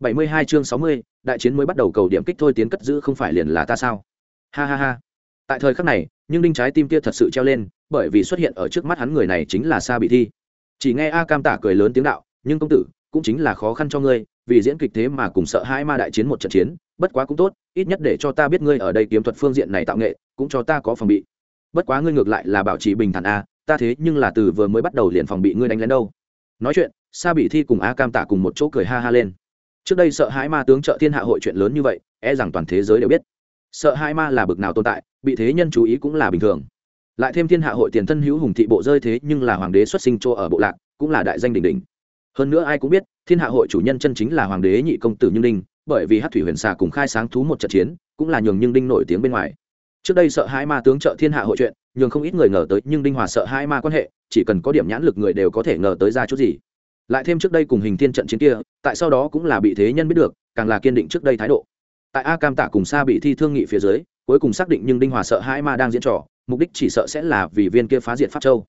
bảy mươi hai chương sáu mươi, đại chiến mới bắt đầu cầu điểm kích thôi tiến cất giữ không phải liền là ta sao? Ha ha ha. Tại thời khắc này, nhưng đinh trái tim kia thật sự treo lên, bởi vì xuất hiện ở trước mắt hắn người này chính là sa bị thi. Chỉ nghe a cam tả cười lớn tiếng đạo, nhưng công tử, cũng chính là khó khăn cho ngươi, vì diễn kịch thế mà cùng sợ hai ma đại chiến một trận chiến, bất quá cũng tốt, ít nhất để cho ta biết ngươi ở đây kiếm thuật phương diện này tạo nghệ, cũng cho ta có phòng bị. Bất quá ngươi ngược lại là bảo trì bình thản a, ta thế nhưng là từ vừa mới bắt đầu liền phòng bị ngươi đánh lén đâu. Nói chuyện, sa bị thi cùng a cam tả cùng một chỗ cười ha ha lên trước đây sợ hãi ma tướng trợ thiên hạ hội chuyện lớn như vậy e rằng toàn thế giới đều biết. Sợ hãi ma là bực nào tồn tại, bị thế nhân chú ý cũng là bình thường. Lại thêm thiên hạ hội tiền thân hữu hùng thị bộ rơi thế nhưng là hoàng đế xuất sinh chỗ ở bộ lạc, cũng là đại danh đỉnh đỉnh. Hơn nữa ai cũng biết, thiên hạ hội chủ nhân chân chính là hoàng đế nhị công tử như đinh, bởi vì hát thủy huyền xà cùng khai sáng thú một trận chiến, cũng là nhường nhưng đinh nổi tiếng bên ngoài. Trước đây sợ hai ma tướng trợ thiên hạ hội chuyện, nhường không ít người ngờ tới nhưng đinh hòa sợ hai ma quan hệ, chỉ cần có điểm nhãn lực người đều có thể ngờ tới ra chút gì lại thêm trước đây cùng hình thiên trận chiến kia, tại sau đó cũng là bị thế nhân biết được, càng là kiên định trước đây thái độ. Tại a cam tạ cùng sa bị thi thương nghị phía dưới, cuối cùng xác định nhưng đinh hòa sợ hai ma đang diễn trò, mục đích chỉ sợ sẽ là vì viên kia phá diệt pháp châu.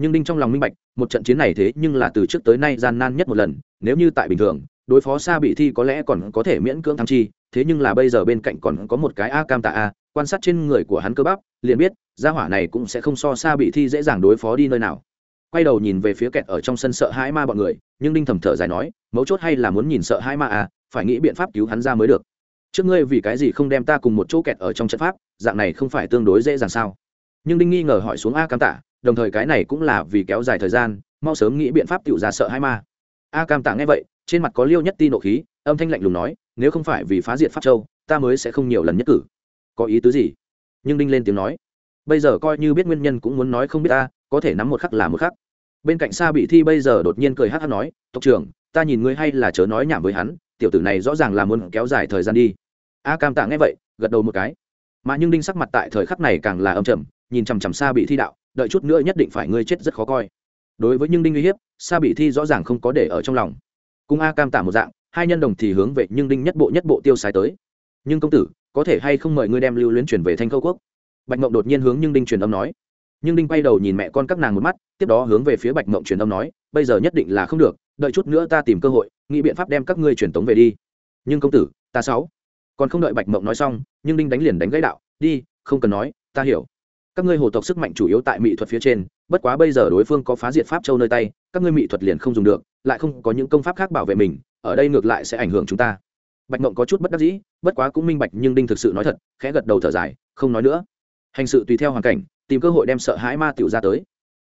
Nhưng đinh trong lòng minh bạch, một trận chiến này thế nhưng là từ trước tới nay gian nan nhất một lần, nếu như tại bình thường, đối phó sa bị thi có lẽ còn có thể miễn cưỡng thắng chi, thế nhưng là bây giờ bên cạnh còn có một cái a cam tạ a, quan sát trên người của hắn cơ bắp, liền biết, gia hỏa này cũng sẽ không so sa bị thi dễ dàng đối phó đi nơi nào quay đầu nhìn về phía kẹt ở trong sân sợ hãi ma bọn người, nhưng đinh thầm thở dài nói, mấu chốt hay là muốn nhìn sợ hãi ma à phải nghĩ biện pháp cứu hắn ra mới được. Trước ngươi vì cái gì không đem ta cùng một chỗ kẹt ở trong trận pháp, dạng này không phải tương đối dễ dàng sao? Nhưng đinh nghi ngờ hỏi xuống a cam tạ đồng thời cái này cũng là vì kéo dài thời gian, mau sớm nghĩ biện pháp tự ra sợ hãi ma. A cam tạ nghe vậy, trên mặt có liêu nhất ti nộ khí, âm thanh lạnh lùng nói, nếu không phải vì phá diệt pháp châu, ta mới sẽ không nhiều lần nhất cử. Có ý tứ gì? Nhưng đinh lên tiếng nói, bây giờ coi như biết nguyên nhân cũng muốn nói không biết ta, có thể nắm một khắc là một khắc bên cạnh xa bị thi bây giờ đột nhiên cười hát hát nói, tộc trưởng, ta nhìn ngươi hay là chớ nói nhảm với hắn, tiểu tử này rõ ràng là muốn kéo dài thời gian đi. A cam tạ nghe vậy, gật đầu một cái. Mà nhưng đinh sắc mặt tại thời khắc này càng là âm trầm, nhìn chằm chằm xa bị thi đạo, đợi chút nữa nhất định phải ngươi chết rất khó coi. Đối với nhưng đinh uy hiếp xa bị thi rõ ràng không có để ở trong lòng. Cùng a cam tạ một dạng, hai nhân đồng thì hướng về nhưng đinh nhất bộ nhất bộ tiêu sái tới. Nhưng công tử, có thể hay không mời ngươi đem lưu luyến chuyển về thanh khâu quốc? Bạch mộng đột nhiên hướng nhưng đinh truyền âm nói nhưng đinh quay đầu nhìn mẹ con các nàng một mắt, tiếp đó hướng về phía bạch mộng truyền âm nói, bây giờ nhất định là không được, đợi chút nữa ta tìm cơ hội, nghĩ biện pháp đem các ngươi truyền tống về đi. Nhưng công tử, ta sáu. Còn không đợi bạch mộng nói xong, nhưng đinh đánh liền đánh gãy đạo, đi, không cần nói, ta hiểu. Các ngươi hồ tộc sức mạnh chủ yếu tại mỹ thuật phía trên, bất quá bây giờ đối phương có phá diệt pháp châu nơi tay, các ngươi mỹ thuật liền không dùng được, lại không có những công pháp khác bảo vệ mình, ở đây ngược lại sẽ ảnh hưởng chúng ta. Bạch mộng có chút bất đắc dĩ, bất quá cũng minh bạch, nhưng đinh thực sự nói thật, khẽ gật đầu thở dài, không nói nữa. Hành sự tùy theo hoàn cảnh tìm cơ hội đem sợ hãi ma tiểu ra tới.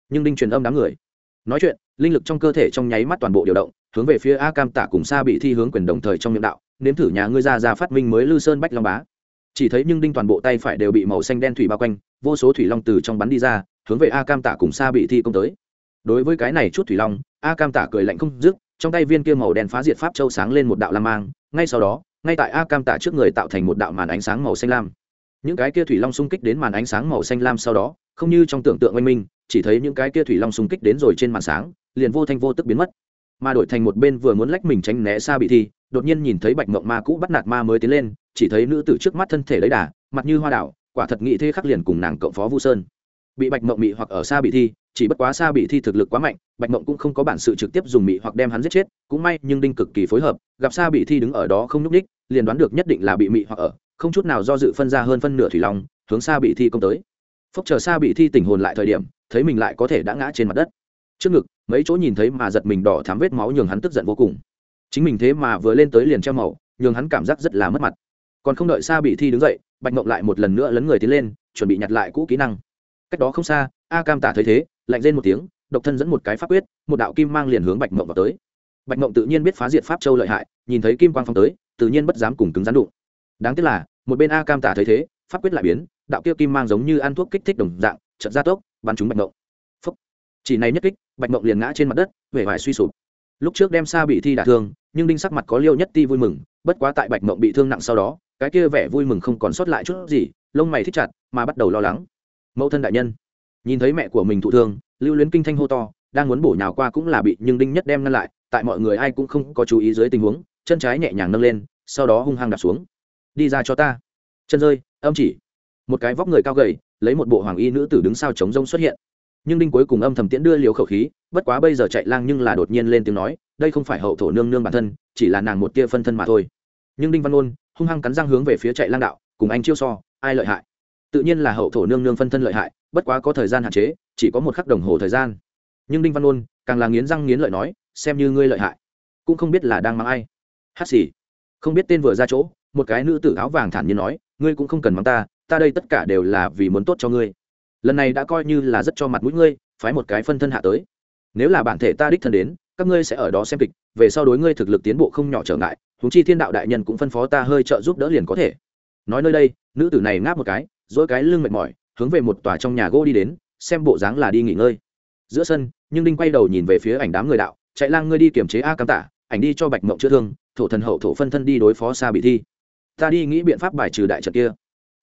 Nhưng đinh truyền âm đám người, nói chuyện, linh lực trong cơ thể trong nháy mắt toàn bộ điều động, hướng về phía a cam tả cùng xa bị thi hướng quyền đồng thời trong miệng đạo, nếm thử nhà ngươi ra ra phát minh mới lư sơn bách long bá. Chỉ thấy nhưng đinh toàn bộ tay phải đều bị màu xanh đen thủy bao quanh, vô số thủy long từ trong bắn đi ra, hướng về a cam tả cùng xa bị thi công tới. Đối với cái này chút thủy long, a cam tả cười lạnh không dứt, trong tay viên kia màu đen phá diệt pháp châu sáng lên một đạo lam mang, ngay sau đó, ngay tại a cam tả trước người tạo thành một đạo màn ánh sáng màu xanh lam những cái kia thủy long xung kích đến màn ánh sáng màu xanh lam sau đó, không như trong tưởng tượng oanh minh, chỉ thấy những cái kia thủy long xung kích đến rồi trên màn sáng, liền vô thanh vô tức biến mất. Mà đổi thành một bên vừa muốn lách mình tránh né xa bị thi, đột nhiên nhìn thấy bạch mộng ma cũ bắt nạt ma mới tiến lên, chỉ thấy nữ tử trước mắt thân thể lấy đà, mặt như hoa đảo, quả thật nghị thế khắc liền cùng nàng cộng phó vu sơn. Bị bạch mộng mị hoặc ở xa bị thi, chỉ bất quá xa bị thi thực lực quá mạnh, bạch mộng cũng không có bản sự trực tiếp dùng mị hoặc đem hắn giết chết, cũng may nhưng đinh cực kỳ phối hợp, gặp xa bị thi đứng ở đó không nhúc ních liền đoán được nhất định là bị mị hoặc ở không chút nào do dự phân ra hơn phân nửa thủy long, hướng xa bị thi công tới. Phốc chờ xa bị thi tỉnh hồn lại thời điểm, thấy mình lại có thể đã ngã trên mặt đất. Trước ngực, mấy chỗ nhìn thấy mà giật mình đỏ thám vết máu nhường hắn tức giận vô cùng. Chính mình thế mà vừa lên tới liền treo màu, nhường hắn cảm giác rất là mất mặt. Còn không đợi xa bị thi đứng dậy, bạch mộng lại một lần nữa lấn người tiến lên, chuẩn bị nhặt lại cũ kỹ năng. Cách đó không xa, a cam tả thấy thế, lạnh lên một tiếng, độc thân dẫn một cái pháp quyết, một đạo kim mang liền hướng bạch mộng vào tới. Bạch mộng tự nhiên biết phá diệt pháp châu lợi hại, nhìn thấy kim quang phong tới, tự nhiên bất dám cùng cứng rắn đụng đáng tiếc là, một bên a cam tả thấy thế, pháp quyết lại biến, đạo kia kim mang giống như ăn thuốc kích thích đồng dạng trận ra tốc, bắn trúng bạch mộng. Phúc. chỉ này nhất kích, bạch mộng liền ngã trên mặt đất, vẻ vải suy sụp. Lúc trước đem xa bị thi đả thương, nhưng đinh sắc mặt có liêu nhất ti vui mừng, bất quá tại bạch mộng bị thương nặng sau đó, cái kia vẻ vui mừng không còn sót lại chút gì, lông mày thích chặt, mà bắt đầu lo lắng. Mẫu thân đại nhân. Nhìn thấy mẹ của mình thụ thương, lưu luyến kinh thanh hô to, đang muốn bổ nhào qua cũng là bị, nhưng đinh nhất đem ngăn lại, tại mọi người ai cũng không có chú ý dưới tình huống, chân trái nhẹ nhàng nâng lên, sau đó hung hăng đặt xuống đi ra cho ta. Chân rơi, âm chỉ. Một cái vóc người cao gầy, lấy một bộ hoàng y nữ tử đứng sau chống rông xuất hiện. Nhưng đinh cuối cùng âm thầm tiễn đưa liều khẩu khí, bất quá bây giờ chạy lang nhưng là đột nhiên lên tiếng nói, đây không phải hậu thổ nương nương bản thân, chỉ là nàng một tia phân thân mà thôi. Nhưng đinh văn ôn, hung hăng cắn răng hướng về phía chạy lang đạo, cùng anh chiêu so, ai lợi hại? Tự nhiên là hậu thổ nương nương phân thân lợi hại, bất quá có thời gian hạn chế, chỉ có một khắc đồng hồ thời gian. Nhưng đinh văn ôn, càng là nghiến răng nghiến lợi nói, xem như ngươi lợi hại. Cũng không biết là đang mang ai. Hát xì. Không biết tên vừa ra chỗ một cái nữ tử áo vàng thản nhiên nói, ngươi cũng không cần mắng ta ta đây tất cả đều là vì muốn tốt cho ngươi. Lần này đã coi như là rất cho mặt mũi ngươi, phái một cái phân thân hạ tới. Nếu là bản thể ta đích thân đến, các ngươi sẽ ở đó xem kịch, về sau đối ngươi thực lực tiến bộ không nhỏ trở ngại, huống chi thiên đạo đại nhân cũng phân phó ta hơi trợ giúp đỡ liền có thể. Nói nơi đây, nữ tử này ngáp một cái, dỗi cái lưng mệt mỏi, hướng về một tòa trong nhà gỗ đi đến, xem bộ dáng là đi nghỉ ngơi. Giữa sân, nhưng đinh quay đầu nhìn về phía ảnh đám người đạo, chạy lang ngươi đi kiểm chế a cam tả, ảnh đi cho bạch mộng chữa thương, thổ thần hậu thổ phân thân đi đối phó xa bị thi ta đi nghĩ biện pháp bài trừ đại trận kia.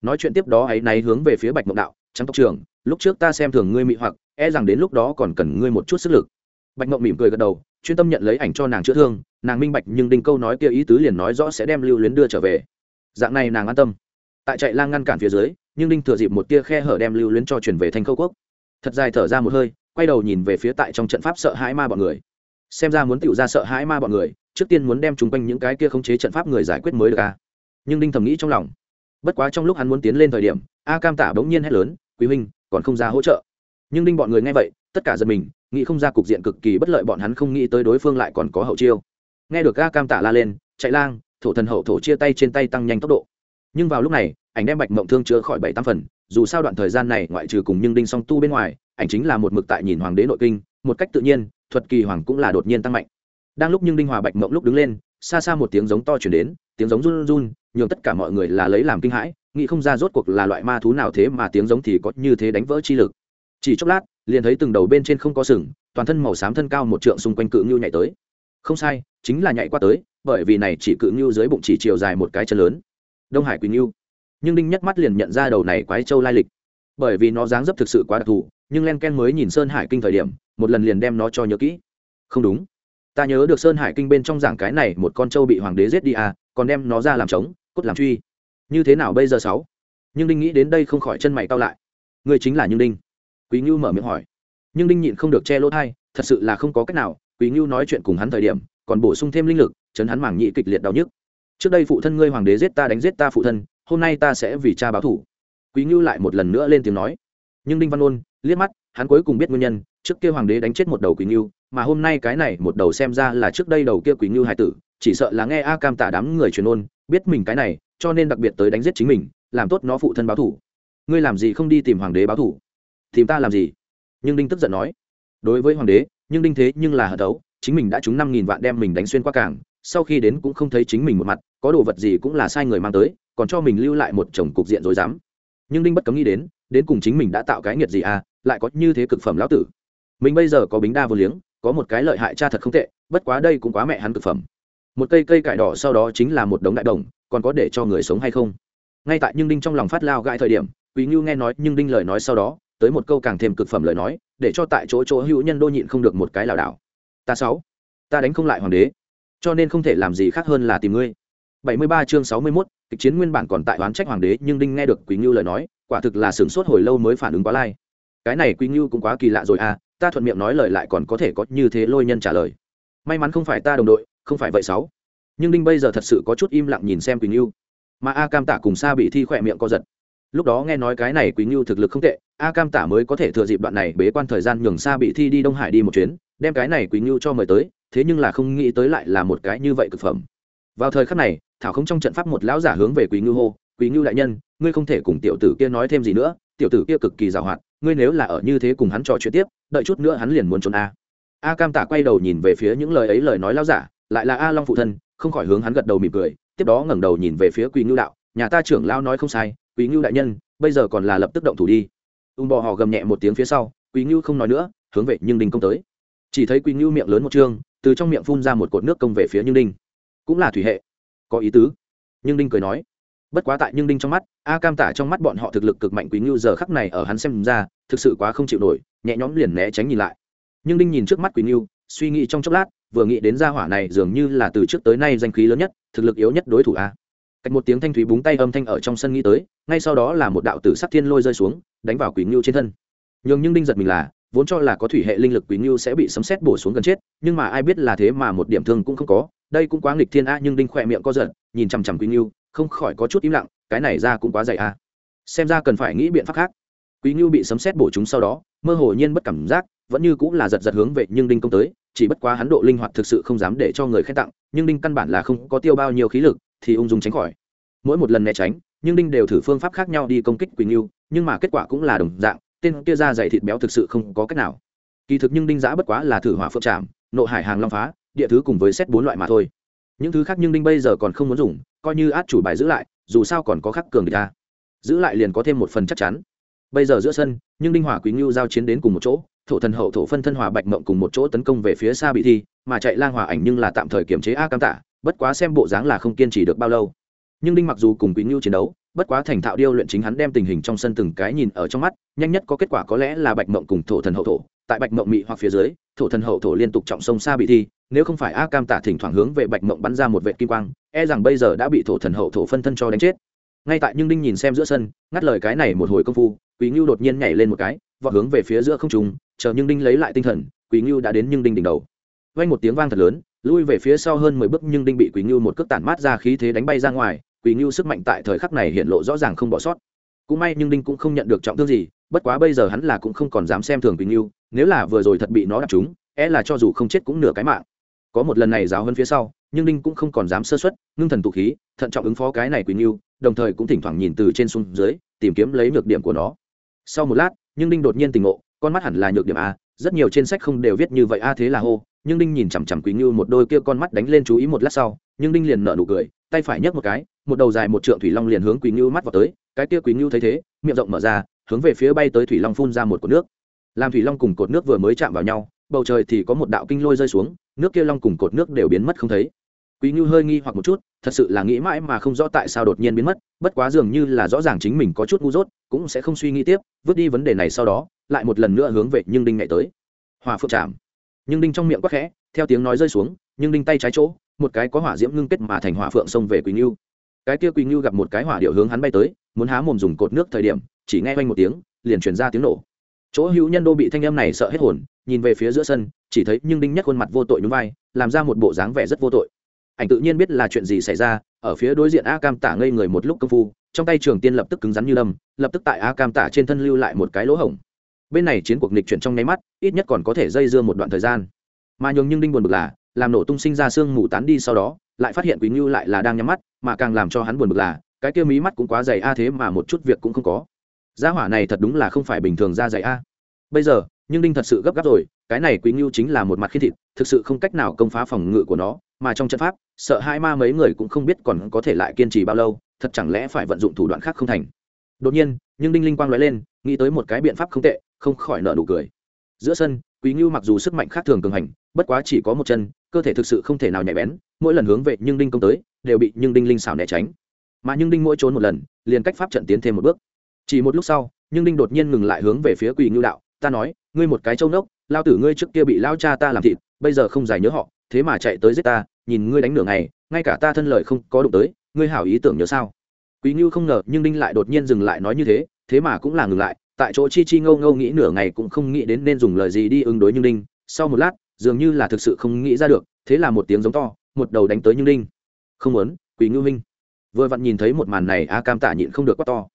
Nói chuyện tiếp đó ấy náy hướng về phía bạch mộng đạo, trắng tộc trưởng, lúc trước ta xem thường ngươi mị hoặc e rằng đến lúc đó còn cần ngươi một chút sức lực. Bạch mộng mỉm cười gật đầu, chuyên tâm nhận lấy ảnh cho nàng chữa thương, nàng minh bạch nhưng đinh câu nói kia ý tứ liền nói rõ sẽ đem lưu luyến đưa trở về. Dạng này nàng an tâm. Tại chạy lang ngăn cản phía dưới, nhưng đinh thừa dịp một tia khe hở đem lưu luyến cho chuyển về thành khâu quốc. Thật dài thở ra một hơi, quay đầu nhìn về phía tại trong trận pháp sợ hãi ma bọn người. Xem ra muốn tựu ra sợ hãi ma bọn người, trước tiên muốn đem chúng quanh những cái kia khống chế trận pháp người giải quyết mới được à nhưng đinh thầm nghĩ trong lòng. Bất quá trong lúc hắn muốn tiến lên thời điểm, a cam tả bỗng nhiên hét lớn, quý huynh, còn không ra hỗ trợ. Nhưng đinh bọn người nghe vậy, tất cả giật mình, nghĩ không ra cục diện cực kỳ bất lợi bọn hắn không nghĩ tới đối phương lại còn có hậu chiêu. Nghe được a cam tả la lên, chạy lang, thổ thần hậu thổ chia tay trên tay tăng nhanh tốc độ. Nhưng vào lúc này, ảnh đem bạch mộng thương chữa khỏi bảy tam phần, dù sao đoạn thời gian này ngoại trừ cùng nhưng đinh song tu bên ngoài, ảnh chính là một mực tại nhìn hoàng đế nội kinh, một cách tự nhiên, thuật kỳ hoàng cũng là đột nhiên tăng mạnh. Đang lúc nhưng đinh hòa bạch mộng lúc đứng lên xa xa một tiếng giống to chuyển đến, tiếng giống run run nhường tất cả mọi người là lấy làm kinh hãi, nghĩ không ra rốt cuộc là loại ma thú nào thế mà tiếng giống thì có như thế đánh vỡ chi lực. Chỉ chốc lát, liền thấy từng đầu bên trên không có sừng, toàn thân màu xám thân cao một trượng xung quanh cự ngưu nhảy tới. Không sai, chính là nhảy qua tới, bởi vì này chỉ cự ngưu dưới bụng chỉ chiều dài một cái chân lớn. Đông hải quỳnh ngưu. Nhưng đinh nhắc mắt liền nhận ra đầu này quái châu lai lịch. Bởi vì nó dáng dấp thực sự quá đặc thù, nhưng len ken mới nhìn sơn hải kinh thời điểm, một lần liền đem nó cho nhớ kỹ. Không đúng ta nhớ được sơn hải kinh bên trong giảng cái này, một con trâu bị hoàng đế giết đi à còn đem nó ra làm trống, cốt làm truy. Như thế nào bây giờ sáu? Nhưng đinh nghĩ đến đây không khỏi chân mày cao lại. Người chính là nhưng đinh. Quý ngưu mở miệng hỏi. Nhưng đinh nhịn không được che lỗ thai thật sự là không có cách nào, quý ngưu nói chuyện cùng hắn thời điểm, còn bổ sung thêm linh lực, chấn hắn mảng nhị kịch liệt đau nhức. Trước đây phụ thân ngươi hoàng đế giết ta đánh giết ta phụ thân, hôm nay ta sẽ vì cha báo thủ. Quý ngưu lại một lần nữa lên tiếng nói. Nhưng đinh văn ôn liếc mắt, hắn cuối cùng biết nguyên nhân trước kia hoàng đế đánh chết một đầu quý ngưu, mà hôm nay cái này một đầu xem ra là trước đây đầu kia quý ngưu hải tử, chỉ sợ là nghe a cam tả đám người truyền ôn, biết mình cái này, cho nên đặc biệt tới đánh giết chính mình, làm tốt nó phụ thân báo thủ. Ngươi làm gì không đi tìm hoàng đế báo thủ? Tìm ta làm gì? Nhưng đinh tức giận nói. Đối với hoàng đế, nhưng đinh thế nhưng là hận đấu chính mình đã trúng năm nghìn vạn đem mình đánh xuyên qua cảng, sau khi đến cũng không thấy chính mình một mặt, có đồ vật gì cũng là sai người mang tới, còn cho mình lưu lại một chồng cục diện rồi dám nhưng đinh bất cấm nghĩ đến đến cùng chính mình đã tạo cái nghiệt gì à lại có như thế cực phẩm lão tử mình bây giờ có bính đa vô liếng có một cái lợi hại cha thật không tệ bất quá đây cũng quá mẹ hắn cực phẩm. Một cây cây cải đỏ sau đó chính là một đống đại đồng còn có để cho người sống hay không? Ngay tại nhưng đinh trong lòng phát lao gãi thời điểm quý ngưu nghe nói nhưng đinh lời nói sau đó tới một câu càng thêm cực phẩm lời nói để cho tại chỗ chỗ hữu nhân đô nhịn không được một cái lảo đảo. Ta sáu ta đánh không lại hoàng đế cho nên không thể làm gì khác hơn là tìm ngươi. 73 chương 61, kịch chiến nguyên bản còn tại oán trách hoàng đế nhưng đinh nghe được quý ngưu lời nói quả thực là sửng sốt hồi lâu mới phản ứng quá lai. Cái này quý ngưu cũng quá kỳ lạ rồi à ta thuận miệng nói lời lại còn có thể có như thế lôi nhân trả lời. May mắn không phải ta đồng đội, không phải vậy sáu. Nhưng đinh bây giờ thật sự có chút im lặng nhìn xem quý ngưu mà a cam tả cùng sa bị thi khỏe miệng co giật. Lúc đó nghe nói cái này quý ngưu thực lực không tệ, a cam tả mới có thể thừa dịp đoạn này bế quan thời gian nhường sa bị thi đi đông hải đi một chuyến, đem cái này quý ngưu cho mời tới, thế nhưng là không nghĩ tới lại là một cái như vậy cực phẩm. Vào thời khắc này, thảo không trong trận pháp một lão giả hướng về quý ngưu hô quý ngưu đại nhân, ngươi không thể cùng tiểu tử kia nói thêm gì nữa, tiểu tử kia cực kỳ giàu hoạt ngươi nếu là ở như thế cùng hắn trò chuyện tiếp, đợi chút nữa hắn liền muốn trốn a. A cam tả quay đầu nhìn về phía những lời ấy lời nói lão giả, lại là a long phụ thân, không khỏi hướng hắn gật đầu mỉm cười, tiếp đó ngẩng đầu nhìn về phía quý ngưu đạo, nhà ta trưởng lao nói không sai quý ngưu đại nhân, bây giờ còn là lập tức động thủ đi. Ung bò họ gầm nhẹ một tiếng phía sau quý ngưu không nói nữa, hướng về nhưng đinh công tới. Chỉ thấy quý ngưu miệng lớn một chương từ trong miệng phun ra một cột nước công về phía nhưng đinh. Cũng là thủy hệ. Có ý tứ. Nhưng đinh cười nói bất quá tại nhưng đinh trong mắt, a cam tả trong mắt bọn họ thực lực cực mạnh quý ngưu giờ khắc này ở hắn xem ra, thực sự quá không chịu nổi, nhẹ nhõm liền né tránh nhìn lại. Nhưng đinh nhìn trước mắt quý ngưu, suy nghĩ trong chốc lát, vừa nghĩ đến gia hỏa này dường như là từ trước tới nay danh khí lớn nhất, thực lực yếu nhất đối thủ a. Cách một tiếng thanh thúy búng tay âm thanh ở trong sân nghĩ tới, ngay sau đó là một đạo tử sắc thiên lôi rơi xuống, đánh vào quý ngưu trên thân. Nhường nhưng đinh giật mình là, vốn cho là có thủy hệ linh lực quý ngưu sẽ bị sấm xét bổ xuống gần chết, nhưng mà ai biết là thế mà một điểm thương cũng không có, đây cũng quá nghịch thiên a nhưng đinh khỏe miệng co giật, nhìn chằm chằm quý ngưu không khỏi có chút im lặng cái này ra cũng quá dày à, xem ra cần phải nghĩ biện pháp khác. Quý ngưu bị sấm xét bổ chúng sau đó mơ hồ nhiên bất cảm giác vẫn như cũng là giật giật hướng về nhưng đinh công tới chỉ bất quá hắn độ linh hoạt thực sự không dám để cho người khen tặng nhưng đinh căn bản là không có tiêu bao nhiêu khí lực thì ung dung tránh khỏi. Mỗi một lần né tránh nhưng đinh đều thử phương pháp khác nhau đi công kích quỳnh yêu nhưng mà kết quả cũng là đồng dạng tên kia ra dày thịt béo thực sự không có cách nào. Kỳ thực nhưng đinh giã bất quá là thử hỏa phượng trạm nộ hải hàng long phá địa thứ cùng với xét bốn loại mà thôi. Những thứ khác nhưng đinh bây giờ còn không muốn dùng coi như át chủ bài giữ lại, dù sao còn có khắc cường người ta. Giữ lại liền có thêm một phần chắc chắn. Bây giờ giữa sân, nhưng đinh hỏa quý ngưu giao chiến đến cùng một chỗ, thổ thần hậu thổ phân thân hòa bạch mộng cùng một chỗ tấn công về phía xa bị thi, mà chạy lang hòa ảnh nhưng là tạm thời kiềm chế a cam tả bất quá xem bộ dáng là không kiên trì được bao lâu. Nhưng đinh mặc dù cùng quý ngưu chiến đấu, bất quá thành thạo điêu luyện chính hắn đem tình hình trong sân từng cái nhìn ở trong mắt, nhanh nhất có kết quả có lẽ là bạch mộng cùng thổ thần hậu thổ. Tại bạch mộng mị hoặc phía dưới, thổ thần hậu thổ liên tục trọng sông xa bị thi nếu không phải a cam tả thỉnh thoảng hướng về bạch mộng bắn ra một vệ kim quang e rằng bây giờ đã bị thổ thần hậu thổ phân thân cho đánh chết. Ngay tại nhưng đinh nhìn xem giữa sân, ngắt lời cái này một hồi công phu quý ngưu đột nhiên nhảy lên một cái, vọt hướng về phía giữa không trung, chờ nhưng đinh lấy lại tinh thần quý ngưu đã đến nhưng đinh đỉnh đầu. Vang một tiếng vang thật lớn, lui về phía sau hơn mười bước nhưng đinh bị quý ngưu một cước tản mát ra khí thế đánh bay ra ngoài quý ngưu sức mạnh tại thời khắc này hiện lộ rõ ràng không bỏ sót. Cũng may nhưng đinh cũng không nhận được trọng thương gì, bất quá bây giờ hắn là cũng không còn dám xem thường quý ngưu, nếu là vừa rồi thật bị nó đập trúng é là cho dù không chết cũng nửa cái mạng có một lần này giáo hơn phía sau, nhưng đinh cũng không còn dám sơ xuất ngưng thần tụ khí, thận trọng ứng phó cái này quý ngưu đồng thời cũng thỉnh thoảng nhìn từ trên xuống dưới, tìm kiếm lấy nhược điểm của nó. Sau một lát, nhưng đinh đột nhiên tỉnh ngộ, con mắt hẳn là nhược điểm a, rất nhiều trên sách không đều viết như vậy a thế là hô, nhưng đinh nhìn chằm chằm quý ngưu một đôi kia con mắt đánh lên chú ý một lát sau, nhưng đinh liền nở nụ cười, tay phải nhấc một cái, một đầu dài một trượng thủy long liền hướng quý ngưu mắt vào tới, cái kia quý ngưu thấy thế, miệng rộng mở ra, hướng về phía bay tới thủy long phun ra một cột nước. Làm thủy long cùng cột nước vừa mới chạm vào nhau, bầu trời thì có một đạo kinh lôi rơi xuống nước kia long cùng cột nước đều biến mất không thấy. Quý ngưu hơi nghi hoặc một chút, thật sự là nghĩ mãi mà không rõ tại sao đột nhiên biến mất, bất quá dường như là rõ ràng chính mình có chút ngu dốt, cũng sẽ không suy nghĩ tiếp, vứt đi vấn đề này sau đó, lại một lần nữa hướng về nhưng đinh ngày tới. Hòa phượng chạm. Nhưng đinh trong miệng quắc khẽ, theo tiếng nói rơi xuống, nhưng đinh tay trái chỗ, một cái có hỏa diễm ngưng kết mà thành hỏa phượng xông về quỳ ngưu cái kia quỳ ngưu gặp một cái hỏa điệu hướng hắn bay tới, muốn há mồm dùng cột nước thời điểm, chỉ nghe quanh một tiếng, liền truyền ra tiếng nổ. Chỗ hữu nhân đô bị thanh âm này sợ hết hồn, nhìn về phía giữa sân chỉ thấy nhưng đinh nhất khuôn mặt vô tội nhún vai, làm ra một bộ dáng vẻ rất vô tội. Ảnh tự nhiên biết là chuyện gì xảy ra, ở phía đối diện a cam tả ngây người một lúc công phu, trong tay trường tiên lập tức cứng rắn như lâm lập tức tại a cam tả trên thân lưu lại một cái lỗ hổng. Bên này chiến cuộc nịch chuyển trong nháy mắt, ít nhất còn có thể dây dưa một đoạn thời gian. Mà nhường nhưng đinh buồn bực là, làm nổ tung sinh ra xương mù tán đi sau đó, lại phát hiện quý ngưu lại là đang nhắm mắt, mà càng làm cho hắn buồn bực là, cái kia mí mắt cũng quá dày a, thế mà một chút việc cũng không có. Gia hỏa này thật đúng là không phải bình thường ra dày a. Bây giờ nhưng đinh thật sự gấp gáp rồi, cái này quý ngưu chính là một mặt khiết thịt, thực sự không cách nào công phá phòng ngự của nó, mà trong trận pháp, sợ hai ma mấy người cũng không biết còn có thể lại kiên trì bao lâu, thật chẳng lẽ phải vận dụng thủ đoạn khác không thành. Đột nhiên, nhưng đinh linh quang nói lên, nghĩ tới một cái biện pháp không tệ, không khỏi nợ nụ cười. Giữa sân, quý ngưu mặc dù sức mạnh khác thường cường hành, bất quá chỉ có một chân, cơ thể thực sự không thể nào nhạy bén, mỗi lần hướng về nhưng đinh công tới, đều bị nhưng đinh linh xảo né tránh. Mà nhưng đinh mỗi trốn một lần, liền cách pháp trận tiến thêm một bước. Chỉ một lúc sau, nhưng đinh đột nhiên ngừng lại hướng về phía quỳ ngưu đạo, ta nói ngươi một cái trâu nốc, lao tử ngươi trước kia bị lao cha ta làm thịt, bây giờ không giải nhớ họ, thế mà chạy tới giết ta, nhìn ngươi đánh nửa ngày, ngay cả ta thân lợi không có đụng tới, ngươi hảo ý tưởng nhớ sao? Quý ngưu không ngờ, nhưng đinh lại đột nhiên dừng lại nói như thế thế mà cũng là ngừng lại, tại chỗ chi chi ngâu ngâu nghĩ nửa ngày cũng không nghĩ đến nên dùng lời gì đi ứng đối như đinh, sau một lát, dường như là thực sự không nghĩ ra được, thế là một tiếng giống to, một đầu đánh tới như đinh. Không muốn, quý ngưu minh vừa vặn nhìn thấy một màn này, a cam tả nhịn không được quá to.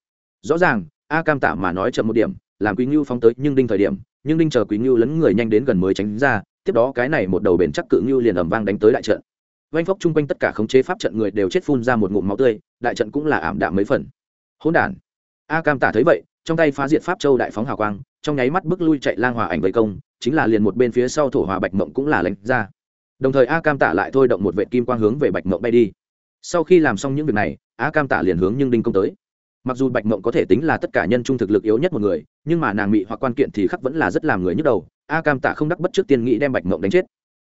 Rõ ràng, a cam tả mà nói chậm một điểm, làm quý ngưu phóng tới nhưng đinh thời điểm nhưng đinh chờ quý ngưu lấn người nhanh đến gần mới tránh ra, tiếp đó cái này một đầu bền chắc cự ngưu liền ầm vang đánh tới đại trận. Vanh phốc chung quanh tất cả khống chế pháp trận người đều chết phun ra một ngụm máu tươi, đại trận cũng là ảm đạm mấy phần. Hỗn đản. A cam tả thấy vậy, trong tay phá diệt pháp châu đại phóng hào quang, trong nháy mắt bước lui chạy lang hòa ảnh vây công, chính là liền một bên phía sau thổ hòa bạch mộng cũng là lánh ra. Đồng thời a cam tả lại thôi động một vệ kim quang hướng về bạch mộng bay đi. Sau khi làm xong những việc này, a cam tả liền hướng nhưng đinh công tới mặc dù bạch mộng có thể tính là tất cả nhân trung thực lực yếu nhất một người, nhưng mà nàng mị hoặc quan kiện thì khắc vẫn là rất làm người nhức đầu. A cam tả không đắc bất trước tiên nghĩ đem bạch mộng đánh chết.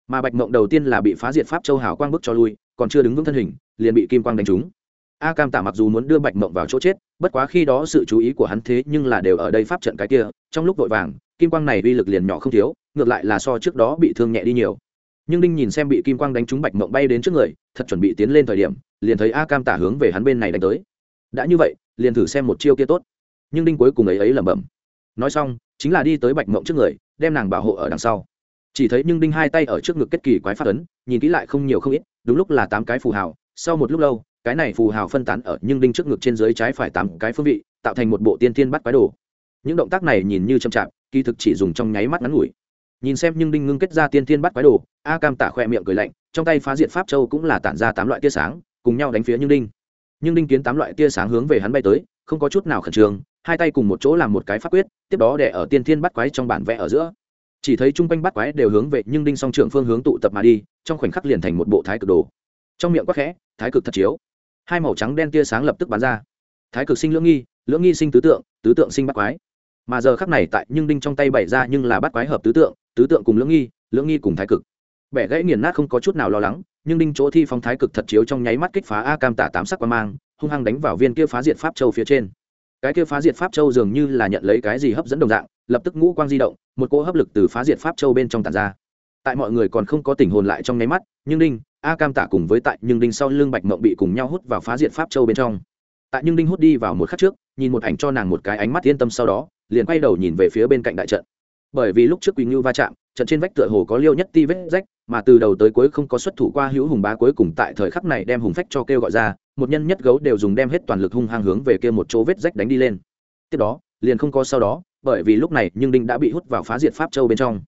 Mà bạch mộng đầu tiên là bị phá diệt pháp châu hào quang bức cho lui, còn chưa đứng vững thân hình, liền bị kim quang đánh trúng. A cam tả mặc dù muốn đưa bạch mộng vào chỗ chết, bất quá khi đó sự chú ý của hắn thế nhưng là đều ở đây pháp trận cái kia, trong lúc vội vàng, kim quang này uy lực liền nhỏ không thiếu, ngược lại là so trước đó bị thương nhẹ đi nhiều. Nhưng đinh nhìn xem bị kim quang đánh trúng bạch mộng bay đến trước người, thật chuẩn bị tiến lên thời điểm, liền thấy a cam tả hướng về hắn bên này đánh tới. Đã như vậy liền thử xem một chiêu kia tốt. Nhưng đinh cuối cùng ấy ấy lẩm bẩm. Nói xong, chính là đi tới bạch mộng trước người, đem nàng bảo hộ ở đằng sau. Chỉ thấy nhưng đinh hai tay ở trước ngực kết kỳ quái phát ấn, nhìn kỹ lại không nhiều không ít, đúng lúc là tám cái phù hào, sau một lúc lâu, cái này phù hào phân tán ở nhưng đinh trước ngực trên dưới trái phải tám cái phương vị, tạo thành một bộ tiên thiên bắt quái đồ. Những động tác này nhìn như chậm chạp, kỳ thực chỉ dùng trong nháy mắt ngắn ngủi. Nhìn xem nhưng đinh ngưng kết ra tiên thiên bắt quái đồ, a cam tả khoe miệng cười lạnh, trong tay phá diện pháp châu cũng là tản ra tám loại tia sáng, cùng nhau đánh phía nhưng đinh nhưng đinh kiến tám loại tia sáng hướng về hắn bay tới, không có chút nào khẩn trương, hai tay cùng một chỗ làm một cái pháp quyết, tiếp đó để ở tiên thiên bắt quái trong bản vẽ ở giữa. Chỉ thấy chung quanh bắt quái đều hướng về nhưng đinh song trưởng phương hướng tụ tập mà đi, trong khoảnh khắc liền thành một bộ thái cực đồ. Trong miệng quắc khẽ, thái cực thật chiếu. Hai màu trắng đen tia sáng lập tức bắn ra. Thái cực sinh lưỡng nghi lưỡng nghi sinh tứ tượng tứ tượng sinh bắt quái. Mà giờ khắc này tại nhưng đinh trong tay bày ra nhưng là bắt quái hợp tứ tượng tứ tượng cùng lưỡng nghi lưỡng nghi cùng thái cực. Bẻ gãy nghiền nát không có chút nào lo lắng nhưng đinh chỗ thi phong thái cực thật chiếu trong nháy mắt kích phá a cam tả tám sắc qua mang, hung hăng đánh vào viên kia phá diệt pháp châu phía trên. Cái kia phá diệt pháp châu dường như là nhận lấy cái gì hấp dẫn đồng dạng, lập tức ngũ quang di động, một cỗ hấp lực từ phá diệt pháp châu bên trong tàn ra. Tại mọi người còn không có tình hồn lại trong nháy mắt, nhưng đinh, a cam tả cùng với tại nhưng đinh sau lưng bạch mộng bị cùng nhau hút vào phá diệt pháp châu bên trong. Tại nhưng đinh hút đi vào một khắc trước, nhìn một ảnh cho nàng một cái ánh mắt yên tâm sau đó, liền quay đầu nhìn về phía bên cạnh đại trận. Bởi vì lúc trước quỳnh ngưu va chạm trận trên vách tựa hồ có liêu nhất ti vết rách mà từ đầu tới cuối không có xuất thủ qua hữu hùng bá cuối cùng tại thời khắc này đem hùng phách cho kêu gọi ra một nhân nhất gấu đều dùng đem hết toàn lực hung hăng hướng về kia một chỗ vết rách đánh đi lên. Tiếp đó liền không có sau đó bởi vì lúc này nhưng đinh đã bị hút vào phá diệt pháp châu bên trong.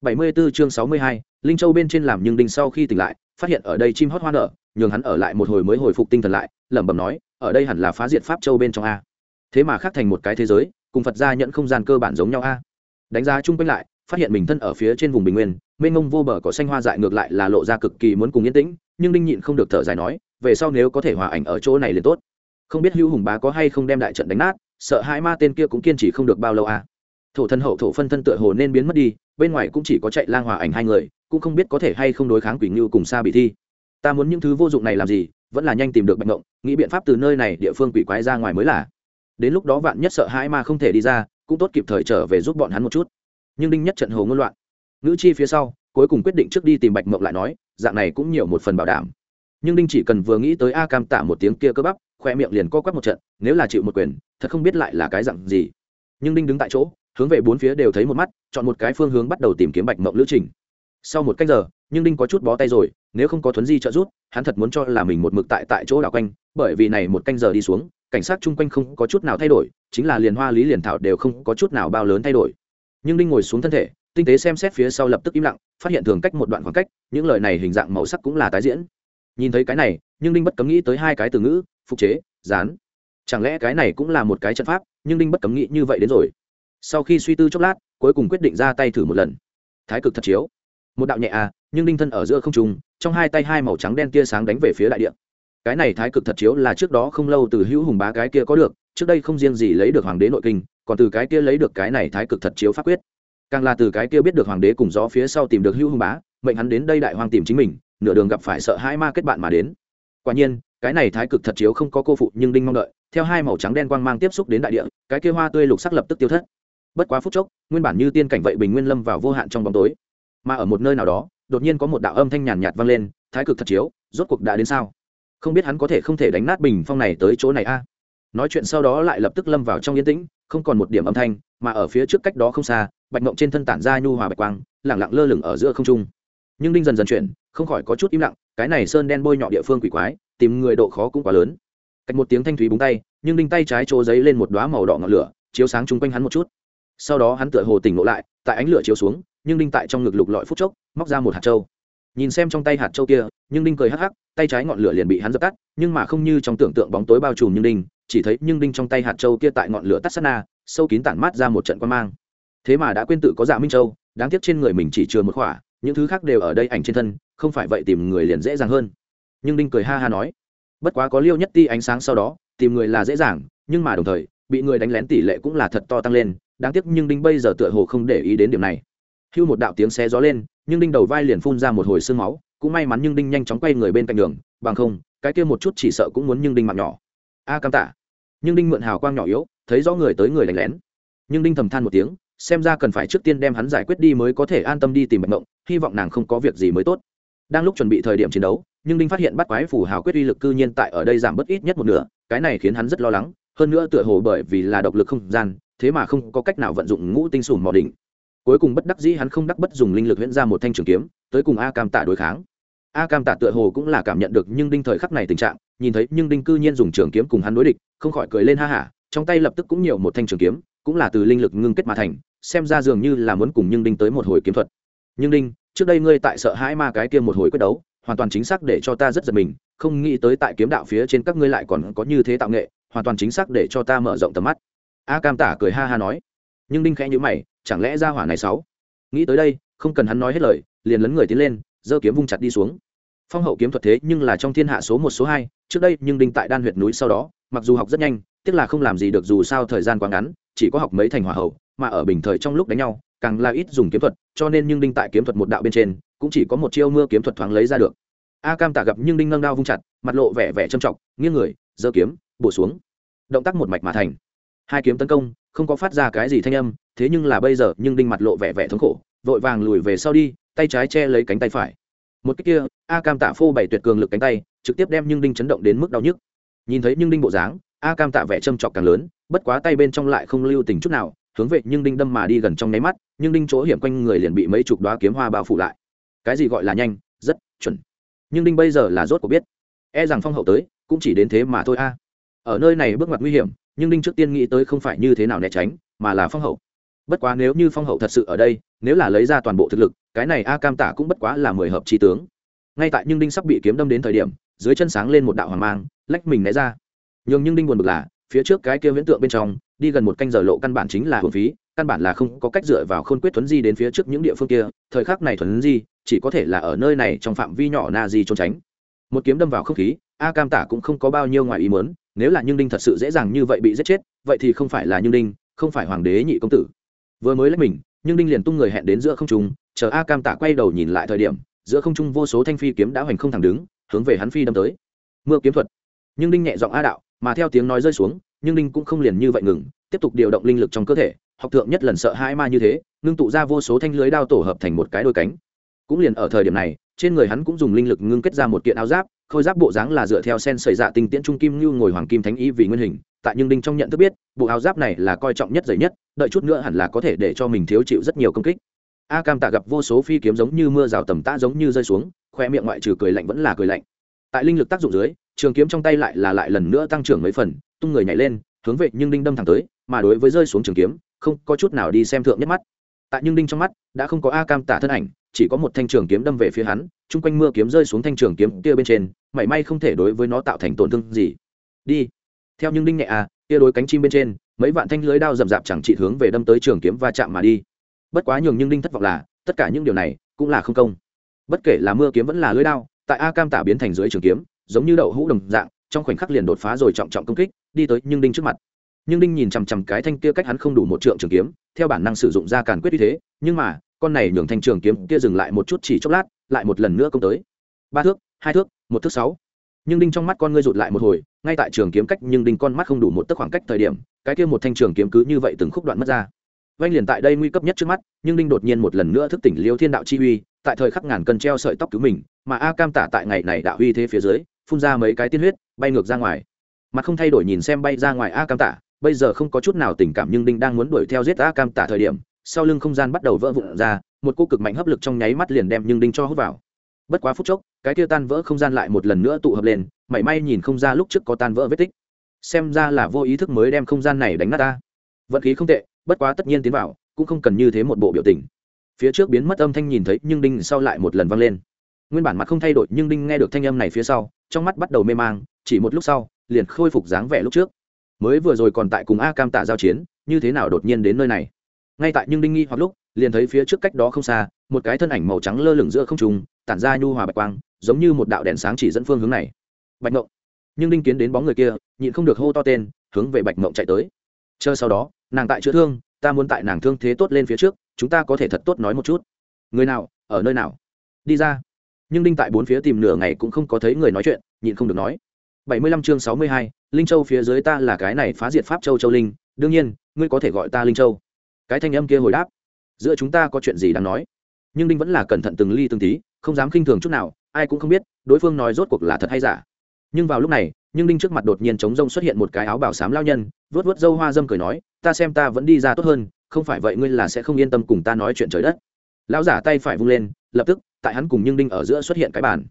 74 chương 62, linh châu bên trên làm nhưng đinh sau khi tỉnh lại phát hiện ở đây chim hót hoa nở nhường hắn ở lại một hồi mới hồi phục tinh thần lại lẩm bẩm nói ở đây hẳn là phá diệt pháp châu bên trong a. Thế mà khác thành một cái thế giới cùng phật gia nhận không gian cơ bản giống nhau a. Đánh giá chung quanh lại phát hiện mình thân ở phía trên vùng bình nguyên mênh mông vô bờ có xanh hoa dại ngược lại là lộ ra cực kỳ muốn cùng yên tĩnh nhưng đinh nhịn không được thở dài nói về sau nếu có thể hòa ảnh ở chỗ này liền tốt. Không biết hữu hùng bá có hay không đem đại trận đánh nát sợ hai ma tên kia cũng kiên trì không được bao lâu à. Thổ thân hậu thổ phân thân tựa hồ nên biến mất đi bên ngoài cũng chỉ có chạy lang hòa ảnh hai người cũng không biết có thể hay không đối kháng quỷ ngưu cùng xa bị thi. Ta muốn những thứ vô dụng này làm gì vẫn là nhanh tìm được bạch động, nghĩ biện pháp từ nơi này địa phương quỷ quái ra ngoài mới là. Đến lúc đó vạn nhất sợ hãi ma không thể đi ra cũng tốt kịp thời trở về giúp bọn hắn một chút nhưng đinh nhất trận hồ ngôn loạn. Ngữ chi phía sau, cuối cùng quyết định trước đi tìm bạch mộng lại nói, dạng này cũng nhiều một phần bảo đảm. Nhưng đinh chỉ cần vừa nghĩ tới a cam tả một tiếng kia cơ bắp, khoe miệng liền co quắp một trận, nếu là chịu một quyền, thật không biết lại là cái dặn gì. Nhưng đinh đứng tại chỗ, hướng về bốn phía đều thấy một mắt, chọn một cái phương hướng bắt đầu tìm kiếm bạch mộng lữ trình. Sau một cách giờ, nhưng đinh có chút bó tay rồi, nếu không có thuấn di trợ rút hắn thật muốn cho là mình một mực tại tại chỗ đảo quanh, bởi vì này một canh giờ đi xuống, cảnh sát chung quanh không có chút nào thay đổi, chính là liền hoa lý liền thảo đều không có chút nào bao lớn thay đổi nhưng đinh ngồi xuống thân thể, tinh tế xem xét phía sau lập tức im lặng, phát hiện thường cách một đoạn khoảng cách, những lời này hình dạng màu sắc cũng là tái diễn. Nhìn thấy cái này, nhưng đinh bất cấm nghĩ tới hai cái từ ngữ, phục chế, dán. Chẳng lẽ cái này cũng là một cái trận pháp, nhưng đinh bất cấm nghĩ như vậy đến rồi. Sau khi suy tư chốc lát, cuối cùng quyết định ra tay thử một lần. Thái cực thật chiếu. Một đạo nhẹ à nhưng đinh thân ở giữa không trùng trong hai tay hai màu trắng đen tia sáng đánh về phía đại địa. Cái này thái cực thật chiếu là trước đó không lâu từ hữu hùng bá cái kia có được, trước đây không riêng gì lấy được hoàng đế nội kinh còn từ cái kia lấy được cái này thái cực thật chiếu pháp quyết. Càng là từ cái kia biết được hoàng đế cùng gió phía sau tìm được hưu hùng bá, mệnh hắn đến đây đại hoàng tìm chính mình, nửa đường gặp phải sợ hai ma kết bạn mà đến. Quả nhiên, cái này thái cực thật chiếu không có cô phụ nhưng đinh mong đợi, theo hai màu trắng đen quang mang tiếp xúc đến đại địa, cái kia hoa tươi lục sắc lập tức tiêu thất. Bất quá phút chốc, nguyên bản như tiên cảnh vậy bình nguyên lâm vào vô hạn trong bóng tối. Mà ở một nơi nào đó, đột nhiên có một đạo âm thanh nhàn nhạt vang lên, thái cực thật chiếu, rốt cuộc đã đến sao? Không biết hắn có thể không thể đánh nát bình phong này tới chỗ này a nói chuyện sau đó lại lập tức lâm vào trong yên tĩnh, không còn một điểm âm thanh, mà ở phía trước cách đó không xa, bạch mộng trên thân tản ra nhu hòa bạch quang lẳng lặng lơ lửng ở giữa không trung. Nhưng đinh dần dần chuyển, không khỏi có chút im lặng, cái này sơn đen bôi nhọ địa phương quỷ quái, tìm người độ khó cũng quá lớn. Cách một tiếng thanh thúy búng tay, nhưng đinh tay trái chỗ giấy lên một đoá màu đỏ ngọn lửa, chiếu sáng chung quanh hắn một chút. Sau đó hắn tựa hồ tỉnh ngộ lại, tại ánh lửa chiếu xuống, nhưng đinh tại trong ngực lục lọi phút chốc, móc ra một hạt trâu nhìn xem trong tay hạt trâu kia, nhưng đinh cười hắc hắc, tay trái ngọn lửa liền bị hắn dập tắt, nhưng mà không như trong tưởng tượng bóng tối bao trùm nhưng đinh chỉ thấy nhưng đinh trong tay hạt châu kia tại ngọn lửa tắt sát na, sâu kín tản mát ra một trận quan mang. Thế mà đã quên tự có dạ minh châu, đáng tiếc trên người mình chỉ chừa một khỏa, những thứ khác đều ở đây ảnh trên thân, không phải vậy tìm người liền dễ dàng hơn. Nhưng đinh cười ha ha nói, bất quá có liêu nhất ti ánh sáng sau đó, tìm người là dễ dàng, nhưng mà đồng thời, bị người đánh lén tỷ lệ cũng là thật to tăng lên, đáng tiếc nhưng đinh bây giờ tựa hồ không để ý đến điểm này. Hưu một đạo tiếng xé gió lên, nhưng đinh đầu vai liền phun ra một hồi sương máu, cũng may mắn nhưng đinh nhanh chóng quay người bên cạnh đường, bằng không, cái kia một chút chỉ sợ cũng muốn nhưng đinh mạng nhỏ. A cam tạ nhưng đinh mượn hào quang nhỏ yếu, thấy rõ người tới người đánh lén. Nhưng đinh thầm than một tiếng, xem ra cần phải trước tiên đem hắn giải quyết đi mới có thể an tâm đi tìm bạch mộng hy vọng nàng không có việc gì mới tốt. Đang lúc chuẩn bị thời điểm chiến đấu, nhưng đinh phát hiện bắt quái phủ hào quyết uy lực cư nhiên tại ở đây giảm bớt ít nhất một nửa, cái này khiến hắn rất lo lắng, hơn nữa tựa hồ bởi vì là độc lực không gian, thế mà không có cách nào vận dụng ngũ tinh sùn mò đỉnh. Cuối cùng bất đắc dĩ hắn không đắc bất dùng linh lực huyễn ra một thanh trường kiếm, tới cùng a cam tạ đối kháng. A cam tạ tựa hồ cũng là cảm nhận được, nhưng đinh thời khắc này tình trạng nhìn thấy nhưng đinh cư nhiên dùng trường kiếm cùng hắn đối địch, không khỏi cười lên ha hả, trong tay lập tức cũng nhiều một thanh trường kiếm, cũng là từ linh lực ngưng kết mà thành, xem ra dường như là muốn cùng nhưng đinh tới một hồi kiếm thuật. Nhưng đinh, trước đây ngươi tại sợ hãi ma cái kia một hồi quyết đấu, hoàn toàn chính xác để cho ta rất giật mình, không nghĩ tới tại kiếm đạo phía trên các ngươi lại còn có như thế tạo nghệ, hoàn toàn chính xác để cho ta mở rộng tầm mắt. A cam tả cười ha ha nói. Nhưng đinh khẽ nhữ mày, chẳng lẽ ra hỏa này sáu nghĩ tới đây, không cần hắn nói hết lời, liền lấn người tiến lên, giơ kiếm vung chặt đi xuống. Phong hậu kiếm thuật thế nhưng là trong thiên hạ số một, số hai trước đây, nhưng đinh tại đan huyệt núi sau đó, mặc dù học rất nhanh tức là không làm gì được dù sao thời gian quá ngắn, chỉ có học mấy thành hòa hậu, mà ở bình thời trong lúc đánh nhau, càng là ít dùng kiếm thuật, cho nên nhưng đinh tại kiếm thuật một đạo bên trên, cũng chỉ có một chiêu mưa kiếm thuật thoáng lấy ra được. A cam tạ gặp nhưng đinh nâng đao vung chặt, mặt lộ vẻ vẻ trầm trọng, nghiêng người, giơ kiếm, bổ xuống. Động tác một mạch mà thành. Hai kiếm tấn công, không có phát ra cái gì thanh âm, thế nhưng là bây giờ, nhưng đinh mặt lộ vẻ vẻ thống khổ, vội vàng lùi về sau đi, tay trái che lấy cánh tay phải một cách kia, a cam tạ phô bảy tuyệt cường lực cánh tay, trực tiếp đem nhưng đinh chấn động đến mức đau nhức. Nhìn thấy nhưng đinh bộ dáng, a cam tạ vẻ châm trọc càng lớn, bất quá tay bên trong lại không lưu tình chút nào, hướng về nhưng đinh đâm mà đi gần trong nháy mắt nhưng đinh chỗ hiểm quanh người liền bị mấy chục đoá kiếm hoa bao phủ lại. Cái gì gọi là nhanh, rất chuẩn. Nhưng đinh bây giờ là rốt của biết. E rằng phong hậu tới, cũng chỉ đến thế mà thôi a. Ở nơi này bước ngoặt nguy hiểm nhưng đinh trước tiên nghĩ tới không phải như thế nào né tránh, mà là phong hậu bất quá nếu như phong hậu thật sự ở đây, nếu là lấy ra toàn bộ thực lực, cái này a cam tả cũng bất quá là mười hợp trí tướng. Ngay tại nhưng đinh sắp bị kiếm đâm đến thời điểm, dưới chân sáng lên một đạo hoàng mang, lách mình né ra. Nhường nhưng đinh buồn bực là, phía trước cái kia viễn tượng bên trong, đi gần một canh giờ lộ căn bản chính là hồn phí, căn bản là không có cách dựa vào khôn quyết thuấn di đến phía trước những địa phương kia, thời khắc này thuấn di, chỉ có thể là ở nơi này trong phạm vi nhỏ na di trốn tránh. Một kiếm đâm vào không khí a cam tả cũng không có bao nhiêu ngoài ý mớn nếu là nhưng đinh thật sự dễ dàng như vậy bị giết chết, vậy thì không phải là nhưng đinh, không phải hoàng đế nhị công tử vừa mới lấy mình, nhưng đinh liền tung người hẹn đến giữa không trung, chờ a cam tả quay đầu nhìn lại thời điểm, giữa không trung vô số thanh phi kiếm đã hoành không thẳng đứng, hướng về hắn phi đâm tới. Mưa kiếm thuật. Nhưng đinh nhẹ giọng a đạo, mà theo tiếng nói rơi xuống, nhưng đinh cũng không liền như vậy ngừng, tiếp tục điều động linh lực trong cơ thể, học thượng nhất lần sợ hai ma như thế, ngưng tụ ra vô số thanh lưới đao tổ hợp thành một cái đôi cánh. Cũng liền ở thời điểm này, trên người hắn cũng dùng linh lực ngưng kết ra một kiện áo giáp khôi giáp bộ dáng là dựa theo sen sợi dạ tinh tiễn trung kim như ngồi hoàng kim thánh ý vì nguyên hình, tại nhưng đinh trong nhận thức biết, bộ áo giáp này là coi trọng nhất dày nhất, đợi chút nữa hẳn là có thể để cho mình thiếu chịu rất nhiều công kích. A cam tạ gặp vô số phi kiếm giống như mưa rào tầm tã giống như rơi xuống, khoe miệng ngoại trừ cười lạnh vẫn là cười lạnh. Tại linh lực tác dụng dưới, trường kiếm trong tay lại là lại lần nữa tăng trưởng mấy phần, tung người nhảy lên, hướng về nhưng đinh đâm thẳng tới, mà đối với rơi xuống trường kiếm, không có chút nào đi xem thượng nhất mắt. Tại nhưng đinh trong mắt, đã không có a cam tả thân ảnh chỉ có một thanh trường kiếm đâm về phía hắn, chung quanh mưa kiếm rơi xuống thanh trường kiếm kia bên trên, mảy may không thể đối với nó tạo thành tổn thương gì. Đi. Theo nhưng đinh nhẹ à kia đối cánh chim bên trên, mấy vạn thanh lưới đao rậm rạp chẳng trị hướng về đâm tới trường kiếm va chạm mà đi. Bất quá nhường nhưng đinh thất vọng là, tất cả những điều này cũng là không công. Bất kể là mưa kiếm vẫn là lưới đao, tại a cam tả biến thành dưới trường kiếm, giống như đậu hũ đồng dạng, trong khoảnh khắc liền đột phá rồi trọng trọng công kích, đi tới nhưng đinh trước mặt. Nhưng đinh nhìn chằm chằm cái thanh kia cách hắn không đủ một trượng trường kiếm, theo bản năng sử dụng ra càn quyết như thế, nhưng mà con này nhường thanh trường kiếm kia dừng lại một chút chỉ chốc lát, lại một lần nữa công tới. Ba thước, hai thước, một thước sáu. Nhưng đinh trong mắt con ngươi rụt lại một hồi, ngay tại trường kiếm cách nhưng đinh con mắt không đủ một tấc khoảng cách thời điểm, cái kia một thanh trường kiếm cứ như vậy từng khúc đoạn mất ra. Vanh liền tại đây nguy cấp nhất trước mắt, nhưng đinh đột nhiên một lần nữa thức tỉnh liêu thiên đạo chi uy, tại thời khắc ngàn cân treo sợi tóc cứu mình, mà a cam tả tại ngày này đạo uy thế phía dưới, phun ra mấy cái tiên huyết, bay ngược ra ngoài. Mặt không thay đổi nhìn xem bay ra ngoài a cam tả, bây giờ không có chút nào tình cảm nhưng đinh đang muốn đuổi theo giết a cam tả thời điểm sau lưng không gian bắt đầu vỡ vụn ra, một cô cực mạnh hấp lực trong nháy mắt liền đem nhưng đinh cho hút vào. Bất quá phút chốc, cái kia tan vỡ không gian lại một lần nữa tụ hợp lên, mảy may nhìn không ra lúc trước có tan vỡ vết tích. Xem ra là vô ý thức mới đem không gian này đánh nát ta. Vận khí không tệ, bất quá tất nhiên tiến vào, cũng không cần như thế một bộ biểu tình. Phía trước biến mất âm thanh nhìn thấy nhưng đinh sau lại một lần vang lên. Nguyên bản mặt không thay đổi, nhưng đinh nghe được thanh âm này phía sau, trong mắt bắt đầu mê mang, chỉ một lúc sau, liền khôi phục dáng vẻ lúc trước. Mới vừa rồi còn tại cùng a cam tạ giao chiến, như thế nào đột nhiên đến nơi này? Ngay tại nhưng đinh nghi hoặc lúc, liền thấy phía trước cách đó không xa, một cái thân ảnh màu trắng lơ lửng giữa không trùng tản ra nhu hòa bạch quang, giống như một đạo đèn sáng chỉ dẫn phương hướng này. Bạch mộng nhưng đinh kiến đến bóng người kia, nhịn không được hô to tên, hướng về bạch mộng chạy tới. Chờ sau đó, nàng tại chữa thương, ta muốn tại nàng thương thế tốt lên phía trước, chúng ta có thể thật tốt nói một chút. Người nào, ở nơi nào? Đi ra. Nhưng đinh tại bốn phía tìm nửa ngày cũng không có thấy người nói chuyện, nhịn không được nói. Bảy mươi lăm chương sáu mươi hai, linh châu phía dưới ta là cái này phá diệt pháp châu châu linh, đương nhiên, ngươi có thể gọi ta linh châu cái thanh âm kia hồi đáp. Giữa chúng ta có chuyện gì đang nói? Nhưng đinh vẫn là cẩn thận từng ly từng tí, không dám khinh thường chút nào, ai cũng không biết, đối phương nói rốt cuộc là thật hay giả. Nhưng vào lúc này, nhưng đinh trước mặt đột nhiên chống rông xuất hiện một cái áo bảo sám lao nhân vớt vớt dâu hoa dâm cười nói, ta xem ta vẫn đi ra tốt hơn, không phải vậy ngươi là sẽ không yên tâm cùng ta nói chuyện trời đất. Lão giả tay phải vung lên, lập tức, tại hắn cùng nhưng đinh ở giữa xuất hiện cái bàn.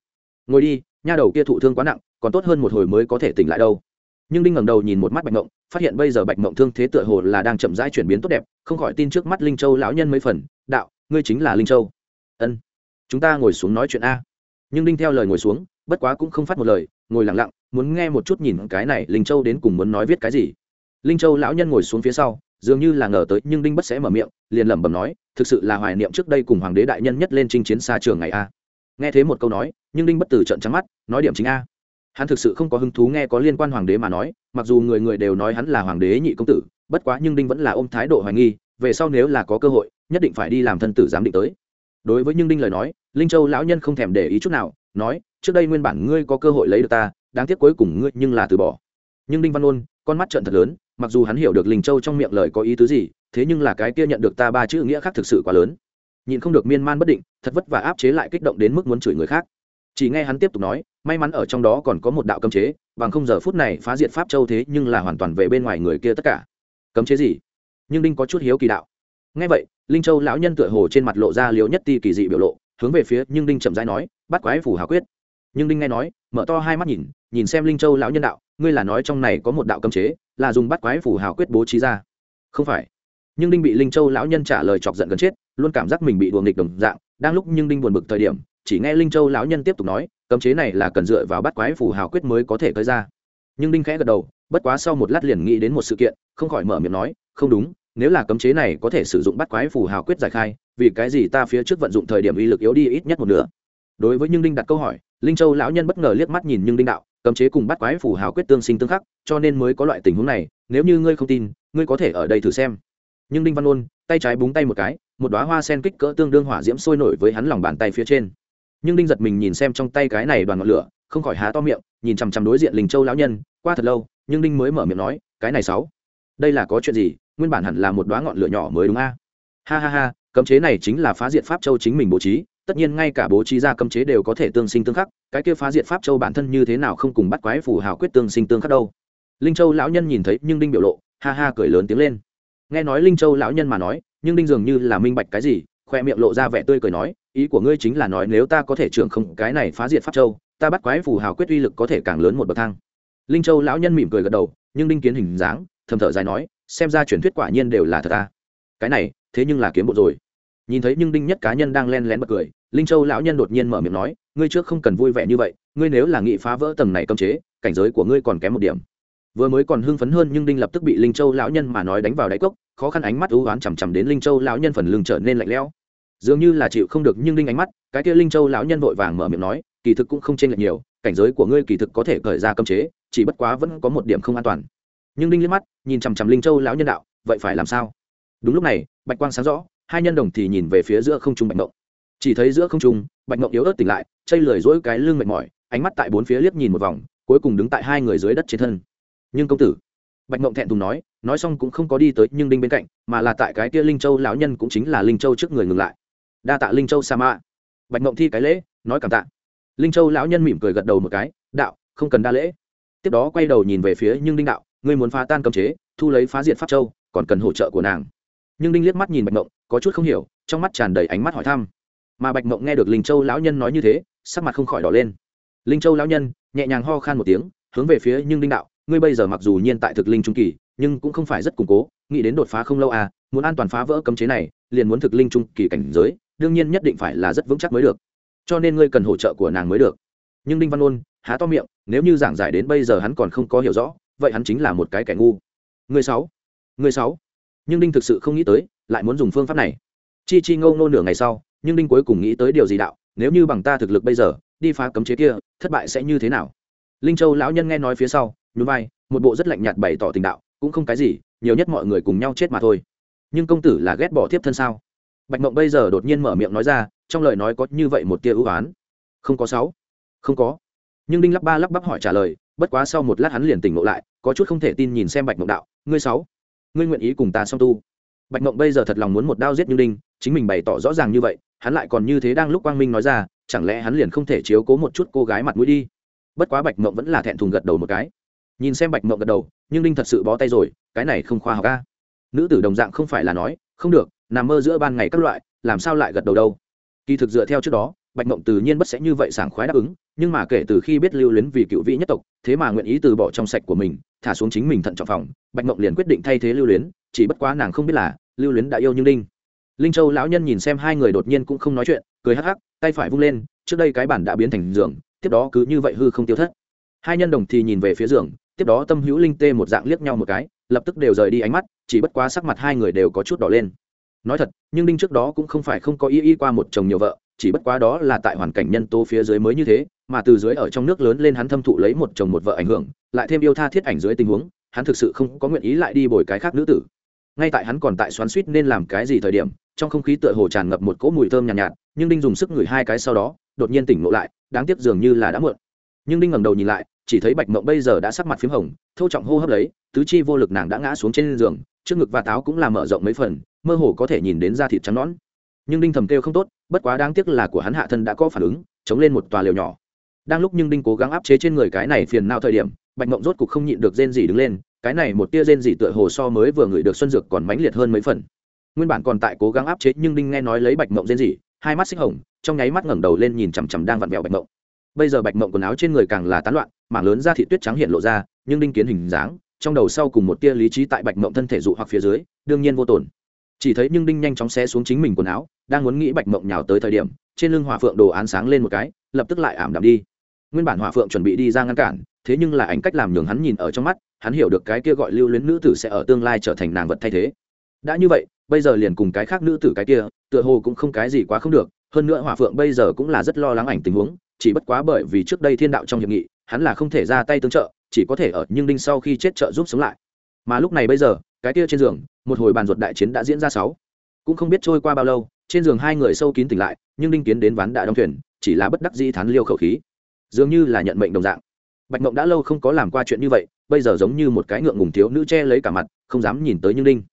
Ngồi đi, nha đầu kia thụ thương quá nặng, còn tốt hơn một hồi mới có thể tỉnh lại đâu. Nhưng đinh ngẩng đầu nhìn một mắt bạch ngộng phát hiện bây giờ bạch mộng thương thế tựa hồ là đang chậm rãi chuyển biến tốt đẹp, không khỏi tin trước mắt linh châu lão nhân mấy phần, đạo, ngươi chính là linh châu. Ân, chúng ta ngồi xuống nói chuyện a. Nhưng đinh theo lời ngồi xuống, bất quá cũng không phát một lời, ngồi lặng lặng, muốn nghe một chút nhìn cái này linh châu đến cùng muốn nói viết cái gì. Linh châu lão nhân ngồi xuống phía sau, dường như là ngờ tới, nhưng đinh bất sẽ mở miệng, liền lẩm bẩm nói, thực sự là hoài niệm trước đây cùng hoàng đế đại nhân nhất lên chinh chiến xa trường ngày a. Nghe thế một câu nói, nhưng đinh bất từ trận trắng mắt, nói điểm chính a hắn thực sự không có hứng thú nghe có liên quan hoàng đế mà nói, mặc dù người người đều nói hắn là hoàng đế nhị công tử, bất quá nhưng đinh vẫn là ôm thái độ hoài nghi, về sau nếu là có cơ hội, nhất định phải đi làm thân tử giám định tới. Đối với nhưng đinh lời nói, linh châu lão nhân không thèm để ý chút nào, nói, trước đây nguyên bản ngươi có cơ hội lấy được ta, đáng tiếc cuối cùng ngươi nhưng là từ bỏ. Nhưng đinh văn ôn, con mắt trận thật lớn, mặc dù hắn hiểu được linh châu trong miệng lời có ý tứ gì, thế nhưng là cái kia nhận được ta ba chữ nghĩa khác thực sự quá lớn. Nhìn không được miên man bất định, thật vất và áp chế lại kích động đến mức muốn chửi người khác chỉ nghe hắn tiếp tục nói, may mắn ở trong đó còn có một đạo cấm chế, bằng không giờ phút này phá diệt pháp châu thế nhưng là hoàn toàn về bên ngoài người kia tất cả. Cấm chế gì? Nhưng đinh có chút hiếu kỳ đạo. Nghe vậy, linh châu lão nhân tựa hồ trên mặt lộ ra liều nhất ti kỳ dị biểu lộ, hướng về phía nhưng đinh chậm rãi nói, bắt quái phủ hào quyết. Nhưng đinh nghe nói, mở to hai mắt nhìn nhìn xem linh châu lão nhân đạo, ngươi là nói trong này có một đạo cấm chế, là dùng bắt quái phủ hào quyết bố trí ra. Không phải. Nhưng đinh bị linh châu lão nhân trả lời chọc giận gần chết, luôn cảm giác mình bị đùa nghịch đồng dạng, đang lúc nhưng đinh buồn bực thời điểm chỉ nghe linh châu lão nhân tiếp tục nói, cấm chế này là cần dựa vào bắt quái phù hào quyết mới có thể tới ra. Nhưng đinh khẽ gật đầu, bất quá sau một lát liền nghĩ đến một sự kiện, không khỏi mở miệng nói, không đúng, nếu là cấm chế này có thể sử dụng bắt quái phù hào quyết giải khai, vì cái gì ta phía trước vận dụng thời điểm uy lực yếu đi ít nhất một nửa? Đối với nhưng đinh đặt câu hỏi, linh châu lão nhân bất ngờ liếc mắt nhìn nhưng đinh đạo, cấm chế cùng bắt quái phù hào quyết tương sinh tương khắc, cho nên mới có loại tình huống này, nếu như ngươi không tin, ngươi có thể ở đây thử xem. Nhưng đinh văn ôn tay trái búng tay một cái, một đoá hoa sen kích cỡ tương đương hỏa diễm sôi nổi với hắn lòng bàn tay phía trên nhưng đinh giật mình nhìn xem trong tay cái này đoàn ngọn lửa, không khỏi há to miệng, nhìn chằm chằm đối diện linh châu lão nhân, qua thật lâu, nhưng đinh mới mở miệng nói, cái này sáu, đây là có chuyện gì? Nguyên bản hẳn là một đoá ngọn lửa nhỏ mới đúng a? Ha ha ha, cấm chế này chính là phá diệt pháp châu chính mình bố trí, tất nhiên ngay cả bố trí ra cấm chế đều có thể tương sinh tương khắc, cái kia phá diệt pháp châu bản thân như thế nào không cùng bắt quái phủ hào quyết tương sinh tương khắc đâu. Linh châu lão nhân nhìn thấy, nhưng đinh biểu lộ, ha ha cười lớn tiếng lên. Nghe nói linh châu lão nhân mà nói, nhưng đinh dường như là minh bạch cái gì khoe miệng lộ ra vẻ tươi cười nói, ý của ngươi chính là nói nếu ta có thể trưởng không, cái này phá diệt pháp châu, ta bắt quái phù hào quyết uy lực có thể càng lớn một bậc thang. Linh châu lão nhân mỉm cười gật đầu, nhưng đinh kiến hình dáng, thầm thở dài nói, xem ra truyền thuyết quả nhiên đều là thật ta cái này, thế nhưng là kiếm bộ rồi. Nhìn thấy nhưng đinh nhất cá nhân đang len lén bật cười, linh châu lão nhân đột nhiên mở miệng nói, ngươi trước không cần vui vẻ như vậy, ngươi nếu là nghị phá vỡ tầng này cấm chế, cảnh giới của ngươi còn kém một điểm. Vừa mới còn hưng phấn hơn nhưng đinh lập tức bị linh châu lão nhân mà nói đánh vào đáy cốc, khó khăn ánh mắt ưu oán chằm chằm đến linh châu lão nhân phần lưng trở nên lạnh lẽo dường như là chịu không được nhưng đinh ánh mắt, cái kia linh châu lão nhân vội vàng mở miệng nói, kỳ thực cũng không chênh lệch nhiều, cảnh giới của ngươi kỳ thực có thể khởi ra cấm chế, chỉ bất quá vẫn có một điểm không an toàn. Nhưng đinh liếc mắt, nhìn chằm chằm linh châu lão nhân đạo, vậy phải làm sao? Đúng lúc này, bạch quang sáng rõ, hai nhân đồng thì nhìn về phía giữa không trung bạch ngộng. Chỉ thấy giữa không trung, bạch ngộng yếu ớt tỉnh lại, chây lười dỗi cái lưng mệt mỏi, ánh mắt tại bốn phía liếc nhìn một vòng, cuối cùng đứng tại hai người dưới đất trên thân. Nhưng công tử, bạch ngộng thẹn thùng nói nói xong cũng không có đi tới nhưng đinh bên cạnh, mà là tại cái kia linh châu lão nhân cũng chính là linh châu trước người ngừng lại đa tạ linh châu sa mạ bạch mộng thi cái lễ nói cảm tạ linh châu lão nhân mỉm cười gật đầu một cái đạo không cần đa lễ tiếp đó quay đầu nhìn về phía nhưng đinh đạo ngươi muốn phá tan cấm chế thu lấy phá diệt pháp châu còn cần hỗ trợ của nàng nhưng đinh liếc mắt nhìn bạch mộng có chút không hiểu trong mắt tràn đầy ánh mắt hỏi thăm mà bạch mộng nghe được linh châu lão nhân nói như thế sắc mặt không khỏi đỏ lên linh châu lão nhân nhẹ nhàng ho khan một tiếng hướng về phía nhưng đinh đạo ngươi bây giờ mặc dù nhiên tại thực linh trung kỳ nhưng cũng không phải rất củng cố nghĩ đến đột phá không lâu à muốn an toàn phá vỡ cấm chế này liền muốn thực linh trung kỳ cảnh giới đương nhiên nhất định phải là rất vững chắc mới được. Cho nên ngươi cần hỗ trợ của nàng mới được. Nhưng đinh văn ôn, há to miệng, nếu như giảng giải đến bây giờ hắn còn không có hiểu rõ, vậy hắn chính là một cái kẻ ngu. Người sáu người sáu. Nhưng đinh thực sự không nghĩ tới, lại muốn dùng phương pháp này. Chi chi ngâu nô nửa ngày sau, nhưng đinh cuối cùng nghĩ tới điều gì đạo, nếu như bằng ta thực lực bây giờ, đi phá cấm chế kia, thất bại sẽ như thế nào? Linh châu lão nhân nghe nói phía sau, nhún vai, một bộ rất lạnh nhạt bày tỏ tình đạo, cũng không cái gì, nhiều nhất mọi người cùng nhau chết mà thôi. Nhưng công tử là ghét bỏ tiếp thân sao? Bạch mộng bây giờ đột nhiên mở miệng nói ra, trong lời nói có như vậy một tia ưu oán không có sáu. Không có. Nhưng đinh lắp ba lắp bắp hỏi trả lời, bất quá sau một lát hắn liền tỉnh ngộ lại, có chút không thể tin nhìn xem bạch mộng đạo, ngươi sáu, ngươi nguyện ý cùng ta song tu? Bạch mộng bây giờ thật lòng muốn một đao giết như đinh, chính mình bày tỏ rõ ràng như vậy, hắn lại còn như thế đang lúc quang minh nói ra, chẳng lẽ hắn liền không thể chiếu cố một chút cô gái mặt mũi đi? Bất quá bạch mộng vẫn là thẹn thùng gật đầu một cái. Nhìn xem bạch mộng gật đầu, nhưng đinh thật sự bó tay rồi, cái này không khoa học ca nữ tử đồng dạng không phải là nói, không được nằm mơ giữa ban ngày các loại làm sao lại gật đầu đâu? Kỳ thực dựa theo trước đó bạch mộng tự nhiên bất sẽ như vậy sảng khoái đáp ứng nhưng mà kể từ khi biết lưu luyến vì cựu vị nhất tộc thế mà nguyện ý từ bỏ trong sạch của mình thả xuống chính mình thận trọng phòng bạch mộng liền quyết định thay thế lưu luyến chỉ bất quá nàng không biết là lưu luyến đã yêu như linh, linh châu lão nhân nhìn xem hai người đột nhiên cũng không nói chuyện cười hắc hắc tay phải vung lên trước đây cái bản đã biến thành giường tiếp đó cứ như vậy hư không tiêu thất. Hai nhân đồng thì nhìn về phía giường tiếp đó tâm hữu linh tê một dạng liếc nhau một cái lập tức đều rời đi ánh mắt chỉ bất quá sắc mặt hai người đều có chút đỏ lên nói thật nhưng đinh trước đó cũng không phải không có y y qua một chồng nhiều vợ chỉ bất quá đó là tại hoàn cảnh nhân tố phía dưới mới như thế mà từ dưới ở trong nước lớn lên hắn thâm thụ lấy một chồng một vợ ảnh hưởng lại thêm yêu tha thiết ảnh dưới tình huống hắn thực sự không có nguyện ý lại đi bồi cái khác nữ tử ngay tại hắn còn tại xoắn suýt nên làm cái gì thời điểm trong không khí tựa hồ tràn ngập một cỗ mùi thơm nhàn nhạt, nhạt nhưng đinh dùng sức ngửi hai cái sau đó đột nhiên tỉnh ngộ lại đáng tiếc dường như là đã mượn. nhưng đinh ngẩng đầu nhìn lại chỉ thấy bạch mộng bây giờ đã sắc mặt p hồng thô trọng hô hấp lấy tứ chi vô lực nàng đã ngã xuống trên giường trước ngực và táo cũng làm mở rộng mấy phần mơ hồ có thể nhìn đến da thịt trắng nón nhưng đinh thầm kêu không tốt, bất quá đáng tiếc là của hắn hạ thân đã có phản ứng, chống lên một tòa liều nhỏ. Đang lúc nhưng đinh cố gắng áp chế trên người cái này phiền nào thời điểm, bạch mộng rốt cục không nhịn được rên gì đứng lên, cái này một tia rên gì tựa hồ so mới vừa ngửi được xuân dược còn mãnh liệt hơn mấy phần. Nguyên bản còn tại cố gắng áp chế nhưng đinh nghe nói lấy bạch mộng rên gì hai mắt xích hồng, trong nháy mắt ngẩng đầu lên nhìn chằm chằm đang vặn vẹo bạch mộng bây giờ bạch mộng quần áo trên người càng là tán loạn, mảng lớn da thị tuyết trắng hiện lộ ra, nhưng đinh kiến hình dáng, trong đầu sau cùng một tia lý trí tại bạch mộng thân thể dụ hoặc phía dưới, đương nhiên vô tổn chỉ thấy nhưng đinh nhanh chóng xé xuống chính mình quần áo, đang muốn nghĩ bạch mộng nhào tới thời điểm, trên lưng hỏa phượng đồ án sáng lên một cái, lập tức lại ảm đạm đi. Nguyên bản hỏa phượng chuẩn bị đi ra ngăn cản, thế nhưng là ảnh cách làm nhường hắn nhìn ở trong mắt, hắn hiểu được cái kia gọi lưu luyến nữ tử sẽ ở tương lai trở thành nàng vật thay thế. Đã như vậy, bây giờ liền cùng cái khác nữ tử cái kia, tựa hồ cũng không cái gì quá không được, hơn nữa hỏa phượng bây giờ cũng là rất lo lắng ảnh tình huống, chỉ bất quá bởi vì trước đây thiên đạo trong hiệp nghị, hắn là không thể ra tay tương trợ, chỉ có thể ở nhưng đinh sau khi chết trợ giúp sống lại. Mà lúc này bây giờ, cái kia trên giường một hồi bàn ruột đại chiến đã diễn ra sáu. Cũng không biết trôi qua bao lâu, trên giường hai người sâu kín tỉnh lại, nhưng đinh kiến đến ván đã đóng thuyền, chỉ là bất đắc dĩ thán liêu khẩu khí. Dường như là nhận mệnh đồng dạng. Bạch mộng đã lâu không có làm qua chuyện như vậy, bây giờ giống như một cái ngượng ngùng thiếu nữ che lấy cả mặt, không dám nhìn tới nhưng đinh.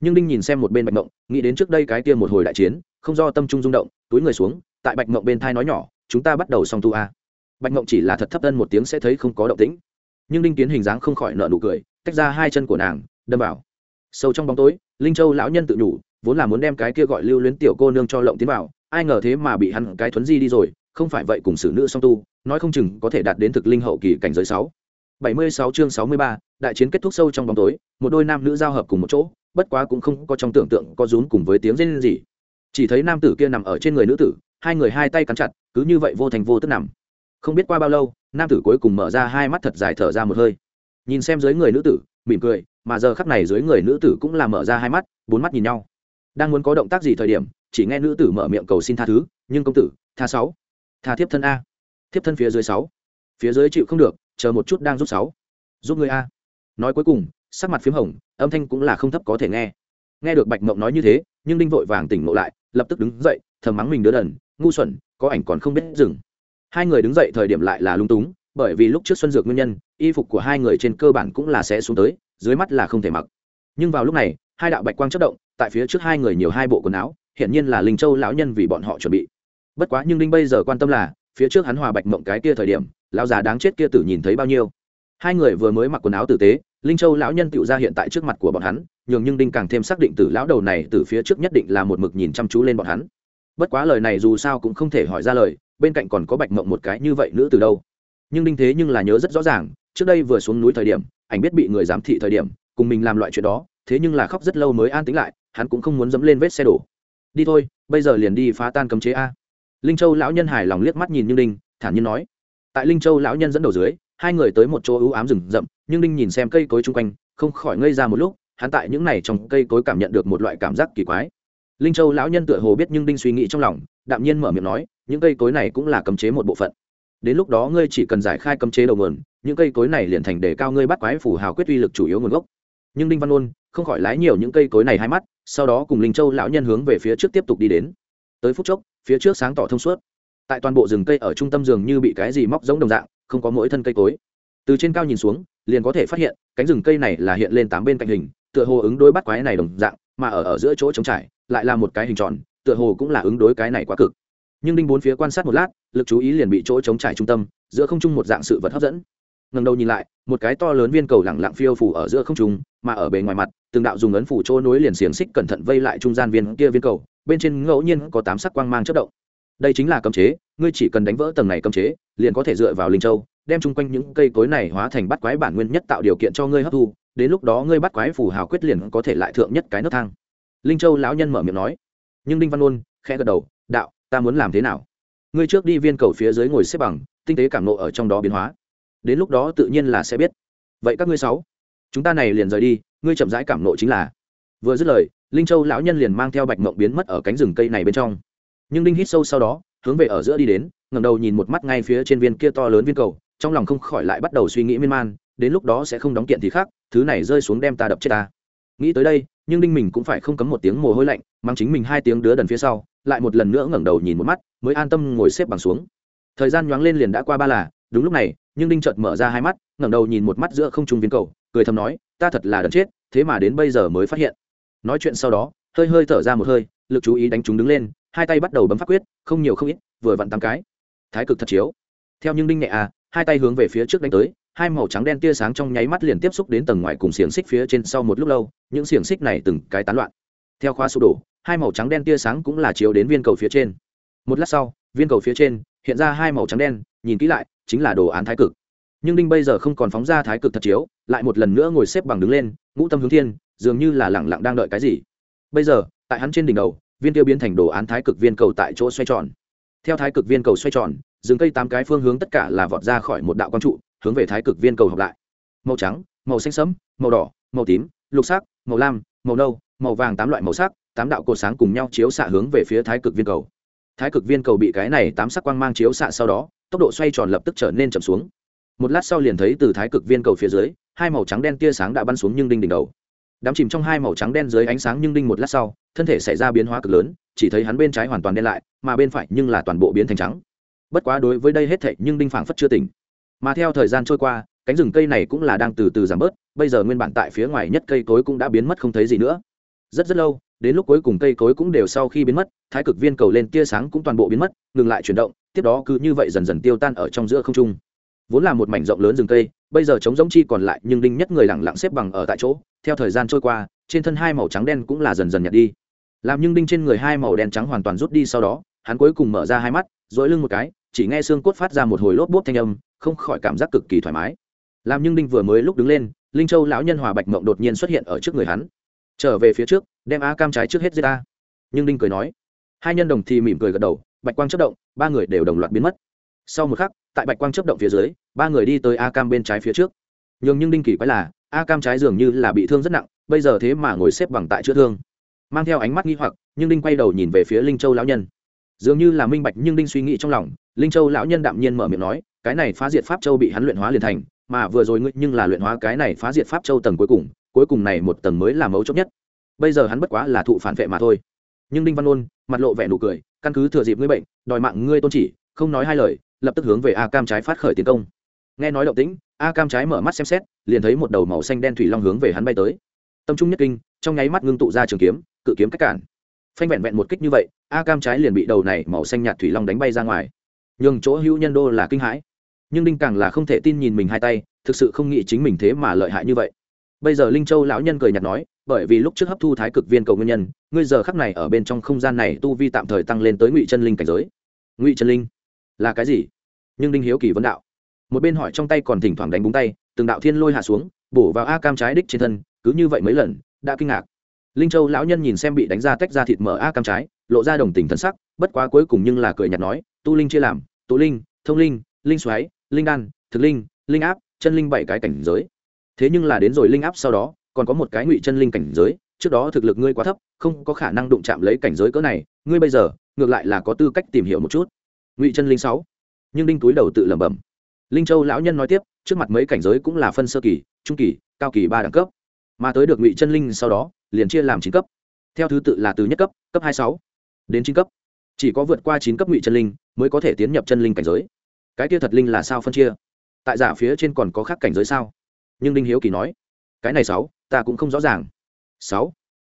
Nhưng đinh nhìn xem một bên bạch mộng, nghĩ đến trước đây cái kia một hồi đại chiến, không do tâm trung rung động, túi người xuống, tại bạch mộng bên thai nói nhỏ, chúng ta bắt đầu xong tu a. Bạch mộng chỉ là thật thấp thân một tiếng sẽ thấy không có động tĩnh. Nhưng đinh kiến hình dáng không khỏi nợ nụ cười, tách ra hai chân của nàng, đâm vào sâu trong bóng tối, linh châu lão nhân tự nhủ, vốn là muốn đem cái kia gọi lưu luyến tiểu cô nương cho lộng tiến vào, ai ngờ thế mà bị hắn cái thuấn di đi rồi, không phải vậy cùng xử nữ song tu, nói không chừng có thể đạt đến thực linh hậu kỳ cảnh giới sáu. Bảy mươi sáu chương sáu mươi ba, đại chiến kết thúc sâu trong bóng tối, một đôi nam nữ giao hợp cùng một chỗ, bất quá cũng không có trong tưởng tượng có rún cùng với tiếng rên gì. Chỉ thấy nam tử kia nằm ở trên người nữ tử, hai người hai tay cắn chặt, cứ như vậy vô thành vô tức nằm. Không biết qua bao lâu, nam tử cuối cùng mở ra hai mắt thật dài thở ra một hơi. Nhìn xem dưới người nữ tử, mỉm cười mà giờ khắc này dưới người nữ tử cũng là mở ra hai mắt, bốn mắt nhìn nhau. Đang muốn có động tác gì thời điểm, chỉ nghe nữ tử mở miệng cầu xin tha thứ, nhưng công tử, tha sáu, tha thiếp thân a, thiếp thân phía dưới sáu, phía dưới chịu không được, chờ một chút đang giúp sáu, giúp người a. Nói cuối cùng, sắc mặt p h í m hồng, âm thanh cũng là không thấp có thể nghe. Nghe được bạch mộng nói như thế, nhưng đinh vội vàng tỉnh ngộ lại, lập tức đứng dậy, thầm mắng mình đứa đần, ngu xuẩn, có ảnh còn không biết dừng. Hai người đứng dậy thời điểm lại là lung túng, bởi vì lúc trước xuân dược nguyên nhân, y phục của hai người trên cơ bản cũng là sẽ xuống tới dưới mắt là không thể mặc. Nhưng vào lúc này, hai đạo bạch quang chất động, tại phía trước hai người nhiều hai bộ quần áo, hiển nhiên là linh châu lão nhân vì bọn họ chuẩn bị. Bất quá nhưng đinh bây giờ quan tâm là, phía trước hắn hòa bạch mộng cái kia thời điểm, lão già đáng chết kia tử nhìn thấy bao nhiêu. Hai người vừa mới mặc quần áo tử tế, linh châu lão nhân tựu ra hiện tại trước mặt của bọn hắn, nhường nhưng đinh càng thêm xác định từ lão đầu này từ phía trước nhất định là một mực nhìn chăm chú lên bọn hắn. Bất quá lời này dù sao cũng không thể hỏi ra lời, bên cạnh còn có bạch mộng một cái như vậy nữa từ đâu. Nhưng đinh thế nhưng là nhớ rất rõ ràng trước đây vừa xuống núi thời điểm, ảnh biết bị người giám thị thời điểm, cùng mình làm loại chuyện đó, thế nhưng là khóc rất lâu mới an tính lại, hắn cũng không muốn dẫm lên vết xe đổ. Đi thôi, bây giờ liền đi phá tan cấm chế a. Linh châu lão nhân hài lòng liếc mắt nhìn như đinh thản nhiên nói. Tại linh châu lão nhân dẫn đầu dưới, hai người tới một chỗ ưu ám rừng rậm nhưng đinh nhìn xem cây cối chung quanh, không khỏi ngây ra một lúc, hắn tại những này trong cây cối cảm nhận được một loại cảm giác kỳ quái. Linh châu lão nhân tựa hồ biết nhưng đinh suy nghĩ trong lòng, đạm nhiên mở miệng nói, những cây cối này cũng là cấm chế một bộ phận. Đến lúc đó ngươi chỉ cần giải khai cấm chế đầu nguồn những cây cối này liền thành để cao ngươi bắt quái phủ hào quyết uy lực chủ yếu nguồn gốc. Nhưng đinh văn ôn không khỏi lái nhiều những cây cối này hai mắt, sau đó cùng linh châu lão nhân hướng về phía trước tiếp tục đi đến. Tới phút chốc, phía trước sáng tỏ thông suốt. Tại toàn bộ rừng cây ở trung tâm rừng như bị cái gì móc giống đồng dạng, không có mỗi thân cây cối. Từ trên cao nhìn xuống, liền có thể phát hiện, cánh rừng cây này là hiện lên tám bên cạnh hình, tựa hồ ứng đối bắt quái này đồng dạng, mà ở ở giữa chỗ trống trải, lại là một cái hình tròn, tựa hồ cũng là ứng đối cái này quá cực. Nhưng đinh bốn phía quan sát một lát, lực chú ý liền bị chỗ trống trải trung tâm, giữa không trung một dạng sự vật hấp dẫn ngẩng đầu nhìn lại, một cái to lớn viên cầu lẳng lặng phiêu phủ ở giữa không trung, mà ở bề ngoài mặt, từng đạo dùng ấn phủ chỗ nối liền xiềng xích cẩn thận vây lại trung gian viên kia viên cầu, bên trên ngẫu nhiên có tám sắc quang mang chất động. Đây chính là cấm chế, ngươi chỉ cần đánh vỡ tầng này cấm chế, liền có thể dựa vào linh châu, đem chung quanh những cây cối này hóa thành bắt quái bản nguyên nhất tạo điều kiện cho ngươi hấp thu, đến lúc đó ngươi bắt quái phù hào quyết liền có thể lại thượng nhất cái nấc thang. Linh châu lão nhân mở miệng nói. Nhưng đinh văn ôn khẽ gật đầu, đạo, ta muốn làm thế nào? Ngươi trước đi viên cầu phía dưới ngồi xếp bằng, tinh tế cảm nộ ở trong đó biến hóa đến lúc đó tự nhiên là sẽ biết. Vậy các ngươi sáu, chúng ta này liền rời đi, ngươi chậm rãi cảm nộ chính là. Vừa dứt lời, linh châu lão nhân liền mang theo bạch mộng biến mất ở cánh rừng cây này bên trong. Nhưng đinh hít sâu sau đó, hướng về ở giữa đi đến ngầm đầu nhìn một mắt ngay phía trên viên kia to lớn viên cầu, trong lòng không khỏi lại bắt đầu suy nghĩ miên man, đến lúc đó sẽ không đóng kiện thì khác, thứ này rơi xuống đem ta đập chết ta. Nghĩ tới đây, nhưng đinh mình cũng phải không cấm một tiếng mồ hôi lạnh, mang chính mình hai tiếng đứa đần phía sau, lại một lần nữa ngẩng đầu nhìn một mắt, mới an tâm ngồi xếp bằng xuống. Thời gian nhoáng lên liền đã qua ba là, đúng lúc này nhưng đinh chợt mở ra hai mắt, ngẩng đầu nhìn một mắt giữa không trung viên cầu, cười thầm nói, ta thật là đần chết, thế mà đến bây giờ mới phát hiện. Nói chuyện sau đó, hơi hơi thở ra một hơi, lực chú ý đánh chúng đứng lên, hai tay bắt đầu bấm phát quyết, không nhiều không ít, vừa vặn tám cái. Thái cực thật chiếu. Theo nhưng đinh nhẹ à hai tay hướng về phía trước đánh tới, hai màu trắng đen tia sáng trong nháy mắt liền tiếp xúc đến tầng ngoài cùng xiềng xích phía trên sau một lúc lâu, những xiềng xích này từng cái tán loạn. Theo khoa sụp đổ, hai màu trắng đen tia sáng cũng là chiếu đến viên cầu phía trên. Một lát sau, viên cầu phía trên, hiện ra hai màu trắng đen, nhìn kỹ lại chính là đồ án thái cực. Nhưng đinh bây giờ không còn phóng ra thái cực thật chiếu, lại một lần nữa ngồi xếp bằng đứng lên, ngũ tâm hướng thiên, dường như là lẳng lặng đang đợi cái gì. Bây giờ, tại hắn trên đỉnh đầu, viên tiêu biến thành đồ án thái cực viên cầu tại chỗ xoay tròn. Theo thái cực viên cầu xoay tròn, rừng cây tám cái phương hướng tất cả là vọt ra khỏi một đạo quang trụ, hướng về thái cực viên cầu học lại. Màu trắng, màu xanh sẫm, màu đỏ, màu tím, lục sắc, màu lam, màu nâu, màu vàng tám loại màu sắc, tám đạo cột sáng cùng nhau chiếu xạ hướng về phía thái cực viên cầu. Thái cực viên cầu bị cái này tám sắc quang mang chiếu xạ sau đó tốc độ xoay tròn lập tức trở nên chậm xuống. Một lát sau liền thấy từ thái cực viên cầu phía dưới, hai màu trắng đen tia sáng đã bắn xuống nhưng đinh đỉnh đầu. Đám chìm trong hai màu trắng đen dưới ánh sáng nhưng đinh một lát sau, thân thể xảy ra biến hóa cực lớn, chỉ thấy hắn bên trái hoàn toàn đen lại, mà bên phải nhưng là toàn bộ biến thành trắng. Bất quá đối với đây hết thệ nhưng đinh phảng phất chưa tỉnh. Mà theo thời gian trôi qua, cánh rừng cây này cũng là đang từ từ giảm bớt, bây giờ nguyên bản tại phía ngoài nhất cây cối cũng đã biến mất không thấy gì nữa. Rất rất lâu, đến lúc cuối cùng cây cối cũng đều sau khi biến mất, thái cực viên cầu lên tia sáng cũng toàn bộ biến mất, ngừng lại chuyển động tiếp đó cứ như vậy dần dần tiêu tan ở trong giữa không trung. Vốn là một mảnh rộng lớn rừng cây, bây giờ chống giống chi còn lại, nhưng đinh nhất người lẳng lặng xếp bằng ở tại chỗ, theo thời gian trôi qua, trên thân hai màu trắng đen cũng là dần dần nhạt đi. Làm nhưng đinh trên người hai màu đen trắng hoàn toàn rút đi sau đó, hắn cuối cùng mở ra hai mắt dỗi lưng một cái, chỉ nghe xương cốt phát ra một hồi lốp bốp thanh âm, không khỏi cảm giác cực kỳ thoải mái. Làm nhưng đinh vừa mới lúc đứng lên, linh châu lão nhân hòa bạch mộng đột nhiên xuất hiện ở trước người hắn. Trở về phía trước, đem a cam trái trước hết giết ta. Nhưng đinh cười nói. Hai nhân đồng thì mỉm cười gật đầu bạch quang chất động, ba người đều đồng loạt biến mất. Sau một khắc, tại bạch quang chất động phía dưới, ba người đi tới a cam bên trái phía trước. Nhường nhưng đinh kỳ quái là, a cam trái dường như là bị thương rất nặng, bây giờ thế mà ngồi xếp bằng tại chữa thương. Mang theo ánh mắt nghi hoặc, nhưng đinh quay đầu nhìn về phía linh châu lão nhân. Dường như là minh bạch nhưng đinh suy nghĩ trong lòng, linh châu lão nhân đạm nhiên mở miệng nói, cái này phá diệt pháp châu bị hắn luyện hóa liền thành, mà vừa rồi ngươi nhưng là luyện hóa cái này phá diệt pháp châu tầng cuối cùng cuối cùng này một tầng mới là mấu chốt nhất. Bây giờ hắn bất quá là thụ phản vệ mà thôi. Nhưng đinh văn ôn, mặt lộ vẻ nụ cười căn cứ thừa dịp ngươi bệnh, đòi mạng ngươi tôn chỉ, không nói hai lời, lập tức hướng về a cam trái phát khởi tiến công. Nghe nói động tĩnh, a cam trái mở mắt xem xét, liền thấy một đầu màu xanh đen thủy long hướng về hắn bay tới. Tâm trung nhất kinh, trong nháy mắt ngưng tụ ra trường kiếm, cự kiếm cách cản. Phanh vẹn vẹn một kích như vậy, a cam trái liền bị đầu này màu xanh nhạt thủy long đánh bay ra ngoài. Nhường chỗ hữu nhân đô là kinh hãi. Nhưng đinh càng là không thể tin nhìn mình hai tay, thực sự không nghĩ chính mình thế mà lợi hại như vậy. Bây giờ linh châu lão nhân cười nhạt nói bởi vì lúc trước hấp thu thái cực viên cầu nguyên nhân, ngươi giờ khắc này ở bên trong không gian này tu vi tạm thời tăng lên tới ngụy chân linh cảnh giới. Ngụy chân linh? Là cái gì? Nhưng đinh hiếu kỳ vấn đạo. Một bên hỏi trong tay còn thỉnh thoảng đánh búng tay, từng đạo thiên lôi hạ xuống, bổ vào a cam trái đích trên thân, cứ như vậy mấy lần, đã kinh ngạc. Linh châu lão nhân nhìn xem bị đánh ra tách ra thịt mở a cam trái, lộ ra đồng tình thân sắc, bất quá cuối cùng nhưng là cười nhạt nói, tu linh chia làm, tụ linh, thông linh linh xoáy, linh đan, thực linh linh áp, chân linh bảy cái cảnh giới. Thế nhưng là đến rồi linh áp sau đó còn có một cái ngụy chân linh cảnh giới, trước đó thực lực ngươi quá thấp, không có khả năng đụng chạm lấy cảnh giới cỡ này, ngươi bây giờ, ngược lại là có tư cách tìm hiểu một chút. Ngụy chân linh sáu. Nhưng đinh túi đầu tự lẩm bẩm. Linh châu lão nhân nói tiếp, trước mặt mấy cảnh giới cũng là phân sơ kỳ, trung kỳ, cao kỳ ba đẳng cấp. Mà tới được ngụy chân linh sau đó, liền chia làm chín cấp. Theo thứ tự là từ nhất cấp cấp hai sáu, đến chín cấp. Chỉ có vượt qua chín cấp ngụy chân linh mới có thể tiến nhập chân linh cảnh giới. Cái kia thật linh là sao phân chia? Tại giả phía trên còn có khác cảnh giới sao? Nhưng đinh hiếu kỳ nói cái này sáu, ta cũng không rõ ràng. Sáu.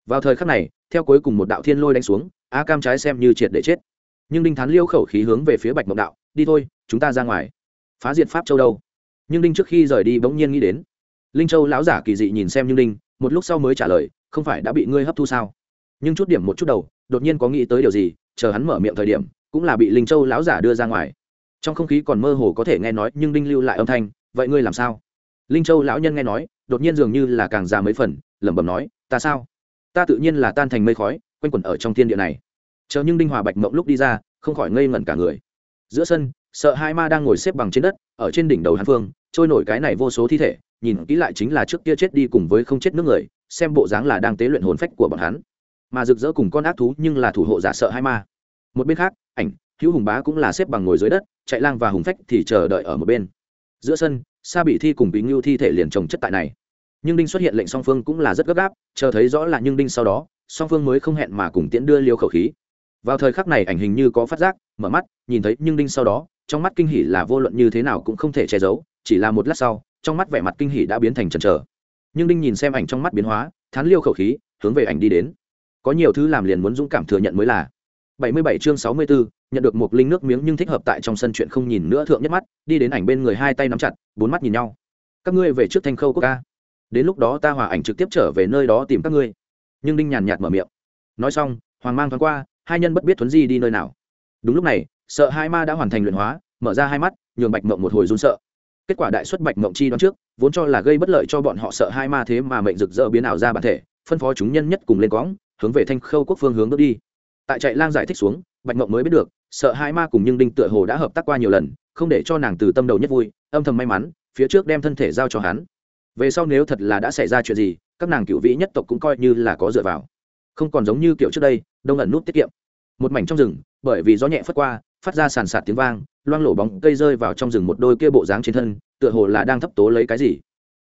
Vào thời khắc này, theo cuối cùng một đạo thiên lôi đánh xuống, a cam trái xem như triệt để chết. Nhưng đinh thán liêu khẩu khí hướng về phía bạch mộng đạo, đi thôi, chúng ta ra ngoài. Phá diệt pháp châu đâu? Nhưng đinh trước khi rời đi bỗng nhiên nghĩ đến. Linh châu lão giả kỳ dị nhìn xem nhưng đinh, một lúc sau mới trả lời, không phải đã bị ngươi hấp thu sao? Nhưng chút điểm một chút đầu, đột nhiên có nghĩ tới điều gì, chờ hắn mở miệng thời điểm, cũng là bị linh châu lão giả đưa ra ngoài. Trong không khí còn mơ hồ có thể nghe nói nhưng đinh lưu lại âm thanh, vậy ngươi làm sao? Linh châu lão nhân nghe nói, đột nhiên dường như là càng già mấy phần, lẩm bẩm nói, ta sao? Ta tự nhiên là tan thành mây khói, quanh quẩn ở trong thiên địa này. Chờ nhưng đinh hòa bạch mộng lúc đi ra, không khỏi ngây ngẩn cả người. Giữa sân, sợ hai ma đang ngồi xếp bằng trên đất, ở trên đỉnh đầu hàn phương, trôi nổi cái này vô số thi thể, nhìn kỹ lại chính là trước kia chết đi cùng với không chết nước người, xem bộ dáng là đang tế luyện hồn phách của bọn hắn. Mà rực rỡ cùng con ác thú nhưng là thủ hộ giả sợ hai ma. Một bên khác, ảnh, hữu hùng bá cũng là xếp bằng ngồi dưới đất, chạy lang và hùng phách thì chờ đợi ở một bên. Giữa sân sa bị thi cùng bị ngưu thi thể liền trồng chất tại này. Nhưng đinh xuất hiện lệnh song phương cũng là rất gấp gáp, chờ thấy rõ là nhưng đinh sau đó, song phương mới không hẹn mà cùng tiễn đưa liêu khẩu khí. Vào thời khắc này ảnh hình như có phát giác, mở mắt, nhìn thấy nhưng đinh sau đó, trong mắt kinh hỉ là vô luận như thế nào cũng không thể che giấu, chỉ là một lát sau, trong mắt vẻ mặt kinh hỉ đã biến thành chần chờ. Nhưng đinh nhìn xem ảnh trong mắt biến hóa, thán liêu khẩu khí, hướng về ảnh đi đến. Có nhiều thứ làm liền muốn dũng cảm thừa nhận mới là. 77 chương 64, nhận được một linh nước miếng nhưng thích hợp tại trong sân chuyện không nhìn nữa thượng nhất mắt đi đến ảnh bên người hai tay nắm chặt bốn mắt nhìn nhau. Các ngươi về trước thanh khâu quốc ca. Đến lúc đó ta hòa ảnh trực tiếp trở về nơi đó tìm các ngươi. Nhưng đinh nhàn nhạt mở miệng. Nói xong hoàng mang thoáng qua hai nhân bất biết thuấn di đi nơi nào. Đúng lúc này sợ hai ma đã hoàn thành luyện hóa mở ra hai mắt nhường bạch mộng một hồi run sợ. Kết quả đại xuất bạch mộng chi đoán trước vốn cho là gây bất lợi cho bọn họ sợ hai ma thế mà mệnh rực rỡ biến ảo ra bản thể phân phó chúng nhân nhất cùng lên quổng, hướng về thanh khâu quốc phương hướng bước đi tại chạy lang giải thích xuống, bạch mộng mới biết được, sợ hai ma cùng nhưng đinh tựa hồ đã hợp tác qua nhiều lần, không để cho nàng từ tâm đầu nhất vui, âm thầm may mắn, phía trước đem thân thể giao cho hắn. Về sau nếu thật là đã xảy ra chuyện gì, các nàng cựu vĩ nhất tộc cũng coi như là có dựa vào. Không còn giống như kiểu trước đây, đông ẩn nút tiết kiệm. Một mảnh trong rừng, bởi vì gió nhẹ phất qua, phát ra sàn sạt tiếng vang, loang lổ bóng cây rơi vào trong rừng một đôi kia bộ dáng trên thân, tựa hồ là đang thấp tố lấy cái gì.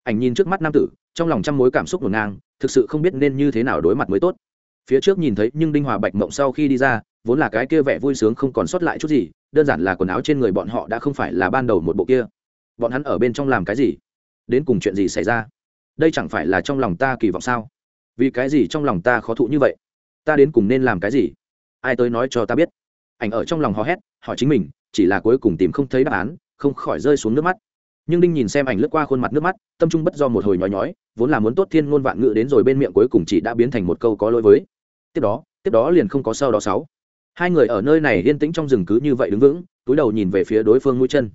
Ảnh nhìn trước mắt nam tử, trong lòng trăm mối cảm xúc ngổn ngang, thực sự không biết nên như thế nào đối mặt mới tốt phía trước nhìn thấy nhưng đinh hòa bạch mộng sau khi đi ra, vốn là cái kia vẻ vui sướng không còn sót lại chút gì, đơn giản là quần áo trên người bọn họ đã không phải là ban đầu một bộ kia. Bọn hắn ở bên trong làm cái gì? Đến cùng chuyện gì xảy ra? Đây chẳng phải là trong lòng ta kỳ vọng sao? Vì cái gì trong lòng ta khó thụ như vậy? Ta đến cùng nên làm cái gì? Ai tới nói cho ta biết? Ảnh ở trong lòng hò hét, hỏi chính mình, chỉ là cuối cùng tìm không thấy đáp án, không khỏi rơi xuống nước mắt. Nhưng đinh nhìn xem ảnh lướt qua khuôn mặt nước mắt, tâm trung bất do một hồi nhói nhói, vốn là muốn tốt thiên ngôn vạn ngữ đến rồi bên miệng cuối cùng chỉ đã biến thành một câu có lỗi với tiếp đó tiếp đó liền không có sau đó sáu. Hai người ở nơi này yên tĩnh trong rừng cứ như vậy đứng vững, túi đầu nhìn về phía đối phương mũi chân.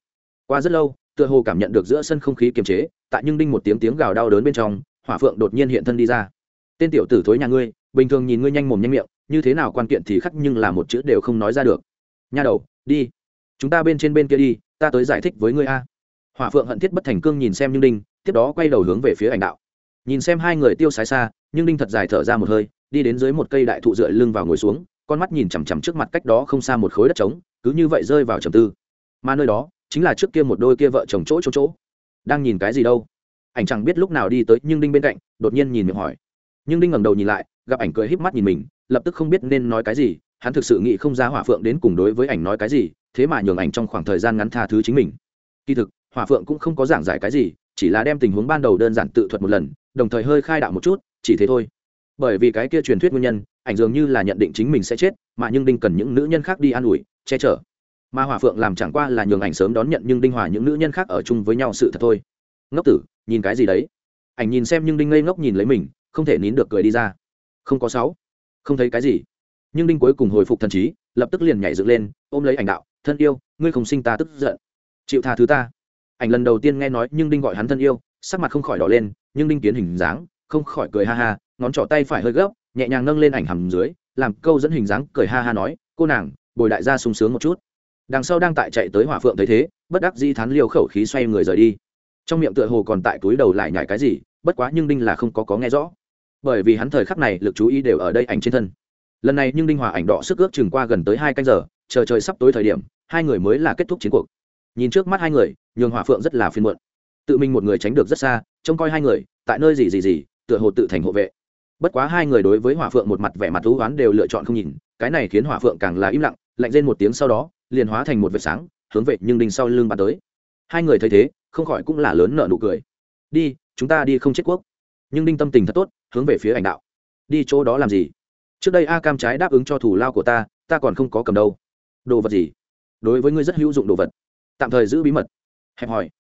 Qua rất lâu, tựa hồ cảm nhận được giữa sân không khí kiềm chế, tại nhưng đinh một tiếng tiếng gào đau đớn bên trong, hỏa phượng đột nhiên hiện thân đi ra. Tên tiểu tử thối nhà ngươi, bình thường nhìn ngươi nhanh mồm nhanh miệng, như thế nào quan kiện thì khắc nhưng là một chữ đều không nói ra được. Nha đầu, đi. Chúng ta bên trên bên kia đi, ta tới giải thích với ngươi a. Hỏa phượng hận thiết bất thành cương nhìn xem nhưng đinh, tiếp đó quay đầu hướng về phía ảnh đạo. Nhìn xem hai người tiêu sái xa, nhưng đinh thật dài thở ra một hơi đi đến dưới một cây đại thụ dựa lưng vào ngồi xuống, con mắt nhìn chằm chằm trước mặt cách đó không xa một khối đất trống, cứ như vậy rơi vào trầm tư. Mà nơi đó, chính là trước kia một đôi kia vợ chồng chỗ chỗ chỗ. Đang nhìn cái gì đâu? Ảnh chẳng biết lúc nào đi tới, nhưng đinh bên cạnh, đột nhiên nhìn miệng hỏi. Nhưng đinh ngẩng đầu nhìn lại, gặp ảnh cười híp mắt nhìn mình, lập tức không biết nên nói cái gì, hắn thực sự nghĩ không ra hỏa phượng đến cùng đối với ảnh nói cái gì, thế mà nhường ảnh trong khoảng thời gian ngắn tha thứ chính mình. Kỳ thực, hỏa phượng cũng không có giảng giải cái gì, chỉ là đem tình huống ban đầu đơn giản tự thuật một lần, đồng thời hơi khai đạo một chút, chỉ thế thôi bởi vì cái kia truyền thuyết nguyên nhân, ảnh dường như là nhận định chính mình sẽ chết, mà nhưng đinh cần những nữ nhân khác đi an ủi, che chở. Mà hỏa phượng làm chẳng qua là nhường ảnh sớm đón nhận nhưng đinh hòa những nữ nhân khác ở chung với nhau sự thật thôi. Ngốc tử, nhìn cái gì đấy? Ảnh nhìn xem nhưng đinh ngây ngốc nhìn lấy mình, không thể nín được cười đi ra. Không có sáu. Không thấy cái gì. Nhưng đinh cuối cùng hồi phục thần trí, lập tức liền nhảy dựng lên, ôm lấy ảnh đạo, thân yêu, ngươi không sinh ta tức giận. Chịu tha thứ ta. Ảnh lần đầu tiên nghe nói nhưng đinh gọi hắn thân yêu, sắc mặt không khỏi đỏ lên, nhưng đinh kiến hình dáng không khỏi cười ha ha, ngón trỏ tay phải hơi gấp, nhẹ nhàng nâng lên ảnh hầm dưới, làm câu dẫn hình dáng cười ha ha nói, cô nàng, bồi đại gia sung sướng một chút. Đằng sau đang tại chạy tới hỏa phượng thấy thế, bất đắc dĩ thán liều khẩu khí xoay người rời đi. Trong miệng tựa hồ còn tại túi đầu lại nhảy cái gì, bất quá nhưng đinh là không có có nghe rõ. Bởi vì hắn thời khắc này lực chú ý đều ở đây ảnh trên thân. Lần này nhưng đinh hòa ảnh đỏ sức ước chừng qua gần tới hai canh giờ, chờ trời sắp tối thời điểm, hai người mới là kết thúc chiến cuộc. Nhìn trước mắt hai người, nhường hòa phượng rất là phiên muộn. Tự mình một người tránh được rất xa, trông coi hai người, tại nơi gì gì gì tựa hồ tự thành hộ vệ. Bất quá hai người đối với hỏa phượng một mặt vẻ mặt thú oán đều lựa chọn không nhìn, cái này khiến hỏa phượng càng là im lặng, lạnh lên một tiếng sau đó, liền hóa thành một vệt sáng, hướng về nhưng đinh sau lưng bắn tới. Hai người thấy thế, không khỏi cũng là lớn nợ nụ cười. Đi, chúng ta đi không chết quốc. Nhưng đinh tâm tình thật tốt, hướng về phía ảnh đạo. Đi chỗ đó làm gì? Trước đây a cam trái đáp ứng cho thủ lao của ta ta còn không có cầm đâu. Đồ vật gì? Đối với ngươi rất hữu dụng đồ vật. Tạm thời giữ bí mật. Hẹp hỏi.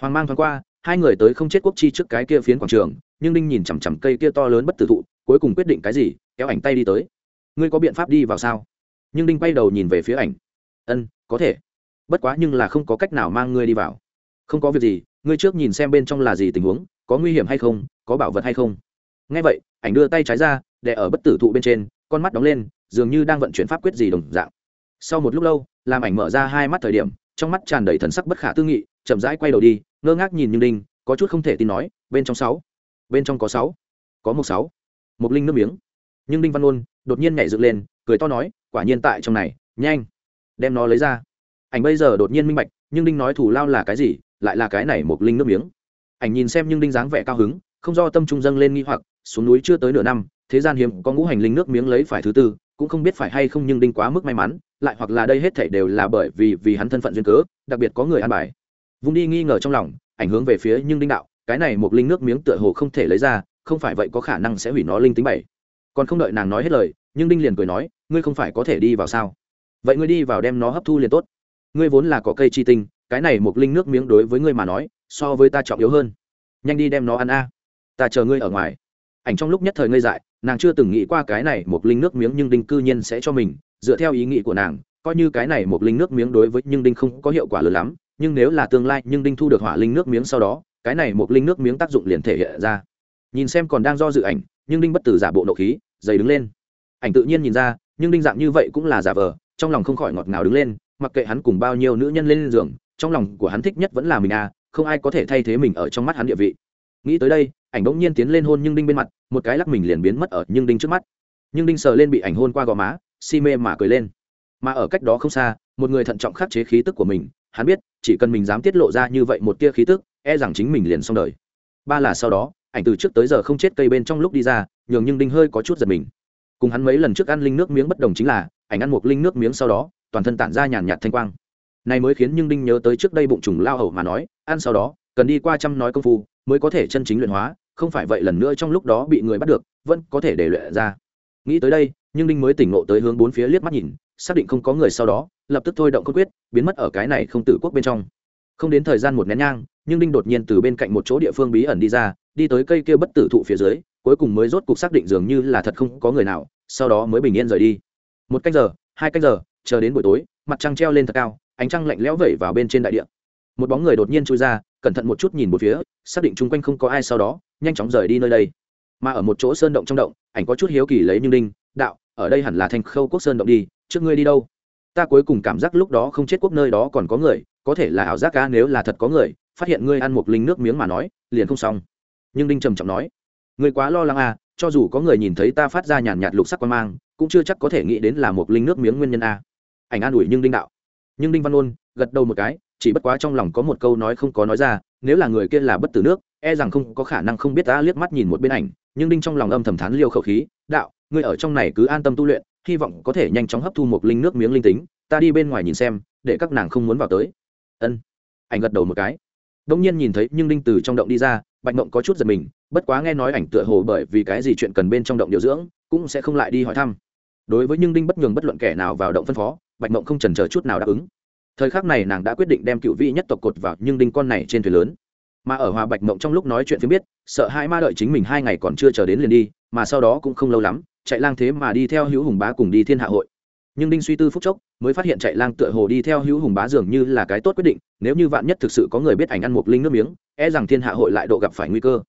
Hoàng mang thoáng qua, hai người tới không chết quốc chi trước cái kia phiến quảng trường nhưng đinh nhìn chằm chằm cây kia to lớn bất tử thụ, cuối cùng quyết định cái gì, kéo ảnh tay đi tới. Ngươi có biện pháp đi vào sao? Nhưng đinh quay đầu nhìn về phía ảnh. Ân, có thể. Bất quá nhưng là không có cách nào mang ngươi đi vào. Không có việc gì, ngươi trước nhìn xem bên trong là gì tình huống, có nguy hiểm hay không, có bảo vật hay không. Ngay vậy, ảnh đưa tay trái ra, để ở bất tử thụ bên trên, con mắt đóng lên, dường như đang vận chuyển pháp quyết gì đồng dạng. Sau một lúc lâu, làm ảnh mở ra hai mắt thời điểm, trong mắt tràn đầy thần sắc bất khả tư nghị, chậm rãi quay đầu đi, ngơ ngác nhìn như đinh, có chút không thể tin nói, bên trong sáu bên trong có sáu, có một sáu. Một linh nước miếng. Nhưng đinh văn ôn đột nhiên nhảy dựng lên, cười to nói, quả nhiên tại trong này, nhanh, đem nó lấy ra. Ảnh bây giờ đột nhiên minh bạch, nhưng đinh nói thủ lao là cái gì, lại là cái này một linh nước miếng. Ảnh nhìn xem nhưng đinh dáng vẻ cao hứng, không do tâm trung dâng lên nghi hoặc, xuống núi chưa tới nửa năm, thế gian hiếm có ngũ hành linh nước miếng lấy phải thứ tư, cũng không biết phải hay không nhưng đinh quá mức may mắn, lại hoặc là đây hết thảy đều là bởi vì vì hắn thân phận duyên cớ, đặc biệt có người ăn bài. Vung đi nghi ngờ trong lòng, ảnh hướng về phía nhưng đinh đạo cái này một linh nước miếng tựa hồ không thể lấy ra, không phải vậy có khả năng sẽ hủy nó linh tính bảy. Còn không đợi nàng nói hết lời, nhưng đinh liền cười nói, ngươi không phải có thể đi vào sao? Vậy ngươi đi vào đem nó hấp thu liền tốt. Ngươi vốn là có cây chi tinh, cái này một linh nước miếng đối với ngươi mà nói, so với ta trọng yếu hơn. Nhanh đi đem nó ăn a. Ta chờ ngươi ở ngoài. Ảnh trong lúc nhất thời ngây dại, nàng chưa từng nghĩ qua cái này một linh nước miếng nhưng đinh cư nhiên sẽ cho mình. Dựa theo ý nghĩ của nàng, coi như cái này một linh nước miếng đối với nhưng đinh không có hiệu quả lớn lắm, nhưng nếu là tương lai nhưng đinh thu được hỏa linh nước miếng sau đó cái này một linh nước miếng tác dụng liền thể hiện ra. Nhìn xem còn đang do dự ảnh, nhưng đinh bất tử giả bộ nộ khí, dày đứng lên. Ảnh tự nhiên nhìn ra, nhưng đinh dạng như vậy cũng là giả vờ, trong lòng không khỏi ngọt ngào đứng lên, mặc kệ hắn cùng bao nhiêu nữ nhân lên giường, trong lòng của hắn thích nhất vẫn là mình à không ai có thể thay thế mình ở trong mắt hắn địa vị. Nghĩ tới đây, ảnh bỗng nhiên tiến lên hôn nhưng đinh bên mặt, một cái lắc mình liền biến mất ở nhưng đinh trước mắt. Nhưng đinh sờ lên bị ảnh hôn qua gò má, si mê mà cười lên. Mà ở cách đó không xa, một người thận trọng khắc chế khí tức của mình, hắn biết, chỉ cần mình dám tiết lộ ra như vậy một tia khí tức e rằng chính mình liền xong đời. Ba là sau đó, ảnh từ trước tới giờ không chết cây bên trong lúc đi ra, nhường nhưng đinh hơi có chút giật mình. Cùng hắn mấy lần trước ăn linh nước miếng bất đồng chính là, ảnh ăn một linh nước miếng sau đó, toàn thân tản ra nhàn nhạt thanh quang. Này mới khiến nhưng đinh nhớ tới trước đây bụng trùng lao hầu mà nói, ăn sau đó, cần đi qua trăm nói công phu, mới có thể chân chính luyện hóa, không phải vậy lần nữa trong lúc đó bị người bắt được, vẫn có thể để luyện ra. Nghĩ tới đây, nhưng đinh mới tỉnh ngộ tới hướng bốn phía liếc mắt nhìn, xác định không có người sau đó, lập tức thôi động cốt quyết, biến mất ở cái này không tử quốc bên trong không đến thời gian một nén nhang, nhưng đinh đột nhiên từ bên cạnh một chỗ địa phương bí ẩn đi ra, đi tới cây kia bất tử thụ phía dưới, cuối cùng mới rốt cục xác định dường như là thật không có người nào, sau đó mới bình yên rời đi. Một canh giờ, hai canh giờ, chờ đến buổi tối, mặt trăng treo lên thật cao, ánh trăng lạnh lẽo vẩy vào bên trên đại địa. Một bóng người đột nhiên chui ra, cẩn thận một chút nhìn một phía, xác định chung quanh không có ai sau đó, nhanh chóng rời đi nơi đây. Mà ở một chỗ sơn động trong động, ảnh có chút hiếu kỳ lấy nhưng đinh, đạo, ở đây hẳn là thành khâu quốc sơn động đi, trước ngươi đi đâu? Ta cuối cùng cảm giác lúc đó không chết quốc nơi đó còn có người có thể là ảo giác ca nếu là thật có người, phát hiện ngươi ăn một linh nước miếng mà nói, liền không xong. Nhưng đinh trầm trọng nói, ngươi quá lo lắng à cho dù có người nhìn thấy ta phát ra nhàn nhạt lục sắc quan mang, cũng chưa chắc có thể nghĩ đến là một linh nước miếng nguyên nhân a ảnh an ủi nhưng đinh đạo. Nhưng đinh văn ôn gật đầu một cái, chỉ bất quá trong lòng có một câu nói không có nói ra, nếu là người kia là bất tử nước e rằng không có khả năng không biết ta liếc mắt nhìn một bên ảnh. Nhưng đinh trong lòng âm thầm thán liêu khẩu khí, đạo, ngươi ở trong này cứ an tâm tu luyện, hy vọng có thể nhanh chóng hấp thu một linh nước miếng linh tính, ta đi bên ngoài nhìn xem, để các nàng không muốn vào tới ân. Ảnh gật đầu một cái. Đông nhiên nhìn thấy nhưng đinh từ trong động đi ra, bạch mộng có chút giật mình, bất quá nghe nói ảnh tựa hồ bởi vì cái gì chuyện cần bên trong động điều dưỡng, cũng sẽ không lại đi hỏi thăm. Đối với nhưng đinh bất nhường bất luận kẻ nào vào động phân phó, bạch mộng không trần chờ chút nào đáp ứng. Thời khắc này nàng đã quyết định đem cựu vị nhất tộc cột vào nhưng đinh con này trên thuyền lớn. Mà ở hòa bạch mộng trong lúc nói chuyện phía biết, sợ hai ma đợi chính mình hai ngày còn chưa chờ đến liền đi, mà sau đó cũng không lâu lắm, chạy lang thế mà đi theo hữu hùng bá cùng đi thiên hạ hội nhưng đinh suy tư phúc chốc mới phát hiện chạy lang tựa hồ đi theo hữu hùng bá dường như là cái tốt quyết định, nếu như vạn nhất thực sự có người biết ảnh ăn một linh nước miếng e rằng thiên hạ hội lại độ gặp phải nguy cơ.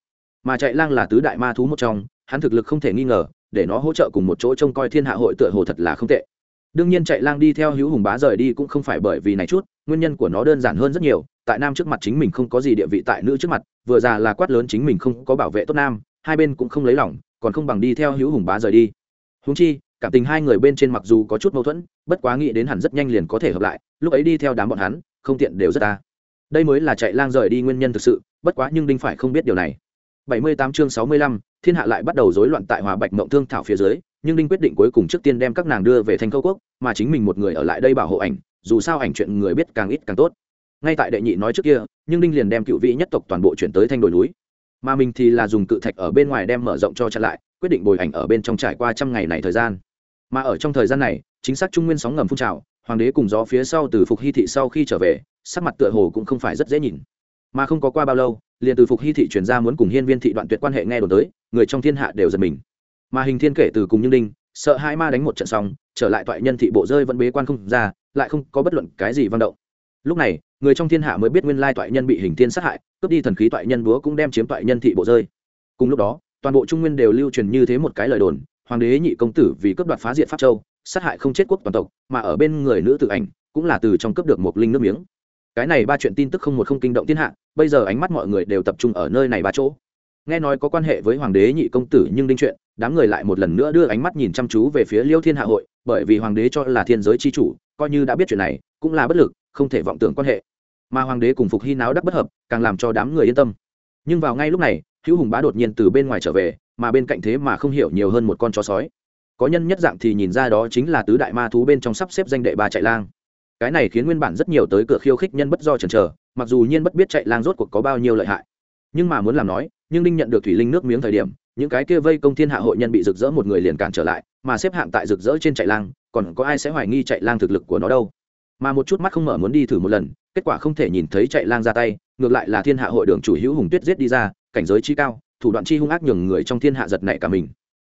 Mà chạy lang là tứ đại ma thú một trong, hắn thực lực không thể nghi ngờ, để nó hỗ trợ cùng một chỗ trông coi thiên hạ hội tựa hồ thật là không tệ. Đương nhiên chạy lang đi theo hữu hùng bá rời đi cũng không phải bởi vì này chút, nguyên nhân của nó đơn giản hơn rất nhiều, tại nam trước mặt chính mình không có gì địa vị tại nữ trước mặt, vừa già là quát lớn chính mình không có bảo vệ tốt nam, hai bên cũng không lấy lòng, còn không bằng đi theo hữu hùng bá rời đi. Húng chi cảm tình hai người bên trên mặc dù có chút mâu thuẫn bất quá nghĩ đến hẳn rất nhanh liền có thể hợp lại lúc ấy đi theo đám bọn hắn không tiện đều rất ta. Đây mới là chạy lang rời đi nguyên nhân thực sự bất quá nhưng đinh phải không biết điều này. 78 chương 65, thiên hạ lại bắt đầu rối loạn tại hòa bạch mộng thương thảo phía dưới nhưng đinh quyết định cuối cùng trước tiên đem các nàng đưa về thành câu quốc mà chính mình một người ở lại đây bảo hộ ảnh dù sao ảnh chuyện người biết càng ít càng tốt. Ngay tại đệ nhị nói trước kia nhưng đinh liền đem cựu vị nhất tộc toàn bộ chuyển tới thanh đồi núi. Mà mình thì là dùng cự thạch ở bên ngoài đem mở rộng cho chặn lại quyết định bồi ảnh ở bên trong trải qua trăm ngày này thời gian mà ở trong thời gian này, chính xác trung nguyên sóng ngầm phun trào, hoàng đế cùng gió phía sau từ phục hy thị sau khi trở về, sắc mặt tựa hồ cũng không phải rất dễ nhìn. Mà không có qua bao lâu, liền từ phục hy thị chuyển ra muốn cùng hiên viên thị đoạn tuyệt quan hệ nghe đồn tới, người trong thiên hạ đều giật mình. Mà hình thiên kể từ cùng như đinh, sợ hai ma đánh một trận xong, trở lại toại nhân thị bộ rơi vẫn bế quan không ra, lại không có bất luận cái gì văn động. Lúc này, người trong thiên hạ mới biết nguyên lai toại nhân bị hình thiên sát hại, cướp đi thần khí toại nhân búa cũng đem chiếm toại nhân thị bộ rơi. Cùng lúc đó, toàn bộ trung nguyên đều lưu truyền như thế một cái lời đồn hoàng đế nhị công tử vì cướp đoạt phá diện pháp châu, sát hại không chết quốc toàn tộc, mà ở bên người nữ tự ảnh cũng là từ trong cướp được một linh nước miếng. Cái này ba chuyện tin tức không một không kinh động thiên hạ, bây giờ ánh mắt mọi người đều tập trung ở nơi này ba chỗ. Nghe nói có quan hệ với hoàng đế nhị công tử nhưng đinh chuyện, đám người lại một lần nữa đưa ánh mắt nhìn chăm chú về phía liêu thiên hạ hội, bởi vì hoàng đế cho là thiên giới c h i chủ, coi như đã biết chuyện này, cũng là bất lực, không thể vọng tưởng quan hệ. Mà hoàng đế cùng phục hy náo đắc bất hợp, càng làm cho đám người yên tâm. Nhưng vào ngay lúc này, hữu hùng bá đột nhiên từ bên ngoài trở về mà bên cạnh thế mà không hiểu nhiều hơn một con chó sói. Có nhân nhất dạng thì nhìn ra đó chính là tứ đại ma thú bên trong sắp xếp danh đệ ba chạy lang. Cái này khiến nguyên bản rất nhiều tới cửa khiêu khích nhân bất do chần chờ, mặc dù nhiên bất biết chạy lang rốt cuộc có bao nhiêu lợi hại. Nhưng mà muốn làm nói, nhưng đinh nhận được thủy linh nước miếng thời điểm, những cái kia vây công thiên hạ hội nhân bị rực rỡ một người liền cản trở lại, mà xếp hạng tại rực rỡ trên chạy lang, còn có ai sẽ hoài nghi chạy lang thực lực của nó đâu? Mà một chút mắt không mở muốn đi thử một lần, kết quả không thể nhìn thấy chạy lang ra tay, ngược lại là thiên hạ hội đường chủ hữu hùng tuyết giết đi ra, cảnh giới chi cao thủ đoạn chi hung ác nhường người trong thiên hạ giật nảy cả mình.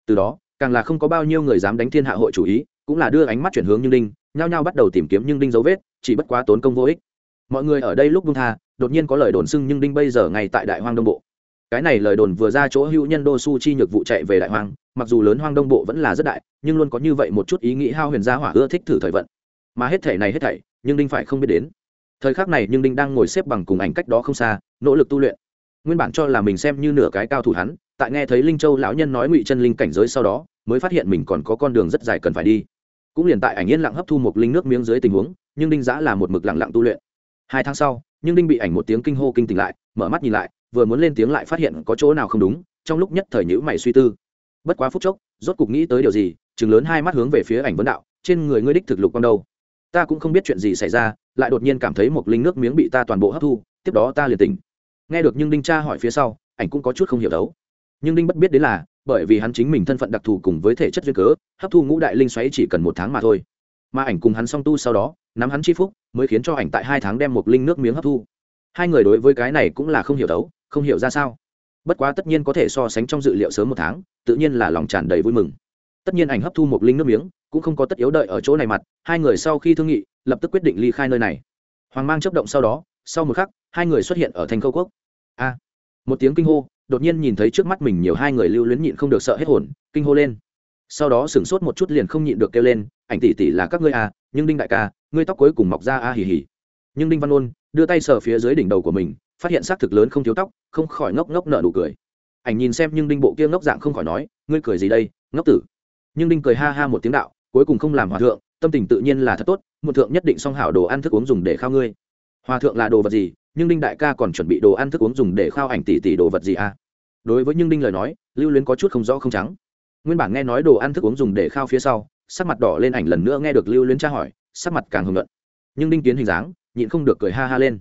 Từ đó, càng là không có bao nhiêu người dám đánh thiên hạ hội chủ ý, cũng là đưa ánh mắt chuyển hướng như đinh, nhao nhao bắt đầu tìm kiếm nhưng đinh dấu vết, chỉ bất quá tốn công vô ích. Mọi người ở đây lúc buông tha, đột nhiên có lời đồn xưng nhưng đinh bây giờ ngay tại đại hoang đông bộ. Cái này lời đồn vừa ra chỗ hữu nhân đô su chi nhược vụ chạy về đại hoang, mặc dù lớn hoang đông bộ vẫn là rất đại, nhưng luôn có như vậy một chút ý nghĩ hao huyền gia hỏa ưa thích thử thời vận. Mà hết thể này hết thảy, nhưng đinh phải không biết đến. Thời khắc này nhưng đinh đang ngồi xếp bằng cùng ảnh cách đó không xa, nỗ lực tu luyện nguyên bản cho là mình xem như nửa cái cao thủ hắn, tại nghe thấy linh châu lão nhân nói ngụy chân linh cảnh giới sau đó, mới phát hiện mình còn có con đường rất dài cần phải đi. Cũng liền tại ảnh yên lặng hấp thu một linh nước miếng dưới tình huống, nhưng đinh giã là một mực lặng lặng tu luyện. Hai tháng sau, nhưng đinh bị ảnh một tiếng kinh hô kinh tỉnh lại, mở mắt nhìn lại, vừa muốn lên tiếng lại phát hiện có chỗ nào không đúng, trong lúc nhất thời nhữ mày suy tư. Bất quá phút chốc, rốt cục nghĩ tới điều gì chừng lớn hai mắt hướng về phía ảnh vấn đạo, trên người ngươi đích thực lục con đâu? Ta cũng không biết chuyện gì xảy ra, lại đột nhiên cảm thấy một linh nước miếng bị ta toàn bộ hấp thu, tiếp đó ta liền tỉnh nghe được nhưng đinh cha hỏi phía sau, ảnh cũng có chút không hiểu đấu. Nhưng đinh bất biết đến là, bởi vì hắn chính mình thân phận đặc thù cùng với thể chất duyên cớ, hấp thu ngũ đại linh xoáy chỉ cần một tháng mà thôi. Mà ảnh cùng hắn song tu sau đó, nắm hắn chi phúc, mới khiến cho ảnh tại hai tháng đem một linh nước miếng hấp thu. Hai người đối với cái này cũng là không hiểu đấu, không hiểu ra sao. Bất quá tất nhiên có thể so sánh trong dự liệu sớm một tháng, tự nhiên là lòng tràn đầy vui mừng. Tất nhiên ảnh hấp thu một linh nước miếng, cũng không có tất yếu đợi ở chỗ này mặt, hai người sau khi thương nghị, lập tức quyết định ly khai nơi này. Hoàng mang chấp động sau đó sau một khắc, hai người xuất hiện ở thành khâu quốc. A! Một tiếng kinh hô, đột nhiên nhìn thấy trước mắt mình nhiều hai người lưu luyến nhịn không được sợ hết hồn, kinh hô lên. Sau đó sửng sốt một chút liền không nhịn được kêu lên, ảnh tỷ tỷ là các ngươi à nhưng đinh đại ca, ngươi tóc cuối cùng mọc ra a à Hì hì. nhưng đinh văn ôn đưa tay sờ phía dưới đỉnh đầu của mình, phát hiện xác thực lớn không thiếu tóc, không khỏi ngốc ngốc nợ nụ cười. Ảnh nhìn xem nhưng đinh bộ kia ngốc dạng không khỏi nói, ngươi cười gì đây, ngốc tử? Nhưng đinh cười ha ha một tiếng đạo, cuối cùng không làm hòa thượng, tâm tình tự nhiên là thật tốt một thượng nhất định song hảo đồ ăn thức uống dùng để khao ngươi hòa thượng là đồ vật gì? Nhưng đinh đại ca còn chuẩn bị đồ ăn thức uống dùng để khao ảnh tỷ tỷ đồ vật gì à? Đối với nhưng đinh lời nói, lưu luyến có chút không rõ không trắng. Nguyên bản nghe nói đồ ăn thức uống dùng để khao phía sau, sắc mặt đỏ lên ảnh lần nữa nghe được lưu luyến tra hỏi, sắc mặt càng hưng luận nhưng đinh kiến hình dáng, nhịn không được cười ha ha lên.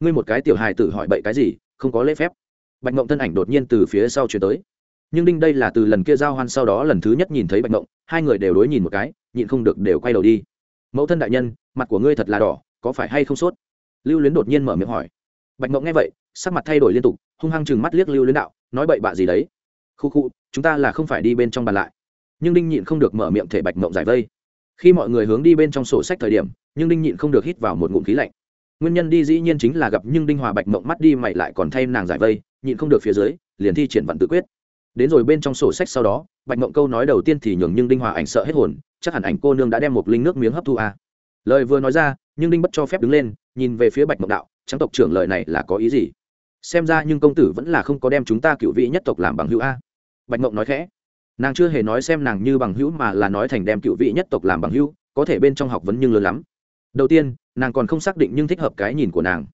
Ngươi một cái tiểu hài tử hỏi bậy cái gì, không có lễ phép. Bạch mộng thân ảnh đột nhiên từ phía sau chuyển tới. Nhưng đinh đây là từ lần kia giao hoan sau đó lần thứ nhất nhìn thấy bạch mộng hai người đều đối nhìn một cái, nhịn không được đều quay đầu đi. Mẫu thân đại nhân, mặt của ngươi thật là đỏ, có phải hay không sốt? Lưu luyến đột nhiên mở miệng hỏi. Bạch mộng nghe vậy, sắc mặt thay đổi liên tục, hung hăng chừng mắt liếc lưu luyến đạo, nói bậy bạ gì đấy? Khu khu, chúng ta là không phải đi bên trong bàn lại. Nhưng đinh nhịn không được mở miệng thể bạch mộng giải vây. Khi mọi người hướng đi bên trong sổ sách thời điểm, nhưng đinh nhịn không được hít vào một ngụm khí lạnh. Nguyên nhân đi dĩ nhiên chính là gặp nhưng đinh hòa bạch mộng mắt đi mày lại còn thay nàng giải vây, nhịn không được phía dưới, liền thi triển vận tự quyết. Đến rồi bên trong sổ sách sau đó, bạch mộng câu nói đầu tiên thì nhường nhưng đinh hòa ảnh sợ hết hồn, chắc hẳn ảnh cô nương đã đem một linh nước miếng hấp thu à lời vừa nói ra, nhưng đinh bất cho phép đứng lên, nhìn về phía bạch mộng đạo trắng tộc trưởng lời này là có ý gì? Xem ra nhưng công tử vẫn là không có đem chúng ta cựu vị nhất tộc làm bằng hữu a. Bạch mộng nói khẽ. Nàng chưa hề nói xem nàng như bằng hữu mà là nói thành đem cựu vị nhất tộc làm bằng hữu, có thể bên trong học vấn nhưng lớn lắm. Đầu tiên, nàng còn không xác định nhưng thích hợp cái nhìn của nàng.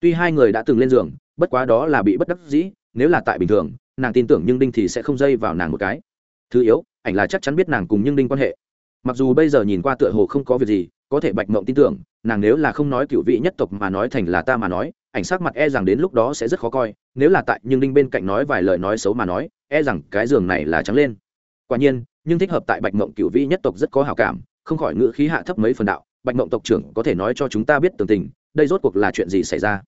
Tuy hai người đã từng lên giường, bất quá đó là bị bất đắc dĩ, nếu là tại bình thường, nàng tin tưởng nhưng đinh thì sẽ không dây vào nàng một cái. Thứ yếu, ảnh là chắc chắn biết nàng cùng nhưng đinh quan hệ. Mặc dù bây giờ nhìn qua tựa hồ không có việc gì có thể bạch mộng tin tưởng, nàng nếu là không nói cựu vị nhất tộc mà nói thành là ta mà nói, ảnh sắc mặt e rằng đến lúc đó sẽ rất khó coi, nếu là tại nhưng đinh bên cạnh nói vài lời nói xấu mà nói e rằng cái giường này là trắng lên. Quả nhiên, nhưng thích hợp tại bạch mộng cựu vị nhất tộc rất có hào cảm, không khỏi ngữ khí hạ thấp mấy phần đạo, bạch mộng tộc trưởng, có thể nói cho chúng ta biết tường tình, đây rốt cuộc là chuyện gì xảy ra?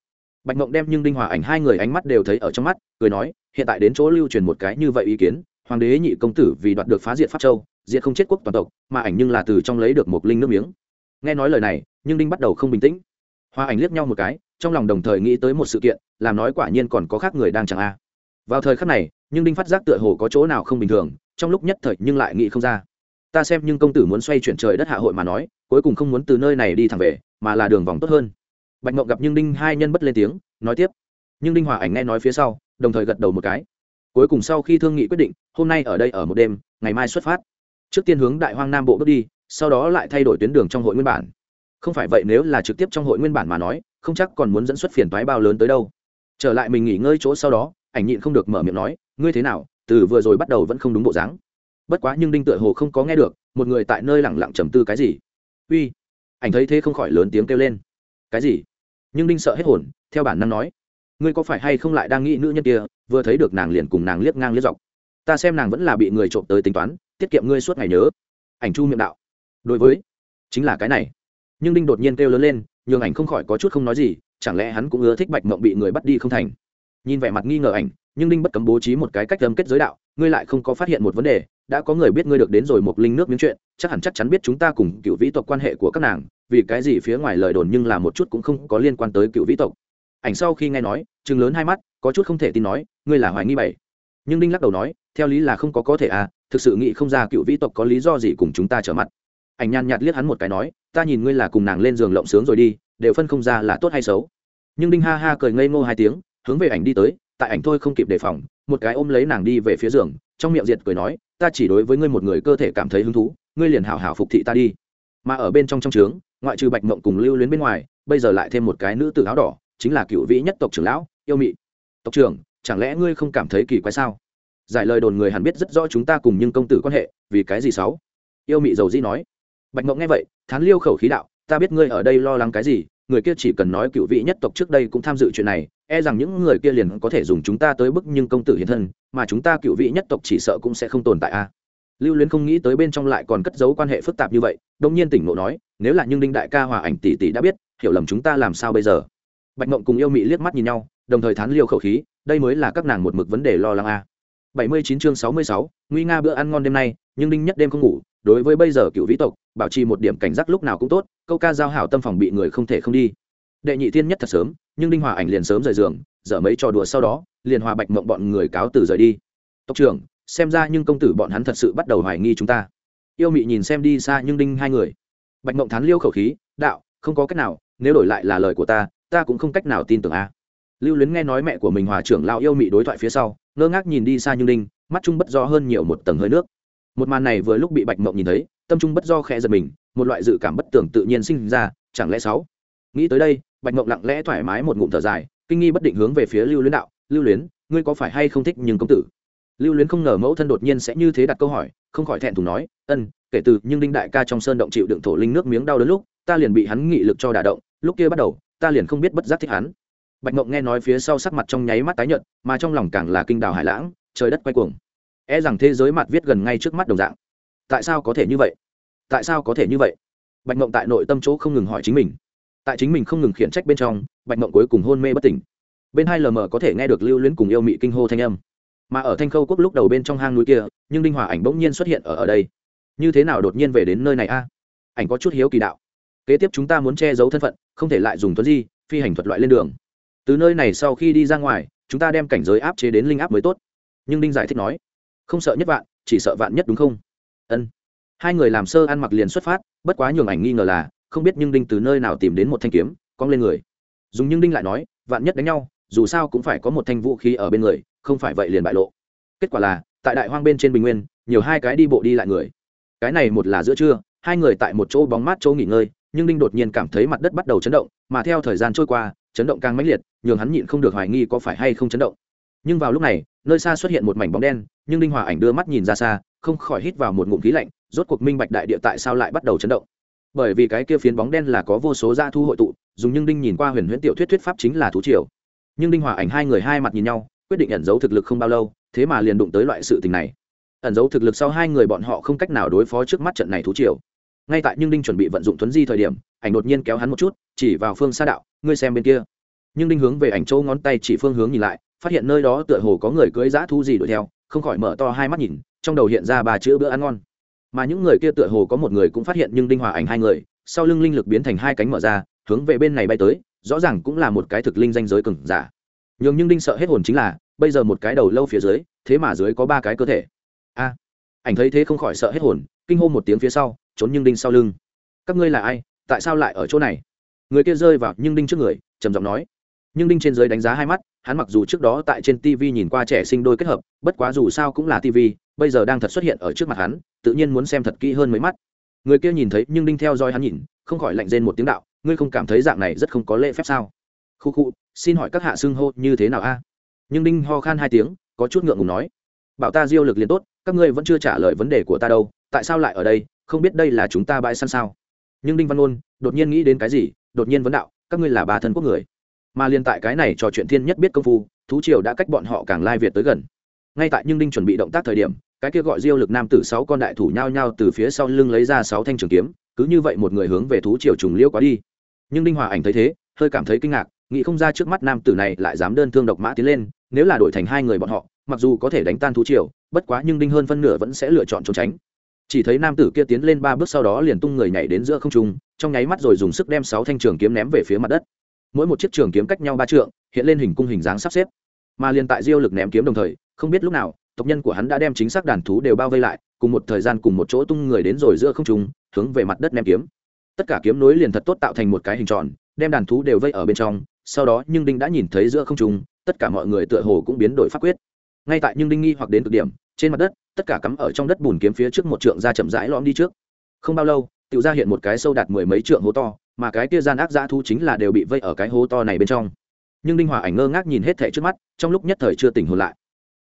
Bạch mộng đem nhưng đinh hòa ảnh hai người ánh mắt đều thấy ở trong mắt, cười nói, hiện tại đến chỗ lưu truyền một cái như vậy ý kiến, hoàng đế nhị công tử vì đoạt được phá diệt pháp châu, diệt không chết quốc toàn tộc, mà ảnh nhưng là từ trong lấy được một linh nước miếng nghe nói lời này, nhưng đinh bắt đầu không bình tĩnh. Hoa ảnh liếc nhau một cái, trong lòng đồng thời nghĩ tới một sự kiện, làm nói quả nhiên còn có khác người đang chẳng a. À. Vào thời khắc này, nhưng đinh phát giác tựa hồ có chỗ nào không bình thường, trong lúc nhất thời nhưng lại nghĩ không ra. Ta xem nhưng công tử muốn xoay chuyển trời đất hạ hội mà nói, cuối cùng không muốn từ nơi này đi thẳng về, mà là đường vòng tốt hơn. Bạch mộng gặp nhưng đinh hai nhân bất lên tiếng, nói tiếp. Nhưng đinh hòa ảnh nghe nói phía sau, đồng thời gật đầu một cái. Cuối cùng sau khi thương nghị quyết định, hôm nay ở đây ở một đêm, ngày mai xuất phát. Trước tiên hướng đại hoang nam bộ bước đi sau đó lại thay đổi tuyến đường trong hội nguyên bản. Không phải vậy nếu là trực tiếp trong hội nguyên bản mà nói, không chắc còn muốn dẫn xuất phiền toái bao lớn tới đâu. Trở lại mình nghỉ ngơi chỗ sau đó, ảnh nhịn không được mở miệng nói, ngươi thế nào? Từ vừa rồi bắt đầu vẫn không đúng bộ dáng. Bất quá nhưng đinh tựa hồ không có nghe được, một người tại nơi lẳng lặng trầm tư cái gì. Uy. Ảnh thấy thế không khỏi lớn tiếng kêu lên. Cái gì? Nhưng đinh sợ hết hồn, theo bản năng nói, ngươi có phải hay không lại đang nghĩ nữ nhân kia, vừa thấy được nàng liền cùng nàng liếc ngang liếc dọc. Ta xem nàng vẫn là bị người trộm tới tính toán, tiết kiệm ngươi suốt ngày nhớ. Ảnh chu miệng đạo đối với chính là cái này. Nhưng đinh đột nhiên kêu lớn lên, nhường ảnh không khỏi có chút không nói gì, chẳng lẽ hắn cũng ưa thích bạch mộng bị người bắt đi không thành? Nhìn vẻ mặt nghi ngờ ảnh, nhưng đinh bất cấm bố trí một cái cách âm kết giới đạo, ngươi lại không có phát hiện một vấn đề, đã có người biết ngươi được đến rồi một linh nước miếng chuyện, chắc hẳn chắc chắn biết chúng ta cùng cựu vĩ tộc quan hệ của các nàng, vì cái gì phía ngoài lời đồn nhưng là một chút cũng không có liên quan tới cựu vĩ tộc. Ảnh sau khi nghe nói chừng lớn hai mắt, có chút không thể tin nói, ngươi là hoài nghi bảy. Nhưng đinh lắc đầu nói, theo lý là không có có thể à thực sự nghĩ không ra cựu vĩ tộc có lý do gì cùng chúng ta trở mặt ảnh nhàn nhạt liếc hắn một cái nói, ta nhìn ngươi là cùng nàng lên giường lộng sướng rồi đi, đều phân không ra là tốt hay xấu. Nhưng đinh ha ha cười ngây ngô hai tiếng, hướng về ảnh đi tới, tại ảnh thôi không kịp đề phòng, một cái ôm lấy nàng đi về phía giường, trong miệng diệt cười nói, ta chỉ đối với ngươi một người cơ thể cảm thấy hứng thú, ngươi liền hảo hảo phục thị ta đi. Mà ở bên trong trong trướng, ngoại trừ bạch mộng cùng lưu luyến bên ngoài, bây giờ lại thêm một cái nữ tử áo đỏ, chính là cựu vĩ nhất tộc trưởng lão, yêu mị. Tộc trưởng, chẳng lẽ ngươi không cảm thấy kỳ quái sao? Giải lời đồn người hẳn biết rất rõ chúng ta cùng nhưng công tử quan hệ, vì cái gì sáu? Yêu mị dầu dĩ nói bạch mộng nghe vậy, thán liêu khẩu khí đạo, ta biết ngươi ở đây lo lắng cái gì, người kia chỉ cần nói cựu vị nhất tộc trước đây cũng tham dự chuyện này e rằng những người kia liền có thể dùng chúng ta tới bức nhưng công tử hiện thân, mà chúng ta cựu vị nhất tộc chỉ sợ cũng sẽ không tồn tại a. Lưu luyến không nghĩ tới bên trong lại còn cất giấu quan hệ phức tạp như vậy đông nhiên tỉnh ngộ nói, nếu là nhưng đinh đại ca hòa ảnh tỷ tỷ đã biết, hiểu lầm chúng ta làm sao bây giờ? Bạch mộng cùng yêu mị liếc mắt nhìn nhau, đồng thời thán liêu khẩu khí, đây mới là các nàng một mực vấn đề lo lắng a. Bảy mươi chín chương sáu mươi sáu, nguy nga bữa ăn ngon đêm nay nhưng đinh nhất đêm không ngủ, đối với bây giờ cựu vĩ tộc, bảo trì một điểm cảnh giác lúc nào cũng tốt, câu ca giao hảo tâm phòng bị người không thể không đi. Đệ nhị thiên nhất thật sớm, nhưng đinh hòa ảnh liền sớm rời giường, dở mấy trò đùa sau đó, liền hòa bạch mộng bọn người cáo từ rời đi. Tộc trưởng, xem ra nhưng công tử bọn hắn thật sự bắt đầu hoài nghi chúng ta. Yêu mị nhìn xem đi xa nhưng đinh hai người. Bạch mộng thán liêu khẩu khí, đạo, không có cách nào, nếu đổi lại là lời của ta ta cũng không cách nào tin tưởng a. Lưu luyến nghe nói mẹ của mình hòa trưởng lão yêu mị đối thoại phía sau, ngơ ngác nhìn đi xa nhưng đinh, mắt trung bất do hơn nhiều một tầng hơi nước một màn này vừa lúc bị bạch mộng nhìn thấy, tâm trung bất do khẽ giật mình, một loại dự cảm bất tưởng tự nhiên sinh ra, chẳng lẽ sáu? Nghĩ tới đây, bạch mộng lặng lẽ thoải mái một ngụm thở dài, kinh nghi bất định hướng về phía lưu luyến đạo, lưu luyến, ngươi có phải hay không thích nhưng công tử? Lưu luyến không ngờ mẫu thân đột nhiên sẽ như thế đặt câu hỏi, không khỏi thẹn thùng nói, ân, kể từ nhưng đinh đại ca trong sơn động chịu đựng thổ linh nước miếng đau đớn lúc, ta liền bị hắn nghị lực cho đả động, lúc kia bắt đầu, ta liền không biết bất giác thích hắn. Bạch mộng nghe nói phía sau sắc mặt trong nháy mắt tái nhợt, mà trong lòng càng là kinh đào hải lãng, trời đất quay cuồng e rằng thế giới mặt viết gần ngay trước mắt đồng dạng. Tại sao có thể như vậy? Tại sao có thể như vậy? Bạch mộng tại nội tâm chỗ không ngừng hỏi chính mình. Tại chính mình không ngừng khiển trách bên trong, bạch mộng cuối cùng hôn mê bất tỉnh. Bên hai lờ mờ có thể nghe được lưu luyến cùng yêu mị kinh hô thanh âm. Mà ở thanh khâu quốc lúc đầu bên trong hang núi kia, nhưng đinh hòa ảnh bỗng nhiên xuất hiện ở ở đây. Như thế nào đột nhiên về đến nơi này a? Ảnh có chút hiếu kỳ đạo. Kế tiếp chúng ta muốn che giấu thân phận, không thể lại dùng tuấn di, phi hành thuật loại lên đường. Từ nơi này sau khi đi ra ngoài, chúng ta đem cảnh giới áp chế đến linh áp mới tốt. Nhưng đinh giải thích nói không sợ nhất vạn, chỉ sợ vạn nhất đúng không? Ân. Hai người làm sơ ăn mặc liền xuất phát, bất quá nhường ảnh nghi ngờ là, không biết nhưng đinh từ nơi nào tìm đến một thanh kiếm, cong lên người. Dùng nhưng đinh lại nói, vạn nhất đánh nhau, dù sao cũng phải có một thanh vũ khí ở bên người, không phải vậy liền bại lộ. Kết quả là, tại đại hoang bên trên bình nguyên, nhiều hai cái đi bộ đi lại người. Cái này một là giữa trưa, hai người tại một chỗ bóng mát chỗ nghỉ ngơi nhưng đinh đột nhiên cảm thấy mặt đất bắt đầu chấn động, mà theo thời gian trôi qua, chấn động càng mãnh liệt, nhường hắn nhịn không được hoài nghi có phải hay không chấn động. Nhưng vào lúc này nơi xa xuất hiện một mảnh bóng đen, nhưng đinh hòa ảnh đưa mắt nhìn ra xa, không khỏi hít vào một ngụm khí lạnh, rốt cuộc minh bạch đại địa tại sao lại bắt đầu chấn động. Bởi vì cái kia phiến bóng đen là có vô số gia thu hội tụ, dùng nhưng đinh nhìn qua huyền huyễn tiểu thuyết thuyết pháp chính là thú triều. Nhưng đinh hòa ảnh hai người hai mặt nhìn nhau, quyết định ẩn giấu thực lực không bao lâu, thế mà liền đụng tới loại sự tình này. Ẩn giấu thực lực sau hai người bọn họ không cách nào đối phó trước mắt trận này thú triều. Ngay tại nhưng đinh chuẩn bị vận dụng thuấn di thời điểm, ảnh đột nhiên kéo hắn một chút, chỉ vào phương xa đạo, ngươi xem bên kia. Nhưng đinh hướng về ảnh châu ngón tay chỉ phương hướng nhìn lại phát hiện nơi đó tựa hồ có người cưỡi dã thu gì đuổi theo, không khỏi mở to hai mắt nhìn, trong đầu hiện ra ba chữ bữa ăn ngon. Mà những người kia tựa hồ có một người cũng phát hiện nhưng đinh hòa ảnh hai người, sau lưng linh lực biến thành hai cánh mở ra, hướng về bên này bay tới, rõ ràng cũng là một cái thực linh danh giới cừng giả. Nhường nhưng đinh sợ hết hồn chính là, bây giờ một cái đầu lâu phía dưới, thế mà dưới có ba cái cơ thể. A, ảnh thấy thế không khỏi sợ hết hồn, kinh hô một tiếng phía sau, trốn nhưng đinh sau lưng. Các ngươi là ai? Tại sao lại ở chỗ này? Người kia rơi vào nhưng đinh trước người, trầm giọng nói nhưng đinh trên dưới đánh giá hai mắt, hắn mặc dù trước đó tại trên tv nhìn qua trẻ sinh đôi kết hợp, bất quá dù sao cũng là tv bây giờ đang thật xuất hiện ở trước mặt hắn, tự nhiên muốn xem thật kỹ hơn mấy mắt. Người kia nhìn thấy, nhưng đinh theo dõi hắn nhìn, không khỏi lạnh rên một tiếng đạo, ngươi không cảm thấy dạng này rất không có lễ phép sao? Khu khu, xin hỏi các hạ xưng hô như thế nào a? Nhưng đinh ho khan hai tiếng, có chút ngượng ngùng nói, bảo ta diêu lực liền tốt, các ngươi vẫn chưa trả lời vấn đề của ta đâu, tại sao lại ở đây, không biết đây là chúng ta bãi săn sao? Nhưng đinh văn ôn, đột nhiên nghĩ đến cái gì, đột nhiên vấn đạo, các ngươi là ba thân quốc người mà liên tại cái này trò chuyện thiên nhất biết công phu, thú triều đã cách bọn họ càng lai việt tới gần. Ngay tại nhưng đinh chuẩn bị động tác thời điểm, cái kia gọi diêu lực nam tử sáu con đại thủ nhao nhao từ phía sau lưng lấy ra sáu thanh trường kiếm, cứ như vậy một người hướng về thú triều trùng liêu quá đi. Nhưng đinh hòa ảnh thấy thế, hơi cảm thấy kinh ngạc, nghĩ không ra trước mắt nam tử này lại dám đơn thương độc mã tiến lên, nếu là đổi thành hai người bọn họ, mặc dù có thể đánh tan thú triều, bất quá nhưng đinh hơn phân nửa vẫn sẽ lựa chọn trốn tránh. Chỉ thấy nam tử kia tiến lên ba bước sau đó liền tung người nhảy đến giữa không trung, trong nháy mắt rồi dùng sức đem sáu thanh trường kiếm ném về phía mặt đất mỗi một chiếc trường kiếm cách nhau ba trượng, hiện lên hình cung hình dáng sắp xếp. Mà liền tại diêu lực ném kiếm đồng thời, không biết lúc nào, tộc nhân của hắn đã đem chính xác đàn thú đều bao vây lại, cùng một thời gian cùng một chỗ tung người đến rồi giữa không trung, hướng về mặt đất ném kiếm. Tất cả kiếm nối liền thật tốt tạo thành một cái hình tròn, đem đàn thú đều vây ở bên trong, sau đó nhưng đinh đã nhìn thấy giữa không trung, tất cả mọi người tựa hồ cũng biến đổi pháp quyết. Ngay tại nhưng đinh nghi hoặc đến cực điểm, trên mặt đất, tất cả cắm ở trong đất bùn kiếm phía trước một trượng ra chậm rãi lõm đi trước. Không bao lâu tự ra hiện một cái sâu đạt mười mấy trượng hố to mà cái kia gian ác dã thu chính là đều bị vây ở cái hố to này bên trong. Nhưng đinh hòa ảnh ngơ ngác nhìn hết thẻ trước mắt, trong lúc nhất thời chưa tỉnh hồn lại.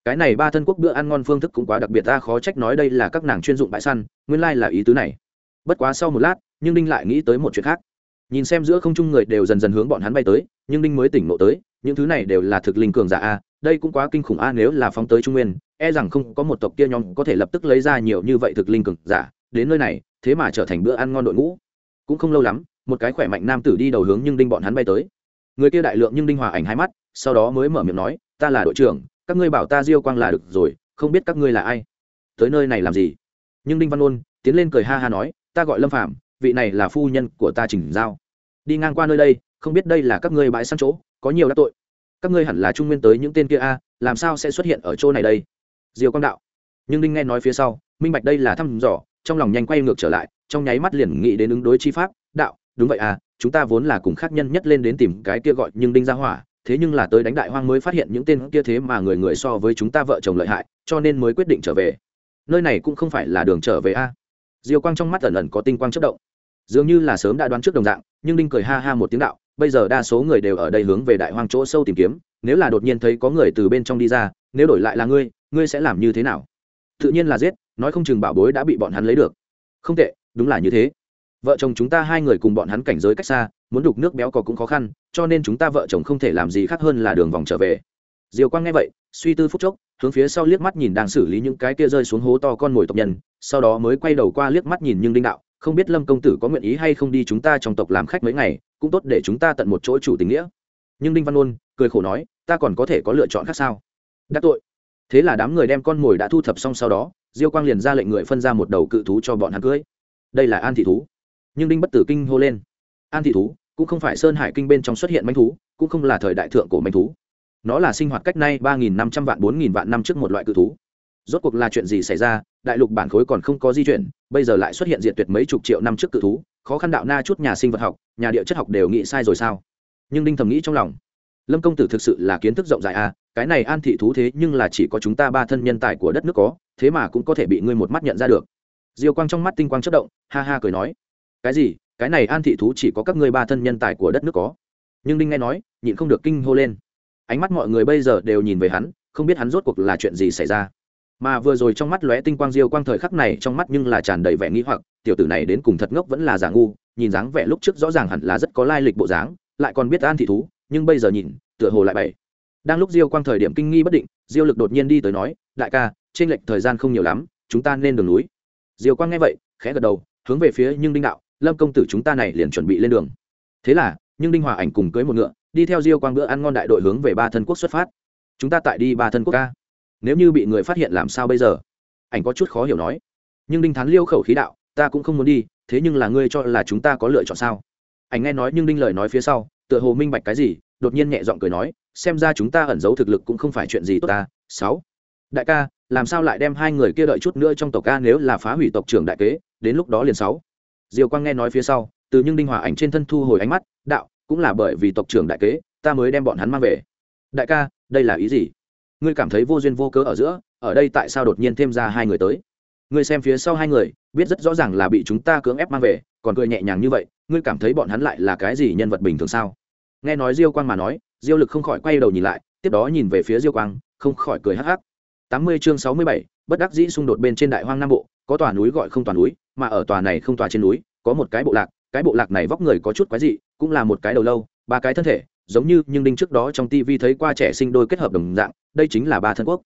Cái này ba thân quốc bữa ăn ngon phương thức cũng quá đặc biệt, ta khó trách nói đây là các nàng chuyên dụng bãi săn, nguyên lai là ý tứ này. Bất quá sau một lát, nhưng đinh lại nghĩ tới một chuyện khác. Nhìn xem giữa không trung người đều dần dần hướng bọn hắn bay tới, nhưng đinh mới tỉnh ngộ tới, những thứ này đều là thực linh cường giả a, đây cũng quá kinh khủng a, nếu là phóng tới trung nguyên e rằng không có một tộc kia nhóm có thể lập tức lấy ra nhiều như vậy thực linh cường giả, đến nơi này, thế mà trở thành bữa ăn ngon đội ngũ. Cũng không lâu lắm một cái khỏe mạnh nam tử đi đầu hướng nhưng đinh bọn hắn bay tới. Người kia đại lượng nhưng đinh hòa ảnh hai mắt, sau đó mới mở miệng nói, ta là đội trưởng, các ngươi bảo ta diêu quang là được rồi, không biết các ngươi là ai. Tới nơi này làm gì? Nhưng đinh văn ôn tiến lên cười ha ha nói, ta gọi lâm phạm vị này là phu nhân của ta trình giao. Đi ngang qua nơi đây, không biết đây là các ngươi bãi săn chỗ, có nhiều đắc tội. Các ngươi hẳn là trung nguyên tới những tên kia a, làm sao sẽ xuất hiện ở chỗ này đây? Diều quang đạo. Nhưng đinh nghe nói phía sau, minh bạch đây là thăm dò, trong lòng nhanh quay ngược trở lại, trong nháy mắt liền nghĩ đến ứng đối chi pháp, đạo đúng vậy à chúng ta vốn là cùng khác nhân nhất lên đến tìm cái kia gọi nhưng đinh ra hỏa, thế nhưng là tới đánh đại hoang mới phát hiện những tên kia thế mà người người so với chúng ta vợ chồng lợi hại, cho nên mới quyết định trở về. Nơi này cũng không phải là đường trở về a. Diều quang trong mắt ẩn ẩn có tinh quang chất động. Dường như là sớm đã đoán trước đồng dạng, nhưng đinh cười ha ha một tiếng đạo, bây giờ đa số người đều ở đây hướng về đại hoang chỗ sâu tìm kiếm, nếu là đột nhiên thấy có người từ bên trong đi ra, nếu đổi lại là ngươi ngươi sẽ làm như thế nào? Tự nhiên là giết, nói không chừng bảo bối đã bị bọn hắn lấy được. Không tệ, đúng là như thế vợ chồng chúng ta hai người cùng bọn hắn cảnh giới cách xa, muốn đục nước béo cò cũng khó khăn, cho nên chúng ta vợ chồng không thể làm gì khác hơn là đường vòng trở về. Diều quang nghe vậy, suy tư phút chốc, hướng phía sau liếc mắt nhìn đang xử lý những cái kia rơi xuống hố to con mồi tộc nhân, sau đó mới quay đầu qua liếc mắt nhìn nhưng đinh đạo, không biết lâm công tử có nguyện ý hay không đi chúng ta trong tộc làm khách mấy ngày, cũng tốt để chúng ta tận một chỗ chủ tình nghĩa. Nhưng đinh văn ôn cười khổ nói, ta còn có thể có lựa chọn khác sao? Đắc tội. Thế là đám người đem con mồi đã thu thập xong sau đó, diêu quang liền ra lệnh người phân ra một đầu cự thú cho bọn hắn cưới. Đây là an thị thú nhưng đinh bất tử kinh hô lên. An thị thú, cũng không phải sơn hải kinh bên trong xuất hiện manh thú, cũng không là thời đại thượng cổ manh thú. Nó là sinh hoạt cách nay ba nghìn năm trăm vạn, bốn nghìn vạn năm trước một loại cự thú. Rốt cuộc là chuyện gì xảy ra? Đại lục bản khối còn không có di chuyển, bây giờ lại xuất hiện diện tuyệt mấy chục triệu năm trước cự thú, khó khăn đạo na chút nhà sinh vật học, nhà địa chất học đều nghĩ sai rồi sao? Nhưng đinh thầm nghĩ trong lòng. Lâm công tử thực sự là kiến thức rộng rãi à cái này an thị thú thế nhưng là chỉ có chúng ta ba thân nhân tài của đất nước có, thế mà cũng có thể bị ngươi một mắt nhận ra được. Diêu quang trong mắt tinh quang chất động, ha ha cười nói cái gì? Cái này an thị thú chỉ có các ngươi ba thân nhân tài của đất nước có. Nhưng đinh nghe nói, nhịn không được kinh hô lên. Ánh mắt mọi người bây giờ đều nhìn về hắn, không biết hắn rốt cuộc là chuyện gì xảy ra. Mà vừa rồi trong mắt lóe tinh quang diêu quang thời khắc này, trong mắt nhưng là tràn đầy vẻ nghĩ hoặc, tiểu tử này đến cùng thật ngốc vẫn là giả ngu, nhìn dáng vẻ lúc trước rõ ràng hẳn là rất có lai lịch bộ dáng, lại còn biết an thị thú, nhưng bây giờ nhìn, tựa hồ lại bày đang lúc diêu quang thời điểm kinh nghi bất định, diêu lực đột nhiên đi tới nói, đại ca trên lệch thời gian không nhiều lắm, chúng ta nên đường núi. Diêu quang nghe vậy, khẽ gật đầu, hướng về phía nhưng đinh đạo lâm công tử chúng ta này liền chuẩn bị lên đường. Thế là, nhưng đinh hòa ảnh cùng cưới một ngựa, đi theo diêu quang bữa ăn ngon đại đội hướng về ba thân quốc xuất phát. Chúng ta tại đi ba thân quốc ca. Nếu như bị người phát hiện làm sao bây giờ? Ảnh có chút khó hiểu nói. Nhưng đinh thắn liêu khẩu khí đạo, ta cũng không muốn đi, thế nhưng là ngươi cho là chúng ta có lựa chọn sao? Ảnh nghe nói nhưng đinh lời nói phía sau, tựa hồ minh bạch cái gì, đột nhiên nhẹ giọng cười nói, xem ra chúng ta ẩn giấu thực lực cũng không phải chuyện gì tốt ta. Sáu. Đại ca, làm sao lại đem hai người kia đợi chút nữa trong tộc ca nếu là phá hủy tộc trưởng đại kế, đến lúc đó liền sáu diều quang nghe nói phía sau, từ nhưng đinh hòa ảnh trên thân thu hồi ánh mắt, đạo, cũng là bởi vì tộc trưởng đại kế, ta mới đem bọn hắn mang về. Đại ca, đây là ý gì? Ngươi cảm thấy vô duyên vô cớ ở giữa, ở đây tại sao đột nhiên thêm ra hai người tới? Ngươi xem phía sau hai người, biết rất rõ ràng là bị chúng ta cưỡng ép mang về, còn cười nhẹ nhàng như vậy, ngươi cảm thấy bọn hắn lại là cái gì nhân vật bình thường sao? Nghe nói diêu quang mà nói, diêu lực không khỏi quay đầu nhìn lại, tiếp đó nhìn về phía diêu quang, không khỏi cười hắc hắc. Tám mươi chương sáu mươi bảy, bất đắc dĩ xung đột bên trên đại hoang nam bộ, có tòa núi gọi không tòa núi mà ở tòa này không tòa trên núi, có một cái bộ lạc, cái bộ lạc này vóc người có chút quái dị, cũng là một cái đầu lâu, ba cái thân thể, giống như nhưng đinh trước đó trong tivi thấy qua trẻ sinh đôi kết hợp đồng dạng, đây chính là ba thân quốc.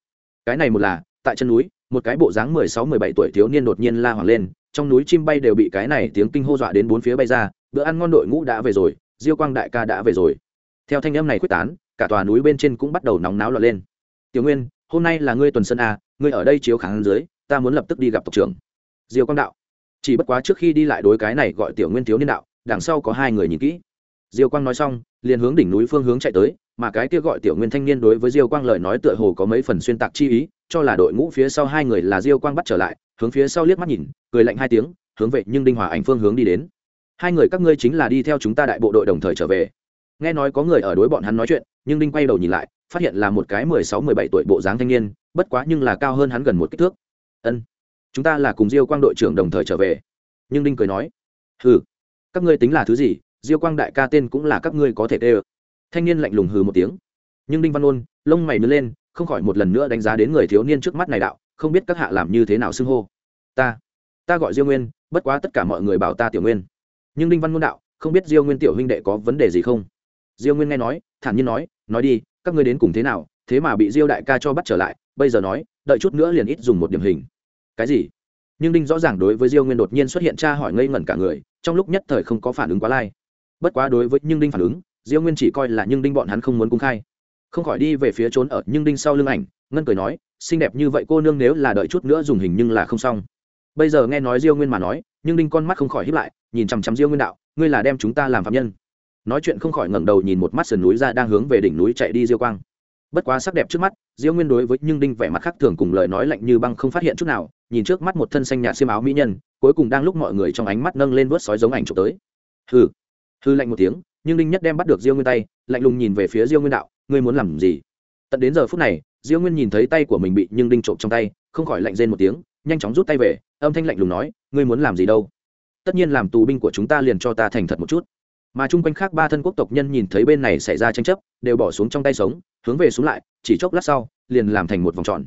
Cái này một là, tại chân núi, một cái bộ dáng mười sáu, mười bảy tuổi thiếu niên đột nhiên la hoảng lên, trong núi chim bay đều bị cái này tiếng kinh hô dọa đến bốn phía bay ra, bữa ăn ngon đội ngũ đã về rồi, diêu quang đại ca đã về rồi. Theo thanh âm này quyết tán, cả tòa núi bên trên cũng bắt đầu nóng náo lọt lên. Tiểu nguyên, hôm nay là ngươi tuần sân a ngươi ở đây chiếu kháng dưới, ta muốn lập tức đi gặp tộc trưởng. Diêu quang đạo chỉ bất quá trước khi đi lại đối cái này gọi tiểu nguyên thiếu niên đạo, đằng sau có hai người nhìn kỹ. Diêu quang nói xong, liền hướng đỉnh núi phương hướng chạy tới, mà cái kia gọi tiểu nguyên thanh niên đối với diêu quang lời nói tựa hồ có mấy phần xuyên tạc chi ý, cho là đội ngũ phía sau hai người là diêu quang bắt trở lại, hướng phía sau liếc mắt nhìn, cười lạnh hai tiếng, hướng về nhưng đinh hòa ảnh phương hướng đi đến. Hai người các ngươi chính là đi theo chúng ta đại bộ đội đồng thời trở về. Nghe nói có người ở đối bọn hắn nói chuyện, nhưng đinh quay đầu nhìn lại, phát hiện là một cái mười sáu, mười bảy tuổi bộ dáng thanh niên, bất quá nhưng là cao hơn hắn gần một kích thước. Ân chúng ta là cùng diêu quang đội trưởng đồng thời trở về. Nhưng đinh cười nói, hừ, các ngươi tính là thứ gì, diêu quang đại ca tên cũng là các ngươi có thể tê ơ. Thanh niên lạnh lùng hừ một tiếng. Nhưng đinh văn ôn lông mày mới lên, không khỏi một lần nữa đánh giá đến người thiếu niên trước mắt này đạo, không biết các hạ làm như thế nào xưng hô. Ta ta gọi diêu nguyên, bất quá tất cả mọi người bảo ta tiểu nguyên. Nhưng đinh văn ngôn đạo, không biết diêu nguyên tiểu huynh đệ có vấn đề gì không? Diêu nguyên nghe nói, thản nhiên nói nói đi, các ngươi đến cùng thế nào, thế mà bị diêu đại ca cho bắt trở lại, bây giờ nói, đợi chút nữa liền ít dùng một điểm hình cái gì? Nhưng đinh rõ ràng đối với diêu nguyên đột nhiên xuất hiện tra hỏi ngây ngẩn cả người, trong lúc nhất thời không có phản ứng quá lai. Bất quá đối với nhưng đinh phản ứng, diêu nguyên chỉ coi là nhưng đinh bọn hắn không muốn cung khai. Không khỏi đi về phía trốn ở nhưng đinh sau lưng ảnh, ngân cười nói, xinh đẹp như vậy cô nương nếu là đợi chút nữa dùng hình nhưng là không xong. Bây giờ nghe nói diêu nguyên mà nói, nhưng đinh con mắt không khỏi hiếp lại, nhìn chằm chằm diêu nguyên đạo, ngươi là đem chúng ta làm phạm nhân. Nói chuyện không khỏi ngẩng đầu nhìn một mắt sườn núi ra đang hướng về đỉnh núi chạy đi diêu quang bất quá sắc đẹp trước mắt, diêu nguyên đối với nhưng đinh vẻ mặt khác thường cùng lời nói lạnh như băng không phát hiện chút nào, nhìn trước mắt một thân xanh nhạt xiêm áo mỹ nhân, cuối cùng đang lúc mọi người trong ánh mắt nâng lên vớt sói giống ảnh chụp tới. Hừ. Hư lạnh một tiếng, nhưng đinh nhất đem bắt được diêu nguyên tay, lạnh lùng nhìn về phía diêu nguyên đạo, ngươi muốn làm gì? Tận đến giờ phút này, diêu nguyên nhìn thấy tay của mình bị nhưng đinh trộm trong tay, không khỏi lạnh rên một tiếng, nhanh chóng rút tay về, âm thanh lạnh lùng nói, ngươi muốn làm gì đâu? Tất nhiên làm tù binh của chúng ta liền cho ta thành thật một chút. Mà chung quanh khác ba thân quốc tộc nhân nhìn thấy bên này xảy ra tranh chấp, đều bỏ xuống trong tay sống hướng về xuống lại chỉ chốc lát sau liền làm thành một vòng tròn.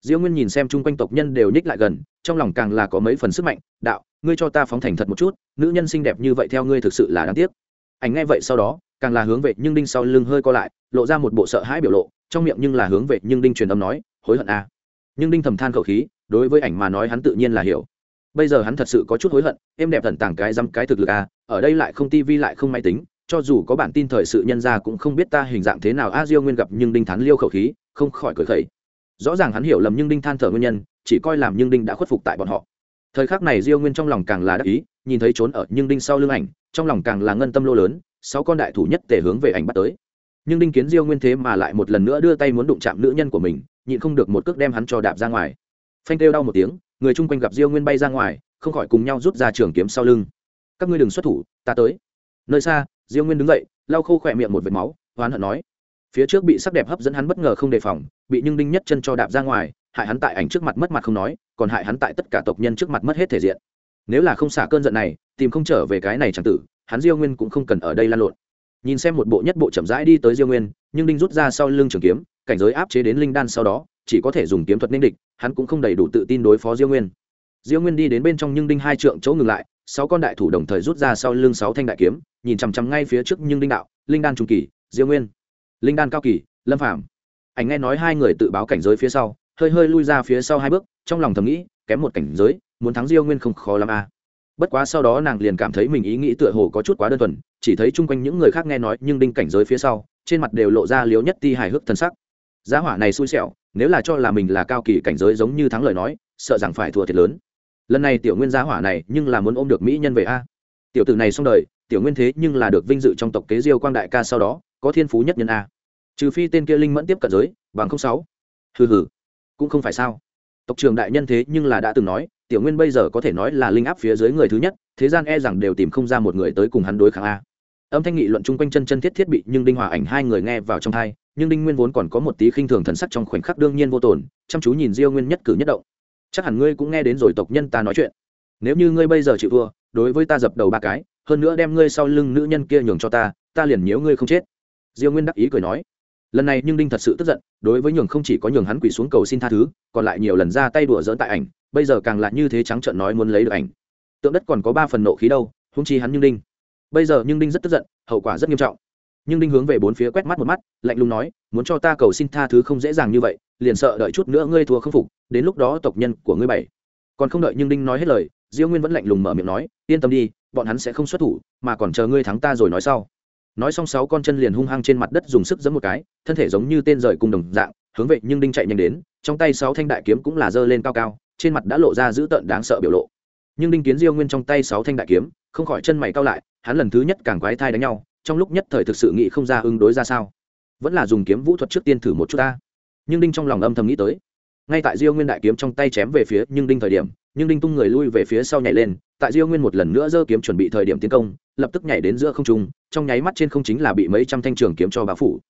Diêu nguyên nhìn xem chung quanh tộc nhân đều nhích lại gần trong lòng càng là có mấy phần sức mạnh đạo ngươi cho ta phóng thành thật một chút nữ nhân xinh đẹp như vậy theo ngươi thực sự là đáng tiếc. Ảnh nghe vậy sau đó càng là hướng về nhưng đinh sau lưng hơi co lại lộ ra một bộ sợ hãi biểu lộ trong miệng nhưng là hướng về nhưng đinh truyền âm nói hối hận a à. nhưng đinh thầm than khẩu khí đối với ảnh mà nói hắn tự nhiên là hiểu. Bây giờ hắn thật sự có chút hối hận em đẹp tận tàng cái dăm cái thực lực a à, ở đây lại không tivi lại không máy tính cho dù có bản tin thời sự nhân ra cũng không biết ta hình dạng thế nào. A diêu nguyên gặp nhưng đinh thắn liêu khẩu khí, không khỏi cười khẩy. Rõ ràng hắn hiểu lầm nhưng đinh than thở nguyên nhân, chỉ coi làm nhưng đinh đã khuất phục tại bọn họ. Thời khắc này diêu nguyên trong lòng càng là đắc ý, nhìn thấy trốn ở nhưng đinh sau lưng ảnh, trong lòng càng là ngân tâm lô lớn, sáu con đại thủ nhất tề hướng về ảnh bắt tới. Nhưng đinh kiến diêu nguyên thế mà lại một lần nữa đưa tay muốn đụng chạm nữ nhân của mình, nhịn không được một cước đem hắn cho đạp ra ngoài. Phanh kêu đau một tiếng, người chung quanh gặp diêu nguyên bay ra ngoài, không khỏi cùng nhau rút ra trường kiếm sau lưng. Các ngươi đừng xuất thủ, ta tới. Nơi xa diêu nguyên đứng dậy, lau khô khỏe miệng một vệt máu hoán hận nói. Phía trước bị sắc đẹp hấp dẫn hắn bất ngờ không đề phòng, bị nhưng đinh nhất chân cho đạp ra ngoài, hại hắn tại ảnh trước mặt mất mặt không nói, còn hại hắn tại tất cả tộc nhân trước mặt mất hết thể diện. Nếu là không xả cơn giận này, tìm không trở về cái này chẳng tử, hắn diêu nguyên cũng không cần ở đây lan lộn. Nhìn xem một bộ nhất bộ chậm rãi đi tới diêu nguyên, nhưng đinh rút ra sau lưng trường kiếm, cảnh giới áp chế đến linh đan sau đó, chỉ có thể dùng kiếm thuật ninh địch, hắn cũng không đầy đủ tự tin đối phó diêu nguyên. Diêu nguyên đi đến bên trong nhưng đinh hai trượng chỗ ngừng lại sáu con đại thủ đồng thời rút ra sau lưng sáu thanh đại kiếm, nhìn chằm chằm ngay phía trước nhưng đinh đạo, linh đan trung kỳ, diêu nguyên, linh đan cao kỳ, lâm phạm ảnh nghe nói hai người tự báo cảnh giới phía sau, hơi hơi lui ra phía sau hai bước, trong lòng thầm nghĩ, kém một cảnh giới, muốn thắng diêu nguyên không khó l à? bất quá sau đó nàng liền cảm thấy mình ý nghĩ tựa hồ có chút quá đơn thuần, chỉ thấy chung quanh những người khác nghe nói nhưng đinh cảnh giới phía sau, trên mặt đều lộ ra liếu nhất ti hài hước thân sắc. Giá hỏa này xui xẻo, nếu là cho là mình là cao kỳ cảnh giới giống như thắng lời nói, sợ rằng phải thua thiệt lớn lần này tiểu nguyên gia hỏa này nhưng là muốn ôm được mỹ nhân về a. Tiểu tử này xong đời, tiểu nguyên thế nhưng là được vinh dự trong tộc kế diêu quang đại ca sau đó, có thiên phú nhất nhân a. Trừ phi tên kia linh mẫn tiếp cận giới, bằng không sáu. Hừ hừ, cũng không phải sao. Tộc trường đại nhân thế nhưng là đã từng nói, tiểu nguyên bây giờ có thể nói là linh áp phía dưới người thứ nhất, thế gian e rằng đều tìm không ra một người tới cùng hắn đối kháng a. Âm thanh nghị luận chung quanh chân chân thiết thiết bị nhưng đinh hòa ảnh hai người nghe vào trong thai nhưng đinh nguyên vốn còn có một tí khinh thường thần sắc trong khoảnh khắc đương nhiên vô tồn, chăm chú nhìn diêu nguyên nhất cử nhất động chắc hẳn ngươi cũng nghe đến rồi tộc nhân ta nói chuyện. Nếu như ngươi bây giờ chịu thua, đối với ta dập đầu ba cái, hơn nữa đem ngươi sau lưng nữ nhân kia nhường cho ta ta liền nhớ ngươi không chết. Diêu nguyên đắc ý cười nói. Lần này nhưng đinh thật sự tức giận, đối với nhường không chỉ có nhường hắn quỳ xuống cầu xin tha thứ, còn lại nhiều lần ra tay đùa dỡn tại ảnh, bây giờ càng lại như thế trắng trợn nói muốn lấy được ảnh. Tượng đất còn có ba phần nộ khí đâu húng chi hắn nhưng đinh. Bây giờ nhưng đinh rất tức giận, hậu quả rất nghiêm trọng nhưng đinh hướng về bốn phía quét mắt một mắt, lạnh lùng nói, muốn cho ta cầu xin tha thứ không dễ dàng như vậy, liền sợ đợi chút nữa ngươi thua không phục, đến lúc đó tộc nhân của ngươi bảy. Còn không đợi nhưng đinh nói hết lời, diêu nguyên vẫn lạnh lùng mở miệng nói, yên tâm đi, bọn hắn sẽ không xuất thủ, mà còn chờ ngươi thắng ta rồi nói sau. Nói xong sáu con chân liền hung hăng trên mặt đất dùng sức giẫm một cái, thân thể giống như tên rời cùng đồng dạng, hướng về nhưng đinh chạy nhanh đến, trong tay sáu thanh đại kiếm cũng là giơ lên cao cao, trên mặt đã lộ ra dữ tợn đáng sợ biểu lộ. Nhưng đinh kiến diêu nguyên trong tay sáu thanh đại kiếm, không khỏi chân mày cao lại, hắn lần thứ nhất càng quái thai đánh nhau trong lúc nhất thời thực sự nghĩ không ra ứng đối ra sao. Vẫn là dùng kiếm vũ thuật trước tiên thử một chút ta. Nhưng đinh trong lòng âm thầm nghĩ tới. Ngay tại diêu nguyên đại kiếm trong tay chém về phía nhưng đinh thời điểm, nhưng đinh tung người lui về phía sau nhảy lên, tại diêu nguyên một lần nữa giơ kiếm chuẩn bị thời điểm tiến công, lập tức nhảy đến giữa không trung, trong nháy mắt trên không chính là bị mấy trăm thanh trường kiếm cho bao phủ.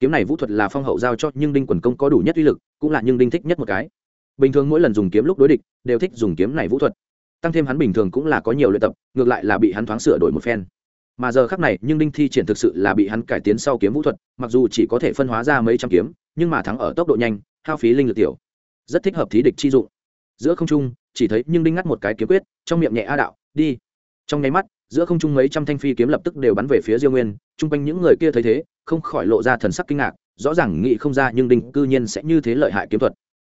Kiếm này vũ thuật là phong hậu giao cho nhưng đinh quần công có đủ nhất uy lực, cũng là nhưng đinh thích nhất một cái. Bình thường mỗi lần dùng kiếm lúc đối địch, đều thích dùng kiếm này vũ thuật. Tăng thêm hắn bình thường cũng là có nhiều luyện tập, ngược lại là bị hắn thoáng sửa đổi một phen mà giờ khắc này, nhưng đinh thi triển thực sự là bị hắn cải tiến sau kiếm vũ thuật, mặc dù chỉ có thể phân hóa ra mấy trăm kiếm, nhưng mà thắng ở tốc độ nhanh, hao phí linh lực tiểu. Rất thích hợp thí địch chi dụng. Giữa không trung, chỉ thấy nhưng đinh ngắt một cái kiếm quyết, trong miệng nhẹ a đạo, đi. Trong nháy mắt, giữa không trung mấy trăm thanh phi kiếm lập tức đều bắn về phía diêu nguyên, chung quanh những người kia thấy thế, không khỏi lộ ra thần sắc kinh ngạc, rõ ràng nghĩ không ra nhưng đinh cư nhiên sẽ như thế lợi hại kiếm thuật.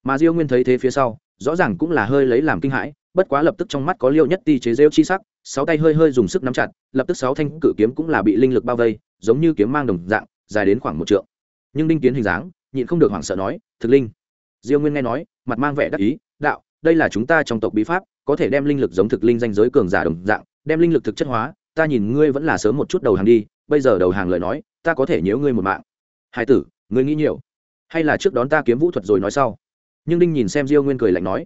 Mà diêu nguyên thấy thế phía sau, rõ ràng cũng là hơi lấy làm kinh hãi, bất quá lập tức trong mắt có liêu nhất ti chế rêu chi sắc sáu tay hơi hơi dùng sức nắm chặt, lập tức sáu thanh cự kiếm cũng là bị linh lực bao vây, giống như kiếm mang đồng dạng, dài đến khoảng một trượng. Nhưng đinh kiến hình dáng, nhịn không được hoảng sợ nói, thực linh. Diêu nguyên nghe nói, mặt mang vẻ đắc ý, đạo, đây là chúng ta trong tộc bí pháp, có thể đem linh lực giống thực linh danh giới cường giả đồng dạng, đem linh lực thực chất hóa, ta nhìn ngươi vẫn là sớm một chút đầu hàng đi, bây giờ đầu hàng lời nói, ta có thể nhớ ngươi một mạng. Hai tử, ngươi nghĩ nhiều. Hay là trước đón ta kiếm vũ thuật rồi nói sau. Nhưng đinh nhìn xem diêu nguyên cười lạnh nói.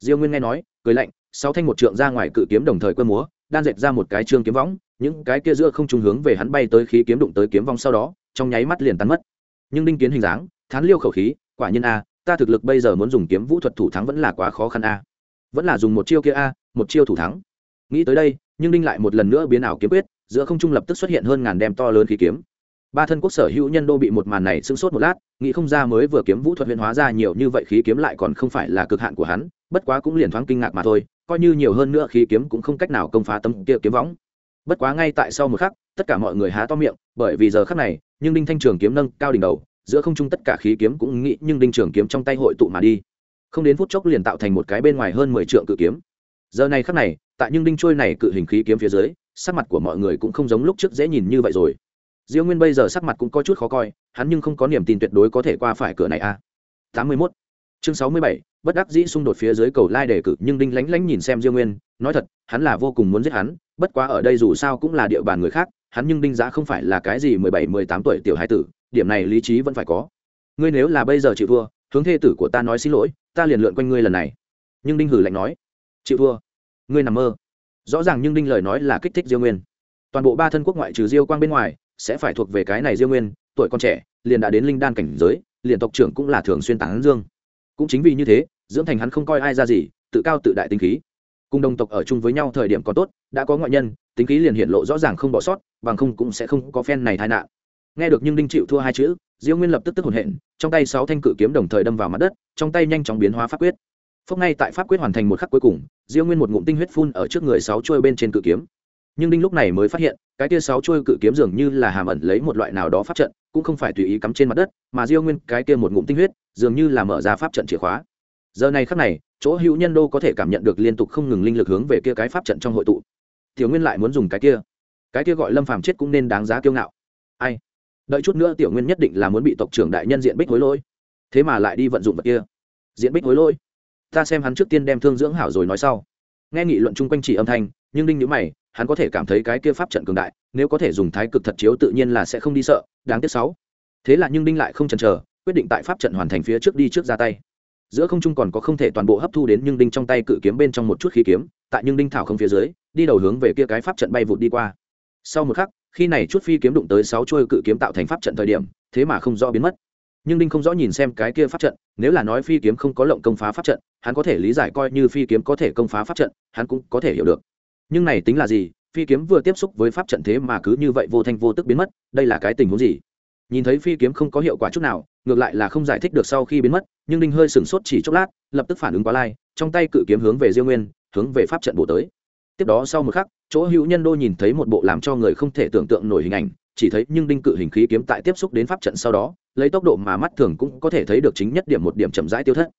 Diêu nguyên nghe nói, cười lạnh, sáu thanh một trượng ra ngoài cự kiếm đồng thời quơ múa đan dệt ra một cái trương kiếm võng, những cái kia giữa không trung hướng về hắn bay tới khí kiếm đụng tới kiếm vong sau đó, trong nháy mắt liền tan mất. Nhưng đinh kiến hình dáng, thán liêu khẩu khí, quả nhiên a, ta thực lực bây giờ muốn dùng kiếm vũ thuật thủ thắng vẫn là quá khó khăn a. Vẫn là dùng một chiêu kia a, một chiêu thủ thắng. Nghĩ tới đây, nhưng đinh lại một lần nữa biến ảo kiếm quyết, giữa không trung lập tức xuất hiện hơn ngàn đem to lớn khí kiếm. Ba thân quốc sở hữu nhân đô bị một màn này sưng sốt một lát, nghĩ không ra mới vừa kiếm vũ thuật huyện hóa ra nhiều như vậy khí kiếm lại còn không phải là cực hạn của hắn, bất quá cũng liền thoáng kinh ngạc mà thôi coi như nhiều hơn nữa khí kiếm cũng không cách nào công phá tấm kia kiếm võng. Bất quá ngay tại sau một khắc, tất cả mọi người há to miệng, bởi vì giờ khắc này, nhưng đinh thanh trường kiếm nâng cao đỉnh đầu, giữa không trung tất cả khí kiếm cũng nghĩ, nhưng đinh trường kiếm trong tay hội tụ mà đi. Không đến phút chốc liền tạo thành một cái bên ngoài hơn mười trượng cự kiếm. Giờ này khắc này, tại nhưng đinh trôi này cự hình khí kiếm phía dưới, sắc mặt của mọi người cũng không giống lúc trước dễ nhìn như vậy rồi. Diêu nguyên bây giờ sắc mặt cũng có chút khó coi, hắn nhưng không có niềm tin tuyệt đối có thể qua phải cửa này a. Tám mươi 81. chương sáu mươi bảy bất đắc dĩ xung đột phía dưới cầu lai đề cử, nhưng đinh lánh lánh nhìn xem diêu nguyên, nói thật, hắn là vô cùng muốn giết hắn, bất quá ở đây dù sao cũng là địa bàn người khác, hắn nhưng đinh giá không phải là cái gì mười bảy, mười tám tuổi tiểu hai tử, điểm này lý trí vẫn phải có. Ngươi nếu là bây giờ chịu thua, hướng thê tử của ta nói xin lỗi, ta liền lượn quanh ngươi lần này. Nhưng đinh hử lạnh nói, chịu thua, ngươi nằm mơ. Rõ ràng nhưng đinh lời nói là kích thích diêu nguyên. Toàn bộ ba thân quốc ngoại trừ diêu quang bên ngoài, sẽ phải thuộc về cái này diêu nguyên, tuổi con trẻ, liền đã đến linh đan cảnh giới, liền tộc trưởng cũng là thường xuyên tán dương cũng chính vì như thế, dưỡng thành hắn không coi ai ra gì, tự cao tự đại tính khí. Cùng đồng tộc ở chung với nhau thời điểm có tốt, đã có ngoại nhân, tính khí liền hiện lộ rõ ràng không bỏ sót, bằng không cũng sẽ không có phen này tai nạn. Nghe được nhưng đinh chịu thua hai chữ, diêu nguyên lập tức tức hồn hện, trong tay sáu thanh cự kiếm đồng thời đâm vào mặt đất, trong tay nhanh chóng biến hóa pháp quyết. Phúc ngay tại pháp quyết hoàn thành một khắc cuối cùng, diêu nguyên một ngụm tinh huyết phun ở trước người sáu chuôi bên trên cự kiếm nhưng đinh lúc này mới phát hiện, cái kia sáu trôi cự kiếm dường như là hàm ẩn lấy một loại nào đó pháp trận, cũng không phải tùy ý cắm trên mặt đất, mà diêu nguyên cái kia một ngụm tinh huyết, dường như là mở ra pháp trận chìa khóa. Giờ này khắc này, chỗ hữu nhân đô có thể cảm nhận được liên tục không ngừng linh lực hướng về kia cái pháp trận trong hội tụ. Tiểu nguyên lại muốn dùng cái kia. Cái kia gọi lâm phàm chết cũng nên đáng giá kiêu ngạo. Ai? Đợi chút nữa tiểu nguyên nhất định là muốn bị tộc trưởng đại nhân diện bích hối lỗi. Thế mà lại đi vận dụng vật kia. Diện bích hối lỗi. Ta xem hắn trước tiên đem thương dưỡng hảo rồi nói sau. Nghe nghị luận chung quanh chỉ âm thanh, nhưng đinh nhữ mày hắn có thể cảm thấy cái kia pháp trận cường đại, nếu có thể dùng thái cực thật chiếu tự nhiên là sẽ không đi sợ, đáng tiếc sáu. Thế là nhưng đinh lại không chần chờ, quyết định tại pháp trận hoàn thành phía trước đi trước ra tay. Giữa không trung còn có không thể toàn bộ hấp thu đến nhưng đinh trong tay cự kiếm bên trong một chút khí kiếm, tại nhưng đinh thảo không phía dưới, đi đầu hướng về kia cái pháp trận bay vụt đi qua. Sau một khắc, khi này chút phi kiếm đụng tới sáu chuôi cự kiếm tạo thành pháp trận thời điểm, thế mà không rõ biến mất. Nhưng đinh không rõ nhìn xem cái kia pháp trận, nếu là nói phi kiếm không có lộng công phá pháp trận, hắn có thể lý giải coi như phi kiếm có thể công phá pháp trận, hắn cũng có thể hiểu được nhưng này tính là gì? Phi kiếm vừa tiếp xúc với pháp trận thế mà cứ như vậy vô thanh vô tức biến mất, đây là cái tình huống gì? Nhìn thấy phi kiếm không có hiệu quả chút nào, ngược lại là không giải thích được sau khi biến mất, nhưng đinh hơi sửng sốt chỉ chốc lát, lập tức phản ứng quá lai, trong tay cự kiếm hướng về diêu nguyên, hướng về pháp trận bổ tới. Tiếp đó sau một khắc, chỗ hữu nhân đô nhìn thấy một bộ làm cho người không thể tưởng tượng nổi hình ảnh, chỉ thấy nhưng đinh cự hình khí kiếm tại tiếp xúc đến pháp trận sau đó, lấy tốc độ mà mắt thường cũng có thể thấy được chính nhất điểm một điểm chậm rãi tiêu thất.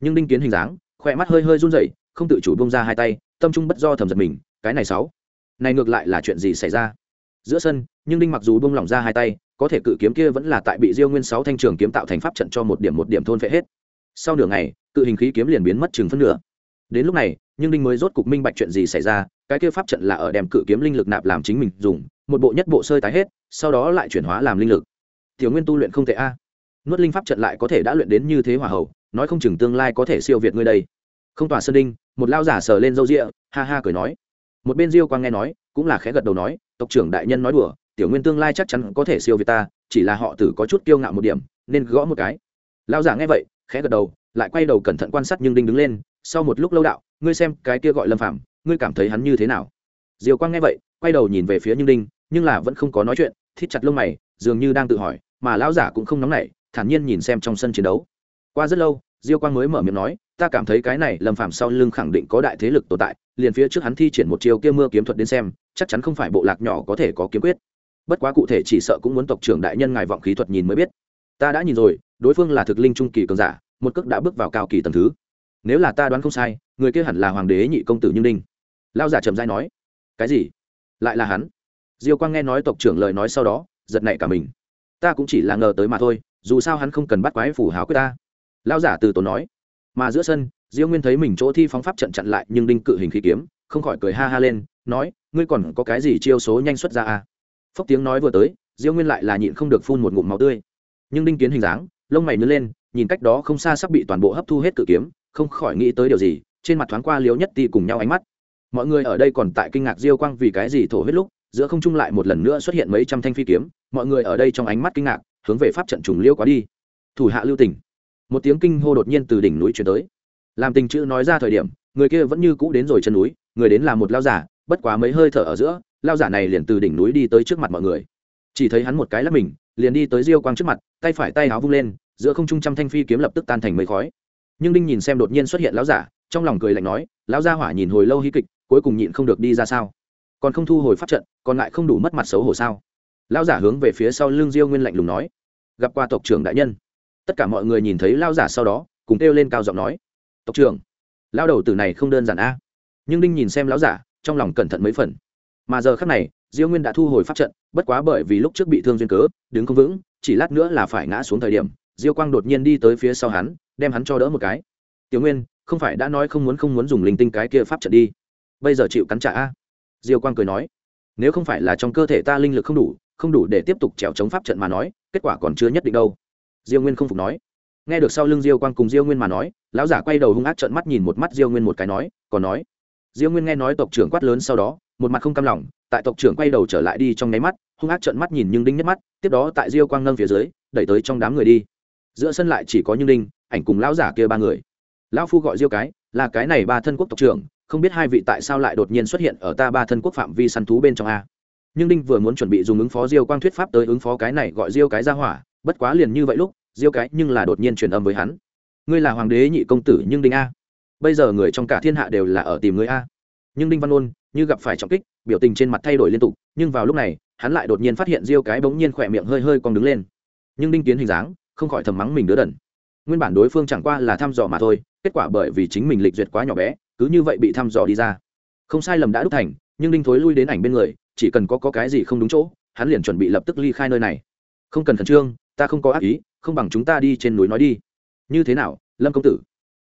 Nhưng đinh kiến hình dáng, khỏe mắt hơi hơi run rẩy, không tự chủ bông ra hai tay, tâm trung bất do thầm giật mình cái này sáu. Này ngược lại là chuyện gì xảy ra? Giữa sân, nhưng đinh mặc dù bông lỏng ra hai tay, có thể cự kiếm kia vẫn là tại bị diêu nguyên sáu thanh trường kiếm tạo thành pháp trận cho một điểm một điểm thôn phệ hết. Sau nửa ngày, cự hình khí kiếm liền biến mất chừng phân nửa. Đến lúc này, nhưng đinh mới rốt cục minh bạch chuyện gì xảy ra, cái kia pháp trận là ở đem cự kiếm linh lực nạp làm chính mình dùng, một bộ nhất bộ sơi tái hết, sau đó lại chuyển hóa làm linh lực. Tiểu nguyên tu luyện không thể a. Nuốt linh pháp trận lại có thể đã luyện đến như thế hòa hậu, nói không chừng tương lai có thể siêu việt ngươi đây. Không tỏa sơn đinh, một lao giả sờ lên râu rịa ha ha cười nói một bên diêu quang nghe nói, cũng là khẽ gật đầu nói, tộc trưởng đại nhân nói đùa, tiểu nguyên tương lai chắc chắn có thể siêu việt ta, chỉ là họ tử có chút kiêu ngạo một điểm, nên gõ một cái. Lao giả nghe vậy, khẽ gật đầu, lại quay đầu cẩn thận quan sát nhưng đinh đứng lên, sau một lúc lâu đạo, ngươi xem cái kia gọi lâm phạm ngươi cảm thấy hắn như thế nào? Diều quang nghe vậy, quay đầu nhìn về phía nhưng đinh, nhưng là vẫn không có nói chuyện, thít chặt lông mày, dường như đang tự hỏi, mà lão giả cũng không nóng nảy, thản nhiên nhìn xem trong sân chiến đấu. Qua rất lâu, diêu quang mới mở miệng nói ta cảm thấy cái này lâm phạm sau lưng khẳng định có đại thế lực tồn tại, liền phía trước hắn thi triển một chiều kia mưa kiếm thuật đến xem, chắc chắn không phải bộ lạc nhỏ có thể có kiếm quyết. Bất quá cụ thể chỉ sợ cũng muốn tộc trưởng đại nhân ngài vọng khí thuật nhìn mới biết. Ta đã nhìn rồi, đối phương là thực linh trung kỳ cường giả, một cước đã bước vào cao kỳ tầng thứ. Nếu là ta đoán không sai, người kia hẳn là hoàng đế nhị công tử như ninh. Lao giả trầm dai nói, cái gì? Lại là hắn? Diêu quang nghe nói tộc trưởng lời nói sau đó, giật nảy cả mình. Ta cũng chỉ là ngờ tới mà thôi, dù sao hắn không cần bắt quái phủ hào quyết ta. Lao giả từ tốn nói mà giữa sân, diêu nguyên thấy mình chỗ thi phóng pháp trận chặn lại nhưng đinh cự hình khí kiếm, không khỏi cười ha ha lên, nói, ngươi còn có cái gì chiêu số nhanh xuất ra à? Phốc tiếng nói vừa tới, diêu nguyên lại là nhịn không được phun một ngụm máu tươi. Nhưng đinh kiến hình dáng, lông mày nứt lên, nhìn cách đó không xa sắp bị toàn bộ hấp thu hết cự kiếm, không khỏi nghĩ tới điều gì, trên mặt thoáng qua liếu nhất ti cùng nhau ánh mắt. Mọi người ở đây còn tại kinh ngạc diêu quang vì cái gì thổ huyết lúc, giữa không trung lại một lần nữa xuất hiện mấy trăm thanh phi kiếm, mọi người ở đây trong ánh mắt kinh ngạc, hướng về pháp trận trùng liêu quá đi. Thủ hạ lưu tình một tiếng kinh hô đột nhiên từ đỉnh núi chuyển tới. Làm tình chữ nói ra thời điểm, người kia vẫn như cũ đến rồi chân núi, người đến là một lao giả, bất quá mấy hơi thở ở giữa lao giả này liền từ đỉnh núi đi tới trước mặt mọi người. Chỉ thấy hắn một cái lắp mình, liền đi tới diêu quang trước mặt, tay phải tay áo vung lên, giữa không trung trăm thanh phi kiếm lập tức tan thành mấy khói. Nhưng đinh nhìn xem đột nhiên xuất hiện lão giả, trong lòng cười lạnh nói, lão gia hỏa nhìn hồi lâu hí kịch, cuối cùng nhịn không được đi ra sao? Còn không thu hồi pháp trận, còn lại không đủ mất mặt xấu hổ sao? Lão giả hướng về phía sau lưng diêu nguyên lạnh lùng nói, gặp qua tộc trưởng đại nhân tất cả mọi người nhìn thấy lão giả sau đó, cùng kêu lên cao giọng nói, tộc trưởng lão đầu tử này không đơn giản a. Nhưng đinh nhìn xem lão giả, trong lòng cẩn thận mấy phần. Mà giờ khắc này, diêu nguyên đã thu hồi pháp trận, bất quá bởi vì lúc trước bị thương duyên cớ, đứng không vững, chỉ lát nữa là phải ngã xuống thời điểm, diêu quang đột nhiên đi tới phía sau hắn, đem hắn cho đỡ một cái. Tiểu nguyên, không phải đã nói không muốn không muốn dùng linh tinh cái kia pháp trận đi? Bây giờ chịu cắn trả a? Diêu quang cười nói, nếu không phải là trong cơ thể ta linh lực không đủ không đủ để tiếp tục trèo chống pháp trận mà nói, kết quả còn chưa nhất định đâu diêu nguyên không phục nói. Nghe được sau lưng diêu quang cùng diêu nguyên mà nói, lão giả quay đầu hung ác trợn mắt nhìn một mắt diêu nguyên một cái nói, còn nói? Diêu nguyên nghe nói tộc trưởng quát lớn sau đó, một mặt không cam lòng, tại tộc trưởng quay đầu trở lại đi trong nháy mắt, hung ác trợn mắt nhìn nhưng đinh nhất mắt, tiếp đó tại diêu quang nâng phía dưới, đẩy tới trong đám người đi. Giữa sân lại chỉ có như đinh, ảnh cùng lão giả kia ba người. Lão phu gọi diêu cái, là cái này ba thân quốc tộc trưởng, không biết hai vị tại sao lại đột nhiên xuất hiện ở ta ba thân quốc phạm vi săn thú bên trong a? Nhưng đinh vừa muốn chuẩn bị dùng ứng phó diêu quang thuyết pháp tới ứng phó cái này gọi diêu cái ra hỏa, bất quá liền như vậy lúc diêu cái nhưng là đột nhiên truyền âm với hắn. Ngươi là hoàng đế nhị công tử nhưng đinh a. Bây giờ người trong cả thiên hạ đều là ở tìm ngươi a. Nhưng đinh văn ôn như gặp phải trọng kích biểu tình trên mặt thay đổi liên tục nhưng vào lúc này hắn lại đột nhiên phát hiện diêu cái bỗng nhiên khỏe miệng hơi hơi còn đứng lên. Nhưng đinh kiến hình dáng không khỏi thầm mắng mình đứa đần. Nguyên bản đối phương chẳng qua là thăm dò mà thôi kết quả bởi vì chính mình lịch duyệt quá nhỏ bé cứ như vậy bị thăm dò đi ra. Không sai lầm đã đúc thành nhưng đinh thối lui đến ảnh bên người chỉ cần có, có cái gì không đúng chỗ hắn liền chuẩn bị lập tức ly khai nơi này. Không cần khẩn trương ta không có ác ý không bằng chúng ta đi trên núi nói đi. Như thế nào, lâm công tử?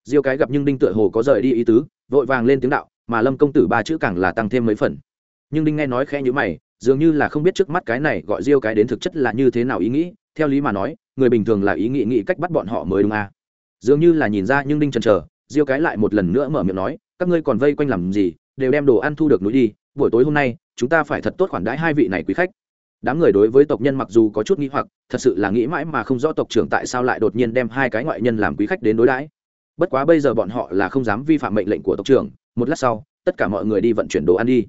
Diêu cái gặp nhưng đinh tựa hồ có rời đi ý tứ, vội vàng lên tiếng đạo, mà lâm công tử ba chữ càng là tăng thêm mấy phần. Nhưng đinh nghe nói khẽ nhữ mày, dường như là không biết trước mắt cái này gọi diêu cái đến thực chất là như thế nào ý nghĩ, theo lý mà nói, người bình thường là ý nghĩ nghĩ cách bắt bọn họ mới đúng à. dường như là nhìn ra nhưng đinh chần chờ, diêu cái lại một lần nữa mở miệng nói, các ngươi còn vây quanh làm gì, đều đem đồ ăn thu được núi đi, buổi tối hôm nay, chúng ta phải thật tốt khoản đãi hai vị này quý khách đám người đối với tộc nhân mặc dù có chút nghĩ hoặc, thật sự là nghĩ mãi mà không rõ tộc trưởng tại sao lại đột nhiên đem hai cái ngoại nhân làm quý khách đến đối đãi. Bất quá bây giờ bọn họ là không dám vi phạm mệnh lệnh của tộc trưởng, một lát sau, tất cả mọi người đi vận chuyển đồ ăn đi.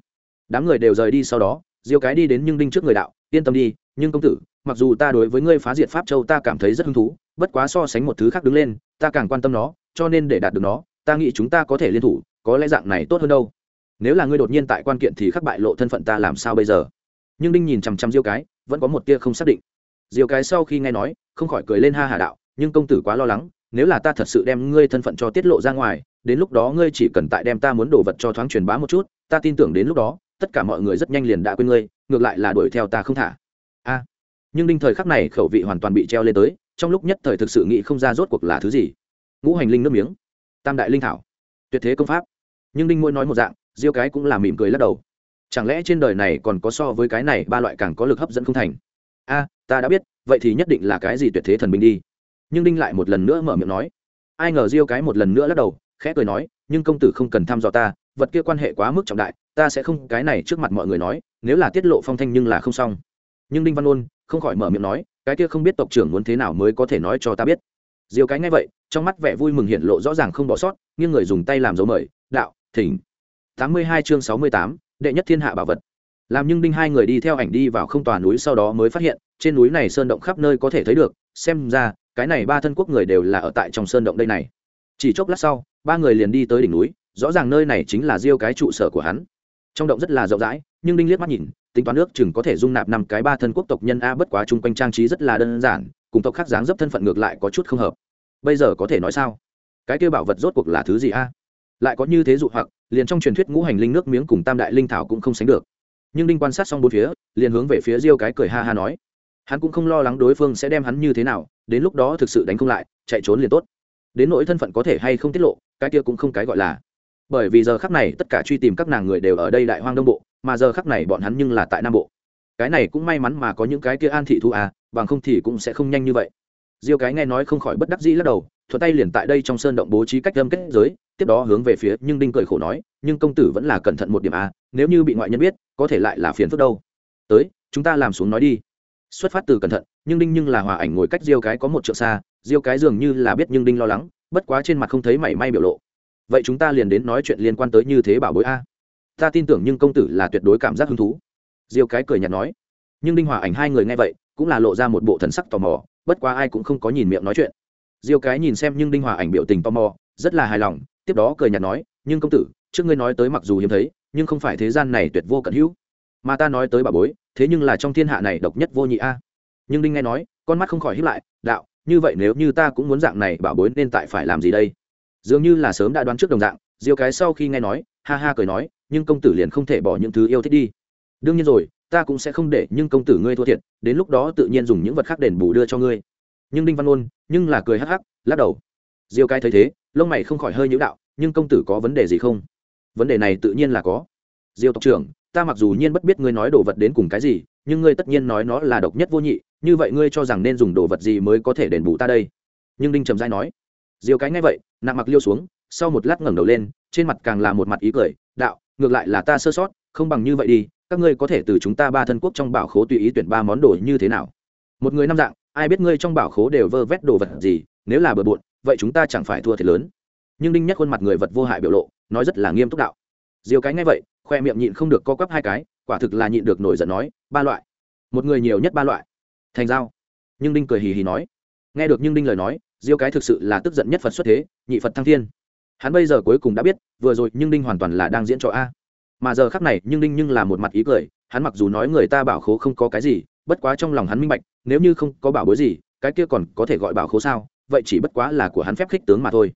Đám người đều rời đi sau đó, diêu cái đi đến nhưng đinh trước người đạo, yên tâm đi, nhưng công tử, mặc dù ta đối với ngươi phá diệt pháp châu ta cảm thấy rất hứng thú, bất quá so sánh một thứ khác đứng lên, ta càng quan tâm nó, cho nên để đạt được nó, ta nghĩ chúng ta có thể liên thủ, có lẽ dạng này tốt hơn đâu. Nếu là ngươi đột nhiên tại quan kiện thì khắc bại lộ thân phận ta làm sao bây giờ? Nhưng đinh nhìn chằm chằm diêu cái, vẫn có một tia không xác định. Diêu cái sau khi nghe nói, không khỏi cười lên ha hà đạo, nhưng công tử quá lo lắng, nếu là ta thật sự đem ngươi thân phận cho tiết lộ ra ngoài, đến lúc đó ngươi chỉ cần tại đem ta muốn đồ vật cho thoáng truyền bá một chút, ta tin tưởng đến lúc đó, tất cả mọi người rất nhanh liền đã quên ngươi, ngược lại là đuổi theo ta không thả. A. Nhưng đinh thời khắc này khẩu vị hoàn toàn bị treo lên tới, trong lúc nhất thời thực sự nghĩ không ra rốt cuộc là thứ gì. Ngũ hành linh nước miếng. Tam đại linh thảo. Tuyệt thế công pháp. Nhưng đinh mỗi nói một dạng, diêu cái cũng là mỉm cười lắc đầu chẳng lẽ trên đời này còn có so với cái này ba loại càng có lực hấp dẫn không thành? A, ta đã biết, vậy thì nhất định là cái gì tuyệt thế thần binh đi. Nhưng đinh lại một lần nữa mở miệng nói. Ai ngờ diêu cái một lần nữa lắc đầu, khẽ cười nói, nhưng công tử không cần thăm dò ta, vật kia quan hệ quá mức trọng đại, ta sẽ không cái này trước mặt mọi người nói, nếu là tiết lộ phong thanh nhưng là không xong. Nhưng đinh văn ôn không khỏi mở miệng nói, cái kia không biết tộc trưởng muốn thế nào mới có thể nói cho ta biết. Diêu cái ngay vậy, trong mắt vẻ vui mừng hiện lộ rõ ràng không bỏ sót nhưng người dùng tay làm dấu mời, đạo, thỉnh. Tám mươi hai chương sáu mươi tám đệ nhất thiên hạ bảo vật. Làm nhưng đinh hai người đi theo ảnh đi vào không tòa núi sau đó mới phát hiện, trên núi này sơn động khắp nơi có thể thấy được, xem ra, cái này ba thân quốc người đều là ở tại trong sơn động đây này. Chỉ chốc lát sau, ba người liền đi tới đỉnh núi, rõ ràng nơi này chính là diêu cái trụ sở của hắn. Trong động rất là rộng rãi, nhưng đinh liếc mắt nhìn, tính toán nước chừng có thể dung nạp năm cái ba thân quốc tộc nhân a bất quá chung quanh trang trí rất là đơn giản, cùng tộc khác dáng dấp thân phận ngược lại có chút không hợp. Bây giờ có thể nói sao? Cái kêu bảo vật rốt cuộc là thứ gì a? Lại có như thế dụ hoặc, liền trong truyền thuyết ngũ hành linh nước miếng cùng tam đại linh thảo cũng không sánh được. Nhưng đinh quan sát xong bốn phía, liền hướng về phía diêu cái cười ha ha nói. Hắn cũng không lo lắng đối phương sẽ đem hắn như thế nào, đến lúc đó thực sự đánh không lại, chạy trốn liền tốt. Đến nỗi thân phận có thể hay không tiết lộ, cái kia cũng không cái gọi là. Bởi vì giờ khắc này tất cả truy tìm các nàng người đều ở đây đại hoang đông bộ, mà giờ khắc này bọn hắn nhưng là tại nam bộ. Cái này cũng may mắn mà có những cái kia an thị thu à bằng không thì cũng sẽ không nhanh như vậy. Diêu cái nghe nói không khỏi bất đắc dĩ lắc đầu thuận tay liền tại đây trong sơn động bố trí cách âm kết giới, tiếp đó hướng về phía nhưng đinh cười khổ nói, nhưng công tử vẫn là cẩn thận một điểm a nếu như bị ngoại nhân biết, có thể lại là phiền phức đâu. Tới, chúng ta làm xuống nói đi. Xuất phát từ cẩn thận, nhưng đinh nhưng là hòa ảnh ngồi cách diêu cái có một trượng xa, diêu cái dường như là biết nhưng đinh lo lắng, bất quá trên mặt không thấy mảy may biểu lộ. Vậy chúng ta liền đến nói chuyện liên quan tới như thế bảo bối a. Ta tin tưởng nhưng công tử là tuyệt đối cảm giác hứng thú. Diêu cái cười nhạt nói. Nhưng đinh hòa ảnh hai người nghe vậy, cũng là lộ ra một bộ thần sắc tò mò, bất quá ai cũng không có nhìn miệng nói chuyện diêu cái nhìn xem nhưng đinh hòa ảnh biểu tình tò mò, rất là hài lòng, tiếp đó cười nhạt nói, nhưng công tử, trước ngươi nói tới mặc dù hiếm thấy, nhưng không phải thế gian này tuyệt vô cận hữu. Mà ta nói tới bà bối, thế nhưng là trong thiên hạ này độc nhất vô nhị a. Nhưng đinh nghe nói, con mắt không khỏi hiếp lại, đạo, như vậy nếu như ta cũng muốn dạng này, bà bối nên tại phải làm gì đây? Dường như là sớm đã đoán trước đồng dạng, diêu cái sau khi nghe nói, ha ha cười nói, nhưng công tử liền không thể bỏ những thứ yêu thích đi. Đương nhiên rồi, ta cũng sẽ không để nhưng công tử ngươi thua thiệt, đến lúc đó tự nhiên dùng những vật khác đền bù đưa cho ngươi nhưng đinh văn ôn nhưng là cười hắc hắc, lắc đầu. Diêu cái thấy thế, lông mày không khỏi hơi nhữ đạo, nhưng công tử có vấn đề gì không? Vấn đề này tự nhiên là có. Diêu tộc trưởng, ta mặc dù nhiên bất biết ngươi nói đồ vật đến cùng cái gì, nhưng ngươi tất nhiên nói nó là độc nhất vô nhị, như vậy ngươi cho rằng nên dùng đồ vật gì mới có thể đền bù ta đây? Nhưng đinh trầm dai nói. Diêu cái ngay vậy, nặng mặc liêu xuống, sau một lát ngẩng đầu lên, trên mặt càng là một mặt ý cười, đạo, ngược lại là ta sơ sót, không bằng như vậy đi, các ngươi có thể từ chúng ta ba thân quốc trong bảo khố tùy ý tuyển ba món đồ như thế nào? Một người năm dạng ai biết ngươi trong bảo khố đều vơ vét đồ vật gì, nếu là bừa bộn, vậy chúng ta chẳng phải thua thiệt lớn. Nhưng đinh nhất khuôn mặt người vật vô hại biểu lộ, nói rất là nghiêm túc đạo. Diều cái ngay vậy, khoe miệng nhịn không được co quắp hai cái, quả thực là nhịn được nổi giận nói, ba loại. Một người nhiều nhất ba loại. Thành dao. nhưng đinh cười hì hì nói. Nghe được nhưng đinh lời nói, diêu cái thực sự là tức giận nhất phật xuất thế, nhị phật thăng thiên. Hắn bây giờ cuối cùng đã biết, vừa rồi nhưng đinh hoàn toàn là đang diễn trò a. Mà giờ khắc này nhưng đinh nhưng là một mặt ý cười, hắn mặc dù nói người ta bảo khố không có cái gì bất quá trong lòng hắn minh bạch, nếu như không có bảo bối gì, cái kia còn có thể gọi bảo khố sao? Vậy chỉ bất quá là của hắn phép khích tướng mà thôi.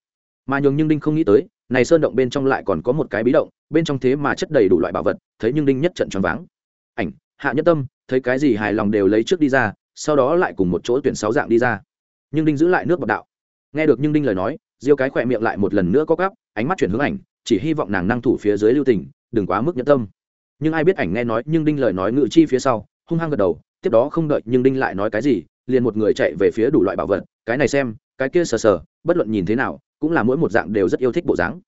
Mà nhường nhưng đinh không nghĩ tới, này sơn động bên trong lại còn có một cái bí động, bên trong thế mà chất đầy đủ loại bảo vật, thấy nhưng đinh nhất trận choáng váng. Ảnh, hạ nhất tâm, thấy cái gì hài lòng đều lấy trước đi ra, sau đó lại cùng một chỗ tuyển sáu dạng đi ra. Nhưng đinh giữ lại nước bọc đạo. Nghe được nhưng đinh lời nói, diêu cái khỏe miệng lại một lần nữa có gắp ánh mắt chuyển hướng ảnh, chỉ hy vọng nàng năng thủ phía dưới lưu tình, đừng quá mức nhẫn tâm. Nhưng ai biết ảnh nghe nói nhưng đinh lời nói ngự chi phía sau, hung hăng gật đầu tiếp đó không đợi nhưng đinh lại nói cái gì, liền một người chạy về phía đủ loại bảo vật, cái này xem, cái kia sờ sờ, bất luận nhìn thế nào, cũng là mỗi một dạng đều rất yêu thích bộ dáng.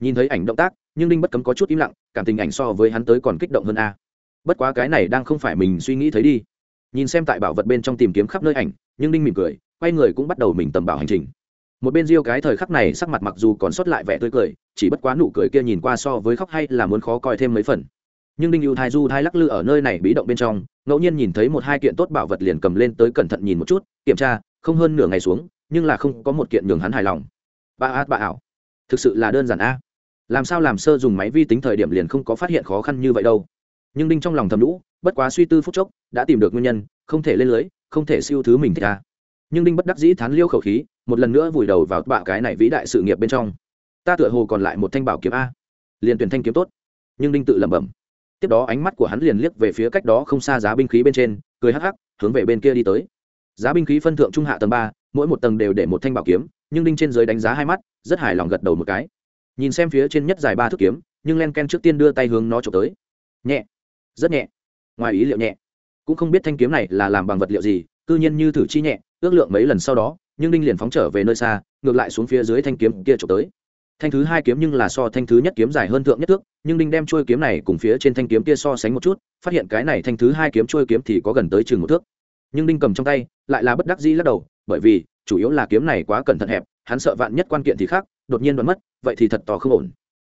Nhìn thấy ảnh động tác, nhưng đinh bất cấm có chút im lặng, cảm tình ảnh so với hắn tới còn kích động hơn a. Bất quá cái này đang không phải mình suy nghĩ thấy đi. Nhìn xem tại bảo vật bên trong tìm kiếm khắp nơi ảnh, nhưng đinh mỉm cười, quay người cũng bắt đầu mình tầm bảo hành trình. Một bên riêu cái thời khắc này sắc mặt mặc dù còn sót lại vẻ tươi cười, chỉ bất quá nụ cười kia nhìn qua so với khóc hay là muốn khó coi thêm mấy phần. Nhưng đinh ưu thai du thai lắc lư ở nơi này bí động bên trong ngẫu nhiên nhìn thấy một hai kiện tốt bảo vật liền cầm lên tới cẩn thận nhìn một chút, kiểm tra, không hơn nửa ngày xuống, nhưng là không có một kiện nhường hắn hài lòng. Ba át ba ảo. Thực sự là đơn giản a. Làm sao làm sơ dùng máy vi tính thời điểm liền không có phát hiện khó khăn như vậy đâu. Nhưng đinh trong lòng thầm lũ, bất quá suy tư phút chốc, đã tìm được nguyên nhân, không thể lên lưới, không thể siêu thứ mình thích a. nhưng đinh bất đắc dĩ thán liêu khẩu khí, một lần nữa vùi đầu vào bạ cái này vĩ đại sự nghiệp bên trong. Ta tựa hồ còn lại một thanh bảo kiếm a. Liền tuyển thanh kiếm tốt. Nhưng đinh tự lẩm bẩm tiếp đó ánh mắt của hắn liền liếc về phía cách đó không xa giá binh khí bên trên, cười hắc hắc, hướng về bên kia đi tới. Giá binh khí phân thượng trung hạ tầng ba, mỗi một tầng đều để một thanh bảo kiếm, nhưng đinh trên dưới đánh giá hai mắt, rất hài lòng gật đầu một cái. Nhìn xem phía trên nhất dài ba thước kiếm, nhưng len ken trước tiên đưa tay hướng nó trộm tới. Nhẹ. Rất nhẹ. Ngoài ý liệu nhẹ. Cũng không biết thanh kiếm này là làm bằng vật liệu gì tư nhiên như thử chi nhẹ, ước lượng mấy lần sau đó, nhưng đinh liền phóng trở về nơi xa, ngược lại xuống phía dưới thanh kiếm kia trộm tới thanh thứ hai kiếm nhưng là so thanh thứ nhất kiếm dài hơn thượng nhất thước, nhưng đinh đem trôi kiếm này cùng phía trên thanh kiếm kia so sánh một chút, phát hiện cái này thanh thứ hai kiếm trôi kiếm thì có gần tới chừng một thước. Nhưng đinh cầm trong tay, lại là bất đắc dĩ lắc đầu, bởi vì, chủ yếu là kiếm này quá cẩn thận hẹp, hắn sợ vạn nhất quan kiện thì khác, đột nhiên đoán mất, vậy thì thật to không ổn.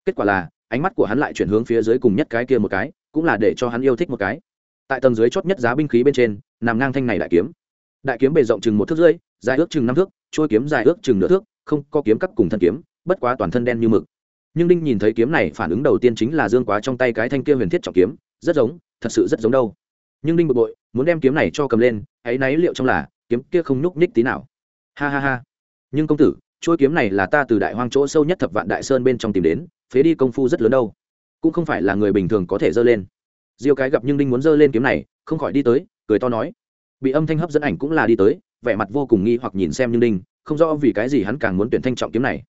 Kết quả là, ánh mắt của hắn lại chuyển hướng phía dưới cùng nhất cái kia một cái, cũng là để cho hắn yêu thích một cái. Tại tầng dưới chót nhất giá binh khí bên trên, nằm ngang thanh này đại kiếm. Đại kiếm bề rộng chừng một thước rưỡi, dài ước chừng năm thước trôi kiếm dài ước chừng nửa thước, không có kiếm cắt cùng thân kiếm bất quá toàn thân đen như mực. Nhưng đinh nhìn thấy kiếm này, phản ứng đầu tiên chính là dương quá trong tay cái thanh kia huyền thiết trọng kiếm, rất giống, thật sự rất giống đâu. Nhưng đinh bực bội, muốn đem kiếm này cho cầm lên, ấy náy liệu trong là, kiếm kia không nhúc nhích tí nào. Ha ha ha. Nhưng công tử, chuôi kiếm này là ta từ đại hoang chỗ sâu nhất thập vạn đại sơn bên trong tìm đến, phế đi công phu rất lớn đâu. Cũng không phải là người bình thường có thể dơ lên. Diêu cái gặp nhưng đinh muốn dơ lên kiếm này, không khỏi đi tới, cười to nói. Bị âm thanh hấp dẫn ảnh cũng là đi tới, vẻ mặt vô cùng nghi hoặc nhìn xem nhưng đinh, không rõ vì cái gì hắn càng muốn tuyển thanh trọng kiếm này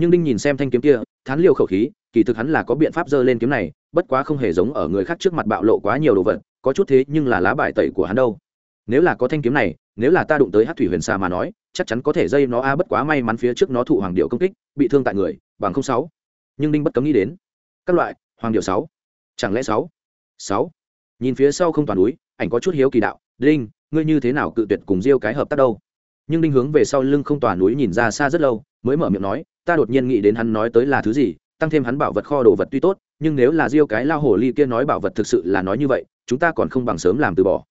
nhưng đinh nhìn xem thanh kiếm kia, thán liều khẩu khí, kỳ thực hắn là có biện pháp dơ lên kiếm này, bất quá không hề giống ở người khác trước mặt bạo lộ quá nhiều đồ vật, có chút thế nhưng là lá bài tẩy của hắn đâu. Nếu là có thanh kiếm này, nếu là ta đụng tới hát thủy huyền xa mà nói, chắc chắn có thể dây nó a, bất quá may mắn phía trước nó thụ hoàng điệu công kích, bị thương tại người, bằng không sáu. Nhưng đinh bất cấm nghĩ đến, các loại, hoàng điệu sáu, chẳng lẽ sáu? Sáu. Nhìn phía sau không toàn núi, ảnh có chút hiếu kỳ đạo, đinh, ngươi như thế nào cự tuyệt cùng diêu cái hợp tác đâu? Nhưng đinh hướng về sau lưng không toàn núi nhìn ra xa rất lâu mới mở miệng nói, ta đột nhiên nghĩ đến hắn nói tới là thứ gì, tăng thêm hắn bảo vật kho đồ vật tuy tốt, nhưng nếu là diêu cái lao hồ ly kia nói bảo vật thực sự là nói như vậy, chúng ta còn không bằng sớm làm từ bỏ.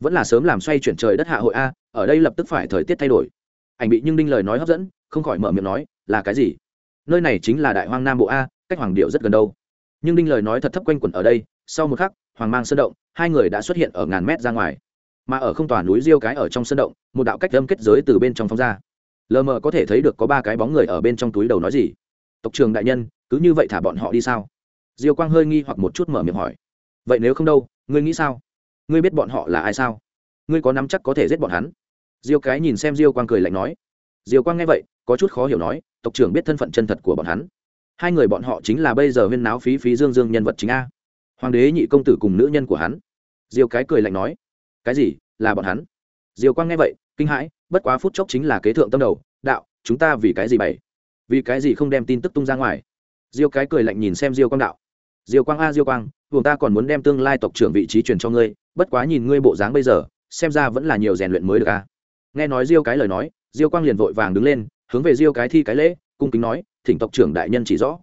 Vẫn là sớm làm xoay chuyển trời đất hạ hội a, ở đây lập tức phải thời tiết thay đổi. Ảnh bị nhưng đinh lời nói hấp dẫn, không khỏi mở miệng nói, là cái gì? Nơi này chính là đại hoang nam bộ a, cách hoàng điệu rất gần đâu. Nhưng đinh lời nói thật thấp quanh quẩn ở đây, sau một khắc, hoàng mang sơn động, hai người đã xuất hiện ở ngàn mét ra ngoài. Mà ở không tòa núi riêu cái ở trong sơn động, một đạo cách âm kết giới từ bên trong phóng ra lờ mờ có thể thấy được có ba cái bóng người ở bên trong túi đầu nói gì. Tộc trường đại nhân, cứ như vậy thả bọn họ đi sao? Diêu quang hơi nghi hoặc một chút mở miệng hỏi. Vậy nếu không đâu, ngươi nghĩ sao? Ngươi biết bọn họ là ai sao? Ngươi có nắm chắc có thể giết bọn hắn? Diêu cái nhìn xem diêu quang cười lạnh nói. Diêu quang nghe vậy, có chút khó hiểu nói, tộc trưởng biết thân phận chân thật của bọn hắn. Hai người bọn họ chính là bây giờ huyên náo phí phí dương dương nhân vật chính a. Hoàng đế nhị công tử cùng nữ nhân của hắn. Diêu cái cười lạnh nói. Cái gì? Là bọn hắn? Diêu quang nghe vậy, kinh hãi bất quá phút chốc chính là kế thượng tâm đầu, đạo, chúng ta vì cái gì bày? Vì cái gì không đem tin tức tung ra ngoài? Diêu cái cười lạnh nhìn xem diêu quang đạo. Diêu quang a, diêu quang vùng ta còn muốn đem tương lai tộc trưởng vị trí truyền cho ngươi, bất quá nhìn ngươi bộ dáng bây giờ, xem ra vẫn là nhiều rèn luyện mới được a. Nghe nói diêu cái lời nói, diêu quang liền vội vàng đứng lên, hướng về diêu cái thi cái lễ, cung kính nói, thỉnh tộc trưởng đại nhân chỉ rõ.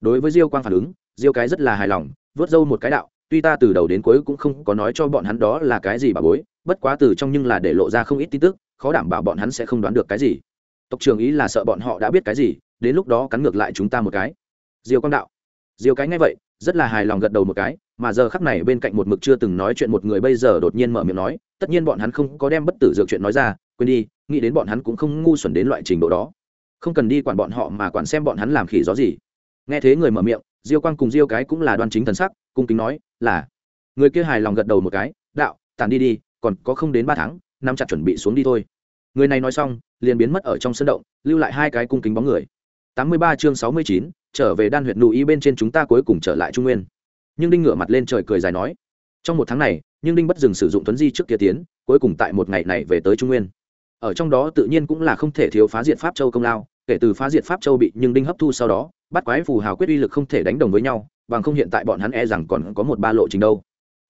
Đối với diêu quang phản ứng, diêu cái rất là hài lòng, vớt dâu một cái đạo, tuy ta từ đầu đến cuối cũng không có nói cho bọn hắn đó là cái gì bà bối, bất quá từ trong nhưng là để lộ ra không ít tin tức khó đảm bảo bọn hắn sẽ không đoán được cái gì. Tộc trưởng ý là sợ bọn họ đã biết cái gì, đến lúc đó cắn ngược lại chúng ta một cái. Diêu quang đạo. Diêu cái ngay vậy, rất là hài lòng gật đầu một cái, mà giờ khắc này bên cạnh một mực chưa từng nói chuyện một người bây giờ đột nhiên mở miệng nói, tất nhiên bọn hắn không có đem bất tử dược chuyện nói ra, quên đi, nghĩ đến bọn hắn cũng không ngu xuẩn đến loại trình độ đó. Không cần đi quản bọn họ mà quản xem bọn hắn làm khỉ gió gì. Nghe thế người mở miệng, diêu quang cùng diêu cái cũng là đoan chính thần sắc, cung kính nói, là. Người kia hài lòng gật đầu một cái, đạo tàn đi đi, còn có không đến ba tháng nắm chặt chuẩn bị xuống đi thôi. Người này nói xong, liền biến mất ở trong sân động, lưu lại hai cái cung kính bóng người. Tám mươi ba chương sáu mươi chín, trở về đan huyện nụ y bên trên chúng ta cuối cùng trở lại trung nguyên. Nhưng đinh ngửa mặt lên trời cười dài nói, trong một tháng này, nhưng đinh bất dừng sử dụng tuấn di trước kia tiến, cuối cùng tại một ngày này về tới trung nguyên. Ở trong đó tự nhiên cũng là không thể thiếu phá diệt pháp châu công lao, kể từ phá diệt pháp châu bị nhưng đinh hấp thu sau đó, bắt quái phù hào quyết uy lực không thể đánh đồng với nhau, bằng không hiện tại bọn hắn e rằng còn có một ba lộ trình đâu.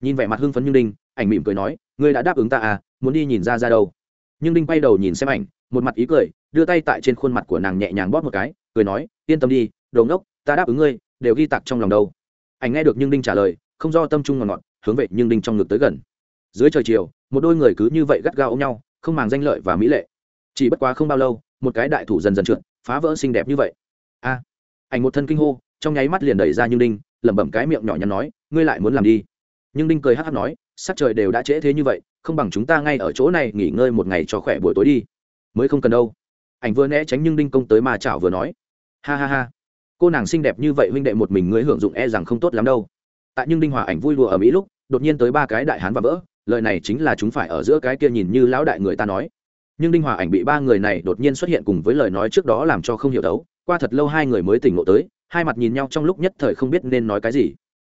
Nhìn vẻ mặt hưng phấn như đinh ảnh mỉm cười nói, ngươi đã đáp ứng ta à muốn đi nhìn ra ra đâu? Nhưng đinh bay đầu nhìn xem ảnh, một mặt ý cười, đưa tay tại trên khuôn mặt của nàng nhẹ nhàng bóp một cái, cười nói, yên tâm đi, đồ ngốc, ta đáp ứng ngươi, đều ghi tặc trong lòng đâu. Ảnh nghe được nhưng đinh trả lời, không do tâm trung ngọn ngọn hướng về nhưng đinh trong ngực tới gần. Dưới trời chiều, một đôi người cứ như vậy gắt gao ôm nhau, không màng danh lợi và mỹ lệ. Chỉ bất quá không bao lâu, một cái đại thủ dần dần trượt, phá vỡ xinh đẹp như vậy. A! Ảnh một thân kinh hô, trong nháy mắt liền đẩy ra nhưng đinh, lẩm bẩm cái miệng nhỏ nhắn nói, ngươi lại muốn làm đi? Nhưng đinh cười hát hát nói sắc trời đều đã trễ thế như vậy, không bằng chúng ta ngay ở chỗ này nghỉ ngơi một ngày cho khỏe buổi tối đi. Mới không cần đâu. Ảnh vừa né tránh nhưng đinh công tới mà chảo vừa nói. Ha ha ha, cô nàng xinh đẹp như vậy huynh đệ một mình ngươi hưởng dụng e rằng không tốt lắm đâu. Tại nhưng đinh hòa ảnh vui đùa ở mỹ lúc, đột nhiên tới ba cái đại hán và vỡ, lời này chính là chúng phải ở giữa cái kia nhìn như lão đại người ta nói. Nhưng đinh hòa ảnh bị ba người này đột nhiên xuất hiện cùng với lời nói trước đó làm cho không hiểu đấu, qua thật lâu hai người mới tỉnh ngộ tới, hai mặt nhìn nhau trong lúc nhất thời không biết nên nói cái gì.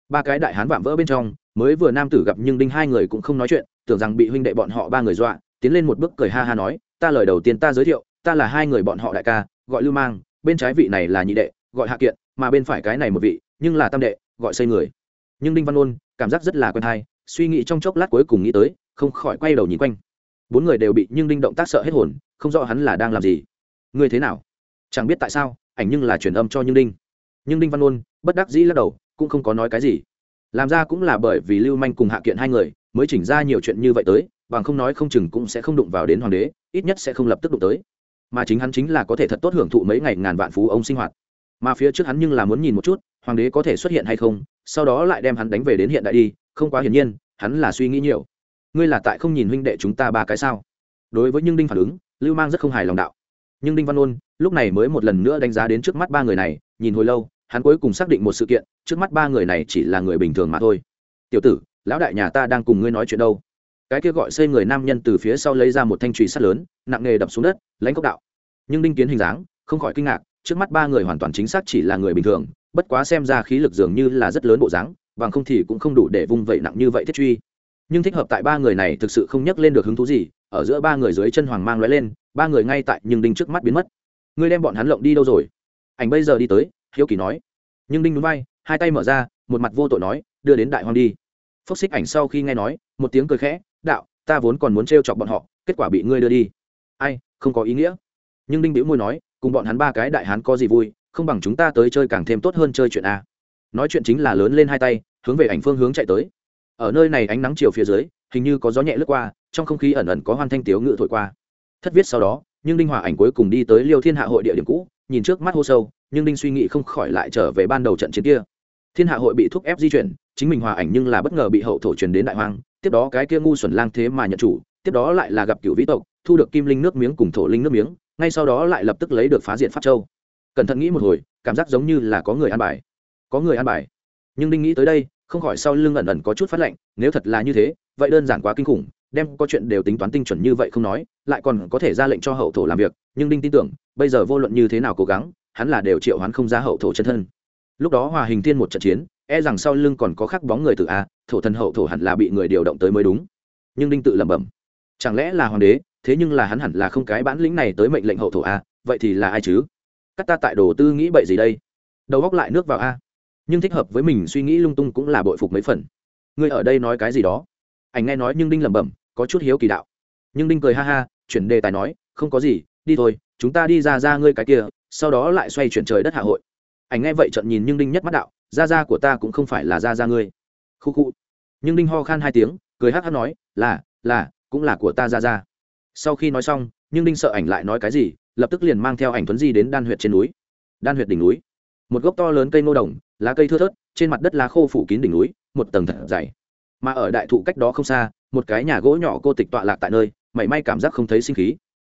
Ba cái đại hán vạm vỡ bên trong mới vừa nam tử gặp nhưng đinh hai người cũng không nói chuyện, tưởng rằng bị huynh đệ bọn họ ba người dọa, tiến lên một bước cười ha ha nói, ta lời đầu tiên ta giới thiệu, ta là hai người bọn họ đại ca, gọi lưu mang, bên trái vị này là nhị đệ, gọi hạ kiện, mà bên phải cái này một vị, nhưng là tam đệ, gọi xây người. Nhưng đinh văn ôn, cảm giác rất là quen hay, suy nghĩ trong chốc lát cuối cùng nghĩ tới, không khỏi quay đầu nhìn quanh. Bốn người đều bị nhưng đinh động tác sợ hết hồn, không rõ hắn là đang làm gì. Người thế nào? Chẳng biết tại sao, ảnh nhưng là truyền âm cho nhưng đinh. Nhưng đinh văn ôn, bất đắc dĩ lắc đầu, cũng không có nói cái gì làm ra cũng là bởi vì lưu manh cùng hạ kiện hai người mới chỉnh ra nhiều chuyện như vậy tới, bằng không nói không chừng cũng sẽ không đụng vào đến hoàng đế, ít nhất sẽ không lập tức đụng tới. Mà chính hắn chính là có thể thật tốt hưởng thụ mấy ngày ngàn vạn phú ông sinh hoạt. Mà phía trước hắn nhưng là muốn nhìn một chút, hoàng đế có thể xuất hiện hay không, sau đó lại đem hắn đánh về đến hiện đại đi, không quá hiển nhiên, hắn là suy nghĩ nhiều. Ngươi là tại không nhìn huynh đệ chúng ta ba cái sao? Đối với nhưng đinh phản ứng, lưu mang rất không hài lòng đạo. Nhưng đinh văn ôn, lúc này mới một lần nữa đánh giá đến trước mắt ba người này, nhìn hồi lâu hắn cuối cùng xác định một sự kiện, trước mắt ba người này chỉ là người bình thường mà thôi. Tiểu tử, lão đại nhà ta đang cùng ngươi nói chuyện đâu? Cái kia gọi xây người nam nhân từ phía sau lấy ra một thanh trùy sắt lớn, nặng nghề đập xuống đất, lãnh cốc đạo. Nhưng đinh kiến hình dáng, không khỏi kinh ngạc, trước mắt ba người hoàn toàn chính xác chỉ là người bình thường, bất quá xem ra khí lực dường như là rất lớn bộ dáng, bằng không thì cũng không đủ để vung vậy nặng như vậy thiết truy. Nhưng thích hợp tại ba người này thực sự không nhắc lên được hứng thú gì, ở giữa ba người dưới chân hoàng mang lóe lên, ba người ngay tại nhưng đinh trước mắt biến mất. Ngươi đem bọn hắn lộng đi đâu rồi? Ảnh bây giờ đi tới hiếu kỳ nói. Nhưng đinh núi bay hai tay mở ra, một mặt vô tội nói, đưa đến đại hoàng đi. Phúc xích ảnh sau khi nghe nói, một tiếng cười khẽ, đạo, ta vốn còn muốn t chọc bọn họ, kết quả bị ngươi đưa đi. Ai, không có ý nghĩa. Nhưng đinh biểu môi nói, cùng bọn hắn ba cái đại hán có gì vui, không bằng chúng ta tới chơi càng thêm tốt hơn chơi chuyện a. Nói chuyện chính là lớn lên hai tay, hướng về ảnh phương hướng chạy tới. Ở nơi này ánh nắng chiều phía dưới, hình như có gió nhẹ lướt qua, trong không khí ẩn ẩn có hoan thanh tiếu ngự thổi qua. Thất viết sau đó, nhưng đinh hòa ảnh cuối cùng đi tới liêu thiên hạ hội địa điểm cũ, nhìn trước mắt hô sâu nhưng đinh suy nghĩ không khỏi lại trở về ban đầu trận chiến kia. Thiên hạ hội bị thúc ép di chuyển, chính mình hòa ảnh nhưng là bất ngờ bị hậu thổ truyền đến đại hoang, tiếp đó cái kia ngu xuẩn lang thế mà nhận chủ, tiếp đó lại là gặp cựu vĩ tộc, thu được kim linh nước miếng cùng thổ linh nước miếng, ngay sau đó lại lập tức lấy được phá diện pháp châu. Cẩn thận nghĩ một hồi, cảm giác giống như là có người ăn bài. Có người ăn bài. Nhưng đinh nghĩ tới đây, không khỏi sau lưng ẩn ẩn có chút phát lạnh nếu thật là như thế, vậy đơn giản quá kinh khủng, đem có chuyện đều tính toán tinh chuẩn như vậy không nói, lại còn có thể ra lệnh cho hậu thổ làm việc, nhưng đinh tin tưởng, bây giờ vô luận như thế nào cố gắng hắn là đều triệu hoán không ra hậu thổ chân thân. Lúc đó hòa hình thiên một trận chiến e rằng sau lưng còn có khắc bóng người từ a, thổ thần hậu thổ hẳn là bị người điều động tới mới đúng. Nhưng đinh tự lẩm bẩm, chẳng lẽ là hoàng đế, thế nhưng là hắn hẳn là không cái bản lĩnh này tới mệnh lệnh hậu thổ a, vậy thì là ai chứ? Cắt ta tại đồ tư nghĩ bậy gì đây? Đầu góc lại nước vào a. Nhưng thích hợp với mình suy nghĩ lung tung cũng là bội phục mấy phần. Ngươi ở đây nói cái gì đó? Ảnh nghe nói nhưng đinh lẩm bẩm, có chút hiếu kỳ đạo. Nhưng đinh cười ha ha, chuyển đề tài nói, không có gì, đi thôi chúng ta đi ra ra ngươi cái kia, sau đó lại xoay chuyển trời đất hạ hội. Ảnh nghe vậy trận nhìn nhưng đinh nhất mắt đạo, ra ra của ta cũng không phải là ra ra ngươi. Khu khu. Nhưng đinh ho khan hai tiếng, cười hát hát nói, là là, cũng là của ta ra ra. Sau khi nói xong, nhưng đinh sợ ảnh lại nói cái gì, lập tức liền mang theo ảnh tuấn di đến đan huyện trên núi. Đan huyện đỉnh núi. Một gốc to lớn cây nô đồng, lá cây thưa thớt, trên mặt đất lá khô phủ kín đỉnh núi, một tầng thật dày. Mà ở đại thụ cách đó không xa, một cái nhà gỗ nhỏ cô tịch tọa lạc tại nơi, mảy may cảm giác không thấy sinh khí.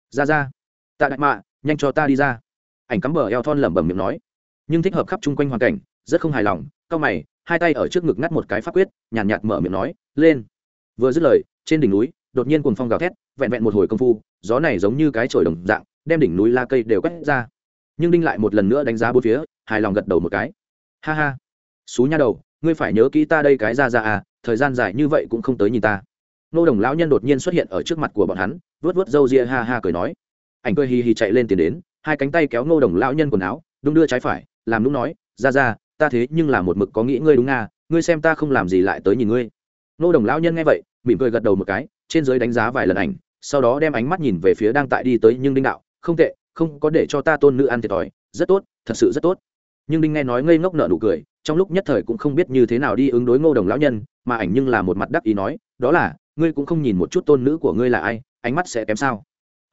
Ra ra tạ đại mạ nhanh cho ta đi ra. Ảnh cắm bờ eo thon lẩm bẩm miệng nói. Nhưng thích hợp khắp chung quanh hoàn cảnh rất không hài lòng cao mày hai tay ở trước ngực ngắt một cái pháp quyết nhàn nhạt, nhạt mở miệng nói lên. Vừa dứt lời trên đỉnh núi đột nhiên cuồng phong gào thét vẹn vẹn một hồi công phu gió này giống như cái chổi đồng dạng đem đỉnh núi la cây đều quét ra. Nhưng đinh lại một lần nữa đánh giá bốn phía hài lòng gật đầu một cái. Ha ha xú nha đầu ngươi phải nhớ kỹ ta đây cái ra ra à thời gian dài như vậy cũng không tới nhìn ta. Nô đồng lão nhân đột nhiên xuất hiện ở trước mặt của bọn hắn vớt vớt râu ria ha ha cười nói ảnh cười hì hì chạy lên tiền đến, hai cánh tay kéo Ngô đồng lão nhân quần áo, đung đưa trái phải, làm lúc nói, ra ra, ta thế nhưng là một mực có nghĩ ngươi đúng nga ngươi xem ta không làm gì lại tới nhìn ngươi. Ngô đồng lão nhân nghe vậy, mỉm cười gật đầu một cái, trên dưới đánh giá vài lần ảnh, sau đó đem ánh mắt nhìn về phía đang tại đi tới nhưng đinh đạo, không tệ, không có để cho ta tôn nữ ăn thiệt thòi, rất tốt, thật sự rất tốt. Nhưng đinh nghe nói ngây ngốc nợ nụ cười, trong lúc nhất thời cũng không biết như thế nào đi ứng đối ngô đồng lão nhân, mà ảnh nhưng là một mặt đắc ý nói, đó là, ngươi cũng không nhìn một chút tôn nữ của ngươi là ai, ánh mắt sẽ kém sao?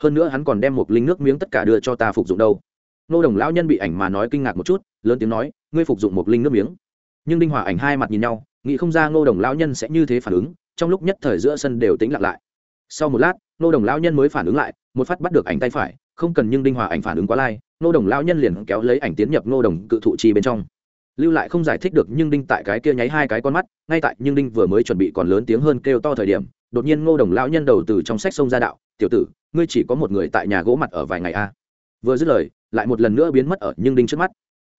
Hơn nữa hắn còn đem một linh nước miếng tất cả đưa cho ta phục dụng đâu. Ngô đồng lão nhân bị ảnh mà nói kinh ngạc một chút, lớn tiếng nói, ngươi phục dụng một linh nước miếng. Nhưng đinh hòa ảnh hai mặt nhìn nhau, nghĩ không ra ngô đồng lão nhân sẽ như thế phản ứng, trong lúc nhất thời giữa sân đều tính lặng lại. Sau một lát ngô đồng lão nhân mới phản ứng lại, một phát bắt được ảnh tay phải, không cần nhưng đinh hòa ảnh phản ứng quá lai ngô đồng lão nhân liền kéo lấy ảnh tiến nhập ngô đồng cự thụ chi bên trong. Lưu lại không giải thích được nhưng đinh tại cái kia nháy hai cái con mắt, ngay tại nhưng đinh vừa mới chuẩn bị còn lớn tiếng hơn kêu to thời điểm đột nhiên ngô đồng lão nhân đầu từ trong sách sông ra đạo, tiểu tử, ngươi chỉ có một người tại nhà gỗ mặt ở vài ngày a à. vừa dứt lời, lại một lần nữa biến mất ở nhưng đinh trước mắt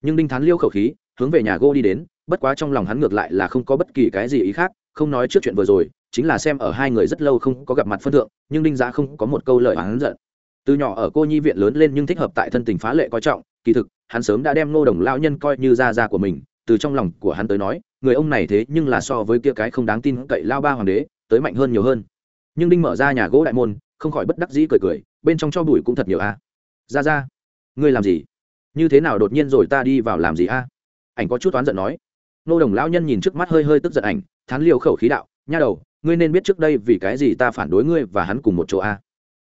nhưng đinh thán liêu khẩu khí, hướng về nhà gỗ đi đến, bất quá trong lòng hắn ngược lại là không có bất kỳ cái gì ý khác, không nói trước chuyện vừa rồi, chính là xem ở hai người rất lâu không có gặp mặt phân thượng, nhưng đinh giá không có một câu lời hắn giận từ nhỏ ở cô nhi viện lớn lên nhưng thích hợp tại thân tình phá lệ coi trọng, kỳ thực, hắn sớm đã đem ngô đồng Lão nhân coi như gia gia của mình, từ trong lòng của hắn tới nói, người ông này thế nhưng là so với kia cái không đáng tin cậy lao ba hoàng đế tới mạnh hơn nhiều hơn. Nhưng đinh mở ra nhà gỗ đại môn, không khỏi bất đắc dĩ cười cười, bên trong cho bụi cũng thật nhiều a. Ra ra, ngươi làm gì? Như thế nào đột nhiên rồi ta đi vào làm gì a? Ảnh có chút oán giận nói. Nô đồng lão nhân nhìn trước mắt hơi hơi tức giận ảnh, thán liều khẩu khí đạo, nha đầu, ngươi nên biết trước đây vì cái gì ta phản đối ngươi và hắn cùng một chỗ a.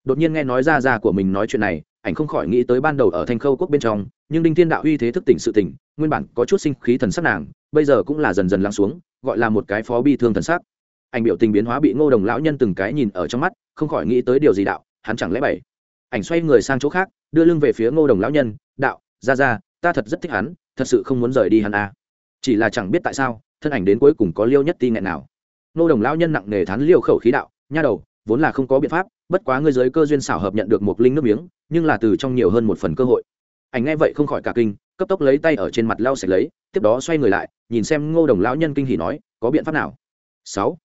Đột nhiên nghe nói ra ra của mình nói chuyện này, ảnh không khỏi nghĩ tới ban đầu ở thanh khâu quốc bên trong, nhưng đinh thiên đạo uy thế thức tỉnh sự tỉnh, nguyên bản có chút sinh khí thần sắc nàng, bây giờ cũng là dần dần lắng xuống, gọi là một cái phó bi thương thần sắc ảnh biểu tình biến hóa bị ngô đồng lão nhân từng cái nhìn ở trong mắt, không khỏi nghĩ tới điều gì đạo, hắn chẳng lẽ bảy ảnh xoay người sang chỗ khác, đưa lưng về phía ngô đồng lão nhân, đạo, ra ra, ta thật rất thích hắn, thật sự không muốn rời đi hắn à. chỉ là chẳng biết tại sao, thân ảnh đến cuối cùng có liêu nhất ti nghẹn nào. Ngô đồng lão nhân nặng nề thán liêu khẩu khí đạo, nha đầu, vốn là không có biện pháp, bất quá ngươi giới cơ duyên xảo hợp nhận được một linh nước miếng, nhưng là từ trong nhiều hơn một phần cơ hội. Ảnh nghe vậy không khỏi cả kinh, cấp tốc lấy tay ở trên mặt lau sạch lấy, tiếp đó xoay người lại, nhìn xem ngô đồng lão nhân kinh hỉ nói, có biện pháp nào? Sáu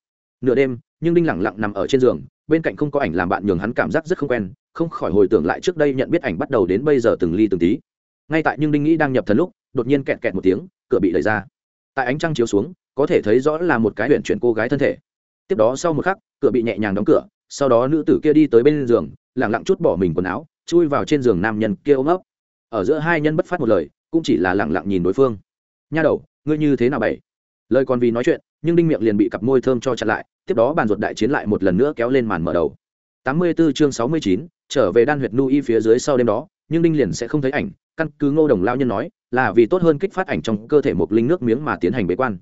nửa đêm, nhưng đinh lẳng lặng nằm ở trên giường, bên cạnh không có ảnh làm bạn nhường hắn cảm giác rất không quen, không khỏi hồi tưởng lại trước đây nhận biết ảnh bắt đầu đến bây giờ từng ly từng tí. Ngay tại nhưng đinh nghĩ đang nhập thần lúc, đột nhiên kẹt kẹt một tiếng, cửa bị đẩy ra. Tại ánh trăng chiếu xuống, có thể thấy rõ là một cái huyện chuyển cô gái thân thể. Tiếp đó sau một khắc, cửa bị nhẹ nhàng đóng cửa, sau đó nữ tử kia đi tới bên giường lẳng lặng chút bỏ mình quần áo, chui vào trên giường nam nhân kia ôm ấp. Ở giữa hai nhân bất phát một lời, cũng chỉ là lẳng lặng nhìn đối phương. Nha đầu, ngươi như thế nào bảy lời còn vì nói chuyện, nhưng đinh miệng liền bị cặp môi thơm cho chặn lại tiếp đó bàn ruột đại chiến lại một lần nữa kéo lên màn mở đầu. 84 chương 69, trở về đan huyệt nu y phía dưới sau đêm đó nhưng đinh liền sẽ không thấy ảnh căn cứ ngô đồng lao nhân nói là vì tốt hơn kích phát ảnh trong cơ thể một linh nước miếng mà tiến hành bế quan.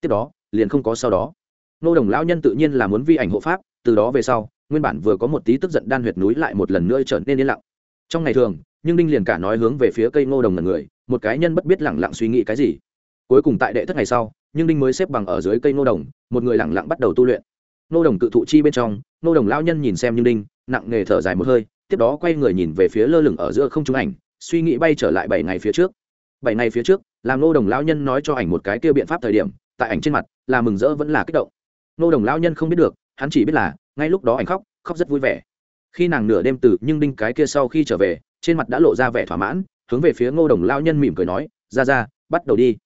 Tiếp đó liền không có sau đó. Ngô đồng lao nhân tự nhiên là muốn vi ảnh hộ pháp từ đó về sau nguyên bản vừa có một tí tức giận đan huyệt núi lại một lần nữa trở nên yên lặng. Trong ngày thường nhưng đinh liền cả nói hướng về phía cây ngô đồng ngẩn người một cái nhân bất biết lẳng lặng suy nghĩ cái gì. Cuối cùng tại đệ thất ngày sau nhưng đinh mới xếp bằng ở dưới cây nô đồng, một người lẳng lặng bắt đầu tu luyện. Nô đồng cự thụ chi bên trong, nô đồng lao nhân nhìn xem nhưng đinh, nặng nghề thở dài một hơi, tiếp đó quay người nhìn về phía lơ lửng ở giữa không trung ảnh, suy nghĩ bay trở lại bảy ngày phía trước. Bảy ngày phía trước, làm nô đồng lao nhân nói cho ảnh một cái kia biện pháp thời điểm, tại ảnh trên mặt, là mừng rỡ vẫn là kích động. Nô đồng lao nhân không biết được, hắn chỉ biết là, ngay lúc đó ảnh khóc khóc rất vui vẻ. Khi nàng nửa đêm từ nhưng đinh cái kia sau khi trở về, trên mặt đã lộ ra vẻ thỏa mãn, hướng về phía ngô đồng lao nhân mỉm cười nói, ra ra, bắt đầu đi.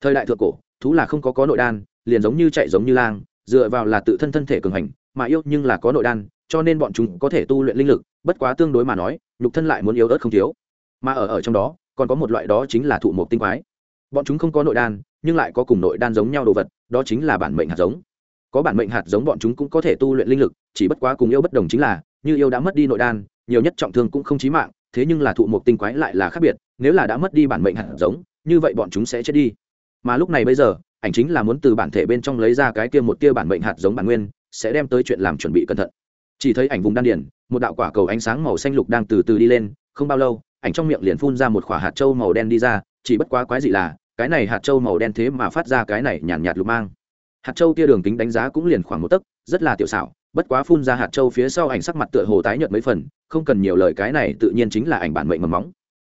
Thời đại thượng cổ thú là không có có nội đan, liền giống như chạy giống như lang, dựa vào là tự thân thân thể cường hành, mà yêu nhưng là có nội đan, cho nên bọn chúng có thể tu luyện linh lực, bất quá tương đối mà nói, nhục thân lại muốn yếu ớt không thiếu. Mà ở ở trong đó, còn có một loại đó chính là thụ mục tinh quái. Bọn chúng không có nội đan, nhưng lại có cùng nội đan giống nhau đồ vật, đó chính là bản mệnh hạt giống. Có bản mệnh hạt giống bọn chúng cũng có thể tu luyện linh lực, chỉ bất quá cùng yêu bất đồng chính là, như yêu đã mất đi nội đan, nhiều nhất trọng thương cũng không chí mạng, thế nhưng là thụ mục tinh quái lại là khác biệt, nếu là đã mất đi bản mệnh hạt giống, như vậy bọn chúng sẽ chết đi mà lúc này bây giờ ảnh chính là muốn từ bản thể bên trong lấy ra cái kia một tia bản mệnh hạt giống bản nguyên sẽ đem tới chuyện làm chuẩn bị cẩn thận. Chỉ thấy ảnh vùng đan điển một đạo quả cầu ánh sáng màu xanh lục đang từ từ đi lên không bao lâu ảnh trong miệng liền phun ra một quả hạt trâu màu đen đi ra chỉ bất quá quái dị là cái này hạt châu màu đen thế mà phát ra cái này nhàn nhạt, lục mang. Hạt châu kia đường kính đánh giá cũng liền khoảng một tấc rất là tiểu xảo bất quá phun ra hạt châu phía sau ảnh sắc mặt tựa hồ tái nhợt mấy phần không cần nhiều lời cái này tự nhiên chính là ảnh bản mệnh mầm móng.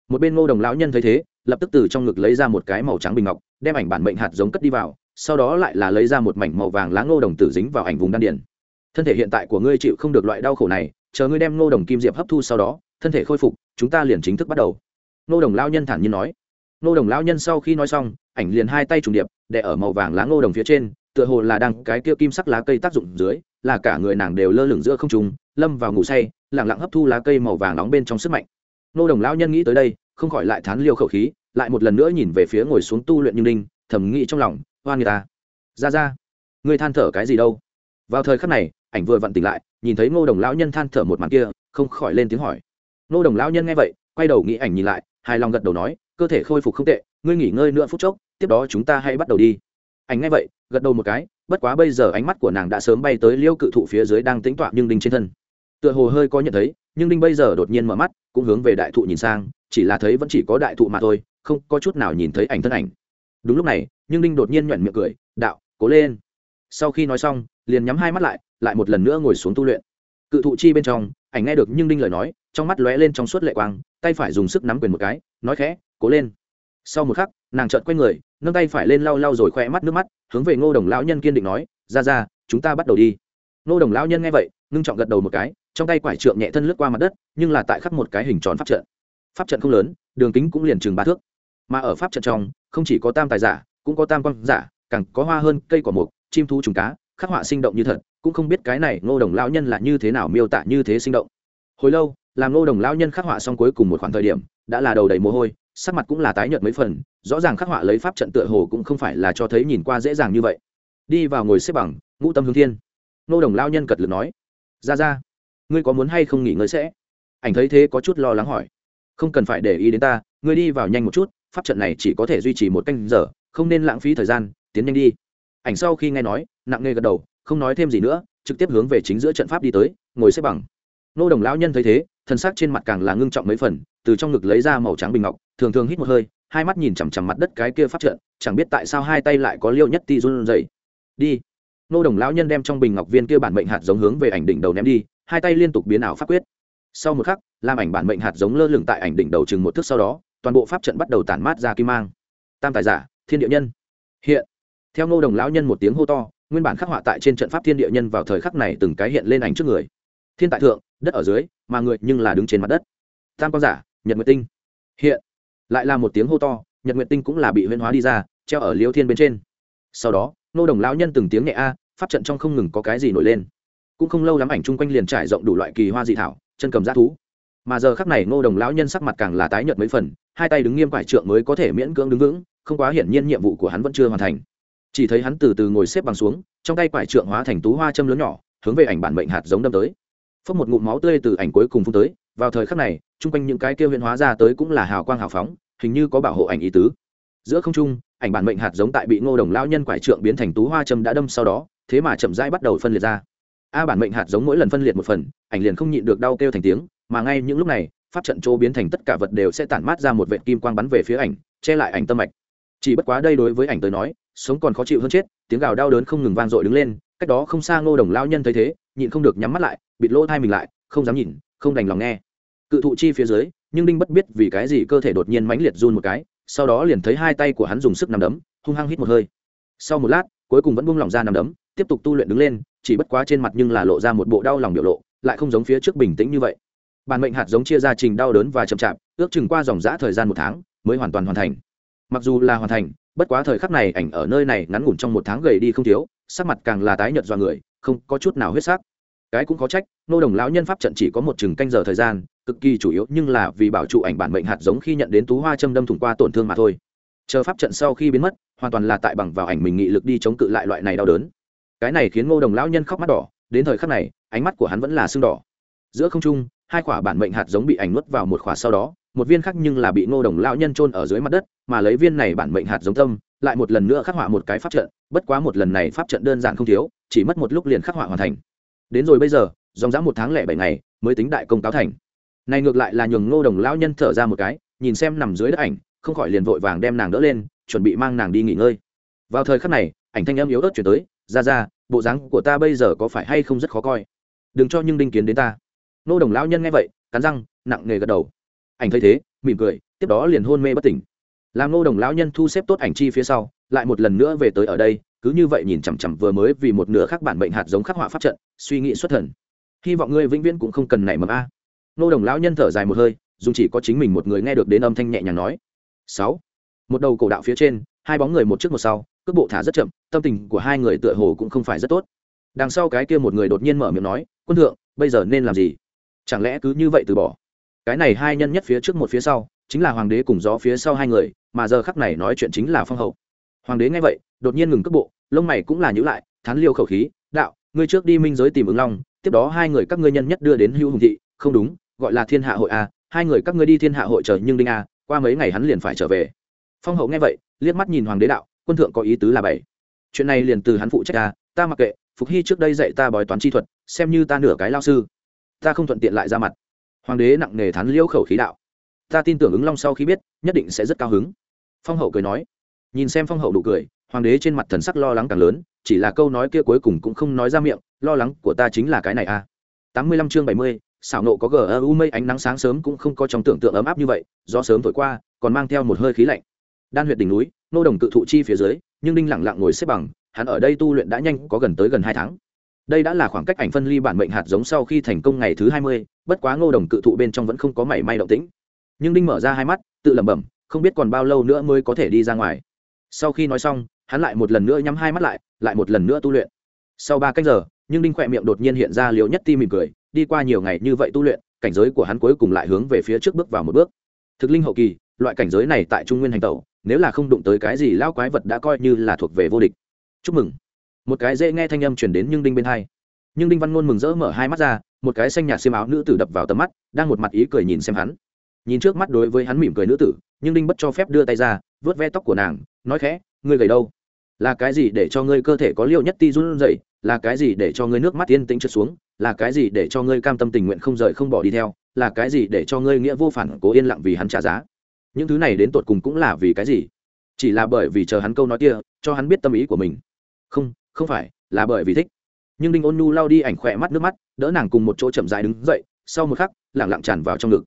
Một bên ngô đồng lão nhân thấy thế lập tức từ trong ngực lấy ra một cái màu trắng bình ngọc, đem ảnh bản mệnh hạt giống cất đi vào, sau đó lại là lấy ra một mảnh màu vàng lá ngô đồng tử dính vào ảnh vùng đan điền. Thân thể hiện tại của ngươi chịu không được loại đau khổ này, chờ ngươi đem ngô đồng kim diệp hấp thu sau đó, thân thể khôi phục, chúng ta liền chính thức bắt đầu. Ngô đồng lão nhân thản nhiên nói. Ngô đồng lão nhân sau khi nói xong, ảnh liền hai tay trùng điệp, để ở màu vàng lá ngô đồng phía trên, tựa hồ là đang cái kia kim sắc lá cây tác dụng dưới, là cả người nàng đều lơ lửng giữa không trung, lâm vào ngủ say, lặng lặng hấp thu lá cây màu vàng nóng bên trong sức mạnh. Ngô đồng lão nhân nghĩ tới đây không khỏi lại thán liêu khẩu khí, lại một lần nữa nhìn về phía ngồi xuống tu luyện như ninh, thầm nghĩ trong lòng hoan người ta. Ra ra, ngươi than thở cái gì đâu? Vào thời khắc này, ảnh vừa vặn tỉnh lại, nhìn thấy ngô đồng lão nhân than thở một màn kia, không khỏi lên tiếng hỏi. Ngô đồng lão nhân nghe vậy, quay đầu nghĩ ảnh nhìn lại, hài lòng gật đầu nói, cơ thể khôi phục không tệ, ngươi nghỉ ngơi nữa phút chốc, tiếp đó chúng ta hãy bắt đầu đi. Ảnh nghe vậy, gật đầu một cái, bất quá bây giờ ánh mắt của nàng đã sớm bay tới liêu cự thụ phía dưới đang tính toạ nhưng đinh trên thân. Tựa hồ hơi có nhận thấy nhưng đinh bây giờ đột nhiên mở mắt, cũng hướng về đại thụ nhìn sang chỉ là thấy vẫn chỉ có đại thụ mà thôi, không có chút nào nhìn thấy ảnh thân ảnh. Đúng lúc này, nhưng đinh đột nhiên nhoẻn miệng cười, đạo, cố lên. Sau khi nói xong, liền nhắm hai mắt lại lại một lần nữa ngồi xuống tu luyện. Cự thụ chi bên trong, ảnh nghe được nhưng đinh lời nói, trong mắt lóe lên trong suốt lệ quang, tay phải dùng sức nắm quyền một cái, nói khẽ, cố lên. Sau một khắc, nàng chợt quay người, nâng tay phải lên lau lau rồi khoe mắt nước mắt, hướng về ngô đồng lão nhân kiên định nói, ra ra, chúng ta bắt đầu đi. Ngô đồng lão nhân nghe vậy, ngưng trọng gật đầu một cái, trong tay quải trượng nhẹ thân lướt qua mặt đất, nhưng là tại khắc một cái hình tròn pháp trận pháp trận không lớn, đường kính cũng liền chừng ba thước. Mà ở pháp trận trong, không chỉ có tam tài giả, cũng có tam quan giả, càng có hoa hơn cây cỏ mục, chim thú trùng cá, khắc họa sinh động như thật, cũng không biết cái này ngô đồng lão nhân là như thế nào miêu tả như thế sinh động. Hồi lâu, làm ngô đồng lão nhân khắc họa xong cuối cùng một khoảng thời điểm, đã là đầu đầy mồ hôi, sắc mặt cũng là tái nhợt mấy phần, rõ ràng khắc họa lấy pháp trận tựa hồ cũng không phải là cho thấy nhìn qua dễ dàng như vậy. Đi vào ngồi xếp bằng, ngũ tâm hướng thiên. Ngô đồng lão nhân cật lực nói, ra ra, ngươi có muốn hay không nghỉ ngơi sẽ? Ảnh thấy thế có chút lo lắng hỏi không cần phải để ý đến ta, ngươi đi vào nhanh một chút, pháp trận này chỉ có thể duy trì một canh giờ, không nên lãng phí thời gian, tiến nhanh đi. Ảnh sau khi nghe nói, nặng nề gật đầu, không nói thêm gì nữa, trực tiếp hướng về chính giữa trận pháp đi tới, ngồi xếp bằng. Nô đồng lão nhân thấy thế, thân xác trên mặt càng là ngưng trọng mấy phần, từ trong ngực lấy ra màu trắng bình ngọc, thường thường hít một hơi, hai mắt nhìn chằm chằm mặt đất cái kia pháp trận, chẳng biết tại sao hai tay lại có liêu nhất ti run dày đi. Nô đồng lão nhân đem trong bình ngọc viên kia bản mệnh hạt giống hướng về ảnh đỉnh đầu ném đi, hai tay liên tục biến ảo pháp quyết sau một khắc, làm ảnh bản mệnh hạt giống lơ lửng tại ảnh đỉnh đầu chừng một thước sau đó, toàn bộ pháp trận bắt đầu tản mát ra kim mang. Tam tài giả, thiên địa nhân. Hiện, theo ngô đồng lão nhân một tiếng hô to, nguyên bản khắc họa tại trên trận pháp thiên địa nhân vào thời khắc này từng cái hiện lên ảnh trước người. Thiên tại thượng, đất ở dưới, mà người nhưng là đứng trên mặt đất. Tam quang giả, nhật nguyệt tinh. Hiện, lại là một tiếng hô to, nhật nguyệt tinh cũng là bị huyên hóa đi ra, treo ở liêu thiên bên trên. Sau đó, ngô đồng lão nhân từng tiếng nhẹ a, pháp trận trong không ngừng có cái gì nổi lên. Cũng không lâu lắm ảnh chung quanh liền trải rộng đủ loại kỳ hoa dị thảo chân cầm g thú. Mà giờ khắc này ngô đồng lão nhân sắc mặt càng là tái nhợt mấy phần, hai tay đứng nghiêm quải trượng mới có thể miễn cưỡng đứng vững, không quá hiển nhiên nhiệm vụ của hắn vẫn chưa hoàn thành. Chỉ thấy hắn từ từ ngồi xếp bằng xuống, trong tay quải trượng hóa thành tú hoa châm lớn nhỏ, hướng về ảnh bản mệnh hạt giống đâm tới. Phốc một ngụm máu tươi từ ảnh cuối cùng phun tới, vào thời khắc này, chung quanh những cái kia huyện hóa ra tới cũng là hào quang hào phóng, hình như có bảo hộ ảnh ý tứ. Giữa không trung, ảnh bản mệnh hạt giống tại bị ngô đồng lão nhân quải trượng biến thành tú hoa châm đã đâm sau đó, thế mà chậm rãi bắt đầu phân liệt ra a bản mệnh hạt giống mỗi lần phân liệt một phần, ảnh liền không nhịn được đau kêu thành tiếng, mà ngay những lúc này, pháp trận chỗ biến thành tất cả vật đều sẽ tản mát ra một vệt kim quang bắn về phía ảnh, che lại ảnh tâm mạch. Chỉ bất quá đây đối với ảnh tới nói, sống còn khó chịu hơn chết, tiếng gào đau đớn không ngừng vang dội đứng lên, cách đó không xa ngô đồng lao nhân thấy thế, nhịn không được nhắm mắt lại, bịt lỗ thai mình lại, không dám nhìn, không đành lòng nghe. Cự thụ chi phía dưới, nhưng đinh bất biết vì cái gì cơ thể đột nhiên mãnh liệt run một cái, sau đó liền thấy hai tay của hắn dùng sức nằm đấm, hung hăng hít một hơi. Sau một lát, cuối cùng vẫn buông lỏng ra nằm đấm, tiếp tục tu luyện đứng lên chỉ bất quá trên mặt nhưng là lộ ra một bộ đau lòng biểu lộ, lại không giống phía trước bình tĩnh như vậy. Bản mệnh hạt giống chia ra trình đau đớn và chậm chạp, ước chừng qua dòng giã thời gian một tháng mới hoàn toàn hoàn thành. Mặc dù là hoàn thành, bất quá thời khắc này ảnh ở nơi này ngắn ngủn trong một tháng gầy đi không thiếu, sắc mặt càng là tái nhợt do người, không có chút nào huyết sắc. Cái cũng có trách, nô đồng lão nhân pháp trận chỉ có một chừng canh giờ thời gian, cực kỳ chủ yếu nhưng là vì bảo trụ ảnh bản mệnh hạt giống khi nhận đến tú hoa châm đâm thủng qua tổn thương mà thôi. Chờ pháp trận sau khi biến mất, hoàn toàn là tại bằng vào ảnh mình nghị lực đi chống cự lại loại này đau đớn cái này khiến ngô đồng lão nhân khóc mắt đỏ, đến thời khắc này, ánh mắt của hắn vẫn là sưng đỏ. Giữa không trung, hai quả bản mệnh hạt giống bị ảnh nuốt vào một quả sau đó, một viên khác nhưng là bị ngô đồng lão nhân trôn ở dưới mặt đất, mà lấy viên này bản mệnh hạt giống tâm, lại một lần nữa khắc họa một cái pháp trận, bất quá một lần này pháp trận đơn giản không thiếu, chỉ mất một lúc liền khắc họa hoàn thành. Đến rồi bây giờ, dòng dã một tháng lẻ bảy ngày, mới tính đại công cáo thành. Này ngược lại là nhường ngô đồng lão nhân thở ra một cái, nhìn xem nằm dưới đất ảnh, không khỏi liền vội vàng đem nàng đỡ lên, chuẩn bị mang nàng đi nghỉ ngơi. Vào thời khắc này, ảnh thanh âm yếu ớt chuyển tới ra ra, bộ dáng của ta bây giờ có phải hay không rất khó coi? Đừng cho nhưng đinh kiến đến ta. Nô đồng lão nhân nghe vậy, cắn răng, nặng nề gật đầu. Ảnh thấy thế, mỉm cười, tiếp đó liền hôn mê bất tỉnh. Làm nô đồng lão nhân thu xếp tốt ảnh chi phía sau, lại một lần nữa về tới ở đây, cứ như vậy nhìn chằm chằm vừa mới vì một nửa khác bản bệnh hạt giống khắc họa pháp trận, suy nghĩ xuất thần. Hy vọng ngươi vĩnh viễn cũng không cần nảy mầm a. Nô đồng lão nhân thở dài một hơi dùng chỉ có chính mình một người nghe được đến âm thanh nhẹ nhàng nói. Sáu. Một đầu cổ đạo phía trên, hai bóng người một trước một sau cước bộ thả rất chậm, tâm tình của hai người tựa hồ cũng không phải rất tốt. Đằng sau cái kia một người đột nhiên mở miệng nói, quân thượng, bây giờ nên làm gì? Chẳng lẽ cứ như vậy từ bỏ? Cái này hai nhân nhất phía trước một phía sau, chính là hoàng đế cùng gió phía sau hai người, mà giờ khắc này nói chuyện chính là phong hậu. Hoàng đế nghe vậy, đột nhiên ngừng cước bộ, lông mày cũng là nhữ lại, thán liêu khẩu khí, đạo, ngươi trước đi minh giới tìm ứng long, tiếp đó hai người các ngươi nhân nhất đưa đến hưu hùng thị, không đúng, gọi là thiên hạ hội a, hai người các ngươi đi thiên hạ hội chờ nhưng đinh a, qua mấy ngày hắn liền phải trở về. Phong hậu nghe vậy, liếc mắt nhìn hoàng đế đạo quân thượng có ý tứ là bảy. Chuyện này liền từ hắn phụ trách ta ta mặc kệ, phục hy trước đây dạy ta bói toán chi thuật, xem như ta nửa cái lao sư. Ta không thuận tiện lại ra mặt. Hoàng đế nặng nề thán liêu khẩu khí đạo. Ta tin tưởng ứng long sau khi biết, nhất định sẽ rất cao hứng. Phong hậu cười nói. Nhìn xem phong hậu đủ cười, hoàng đế trên mặt thần sắc lo lắng càng lớn, chỉ là câu nói kia cuối cùng cũng không nói ra miệng, lo lắng của ta chính là cái này a tám mươi lăm chương bảy mươi, xảo nộ có gờ u mây ánh nắng sáng sớm cũng không có trong tưởng tượng ấm áp như vậy do sớm thổi qua còn mang theo một hơi khí lạnh đan huyệt đỉnh núi, nô đồng cự thụ chi phía dưới, nhưng đinh lẳng lặng ngồi xếp bằng, hắn ở đây tu luyện đã nhanh, có gần tới gần hai tháng. Đây đã là khoảng cách ảnh phân ly bản mệnh hạt giống sau khi thành công ngày thứ hai mươi, bất quá ngô đồng cự thụ bên trong vẫn không có mảy may động tĩnh. Nhưng đinh mở ra hai mắt, tự lẩm bẩm, không biết còn bao lâu nữa mới có thể đi ra ngoài. Sau khi nói xong, hắn lại một lần nữa nhắm hai mắt lại lại một lần nữa tu luyện. Sau ba cách giờ, nhưng đinh khỏe miệng đột nhiên hiện ra liều nhất ti mỉm cười, đi qua nhiều ngày như vậy tu luyện, cảnh giới của hắn cuối cùng lại hướng về phía trước bước vào một bước. Thực linh hậu kỳ, loại cảnh giới này tại trung nguyên hành tẩu nếu là không đụng tới cái gì lao quái vật đã coi như là thuộc về vô địch. Chúc mừng. Một cái dễ nghe thanh âm chuyển đến nhưng đinh bên hai. Nhưng đinh văn ngôn mừng rỡ mở hai mắt ra, một cái xanh nhạt xiêm áo nữ tử đập vào tầm mắt, đang một mặt ý cười nhìn xem hắn. Nhìn trước mắt đối với hắn mỉm cười nữ tử, nhưng đinh bất cho phép đưa tay ra vớt ve tóc của nàng, nói khẽ, ngươi gầy đâu? Là cái gì để cho ngươi cơ thể có liệu nhất ti run dậy là cái gì để cho ngươi nước mắt yên tĩnh trượt xuống? Là cái gì để cho ngươi cam tâm tình nguyện không rời không bỏ đi theo? Là cái gì để cho ngươi nghĩa vô phản cố yên lặng vì hắn trả giá? Những thứ này đến tột cùng cũng là vì cái gì? Chỉ là bởi vì chờ hắn câu nói kia, cho hắn biết tâm ý của mình. Không không phải, là bởi vì thích. Nhưng đinh ôn nu lao đi ảnh khỏe mắt nước mắt, đỡ nàng cùng một chỗ chậm dài đứng dậy, sau một khắc lẳng lặng tràn vào trong ngực.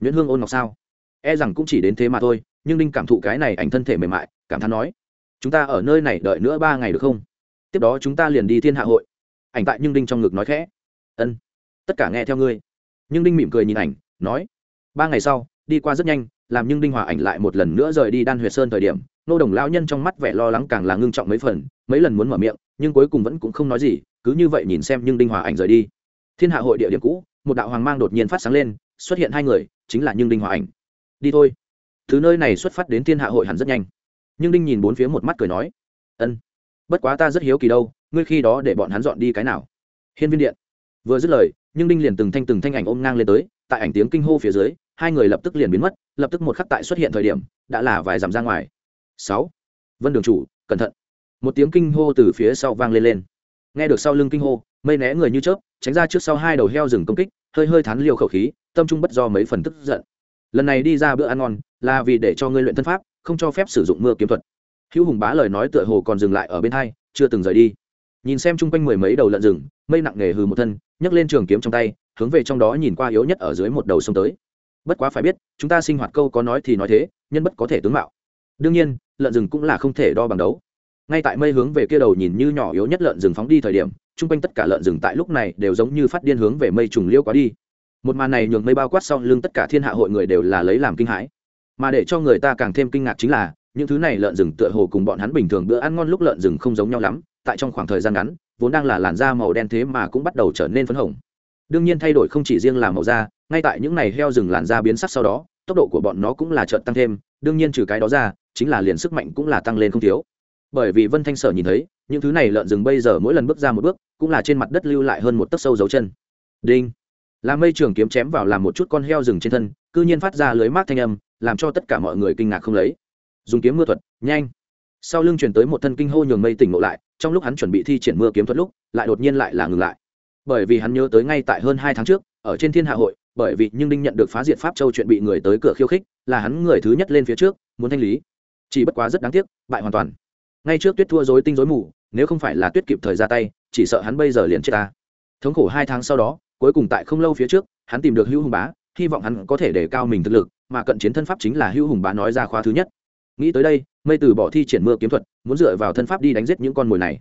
Nhuyễn hương ôn ngọc sao? E rằng cũng chỉ đến thế mà thôi, nhưng đinh cảm thụ cái này ảnh thân thể mềm mại, cảm thán nói, chúng ta ở nơi này đợi nữa ba ngày được không? Tiếp đó chúng ta liền đi thiên hạ hội. Ảnh tại nhưng đinh trong ngực nói khẽ, ân, tất cả nghe theo ngươi. Nhưng đinh mỉm cười nhìn ảnh, nói, ba ngày sau, đi qua rất nhanh làm nhưng đinh hòa ảnh lại một lần nữa rời đi đan huyệt sơn thời điểm, nô đồng lão nhân trong mắt vẻ lo lắng càng là ngưng trọng mấy phần, mấy lần muốn mở miệng, nhưng cuối cùng vẫn cũng không nói gì, cứ như vậy nhìn xem nhưng đinh hòa ảnh rời đi. Thiên hạ hội địa điểm cũ, một đạo hoàng mang đột nhiên phát sáng lên, xuất hiện hai người, chính là nhưng đinh hòa ảnh. Đi thôi. Thứ nơi này xuất phát đến thiên hạ hội hẳn rất nhanh. Nhưng đinh nhìn bốn phía một mắt cười nói, ân, bất quá ta rất hiếu kỳ đâu, ngươi khi đó để bọn hắn dọn đi cái nào? Hiên viên điện. Vừa dứt lời, nhưng đinh liền từng thanh từng thanh ảnh ôm ngang lên tới, tại ảnh tiếng kinh hô phía dưới hai người lập tức liền biến mất, lập tức một khắc tại xuất hiện thời điểm, đã là vài dặm ra ngoài. Sáu. Vân đường chủ, cẩn thận. Một tiếng kinh hô từ phía sau vang lên lên. Nghe được sau lưng kinh hô, mây né người như chớp, tránh ra trước sau hai đầu heo rừng công kích, hơi hơi thán liều khẩu khí, tâm trung bất do mấy phần tức giận. Lần này đi ra bữa ăn ngon, là vì để cho ngươi luyện thân pháp, không cho phép sử dụng mưa kiếm thuật. Hữu hùng bá lời nói tựa hồ còn dừng lại ở bên hai, chưa từng rời đi. Nhìn xem chung quanh mười mấy đầu lợn rừng, mây nặng nề hừ một thân, nhấc lên trường kiếm trong tay, hướng về trong đó nhìn qua yếu nhất ở dưới một đầu sông tới bất quá phải biết, chúng ta sinh hoạt câu có nói thì nói thế, nhân bất có thể tướng mạo. Đương nhiên, lợn rừng cũng là không thể đo bằng đấu. Ngay tại mây hướng về kia đầu nhìn như nhỏ yếu nhất lợn rừng phóng đi thời điểm, chung quanh tất cả lợn rừng tại lúc này đều giống như phát điên hướng về mây trùng liêu quá đi. Một màn này nhường mây bao quát sau lưng tất cả thiên hạ hội người đều là lấy làm kinh hãi. Mà để cho người ta càng thêm kinh ngạc chính là, những thứ này lợn rừng tựa hồ cùng bọn hắn bình thường bữa ăn ngon lúc lợn rừng không giống nhau lắm, tại trong khoảng thời gian ngắn, vốn đang là làn da màu đen thế mà cũng bắt đầu trở nên phấn hồng đương nhiên thay đổi không chỉ riêng là màu da, ngay tại những này heo rừng làn da biến sắc sau đó, tốc độ của bọn nó cũng là trợn tăng thêm, đương nhiên trừ cái đó ra, chính là liền sức mạnh cũng là tăng lên không thiếu. Bởi vì vân thanh sở nhìn thấy, những thứ này lợn rừng bây giờ mỗi lần bước ra một bước, cũng là trên mặt đất lưu lại hơn một tấc sâu dấu chân. Đinh. Làm mây trường kiếm chém vào làm một chút con heo rừng trên thân, cư nhiên phát ra lưới mát thanh âm, làm cho tất cả mọi người kinh ngạc không lấy. Dùng kiếm mưa thuật, nhanh. Sau lưng chuyển tới một thân kinh hô nhường mây tỉnh ngộ lại, trong lúc hắn chuẩn bị thi triển mưa kiếm thuật lúc, lại đột nhiên lại là ngừng lại bởi vì hắn nhớ tới ngay tại hơn hai tháng trước, ở trên thiên hạ hội, bởi vì nhưng đinh nhận được phá diệt pháp châu chuyện bị người tới cửa khiêu khích, là hắn người thứ nhất lên phía trước, muốn thanh lý. Chỉ bất quá rất đáng tiếc, bại hoàn toàn. Ngay trước tuyết thua dối tinh dối mù, nếu không phải là tuyết kịp thời ra tay, chỉ sợ hắn bây giờ liền chết ta. Thống khổ hai tháng sau đó, cuối cùng tại không lâu phía trước, hắn tìm được hữu hùng bá, hy vọng hắn có thể để cao mình thực lực, mà cận chiến thân pháp chính là hữu hùng bá nói ra khóa thứ nhất. Nghĩ tới đây, mây từ bỏ thi triển mưa kiếm thuật, muốn dựa vào thân pháp đi đánh giết những con mồi này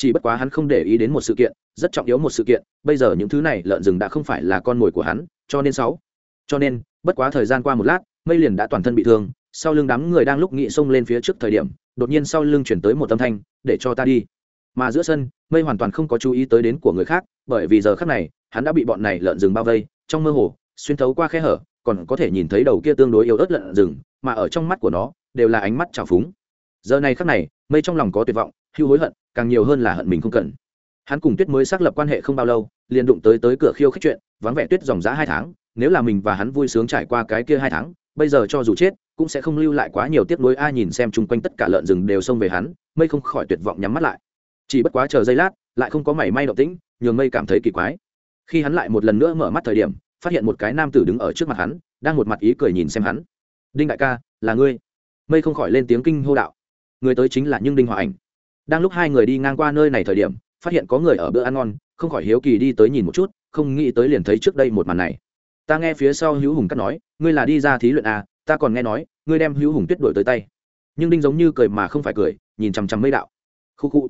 chỉ bất quá hắn không để ý đến một sự kiện, rất trọng yếu một sự kiện, bây giờ những thứ này lợn rừng đã không phải là con mồi của hắn, cho nên sáu. Cho nên, bất quá thời gian qua một lát, mây liền đã toàn thân bị thương, sau lưng đám người đang lúc nghị xông lên phía trước thời điểm, đột nhiên sau lưng chuyển tới một âm thanh, để cho ta đi. Mà giữa sân, mây hoàn toàn không có chú ý tới đến của người khác, bởi vì giờ khác này, hắn đã bị bọn này lợn rừng bao vây, trong mơ hồ, xuyên thấu qua khe hở, còn có thể nhìn thấy đầu kia tương đối yếu ớt lợn rừng, mà ở trong mắt của nó, đều là ánh mắt trào phúng. Giờ này khắc này, mây trong lòng có tuyệt vọng hưu hối hận, càng nhiều hơn là hận mình không cần. Hắn cùng tuyết mới xác lập quan hệ không bao lâu, liền đụng tới tới cửa khiêu khích chuyện, vắng vẻ tuyết dòng giã hai tháng, nếu là mình và hắn vui sướng trải qua cái kia hai tháng, bây giờ cho dù chết, cũng sẽ không lưu lại quá nhiều tiếc nuối. Ai nhìn xem chung quanh tất cả lợn rừng đều xông về hắn, mây không khỏi tuyệt vọng nhắm mắt lại. Chỉ bất quá chờ giây lát, lại không có mảy may động tĩnh, nhường mây cảm thấy kỳ quái. Khi hắn lại một lần nữa mở mắt thời điểm, phát hiện một cái nam tử đứng ở trước mặt hắn, đang một mặt ý cười nhìn xem hắn. Đinh đại ca, là ngươi. Mây không khỏi lên tiếng kinh hô đạo. Người tới chính là nhưng đinh hòa ảnh đang lúc hai người đi ngang qua nơi này thời điểm phát hiện có người ở bữa ăn ngon không khỏi hiếu kỳ đi tới nhìn một chút không nghĩ tới liền thấy trước đây một màn này. Ta nghe phía sau hữu hùng cắt nói ngươi là đi ra thí luyện à ta còn nghe nói ngươi đem hữu hùng tuyết đổi tới tay. Nhưng đinh giống như cười mà không phải cười nhìn chằm chằm mây đạo. Khu khu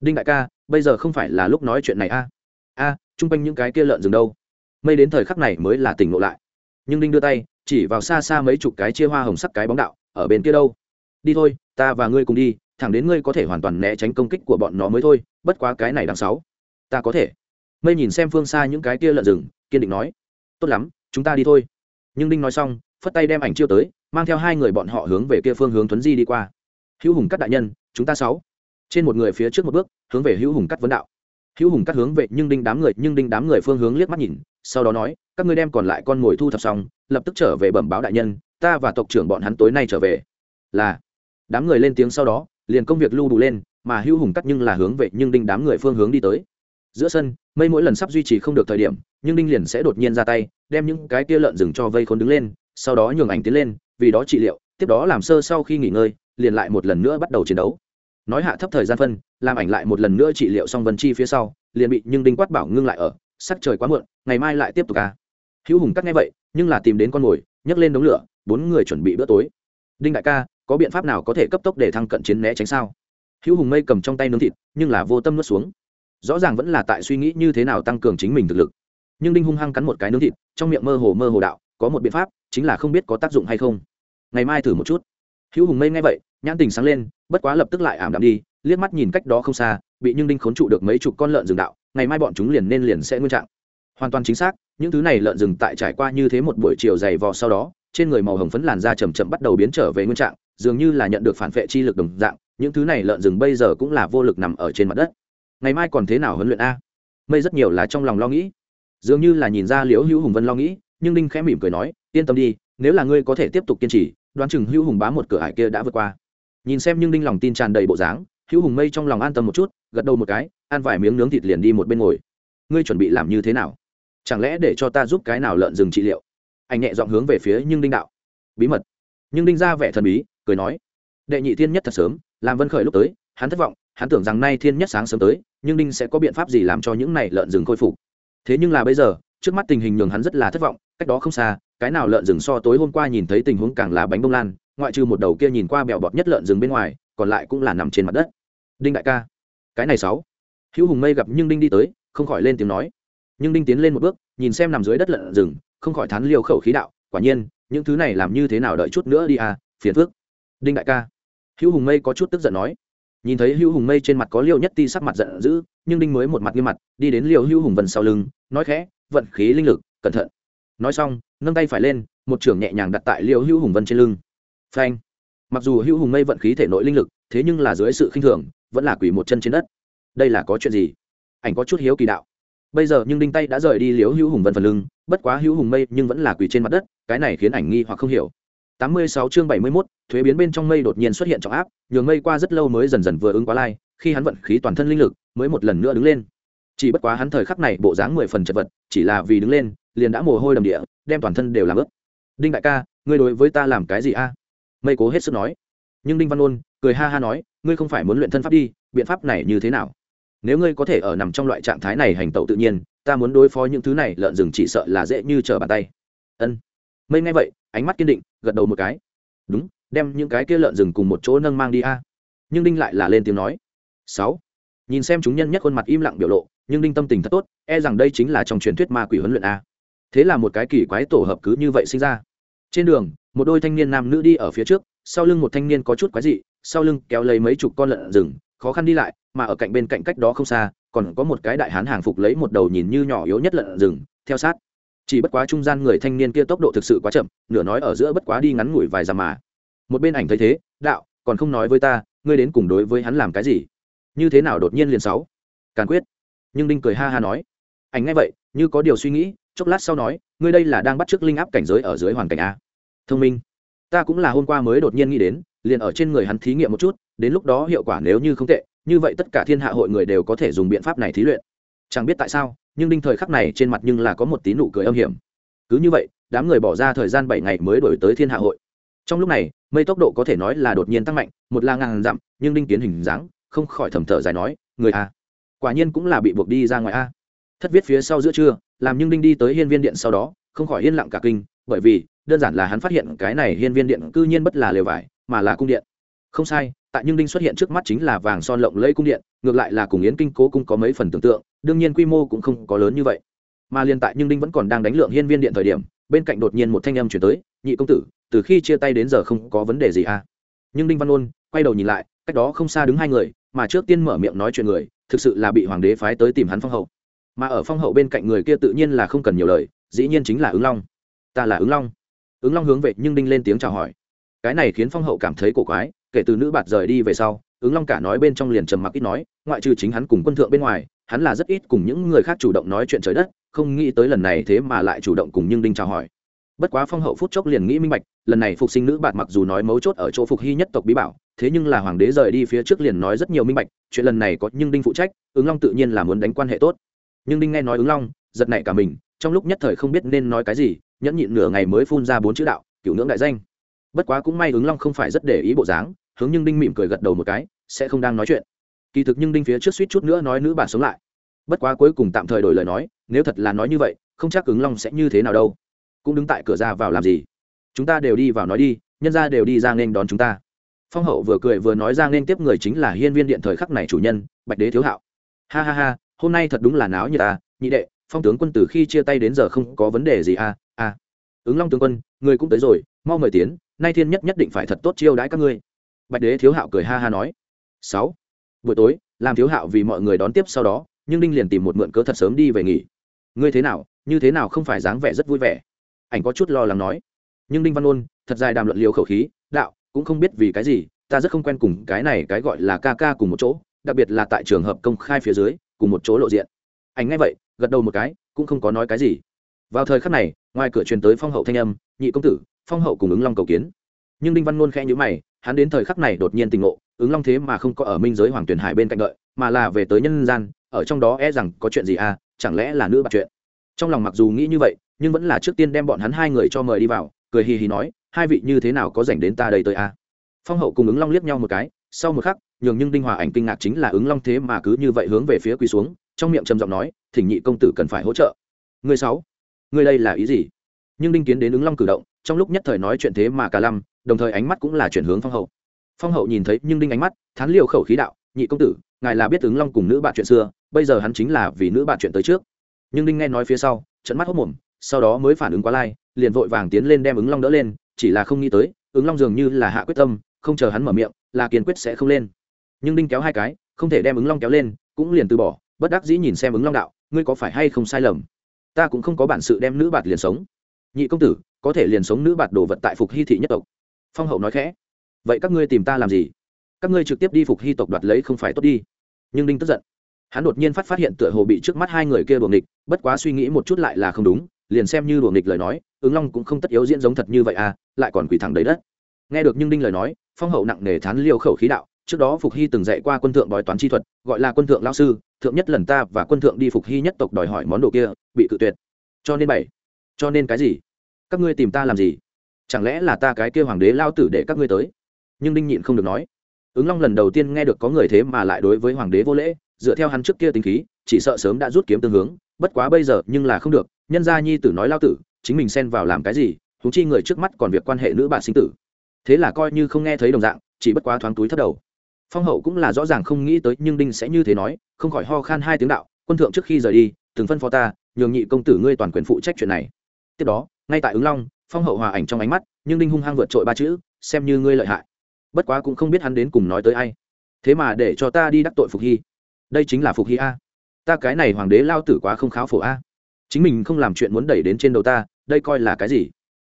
đinh đại ca bây giờ không phải là lúc nói chuyện này à? a a à, chung quanh những cái kia lợn rừng đâu? Mây đến thời khắc này mới là tỉnh ngộ lại. Nhưng đinh đưa tay chỉ vào xa xa mấy chục cái chia hoa hồng sắc cái bóng đạo ở bên kia đâu? Đi thôi ta và ngươi cùng đi thẳng đến ngươi có thể hoàn toàn né tránh công kích của bọn nó mới thôi, bất quá cái này đằng sáu. Ta có thể. Mây nhìn xem phương xa những cái kia lợn rừng, kiên định nói. Tốt lắm, chúng ta đi thôi. Nhưng đinh nói xong, phất tay đem ảnh chiêu tới, mang theo hai người bọn họ hướng về kia phương hướng thuấn di đi qua. Hữu hùng cắt đại nhân, chúng ta sáu. Trên một người phía trước một bước, hướng về hữu hùng cắt vấn đạo. Hữu hùng cắt hướng về nhưng đinh đám người, nhưng đinh đám người phương hướng liếc mắt nhìn, sau đó nói, các ngươi đem còn lại con ngồi thu thập xong, lập tức trở về bẩm báo đại nhân, ta và tộc trưởng bọn hắn tối nay trở về. Là. Đám người lên tiếng sau đó liền công việc lưu đủ lên, mà hữu hùng cắt nhưng là hướng về nhưng đinh đám người phương hướng đi tới. Giữa sân, mây mỗi lần sắp duy trì không được thời điểm, nhưng đinh liền sẽ đột nhiên ra tay, đem những cái tia lợn rừng cho vây khốn đứng lên, sau đó nhường ảnh tiến lên, vì đó trị liệu, tiếp đó làm sơ sau khi nghỉ ngơi, liền lại một lần nữa bắt đầu chiến đấu. Nói hạ thấp thời gian phân, làm ảnh lại một lần nữa trị liệu xong vân chi phía sau, liền bị nhưng đinh quát bảo ngưng lại ở, sắc trời quá muộn, ngày mai lại tiếp tục ca hữu hùng cắt nghe vậy, nhưng là tìm đến con mồi, nhấc lên đống lửa, bốn người chuẩn bị bữa tối. Đinh đại ca có biện pháp nào có thể cấp tốc để thăng cận chiến né tránh sao? Hữu hùng mây cầm trong tay nướng thịt, nhưng là vô tâm nuốt xuống. Rõ ràng vẫn là tại suy nghĩ như thế nào tăng cường chính mình thực lực. Nhưng đinh hung hăng cắn một cái nướng thịt, trong miệng mơ hồ mơ hồ đạo, có một biện pháp, chính là không biết có tác dụng hay không. Ngày mai thử một chút. Hữu hùng mây nghe vậy, nhãn tình sáng lên, bất quá lập tức lại ảm đạm đi, liếc mắt nhìn cách đó không xa, bị nhưng đinh khốn trụ được mấy chục con lợn rừng đạo, ngày mai bọn chúng liền nên liền sẽ nguyên trạng. Hoàn toàn chính xác, những thứ này lợn rừng tại trải qua như thế một buổi chiều dày vò sau đó, trên người màu hồng phấn làn da chầm chậm bắt đầu biến trở về nguyên trạng dường như là nhận được phản vệ chi lực đồng dạng, những thứ này lợn rừng bây giờ cũng là vô lực nằm ở trên mặt đất. Ngày mai còn thế nào huấn luyện a? Mây rất nhiều là trong lòng lo nghĩ. Dường như là nhìn ra liễu hữu hùng vân lo nghĩ, nhưng đinh khẽ mỉm cười nói, yên tâm đi, nếu là ngươi có thể tiếp tục kiên trì, đoán chừng hữu hùng bá một cửa hải kia đã vượt qua. Nhìn xem nhưng đinh lòng tin tràn đầy bộ dáng, hữu hùng mây trong lòng an tâm một chút, gật đầu một cái, ăn vài miếng nướng thịt liền đi một bên ngồi. Ngươi chuẩn bị làm như thế nào? Chẳng lẽ để cho ta giúp cái nào lợn rừng trị liệu? Anh nhẹ dọn hướng về phía nhưng đinh đạo. Bí mật. Nhưng đinh ra vẻ thần bí cười nói, đệ nhị thiên nhất thật sớm, làm vân khởi lúc tới, hắn thất vọng, hắn tưởng rằng nay thiên nhất sáng sớm tới, nhưng đinh sẽ có biện pháp gì làm cho những này lợn rừng khôi phục? Thế nhưng là bây giờ, trước mắt tình hình nhường hắn rất là thất vọng, cách đó không xa, cái nào lợn rừng so tối hôm qua nhìn thấy tình huống càng là bánh bông lan, ngoại trừ một đầu kia nhìn qua bẹo bọt nhất lợn rừng bên ngoài, còn lại cũng là nằm trên mặt đất. Đinh đại ca, cái này sáu. Hữu hùng mây gặp nhưng đinh đi tới, không khỏi lên tiếng nói. Nhưng đinh tiến lên một bước, nhìn xem nằm dưới đất lợn rừng, không khỏi thán liều khẩu khí đạo, quả nhiên, những thứ này làm như thế nào đợi chút nữa đi à phiền phước đinh đại ca. Hữu hùng mây có chút tức giận nói. Nhìn thấy hữu hùng mây trên mặt có liêu nhất ti sắc mặt giận dữ, nhưng đinh mới một mặt nghiêm mặt, đi đến liều hữu hùng vần sau lưng, nói khẽ, vận khí linh lực, cẩn thận. Nói xong, nâng tay phải lên, một trưởng nhẹ nhàng đặt tại liều hữu hùng vân trên lưng. Phanh. Mặc dù hữu hùng mây vận khí thể nội linh lực, thế nhưng là dưới sự khinh thường, vẫn là quỷ một chân trên đất. Đây là có chuyện gì? Ảnh có chút hiếu kỳ đạo. Bây giờ nhưng đinh tay đã rời đi liếu hữu hùng vân phần lưng, bất quá hữu hùng mây nhưng vẫn là quỷ trên mặt đất, cái này khiến ảnh nghi hoặc không hiểu. 86 chương 71, thuế biến bên trong mây đột nhiên xuất hiện trọng áp nhường mây qua rất lâu mới dần dần vừa ứng quá lai khi hắn vận khí toàn thân linh lực mới một lần nữa đứng lên. Chỉ bất quá hắn thời khắc này bộ dáng mười phần chật vật chỉ là vì đứng lên liền đã mồ hôi đầm địa đem toàn thân đều làm ướt. Đinh đại ca ngươi đối với ta làm cái gì a? Mây cố hết sức nói. Nhưng đinh văn ôn cười ha ha nói ngươi không phải muốn luyện thân pháp đi biện pháp này như thế nào? Nếu ngươi có thể ở nằm trong loại trạng thái này hành tẩu tự nhiên ta muốn đối phó những thứ này lợn rừng chỉ sợ là dễ như trở bàn tay. Ân mây nghe vậy, ánh mắt kiên định, gật đầu một cái. Đúng, đem những cái kia lợn rừng cùng một chỗ nâng mang đi a. Nhưng đinh lại là lên tiếng nói. Sáu. Nhìn xem chúng nhân nhất khuôn mặt im lặng biểu lộ, nhưng đinh tâm tình thật tốt e rằng đây chính là trong truyền thuyết ma quỷ huấn luyện a. Thế là một cái kỳ quái tổ hợp cứ như vậy sinh ra. Trên đường, một đôi thanh niên nam nữ đi ở phía trước, sau lưng một thanh niên có chút quái dị, sau lưng kéo lấy mấy chục con lợn rừng, khó khăn đi lại, mà ở cạnh bên cạnh cách đó không xa, còn có một cái đại hán hàng phục lấy một đầu nhìn như nhỏ yếu nhất lợn rừng, theo sát chỉ bất quá trung gian người thanh niên kia tốc độ thực sự quá chậm, nửa nói ở giữa bất quá đi ngắn ngủi vài dặm mà. Một bên ảnh thấy thế, đạo, còn không nói với ta, ngươi đến cùng đối với hắn làm cái gì? Như thế nào đột nhiên liền sáu? Càn quyết. Nhưng đinh cười ha ha nói, ảnh ngay vậy, như có điều suy nghĩ, chốc lát sau nói, ngươi đây là đang bắt chước linh áp cảnh giới ở dưới hoàn cảnh a. Thông minh. Ta cũng là hôm qua mới đột nhiên nghĩ đến, liền ở trên người hắn thí nghiệm một chút, đến lúc đó hiệu quả nếu như không tệ, như vậy tất cả thiên hạ hội người đều có thể dùng biện pháp này thí luyện. Chẳng biết tại sao nhưng đinh thời khắc này trên mặt nhưng là có một tí nụ cười âm hiểm. Cứ như vậy, đám người bỏ ra thời gian bảy ngày mới đổi tới thiên hạ hội. Trong lúc này, mây tốc độ có thể nói là đột nhiên tăng mạnh, một la ngàn dặm, nhưng đinh tiến hình dáng, không khỏi thầm thở dài nói, người a, quả nhiên cũng là bị buộc đi ra ngoài a. Thất viết phía sau giữa trưa, làm nhưng đinh đi tới hiên viên điện sau đó, không khỏi yên lặng cả kinh, bởi vì, đơn giản là hắn phát hiện cái này hiên viên điện cư nhiên bất là lều vải, mà là cung điện không sai, tại nhưng đinh xuất hiện trước mắt chính là vàng son lộng lẫy cung điện, ngược lại là cùng yến kinh cố cung có mấy phần tưởng tượng, đương nhiên quy mô cũng không có lớn như vậy. Mà liên tại nhưng đinh vẫn còn đang đánh lượng hiên viên điện thời điểm, bên cạnh đột nhiên một thanh âm chuyển tới, nhị công tử, từ khi chia tay đến giờ không có vấn đề gì à? Nhưng đinh văn ôn, quay đầu nhìn lại, cách đó không xa đứng hai người, mà trước tiên mở miệng nói chuyện người, thực sự là bị hoàng đế phái tới tìm hắn phong hậu. Mà ở phong hậu bên cạnh người kia tự nhiên là không cần nhiều lời, dĩ nhiên chính là ứng long. Ta là ứng long. Ứng long hướng về nhưng đinh lên tiếng chào hỏi. Cái này khiến phong hậu cảm thấy cổ quái kể từ nữ bạt rời đi về sau, ứng long cả nói bên trong liền trầm mặc ít nói, ngoại trừ chính hắn cùng quân thượng bên ngoài, hắn là rất ít cùng những người khác chủ động nói chuyện trời đất, không nghĩ tới lần này thế mà lại chủ động cùng nhưng đinh chào hỏi. Bất quá phong hậu phút chốc liền nghĩ minh bạch, lần này phục sinh nữ bạt mặc dù nói mấu chốt ở chỗ phục hy nhất tộc bí bảo, thế nhưng là hoàng đế rời đi phía trước liền nói rất nhiều minh bạch, chuyện lần này có nhưng đinh phụ trách, ứng long tự nhiên là muốn đánh quan hệ tốt. Nhưng đinh nghe nói ứng long, giật nảy cả mình, trong lúc nhất thời không biết nên nói cái gì, nhẫn nhịn nửa ngày mới phun ra bốn chữ đạo, cửu ngưỡng đại danh. Bất quá cũng may ứng long không phải rất để ý bộ dáng hướng nhưng đinh mỉm cười gật đầu một cái, sẽ không đang nói chuyện. Kỳ thực nhưng đinh phía trước suýt chút nữa nói nữ bản sống lại. Bất quá cuối cùng tạm thời đổi lời nói, nếu thật là nói như vậy, không chắc ứng long sẽ như thế nào đâu. Cũng đứng tại cửa ra vào làm gì? Chúng ta đều đi vào nói đi, nhân ra đều đi ra nên đón chúng ta. Phong hậu vừa cười vừa nói ra nên tiếp người chính là hiên viên điện thời khắc này chủ nhân, bạch đế thiếu hạo. Ha ha ha, hôm nay thật đúng là náo như ta à, nhị đệ, phong tướng quân từ khi chia tay đến giờ không có vấn đề gì à à. Ứng long tướng quân, người cũng tới rồi, mau mời tiến, nay thiên nhất nhất định phải thật tốt chiêu đãi các ngươi bạch đế thiếu hạo cười ha ha nói. Sáu. Buổi tối, làm thiếu hạo vì mọi người đón tiếp sau đó, nhưng đinh liền tìm một mượn cớ thật sớm đi về nghỉ. Ngươi thế nào, như thế nào không phải dáng vẻ rất vui vẻ? Ảnh có chút lo lắng nói. Nhưng đinh văn ôn, thật dài đàm luận liều khẩu khí, đạo, cũng không biết vì cái gì, ta rất không quen cùng cái này cái gọi là ca ca cùng một chỗ, đặc biệt là tại trường hợp công khai phía dưới, cùng một chỗ lộ diện. Ảnh ngay vậy, gật đầu một cái, cũng không có nói cái gì. Vào thời khắc này, ngoài cửa truyền tới phong hậu thanh âm, nhị công tử, phong hậu cùng ứng long cầu kiến nhưng đinh văn nôn khẽ nhữ mày, hắn đến thời khắc này đột nhiên tình ngộ, ứng long thế mà không có ở minh giới hoàng tuyển hải bên cạnh đợi, mà là về tới nhân gian, ở trong đó e rằng có chuyện gì à chẳng lẽ là nữ bạc chuyện. Trong lòng mặc dù nghĩ như vậy, nhưng vẫn là trước tiên đem bọn hắn hai người cho mời đi vào, cười hì hì nói, hai vị như thế nào có dành đến ta đây tới à? Phong hậu cùng ứng long liếc nhau một cái, sau một khắc, nhường nhưng đinh hòa ảnh kinh ngạc chính là ứng long thế mà cứ như vậy hướng về phía quỳ xuống, trong miệng trầm giọng nói, thỉnh nhị công tử cần phải hỗ trợ. Người sáu, người đây là ý gì? Nhưng đinh kiến đến ứng long cử động, trong lúc nhất thời nói chuyện thế mà cả lâm đồng thời ánh mắt cũng là chuyển hướng phong hậu. Phong hậu nhìn thấy nhưng đinh ánh mắt, thán liều khẩu khí đạo, nhị công tử, ngài là biết ứng long cùng nữ bạn chuyện xưa, bây giờ hắn chính là vì nữ bạn chuyện tới trước. Nhưng đinh nghe nói phía sau trận mắt hốc mồm, sau đó mới phản ứng quá lai, liền vội vàng tiến lên đem ứng long đỡ lên, chỉ là không nghĩ tới, ứng long dường như là hạ quyết tâm, không chờ hắn mở miệng, là kiên quyết sẽ không lên. Nhưng đinh kéo hai cái, không thể đem ứng long kéo lên, cũng liền từ bỏ, bất đắc dĩ nhìn xem ứng long đạo, ngươi có phải hay không sai lầm? Ta cũng không có bản sự đem nữ bạt liền sống. Nhị công tử, có thể liền sống nữ bạt đồ vật tại phục hy thị nhất tộc phong hậu nói khẽ, vậy các ngươi tìm ta làm gì? Các ngươi trực tiếp đi phục hy tộc đoạt lấy không phải tốt đi. Nhưng đinh tức giận. Hắn đột nhiên phát phát hiện tựa hồ bị trước mắt hai người kia đuồng địch bất quá suy nghĩ một chút lại là không đúng, liền xem như đuồng địch lời nói, ứng long cũng không tất yếu diễn giống thật như vậy à lại còn quỷ thẳng đấy đất. Nghe được nhưng đinh lời nói, phong hậu nặng nề thán liêu khẩu khí đạo, trước đó phục hy từng dạy qua quân thượng bói toán chi thuật, gọi là quân thượng lao sư, thượng nhất lần ta và quân thượng đi phục hy nhất tộc đòi hỏi món đồ kia, bị cự tuyệt. Cho nên bảy, cho nên cái gì? Các ngươi tìm ta làm gì? Chẳng lẽ là ta cái kia hoàng đế lao tử để các ngươi tới? Nhưng đinh nhịn không được nói. Ứng long lần đầu tiên nghe được có người thế mà lại đối với hoàng đế vô lễ, dựa theo hắn trước kia tính khí, chỉ sợ sớm đã rút kiếm tương hướng, bất quá bây giờ nhưng là không được, nhân gia nhi tử nói lao tử, chính mình xen vào làm cái gì thú chi người trước mắt còn việc quan hệ nữ bạn sinh tử. Thế là coi như không nghe thấy đồng dạng, chỉ bất quá thoáng túi thất đầu. Phong hậu cũng là rõ ràng không nghĩ tới, nhưng đinh sẽ như thế nói, không khỏi ho khan hai tiếng đạo, quân thượng trước khi rời đi, từng phân phó ta, nhường nhị công tử ngươi toàn quyền phụ trách chuyện này. Tiếp đó, ngay tại ứng long phong hậu hòa ảnh trong ánh mắt, nhưng đinh hung hăng vượt trội ba chữ, xem như ngươi lợi hại. Bất quá cũng không biết hắn đến cùng nói tới ai. Thế mà để cho ta đi đắc tội phục hy. Đây chính là phục hy a. Ta cái này hoàng đế lao tử quá không kháo phổ a. Chính mình không làm chuyện muốn đẩy đến trên đầu ta, đây coi là cái gì?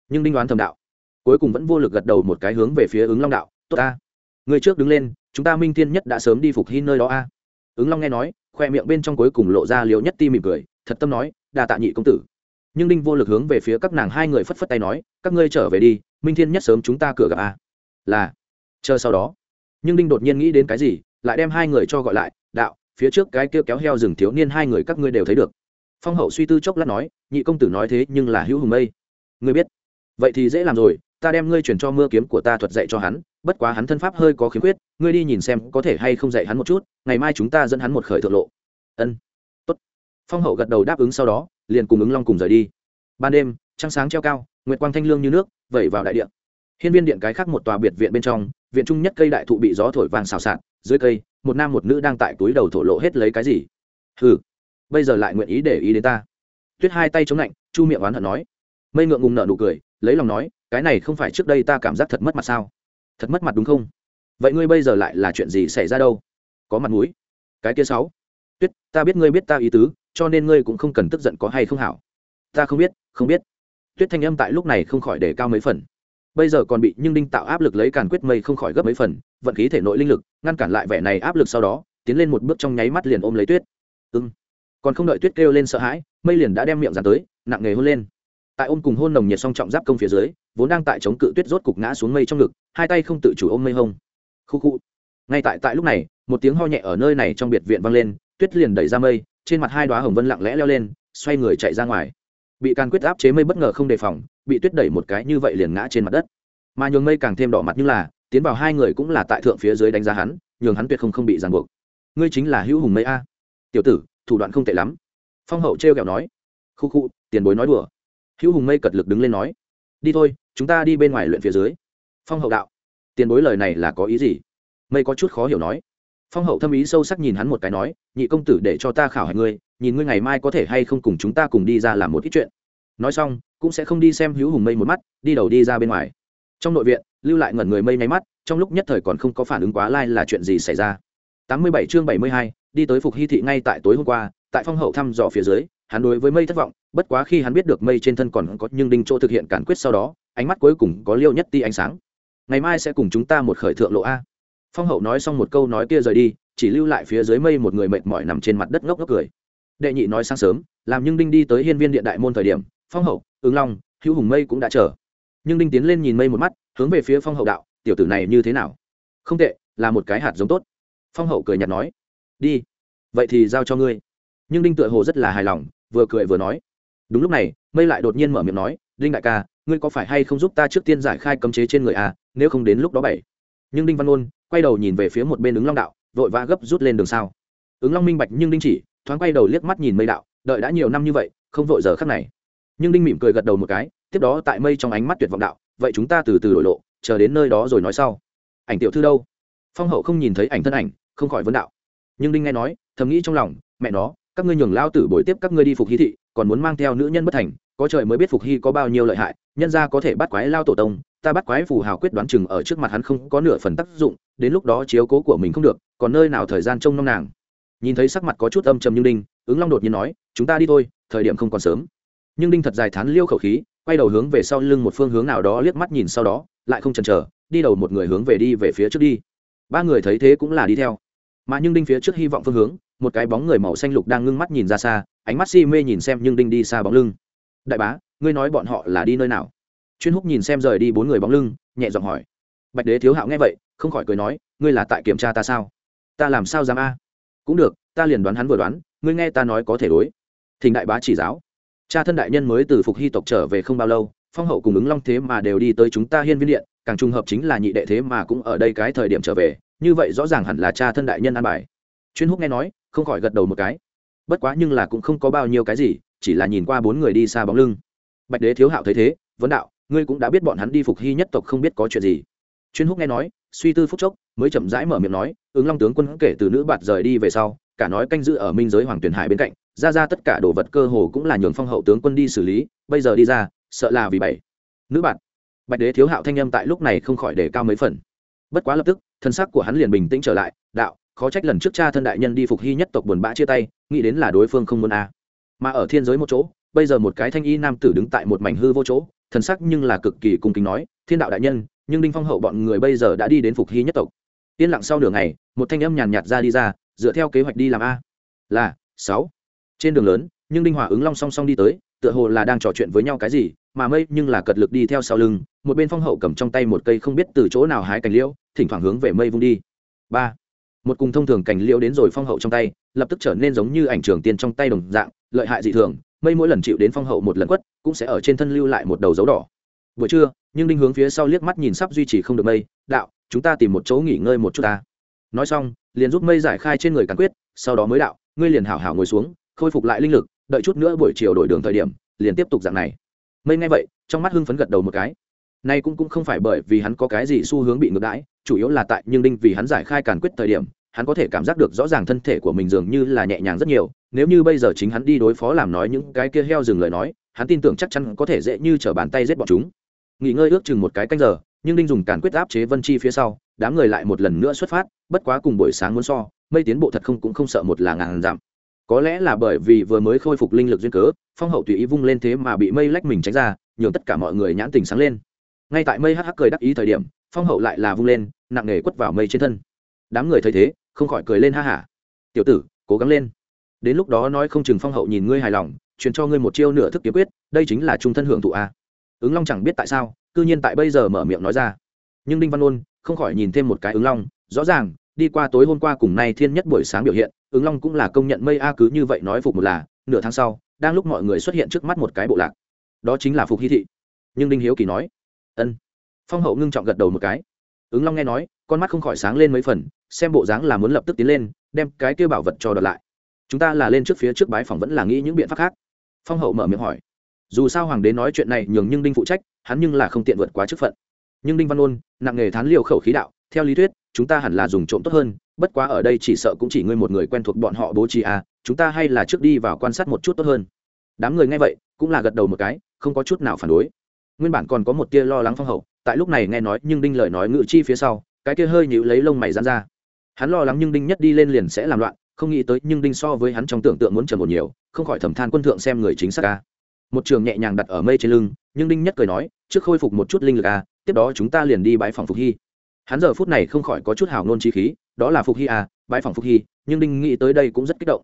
Nhưng đinh đoán thầm đạo. Cuối cùng vẫn vô lực gật đầu một cái hướng về phía ứng long đạo. Tốt ta người trước đứng lên, chúng ta minh tiên nhất đã sớm đi phục hy nơi đó a. Ứng long nghe nói, khoe miệng bên trong cuối cùng lộ ra liều nhất ti mỉm cười, thật tâm nói đà tạ nhị công tử nhưng đinh vô lực hướng về phía các nàng hai người phất phất tay nói, các ngươi trở về đi, minh thiên nhất sớm chúng ta cửa gặp a là, chờ sau đó. Nhưng đinh đột nhiên nghĩ đến cái gì, lại đem hai người cho gọi lại, đạo, phía trước cái kia kéo heo rừng thiếu niên hai người các ngươi đều thấy được. Phong hậu suy tư chốc lát nói, nhị công tử nói thế nhưng là hữu hùng mây. Ngươi biết. Vậy thì dễ làm rồi, ta đem ngươi chuyển cho mưa kiếm của ta thuật dạy cho hắn, bất quá hắn thân pháp hơi có khiếm khuyết, ngươi đi nhìn xem có thể hay không dạy hắn một chút, ngày mai chúng ta dẫn hắn một khởi thượng lộ. Ân phong hậu gật đầu đáp ứng sau đó, liền cùng ứng long cùng rời đi. Ban đêm, trăng sáng treo cao, nguyệt quang thanh lương như nước, vẩy vào đại điện hiên viên điện cái khác một tòa biệt viện bên trong, viện trung nhất cây đại thụ bị gió thổi vàng xào xạc, dưới cây, một nam một nữ đang tại túi đầu thổ lộ hết lấy cái gì. Ừ bây giờ lại nguyện ý để ý đến ta. Tuyết hai tay chống lạnh, chu miệng oán hận nói. Mây ngượng ngùng nở nụ cười, lấy lòng nói, cái này không phải trước đây ta cảm giác thật mất mặt sao? Thật mất mặt đúng không? Vậy ngươi bây giờ lại là chuyện gì xảy ra đâu? Có mặt mũi. Cái kia sáu. Tuyết, ta biết ngươi biết ta ý tứ cho nên ngươi cũng không cần tức giận có hay không hảo. Ta không biết không biết. Tuyết thanh âm tại lúc này không khỏi để cao mấy phần. Bây giờ còn bị nhưng đinh tạo áp lực lấy càn quyết mây không khỏi gấp mấy phần, vận khí thể nội linh lực, ngăn cản lại vẻ này áp lực sau đó, tiến lên một bước trong nháy mắt liền ôm lấy tuyết. Ưng còn không đợi tuyết kêu lên sợ hãi, mây liền đã đem miệng dàn tới, nặng nề hôn lên. Tại ôm cùng hôn nồng nhiệt song trọng giáp công phía dưới, vốn đang tại chống cự tuyết rốt cục ngã xuống mây trong ngực, hai tay không tự chủ ôm mây hông khu khu. Ngay tại tại lúc này, một tiếng ho nhẹ ở nơi này trong biệt viện vang lên, tuyết liền đẩy ra mây trên mặt hai đoá hồng vân lặng lẽ leo lên, xoay người chạy ra ngoài. Bị can quyết áp chế mây bất ngờ không đề phòng, bị tuyết đẩy một cái như vậy liền ngã trên mặt đất. Mà nhường mây càng thêm đỏ mặt như là, tiến vào hai người cũng là tại thượng phía dưới đánh giá hắn, nhường hắn tuyệt không không bị ràng buộc. Ngươi chính là hữu hùng mây a. Tiểu tử, thủ đoạn không tệ lắm. Phong hậu trêu kẹo nói. Khu khu, tiền bối nói đùa. Hữu hùng mây cật lực đứng lên nói. Đi thôi, chúng ta đi bên ngoài luyện phía dưới. Phong hậu đạo. Tiền bối lời này là có ý gì? Mây có chút khó hiểu nói phong hậu thâm ý sâu sắc nhìn hắn một cái nói, nhị công tử để cho ta khảo hạch ngươi, nhìn ngươi ngày mai có thể hay không cùng chúng ta cùng đi ra làm một ít chuyện. Nói xong, cũng sẽ không đi xem hữu hùng mây một mắt, đi đầu đi ra bên ngoài. Trong nội viện, lưu lại ngẩn người mây nháy mắt, trong lúc nhất thời còn không có phản ứng quá lai、like、là chuyện gì xảy ra. Tám mươi bảy chương bảy mươi hai, đi tới phục hy thị ngay tại tối hôm qua, tại phong hậu thăm dò phía dưới, hắn đối với mây thất vọng, bất quá khi hắn biết được mây trên thân còn có nhưng đinh chỗ thực hiện cản quyết sau đó, ánh mắt cuối cùng có liêu nhất ti ánh sáng. Ngày mai sẽ cùng chúng ta một khởi thượng lộ a phong hậu nói xong một câu nói kia rời đi, chỉ lưu lại phía dưới mây một người mệt mỏi nằm trên mặt đất ngốc ngốc cười. Đệ nhị nói sáng sớm, làm nhưng đinh đi tới hiên viên điện đại môn thời điểm, phong hậu, ứng long, hữu hùng mây cũng đã chờ. Nhưng đinh tiến lên nhìn mây một mắt, hướng về phía phong hậu đạo, tiểu tử này như thế nào? Không tệ, là một cái hạt giống tốt. Phong hậu cười nhạt nói, đi, vậy thì giao cho ngươi. Nhưng đinh tựa hồ rất là hài lòng, vừa cười vừa nói. Đúng lúc này, mây lại đột nhiên mở miệng nói, đinh đại ca, ngươi có phải hay không giúp ta trước tiên giải khai cấm chế trên người à nếu không đến lúc đó bảy nhưng đinh văn ôn quay đầu nhìn về phía một bên ứng long đạo, vội vã gấp rút lên đường sao. Ứng long minh bạch nhưng đinh chỉ, thoáng quay đầu liếc mắt nhìn mây đạo, đợi đã nhiều năm như vậy, không vội giờ khắc này. Nhưng đinh mỉm cười gật đầu một cái, tiếp đó tại mây trong ánh mắt tuyệt vọng đạo, vậy chúng ta từ từ đổi lộ, chờ đến nơi đó rồi nói sau. Ảnh tiểu thư đâu? Phong hậu không nhìn thấy ảnh thân ảnh, không khỏi vấn đạo. Nhưng đinh nghe nói, thầm nghĩ trong lòng, mẹ nó, các ngươi nhường lao tử bồi tiếp các ngươi đi phục hy thị, còn muốn mang theo nữ nhân bất thành, có trời mới biết phục hy có bao nhiêu lợi hại, nhân ra có thể bắt quái lao tổ tông ta bắt quái phù hào quyết đoán chừng ở trước mặt hắn không có nửa phần tác dụng, đến lúc đó chiếu cố của mình không được, còn nơi nào thời gian trông nom nàng. Nhìn thấy sắc mặt có chút âm trầm như đinh, ứng long đột nhiên nói, chúng ta đi thôi, thời điểm không còn sớm. Nhưng đinh thật dài thán liêu khẩu khí, quay đầu hướng về sau lưng một phương hướng nào đó liếc mắt nhìn sau đó, lại không chần chờ, đi đầu một người hướng về đi về phía trước đi. Ba người thấy thế cũng là đi theo. Mà nhưng đinh phía trước hy vọng phương hướng, một cái bóng người màu xanh lục đang ngưng mắt nhìn ra xa, ánh mắt si mê nhìn xem nhưng đinh đi xa bóng lưng. Đại bá, ngươi nói bọn họ là đi nơi nào? Chuyên húc nhìn xem rời đi bốn người bóng lưng, nhẹ giọng hỏi. Bạch đế thiếu hạo nghe vậy, không khỏi cười nói, ngươi là tại kiểm tra ta sao? Ta làm sao dám a? Cũng được, ta liền đoán hắn vừa đoán, ngươi nghe ta nói có thể đối. Thỉnh đại bá chỉ giáo. Cha thân đại nhân mới từ phục hy tộc trở về không bao lâu, phong hậu cùng ứng long thế mà đều đi tới chúng ta hiên viên điện, càng trùng hợp chính là nhị đệ thế mà cũng ở đây cái thời điểm trở về, như vậy rõ ràng hẳn là cha thân đại nhân an bài. Chuyên húc nghe nói, không khỏi gật đầu một cái. Bất quá nhưng là cũng không có bao nhiêu cái gì, chỉ là nhìn qua bốn người đi xa bóng lưng. Bạch đế thiếu hạo thấy thế, vấn đạo ngươi cũng đã biết bọn hắn đi phục hy nhất tộc không biết có chuyện gì. Chuyên húc nghe nói, suy tư phúc chốc, mới chậm rãi mở miệng nói, ứng long tướng quân kể từ nữ bạt rời đi về sau, cả nói canh giữ ở minh giới hoàng Tuyền hải bên cạnh, ra ra tất cả đồ vật cơ hồ cũng là nhường phong hậu tướng quân đi xử lý, bây giờ đi ra, sợ là vì bảy. Nữ bạt. bạch đế thiếu hạo thanh âm tại lúc này không khỏi đề cao mấy phần. Bất quá lập tức, thân sắc của hắn liền bình tĩnh trở lại, đạo, khó trách lần trước cha thân đại nhân đi phục hy nhất tộc buồn bã chia tay, nghĩ đến là đối phương không muốn a. Mà ở thiên giới một chỗ, bây giờ một cái thanh y nam tử đứng tại một mảnh hư vô chỗ thần sắc nhưng là cực kỳ cung kính nói, thiên đạo đại nhân, nhưng đinh phong hậu bọn người bây giờ đã đi đến phục hy nhất tộc. Yên lặng sau nửa ngày, một thanh âm nhàn nhạt ra đi ra, dựa theo kế hoạch đi làm a. Là, sáu. Trên đường lớn, nhưng đinh hòa ứng long song song đi tới, tựa hồ là đang trò chuyện với nhau cái gì, mà mây nhưng là cật lực đi theo sau lưng, một bên phong hậu cầm trong tay một cây không biết từ chỗ nào hái cành liễu, thỉnh thoảng hướng về mây vung đi. Ba. Một cùng thông thường cành liễu đến rồi phong hậu trong tay, lập tức trở nên giống như ảnh trường tiên trong tay đồng dạng, lợi hại dị thường mây mỗi lần chịu đến phong hậu một lần quất, cũng sẽ ở trên thân lưu lại một đầu dấu đỏ. Buổi trưa, nhưng đinh hướng phía sau liếc mắt nhìn sắp duy trì không được mây, đạo, chúng ta tìm một chỗ nghỉ ngơi một chút ta. Nói xong, liền giúp mây giải khai trên người càn quyết, sau đó mới đạo, ngươi liền hảo hảo ngồi xuống, khôi phục lại linh lực, đợi chút nữa buổi chiều đổi đường thời điểm, liền tiếp tục dạng này. Mây nghe vậy, trong mắt hưng phấn gật đầu một cái. Nay cũng cũng không phải bởi vì hắn có cái gì xu hướng bị ngược đãi, chủ yếu là tại nhưng đinh vì hắn giải khai càn quyết thời điểm hắn có thể cảm giác được rõ ràng thân thể của mình dường như là nhẹ nhàng rất nhiều, nếu như bây giờ chính hắn đi đối phó làm nói những cái kia heo dừng lời nói, hắn tin tưởng chắc chắn có thể dễ như t r ở bàn tay giết bọn chúng. Nghỉ ngơi ước chừng một cái canh giờ, nhưng đinh dùng càn quyết áp chế vân chi phía sau, đám người lại một lần nữa xuất phát, bất quá cùng buổi sáng muốn so, mây tiến bộ thật không cũng không sợ một là ngàn giảm. Có lẽ là bởi vì vừa mới khôi phục linh lực duyên cớ, phong hậu tùy ý vung lên thế mà bị mây lách mình tránh ra, nhường tất cả mọi người nhãn tình sáng lên. Ngay tại mây hắc hắc cười đắc ý thời điểm, phong hậu lại là vung lên, nặng nề quất vào mây trên thân. Đám người thấy thế không khỏi cười lên ha hả. Tiểu tử, cố gắng lên. Đến lúc đó nói không chừng phong hậu nhìn ngươi hài lòng, truyền cho ngươi một chiêu nửa thức kiếm quyết, đây chính là trung thân hưởng thụ a. Ứng long chẳng biết tại sao, cư nhiên tại bây giờ mở miệng nói ra. Nhưng đinh văn ôn không khỏi nhìn thêm một cái ứng long, rõ ràng, đi qua tối hôm qua cùng nay thiên nhất buổi sáng biểu hiện, ứng long cũng là công nhận mây a cứ như vậy nói phục một là, nửa tháng sau, đang lúc mọi người xuất hiện trước mắt một cái bộ lạc. Đó chính là phục hy thị. Nhưng đinh hiếu kỳ nói, ân. Phong hậu ngưng trọng gật đầu một cái. Ứng long nghe nói, con mắt không khỏi sáng lên mấy phần xem bộ dáng là muốn lập tức tiến lên, đem cái kêu bảo vật cho đợt lại. Chúng ta là lên trước phía trước bái phỏng vẫn là nghĩ những biện pháp khác. Phong hậu mở miệng hỏi. Dù sao hoàng đế nói chuyện này nhường nhưng đinh phụ trách, hắn nhưng là không tiện vượt quá chức phận. Nhưng đinh văn ôn, nặng nghề thán liều khẩu khí đạo, theo lý thuyết, chúng ta hẳn là dùng trộm tốt hơn, bất quá ở đây chỉ sợ cũng chỉ ngươi một người quen thuộc bọn họ bố trí à chúng ta hay là trước đi vào quan sát một chút tốt hơn. Đám người nghe vậy, cũng là gật đầu một cái, không có chút nào phản đối. Nguyên bản còn có một tia lo lắng phong hậu, tại lúc này nghe nói nhưng đinh lời nói ngự chi phía sau, cái kia hơi nhịu lấy lông mày dán ra hắn lo lắng nhưng đinh nhất đi lên liền sẽ làm loạn, không nghĩ tới nhưng đinh so với hắn trong tưởng tượng muốn trầm một nhiều, không khỏi thầm than quân thượng xem người chính xác ca một trường nhẹ nhàng đặt ở mây trên lưng, nhưng đinh nhất cười nói, trước khôi phục một chút linh lực a, tiếp đó chúng ta liền đi bãi phòng phục hy. Hắn giờ phút này không khỏi có chút hào nôn chi khí, đó là phục hy a bãi phòng phục hy, nhưng đinh nghĩ tới đây cũng rất kích động.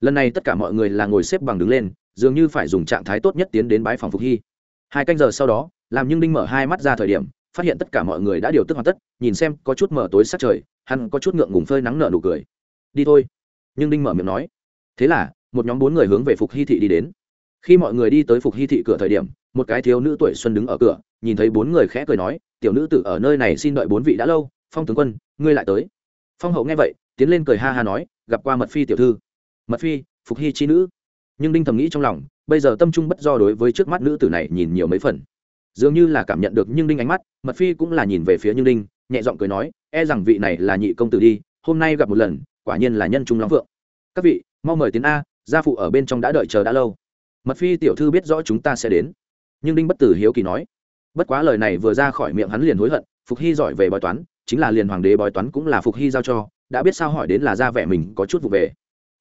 Lần này tất cả mọi người là ngồi xếp bằng đứng lên, dường như phải dùng trạng thái tốt nhất tiến đến bãi phòng phục hy. Hai canh giờ sau đó, làm nhưng đinh mở hai mắt ra thời điểm, phát hiện tất cả mọi người đã điều tức hoàn tất, nhìn xem có chút mở tối sát trời hắn có chút ngượng ngùng phơi nắng nở nụ cười. Đi thôi. Nhưng đinh mở miệng nói. Thế là, một nhóm bốn người hướng về phục hy thị đi đến. Khi mọi người đi tới phục hy thị cửa thời điểm, một cái thiếu nữ tuổi xuân đứng ở cửa, nhìn thấy bốn người khẽ cười nói, tiểu nữ tử ở nơi này xin đợi bốn vị đã lâu, phong tướng quân, ngươi lại tới. Phong hậu nghe vậy, tiến lên cười ha ha nói, gặp qua mật phi tiểu thư. Mật phi, phục hy chi nữ. Nhưng đinh thầm nghĩ trong lòng, bây giờ tâm trung bất do đối với trước mắt nữ tử này nhìn nhiều mấy phần. Dường như là cảm nhận được nhưng đinh ánh mắt, mật phi cũng là nhìn về phía nhưng đinh nhẹ giọng cười nói e rằng vị này là nhị công tử đi, hôm nay gặp một lần, quả nhiên là nhân trung lắm vượng các vị, mau mời tiến a, gia phụ ở bên trong đã đợi chờ đã lâu. Mật phi tiểu thư biết rõ chúng ta sẽ đến. Nhưng đinh bất tử hiếu kỳ nói, bất quá lời này vừa ra khỏi miệng hắn liền hối hận, phục hy giỏi về bói toán, chính là liền hoàng đế bói toán cũng là phục hy giao cho, đã biết sao hỏi đến là ra vẻ mình có chút vụ về.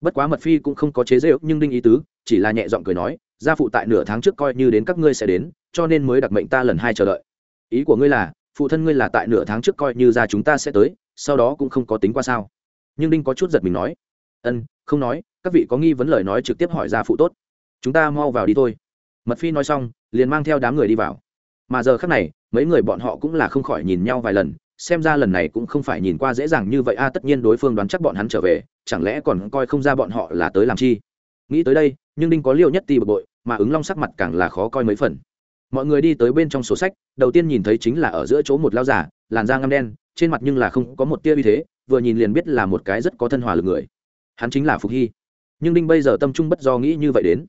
Bất quá mật phi cũng không có chế rêu nhưng đinh ý tứ, chỉ là nhẹ giọng cười nói, gia phụ tại nửa tháng trước coi như đến các ngươi sẽ đến, cho nên mới đặc mệnh ta lần hai chờ đợi. Ý của ngươi là phụ thân ngươi là tại nửa tháng trước coi như ra chúng ta sẽ tới, sau đó cũng không có tính qua sao? Nhưng đinh có chút giật mình nói, ân, không nói, các vị có nghi vấn lời nói trực tiếp hỏi gia phụ tốt. Chúng ta mau vào đi thôi. Mật phi nói xong, liền mang theo đám người đi vào. Mà giờ khác này, mấy người bọn họ cũng là không khỏi nhìn nhau vài lần, xem ra lần này cũng không phải nhìn qua dễ dàng như vậy. A, tất nhiên đối phương đoán chắc bọn hắn trở về, chẳng lẽ còn coi không ra bọn họ là tới làm chi? Nghĩ tới đây, nhưng đinh có liêu nhất ti bực bội, mà ứng long sắc mặt càng là khó coi mấy phần mọi người đi tới bên trong sổ sách, đầu tiên nhìn thấy chính là ở giữa chỗ một lao giả làn da ngâm đen, trên mặt nhưng là không có một tia uy thế, vừa nhìn liền biết là một cái rất có thân hòa lực người. Hắn chính là phục hy. Nhưng đinh bây giờ tâm trung bất do nghĩ như vậy đến.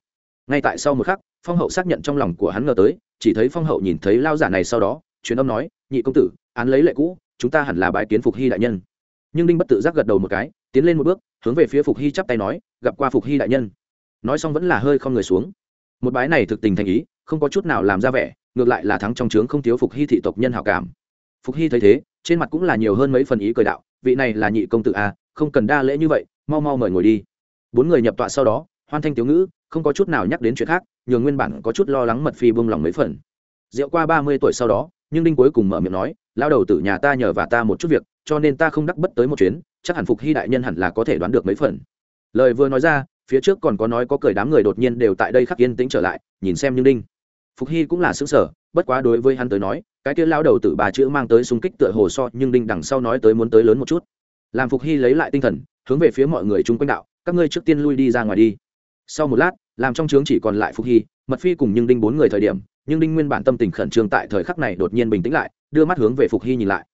Ngay tại sau một khắc, phong hậu xác nhận trong lòng của hắn ngờ tới, chỉ thấy phong hậu nhìn thấy lao giả này sau đó, truyền âm nói, nhị công tử, án lấy lệ cũ, chúng ta hẳn là bãi kiến phục hy đại nhân. Nhưng đinh bất tự giác gật đầu một cái, tiến lên một bước, hướng về phía phục hy chắp tay nói, gặp qua phục hy đại nhân. Nói xong vẫn là hơi không người xuống. Một bái này thực tình thành ý không có chút nào làm ra vẻ, ngược lại là thắng trong trướng không thiếu phục hy thị tộc nhân hảo cảm. Phục hy thấy thế, trên mặt cũng là nhiều hơn mấy phần ý cười đạo, vị này là nhị công tử a không cần đa lễ như vậy, mau mau mời ngồi đi. Bốn người nhập tọa sau đó, hoan thanh tiểu ngữ, không có chút nào nhắc đến chuyện khác, nhường nguyên bản có chút lo lắng mật phi buông lòng mấy phần. Rượu qua ba mươi tuổi sau đó, nhưng đinh cuối cùng mở miệng nói lao đầu tử nhà ta nhờ và ta một chút việc, cho nên ta không đắc bất tới một chuyến, chắc hẳn phục hy đại nhân hẳn là có thể đoán được mấy phần. Lời vừa nói ra, phía trước còn có nói có cười đám người đột nhiên đều tại đây khắc yên tĩnh trở lại, nhìn xem như đinh phục hy cũng là xứng sở bất quá đối với hắn tới nói, cái kia lao đầu tử bà chữ mang tới xung kích tựa hồ so nhưng đinh đằng sau nói tới muốn tới lớn một chút. Làm phục hy lấy lại tinh thần, hướng về phía mọi người chung quanh đạo, các ngươi trước tiên lui đi ra ngoài đi. Sau một lát, làm trong trướng chỉ còn lại phục hy, mật phi cùng nhưng đinh bốn người thời điểm, nhưng đinh nguyên bản tâm tình khẩn trương tại thời khắc này đột nhiên bình tĩnh lại, đưa mắt hướng về phục hy nhìn lại.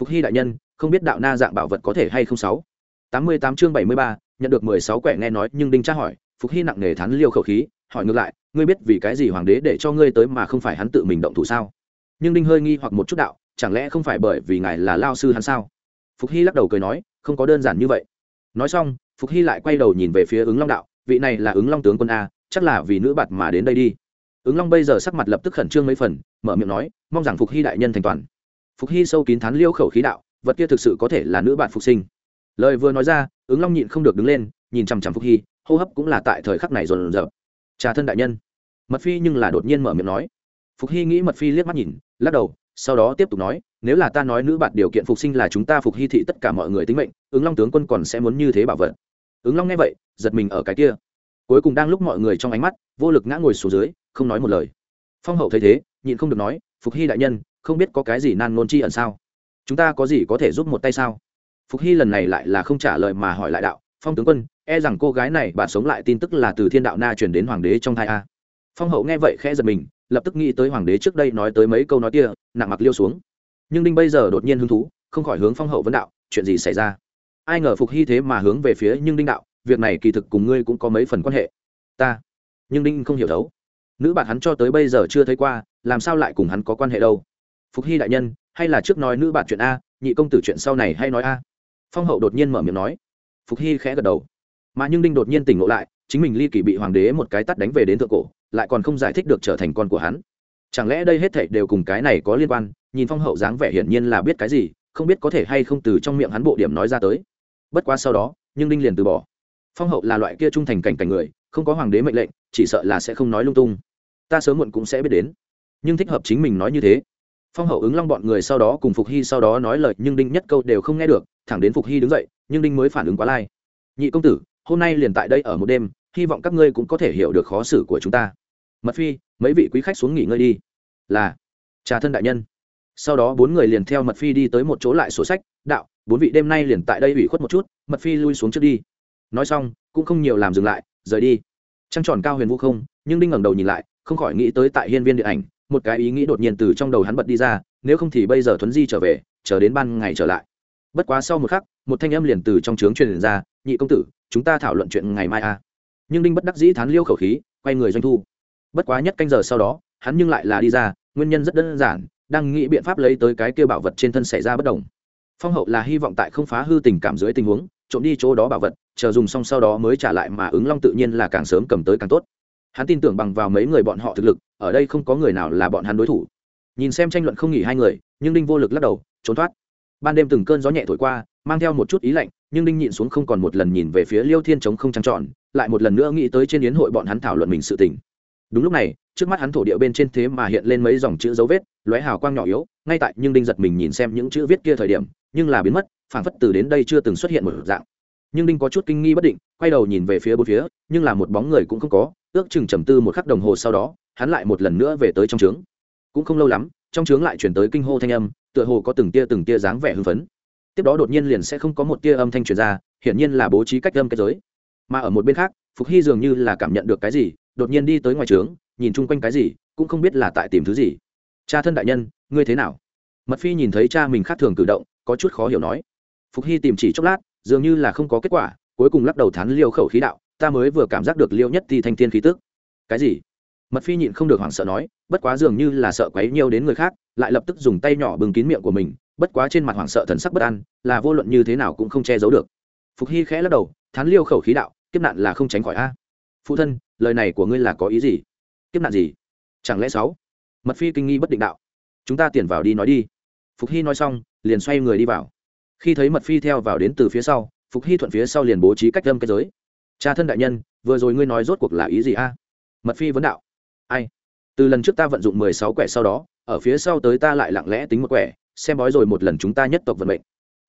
Phục hy đại nhân, không biết đạo na dạng bảo vật có thể hay không sáu? Tám mươi tám chương bảy mươi ba, nhận được mười sáu quẻ nghe nói nhưng đinh tra hỏi, phục hy nặng nề thắn liêu khẩu khí hỏi ngược lại, ngươi biết vì cái gì hoàng đế để cho ngươi tới mà không phải hắn tự mình động thủ sao? Nhưng đinh hơi nghi hoặc một chút đạo, chẳng lẽ không phải bởi vì ngài là lao sư hắn sao? Phục hy lắc đầu cười nói, không có đơn giản như vậy. Nói xong, phục hy lại quay đầu nhìn về phía ứng long đạo, vị này là ứng long tướng quân a, chắc là vì nữ bạt mà đến đây đi. Ứng long bây giờ sắc mặt lập tức khẩn trương mấy phần, mở miệng nói, mong rằng phục hy đại nhân thành toàn. Phục hy sâu kín thán liêu khẩu khí đạo, vật kia thực sự có thể là nữ bạn phục sinh. Lời vừa nói ra, ứng long nhịn không được đứng lên, nhìn chằm chằm phục hy, hô hấp cũng là tại thời khắc này rồn rợp trà thân đại nhân. Mật phi nhưng là đột nhiên mở miệng nói. Phục hy nghĩ mật phi liếc mắt nhìn, lắc đầu, sau đó tiếp tục nói, nếu là ta nói nữ bạn điều kiện phục sinh là chúng ta phục hy thị tất cả mọi người tính mệnh, ứng long tướng quân còn sẽ muốn như thế bảo vật. Ứng long nghe vậy, giật mình ở cái kia. Cuối cùng đang lúc mọi người trong ánh mắt, vô lực ngã ngồi xuống dưới, không nói một lời. Phong hậu thấy thế, nhịn không được nói, phục hy đại nhân, không biết có cái gì nan nôn chi ẩn sao? Chúng ta có gì có thể giúp một tay sao? Phục hy lần này lại là không trả lời mà hỏi lại đạo, phong tướng quân e rằng cô gái này bà sống lại tin tức là từ thiên đạo na truyền đến hoàng đế trong thai a. Phong hậu nghe vậy khẽ giật mình, lập tức nghĩ tới hoàng đế trước đây nói tới mấy câu nói kia, nặng mặc liêu xuống. Nhưng đinh bây giờ đột nhiên hứng thú, không khỏi hướng phong hậu vấn đạo, chuyện gì xảy ra? Ai ngờ phục hy thế mà hướng về phía nhưng đinh đạo, việc này kỳ thực cùng ngươi cũng có mấy phần quan hệ. Ta, nhưng đinh không hiểu thấu. Nữ bạn hắn cho tới bây giờ chưa thấy qua, làm sao lại cùng hắn có quan hệ đâu? Phục hy đại nhân, hay là trước nói nữ bạn chuyện a, nhị công tử chuyện sau này hay nói a? Phong hậu đột nhiên mở miệng nói. Phục hy khẽ gật đầu mà nhưng đinh đột nhiên tỉnh ngộ lại, chính mình ly kỳ bị hoàng đế một cái tắt đánh về đến thượng cổ, lại còn không giải thích được trở thành con của hắn. Chẳng lẽ đây hết thảy đều cùng cái này có liên quan? Nhìn phong hậu dáng vẻ hiển nhiên là biết cái gì, không biết có thể hay không từ trong miệng hắn bộ điểm nói ra tới. Bất quá sau đó, nhưng đinh liền từ bỏ. Phong hậu là loại kia trung thành cảnh cảnh người, không có hoàng đế mệnh lệnh, chỉ sợ là sẽ không nói lung tung. Ta sớm muộn cũng sẽ biết đến. Nhưng thích hợp chính mình nói như thế. Phong hậu ứng long bọn người sau đó cùng phục hy sau đó nói lời, nhưng đinh nhất câu đều không nghe được, thẳng đến phục hy đứng dậy, nhưng đinh mới phản ứng quá lai. Nhị công tử hôm nay liền tại đây ở một đêm, hy vọng các ngươi cũng có thể hiểu được khó xử của chúng ta. Mật phi, mấy vị quý khách xuống nghỉ ngơi đi. Là, trà thân đại nhân. Sau đó bốn người liền theo mật phi đi tới một chỗ lại sổ sách, đạo, bốn vị đêm nay liền tại đây ủy khuất một chút, mật phi lui xuống trước đi. Nói xong, cũng không nhiều làm dừng lại, rời đi. Trăng tròn cao huyền vũ không, nhưng đinh ngẩng đầu nhìn lại, không khỏi nghĩ tới tại hiên viên điện ảnh, một cái ý nghĩ đột nhiên từ trong đầu hắn bật đi ra, nếu không thì bây giờ thuấn di trở về, chờ đến ban ngày trở lại. Bất quá sau một khắc, một thanh âm liền từ trong trướng truyền ra, nhị công tử chúng ta thảo luận chuyện ngày mai a à. nhưng đinh bất đắc dĩ thán liêu khẩu khí, quay người doanh thu. Bất quá nhất canh giờ sau đó, hắn nhưng lại là đi ra, nguyên nhân rất đơn giản, đang nghĩ biện pháp lấy tới cái kia bảo vật trên thân xảy ra bất đồng. Phong hậu là hy vọng tại không phá hư tình cảm dưới tình huống, trộm đi chỗ đó bảo vật, chờ dùng xong sau đó mới trả lại mà ứng long tự nhiên là càng sớm cầm tới càng tốt. Hắn tin tưởng bằng vào mấy người bọn họ thực lực, ở đây không có người nào là bọn hắn đối thủ. Nhìn xem tranh luận không nghỉ hai người, nhưng đinh vô lực lắc đầu, trốn thoát. Ban đêm từng cơn gió nhẹ thổi qua mang theo một chút ý lạnh, nhưng đinh nhịn xuống không còn một lần nhìn về phía liêu thiên chống không trăng tròn, lại một lần nữa nghĩ tới trên yến hội bọn hắn thảo luận mình sự tình. Đúng lúc này, trước mắt hắn thổ địa bên trên thế mà hiện lên mấy dòng chữ dấu vết, lóe hào quang nhỏ yếu, ngay tại nhưng đinh giật mình nhìn xem những chữ viết kia thời điểm, nhưng là biến mất, phảng phất từ đến đây chưa từng xuất hiện một dạng. Nhưng đinh có chút kinh nghi bất định, quay đầu nhìn về phía bốn phía, nhưng là một bóng người cũng không có, ước chừng trầm tư một khắc đồng hồ sau đó, hắn lại một lần nữa về tới trong trướng. Cũng không lâu lắm, trong trướng lại chuyển tới kinh hô thanh âm, tựa hồ có từng tia từng tia dáng vẻ hưng phấn tiếp đó đột nhiên liền sẽ không có một tia âm thanh truyền ra, hiển nhiên là bố trí cách âm kết giới. Mà ở một bên khác, phục hy dường như là cảm nhận được cái gì, đột nhiên đi tới ngoài trướng, nhìn chung quanh cái gì, cũng không biết là tại tìm thứ gì. Cha thân đại nhân, ngươi thế nào? Mật phi nhìn thấy cha mình khác thường cử động, có chút khó hiểu nói. Phục hy tìm chỉ chốc lát, dường như là không có kết quả, cuối cùng lắc đầu thắn liêu khẩu khí đạo, ta mới vừa cảm giác được liêu nhất thì thanh thiên khí tức. Cái gì? Mật phi nhịn không được hoảng sợ nói, bất quá dường như là sợ quấy nhiều đến người khác, lại lập tức dùng tay nhỏ bừng kín miệng của mình bất quá trên mặt hoảng sợ thần sắc bất an, là vô luận như thế nào cũng không che giấu được. Phục hy khẽ lắc đầu, thán liêu khẩu khí đạo, kiếp nạn là không tránh khỏi a. Phụ thân, lời này của ngươi là có ý gì? Kiếp nạn gì? Chẳng lẽ sáu? Mật phi kinh nghi bất định đạo. Chúng ta tiền vào đi nói đi. Phục hy nói xong, liền xoay người đi vào. Khi thấy mật phi theo vào đến từ phía sau, phục hy thuận phía sau liền bố trí cách âm cái giới. Cha thân đại nhân, vừa rồi ngươi nói rốt cuộc là ý gì a? Mật phi vấn đạo. Ai? Từ lần trước ta vận dụng mười sáu quẻ sau đó, ở phía sau tới ta lại lặng lẽ tính một quẻ xem bói rồi một lần chúng ta nhất tộc vận mệnh.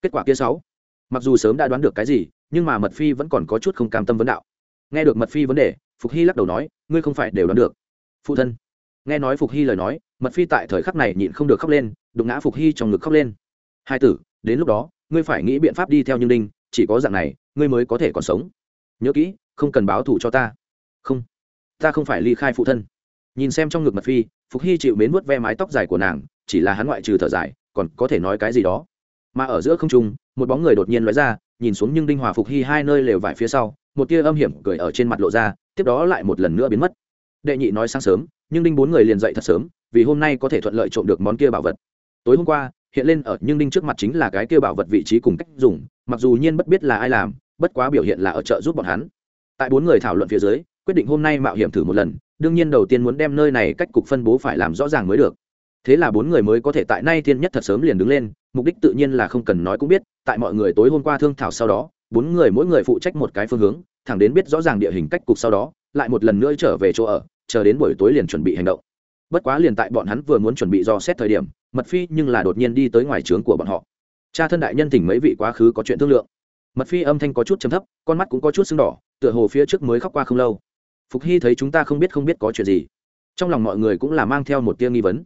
Kết quả kia sáu. Mặc dù sớm đã đoán được cái gì, nhưng mà mật phi vẫn còn có chút không cam tâm vấn đạo. Nghe được mật phi vấn đề, phục hy lắc đầu nói, ngươi không phải đều đoán được. Phụ thân. Nghe nói phục hy lời nói, mật phi tại thời khắc này nhịn không được khóc lên, đụng ngã phục hy trong ngực khóc lên. Hai tử, đến lúc đó, ngươi phải nghĩ biện pháp đi theo như đinh, chỉ có dạng này, ngươi mới có thể còn sống. Nhớ kỹ, không cần báo thù cho ta. Không ta không phải ly khai phụ thân. Nhìn xem trong ngực mật phi, phục hy chịu mến vuốt ve mái tóc dài của nàng, chỉ là hắn ngoại trừ thở dài còn có thể nói cái gì đó. Mà ở giữa không trung, một bóng người đột nhiên lóe ra, nhìn xuống nhưng đinh hòa phục hy hai nơi lều vải phía sau, một tia âm hiểm cười ở trên mặt lộ ra, tiếp đó lại một lần nữa biến mất. Đệ nhị nói sáng sớm, nhưng đinh bốn người liền dậy thật sớm, vì hôm nay có thể thuận lợi trộm được món kia bảo vật. Tối hôm qua, hiện lên ở nhưng đinh trước mặt chính là cái kia bảo vật vị trí cùng cách dùng, mặc dù nhiên bất biết là ai làm, bất quá biểu hiện là ở chợ giúp bọn hắn. Tại bốn người thảo luận phía dưới, quyết định hôm nay mạo hiểm thử một lần, đương nhiên đầu tiên muốn đem nơi này cách cục phân bố phải làm rõ ràng mới được thế là bốn người mới có thể tại nay thiên nhất thật sớm liền đứng lên, mục đích tự nhiên là không cần nói cũng biết, tại mọi người tối hôm qua thương thảo sau đó, bốn người mỗi người phụ trách một cái phương hướng, thẳng đến biết rõ ràng địa hình cách cục sau đó, lại một lần nữa trở về chỗ ở, chờ đến buổi tối liền chuẩn bị hành động. Bất quá liền tại bọn hắn vừa muốn chuẩn bị do xét thời điểm, mật phi nhưng là đột nhiên đi tới ngoài trướng của bọn họ. Cha thân đại nhân thỉnh mấy vị quá khứ có chuyện thương lượng. Mật phi âm thanh có chút chấm thấp, con mắt cũng có chút sưng đỏ, tựa hồ phía trước mới khóc qua không lâu. Phục hy thấy chúng ta không biết không biết có chuyện gì. Trong lòng mọi người cũng là mang theo một tia nghi vấn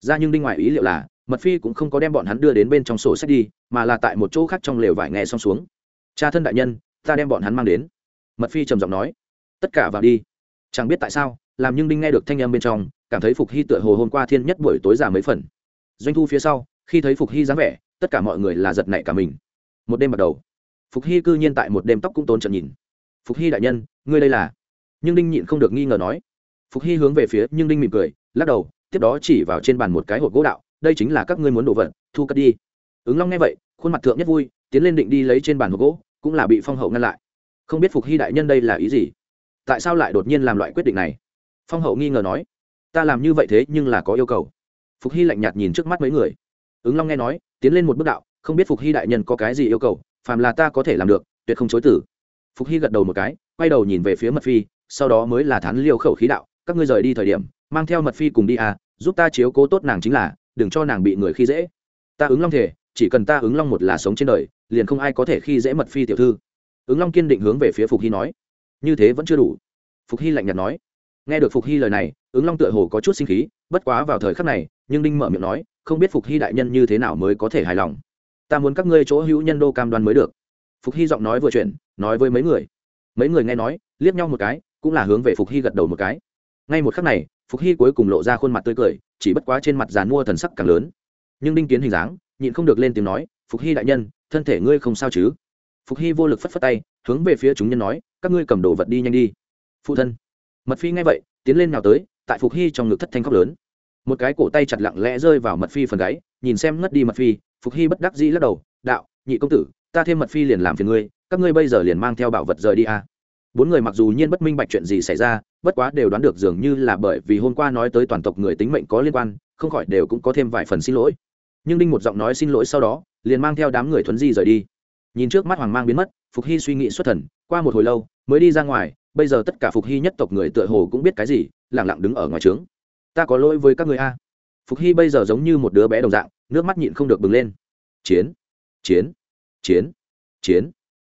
ra nhưng đinh ngoại ý liệu là, mật phi cũng không có đem bọn hắn đưa đến bên trong sổ sách đi, mà là tại một chỗ khác trong lều vải nghe xong xuống. Cha thân đại nhân, ta đem bọn hắn mang đến. Mật phi trầm giọng nói. Tất cả vào đi. Chẳng biết tại sao, làm nhưng đinh nghe được thanh âm bên trong, cảm thấy phục hy tựa hồ hôm qua thiên nhất buổi tối già mấy phần. Doanh thu phía sau, khi thấy phục hy dáng vẻ, tất cả mọi người là giật nảy cả mình. Một đêm bắt đầu, phục hy cư nhiên tại một đêm tóc cũng tốn trận nhìn. Phục hy đại nhân, ngươi đây là? Nhưng đinh nhịn không được nghi ngờ nói. Phục hy hướng về phía nhưng đinh mỉm cười, lắc đầu tiếp đó chỉ vào trên bàn một cái hộp gỗ đạo, đây chính là các ngươi muốn đồ vật, thu cất đi. Ứng long nghe vậy, khuôn mặt thượng nhất vui, tiến lên định đi lấy trên bàn hộp gỗ, cũng là bị phong hậu ngăn lại. Không biết phục hy đại nhân đây là ý gì? Tại sao lại đột nhiên làm loại quyết định này? Phong hậu nghi ngờ nói, ta làm như vậy thế nhưng là có yêu cầu. Phục hy lạnh nhạt nhìn trước mắt mấy người. Ứng long nghe nói, tiến lên một bước đạo, không biết phục hy đại nhân có cái gì yêu cầu, phàm là ta có thể làm được, tuyệt không chối tử phục hy gật đầu một cái, quay đầu nhìn về phía mật phi, sau đó mới là thán liêu khẩu khí đạo, các ngươi rời đi thời điểm mang theo mật phi cùng đi à giúp ta chiếu cố tốt nàng chính là, đừng cho nàng bị người khi dễ. Ta ứng long thể, chỉ cần ta ứng long một là sống trên đời, liền không ai có thể khi dễ mật phi tiểu thư. Ứng long kiên định hướng về phía phục hy nói. Như thế vẫn chưa đủ. Phục hy lạnh nhạt nói. Nghe được phục hy lời này, ứng long tựa hồ có chút sinh khí, bất quá vào thời khắc này, nhưng đinh mở miệng nói, không biết phục hy đại nhân như thế nào mới có thể hài lòng. Ta muốn các ngươi chỗ hữu nhân đô cam đoan mới được. Phục hy giọng nói vừa chuyển, nói với mấy người. Mấy người nghe nói, liếc nhau một cái, cũng là hướng về phục hy gật đầu một cái. Ngay một khắc này phục hy cuối cùng lộ ra khuôn mặt tươi cười, chỉ bất quá trên mặt giàn mua thần sắc càng lớn. Nhưng đinh kiến hình dáng, nhịn không được lên tiếng nói, phục hy đại nhân, thân thể ngươi không sao chứ? Phục hy vô lực phất phất tay, hướng về phía chúng nhân nói, các ngươi cầm đồ vật đi nhanh đi. Phụ thân. Mật phi nghe vậy, tiến lên nào tới, tại phục hy trong ngực thất thanh khóc lớn. Một cái cổ tay chặt lặng lẽ rơi vào mật phi phần gáy, nhìn xem ngất đi mật phi, phục hy bất đắc dĩ lắc đầu, đạo, nhị công tử, ta thêm mật phi liền làm phiền ngươi, các ngươi bây giờ liền mang theo bảo vật rời đi a à bốn người mặc dù nhiên bất minh bạch chuyện gì xảy ra, bất quá đều đoán được dường như là bởi vì hôm qua nói tới toàn tộc người tính mệnh có liên quan, không khỏi đều cũng có thêm vài phần xin lỗi. Nhưng đinh một giọng nói xin lỗi sau đó, liền mang theo đám người thuấn di rời đi. Nhìn trước mắt hoàng mang biến mất, phục hy suy nghĩ xuất thần, qua một hồi lâu, mới đi ra ngoài, bây giờ tất cả phục hy nhất tộc người tựa hồ cũng biết cái gì lẳng lặng đứng ở ngoài trướng. Ta có lỗi với các người a. Phục hy bây giờ giống như một đứa bé đồng dạng, nước mắt nhịn không được bừng lên. Chiến chiến chiến chiến.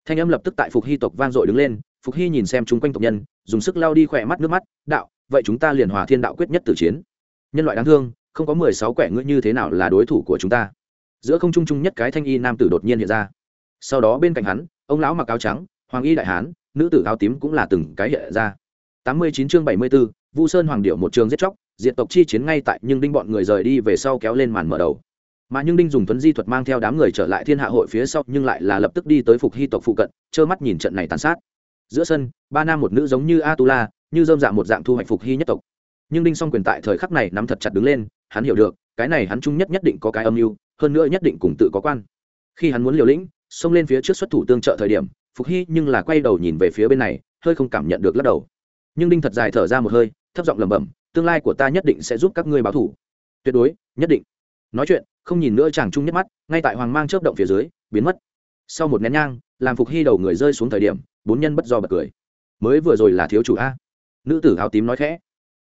Thanh âm lập tức tại phục hy tộc vang dội đứng lên phục hy nhìn xem chung quanh tộc nhân dùng sức lao đi khỏe mắt nước mắt đạo vậy chúng ta liền hòa thiên đạo quyết nhất tử chiến. Nhân loại đáng thương không có mười sáu quẻ ngươi như thế nào là đối thủ của chúng ta. Giữa không trung trung nhất cái thanh y nam tử đột nhiên hiện ra. Sau đó bên cạnh hắn ông lão mặc áo trắng hoàng y đại hán nữ tử áo tím cũng là từng cái hiện ra. Tám mươi chín chương bảy mươi 74, vu sơn hoàng điệu một trường giết chóc diện tộc chi chiến ngay tại nhưng đinh bọn người rời đi về sau kéo lên màn mở đầu. Mà nhưng đinh dùng tuấn di thuật mang theo đám người trở lại thiên hạ hội phía sau nhưng lại là lập tức đi tới phục hy tộc phụ cận trơ mắt nhìn trận này tàn sát giữa sân, ba nam một nữ giống như atula, như dơm dạ một dạng thu hoạch phục hy nhất tộc. Nhưng đinh song quyền tại thời khắc này nắm thật chặt đứng lên, hắn hiểu được, cái này hắn chung nhất nhất định có cái âm mưu, hơn nữa nhất định cùng tự có quan. Khi hắn muốn liều lĩnh, xông lên phía trước xuất thủ tương trợ thời điểm, phục hy nhưng là quay đầu nhìn về phía bên này, hơi không cảm nhận được lắc đầu. Nhưng đinh thật dài thở ra một hơi, thấp giọng lẩm bẩm, tương lai của ta nhất định sẽ giúp các ngươi báo thủ. Tuyệt đối, nhất định. Nói chuyện, không nhìn nữa chàng trung nhất mắt, ngay tại hoàng mang chớp động phía dưới, biến mất. Sau một nén nhang, làm phục hy đầu người rơi xuống thời điểm bốn nhân bất do bật cười. Mới vừa rồi là thiếu chủ a. Nữ tử áo tím nói khẽ.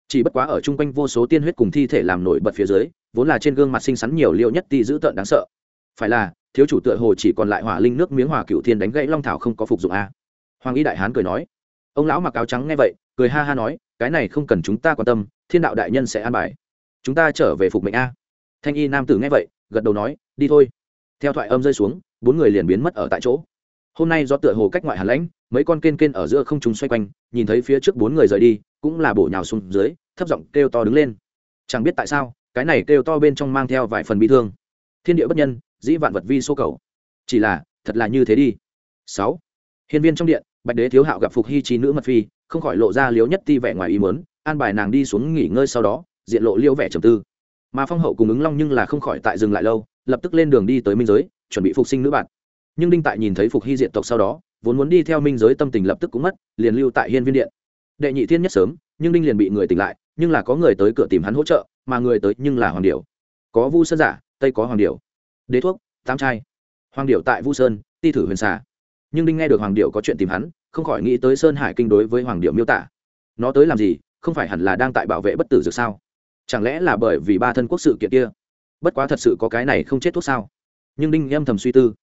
Chỉ bất quá ở chung quanh vô số tiên huyết cùng thi thể làm nổi bật phía dưới, vốn là trên gương mặt xinh xắn nhiều liệu nhất ti dữ tợn đáng sợ. Phải là, thiếu chủ tựa hồ chỉ còn lại hỏa linh nước miếng hòa cựu thiên đánh gãy long thảo không có phục dụng a. Hoàng y đại hán cười nói. Ông lão mặc áo trắng nghe vậy, cười ha ha nói, cái này không cần chúng ta quan tâm, thiên đạo đại nhân sẽ an bài. Chúng ta trở về phục mệnh a. Thanh y nam tử nghe vậy, gật đầu nói, đi thôi. Theo thoại âm rơi xuống, bốn người liền biến mất ở tại chỗ hôm nay do tựa hồ cách ngoại hàn lãnh, mấy con kên kên ở giữa không chúng xoay quanh, nhìn thấy phía trước bốn người rời đi, cũng là bổ nhào xuống dưới, thấp giọng kêu to đứng lên. Chẳng biết tại sao, cái này kêu to bên trong mang theo vài phần bị thương. Thiên địa bất nhân, dĩ vạn vật vi số cầu. Chỉ là, thật là như thế đi. Sáu. Hiên viên trong điện, bạch đế thiếu hạo gặp phục hy trí nữ mật phi, không khỏi lộ ra liếu nhất ti vẻ ngoài ý mớn an bài nàng đi xuống nghỉ ngơi sau đó, diện lộ liêu vẻ trầm tư. Mà phong hậu cùng ứng long nhưng là không khỏi tại dừng lại lâu, lập tức lên đường đi tới minh giới, chuẩn bị phục sinh nữ bạn nhưng đinh tại nhìn thấy phục hy diện tộc sau đó, vốn muốn đi theo minh giới tâm tình lập tức cũng mất, liền lưu tại hiên viên điện. Đệ nhị thiên nhất sớm, nhưng đinh liền bị người tỉnh lại, nhưng là có người tới cửa tìm hắn hỗ trợ, mà người tới nhưng là hoàng điệu có vu sơn giả, tây có hoàng điệu đế thuốc tam trai. Hoàng điệu tại vu sơn, ti thử huyền xà. Nhưng đinh nghe được hoàng điệu có chuyện tìm hắn, không khỏi nghĩ tới sơn hải kinh đối với hoàng điệu miêu tả. Nó tới làm gì, không phải hẳn là đang tại bảo vệ bất tử dược sao? Chẳng lẽ là bởi vì ba thân quốc sự kiện kia? Bất quá thật sự có cái này không chết thuốc sao? Nhưng đinh âm thầm suy tư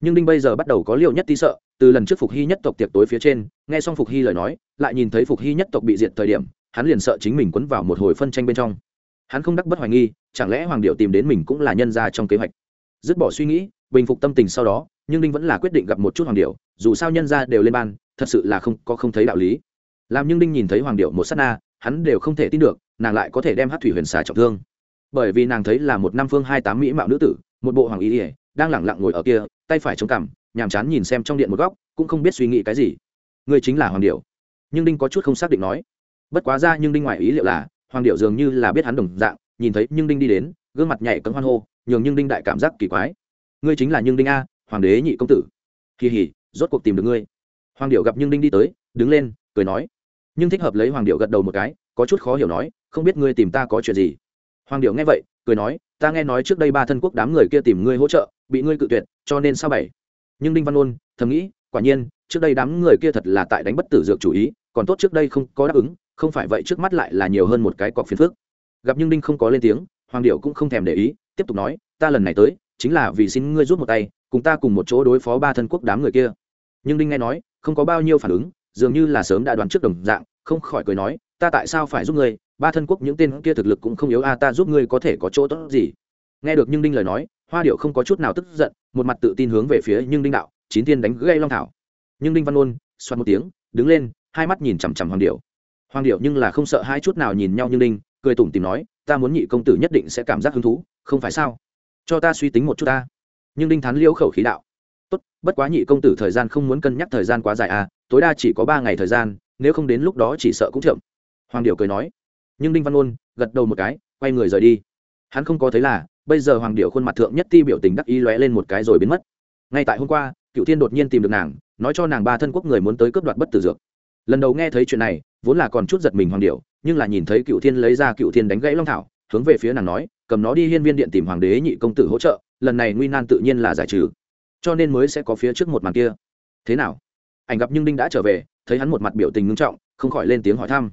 nhưng đinh bây giờ bắt đầu có liệu nhất tí sợ, từ lần trước phục hy nhất tộc tiệc tối phía trên, nghe xong phục hy lời nói, lại nhìn thấy phục hy nhất tộc bị diệt thời điểm, hắn liền sợ chính mình quấn vào một hồi phân tranh bên trong. Hắn không đắc bất hoài nghi, chẳng lẽ hoàng điệu tìm đến mình cũng là nhân ra trong kế hoạch? Dứt bỏ suy nghĩ, bình phục tâm tình sau đó, nhưng đinh vẫn là quyết định gặp một chút hoàng điệu dù sao nhân ra đều lên ban, thật sự là không có không thấy đạo lý. Làm nhưng đinh nhìn thấy hoàng điệu một s á t na, hắn đều không thể tin được, nàng lại có thể đem hát thủy huyền xà trọng thương. Bởi vì nàng thấy là một năm phương hai tám mỹ mạo nữ tử, một bộ hoàng ý ỉa đang lẳng lặng ngồi ở kia, tay phải chống cằm, nhàm chán nhìn xem trong điện một góc, cũng không biết suy nghĩ cái gì. Ngươi chính là hoàng điệu nhưng đinh có chút không xác định nói. Bất quá ra nhưng đinh ngoài ý liệu là, hoàng điệu dường như là biết hắn đồng dạng, nhìn thấy nhưng đinh đi đến, gương mặt nhảy cấm hoan hô, nhường nhưng đinh đại cảm giác kỳ quái. Ngươi chính là nhưng đinh a, hoàng đế nhị công tử. Kỳ hỉ, rốt cuộc tìm được ngươi. Hoàng điệu gặp nhưng đinh đi tới, đứng lên, cười nói. Nhưng thích hợp lấy hoàng điệu gật đầu một cái, có chút khó hiểu nói, không biết ngươi tìm ta có chuyện gì hoàng điệu nghe vậy, cười nói, ta nghe nói trước đây ba thân quốc đám người kia tìm ngươi hỗ trợ, bị ngươi cự tuyệt, cho nên sao bảy? Nhưng đinh văn ôn thầm nghĩ, quả nhiên, trước đây đám người kia thật là tại đánh bất tử dược chủ ý, còn tốt trước đây không có đáp ứng, không phải vậy trước mắt lại là nhiều hơn một cái cọc phiền phức. Gặp nhưng đinh không có lên tiếng, hoàng điệu cũng không thèm để ý, tiếp tục nói, ta lần này tới, chính là vì xin ngươi rút một tay, cùng ta cùng một chỗ đối phó ba thân quốc đám người kia. Nhưng đinh nghe nói, không có bao nhiêu phản ứng, dường như là sớm đã đoán trước đồng dạng, không khỏi cười nói, ta tại sao phải giúp ngươi ba thân quốc những tên kia thực lực cũng không yếu, a, ta giúp ngươi có thể có chỗ tốt gì? Nghe được nhưng đinh lời nói, hoa điệu không có chút nào tức giận, một mặt tự tin hướng về phía nhưng đinh đạo, chín tiên đánh gây long thảo. Nhưng đinh văn ôn xoắn một tiếng, đứng lên, hai mắt nhìn chằm chằm hoàng điệu hoàng điệu nhưng là không sợ hai chút nào nhìn nhau như đinh, cười tủm tìm nói, ta muốn nhị công tử nhất định sẽ cảm giác hứng thú, không phải sao? Cho ta suy tính một chút ta. Nhưng đinh thắn liễu khẩu khí đạo, tốt, bất quá nhị công tử thời gian không muốn cân nhắc thời gian quá dài à tối đa chỉ có ba ngày thời gian, nếu không đến lúc đó chỉ sợ cũng chậm. Hoàng điệu cười nói nhưng đinh văn ôn gật đầu một cái, quay người rời đi. Hắn không có thấy là, bây giờ hoàng điệu khuôn mặt thượng nhất ti biểu tình đắc ý lóe lên một cái rồi biến mất. Ngay tại hôm qua cựu thiên đột nhiên tìm được nàng, nói cho nàng ba thân quốc người muốn tới cướp đoạt bất tử dược. Lần đầu nghe thấy chuyện này, vốn là còn chút giật mình hoàng điệu nhưng là nhìn thấy cựu thiên lấy ra cựu thiên đánh gãy long thảo, hướng về phía nàng nói, cầm nó đi hiên viên điện tìm hoàng đế nhị công tử hỗ trợ, lần này nguy nan tự nhiên là giải trừ. Cho nên mới sẽ có phía trước một màn kia. Thế nào? Ảnh gặp nhưng đinh đã trở về, thấy hắn một mặt biểu tình ngưng trọng, không khỏi lên tiếng hỏi thăm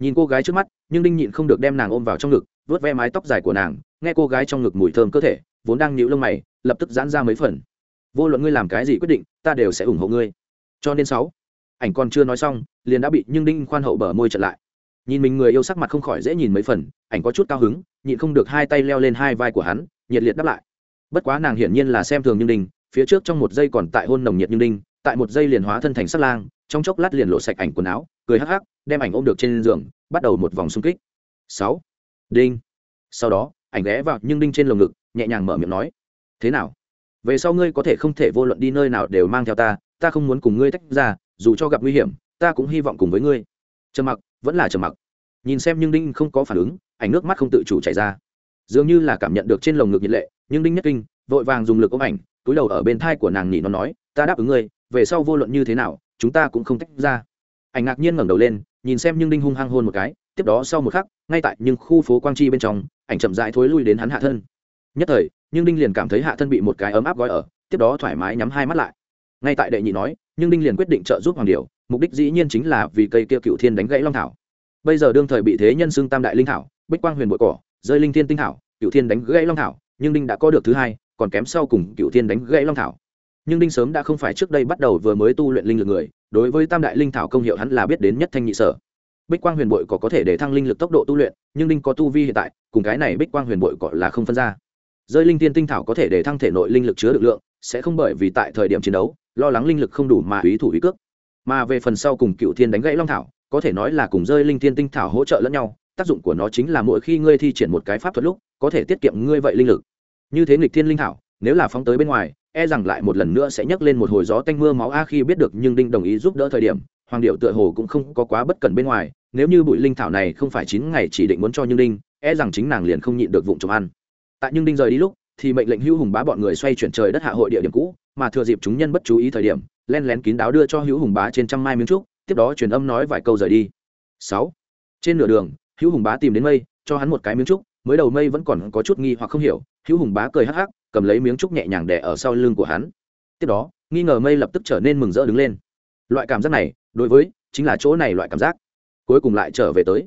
nhìn cô gái trước mắt, nhưng đinh nhịn không được đem nàng ôm vào trong ngực vớt ve mái tóc dài của nàng, nghe cô gái trong ngực mùi thơm cơ thể, vốn đang nhịu lông mày, lập tức giãn ra mấy phần. Vô luận ngươi làm cái gì quyết định, ta đều sẽ ủng hộ ngươi. Cho nên sáu, ảnh còn chưa nói xong, liền đã bị nhưng đinh khoan hậu bờ môi trận lại. Nhìn mình người yêu sắc mặt không khỏi dễ nhìn mấy phần, ảnh có chút cao hứng, nhịn không được hai tay leo lên hai vai của hắn, nhiệt liệt đáp lại. Bất quá nàng hiển nhiên là xem thường nhưng đinh, phía trước trong một giây còn tại hôn nồng nhiệt nhưng đinh, tại một giây liền hóa thân thành sắt lang, trong chốc lát liền lộ sạch ảnh quần áo, cười hắc hắc đem ảnh ôm được trên giường, bắt đầu một vòng xung kích. Sáu. Đinh. Sau đó, ảnh ghé vào nhưng đinh trên lồng ngực, nhẹ nhàng mở miệng nói, thế nào? Về sau ngươi có thể không thể vô luận đi nơi nào đều mang theo ta ta không muốn cùng ngươi tách ra, dù cho gặp nguy hiểm, ta cũng hy vọng cùng với ngươi. Trầm mặc, vẫn là trầm mặc. Nhìn xem nhưng đinh không có phản ứng, ảnh nước mắt không tự chủ chảy ra. Dường như là cảm nhận được trên lồng ngực nhiệt lệ, nhưng đinh nhất kinh, vội vàng dùng lực ôm ảnh, túi đầu ở bên thai của nàng nhỉ nó nói, ta đáp ứng ngươi, về sau vô luận như thế nào, chúng ta cũng không tách ra. Ảnh ngạc nhiên ngẩng đầu lên nhìn xem nhưng đinh hung hăng hôn một cái, tiếp đó sau một khắc, ngay tại nhưng khu phố quang chi bên trong, ảnh chậm rãi thối lui đến hắn hạ thân. Nhất thời, nhưng đinh liền cảm thấy hạ thân bị một cái ấm áp gói ở, tiếp đó thoải mái nhắm hai mắt lại. Ngay tại đệ nhị nói, nhưng đinh liền quyết định trợ giúp hoàng điều mục đích dĩ nhiên chính là vì cây kia cựu thiên đánh gãy long thảo. Bây giờ đương thời bị thế nhân xưng tam đại linh thảo, bích quang huyền bội cỏ, rơi linh thiên tinh thảo, cựu thiên đánh gãy long thảo, nhưng đinh đã có được thứ hai, còn kém sau cùng cựu thiên đánh gãy long thảo. Nhưng đinh sớm đã không phải trước đây bắt đầu vừa mới tu luyện linh lực người đối với tam đại linh thảo công hiệu hắn là biết đến nhất thanh nhị sở. Bích quang huyền bội có có thể để thăng linh lực tốc độ tu luyện, nhưng đinh có tu vi hiện tại, cùng cái này bích quang huyền bội gọi là không phân ra. Rơi linh tiên tinh thảo có thể để thăng thể nội linh lực chứa được lượng, sẽ không bởi vì tại thời điểm chiến đấu, lo lắng linh lực không đủ mà ý thủ ý cước. Mà về phần sau cùng cựu thiên đánh gãy long thảo, có thể nói là cùng rơi linh tiên tinh thảo hỗ trợ lẫn nhau, tác dụng của nó chính là mỗi khi ngươi thi triển một cái pháp thuật lúc, có thể tiết kiệm ngươi vậy linh lực. Như thế nghịch thiên linh thảo, nếu là phóng tới bên ngoài e rằng lại một lần nữa sẽ nhấc lên một hồi gió tanh mưa máu. A khi biết được nhưng đinh đồng ý giúp đỡ thời điểm, hoàng điệu tựa hồ cũng không có quá bất cẩn bên ngoài. Nếu như bụi linh thảo này không phải chín ngày chỉ định muốn cho nhưng đinh e rằng chính nàng liền không nhịn được vụng trộm ăn. Tại nhưng đinh rời đi lúc, thì mệnh lệnh hữu hùng bá bọn người xoay chuyển trời đất hạ hội địa điểm cũ, mà thừa dịp chúng nhân bất chú ý thời điểm, len lén kín đáo đưa cho hữu hùng bá trên trăm mai miếng trúc, tiếp đó truyền âm nói vài câu rời đi. Sáu. Trên nửa đường, hữu hùng bá tìm đến mây, cho hắn một cái miếng trúc, mới đầu mây vẫn còn có chút nghi hoặc không hiểu, hữu hùng bá cười hắc hắc cầm lấy miếng trúc nhẹ nhàng đè ở sau lưng của hắn. Tiếp đó, nghi ngờ mây lập tức trở nên mừng rỡ đứng lên. Loại cảm giác này, đối với, chính là chỗ này loại cảm giác. Cuối cùng lại trở về tới.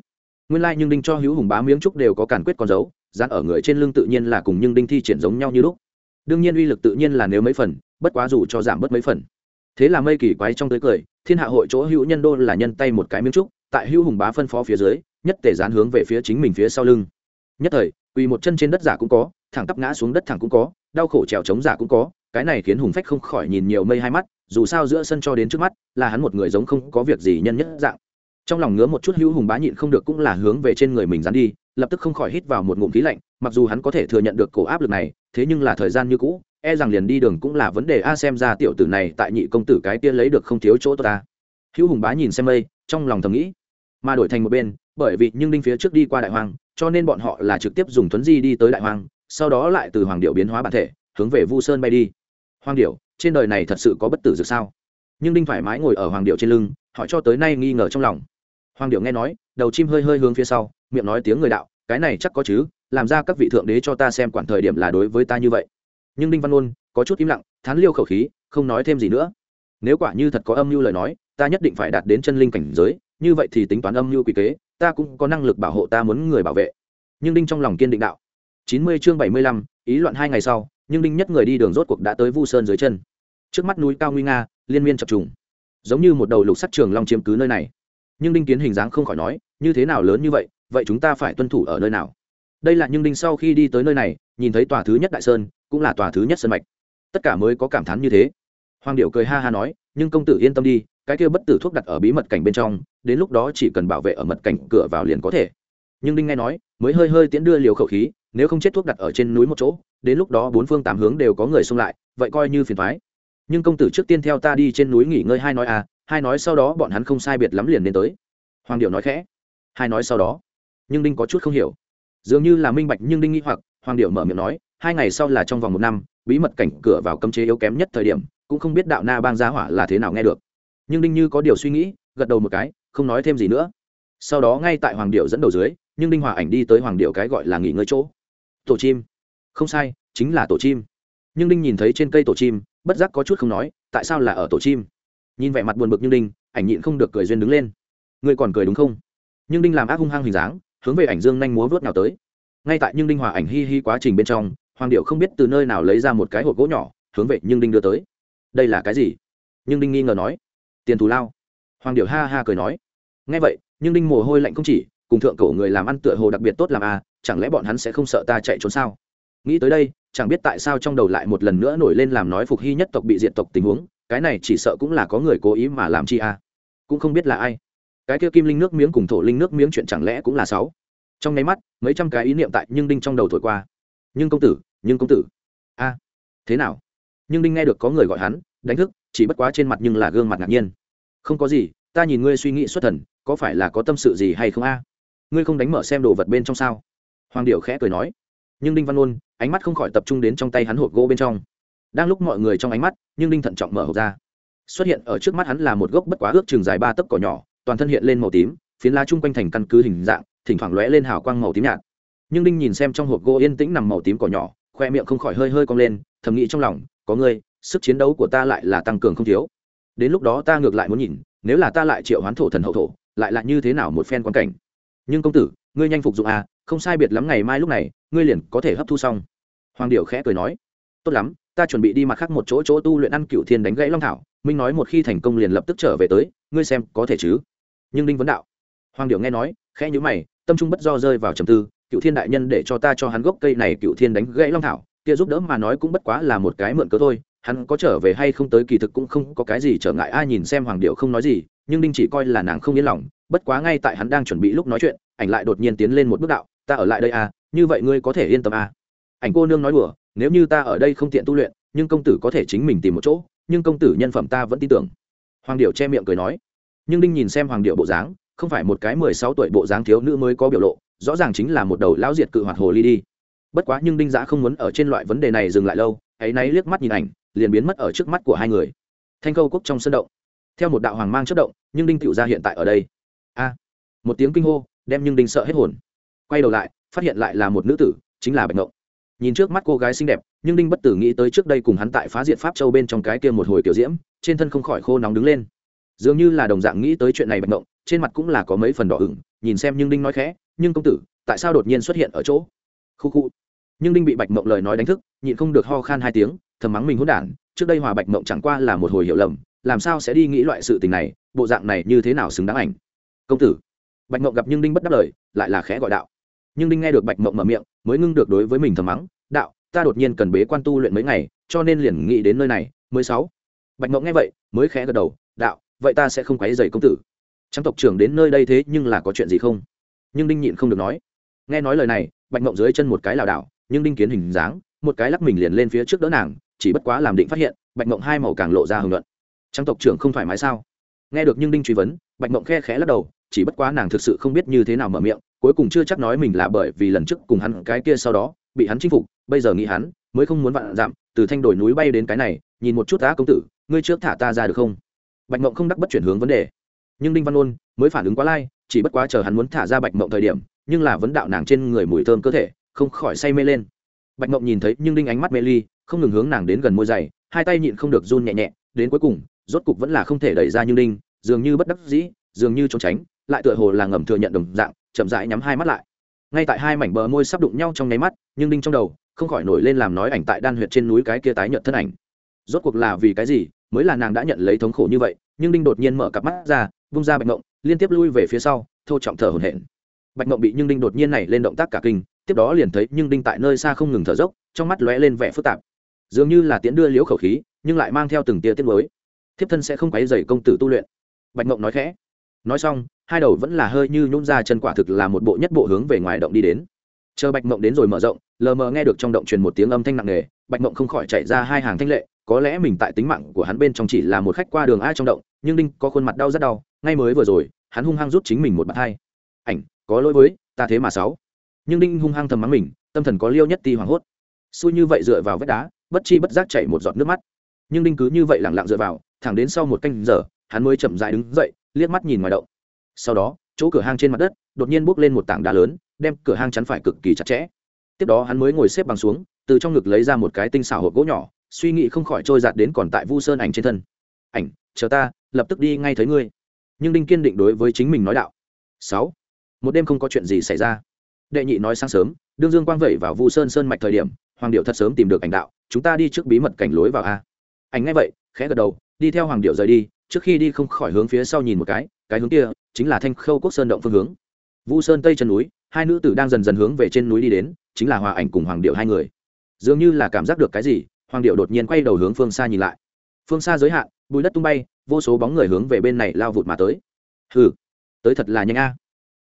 Nguyên lai、like、nhưng đinh cho hữu hùng bá miếng trúc đều có càn quyết con dấu, dán ở người trên lưng tự nhiên là cùng nhưng đinh thi triển giống nhau như lúc. Đương nhiên uy lực tự nhiên là nếu mấy phần, bất quá dù cho giảm bớt mấy phần. Thế là mây kỳ quái trong tới cười, thiên hạ hội chỗ hữu nhân đô là nhân tay một cái miếng trúc, tại hữu hùng bá phân phó phía dưới, nhất tể dán hướng về phía chính mình phía sau lưng. Nhất thời, quỳ một chân trên đất giả cũng có thẳng tắp ngã xuống đất thẳng cũng có, đau khổ trèo chống giả cũng có, cái này khiến hùng phách không khỏi nhìn nhiều mây hai mắt, dù sao giữa sân cho đến trước mắt, là hắn một người giống không có việc gì nhân nhất dạng. Trong lòng ngứa một chút hữu hùng bá nhịn không được cũng là hướng về trên người mình dán đi, lập tức không khỏi hít vào một ngụm khí lạnh, mặc dù hắn có thể thừa nhận được cổ áp lực này, thế nhưng là thời gian như cũ e rằng liền đi đường cũng là vấn đề a, xem ra tiểu tử này tại nhị công tử cái kia lấy được không thiếu chỗ tốt ta. Hữu hùng bá nhìn xem mây, trong lòng thầm nghĩ, mà đổi thành một bên, bởi vì nhưng đinh phía trước đi qua đại hoàng cho nên bọn họ là trực tiếp dùng thuấn di đi tới đại hoàng sau đó lại từ hoàng điệu biến hóa bản thể, hướng về vu sơn bay đi. Hoàng điệu, trên đời này thật sự có bất tử dược sao? Nhưng đinh thoải mái ngồi ở hoàng điệu trên lưng họ cho tới nay nghi ngờ trong lòng. Hoàng điệu nghe nói, đầu chim hơi hơi hướng phía sau, miệng nói tiếng người đạo, cái này chắc có chứ, làm ra các vị thượng đế cho ta xem quản thời điểm là đối với ta như vậy. Nhưng đinh văn ôn có chút im lặng, thán liêu khẩu khí, không nói thêm gì nữa. Nếu quả như thật có âm mưu lời nói, ta nhất định phải đạt đến chân linh cảnh giới, như vậy thì tính toán âm mưu quy kế, ta cũng có năng lực bảo hộ ta muốn người bảo vệ. Nhưng đinh trong lòng kiên định đạo chín mươi chương bảy mươi lăm, ý loạn hai ngày sau, nhưng đinh nhất người đi đường rốt cuộc đã tới vu sơn dưới chân. Trước mắt núi cao nguy nga, liên miên chập trùng. Giống như một đầu lục sắt trường long chiếm cứ nơi này. Nhưng đinh kiến hình dáng không khỏi nói, như thế nào lớn như vậy vậy chúng ta phải tuân thủ ở nơi nào? Đây là nhưng đinh sau khi đi tới nơi này, nhìn thấy tòa thứ nhất đại sơn, cũng là tòa thứ nhất sơn mạch. Tất cả mới có cảm thán như thế. Hoàng điệu cười ha ha nói, nhưng công tử yên tâm đi, cái kia bất tử thuốc đặt ở bí mật cảnh bên trong, đến lúc đó chỉ cần bảo vệ ở mật cảnh cửa vào liền có thể. Nhưng đinh nghe nói, mới hơi hơi tiễn đưa liều khẩu khí nếu không chết thuốc đặt ở trên núi một chỗ, đến lúc đó bốn phương tám hướng đều có người xông lại, vậy coi như phiền thoái nhưng công tử trước tiên theo ta đi trên núi nghỉ ngơi hai nói à hai nói sau đó bọn hắn không sai biệt lắm liền đến tới. Hoàng điệu nói khẽ. Hai nói sau đó. Nhưng đinh có chút không hiểu. Dường như là minh bạch nhưng đinh nghĩ hoặc, hoàng điệu mở miệng nói, hai ngày sau là trong vòng một năm, bí mật cảnh cửa vào cấm chế yếu kém nhất thời điểm, cũng không biết đạo na bang giá hỏa là thế nào nghe được. Nhưng đinh như có điều suy nghĩ, gật đầu một cái, không nói thêm gì nữa. Sau đó ngay tại hoàng điệu dẫn đầu dưới, nhưng đinh hòa ảnh đi tới hoàng điệu cái gọi là nghỉ ngơi chỗ tổ chim. Không sai, chính là tổ chim. Nhưng đinh nhìn thấy trên cây tổ chim, bất giác có chút không nói, tại sao là ở tổ chim? Nhìn vẻ mặt buồn bực như đinh, ảnh nhịn không được cười duyên đứng lên. Ngươi còn cười đúng không? Nhưng đinh làm ác hung hăng hình dáng, hướng về ảnh dương nhanh múa vớt nào tới. Ngay tại nhưng đinh hòa ảnh hi hi quá trình bên trong, hoàng điệu không biết từ nơi nào lấy ra một cái hộp gỗ nhỏ, hướng về nhưng đinh đưa tới. Đây là cái gì? Nhưng đinh nghi ngờ nói. Tiền thù lao. Hoàng điệu ha ha cười nói. Ngay vậy, nhưng đinh mồ hôi lạnh không chỉ, cùng thượng cổ người làm ăn tựa hồ đặc biệt tốt làm à chẳng lẽ bọn hắn sẽ không sợ ta chạy trốn sao? Nghĩ tới đây, chẳng biết tại sao trong đầu lại một lần nữa nổi lên làm nói phục hy nhất tộc bị diệt tộc tình huống, cái này chỉ sợ cũng là có người cố ý mà làm chi à. Cũng không biết là ai. Cái kia kim linh nước miếng cùng thổ linh nước miếng chuyện chẳng lẽ cũng là sáu? Trong nháy mắt, mấy trăm cái ý niệm tại nhưng đinh trong đầu thổi qua. Nhưng công tử nhưng công tử. A, thế nào? Nhưng đinh nghe được có người gọi hắn, đánh thức, chỉ bất quá trên mặt nhưng là gương mặt ngạc nhiên. Không có gì, ta nhìn ngươi suy nghĩ xuất thần, có phải là có tâm sự gì hay không a? Ngươi không đánh mở xem đồ vật bên trong sao? Hoàng điệu khẽ cười nói. Nhưng đinh văn ôn ánh mắt không khỏi tập trung đến trong tay hắn hộp gỗ bên trong. Đang lúc mọi người trong ánh mắt, nhưng đinh thận trọng mở hộp ra. Xuất hiện ở trước mắt hắn là một gốc bất quá ước chừng dài ba tấc cỏ nhỏ, toàn thân hiện lên màu tím, phiến lá chung quanh thành căn cứ hình dạng, thỉnh thoảng lóe lên hào quang màu tím nhạt. Nhưng đinh nhìn xem trong hộp gỗ yên tĩnh nằm màu tím cỏ nhỏ, khoe miệng không khỏi hơi hơi cong lên, thầm nghĩ trong lòng, có ngươi, sức chiến đấu của ta lại là tăng cường không thiếu. Đến lúc đó ta ngược lại muốn nhìn, nếu là ta lại triệu hoán thổ thần hậu thổ, lại là như thế nào một phen quan cảnh? Nhưng công tử ngươi nhanh phục dụng à không sai biệt lắm ngày mai lúc này, ngươi liền có thể hấp thu xong. Hoàng điệu khẽ cười nói. Tốt lắm, ta chuẩn bị đi mặt khác một chỗ chỗ tu luyện ăn cựu thiên đánh gãy long thảo, minh nói một khi thành công liền lập tức trở về tới, ngươi xem có thể chứ? Nhưng đinh vấn đạo, hoàng điệu nghe nói, khẽ nhữ mày, tâm trung bất do rơi vào trầm tư, cựu thiên đại nhân để cho ta cho hắn gốc cây này cựu thiên đánh gãy long thảo, kia giúp đỡ mà nói cũng bất quá là một cái mượn cớ thôi, hắn có trở về hay không tới kỳ thực cũng không có cái gì trở ngại, ai nhìn xem hoàng điệu không nói gì, nhưng đinh chỉ coi là nàng không yên lòng bất quá ngay tại hắn đang chuẩn bị lúc nói chuyện, ảnh lại đột nhiên tiến lên một bước đạo, ta ở lại đây à như vậy ngươi có thể yên tâm à. Ảnh cô nương nói đùa, nếu như ta ở đây không tiện tu luyện, nhưng công tử có thể chính mình tìm một chỗ, nhưng công tử nhân phẩm ta vẫn tin tưởng. Hoàng điệu che miệng cười nói. Nhưng đinh nhìn xem hoàng điệu bộ dáng, không phải một cái mười sáu tuổi bộ dáng thiếu nữ mới có biểu lộ, rõ ràng chính là một đầu lão diệt cự hoạt hồ ly đi. Bất quá nhưng đinh giã không muốn ở trên loại vấn đề này dừng lại lâu, ấy náy liếc mắt nhìn ảnh, liền biến mất ở trước mắt của hai người. Thanh câu quốc trong sân động. Theo một đạo hoàng mang chất động, nhưng đinh tựu ra hiện tại ở đây a. Một tiếng kinh hô, đem nhưng đinh sợ hết hồn. Quay đầu lại, phát hiện lại là một nữ tử, chính là bạch ngộng. Nhìn trước mắt cô gái xinh đẹp, nhưng đinh bất tử nghĩ tới trước đây cùng hắn tại phá diện pháp châu bên trong cái kia một hồi kiểu diễm, trên thân không khỏi khô nóng đứng lên. Dường như là đồng dạng nghĩ tới chuyện này bạch ngộng, trên mặt cũng là có mấy phần đỏ ửng, nhìn xem nhưng đinh nói khẽ, nhưng công tử, tại sao đột nhiên xuất hiện ở chỗ? Khu khu. Nhưng đinh bị bạch mộng lời nói đánh thức, nhịn không được ho khan hai tiếng, thầm mắng mình hôn đản, trước đây hòa bạch mộng chẳng qua là một hồi hiểu lầm, làm sao sẽ đi nghĩ loại sự tình này, bộ dạng này như thế nào xứng đáng ảnh? Công tử. Bạch mộng gặp nhưng đinh bất đáp lời, lại là khẽ gọi đạo. Nhưng đinh nghe được bạch mộng mở miệng, mới ngưng được đối với mình thầm mắng, đạo, ta đột nhiên cần bế quan tu luyện mấy ngày, cho nên liền nghĩ đến nơi này, mới sáu. Bạch mộng nghe vậy, mới khẽ gật đầu, đạo, vậy ta sẽ không quấy dày công tử. Trang tộc trưởng đến nơi đây thế nhưng là có chuyện gì không? Nhưng đinh nhịn không được nói. Nghe nói lời này, bạch mộng dưới chân một cái lảo đảo, nhưng đinh kiến hình dáng, một cái lắc mình liền lên phía trước đỡ nàng, chỉ bất quá làm định phát hiện, bạch mộng hai màu càng lộ ra hưởng luận. Trang tộc trưởng không thoải mái sao? Nghe được nhưng đinh truy vấn, bạch mộng khe khẽ lắc đầu chỉ bất quá nàng thực sự không biết như thế nào mở miệng, cuối cùng chưa chắc nói mình là bởi vì lần trước cùng hắn cái kia sau đó, bị hắn chinh phục, bây giờ nghĩ hắn, mới không muốn vạn dặm, từ thanh đổi núi bay đến cái này, nhìn một chút đã công tử, ngươi trước thả ta ra được không? Bạch mộng không đắc bất chuyển hướng vấn đề. Nhưng đinh văn ôn mới phản ứng quá lai, chỉ bất quá chờ hắn muốn thả ra bạch mộng thời điểm, nhưng là vấn đạo nàng trên người mùi thơm cơ thể, không khỏi say mê lên. Bạch mộng nhìn thấy nhưng đinh ánh mắt mê ly, không ngừng hướng nàng đến gần môi dày, hai tay nhịn không được run nhẹ nhẹ, đến cuối cùng, rốt cục vẫn là không thể đẩy ra nhưng đinh, dường như bất đắc dĩ, dường như trốn tránh lại tựa hồ là ngầm thừa nhận đồng dạng, chậm rãi nhắm hai mắt lại. Ngay tại hai mảnh bờ môi sắp đụng nhau trong nháy mắt, nhưng đinh trong đầu, không khỏi nổi lên làm nói ảnh tại đan huyệt trên núi cái kia tái nhận thân ảnh. Rốt cuộc là vì cái gì? Mới là nàng đã nhận lấy thống khổ như vậy, nhưng đinh đột nhiên mở cặp mắt ra, vung ra bạch ngộng, liên tiếp lui về phía sau, thô trọng thở hổn hển. Bạch ngộng bị nhưng đinh đột nhiên này lên động tác cả kinh, tiếp đó liền thấy nhưng đinh tại nơi xa không ngừng thở dốc, trong mắt lóe lên vẻ phức tạp. Dường như là tiễn đưa liễu khẩu khí, nhưng lại mang theo từng tia tiết mới. Thiếp thân sẽ không quấy dày công tử tu luyện. Bạch ngộng nói khẽ nói xong, hai đầu vẫn là hơi như nhún ra chân quả thực là một bộ nhất bộ hướng về ngoài động đi đến. Chờ bạch mộng đến rồi mở rộng, lờ mờ nghe được trong động truyền một tiếng âm thanh nặng nề, bạch mộng không khỏi chạy ra hai hàng thanh lệ, có lẽ mình tại tính mạng của hắn bên trong chỉ là một khách qua đường ai trong động, nhưng đinh có khuôn mặt đau rất đau, ngay mới vừa rồi, hắn hung hăng rút chính mình một bàn hai. Ảnh, có lỗi với, ta thế mà sáu. Nhưng đinh hung hăng thầm mắng mình, tâm thần có liêu nhất ti hoảng hốt. Xui như vậy dựa vào vết đá, bất chi bất giác chảy một giọt nước mắt. Nhưng đinh cứ như vậy lẳng lặng dựa vào, thẳng đến sau một canh giờ, hắn mới chậm dại đứng dậy liếc mắt nhìn ngoài động. Sau đó, chỗ cửa hang trên mặt đất, đột nhiên bốc lên một tảng đá lớn, đem cửa hang chắn phải cực kỳ chặt chẽ. Tiếp đó hắn mới ngồi xếp bằng xuống, từ trong ngực lấy ra một cái tinh xảo hộp gỗ nhỏ, suy nghĩ không khỏi trôi giạt đến còn tại vu sơn ảnh trên thân. Ảnh, chờ ta, lập tức đi ngay thấy ngươi. Nhưng đinh kiên định đối với chính mình nói đạo. Sáu, một đêm không có chuyện gì xảy ra. Đệ nhị nói sáng sớm, đương dương quang vẩy vào vu sơn sơn mạch thời điểm, hoàng điệu thật sớm tìm được ảnh đạo, chúng ta đi trước bí mật cảnh lối vào a. Ảnh ngay vậy, khẽ gật đầu, đi theo hoàng điệu rời đi trước khi đi không khỏi hướng phía sau nhìn một cái cái hướng kia chính là thanh khâu quốc sơn động phương hướng. Vu sơn tây chân núi, hai nữ tử đang dần dần hướng về trên núi đi đến, chính là hòa ảnh cùng hoàng điệu hai người. Dường như là cảm giác được cái gì, hoàng điệu đột nhiên quay đầu hướng phương xa nhìn lại. Phương xa giới hạn bùi đất tung bay, vô số bóng người hướng về bên này lao vụt mà tới. Hừ, tới thật là nhanh a.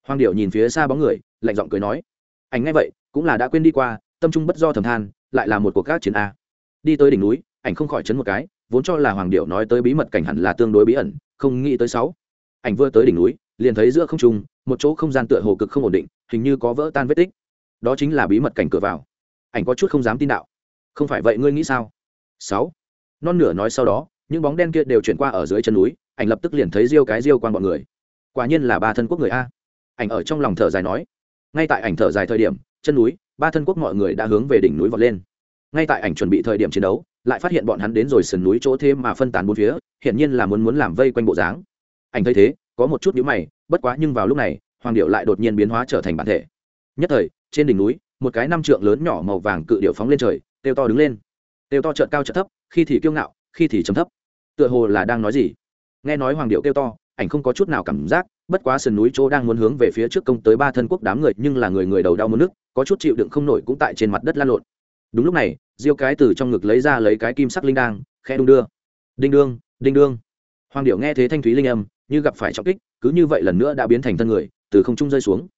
Hoàng điệu nhìn phía xa bóng người, lạnh giọng cười nói. Ảnh ngay vậy, cũng là đã quên đi qua, tâm trung bất do thầm than, lại là một cuộc gác chiến a. Đi tới đỉnh núi, ảnh không khỏi chấn một cái vốn cho là hoàng điệu nói tới bí mật cảnh hẳn là tương đối bí ẩn, không nghĩ tới sáu. Ảnh vừa tới đỉnh núi, liền thấy giữa không trung, một chỗ không gian tựa hồ cực không ổn định, hình như có vỡ tan vết tích. Đó chính là bí mật cảnh cửa vào. Ảnh có chút không dám tin đạo. Không phải vậy ngươi nghĩ sao? Sáu. Non nửa nói sau đó, những bóng đen kia đều chuyển qua ở dưới chân núi, ảnh lập tức liền thấy riêu cái riêu quan bọn người. Quả nhiên là ba thân quốc người a. Ảnh ở trong lòng thở dài nói. Ngay tại ảnh thở dài thời điểm, chân núi, ba thân quốc mọi người đã hướng về đỉnh núi vọt lên. Ngay tại ảnh chuẩn bị thời điểm chiến đấu lại phát hiện bọn hắn đến rồi sườn núi chỗ thêm mà phân tán bốn phía, hiển nhiên là muốn muốn làm vây quanh bộ dáng. Ảnh thấy thế, có một chút nhíu mày, bất quá nhưng vào lúc này, hoàng điệu lại đột nhiên biến hóa trở thành bản thể. Nhất thời, trên đỉnh núi, một cái năm trượng lớn nhỏ màu vàng cự điệu phóng lên trời têu to đứng lên. Têu to trợn cao trợn thấp, khi thì kiêu ngạo, khi thì chấm thấp. Tựa hồ là đang nói gì? Nghe nói hoàng điệu kêu to, ảnh không có chút nào cảm giác, bất quá sườn núi chỗ đang muốn hướng về phía trước công tới ba thân quốc đám người, nhưng là người người đầu đau muốn nước có chút chịu đựng không nổi cũng tại trên mặt đất lan lộn. Đúng lúc này diêu cái từ trong ngực lấy ra lấy cái kim sắc linh đang khe đung đưa. Đinh đương đinh đương. Hoàng điệu nghe thế thanh thúy linh âm, như gặp phải trọng kích, cứ như vậy lần nữa đã biến thành thân người, từ không trung rơi xuống.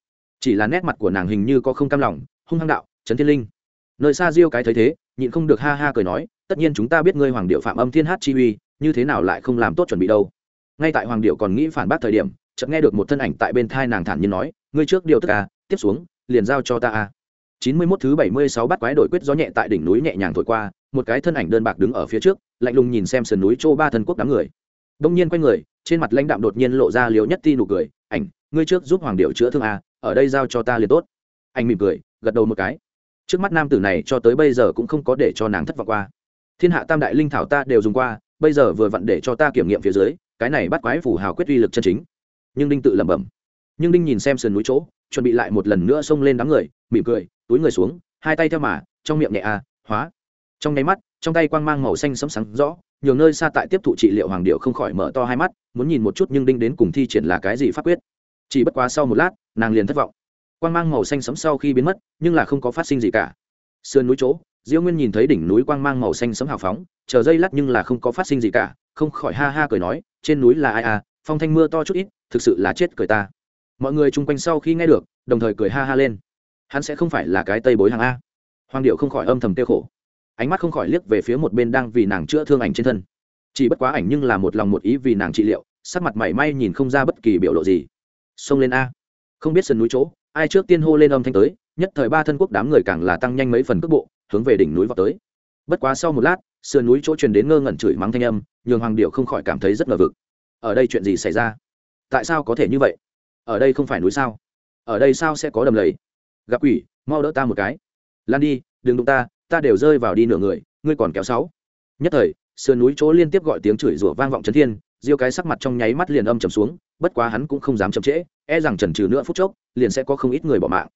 Chỉ là nét mặt của nàng hình như có không cam lòng, hung hăng đạo, trấn thiên linh. Nơi xa diêu cái thấy thế, nhịn không được ha ha cười nói, tất nhiên chúng ta biết ngươi hoàng điệu phạm âm thiên hát chi uy, như thế nào lại không làm tốt chuẩn bị đâu. Ngay tại hoàng điệu còn nghĩ phản bác thời điểm, chợt nghe được một thân ảnh tại bên thai nàng thản nhiên nói, ngươi trước điều tất à tiếp xuống, liền giao cho ta a chín mươi mốt thứ bảy mươi sáu bắt quái đội quyết gió nhẹ tại đỉnh núi nhẹ nhàng thổi qua, một cái thân ảnh đơn bạc đứng ở phía trước, lạnh lùng nhìn xem sườn núi Trô ba thân quốc đám người. Đông nhiên quay người, trên mặt lãnh đạm đột nhiên lộ ra liều nhất ti nụ cười, ảnh, ngươi trước giúp hoàng điệu chữa thương a, ở đây giao cho ta liền tốt. Anh mỉm cười, gật đầu một cái. Trước mắt nam tử này cho tới bây giờ cũng không có để cho nàng thất vọng qua. Thiên hạ tam đại linh thảo ta đều dùng qua, bây giờ vừa vặn để cho ta kiểm nghiệm phía dưới, cái này bắt quái phủ hào quyết uy lực chân chính. Nhưng đinh tự lẩm bẩm. Nhưng đinh nhìn xem sườn núi chỗ, chuẩn bị lại một lần nữa xông lên đám người, mỉm cười túi người xuống, hai tay theo mà, trong miệng nhẹ a hóa. Trong nháy mắt, trong tay quang mang màu xanh sấm sáng rõ nhiều nơi xa tại tiếp thụ trị liệu hoàng điệu không khỏi mở to hai mắt, muốn nhìn một chút nhưng đinh đến cùng thi triển là cái gì pháp quyết. Chỉ bất quá sau một lát, nàng liền thất vọng. Quang mang màu xanh sấm sau khi biến mất, nhưng là không có phát sinh gì cả. Sườn núi chỗ, diêu nguyên nhìn thấy đỉnh núi quang mang màu xanh sấm hào phóng, chờ dây lát nhưng là không có phát sinh gì cả, không khỏi ha ha cười nói, trên núi là ai à? Phong thanh mưa to chút ít, thực sự là chết cười ta. Mọi người chung quanh sau khi nghe được, đồng thời cười ha ha lên hắn sẽ không phải là cái tây bối hàng a. Hoàng điệu không khỏi âm thầm tiêu khổ. Ánh mắt không khỏi liếc về phía một bên đang vì nàng chữa thương ảnh trên thân. Chỉ bất quá ảnh nhưng là một lòng một ý vì nàng trị liệu, sắc mặt mảy may nhìn không ra bất kỳ biểu lộ gì. Xông lên a. Không biết sườn núi chỗ, ai trước tiên hô lên âm thanh tới, nhất thời ba thân quốc đám người càng là tăng nhanh mấy phần cước bộ, hướng về đỉnh núi vào tới. Bất quá sau một lát, sườn núi chỗ truyền đến ngơ ngẩn chửi mắng thanh âm, nhường hoàng điệu không khỏi cảm thấy rất ngờ vực. Ở đây chuyện gì xảy ra? Tại sao có thể như vậy? Ở đây không phải núi sao? Ở đây sao sẽ có đầm lầy? Gặp quỷ, mau đỡ ta một cái. Lan đi, đừng đụng ta ta đều rơi vào đi nửa người, ngươi còn kéo sáu. Nhất thời, sườn núi chỗ liên tiếp gọi tiếng chửi rủa vang vọng trấn thiên, diêu cái sắc mặt trong nháy mắt liền âm trầm xuống, bất quá hắn cũng không dám chậm trễ e rằng chần trừ nữa phút chốc, liền sẽ có không ít người bỏ mạng.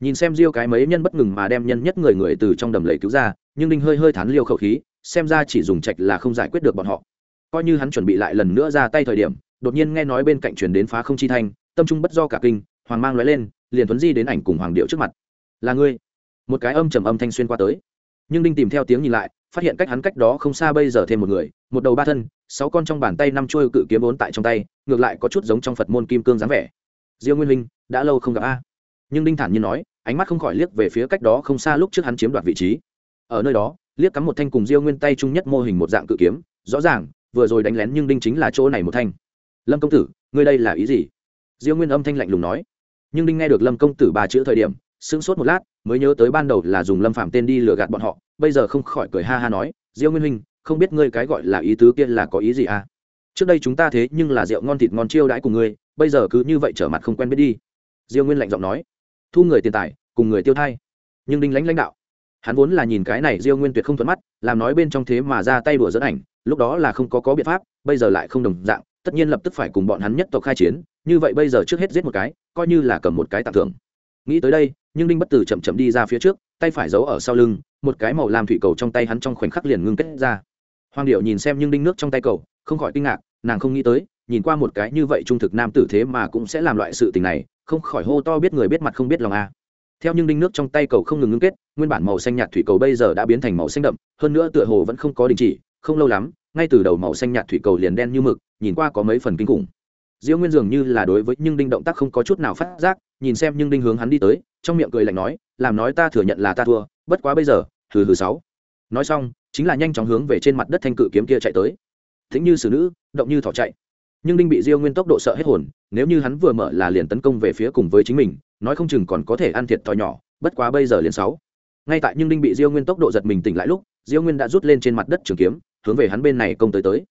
Nhìn xem diêu cái mấy nhân bất ngừng mà đem nhân nhất người người từ trong đầm lầy cứu ra, nhưng đinh hơi hơi thán liêu khẩu khí, xem ra chỉ dùng trạch là không giải quyết được bọn họ. Coi như hắn chuẩn bị lại lần nữa ra tay thời điểm, đột nhiên nghe nói bên cạnh truyền đến phá không chi thanh, tâm trung bất do cả kinh, hoàng mang lóe lên liền tuấn di đến ảnh cùng hoàng điệu trước mặt. Là ngươi? Một cái âm trầm âm thanh xuyên qua tới. Nhưng đinh tìm theo tiếng nhìn lại, phát hiện cách hắn cách đó không xa bây giờ thêm một người, một đầu ba thân, sáu con trong bàn tay năm chuôi cự kiếm bốn tại trong tay, ngược lại có chút giống trong phật môn kim cương dáng vẻ. Diêu nguyên minh, đã lâu không gặp a. Nhưng đinh thản nhiên nói, ánh mắt không khỏi liếc về phía cách đó không xa lúc trước hắn chiếm đoạt vị trí. Ở nơi đó, liếc cắm một thanh cùng diêu nguyên tay chung nhất mô hình một dạng cự kiếm, rõ ràng, vừa rồi đánh lén nhưng đinh chính là chỗ này một thanh. Lâm công tử, ngươi đây là ý gì? Diêu nguyên âm thanh lạnh lùng nói nhưng đinh nghe được lâm công tử ba chữ thời điểm, sững sốt một lát, mới nhớ tới ban đầu là dùng lâm phạm tên đi lừa gạt bọn họ, bây giờ không khỏi cười ha ha nói, diêu nguyên huynh, không biết ngươi cái gọi là ý tứ kia là có ý gì à? Trước đây chúng ta thế nhưng là rượu ngon thịt ngon chiêu đãi cùng ngươi, bây giờ cứ như vậy trở mặt không quen biết đi. Diêu nguyên lạnh giọng nói, thu người tiền tài, cùng người tiêu thay nhưng đinh lãnh lãnh đạo, hắn vốn là nhìn cái này diêu nguyên tuyệt không thuận mắt, làm nói bên trong thế mà ra tay đùa dẫn ảnh, lúc đó là không có có biện pháp, bây giờ lại không đồng dạng, tất nhiên lập tức phải cùng bọn hắn nhất tộc khai chiến, như vậy bây giờ trước hết giết một cái coi như là cầm một cái tặng thưởng. Nghĩ tới đây, nhưng đinh bất tử chậm chậm đi ra phía trước, tay phải giấu ở sau lưng, một cái màu làm thủy cầu trong tay hắn trong khoảnh khắc liền ngưng kết ra. Hoàng điệu nhìn xem nhưng đinh nước trong tay cầu, không khỏi kinh ngạc, nàng không nghĩ tới, nhìn qua một cái như vậy trung thực nam tử thế mà cũng sẽ làm loại sự tình này, không khỏi hô to biết người biết mặt không biết lòng a. Theo nhưng đinh nước trong tay cầu không ngừng ngưng kết, nguyên bản màu xanh nhạt thủy cầu bây giờ đã biến thành màu xanh đậm, hơn nữa tựa hồ vẫn không có đình chỉ, không lâu lắm, ngay từ đầu màu xanh nhạt thủy cầu liền đen như mực, nhìn qua có mấy phần kinh khủng diêu nguyên dường như là đối với nhưng đinh động tác không có chút nào phát giác, nhìn xem nhưng đinh hướng hắn đi tới, trong miệng cười lạnh nói, làm nói ta thừa nhận là ta thua, bất quá bây giờ, hừ hừ sáu. Nói xong, chính là nhanh chóng hướng về trên mặt đất thanh cự kiếm kia chạy tới. Thính như xử nữ, động như thỏ chạy. Nhưng đinh bị diêu nguyên tốc độ sợ hết hồn, nếu như hắn vừa mở là liền tấn công về phía cùng với chính mình, nói không chừng còn có thể ăn thiệt thòi nhỏ, bất quá bây giờ liền sáu. Ngay tại nhưng đinh bị diêu nguyên tốc độ giật mình tỉnh lại lúc, diêu nguyên đã rút lên trên mặt đất trường kiếm, hướng về hắn bên này công tới tới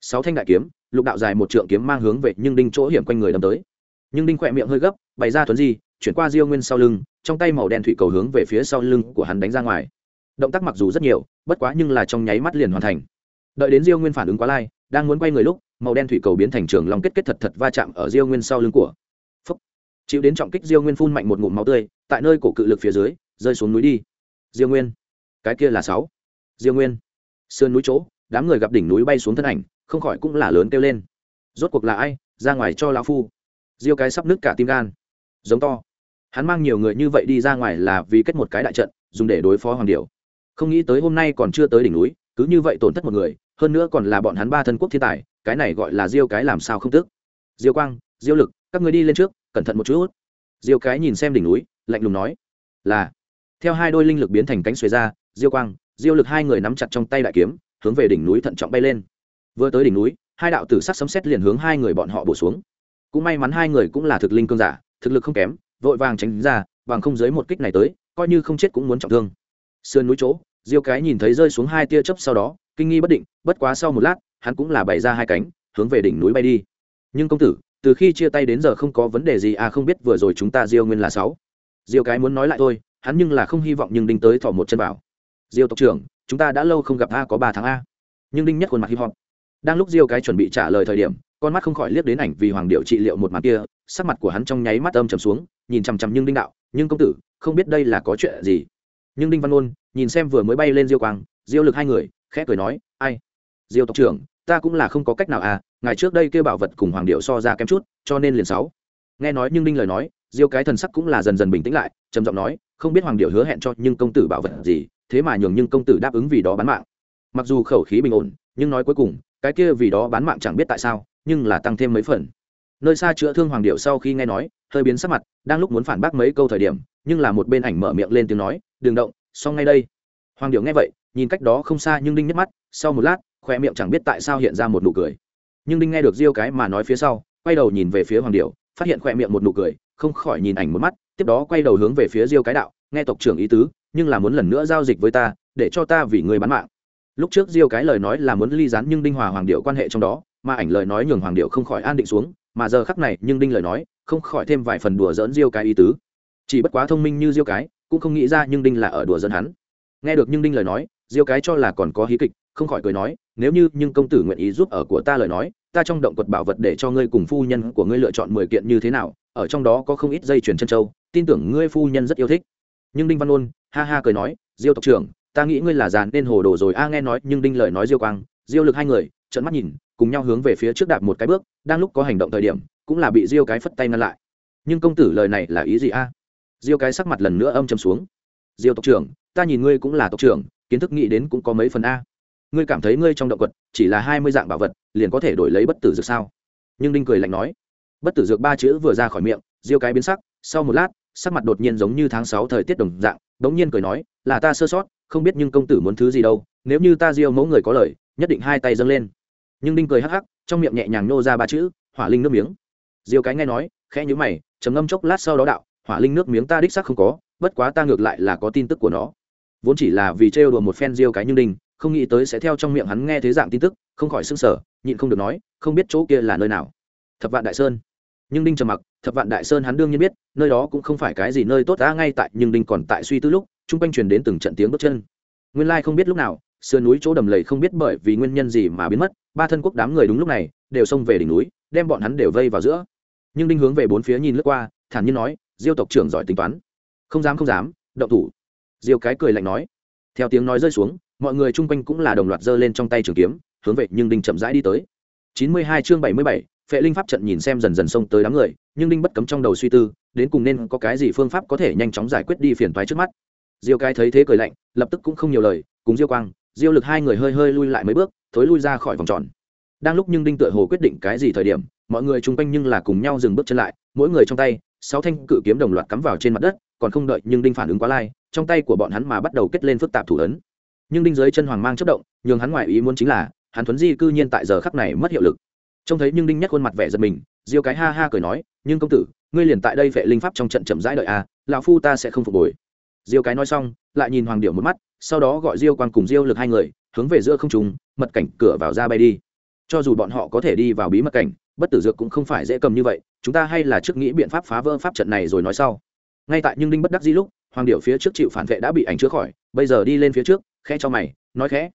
sáu thanh đại kiếm, lục đạo dài một trượng kiếm mang hướng về nhưng đinh chỗ hiểm quanh người đâm tới. Nhưng đinh khỏe miệng hơi gấp, bày ra tuấn di, chuyển qua diêu nguyên sau lưng, trong tay màu đen thủy cầu hướng về phía sau lưng của hắn đánh ra ngoài. Động tác mặc dù rất nhiều, bất quá nhưng là trong nháy mắt liền hoàn thành. Đợi đến diêu nguyên phản ứng quá lai, đang muốn quay người lúc, màu đen thủy cầu biến thành trường long kết kết thật thật va chạm ở diêu nguyên sau lưng của. Phúc. chịu đến trọng kích, diêu nguyên phun mạnh một ngụm máu tươi, tại nơi cổ cự lực phía dưới, rơi xuống núi đi. Diêu nguyên. Cái kia là sáu. Diêu nguyên. Sườn núi chỗ, đám người gặp đỉnh núi bay xuống thân ảnh không khỏi cũng là lớn kêu lên. Rốt cuộc là ai? Ra ngoài cho lão phu. Diêu cái sắp nứt cả tim gan. Giống to. Hắn mang nhiều người như vậy đi ra ngoài là vì kết một cái đại trận, dùng để đối phó hoàng điệu không nghĩ tới hôm nay còn chưa tới đỉnh núi, cứ như vậy tổn thất một người, hơn nữa còn là bọn hắn ba thân quốc thiên tài, cái này gọi là diêu cái làm sao không tức. Diêu quang, diêu lực, các người đi lên trước, cẩn thận một chút. Diêu cái nhìn xem đỉnh núi, lạnh lùng nói, là. Theo hai đôi linh lực biến thành cánh xuề ra, diêu quang, diêu lực hai người nắm chặt trong tay đại kiếm, hướng về đỉnh núi thận trọng bay lên vừa tới đỉnh núi, hai đạo tử sắc sấm xét liền hướng hai người bọn họ bổ xuống. Cũng may mắn hai người cũng là thực linh cương giả, thực lực không kém, vội vàng tránh ra, bằng không dưới một kích này tới, coi như không chết cũng muốn trọng thương. Sườn núi chỗ, diêu cái nhìn thấy rơi xuống hai tia chớp sau đó, kinh nghi bất định, bất quá sau một lát, hắn cũng là bày ra hai cánh, hướng về đỉnh núi bay đi. Nhưng công tử, từ khi chia tay đến giờ không có vấn đề gì à không biết vừa rồi chúng ta diêu nguyên là sáu. Diêu cái muốn nói lại thôi, hắn nhưng là không hy vọng nhưng đinh tới thỏ một chân vào. Diêu tộc trưởng, chúng ta đã lâu không gặp a có ba tháng a. Nhưng đinh nhất khuôn mặt hy vọng đang lúc diêu cái chuẩn bị trả lời thời điểm, con mắt không khỏi liếc đến ảnh vì hoàng điệu trị liệu một mặt kia, sắc mặt của hắn trong nháy mắt âm trầm xuống, nhìn chằm chằm nhưng đinh đạo, nhưng công tử, không biết đây là có chuyện gì? Nhưng đinh văn ôn nhìn xem vừa mới bay lên diêu quang, diêu lực hai người, khẽ cười nói, ai? Diêu tộc trưởng, ta cũng là không có cách nào à ngày trước đây kêu bảo vật cùng hoàng điệu so ra kém chút, cho nên liền sáu. Nghe nói nhưng đinh lời nói, diêu cái thần sắc cũng là dần dần bình tĩnh lại, trầm giọng nói, không biết hoàng điệu hứa hẹn cho nhưng công tử bảo vật gì, thế mà nhường nhưng công tử đáp ứng vì đó bán mạng. Mặc dù khẩu khí bình ổn, nhưng nói cuối cùng cái kia vì đó bán mạng chẳng biết tại sao, nhưng là tăng thêm mấy phần. Nơi xa chữa thương hoàng điệu sau khi nghe nói, hơi biến sắc mặt, đang lúc muốn phản bác mấy câu thời điểm, nhưng là một bên ảnh mở miệng lên tiếng nói, đừng động, xong ngay đây. Hoàng điệu nghe vậy, nhìn cách đó không xa nhưng đinh nhắc mắt, sau một lát khoe miệng chẳng biết tại sao hiện ra một nụ cười. Nhưng đinh nghe được diêu cái mà nói phía sau, quay đầu nhìn về phía hoàng điệu, phát hiện khoe miệng một nụ cười, không khỏi nhìn ảnh một mắt, tiếp đó quay đầu hướng về phía diêu cái đạo, nghe tộc trưởng ý tứ, nhưng là muốn lần nữa giao dịch với ta, để cho ta vì người bán mạng lúc trước diêu cái lời nói là muốn ly gián nhưng đinh hòa hoàng điệu quan hệ trong đó, mà ảnh lời nói nhường hoàng điệu không khỏi an định xuống, mà giờ khắc này nhưng đinh lời nói, không khỏi thêm vài phần đùa dỡn diêu cái ý tứ. Chỉ bất quá thông minh như diêu cái, cũng không nghĩ ra nhưng đinh là ở đùa dỡn hắn. Nghe được nhưng đinh lời nói, diêu cái cho là còn có hí kịch, không khỏi cười nói, nếu như nhưng công tử nguyện ý giúp ở của ta lời nói, ta trong động quật bảo vật để cho ngươi cùng phu nhân của ngươi lựa chọn mười kiện như thế nào, ở trong đó có không ít dây chuyền chân châu, tin tưởng ngươi phu nhân rất yêu thích. Nhưng đinh văn ôn, ha ha cười nói, diêu tộc trưởng ta nghĩ ngươi là dàn nên hồ đồ rồi. A, nghe nói, nhưng đinh lời nói diêu quang, diêu lực hai người, trợn mắt nhìn, cùng nhau hướng về phía trước đạp một cái bước, đang lúc có hành động thời điểm, cũng là bị diêu cái phất tay ngăn lại. Nhưng công tử lời này là ý gì, a? Diêu cái sắc mặt lần nữa âm chầm xuống. Diêu tộc trưởng, ta nhìn ngươi cũng là tộc trưởng, kiến thức nghĩ đến cũng có mấy phần a. Ngươi cảm thấy ngươi trong động vật chỉ là hai mươi dạng bảo vật, liền có thể đổi lấy bất tử dược sao? Nhưng đinh cười lạnh nói. Bất tử dược ba chữ vừa ra khỏi miệng, diêu cái biến sắc, sau một lát, sắc mặt đột nhiên giống như tháng sáu thời tiết đồng dạng bỗng nhiên cười nói, là ta sơ sót không biết nhưng công tử muốn thứ gì đâu, nếu như ta diêu mẫu người có lời, nhất định hai tay dâng lên. Nhưng đinh cười hắc hắc, trong miệng nhẹ nhàng nô ra ba chữ, hỏa linh nước miếng. Diêu cái nghe nói, khẽ nhữ mày, trầm ngâm chốc lát sau đó đạo, hỏa linh nước miếng ta đích xác không có, bất quá ta ngược lại là có tin tức của nó. Vốn chỉ là vì trêu đùa một phen diêu cái nhưng đinh, không nghĩ tới sẽ theo trong miệng hắn nghe thế dạng tin tức, không khỏi sưng sở nhịn không được nói, không biết chỗ kia là nơi nào. Thập vạn đại sơn. Nhưng đinh trầm mặc, thập vạn đại sơn hắn đương nhiên biết, nơi đó cũng không phải cái gì nơi tốt đã ngay tại nhưng đinh còn tại suy tư lúc chung quanh truyền đến từng trận tiếng bước chân. Nguyên lai không biết lúc nào, sườn núi chỗ đầm lầy không biết bởi vì nguyên nhân gì mà biến mất, ba thân quốc đám người đúng lúc này, đều xông về đỉnh núi, đem bọn hắn đều vây vào giữa. Nhưng đinh hướng về bốn phía nhìn lướt qua, thản nhiên nói, diêu tộc trưởng giỏi tính toán. Không dám không dám, động thủ. Diêu cái cười lạnh nói. Theo tiếng nói rơi xuống, mọi người chung quanh cũng là đồng loạt giơ lên trong tay trường kiếm, hướng về nhưng đinh chậm rãi đi tới. Chín mươi hai chương bảy mươi bảy, phệ linh pháp trận nhìn xem dần dần xông tới đám người, nhưng đinh bất cấm trong đầu suy tư, đến cùng nên có cái gì phương pháp có thể nhanh chóng giải quyết đi phiền toái trước mắt diêu cái thấy thế cười lạnh lập tức cũng không nhiều lời cùng diêu quang diêu lực hai người hơi hơi lui lại mấy bước thối lui ra khỏi vòng tròn. Đang lúc nhưng đinh tựa hồ quyết định cái gì thời điểm mọi người chung quanh nhưng là cùng nhau dừng bước chân lại mỗi người trong tay sáu thanh cự kiếm đồng loạt cắm vào trên mặt đất còn không đợi nhưng đinh phản ứng quá lai trong tay của bọn hắn mà bắt đầu kết lên phức tạp thủ ấn. Nhưng đinh dưới chân hoàng mang chất động nhường hắn ngoại ý muốn chính là hắn thuấn di cư nhiên tại giờ khắc này mất hiệu lực. Trông thấy nhưng đinh nhắc khuôn mặt vẻ giật mình diêu cái ha ha cười nói nhưng công tử ngươi liền tại đây vệ linh pháp trong trận chậm rãi đợi a à, lão phu ta sẽ không phục hồi diêu cái nói xong, lại nhìn hoàng điệu một mắt, sau đó gọi diêu quang cùng diêu lực hai người, hướng về giữa không trùng mật cảnh cửa vào ra bay đi. Cho dù bọn họ có thể đi vào bí mật cảnh, bất tử dược cũng không phải dễ cầm như vậy, chúng ta hay là trước nghĩ biện pháp phá vỡ pháp trận này rồi nói sau. Ngay tại nhưng đinh bất đắc dĩ lúc, hoàng điệu phía trước chịu phản vệ đã bị ảnh chữa khỏi, bây giờ đi lên phía trước, khẽ cho mày, nói khẽ.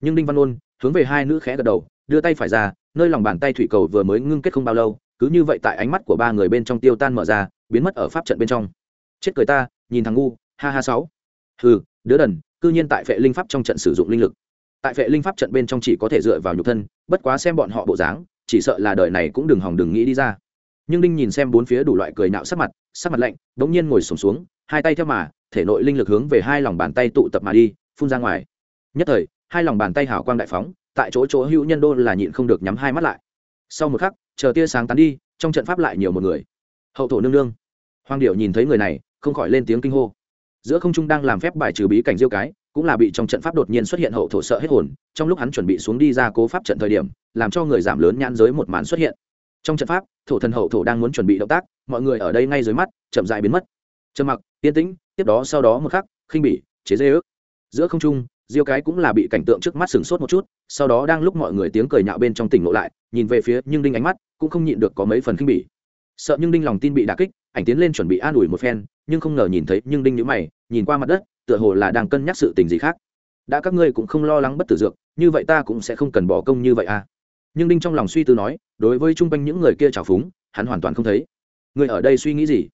Nhưng đinh văn ôn hướng về hai nữ khẽ gật đầu, đưa tay phải ra, nơi lòng bàn tay thủy cầu vừa mới ngưng kết không bao lâu, cứ như vậy tại ánh mắt của ba người bên trong tiêu tan mở ra, biến mất ở pháp trận bên trong. Chết cười ta, nhìn thằng ngu ha ha sáu. Hừ đứa đần cư nhiên tại vệ linh pháp trong trận sử dụng linh lực. Tại vệ linh pháp trận bên trong chỉ có thể dựa vào nhục thân bất quá xem bọn họ bộ dáng chỉ sợ là đời này cũng đừng hòng đừng nghĩ đi ra. Nhưng đinh nhìn xem bốn phía đủ loại cười nạo sắc mặt sắc mặt lạnh đ ỗ n g nhiên ngồi sùng xuống, xuống hai tay theo mà thể nội linh lực hướng về hai lòng bàn tay tụ tập mà đi phun ra ngoài. Nhất thời hai lòng bàn tay hào quang đại phóng tại chỗ chỗ hữu nhân đô là nhịn không được nhắm hai mắt lại. Sau một khắc chờ tia sáng tán đi trong trận pháp lại nhiều một người. Hậu thổ nương nương. Hoàng điệu nhìn thấy người này không khỏi lên tiếng kinh hô giữa không trung đang làm phép bài trừ bí cảnh diêu cái, cũng là bị trong trận pháp đột nhiên xuất hiện hậu thổ sợ hết hồn, trong lúc hắn chuẩn bị xuống đi ra cố pháp trận thời điểm, làm cho người giảm lớn nhãn giới một màn xuất hiện. Trong trận pháp, thổ thần hậu thổ đang muốn chuẩn bị động tác, mọi người ở đây ngay dưới mắt, chậm dại biến mất. Trầm mặc, yên tĩnh, tiếp đó sau đó một khắc, khinh bỉ, chế dê ước giữa không trung, diêu cái cũng là bị cảnh tượng trước mắt sừng sốt một chút, sau đó đang lúc mọi người tiếng cười nhạo bên trong tỉnh ngộ lại, nhìn về phía nhưng đinh ánh mắt, cũng không nhịn được có mấy phần khinh bỉ. Sợ nhưng đinh lòng tin bị đà kích ảnh tiến lên chuẩn bị an ủi một phen, nhưng không ngờ nhìn thấy nhưng đinh nhữ mày, nhìn qua mặt đất, tựa hồ là đang cân nhắc sự tình gì khác. Đã các ngươi cũng không lo lắng bất tử dược, như vậy ta cũng sẽ không cần bỏ công như vậy à. Nhưng đinh trong lòng suy tư nói, đối với chung quanh những người kia trào phúng, hắn hoàn toàn không thấy. Người ở đây suy nghĩ gì?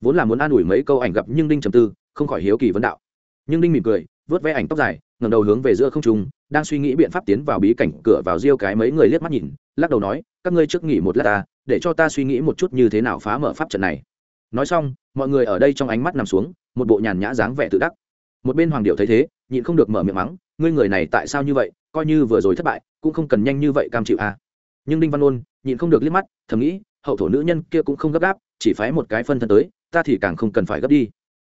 Vốn là muốn an ủi mấy câu ảnh gặp nhưng đinh trầm tư, không khỏi hiếu kỳ vấn đạo. Nhưng đinh mỉm cười, vớt vẽ ảnh tóc dài ngầm đầu hướng về giữa không trung, đang suy nghĩ biện pháp tiến vào bí cảnh cửa vào riêu cái mấy người liếc mắt nhìn, lắc đầu nói, các ngươi trước nghỉ một lát ta, để cho ta suy nghĩ một chút như thế nào phá mở pháp trận này nói xong, mọi người ở đây trong ánh mắt nằm xuống, một bộ nhàn nhã dáng vẻ tự đắc. Một bên hoàng điệu thấy thế, nhịn không được mở miệng mắng, ngươi người này tại sao như vậy? Coi như vừa rồi thất bại, cũng không cần nhanh như vậy cam chịu à. nhưng đinh văn ôn nhịn không được liếc mắt, thầm nghĩ, hậu thổ nữ nhân kia cũng không gấp gáp, chỉ phái một cái phân thân tới, ta thì càng không cần phải gấp đi.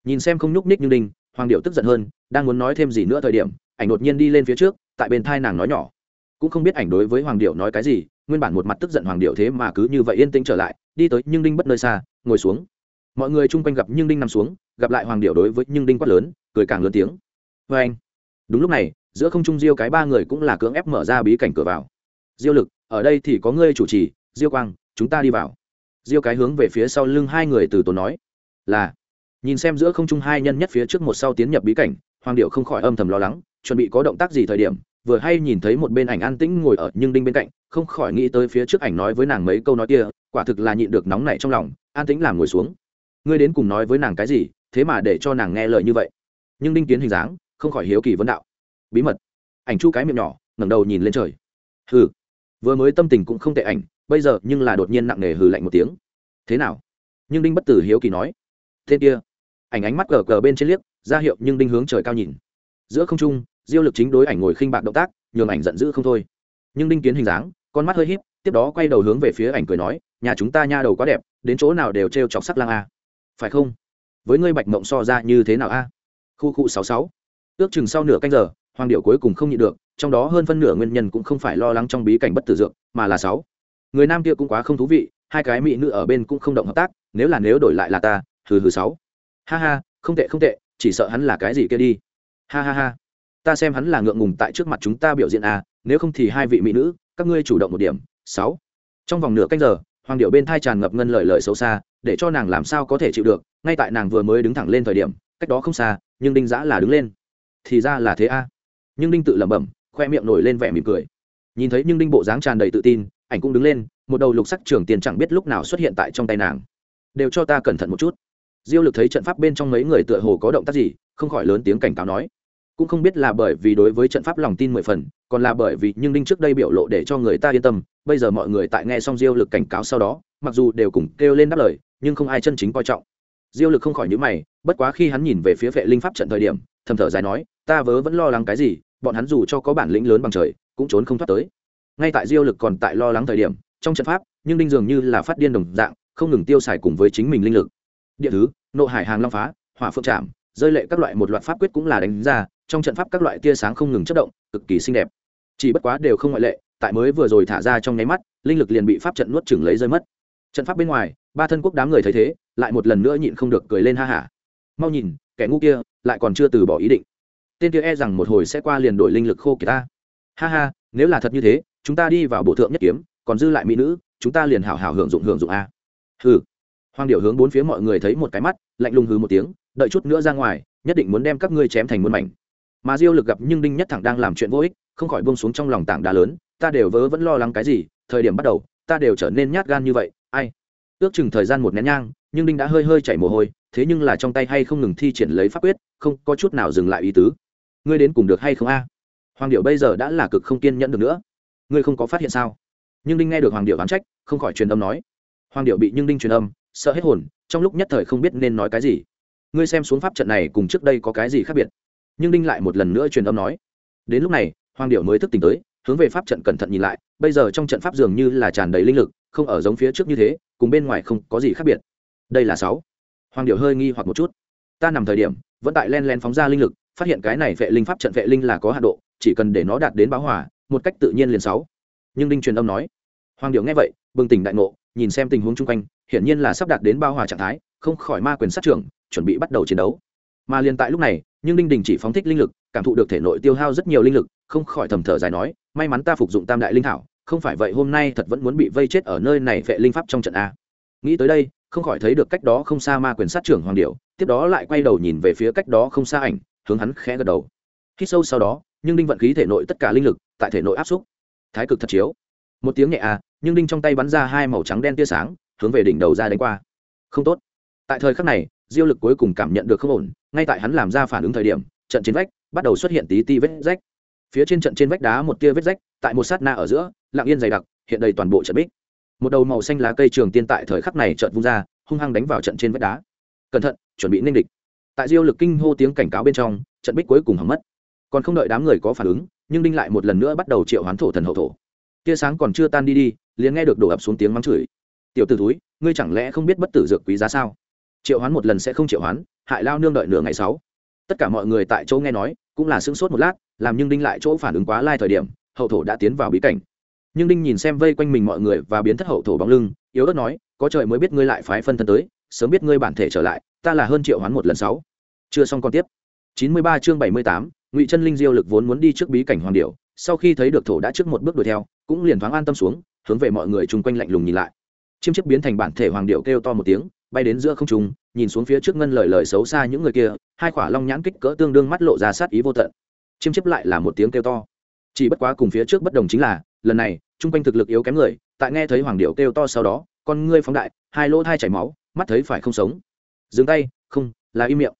Nhìn xem không nhúc ních như đinh, hoàng điệu tức giận hơn, đang muốn nói thêm gì nữa thời điểm, ảnh đột nhiên đi lên phía trước, tại bên thai nàng nói nhỏ. Cũng không biết ảnh đối với hoàng điệu nói cái gì, nguyên bản một mặt tức giận hoàng điệu thế mà cứ như vậy yên tĩnh trở lại, đi tới nhưng đinh bất nơi xa, ngồi xuống mọi người chung quanh gặp nhưng đinh nằm xuống, gặp lại hoàng điệu đối với nhưng đinh quát lớn, cười càng lớn tiếng. Vê anh. Đúng lúc này, giữa không trung diêu cái ba người cũng là cưỡng ép mở ra bí cảnh cửa vào. Diêu lực, ở đây thì có ngươi chủ trì, diêu quang, chúng ta đi vào. Diêu cái hướng về phía sau lưng hai người từ tốn nói. Là. Nhìn xem giữa không trung hai nhân nhất phía trước một sau tiến nhập bí cảnh, hoàng điệu không khỏi âm thầm lo lắng, chuẩn bị có động tác gì thời điểm, vừa hay nhìn thấy một bên ảnh an tĩnh ngồi ở nhưng đinh bên cạnh, không khỏi nghĩ tới phía trước ảnh nói với nàng mấy câu nói kia, quả thực là nhịn được nóng nảy trong lòng, an tĩnh làm ngồi xuống ngươi đến cùng nói với nàng cái gì, thế mà để cho nàng nghe lời như vậy. Nhưng đinh kiến hình dáng, không khỏi hiếu kỳ vấn đạo. Bí mật. Ảnh chu cái miệng nhỏ, ngẩng đầu nhìn lên trời. Hừ. Vừa mới tâm tình cũng không tệ ảnh, bây giờ nhưng là đột nhiên nặng nề hừ lạnh một tiếng. Thế nào? Nhưng đinh bất tử hiếu kỳ nói. Tên kia. Ảnh ánh mắt cờ cờ bên trên liếc, ra hiệu nhưng đinh hướng trời cao nhìn. Giữa không trung, diêu lực chính đối ảnh ngồi khinh bạc động tác, nhường ảnh giận dữ không thôi. Nhưng đinh kiến hình dáng, con mắt hơi híp, tiếp đó quay đầu hướng về phía ảnh cười nói, nhà chúng ta nha đầu quá đẹp, đến chỗ nào đều t chọc sắc lang a phải không? Với ngươi bạch mộng so ra như thế nào a? Khu khu sáu sáu. Ước chừng sau nửa canh giờ, hoàng điệu cuối cùng không nhịn được, trong đó hơn phân nửa nguyên nhân cũng không phải lo lắng trong bí cảnh bất tử dược, mà là sáu. Người nam kia cũng quá không thú vị, hai cái mỹ nữ ở bên cũng không động hợp tác, nếu là nếu đổi lại là ta, hừ hừ sáu. Ha ha, không tệ không tệ, chỉ sợ hắn là cái gì kia đi. Ha ha ha. Ta xem hắn là ngượng ngùng tại trước mặt chúng ta biểu diễn à nếu không thì hai vị mỹ nữ, các ngươi chủ động một điểm, sáu. Trong vòng nửa canh giờ, hoàng điệu bên thai tràn ngập ngân lời lời xấu xa để cho nàng làm sao có thể chịu được, ngay tại nàng vừa mới đứng thẳng lên thời điểm, cách đó không xa, nhưng đinh giã là đứng lên. Thì ra là thế a. Nhưng đinh tự lẩm bẩm, khoe miệng nổi lên vẻ mỉm cười. Nhìn thấy nhưng đinh bộ dáng tràn đầy tự tin, ảnh cũng đứng lên, một đầu lục sắc trường tiền chẳng biết lúc nào xuất hiện tại trong tay nàng. Đều cho ta cẩn thận một chút. Diêu lực thấy trận pháp bên trong mấy người tựa hồ có động tác gì, không khỏi lớn tiếng cảnh cáo nói. Cũng không biết là bởi vì đối với trận pháp lòng tin mười phần, còn là bởi vì nhưng đinh trước đây biểu lộ để cho người ta yên tâm, bây giờ mọi người tại nghe xong diêu lực cảnh cáo sau đó, mặc dù đều cùng kêu lên đáp lời nhưng không ai chân chính coi trọng. Diêu lực không khỏi nhữ mày, bất quá khi hắn nhìn về phía vệ linh pháp trận thời điểm, thầm thở dài nói, ta vớ vẫn lo lắng cái gì, bọn hắn dù cho có bản lĩnh lớn bằng trời, cũng trốn không thoát tới. Ngay tại diêu lực còn tại lo lắng thời điểm, trong trận pháp, nhưng đinh dường như là phát điên đồng dạng, không ngừng tiêu xài cùng với chính mình linh lực. Địa thứ, nộ hải hàng long phá, hỏa phượng trạm rơi lệ các loại một loạt pháp quyết cũng là đánh ra, trong trận pháp các loại tia sáng không ngừng chất động, cực kỳ xinh đẹp. Chỉ bất quá đều không ngoại lệ, tại mới vừa rồi thả ra trong nháy mắt, linh lực liền bị pháp trận nuốt chửng lấy rơi mất trận pháp bên ngoài, ba thân quốc đám người thấy thế, lại một lần nữa nhịn không được cười lên ha hả. Mau nhìn, kẻ ngu kia lại còn chưa từ bỏ ý định. Tên kia e rằng một hồi sẽ qua liền đổi linh lực khô kỳ ta. Ha ha, nếu là thật như thế, chúng ta đi vào bộ thượng nhất kiếm, còn dư lại mỹ nữ, chúng ta liền hảo hảo hưởng dụng hưởng dụng a. Hừ. Hoàng điệu hướng bốn phía mọi người thấy một cái mắt, lạnh lùng hừ một tiếng, đợi chút nữa ra ngoài, nhất định muốn đem các ngươi chém thành muôn mảnh. Mà diêu lực gặp nhưng đinh nhất thẳng đang làm chuyện vô ích, không khỏi buông xuống trong lòng tảng đá lớn, ta đều vớ vẫn lo lắng cái gì, thời điểm bắt đầu, ta đều trở nên nhát gan như vậy ai? Ước chừng thời gian một nén nhang, nhưng đinh đã hơi hơi chảy mồ hôi, thế nhưng là trong tay hay không ngừng thi triển lấy pháp quyết, không có chút nào dừng lại ý tứ. Ngươi đến cùng được hay không a? Hoàng điệu bây giờ đã là cực không kiên nhẫn được nữa. Ngươi không có phát hiện sao? Nhưng đinh nghe được hoàng điệu oán trách, không khỏi truyền âm nói. Hoàng điệu bị nhưng đinh truyền âm, sợ hết hồn, trong lúc nhất thời không biết nên nói cái gì. Ngươi xem xuống pháp trận này cùng trước đây có cái gì khác biệt? Nhưng đinh lại một lần nữa truyền âm nói. Đến lúc này, hoàng điệu mới thức tỉnh tới, hướng về pháp trận cẩn thận nhìn lại, bây giờ trong trận pháp dường như là tràn đầy linh lực không ở giống phía trước như thế, cùng bên ngoài không có gì khác biệt. Đây là sáu. Hoàng điệu hơi nghi hoặc một chút. Ta nằm thời điểm, vẫn tại len len phóng ra linh lực, phát hiện cái này vệ linh pháp trận vệ linh là có hạ độ, chỉ cần để nó đạt đến báo hỏa một cách tự nhiên liền sáu. Nhưng đinh truyền âm nói. Hoàng điệu nghe vậy, bừng tỉnh đại ngộ, nhìn xem tình huống chung quanh, hiển nhiên là sắp đạt đến bao hòa trạng thái, không khỏi ma quyền sát trưởng, chuẩn bị bắt đầu chiến đấu. Mà liền tại lúc này, nhưng đinh đình chỉ phóng thích linh lực, cảm thụ được thể nội tiêu hao rất nhiều linh lực, không khỏi thầm thở dài nói, may mắn ta phục dụng tam đại linh thảo không phải vậy hôm nay thật vẫn muốn bị vây chết ở nơi này vệ linh pháp trong trận a. Nghĩ tới đây, không khỏi thấy được cách đó không xa ma quyền sát trưởng hoàng điệu tiếp đó lại quay đầu nhìn về phía cách đó không xa ảnh, hướng hắn khẽ gật đầu. Khi sâu sau đó, nhưng đinh vận khí thể nội tất cả linh lực, tại thể nội áp xúc. Thái cực thật chiếu. Một tiếng nhẹ à nhưng đinh trong tay bắn ra hai màu trắng đen tia sáng, hướng về đỉnh đầu ra đánh qua. Không tốt. Tại thời khắc này, diêu lực cuối cùng cảm nhận được không ổn, ngay tại hắn làm ra phản ứng thời điểm, trận trên vách bắt đầu xuất hiện tí ti vết rách. Phía trên trận trên vách đá một tia vết rách, tại một sát na ở giữa lặng yên dày đặc, hiện đầy toàn bộ trận bích. Một đầu màu xanh lá cây trường tiên tại thời khắc này chợt vung ra, hung hăng đánh vào trận trên vách đá. Cẩn thận, chuẩn bị ninh địch. Tại diêu lực kinh hô tiếng cảnh cáo bên trong, trận bích cuối cùng hỏng mất. Còn không đợi đám người có phản ứng, nhưng đinh lại một lần nữa bắt đầu triệu hoán thổ thần hậu thổ. Tia sáng còn chưa tan đi đi, liền nghe được đổ ập xuống tiếng mắng chửi. Tiểu t ử túi ngươi chẳng lẽ không biết bất tử dược quý giá sao? Triệu hoán một lần sẽ không triệu hoán, hại lao nương đợi nửa ngày sáu. Tất cả mọi người tại chỗ nghe nói, cũng là sững sốt một lát, làm nhưng đinh lại chỗ phản ứng quá lai thời điểm, hậu thổ đã tiến vào bí cảnh nhưng đinh nhìn xem vây quanh mình mọi người và biến thất hậu thổ bóng lưng, yếu ớt nói, có trời mới biết ngươi lại phái phân thân tới, sớm biết ngươi bản thể trở lại, ta là hơn triệu hoán một lần sáu. Chưa xong còn tiếp. Chín mươi ba chương bảy mươi tám, ngụy chân linh diêu lực vốn muốn đi trước bí cảnh hoàng điệu sau khi thấy được thổ đã trước một bước đuổi theo, cũng liền thoáng an tâm xuống, hướng về mọi người chung quanh lạnh lùng nhìn lại. Chiêm chiếc biến thành bản thể hoàng điệu kêu to một tiếng, bay đến giữa không trung, nhìn xuống phía trước ngân lời lời xấu xa những người kia, hai khỏa long nhãn kích cỡ tương đương mắt lộ ra sát ý vô tận. Chiêm chiếp lại là một tiếng kêu to. Chỉ bất quá cùng phía trước bất đồng chính là, lần này chung quanh thực lực yếu kém người, tại nghe thấy hoàng điệu kêu to sau đó, con ngươi phóng đại, hai lỗ thai chảy máu, mắt thấy phải không sống. Dừng tay, không, là im miệng.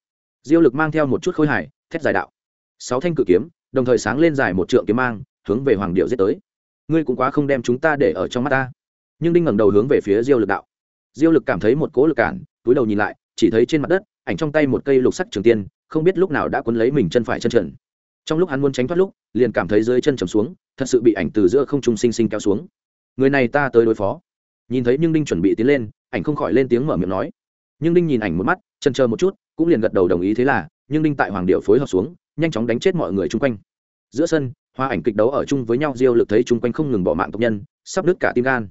Diêu lực mang theo một chút khôi hài, thét dài đạo. Sáu thanh cự kiếm, đồng thời sáng lên dài một trượng kiếm mang, hướng về hoàng điệu giết tới. Ngươi cũng quá không đem chúng ta để ở trong mắt ta. Nhưng đinh ngẩng đầu hướng về phía diêu lực đạo. Diêu lực cảm thấy một cố lực cản, túi đầu nhìn lại, chỉ thấy trên mặt đất, ảnh trong tay một cây lục sắc trường tiên, không biết lúc nào đã cuốn lấy mình chân phải chân trần trong lúc hắn muốn tránh thoát lúc, liền cảm thấy dưới chân trầm xuống, thật sự bị ảnh từ giữa không trung sinh sinh kéo xuống. Người này ta tới đối phó. Nhìn thấy nhưng đinh chuẩn bị tiến lên, ảnh không khỏi lên tiếng mở miệng nói. Nhưng đinh nhìn ảnh một mắt chân chờ một chút, cũng liền gật đầu đồng ý thế là nhưng đinh tại hoàng điệu phối hợp xuống, nhanh chóng đánh chết mọi người chung quanh. Giữa sân, hoa ảnh kịch đấu ở chung với nhau, diêu lực thấy chung quanh không ngừng bỏ mạng tộc nhân, sắp đứt cả tim gan.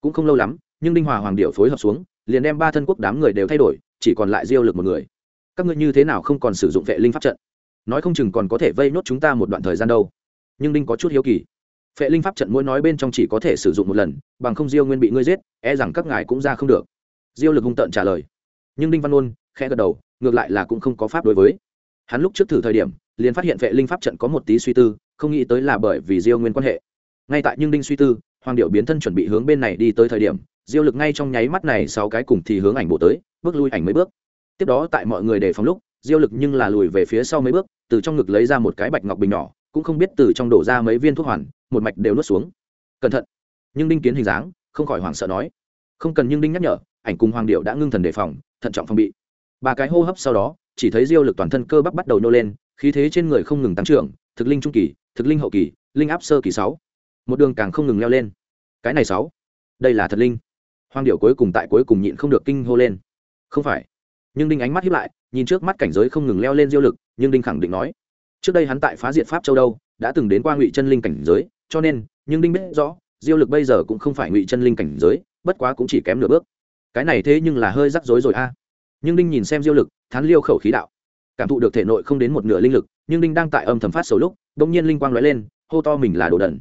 Cũng không lâu lắm nhưng đinh hòa hoàng điệu phối hợp xuống, liền đem ba thân quốc đám người đều thay đổi, chỉ còn lại diêu lực một người. Các ngươi như thế nào không còn sử dụng vệ linh pháp trận? Nói không chừng còn có thể vây nốt chúng ta một đoạn thời gian đâu. Nhưng đinh có chút hiếu kỳ. Phệ linh pháp trận mỗi nói bên trong chỉ có thể sử dụng một lần, bằng không diêu nguyên bị ngươi giết e rằng các ngài cũng ra không được. Diêu lực hung tợn trả lời. Nhưng đinh văn ôn khẽ gật đầu, ngược lại là cũng không có pháp đối với. Hắn lúc trước thử thời điểm, liền phát hiện vệ linh pháp trận có một tí suy tư, không nghĩ tới là bởi vì diêu nguyên quan hệ. Ngay tại nhưng đinh suy tư, hoàng điệu biến thân chuẩn bị hướng bên này đi tới thời điểm, diêu lực ngay trong nháy mắt này sau cái cùng thì hướng ảnh bộ tới, bước lui ảnh mấy bước. Tiếp đó tại mọi người đề phòng lúc diêu lực nhưng là lùi về phía sau mấy bước, từ trong ngực lấy ra một cái bạch ngọc bình nhỏ, cũng không biết từ trong đổ ra mấy viên thuốc hoàn, một mạch đều nuốt xuống. Cẩn thận. Nhưng đinh kiến hình dáng, không khỏi hoảng sợ nói. Không cần nhưng đinh nhắc nhở, ảnh cùng hoàng điệu đã ngưng thần đề phòng, thận trọng phòng bị. Ba cái hô hấp sau đó, chỉ thấy diêu lực toàn thân cơ bắp bắt đầu nô lên, khí thế trên người không ngừng tăng trưởng, thực linh trung kỳ, thực linh hậu kỳ, linh áp sơ kỳ sáu. Một đường càng không ngừng leo lên. Cái này sáu. Đây là thật linh. Hoàng điệu cuối cùng tại cuối cùng nhịn không được kinh hô lên. Không phải nhưng đinh ánh mắt hiếp lại, nhìn trước mắt cảnh giới không ngừng leo lên diêu lực, nhưng đinh khẳng định nói, trước đây hắn tại phá diệt pháp châu đâu, đã từng đến qua ngụy chân linh cảnh giới, cho nên, nhưng đinh biết rõ, diêu lực bây giờ cũng không phải ngụy chân linh cảnh giới, bất quá cũng chỉ kém nửa bước. Cái này thế nhưng là hơi rắc rối rồi a. Nhưng đinh nhìn xem diêu lực, thán liêu khẩu khí đạo. Cảm thụ được thể nội không đến một nửa linh lực, nhưng đinh đang tại âm thầm phát sầu lúc đ ỗ n g nhiên linh quang l ó e lên, hô to mình là đồ đần.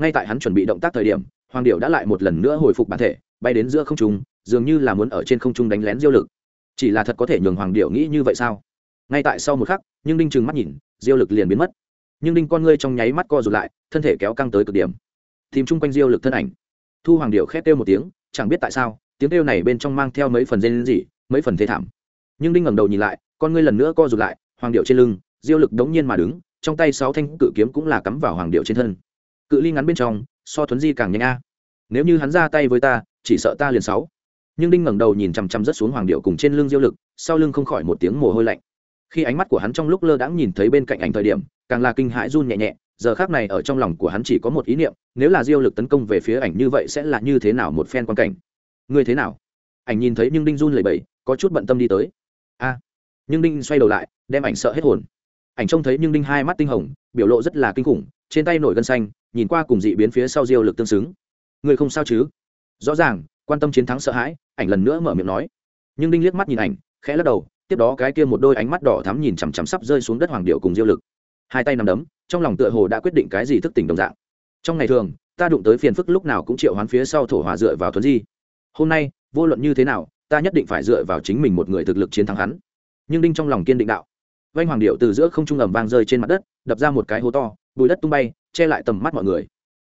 Ngay tại hắn chuẩn bị động tác thời điểm, hoàng điệu đã lại một lần nữa hồi phục bản thể, bay đến giữa không trung, dường như là muốn ở trên không trung đánh lén diêu lực chỉ là thật có thể nhường hoàng điệu nghĩ như vậy sao? Ngay tại sau một khắc, nhưng đinh trừng mắt nhìn, diêu lực liền biến mất. Nhưng đinh con ngươi trong nháy mắt co rụt lại, thân thể kéo căng tới cực điểm. Tìm chung quanh diêu lực thân ảnh. Thu hoàng điệu khét kêu một tiếng, chẳng biết tại sao, tiếng kêu này bên trong mang theo mấy phần dây gì mấy phần thế thảm. Nhưng đinh ngẩng đầu nhìn lại, con ngươi lần nữa co rụt lại, hoàng điệu trên lưng, diêu lực đống nhiên mà đứng, trong tay sáu thanh cự kiếm cũng là cắm vào hoàng điệu trên thân. Cự ly ngắn bên trong, so thuấn di càng nhanh a. Nếu như hắn ra tay với ta, chỉ sợ ta liền sáu nhưng đinh ngẩng đầu nhìn chằm chằm rất xuống hoàng điệu cùng trên lưng diêu lực, sau lưng không khỏi một tiếng mồ hôi lạnh. Khi ánh mắt của hắn trong lúc lơ đãng nhìn thấy bên cạnh ảnh thời điểm, càng là kinh hãi run nhẹ nhẹ, giờ khác này ở trong lòng của hắn chỉ có một ý niệm, nếu là diêu lực tấn công về phía ảnh như vậy sẽ là như thế nào một phen quan cảnh? Ngươi thế nào? Ảnh nhìn thấy nhưng đinh run lẩy bẩy, có chút bận tâm đi tới. A! Nhưng đinh xoay đầu lại, đem ảnh sợ hết hồn. Ảnh trông thấy nhưng đinh hai mắt tinh hồng, biểu lộ rất là kinh khủng, trên tay nổi gân xanh, nhìn qua cùng dị biến phía sau diêu lực tương xứng. Người không sao chứ? Rõ ràng quan tâm chiến thắng sợ hãi, ảnh lần nữa mở miệng nói. Nhưng đinh liếc mắt nhìn ảnh, khẽ lắc đầu, tiếp đó cái kia một đôi ánh mắt đỏ thắm nhìn chằm chằm sắp rơi xuống đất hoàng điệu cùng diêu lực. Hai tay nằm đấm, trong lòng tựa hồ đã quyết định cái gì thức tỉnh đồng dạng. Trong ngày thường, ta đụng tới phiền phức lúc nào cũng triệu hoán phía sau thổ hòa dựa vào thuấn di. Hôm nay, vô luận như thế nào, ta nhất định phải dựa vào chính mình một người thực lực chiến thắng hắn. Nhưng đinh trong lòng kiên định đạo. Vanh hoàng điệu từ giữa không trung ầm vang rơi trên mặt đất, đập ra một cái hố to bùi đất tung bay, che lại tầm mắt mọi người.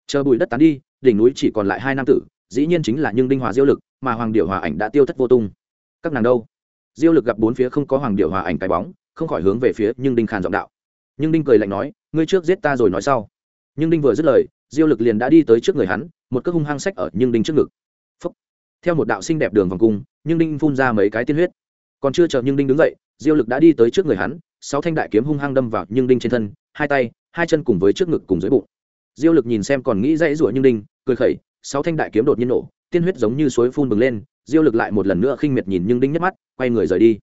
Chờ bùi đất tán đi, đỉnh núi chỉ còn lại hai nam tử dĩ nhiên chính là nhưng đinh hòa diêu lực, mà hoàng điệu hòa ảnh đã tiêu thất vô tung. Các nàng đâu? Diêu lực gặp bốn phía không có hoàng điệu hòa ảnh cái bóng, không khỏi hướng về phía nhưng đinh khàn giọng đạo. Nhưng đinh cười lạnh nói, ngươi trước giết ta rồi nói sau. Nhưng đinh vừa dứt lời, diêu lực liền đã đi tới trước người hắn, một cước hung hăng sách ở nhưng đinh trước ngực. Phúc. theo một đạo xinh đẹp đường vòng cung, nhưng đinh phun ra mấy cái tiên huyết. Còn chưa chờ nhưng đinh đứng dậy, diêu lực đã đi tới trước người hắn, sáu thanh đại kiếm hung hăng đâm vào nhưng đinh trên thân, hai tay, hai chân cùng với trước ngực cùng dưới bụng. Diêu lực nhìn xem còn nghĩ dãy rủa nhưng đinh, cười khẩy sáu thanh đại kiếm đột nhiên nổ, tiên huyết giống như suối phun bừng lên, diêu lực lại một lần nữa khinh miệt nhìn nhưng đinh nhắc mắt, quay người rời đi.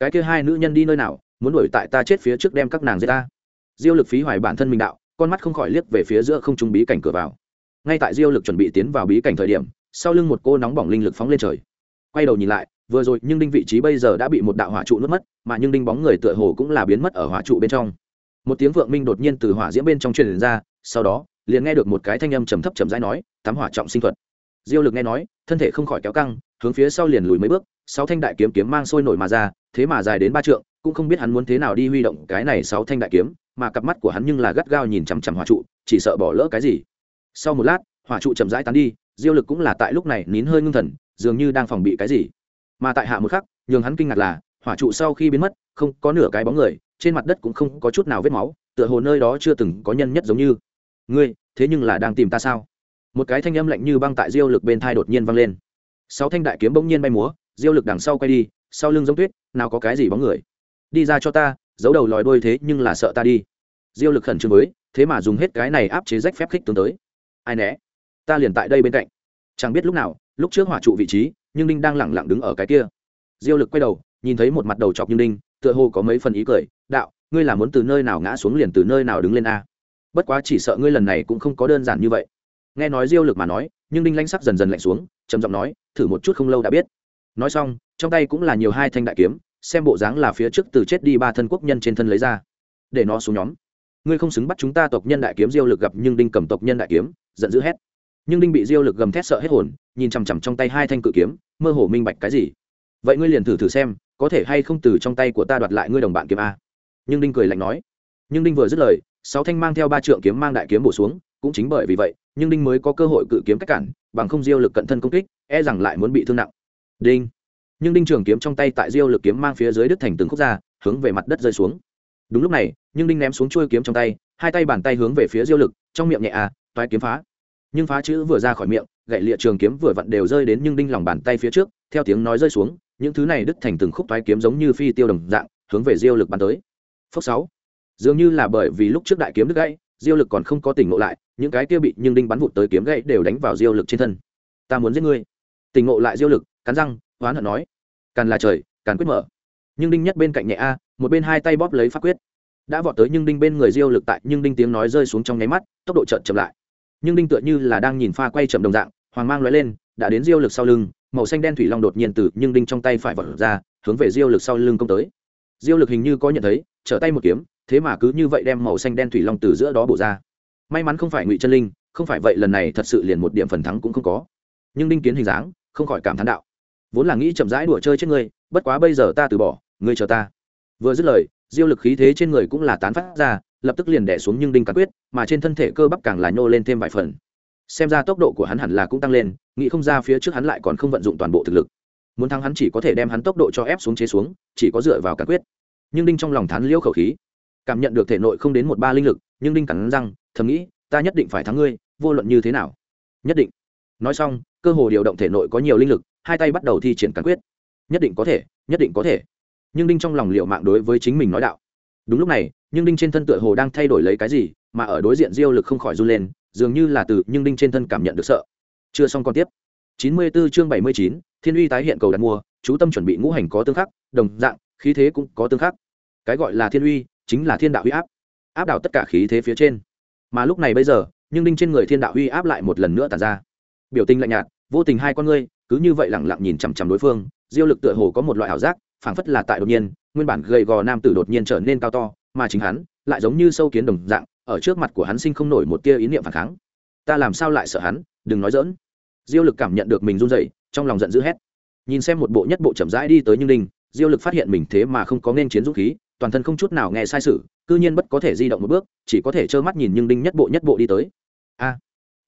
Cái kia hai nữ nhân đi nơi nào, muốn đuổi tại ta chết phía trước đem các nàng giết ta? Diêu lực phí hoài bản thân mình đạo, con mắt không khỏi liếc về phía giữa không trung bí cảnh cửa vào. Ngay tại diêu lực chuẩn bị tiến vào bí cảnh thời điểm, sau lưng một cô nóng bỏng linh lực phóng lên trời. Quay đầu nhìn lại, vừa rồi nhưng đinh vị trí bây giờ đã bị một đạo hỏa trụ nuốt mất, mà nhưng đinh bóng người tựa hồ cũng là biến mất ở hỏa trụ bên trong. Một tiếng vượng minh đột nhiên từ hỏa diễm bên trong truyền ra, sau đó liền nghe được một cái thanh âm trầm thấp trầm rãi nói tám hỏa trọng sinh thuật. Diêu lực nghe nói, thân thể không khỏi kéo căng, hướng phía sau liền lùi mấy bước, sáu thanh đại kiếm kiếm mang sôi nổi mà ra, thế mà dài đến ba trượng, cũng không biết hắn muốn thế nào đi huy động cái này sáu thanh đại kiếm, mà cặp mắt của hắn nhưng là gắt gao nhìn chằm chằm hỏa trụ, chỉ sợ bỏ lỡ cái gì. Sau một lát, hỏa trụ chậm rãi tán đi, diêu lực cũng là tại lúc này nín hơi ngưng thần, dường như đang phòng bị cái gì. Mà tại hạ một khắc, nhường hắn kinh ngạc là, hỏa trụ sau khi biến mất, không có nửa cái bóng người, trên mặt đất cũng không có chút nào vết máu, tựa hồ nơi đó chưa từng có nhân nhất giống như ngươi, thế nhưng là đang tìm ta sao? Một cái thanh âm lạnh như băng tại diêu lực bên thai đột nhiên vang lên. Sáu thanh đại kiếm bỗng nhiên bay múa, diêu lực đằng sau quay đi, sau lưng giống tuyết, nào có cái gì bóng người. Đi ra cho ta, giấu đầu lòi đôi thế nhưng là sợ ta đi. Diêu lực khẩn trương với, thế mà dùng hết cái này áp chế rách phép khích tướng tới. Ai né ta liền tại đây bên cạnh. Chẳng biết lúc nào, lúc trước hỏa trụ vị trí, nhưng đinh đang lẳng lặng đứng ở cái kia. Diêu lực quay đầu, nhìn thấy một mặt đầu chọc như đinh, tựa hồ có mấy phần ý cười, đạo, ngươi là muốn từ nơi nào ngã xuống liền từ nơi nào đứng lên a? Bất quá chỉ sợ ngươi lần này cũng không có đơn giản như vậy. Nghe nói diêu lực mà nói, nhưng đinh lanh sắc dần dần lạnh xuống, trầm giọng nói, thử một chút không lâu đã biết. Nói xong, trong tay cũng là nhiều hai thanh đại kiếm, xem bộ dáng là phía trước từ chết đi ba thân quốc nhân trên thân lấy ra. Để nó xuống nhóm. Ngươi không xứng bắt chúng ta tộc nhân đại kiếm diêu lực gặp nhưng đinh cầm tộc nhân đại kiếm, giận dữ hét. Nhưng đinh bị diêu lực gầm thét sợ hết hồn, nhìn chằm chằm trong tay hai thanh cự kiếm, mơ hồ minh bạch cái gì. Vậy ngươi liền thử thử xem, có thể hay không từ trong tay của ta đoạt lại ngươi đồng bạn kiếm a. Nhưng đinh cười lạnh nói. Nhưng đinh vừa dứt lời sáu thanh mang theo ba trượng kiếm mang đại kiếm bổ xuống, cũng chính bởi vì vậy, nhưng đinh mới có cơ hội cự kiếm cách cản, bằng không diêu lực cận thân công kích e rằng lại muốn bị thương nặng. Đinh. Nhưng đinh trường kiếm trong tay tại diêu lực kiếm mang phía dưới đứt thành từng khúc ra, hướng về mặt đất rơi xuống. Đúng lúc này, nhưng đinh ném xuống chuôi kiếm trong tay, hai tay bàn tay hướng về phía diêu lực, trong miệng nhẹ à toái kiếm phá. Nhưng phá chữ vừa ra khỏi miệng, gậy lịa trường kiếm vừa vặn đều rơi đến nhưng đinh lòng bàn tay phía trước, theo tiếng nói rơi xuống, những thứ này đứt thành từng khúc toái kiếm giống như phi tiêu đồng dạng, hướng về diêu lực bắn tới. Phước sáu dường như là bởi vì lúc trước đại kiếm đứt gãy, diêu lực còn không có tỉnh ngộ lại, những cái kia bị nhưng đinh bắn vụt tới kiếm gậy đều đánh vào diêu lực trên thân. Ta muốn giết ngươi. Tình ngộ lại diêu lực, cắn răng, hoán hận nói, càn là trời, càn quyết mở. Nhưng đinh nhất bên cạnh nhẹ a, một bên hai tay bóp lấy pháp quyết. Đã vọt tới nhưng đinh bên người diêu lực tại nhưng đinh tiếng nói rơi xuống trong nháy mắt, tốc độ chợt chậm lại. Nhưng đinh tựa như là đang nhìn pha quay chậm đồng dạng, hoàng mang lóe lên, đã đến diêu lực sau lưng, màu xanh đen thủy long đột nhiên từ nhưng đinh trong tay phải vọt ra, hướng về diêu lực sau lưng công tới. Diêu lực hình như có nhận thấy, trở tay một kiếm thế mà cứ như vậy đem màu xanh đen thủy long từ giữa đó bổ ra. May mắn không phải ngụy chân linh, không phải vậy lần này thật sự liền một điểm phần thắng cũng không có. Nhưng đinh kiến hình dáng, không khỏi cảm thán đạo. Vốn là nghĩ chậm rãi đùa chơi chết ngươi bất quá bây giờ ta từ bỏ, ngươi chờ ta. Vừa dứt lời, diêu lực khí thế trên người cũng là tán phát ra, lập tức liền đẻ xuống nhưng đinh cắn quyết, mà trên thân thể cơ bắp càng là nhô lên thêm vài phần. Xem ra tốc độ của hắn hẳn là cũng tăng lên, nghĩ không ra phía trước hắn lại còn không vận dụng toàn bộ thực lực. Muốn thắng hắn chỉ có thể đem hắn tốc độ cho ép xuống chế xuống, chỉ có dựa vào cắn quyết. Nhưng đinh trong lòng thán liễu khẩu khí cảm nhận được thể nội không đến một ba linh lực nhưng đinh cắn răng thầm nghĩ ta nhất định phải thắng ngươi vô luận như thế nào? Nhất định. Nói xong cơ hồ điều động thể nội có nhiều linh lực hai tay bắt đầu thi triển cắn quyết. Nhất định có thể nhất định có thể. Nhưng đinh trong lòng liệu mạng đối với chính mình nói đạo. Đúng lúc này nhưng đinh trên thân tựa hồ đang thay đổi lấy cái gì mà ở đối diện diêu lực không khỏi run lên dường như là từ nhưng đinh trên thân cảm nhận được sợ. Chưa xong còn tiếp. 94 chương 79, thiên uy tái hiện cầu đặt mua chú tâm chuẩn bị ngũ hành có tương khắc đồng dạng khí thế cũng có tương khắc. Cái gọi là thiên uy chính là thiên đạo huy áp áp đảo tất cả khí thế phía trên. Mà lúc này bây giờ, nhưng đinh trên người thiên đạo huy áp lại một lần nữa tàn ra. Biểu tình lạnh nhạt, vô tình hai con ngươi, cứ như vậy lẳng lặng nhìn chằm chằm đối phương, diêu lực tựa hồ có một loại ảo giác, phảng phất là tại đột nhiên, nguyên bản gầy gò nam tử đột nhiên trở nên cao to, mà chính hắn lại giống như sâu kiến đồng dạng, ở trước mặt của hắn sinh không nổi một tia ý niệm phản kháng. Ta làm sao lại sợ hắn, đừng nói dỡn diêu lực cảm nhận được mình run rẩy, trong lòng giận dữ hét. Nhìn xem một bộ nhất bộ chậm rãi đi tới như đinh, diêu lực phát hiện mình thế mà không có nên chiến dũng khí toàn thân không chút nào nghe sai sự, cư nhiên bất có thể di động một bước, chỉ có thể trơ mắt nhìn nhưng đinh nhất bộ nhất bộ đi tới. A.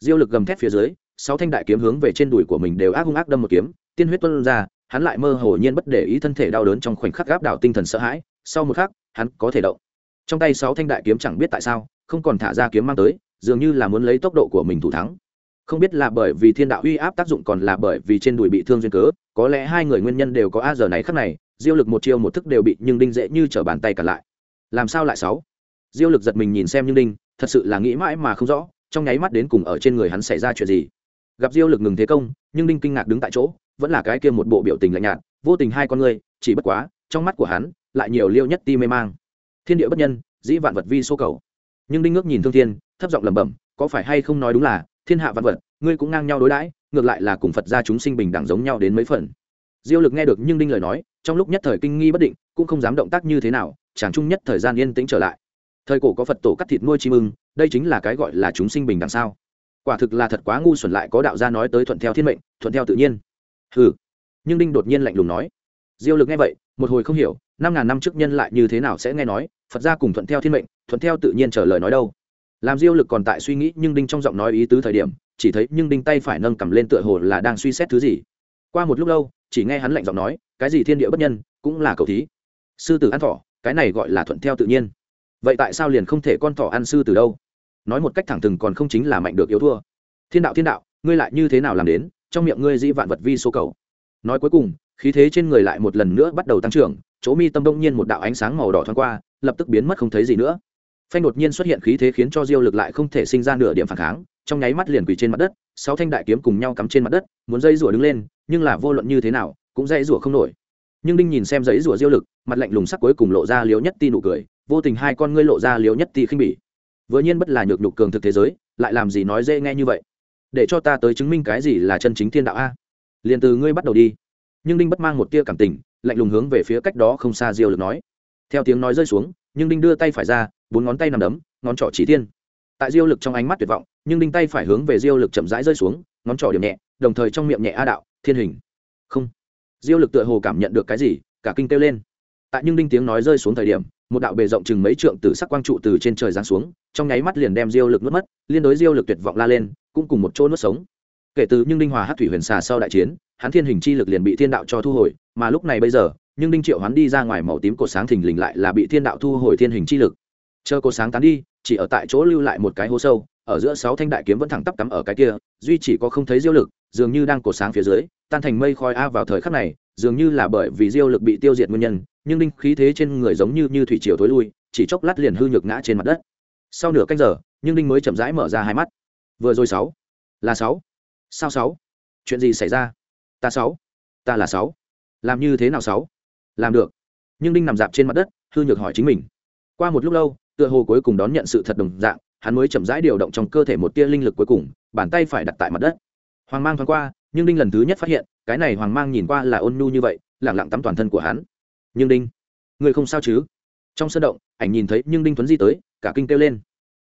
Diêu lực gầm thét phía dưới, sáu thanh đại kiếm hướng về trên đùi của mình đều ác hung ác đâm một kiếm, tiên huyết tuôn ra, hắn lại mơ hồ nhiên bất để ý thân thể đau đớn trong khoảnh khắc gáp đảo tinh thần sợ hãi, sau một khắc, hắn có thể động. Trong tay sáu thanh đại kiếm chẳng biết tại sao, không còn thả ra kiếm mang tới, dường như là muốn lấy tốc độ của mình thủ thắng. Không biết là bởi vì thiên đạo uy áp tác dụng còn là bởi vì trên đùi bị thương duyên cớ, có lẽ hai người nguyên nhân đều có a giờ này khắc này diêu lực một chiêu một thức đều bị nhưng đinh dễ như trở bàn tay cả lại. Làm sao lại sáu? Diêu lực giật mình nhìn xem nhưng đinh, thật sự là nghĩ mãi mà không rõ, trong nháy mắt đến cùng ở trên người hắn xảy ra chuyện gì. Gặp diêu lực ngừng thế công, nhưng đinh kinh ngạc đứng tại chỗ, vẫn là cái kia một bộ biểu tình lạnh nhạt, vô tình hai con người chỉ bất quá, trong mắt của hắn, lại nhiều liêu nhất ti mê mang. Thiên địa bất nhân, dĩ vạn vật vi số cầu. Nhưng đinh ngước nhìn thương thiên, thấp giọng lẩm bẩm, có phải hay không nói đúng là, thiên hạ vạn vật, ngươi cũng ngang nhau đối đãi, ngược lại là cùng phật gia chúng sinh bình đẳng giống nhau đến mấy phần diêu lực nghe được nhưng đinh lời nói, trong lúc nhất thời kinh nghi bất định, cũng không dám động tác như thế nào chẳng chung nhất thời gian yên tĩnh trở lại. Thời cổ có phật tổ cắt thịt nuôi chim ưng, đây chính là cái gọi là chúng sinh bình đẳng sao? Quả thực là thật quá ngu xuẩn lại có đạo gia nói tới thuận theo thiên mệnh, thuận theo tự nhiên. Hừ. Nhưng đinh đột nhiên lạnh lùng nói. Diêu lực nghe vậy, một hồi không hiểu, năm ngàn năm trước nhân lại như thế nào sẽ nghe nói, phật gia cùng thuận theo thiên mệnh, thuận theo tự nhiên trở lời nói đâu. Làm diêu lực còn tại suy nghĩ nhưng đinh trong giọng nói ý tứ thời điểm, chỉ thấy nhưng đinh tay phải nâng cầm lên tựa hồ là đang suy xét thứ gì. Qua một lúc lâu chỉ nghe hắn lạnh giọng nói, cái gì thiên địa bất nhân, cũng là cầu thí. Sư tử ăn thỏ, cái này gọi là thuận theo tự nhiên. Vậy tại sao liền không thể con thỏ ăn sư từ đâu? Nói một cách thẳng thừng còn không chính là mạnh được yếu thua. Thiên đạo thiên đạo, ngươi lại như thế nào làm đến? Trong miệng ngươi dĩ vạn vật vi số cầu. Nói cuối cùng, khí thế trên người lại một lần nữa bắt đầu tăng trưởng, chỗ mi tâm đông nhiên một đạo ánh sáng màu đỏ thoáng qua, lập tức biến mất không thấy gì nữa. Phanh đột nhiên xuất hiện khí thế khiến cho diêu lực lại không thể sinh ra nửa điểm phản kháng, trong nháy mắt liền quỳ trên mặt đất, sáu thanh đại kiếm cùng nhau cắm trên mặt đất, muốn dây rủa đứng lên nhưng là vô luận như thế nào, cũng dãy rủa không nổi. Nhưng đinh nhìn xem giấy rủa diêu lực, mặt lạnh lùng sắc cuối cùng lộ ra liếu nhất ti nụ cười, vô tình hai con ngươi lộ ra liếu nhất ti khinh bỉ. Vừa nhiên bất là nhược nhục cường thực thế giới, lại làm gì nói dễ nghe như vậy? Để cho ta tới chứng minh cái gì là chân chính thiên đạo a? Liền từ ngươi bắt đầu đi. Nhưng đinh bất mang một tia cảm tình, lạnh lùng hướng về phía cách đó không xa diêu lực nói. Theo tiếng nói rơi xuống, nhưng đinh đưa tay phải ra, bốn ngón tay nằm đấm, ngón trỏ chỉ thiên. Tại diêu lực trong ánh mắt tuyệt vọng, nhưng đinh tay phải hướng về diêu lực chậm rãi rơi xuống, ngón trỏ điểm nhẹ, đồng thời trong miệng nhẹ a đạo thiên hình. Không. Diêu lực tựa hồ cảm nhận được cái gì, cả kinh kêu lên. Tại nhưng đinh tiếng nói rơi xuống thời điểm, một đạo bề rộng chừng mấy trượng từ sắc quang trụ từ trên trời giáng xuống, trong nháy mắt liền đem diêu lực nuốt mất, liên đối diêu lực tuyệt vọng la lên, cũng cùng một chỗ nuốt sống. Kể từ nhưng đinh hòa hát thủy huyền xà sau đại chiến, hắn thiên hình chi lực liền bị thiên đạo cho thu hồi, mà lúc này bây giờ nhưng đinh triệu hắn đi ra ngoài màu tím cổ sáng thình lình lại là bị thiên đạo thu hồi thiên hình chi lực. Chờ cổ sáng tán đi, chỉ ở tại chỗ lưu lại một cái hố sâu, ở giữa sáu thanh đại kiếm vẫn thẳng tắp cắm ở cái kia, duy chỉ có không thấy diêu lực, dường như đang cổ sáng phía dưới tan thành mây khói a vào thời khắc này, dường như là bởi vì diêu lực bị tiêu diệt nguyên nhân, nhưng đinh khí thế trên người giống như như thủy triều thối lui, chỉ chốc lát liền hư nhược ngã trên mặt đất. Sau nửa canh giờ, nhưng đinh mới chậm rãi mở ra hai mắt. Vừa rồi sáu, là sáu. Sao sáu? Chuyện gì xảy ra? Ta sáu, ta là sáu. Làm như thế nào sáu? Làm được. Nhưng đinh nằm dạp trên mặt đất, hư nhược hỏi chính mình. Qua một lúc lâu, tựa hồ cuối cùng đón nhận sự thật đồng dạng, hắn mới chậm rãi điều động trong cơ thể một tia linh lực cuối cùng, bàn tay phải đặt tại mặt đất. Hoàng mang thoáng qua nhưng đinh lần thứ nhất phát hiện, cái này hoàng mang nhìn qua là ôn nhu như vậy, lẳng lặng tắm toàn thân của hắn. Nhưng đinh, người không sao chứ? Trong sân động, ảnh nhìn thấy nhưng đinh tuấn di tới, cả kinh kêu lên.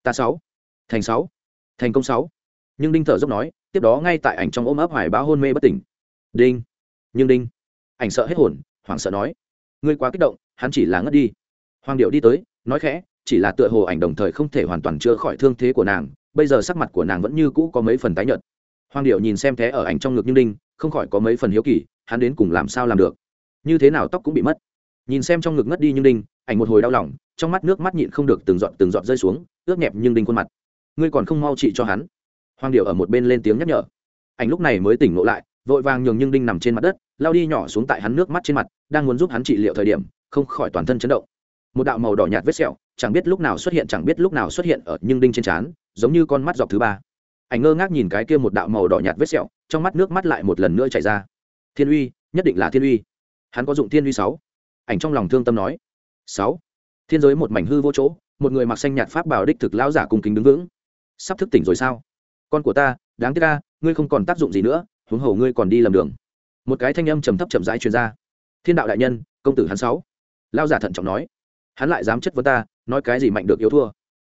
Ta sáu, thành sáu, thành công sáu. Nhưng đinh thở dốc nói, tiếp đó ngay tại ảnh trong ôm ấp hoài báo hôn mê bất tỉnh. Đinh, nhưng đinh, ảnh sợ hết hồn, hoảng sợ nói, ngươi quá kích động, hắn chỉ là ngất đi. Hoàng điệu đi tới, nói khẽ, chỉ là tựa hồ ảnh đồng thời không thể hoàn toàn chữa khỏi thương thế của nàng, bây giờ sắc mặt của nàng vẫn như cũ có mấy phần tái nhợt hoàng điệu nhìn xem thế ở ảnh trong ngực như đinh không khỏi có mấy phần hiếu kỳ, hắn đến cùng làm sao làm được? Như thế nào tóc cũng bị mất. Nhìn xem trong ngực ngất đi như đinh ảnh một hồi đau lòng, trong mắt nước mắt nhịn không được từng giọt từng giọt rơi xuống, ướt nhẹp nhưng đinh khuôn mặt. Ngươi còn không mau trị cho hắn. Hoàng điệu ở một bên lên tiếng nhắc nhở. Ảnh lúc này mới tỉnh ngộ lại, vội vàng nhường nhưng đinh nằm trên mặt đất, lao đi nhỏ xuống tại hắn nước mắt trên mặt, đang muốn giúp hắn trị liệu thời điểm, không khỏi toàn thân chấn động. Một đạo màu đỏ nhạt vết sẹo, chẳng biết lúc nào xuất hiện, chẳng biết lúc nào xuất hiện ở nhưng đinh trên trán, giống như con mắt dọc thứ ba ảnh ngơ ngác nhìn cái kia một đạo màu đỏ nhạt vết sẹo trong mắt nước mắt lại một lần nữa chảy ra. Thiên uy nhất định là thiên uy. Hắn có dụng thiên uy sáu. Ảnh trong lòng thương tâm nói. Sáu. Thiên giới một mảnh hư vô chỗ một người mặc xanh nhạt pháp bảo đích thực lão giả cùng kính đứng vững. Sắp thức tỉnh rồi sao? Con của ta đáng tiếc ta, ngươi không còn tác dụng gì nữa huống hồ ngươi còn đi lầm đường. Một cái thanh âm trầm thấp chậm rãi truyền ra. Thiên đạo đại nhân công tử hắn sáu. Lao giả thận trọng nói. Hắn lại dám chất vấn ta nói cái gì mạnh được yếu thua.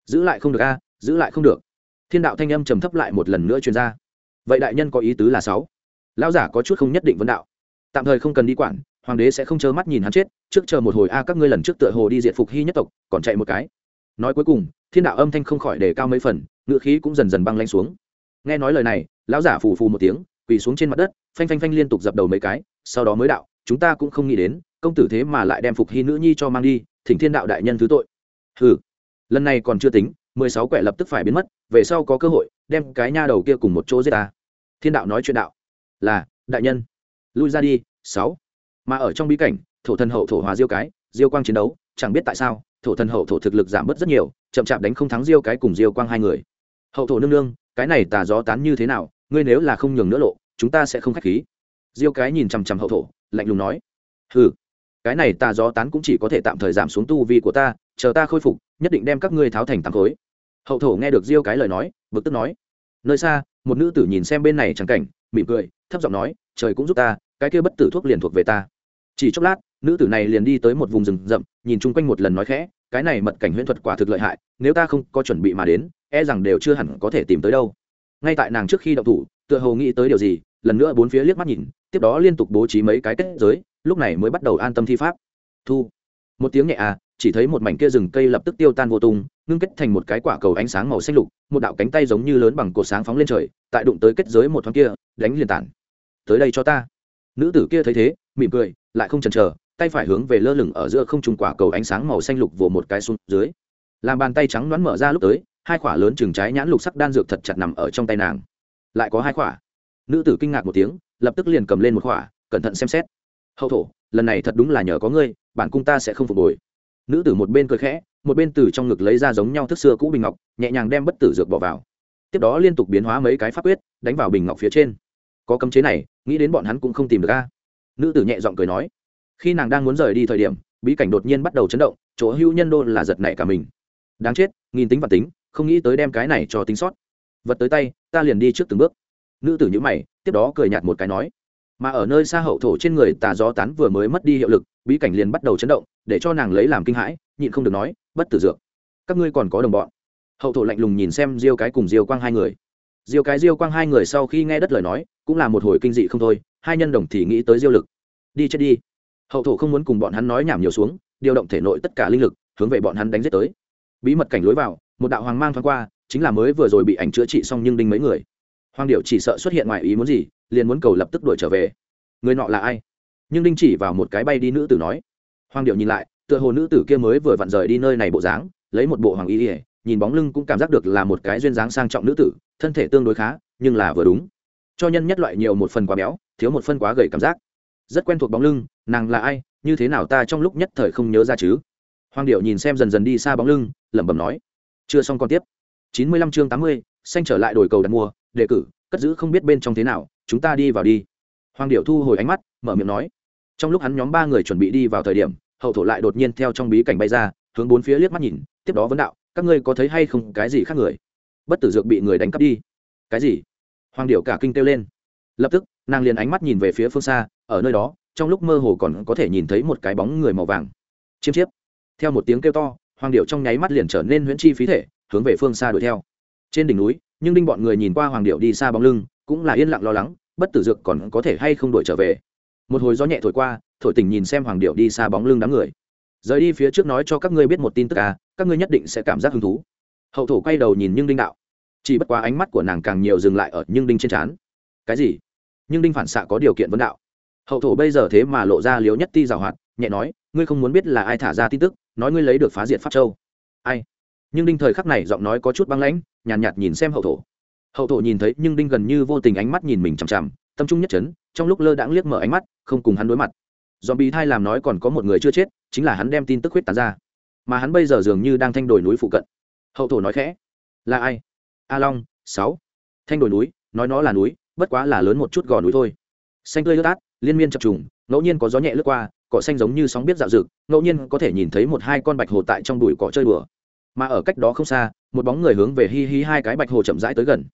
Giữ lại không được a giữ lại không được thiên đạo thanh âm trầm thấp lại một lần nữa truyền ra. Vậy đại nhân có ý tứ là sáu? Lão giả có chút không nhất định vấn đạo. Tạm thời không cần đi quản, hoàng đế sẽ không chớ mắt nhìn hắn chết, trước chờ một hồi a, các ngươi lần trước tựa hồ đi diệt phục hy nhất tộc, còn chạy một cái. Nói cuối cùng, thiên đạo âm thanh không khỏi đề cao mấy phần ngựa khí cũng dần dần băng lanh xuống. Nghe nói lời này, lão giả phù phù một tiếng, quỳ xuống trên mặt đất, phanh phanh phanh liên tục dập đầu mấy cái, sau đó mới đạo, chúng ta cũng không nghĩ đến, công tử thế mà lại đem phục hy nữ nhi cho mang đi, thỉnh thiên đạo đại nhân thứ tội. Ừ lần này còn chưa tính mười sáu quẻ lập tức phải biến mất, về sau có cơ hội, đem cái nha đầu kia cùng một chỗ giết ta. Thiên đạo nói chuyện đạo. Là, đại nhân. Lui ra đi, sáu. Mà ở trong bí cảnh, thổ thần hậu thổ hòa diêu cái, diêu quang chiến đấu, chẳng biết tại sao, thổ thần hậu thổ thực lực giảm bớt rất nhiều, chậm chạp đánh không thắng diêu cái cùng diêu quang hai người. Hậu thổ nương nương, cái này tà gió tán như thế nào, ngươi nếu là không nhường nữa lộ, chúng ta sẽ không k h á c h khí. Diêu cái nhìn chằm chằm hậu thổ, lạnh lùng nói. Hừ cái này tà gió tán cũng chỉ có thể tạm thời giảm xuống tu vi của ta, chờ ta khôi phục, nhất định đem các ngươi tháo thành tàng khối. Hậu thổ nghe được diêu cái lời nói, bực tức nói, nơi xa, một nữ tử nhìn xem bên này trắng cảnh, mỉm cười, thấp giọng nói, trời cũng giúp ta, cái kia bất tử thuốc liền thuộc về ta. Chỉ chốc lát, nữ tử này liền đi tới một vùng rừng rậm, nhìn chung quanh một lần nói khẽ, cái này mật cảnh huyễn thuật quả thực lợi hại, nếu ta không có chuẩn bị mà đến e rằng đều chưa hẳn có thể tìm tới đâu. Ngay tại nàng trước khi động thủ, tựa hồ nghĩ tới điều gì, lần nữa bốn phía liếc mắt nhìn, tiếp đó liên tục bố trí mấy cái kết giới lúc này mới bắt đầu an tâm thi pháp. Thu. Một tiếng nhẹ à chỉ thấy một mảnh kia rừng cây lập tức tiêu tan vô tung, ngưng kết thành một cái quả cầu ánh sáng màu xanh lục, một đạo cánh tay giống như lớn bằng cột sáng phóng lên trời, tại đụng tới kết giới một thoáng kia, đánh liền tản. Tới đây cho ta. Nữ tử kia thấy thế, mỉm cười, lại không chần chờ, tay phải hướng về lơ lửng ở giữa không trùng quả cầu ánh sáng màu xanh lục vồ một cái xuống dưới. Làm bàn tay trắng đoán mở ra lúc tới, hai quả lớn chừng trái nhãn lục sắc đan dược thật chặt nằm ở trong tay nàng. Lại có hai quả. Nữ tử kinh ngạc một tiếng, lập tức liền cầm lên một quả, cẩn thận xem xét hậu thổ, lần này thật đúng là nhờ có ngươi, bản cung ta sẽ không phục hồi. Nữ tử một bên cười khẽ, một bên từ trong ngực lấy ra giống nhau thức xưa cũ bình ngọc, nhẹ nhàng đem bất tử dược bỏ vào. Tiếp đó liên tục biến hóa mấy cái pháp quyết, đánh vào bình ngọc phía trên. Có cấm chế này, nghĩ đến bọn hắn cũng không tìm được a. Nữ tử nhẹ giọng cười nói, khi nàng đang muốn rời đi thời điểm, bí cảnh đột nhiên bắt đầu chấn động, chỗ hưu nhân đô là giật nảy cả mình. Đáng chết, nghìn tính và tính, không nghĩ tới đem cái này cho tính sót. Vật tới tay, ta liền đi trước từng bước. Nữ tử nhữ mày, tiếp đó cười nhạt một cái nói mà ở nơi xa hậu thổ trên người tà gió tán vừa mới mất đi hiệu lực, bí cảnh liền bắt đầu chấn động, để cho nàng lấy làm kinh hãi, nhịn không được nói, bất tử dược, các ngươi còn có đồng bọn. Hậu thổ lạnh lùng nhìn xem diêu cái cùng diêu quang hai người. Diêu cái, diêu quang hai người sau khi nghe đất lời nói, cũng là một hồi kinh dị không thôi, hai nhân đồng thì nghĩ tới diêu lực. Đi chết đi. Hậu thổ không muốn cùng bọn hắn nói nhảm nhiều xuống, điều động thể nội tất cả linh lực, hướng về bọn hắn đánh giết tới. Bí mật cảnh lối vào, một đạo hoàng mang thoáng qua, chính là mới vừa rồi bị ảnh chữa trị xong nhưng đinh mấy người. Hoàng điệu chỉ sợ xuất hiện ngoài ý muốn gì liền muốn cầu lập tức đuổi trở về. Người nọ là ai? Nhưng đinh chỉ vào một cái bay đi nữ tử nói. Hoàng điệu nhìn lại, tựa hồ nữ tử kia mới vừa vặn rời đi nơi này bộ dáng, lấy một bộ hoàng y ỉa nhìn bóng lưng cũng cảm giác được là một cái duyên dáng sang trọng nữ tử, thân thể tương đối khá, nhưng là vừa đúng. Cho nhân nhất loại nhiều một phần quá béo, thiếu một phân quá gầy cảm giác. Rất quen thuộc bóng lưng, nàng là ai, như thế nào ta trong lúc nhất thời không nhớ ra chứ? Hoàng điệu nhìn xem dần dần đi xa bóng lưng, lẩm bẩm nói. Chưa xong còn tiếp. Chín mươi lăm chương tám mươi, xanh trở lại đổi cầu đặt mua đề cử, cất giữ không biết bên trong thế nào chúng ta đi vào đi. Hoàng điệu thu hồi ánh mắt, mở miệng nói. Trong lúc hắn nhóm ba người chuẩn bị đi vào thời điểm, hậu thổ lại đột nhiên theo trong bí cảnh bay ra, hướng bốn phía liếc mắt nhìn, tiếp đó vấn đạo, các ngươi có thấy hay không cái gì khác người? Bất tử dược bị người đánh cắp đi. Cái gì? Hoàng điệu cả kinh kêu lên. Lập tức, nàng liền ánh mắt nhìn về phía phương xa, ở nơi đó, trong lúc mơ hồ còn có thể nhìn thấy một cái bóng người màu vàng. Chiêm chiếp. Theo một tiếng kêu to, hoàng điệu trong nháy mắt liền trở nên huyễn chi phí thể, hướng về phương xa đuổi theo. Trên đỉnh núi, nhưng đinh bọn người nhìn qua hoàng điệu đi xa bóng lưng cũng là yên lặng lo lắng bất tử dược còn có thể hay không đuổi trở về. Một hồi gió nhẹ thổi qua thổi tỉnh nhìn xem hoàng điệu đi xa bóng lưng đám người. Rời đi phía trước nói cho các ngươi biết một tin tức à các ngươi nhất định sẽ cảm giác hứng thú. Hậu thổ quay đầu nhìn nhưng đinh đạo. Chỉ bất quá ánh mắt của nàng càng nhiều dừng lại ở nhưng đinh trên trán. Cái gì? Nhưng đinh phản xạ có điều kiện vấn đạo. Hậu thổ bây giờ thế mà lộ ra liếu nhất ti giảo hoạt nhẹ nói ngươi không muốn biết là ai thả ra tin tức nói ngươi lấy được phá diệt pháp châu. Ai? Nhưng đinh thời khắc này giọng nói có chút băng lãnh nhàn nhạt, nhạt nhìn xem hậu thổ hậu thổ nhìn thấy nhưng đinh gần như vô tình ánh mắt nhìn mình chằm chằm, tâm trung nhất chấn, trong lúc lơ đãng liếc mở ánh mắt, không cùng hắn đối mặt. Dòm bị thai làm nói còn có một người chưa chết, chính là hắn đem tin tức huyết tán ra. Mà hắn bây giờ dường như đang thanh đồi núi phụ cận. Hậu thổ nói khẽ, là ai? A long, sáu. Thanh đồi núi, nói nó là núi, bất quá là lớn một chút gò núi thôi. Xanh tươi lướt át, liên miên chập trùng, ngẫu nhiên có gió nhẹ lướt qua, cỏ xanh giống như sóng biết dạo rực ngẫu nhiên có thể nhìn thấy một hai con bạch hồ tại trong đùi cỏ chơi đùa. Mà ở cách đó không xa, một bóng người hướng về hi hi hai cái bạch hồ chậm rãi tới gần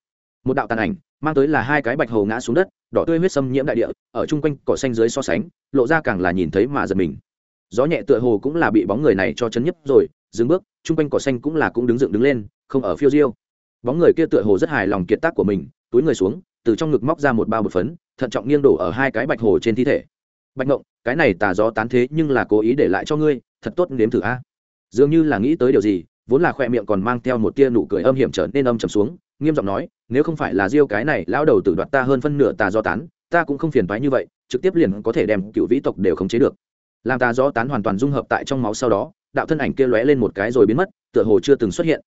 một đạo tàn ảnh mang tới là hai cái bạch hồ ngã xuống đất, đỏ tươi huyết xâm nhiễm đại địa, ở chung quanh cỏ xanh dưới so sánh, lộ ra càng là nhìn thấy mà giật mình. Gió nhẹ tựa hồ cũng là bị bóng người này cho chấn nhấp rồi, dừng bước, chung quanh cỏ xanh cũng là cũng đứng dựng đứng lên, không ở phiêu diêu. Bóng người kia tựa hồ rất hài lòng kiệt tác của mình, túi người xuống, từ trong ngực móc ra một bao bột phấn, thận trọng nghiêng đổ ở hai cái bạch hồ trên thi thể. Bạch ngộng, cái này tà gió tán thế nhưng là cố ý để lại cho ngươi, thật tốt nếm thử a. Dường như là nghĩ tới điều gì, vốn là khoe miệng còn mang theo một tia nụ cười âm hiểm trở nên âm trầm xuống nghiêm giọng nói, nếu không phải là diêu cái này, lão đầu tử đoạt ta hơn phân nửa tà do tán, ta cũng không phiền toái như vậy, trực tiếp liền có thể đem cựu vĩ tộc đều khống chế được. Làm tà do tán hoàn toàn dung hợp tại trong máu sau đó, đạo thân ảnh kia lóe lên một cái rồi biến mất, tựa hồ chưa từng xuất hiện.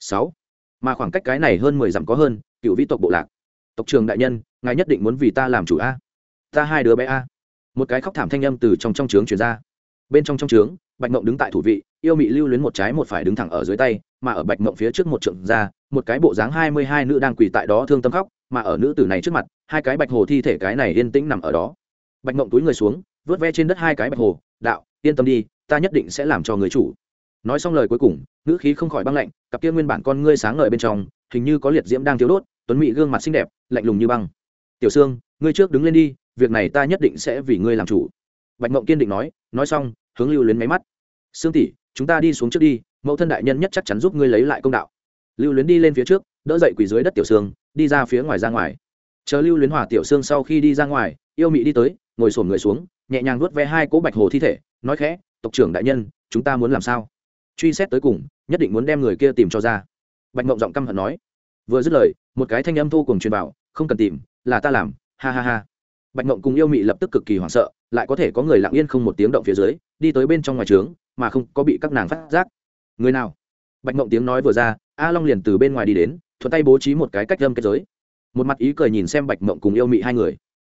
Sáu. Mà khoảng cách cái này hơn mười dặm có hơn, cựu vĩ tộc bộ lạc. Tộc trường đại nhân, ngài nhất định muốn vì ta làm chủ a. Ta hai đứa bé a. Một cái khóc thảm thanh âm từ trong trong trướng truyền ra. Bên trong trong trướng, bạch mộng đứng tại thủ vị, yêu mị lưu luyến một trái một phải đứng thẳng ở dưới tay mà ở bạch mộng phía trước một trượng ra, một cái bộ dáng hai mươi hai nữ đang quỳ tại đó thương tâm khóc, mà ở nữ tử này trước mặt, hai cái bạch hồ thi thể cái này yên tĩnh nằm ở đó. Bạch mộng túi người xuống, vớt ve trên đất hai cái bạch hồ, đạo, yên tâm đi, ta nhất định sẽ làm cho người chủ. Nói xong lời cuối cùng nữ khí không khỏi băng lạnh, cặp kia nguyên bản con ngươi sáng ngời bên trong, hình như có liệt diễm đang thiếu đốt, tuấn mỹ gương mặt xinh đẹp, lạnh lùng như băng. Tiểu sương, ngươi trước đứng lên đi, việc này ta nhất định sẽ vì ngươi làm chủ. Bạch mộng kiên định nói nói xong, hướng lưu luyến máy mắt. Sương tỷ chúng ta đi xuống trước đi, mẫu thân đại nhân nhất chắc chắn giúp ngươi lấy lại công đạo. Lưu luyến đi lên phía trước, đỡ dậy quỳ dưới đất tiểu sương, đi ra phía ngoài ra ngoài. Chờ lưu luyến hòa tiểu sương sau khi đi ra ngoài, yêu mị đi tới, ngồi sổm người xuống, nhẹ nhàng nuốt ve hai cỗ bạch hồ thi thể, nói khẽ, tộc trưởng đại nhân, chúng ta muốn làm sao? Truy xét tới cùng, nhất định muốn đem người kia tìm cho ra. Bạch mộng giọng căm hận nói. Vừa dứt lời, một cái thanh âm thu cùng truyền bảo không cần tìm, là ta làm, ha ha ha. Bạch mộng cùng yêu mị lập tức cực kỳ hoảng sợ, lại có thể có người lặng yên không một tiếng động phía dưới, đi tới bên trong ngoài trướng mà không có bị các nàng phát giác. Người nào? Bạch mộng tiếng nói vừa ra, a long liền từ bên ngoài đi đến, thuận tay bố trí một cái cách lâm kết giới. Một mặt ý cười nhìn xem bạch mộng cùng yêu mị hai người.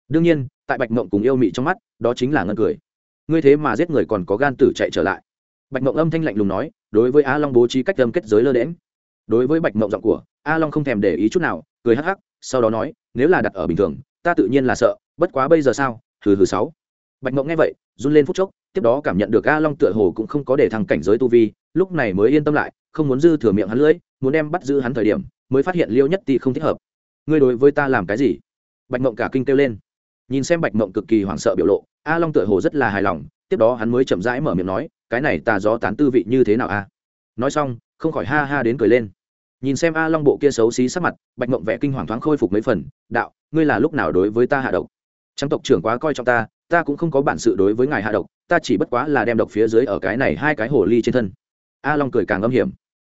Đương nhiên, tại bạch mộng cùng yêu mị trong mắt, đó chính là ngân cười. Ngươi thế mà giết người còn có gan tử chạy trở lại. Bạch mộng âm thanh lạnh lùng nói, đối với a long bố trí cách lâm kết giới lơ đễm đối với bạch mộng giọng của, a long không thèm để ý chút nào, cười hắc hắc, sau đó nói, nếu là đặt ở bình thường, ta tự nhiên là sợ, bất quá bây giờ sao? Hừ hừ sáu. Bạch mộng nghe vậy, run lên phút chốc tiếp đó cảm nhận được a long tựa hồ cũng không có để thăng cảnh giới tu vi, lúc này mới yên tâm lại, không muốn dư thừa miệng hắn lưỡi, muốn đem bắt giữ hắn thời điểm, mới phát hiện liêu nhất tị không thích hợp. Ngươi đối với ta làm cái gì? Bạch mộng cả kinh kêu lên. Nhìn xem bạch mộng cực kỳ hoảng sợ biểu lộ, a long tựa hồ rất là hài lòng, tiếp đó hắn mới chậm rãi mở miệng nói, cái này ta gió tán tư vị như thế nào a? Nói xong, không khỏi ha ha đến cười lên. Nhìn xem a long bộ kia xấu xí sắc mặt, bạch mộng vẻ kinh hoàng thoáng khôi phục mấy phần, đạo, ngươi là lúc nào đối với ta hạ độc? Trắng tộc trưởng quá coi trọng ta ta cũng không có bản sự đối với ngài hạ độc, ta chỉ bất quá là đem độc phía dưới ở cái này hai cái hồ ly trên thân. A long cười càng âm hiểm.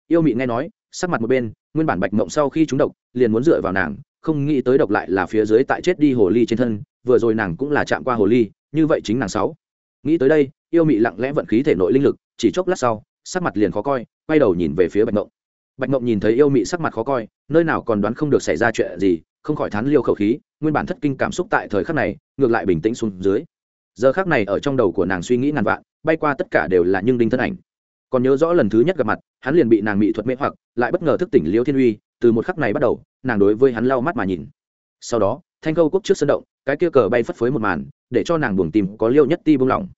Yêu mị nghe nói, sắc mặt một bên, nguyên bản bạch mộng sau khi chúng độc, liền muốn dựa vào nàng, không nghĩ tới độc lại là phía dưới tại chết đi hồ ly trên thân, vừa rồi nàng cũng là chạm qua hồ ly, như vậy chính nàng sáu. Nghĩ tới đây, yêu mị lặng lẽ vận khí thể nội linh lực, chỉ chốc lát sau, sắc mặt liền khó coi, quay đầu nhìn về phía bạch mộng bạch mộng nhìn thấy yêu mị sắc mặt khó coi, nơi nào còn đoán không được xảy ra chuyện gì không khỏi thán liêu khẩu khí, nguyên bản thất kinh cảm xúc tại thời khắc này, ngược lại bình tĩnh xuống dưới. Giờ khắc này ở trong đầu của nàng suy nghĩ ngàn vạn, bay qua tất cả đều là nhưng đinh thân ảnh. Còn nhớ rõ lần thứ nhất gặp mặt, hắn liền bị nàng mỹ thuật mê hoặc, lại bất ngờ thức tỉnh liêu thiên uy, từ một khắc này bắt đầu, nàng đối với hắn lau mắt mà nhìn. Sau đó, thanh câu quốc trước sân động, cái kia cờ bay phất phới một màn, để cho nàng buồng tìm có liêu nhất ti bung lỏng.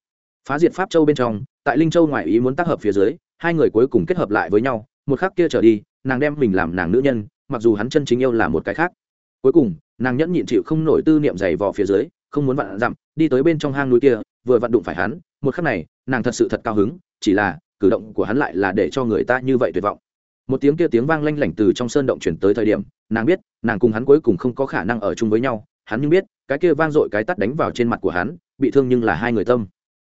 Phá diệt pháp châu bên trong, tại linh châu ngoại ý muốn tác hợp phía dưới, hai người cuối cùng kết hợp lại với nhau, một khắc kia trở đi, nàng đem mình làm nàng nữ nhân, mặc dù hắn chân chính yêu là một cái khác cuối cùng, nàng nhẫn nhịn chịu không nổi tư niệm dày vò phía dưới, không muốn vặn dặm, đi tới bên trong hang núi kia, vừa vặn đụng phải hắn, một khắc này, nàng thật sự thật cao hứng, chỉ là, cử động của hắn lại là để cho người ta như vậy tuyệt vọng. Một tiếng kia tiếng vang lanh lảnh từ trong sơn động chuyển tới thời điểm, nàng biết, nàng cùng hắn cuối cùng không có khả năng ở chung với nhau, hắn nhưng biết, cái kia vang dội cái tắt đánh vào trên mặt của hắn, bị thương nhưng là hai người tâm.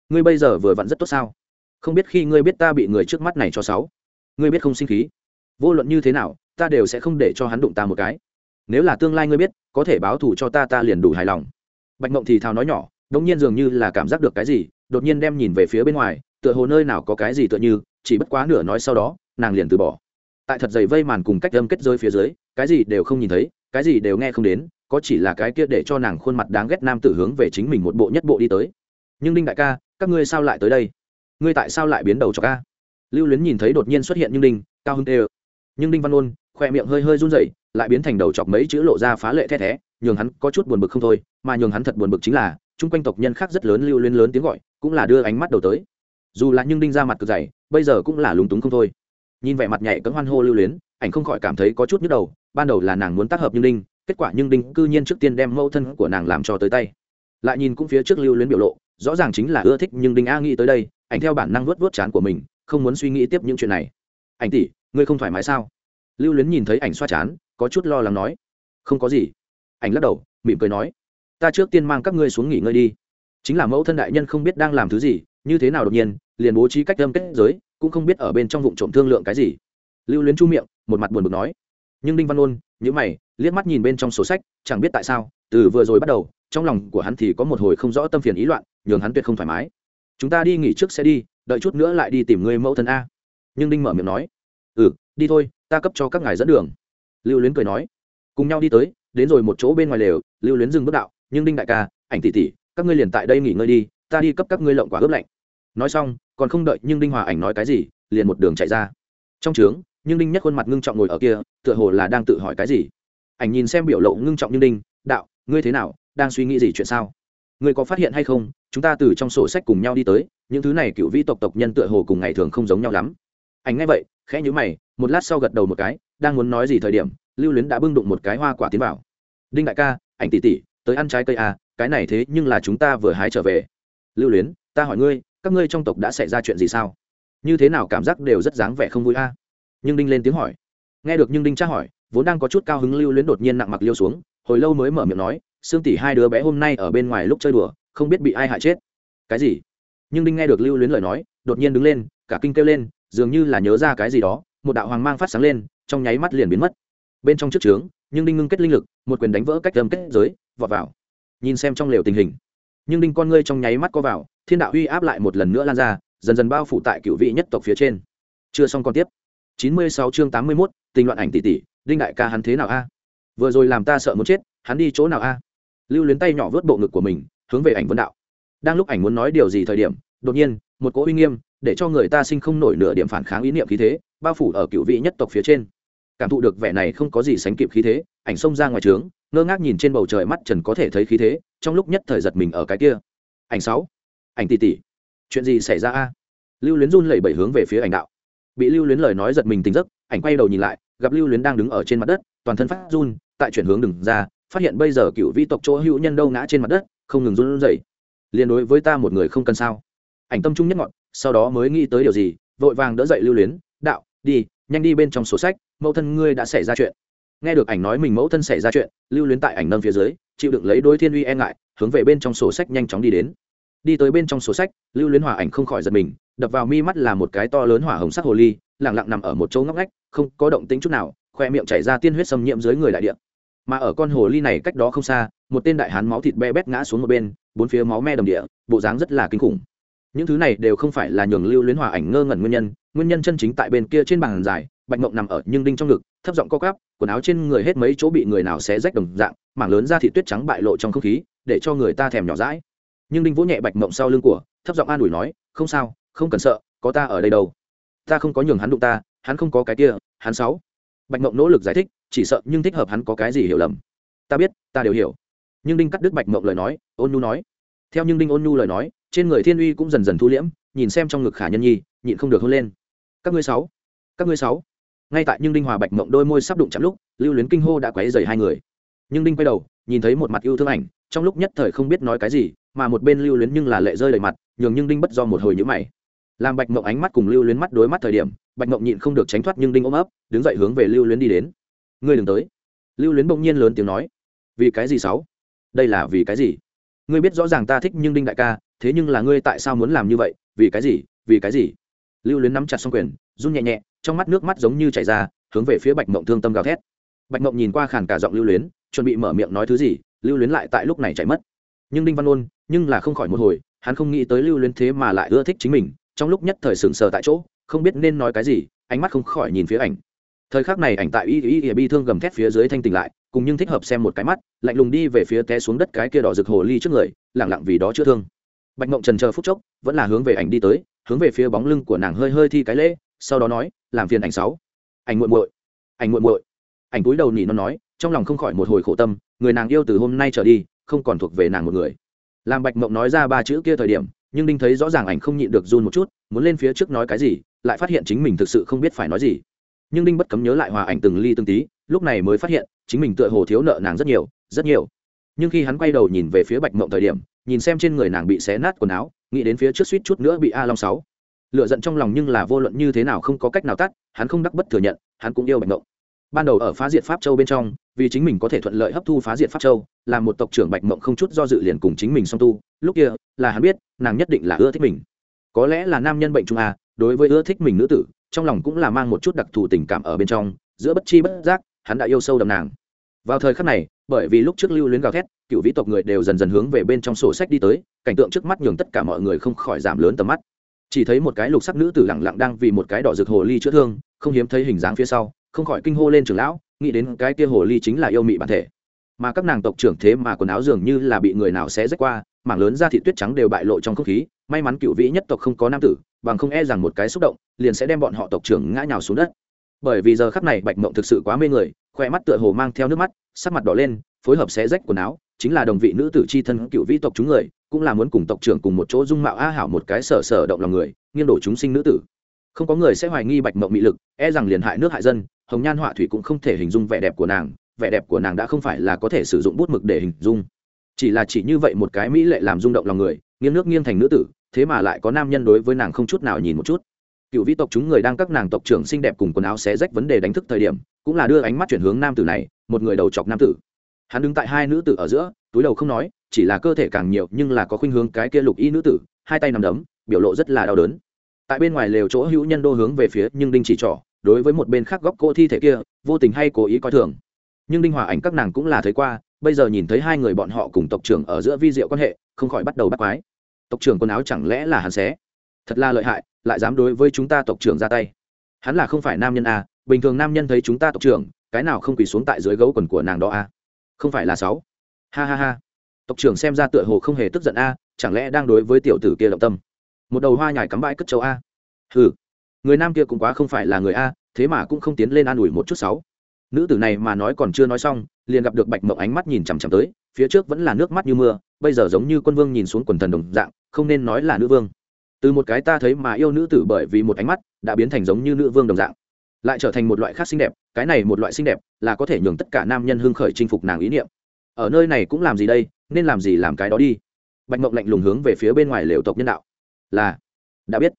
Ngươi bây giờ vừa vặn rất tốt sao? Không biết khi ngươi biết ta bị người trước mắt này cho sáu. Ngươi biết không sinh khí? Vô luận như thế nào, ta đều sẽ không để cho hắn đụng ta một cái nếu là tương lai ngươi biết, có thể báo thù cho ta ta liền đủ hài lòng. Bạch mộng thì thào nói nhỏ, đống nhiên dường như là cảm giác được cái gì, đột nhiên đem nhìn về phía bên ngoài, tựa hồ nơi nào có cái gì tựa như, chỉ bất quá nửa nói sau đó, nàng liền từ bỏ. Tại thật dày vây màn cùng cách âm kết rơi phía dưới, cái gì đều không nhìn thấy, cái gì đều nghe không đến, có chỉ là cái kia để cho nàng khuôn mặt đáng ghét nam tử hướng về chính mình một bộ nhất bộ đi tới. Nhưng đinh đại ca, các ngươi sao lại tới đây? Ngươi tại sao lại biến đầu cho ca? Lưu luyến nhìn thấy đột nhiên xuất hiện nhưng đinh, cao hưng tê nhưng đinh văn ôn khoe miệng hơi hơi run rẩy, lại biến thành đầu chọc mấy chữ lộ ra phá lệ the thé, nhường hắn có chút buồn bực không thôi, mà nhường hắn thật buồn bực chính là, chung quanh tộc nhân khác rất lớn lưu luyến lớn tiếng gọi, cũng là đưa ánh mắt đầu tới. Dù là nhưng đinh ra mặt cực dày, bây giờ cũng là lúng túng không thôi. Nhìn vẻ mặt nhảy cấm hoan hô lưu luyến, ảnh không khỏi cảm thấy có chút nhức đầu, ban đầu là nàng muốn tác hợp nhưng đinh, kết quả nhưng đinh cư nhiên trước tiên đem mẫu thân của nàng làm cho tới tay. Lại nhìn cũng phía trước lưu luyến biểu lộ, rõ ràng chính là ưa thích nhưng đinh a nghĩ tới đây, ảnh theo bản năng vớt vớt chán của mình, không muốn suy nghĩ tiếp những chuyện này. Ảnh tỷ, ngươi không thoải mái sao? Lưu luyến nhìn thấy ảnh xoa chán, có chút lo lắng nói, không có gì. Ảnh lắc đầu, mỉm cười nói, ta trước tiên mang các ngươi xuống nghỉ ngơi đi. Chính là mẫu thân đại nhân không biết đang làm thứ gì, như thế nào đột nhiên, liền bố trí cách âm kết giới, cũng không biết ở bên trong vụ trộm thương lượng cái gì. Lưu luyến chu miệng, một mặt buồn bực nói, nhưng đinh văn ôn nhữ mày, liếc mắt nhìn bên trong sổ sách, chẳng biết tại sao, từ vừa rồi bắt đầu, trong lòng của hắn thì có một hồi không rõ tâm phiền ý loạn, nhường hắn tuyệt không thoải mái. Chúng ta đi nghỉ trước sẽ đi, đợi chút nữa lại đi tìm người mẫu thân a. Nhưng đinh mở miệng nói ừ đi thôi ta cấp cho các ngài dẫn đường. Lưu luyến cười nói. Cùng nhau đi tới, đến rồi một chỗ bên ngoài lều, lưu luyến dừng bước đạo, nhưng đinh đại ca, ảnh tỷ tỷ, các ngươi liền tại đây nghỉ ngơi đi, ta đi cấp các ngươi lộng quả ướp lạnh. Nói xong, còn không đợi nhưng đinh hòa ảnh nói cái gì, liền một đường chạy ra. Trong trướng, nhưng đinh nhất khuôn mặt ngưng trọng ngồi ở kia, tựa hồ là đang tự hỏi cái gì. Ảnh nhìn xem biểu lộ ngưng trọng như đinh, đạo, ngươi thế nào, đang suy nghĩ gì chuyện sao? Ngươi có phát hiện hay không, chúng ta từ trong sổ sách cùng nhau đi tới, những thứ này cựu vĩ tộc tộc nhân tựa hồ cùng ngày thường không giống nhau lắm. Ảnh ngay vậy, khẽ nhíu mày một lát sau gật đầu một cái, đang muốn nói gì thời điểm, lưu luyến đã bưng đụng một cái hoa quả tiến vào. Đinh đại ca, ảnh tỷ tỷ, tới ăn trái cây à cái này thế nhưng là chúng ta vừa hái trở về. Lưu luyến, ta hỏi ngươi, các ngươi trong tộc đã xảy ra chuyện gì sao? Như thế nào cảm giác đều rất dáng vẻ không vui a. À? nhưng đinh lên tiếng hỏi. Nghe được nhưng đinh tra hỏi, vốn đang có chút cao hứng lưu luyến đột nhiên nặng mặc liêu xuống, hồi lâu mới mở miệng nói xương tỷ hai đứa bé hôm nay ở bên ngoài lúc chơi đùa, không biết bị ai hại chết. Cái gì? Nhưng đinh nghe được lưu luyến lời nói, đột nhiên đứng lên, cả kinh kêu lên, dường như là nhớ ra cái gì đó một đạo hoàng mang phát sáng lên trong nháy mắt liền biến mất. Bên trong trước trướng nhưng đinh ngưng kết linh lực một quyền đánh vỡ cách âm kết giới vọt vào. Nhìn xem trong lều tình hình. Nhưng đinh con ngươi trong nháy mắt có vào thiên đạo uy áp lại một lần nữa lan ra dần dần bao phủ tại cựu vị nhất tộc phía trên. Chưa xong còn tiếp. Chín mươi sáu chương tám mươi 81, tình loạn ảnh tỷ tỷ đinh đại ca hắn thế nào a? Vừa rồi làm ta sợ muốn chết hắn đi chỗ nào a? Lưu luyến tay nhỏ vớt bộ ngực của mình hướng về ảnh vân đạo. Đang lúc ảnh muốn nói điều gì thời điểm đột nhiên một cỗ uy nghiêm để cho người ta sinh không nổi nửa điểm phản kháng ý niệm khí thế bao phủ ở cựu vị nhất tộc phía trên. Cảm thụ được vẻ này không có gì sánh kịp khí thế, ảnh xông ra ngoài trướng, ngơ ngác nhìn trên bầu trời mắt trần có thể thấy khí thế, trong lúc nhất thời giật mình ở cái kia. Ảnh sáu. Ảnh tỷ tỷ. Chuyện gì xảy ra a? Lưu luyến run lẩy bẩy hướng về phía ảnh đạo. Bị lưu luyến lời nói giật mình tỉnh giấc, ảnh quay đầu nhìn lại, gặp lưu luyến đang đứng ở trên mặt đất, toàn thân phát run, tại chuyển hướng đừng ra, phát hiện bây giờ cựu vi tộc chỗ hữu nhân đâu ngã trên mặt đất, không ngừng run rẩy. Liên đối với ta một người không cần sao? Ảnh tâm trung nhất ngọn, sau đó mới nghĩ tới điều gì, vội vàng đỡ dậy lưu luyến, đạo đi, nhanh đi bên trong sổ sách, mẫu thân ngươi đã xảy ra chuyện. Nghe được ảnh nói mình mẫu thân xảy ra chuyện, lưu luyến tại ảnh nâng phía dưới, chịu đựng lấy đôi thiên uy e ngại, hướng về bên trong sổ sách nhanh chóng đi đến. Đi tới bên trong sổ sách, lưu luyến hỏa ảnh không khỏi giật mình, đập vào mi mắt là một cái to lớn hỏa hồng sắc hồ ly, lẳng lặng nằm ở một chỗ ngóc ngách, không có động tính chút nào, khoe miệng chảy ra tiên huyết xâm nhiễm dưới người đại địa. Mà ở con hồ ly này cách đó không xa, một tên đại hán máu thịt be bét ngã xuống một bên, bốn phía máu me đầm địa, bộ dáng rất là kinh khủng. Những thứ này đều không phải là nhường lưu luyến hòa ảnh ngơ ngẩn nguyên nhân nguyên nhân chân chính tại bên kia trên bàn dài, bạch mộng nằm ở nhưng đinh trong ngực, thấp giọng co cắp quần áo trên người hết mấy chỗ bị người nào xé rách đồng dạng, mảng lớn ra thị tuyết trắng bại lộ trong không khí, để cho người ta thèm nhỏ rãi nhưng đinh vỗ nhẹ bạch mộng sau lưng của, thấp giọng an ủi nói, không sao, không cần sợ, có ta ở đây đâu. Ta không có nhường hắn đụng ta, hắn không có cái kia, hắn sáu. Bạch mộng nỗ lực giải thích, chỉ sợ nhưng thích hợp hắn có cái gì hiểu lầm. Ta biết, ta đều hiểu. Nhưng đinh cắt đứt bạch mộng lời nói, ôn nhu nói. Theo nhưng đinh ôn nhu lời nói, trên người thiên uy cũng dần dần thu liễm, nhìn xem trong ngực khả nhân nhi, nhịn không được hôn lên các ngươi sáu. Các ngươi sáu. Ngay tại nhưng đinh hòa bạch mộng đôi môi sắp đụng chạm lúc, lưu luyến kinh hô đã quấy dày hai người. Nhưng đinh quay đầu, nhìn thấy một mặt yêu thương ảnh, trong lúc nhất thời không biết nói cái gì, mà một bên lưu luyến nhưng là lệ rơi đầy mặt, nhường nhưng đinh bất do một hồi nhữ mày. Làm bạch mộng ánh mắt cùng lưu luyến mắt đối mắt thời điểm, bạch mộng nhịn không được tránh thoát nhưng đinh ôm ấp, đứng dậy hướng về lưu luyến đi đến. Ngươi đừng tới. Lưu luyến bỗng nhiên lớn tiếng nói. Vì cái gì sáu? Đây là vì cái gì? Ngươi biết rõ ràng ta thích nhưng đinh đại ca, thế nhưng là ngươi tại sao muốn làm như vậy? Vì cái gì? Vì cái gì? Lưu luyến nắm chặt xong quyền, run nhẹ nhẹ, trong mắt nước mắt giống như chảy ra, hướng về phía bạch mộng thương tâm gào thét. Bạch mộng nhìn qua khàn cả giọng lưu luyến, chuẩn bị mở miệng nói thứ gì, lưu luyến lại tại lúc này chạy mất. Nhưng đinh văn ôn, nhưng là không khỏi một hồi, hắn không nghĩ tới lưu luyến thế mà lại ưa thích chính mình, trong lúc nhất thời sừng sờ tại chỗ, không biết nên nói cái gì, ánh mắt không khỏi nhìn phía ảnh. Thời khắc này ảnh tại y y y bi thương gầm thét phía dưới thanh tỉnh lại, cùng nhưng thích hợp xem một cái mắt, lạnh lùng đi về phía té xuống đất cái kia đỏ rực hồ ly trước người lẳng lặng vì đó chữa thương. Bạch mộng trần chờ phút chốc, vẫn là hướng về ảnh đi tới hướng về phía bóng lưng của nàng hơi hơi thi cái lễ, sau đó nói, làm phiền ảnh sáu. Ảnh muội muội, ảnh muội muội. Ảnh túi đầu nỉ nó nói, trong lòng không khỏi một hồi khổ tâm, người nàng yêu từ hôm nay trở đi, không còn thuộc về nàng một người. Làm bạch mộng nói ra ba chữ kia thời điểm, nhưng đinh thấy rõ ràng ảnh không nhịn được run một chút, muốn lên phía trước nói cái gì, lại phát hiện chính mình thực sự không biết phải nói gì. Nhưng đinh bất cấm nhớ lại hòa ảnh từng ly từng tí, lúc này mới phát hiện, chính mình tựa hồ thiếu nợ nàng rất nhiều rất nhiều. Nhưng khi hắn quay đầu nhìn về phía bạch mộng thời điểm, nhìn xem trên người nàng bị xé nát quần áo nghĩ đến phía trước suýt chút nữa bị a long sáu. Lựa giận trong lòng nhưng là vô luận như thế nào không có cách nào tắt, hắn không đắc bất thừa nhận, hắn cũng yêu bạch mộng ban đầu ở phá diệt pháp châu bên trong, vì chính mình có thể thuận lợi hấp thu phá diệt pháp châu, là một tộc trưởng bạch mộng không chút do dự liền cùng chính mình song tu. Lúc kia, là hắn biết, nàng nhất định là ưa thích mình. Có lẽ là nam nhân bệnh trung a, đối với ưa thích mình nữ tử, trong lòng cũng là mang một chút đặc thù tình cảm ở bên trong, giữa bất chi bất giác, hắn đã yêu sâu đậm nàng. Vào thời khắc này, bởi vì lúc trước lưu luyến gào thét cựu vĩ tộc người đều dần dần hướng về bên trong sổ sách đi tới, cảnh tượng trước mắt nhường tất cả mọi người không khỏi giảm lớn tầm mắt. Chỉ thấy một cái lục sắc nữ tử lẳng lặng đang vì một cái đỏ rực hồ ly chữa thương, không hiếm thấy hình dáng phía sau, không khỏi kinh hô lên trường lão, nghĩ đến cái kia hồ ly chính là yêu mị bản thể. Mà các nàng tộc trưởng thế mà quần áo dường như là bị người nào xé rách qua, mảng lớn ra thị tuyết trắng đều bại lộ trong không khí, may mắn cựu vĩ nhất tộc không có nam tử, bằng không e rằng một cái xúc động, liền sẽ đem bọn họ tộc trưởng ngã nhào xuống đất. Bởi vì giờ khắc này bạch mộng thực sự quá mê người, khoe mắt tựa hồ mang theo nước mắt, sắc mặt đỏ lên, phối hợp xé rách quần áo chính là đồng vị nữ tử c h i thân cựu vĩ tộc chúng người, cũng là muốn cùng tộc trưởng cùng một chỗ dung mạo a hảo một cái sở sở động lòng người, nghiêng đổ chúng sinh nữ tử. Không có người sẽ hoài nghi bạch mộng mị lực e rằng liền hại nước hại dân, hồng nhan họa thủy cũng không thể hình dung vẻ đẹp của nàng, vẻ đẹp của nàng đã không phải là có thể sử dụng bút mực để hình dung. Chỉ là chỉ như vậy một cái mỹ lệ làm rung động lòng người, nghiêng nước nghiêng thành nữ tử, thế mà lại có nam nhân đối với nàng không chút nào nhìn một chút. Cựu vĩ tộc chúng người đang các nàng tộc trưởng xinh đẹp cùng quần áo xé rách vấn đề đánh thức thời điểm, cũng là đưa ánh mắt chuyển hướng nam tử này, một người đầu chọc nam tử hắn đứng tại hai nữ tử ở giữa túi đầu không nói chỉ là cơ thể càng nhiều nhưng là có khuynh hướng cái kia lục y nữ tử hai tay nằm đấm biểu lộ rất là đau đớn. Tại bên ngoài lều chỗ hữu nhân đô hướng về phía nhưng đinh chỉ trỏ đối với một bên khác góc cô thi thể kia vô tình hay cố ý coi thường. Nhưng đinh hòa ảnh các nàng cũng là thấy qua bây giờ nhìn thấy hai người bọn họ cùng tộc trưởng ở giữa vi diệu quan hệ không khỏi bắt đầu bắt quái. Tộc trưởng quần áo chẳng lẽ là hắn xé? Thật là lợi hại lại dám đối với chúng ta tộc trưởng ra tay. Hắn là không phải nam nhân à, bình thường nam nhân thấy chúng ta tộc trưởng cái nào không quỳ xuống tại dưới gấu quần của nàng đó à? Không phải là sáu. Ha ha ha. Tộc trưởng xem ra tựa hồ không hề tức giận a, chẳng lẽ đang đối với tiểu tử kia động tâm? Một đầu hoa nhải cắm bãi cất châu a. Ừ người nam kia cũng quá không phải là người a, thế mà cũng không tiến lên an ủi một chút sáu. Nữ tử này mà nói còn chưa nói xong, liền gặp được bạch mộng ánh mắt nhìn chằm chằm tới, phía trước vẫn là nước mắt như mưa, bây giờ giống như quân vương nhìn xuống quần thần đồng dạng, không nên nói là nữ vương. Từ một cái ta thấy mà yêu nữ tử bởi vì một ánh mắt, đã biến thành giống như nữ vương đồng dạng. Lại trở thành một loại khác xinh đẹp, cái này một loại xinh đẹp là có thể nhường tất cả nam nhân hưng khởi chinh phục nàng ý niệm. Ở nơi này cũng làm gì đây, nên làm gì làm cái đó đi. Bạch mộng lạnh lùng hướng về phía bên ngoài lều tộc nhân đạo. Là, đã biết.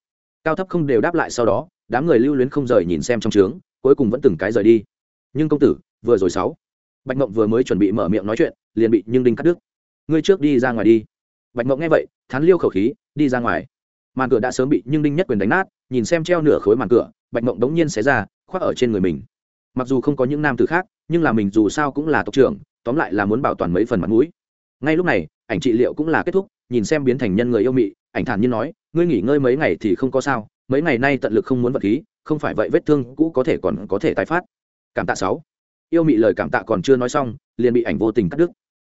Cao thấp không đều đáp lại sau đó, đám người lưu luyến không rời nhìn xem trong trướng, cuối cùng vẫn từng cái rời đi. Nhưng công tử, vừa rồi sáu. Bạch mộng vừa mới chuẩn bị mở miệng nói chuyện, liền bị nhưng đinh cắt đứt. Ngươi trước đi ra ngoài đi. Bạch mộng nghe vậy, thán liêu khẩu khí, đi ra ngoài. Màn cửa đã sớm bị nhưng đinh nhất quyền đánh nát, nhìn xem treo nửa khối màn cửa, bạch mộng đống nhiên xé ra, khoác ở trên người mình mặc dù không có những nam tử khác, nhưng là mình dù sao cũng là tộc trưởng, tóm lại là muốn bảo toàn mấy phần mặt mũi. Ngay lúc này, ảnh trị liệu cũng là kết thúc, nhìn xem biến thành nhân người yêu mị, ảnh thản nhiên nói, ngươi nghỉ ngơi mấy ngày thì không có sao, mấy ngày nay tận lực không muốn vật khí, không phải vậy vết thương cũ có thể còn có thể tái phát. Cảm tạ sáu. Yêu mị lời cảm tạ còn chưa nói xong, liền bị ảnh vô tình cắt đứt.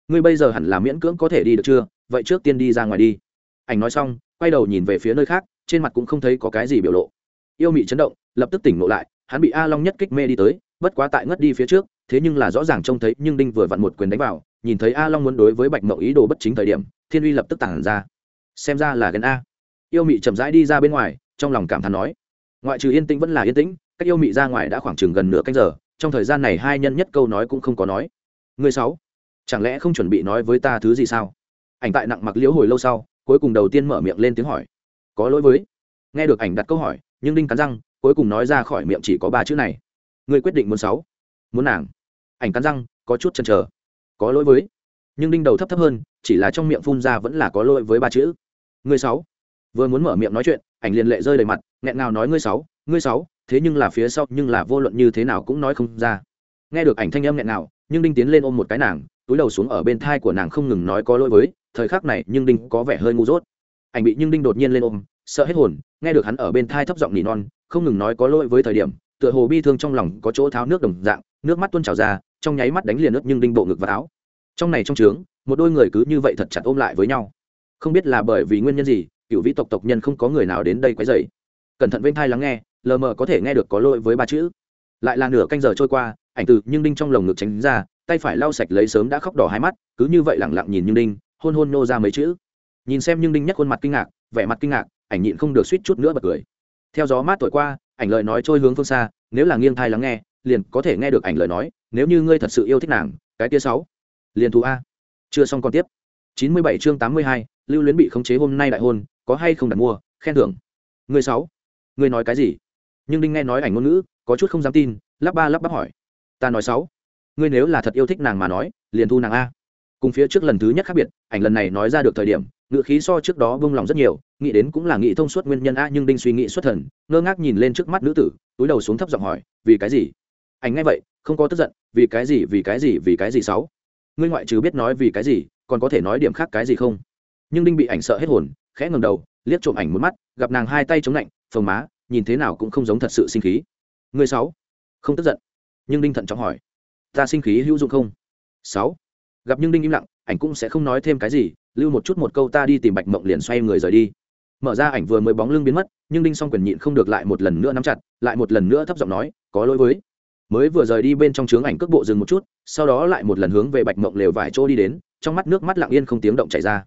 Ngươi bây giờ hẳn là miễn cưỡng có thể đi được chưa? Vậy trước tiên đi ra ngoài đi. Ảnh nói xong, quay đầu nhìn về phía nơi khác, trên mặt cũng không thấy có cái gì biểu lộ. Yêu mị chấn động, lập tức tỉnh ngộ lại, hắn bị a long nhất kích mê đi tới bất quá tại ngất đi phía trước, thế nhưng là rõ ràng trông thấy nhưng đinh vừa vặn một quyền đánh vào, nhìn thấy a long muốn đối với bạch mậu ý đồ bất chính thời điểm, thiên uy lập tức tản ra. Xem ra là gần a. Yêu mị chậm rãi đi ra bên ngoài, trong lòng cảm thán nói, ngoại trừ yên tĩnh vẫn là yên tĩnh, cách yêu mị ra ngoài đã khoảng chừng gần nửa canh giờ, trong thời gian này hai nhân nhất câu nói cũng không có nói. Người sáu, chẳng lẽ không chuẩn bị nói với ta thứ gì sao? Ảnh tại nặng mặc liễu hồi lâu sau, cuối cùng đầu tiên mở miệng lên tiếng hỏi. Có lỗi với. Nghe được ảnh đặt câu hỏi, nhưng đinh cắn răng, cuối cùng nói ra khỏi miệng chỉ có ba chữ này người quyết định muốn sáu, muốn nàng. Ảnh cắn răng, có chút chần chờ. Có lỗi với. Nhưng đinh đầu thấp thấp hơn, chỉ là trong miệng phun ra vẫn là có lỗi với ba chữ. Người sáu. Vừa muốn mở miệng nói chuyện, ảnh liền lệ rơi đầy mặt, nghẹn ngào nói ngươi sáu ngươi sáu, thế nhưng là phía sau, nhưng là vô luận như thế nào cũng nói không ra. Nghe được ảnh thanh âm nghẹn ngào, nhưng đinh tiến lên ôm một cái nàng, túi đầu xuống ở bên thai của nàng không ngừng nói có lỗi với, thời khắc này, nhưng đinh có vẻ hơi ngu dốt. Ảnh bị nhưng đinh đột nhiên lên ôm, sợ hết hồn, nghe được hắn ở bên thai thấp giọng nỉ non, không ngừng nói có lỗi với thời điểm tựa hồ bi thương trong lòng có chỗ tháo nước đồng dạng, nước mắt tuôn trào ra, trong nháy mắt đánh liền nước nhưng đinh bộ ngực và áo. Trong này trong trướng, một đôi người cứ như vậy thật chặt ôm lại với nhau. Không biết là bởi vì nguyên nhân gì, cựu vĩ tộc tộc nhân không có người nào đến đây quấy dày cẩn thận bên thai lắng nghe, lờ mờ có thể nghe được có lỗi với ba chữ. Lại là nửa canh giờ trôi qua, ảnh từ nhưng đinh trong lồng ngực tránh ra, tay phải lau sạch lấy sớm đã khóc đỏ hai mắt, cứ như vậy lẳng lặng nhìn nhưng đinh, hôn hôn nô ra mấy chữ. Nhìn xem nhưng đinh nhắc khuôn mặt kinh ngạc, vẻ mặt kinh ngạc, ảnh nhịn không được suýt chút nữa bật cười. Theo gió mát thổi qua ảnh lời nói trôi hướng phương xa, nếu là nghiêng thai lắng nghe, liền có thể nghe được ảnh lời nói, nếu như ngươi thật sự yêu thích nàng, cái tia sáu, liền thú a. Chưa xong còn tiếp. Chín mươi bảy chương tám mươi hai, lưu luyến bị khống chế hôm nay đại hôn, có hay không đặt mua, khen thưởng. Người sáu người nói cái gì? Nhưng đinh nghe nói ảnh ngôn ngữ, có chút không dám tin, lắp ba lắp bắp hỏi. Ta nói sáu, ngươi nếu là thật yêu thích nàng mà nói, liền thu nàng a. Cùng phía trước lần thứ nhất khác biệt, ảnh lần này nói ra được thời điểm ngự khí so trước đó vung lòng rất nhiều nghĩ đến cũng là nghĩ thông suốt nguyên nhân a nhưng đinh suy nghĩ xuất thần, ngơ ngác nhìn lên trước mắt nữ tử, túi đầu xuống thấp giọng hỏi, vì cái gì? Ảnh ngay vậy, không có tức giận, vì cái gì, vì cái gì, vì cái gì sáu? Ngươi ngoại trừ biết nói vì cái gì, còn có thể nói điểm khác cái gì không? Nhưng đinh bị ảnh sợ hết hồn, khẽ ngầm đầu, liếc trộm ảnh một mắt, gặp nàng hai tay chống lạnh, phồng má, nhìn thế nào cũng không giống thật sự sinh khí. Người sáu, không tức giận. Nhưng đinh thận trọng hỏi, ta sinh khí hữu dụng không? Sáu. Gặp nhưng đinh im lặng, ảnh cũng sẽ không nói thêm cái gì, lưu một chút một câu ta đi tìm bạch mộng liền xoay người rời đi mở ra ảnh vừa mới bóng lưng biến mất, nhưng đinh song quyền nhịn không được lại một lần nữa nắm chặt, lại một lần nữa thấp giọng nói, có lỗi với. Mới vừa rời đi bên trong trướng ảnh cước bộ dừng một chút, sau đó lại một lần hướng về bạch mộng lều vải chỗ đi đến, trong mắt nước mắt lặng yên không tiếng động chảy ra.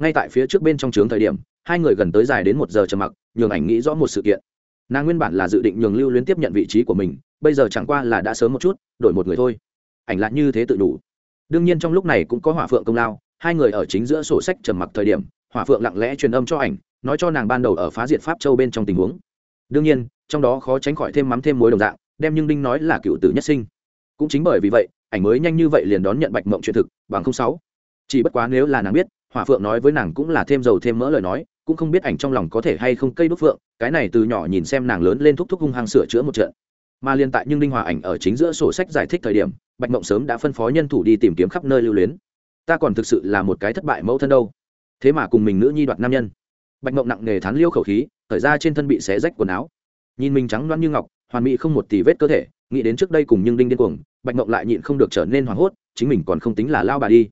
Ngay tại phía trước bên trong trướng thời điểm, hai người gần tới dài đến một giờ trầm mặc, nhường ảnh nghĩ rõ một sự kiện. Nàng nguyên bản là dự định nhường lưu luyến tiếp nhận vị trí của mình, bây giờ chẳng qua là đã sớm một chút, đổi một người thôi. Ảnh lại như thế tự đủ. Đương nhiên trong lúc này cũng có hỏa phượng công lao, hai người ở chính giữa sổ sách trầm mặc thời điểm, hỏa phượng lặng lẽ truyền âm cho ảnh nói cho nàng ban đầu ở phá diệt pháp châu bên trong tình huống. Đương nhiên, trong đó khó tránh khỏi thêm mắm thêm muối đồng dạng, đem nhưng đinh nói là cựu tử nhất sinh. Cũng chính bởi vì vậy, ảnh mới nhanh như vậy liền đón nhận bạch mộng chuyện thực, bằng không sáu. Chỉ bất quá nếu là nàng biết, hỏa phượng nói với nàng cũng là thêm dầu thêm mỡ lời nói, cũng không biết ảnh trong lòng có thể hay không cây đốt phượng, cái này từ nhỏ nhìn xem nàng lớn lên thúc thúc hung hăng sửa chữa một trận. Mà liên tại nhưng đinh hòa ảnh ở chính giữa sổ sách giải thích thời điểm, bạch mộng sớm đã phân phó nhân thủ đi tìm kiếm khắp nơi lưu luyến. Ta còn thực sự là một cái thất bại mẫu thân đâu. Thế mà cùng mình nữ nhi đoạt nam nhân bạch mộng nặng nề thán liêu khẩu khí thời ra trên thân bị xé rách quần áo. Nhìn mình trắng loan như ngọc, hoàn mỹ không một tỷ vết cơ thể, nghĩ đến trước đây cùng nhưng đinh điên cuồng, bạch mộng lại nhịn không được trở nên hoảng hốt, chính mình còn không tính là lao bà đi.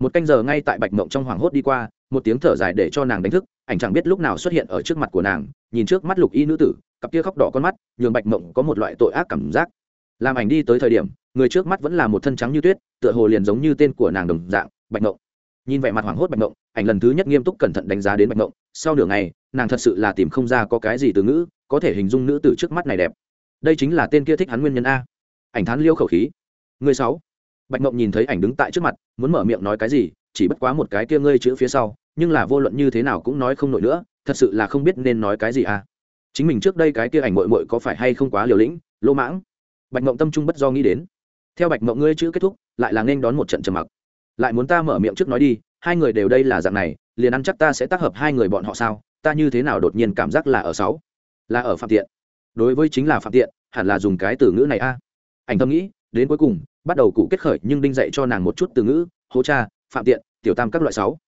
Một canh giờ ngay tại bạch mộng trong hoảng hốt đi qua, một tiếng thở dài để cho nàng đánh thức, ảnh chẳng biết lúc nào xuất hiện ở trước mặt của nàng, nhìn trước mắt lục y nữ tử, cặp kia khóc đỏ con mắt, nhường bạch mộng có một loại tội ác cảm giác. Làm ảnh đi tới thời điểm, người trước mắt vẫn là một thân trắng như tuyết, tựa hồ liền giống như tên của nàng đồng dạng, bạch mộng nhìn vẻ mặt hoảng hốt bạch mộng, ảnh lần thứ nhất nghiêm túc cẩn thận đánh giá đến bạch mộng. Sau nửa ngày, nàng thật sự là tìm không ra có cái gì từ ngữ có thể hình dung nữ tử trước mắt này đẹp. Đây chính là tên kia thích hắn nguyên nhân a. Ảnh thán liêu khẩu khí. Người sáu. Bạch mộng nhìn thấy ảnh đứng tại trước mặt, muốn mở miệng nói cái gì, chỉ bất quá một cái kia ngươi chữ phía sau, nhưng là vô luận như thế nào cũng nói không nổi nữa, thật sự là không biết nên nói cái gì à chính mình trước đây cái kia ảnh mội mội có phải hay không quá liều lĩnh, lỗ mãng. Bạch mộng tâm trung bất do nghĩ đến. Theo bạch mộng ngươi chữ kết thúc, lại là nên đón một trận trầm mặc lại muốn ta mở miệng trước nói đi, hai người đều đây là dạng này, liền ăn chắc ta sẽ tác hợp hai người bọn họ sao? Ta như thế nào đột nhiên cảm giác là ở sáu? Là ở phạm tiện. Đối với chính là phạm tiện, hẳn là dùng cái từ ngữ này a. À. Ảnh tâm nghĩ, đến cuối cùng, bắt đầu cụ kết khởi nhưng đinh dạy cho nàng một chút từ ngữ hô cha, phạm tiện, tiểu tam các loại sáu.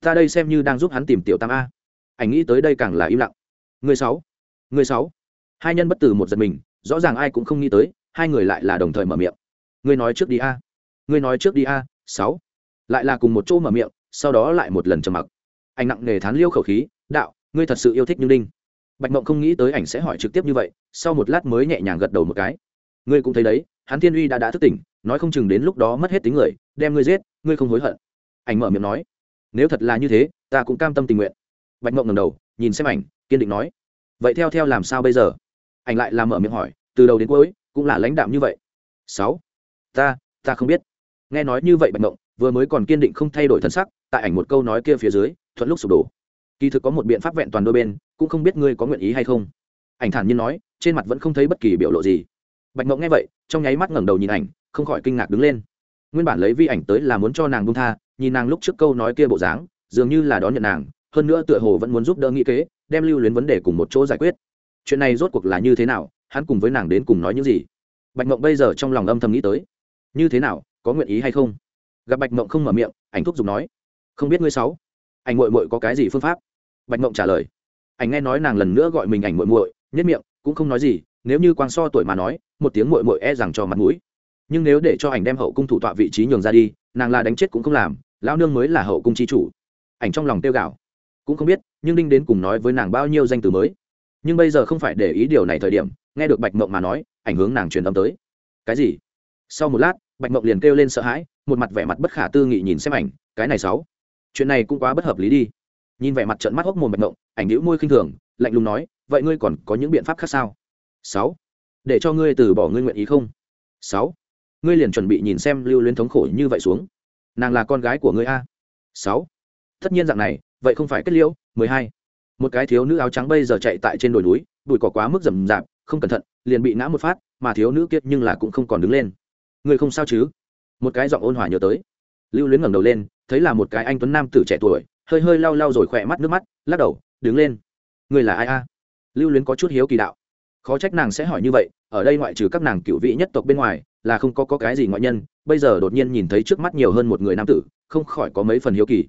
Ta đây xem như đang giúp hắn tìm tiểu tam a. Ảnh nghĩ tới đây càng là im lặng. Người sáu người sáu. Hai nhân bất từ một giật mình, rõ ràng ai cũng không nghĩ tới, hai người lại là đồng thời mở miệng. Ngươi nói trước đi a, ngươi nói trước đi a, sáu lại là cùng một chỗ mở miệng, sau đó lại một lần trầm mặc. Anh nặng nề thán liêu khẩu khí, đạo, ngươi thật sự yêu thích như đinh. Bạch mộng không nghĩ tới ảnh sẽ hỏi trực tiếp như vậy, sau một lát mới nhẹ nhàng gật đầu một cái. Ngươi cũng thấy đấy, hắn thiên uy đã đã thức tỉnh, nói không chừng đến lúc đó mất hết tính người, đem ngươi giết, ngươi không hối hận. Ảnh mở miệng nói, nếu thật là như thế, ta cũng cam tâm tình nguyện. Bạch mộng ngầm đầu, nhìn xem ảnh, kiên định nói, vậy theo theo làm sao bây giờ? Ảnh lại làm mở miệng hỏi, từ đầu đến cuối, cũng là lãnh đạm như vậy. Sáu, ta ta không biết. Nghe nói như vậy bạch mộng vừa mới còn kiên định không thay đổi thân sắc, tại ảnh một câu nói kia phía dưới, thuận lúc sụp đổ. Kỳ thực có một biện pháp vẹn toàn đôi bên, cũng không biết ngươi có nguyện ý hay không. Ảnh thản nhiên nói, trên mặt vẫn không thấy bất kỳ biểu lộ gì. Bạch mộng nghe vậy, trong nháy mắt ngẩng đầu nhìn ảnh, không khỏi kinh ngạc đứng lên. Nguyên bản lấy vi ảnh tới là muốn cho nàng bung tha, nhìn nàng lúc trước câu nói kia bộ dáng, dường như là đón nhận nàng, hơn nữa tựa hồ vẫn muốn giúp đỡ nghĩ kế, đem lưu luyến vấn đề cùng một chỗ giải quyết. Chuyện này rốt cuộc là như thế nào, hắn cùng với nàng đến cùng nói những gì? Bạch mộng bây giờ trong lòng âm thầm nghĩ tới. Như thế nào, có nguyện ý hay không? Gặp bạch mộng không mở miệng ảnh thúc giục nói không biết ngươi sáu ảnh muội muội có cái gì phương pháp bạch mộng trả lời ảnh nghe nói nàng lần nữa gọi mình ảnh muội muội nhất miệng cũng không nói gì nếu như quang so tuổi mà nói một tiếng muội muội e rằng cho mặt mũi nhưng nếu để cho ảnh đem hậu cung thủ tọa vị trí nhường ra đi nàng là đánh chết cũng không làm lão nương mới là hậu cung chi chủ ảnh trong lòng tiêu gạo cũng không biết nhưng đinh đến cùng nói với nàng bao nhiêu danh từ mới nhưng bây giờ không phải để ý điều này thời điểm nghe được bạch mộng mà nói ảnh hướng nàng truyền âm tới cái gì sau một lát bạch mộng liền kêu lên sợ hãi một mặt vẻ mặt bất khả tư nghị nhìn xem ảnh, cái này sáu. Chuyện này cũng quá bất hợp lý đi. Nhìn vẻ mặt trận mắt hốc mồm bạch ngộng ảnh hữu môi khinh thường, lạnh lùng nói, vậy ngươi còn có những biện pháp khác sao? Sáu. Để cho ngươi từ bỏ ngươi nguyện ý không? Sáu. Ngươi liền chuẩn bị nhìn xem lưu luyến thống khổ như vậy xuống. Nàng là con gái của ngươi a. Sáu. Tất nhiên dạng này, vậy không phải kết liễu. Mười hai. Một cái thiếu nữ áo trắng bây giờ chạy tại trên đồi núi, bụi cỏ quá mức rầm rạp, không cẩn thận, liền bị ngã một phát, mà thiếu nữ kiệt nhưng là cũng không còn đứng lên. Ngươi không sao chứ? Một cái giọng ôn hòa nhớ tới. Lưu luyến ngẩng đầu lên thấy là một cái anh tuấn nam tử trẻ tuổi hơi hơi lau lau rồi khỏe mắt nước mắt lắc đầu đứng lên. Người là ai a? Lưu luyến có chút hiếu kỳ đạo. Khó trách nàng sẽ hỏi như vậy ở đây ngoại trừ các nàng cựu vị nhất tộc bên ngoài là không có, có cái gì ngoại nhân bây giờ đột nhiên nhìn thấy trước mắt nhiều hơn một người nam tử không khỏi có mấy phần hiếu kỳ.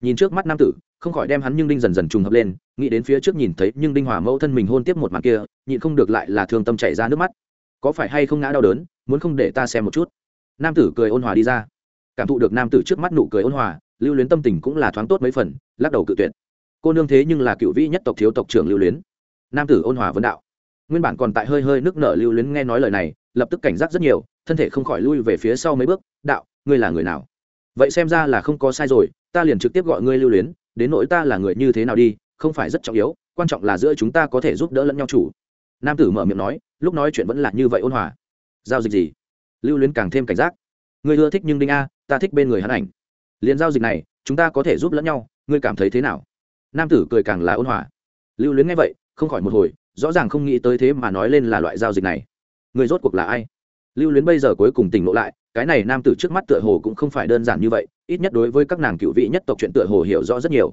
Nhìn trước mắt nam tử không khỏi đem hắn nhưng đinh dần dần trùng hợp lên nghĩ đến phía trước nhìn thấy nhưng đinh hòa mẫu thân mình hôn tiếp một màn kia nhịn không được lại là thương tâm chảy ra nước mắt. Có phải hay không ngã đau đớn muốn không để ta xem một chút? Nam tử cười ôn hòa đi ra. Cảm thụ được nam tử trước mắt nụ cười ôn hòa, lưu luyến tâm tình cũng là thoáng tốt mấy phần, lắc đầu cự tuyệt. Cô nương thế nhưng là cựu vĩ nhất tộc thiếu tộc trưởng lưu luyến. Nam tử ôn hòa vấn đạo. Nguyên bản còn tại hơi hơi nước nở lưu luyến nghe nói lời này, lập tức cảnh giác rất nhiều, thân thể không khỏi lui về phía sau mấy bước, đạo, ngươi là người nào? Vậy xem ra là không có sai rồi, ta liền trực tiếp gọi ngươi lưu luyến, đến nỗi ta là người như thế nào đi, không phải rất trọng yếu, quan trọng là giữa chúng ta có thể giúp đỡ lẫn nhau chủ. Nam tử mở miệng nói, lúc nói chuyện vẫn là như vậy ôn hòa. Giao dịch gì? Lưu luyến càng thêm cảnh giác. Ngươi ưa thích nhưng đinh a, ta thích bên người hắn ảnh. Liền giao dịch này, chúng ta có thể giúp lẫn nhau, ngươi cảm thấy thế nào? Nam tử cười càng là ôn hòa. Lưu luyến nghe vậy, không khỏi một hồi, rõ ràng không nghĩ tới thế mà nói lên là loại giao dịch này. Người rốt cuộc là ai? Lưu luyến bây giờ cuối cùng tỉnh ngộ lại, cái này nam tử trước mắt tựa hồ cũng không phải đơn giản như vậy, ít nhất đối với các nàng cựu vị nhất tộc chuyện tựa hồ hiểu rõ rất nhiều.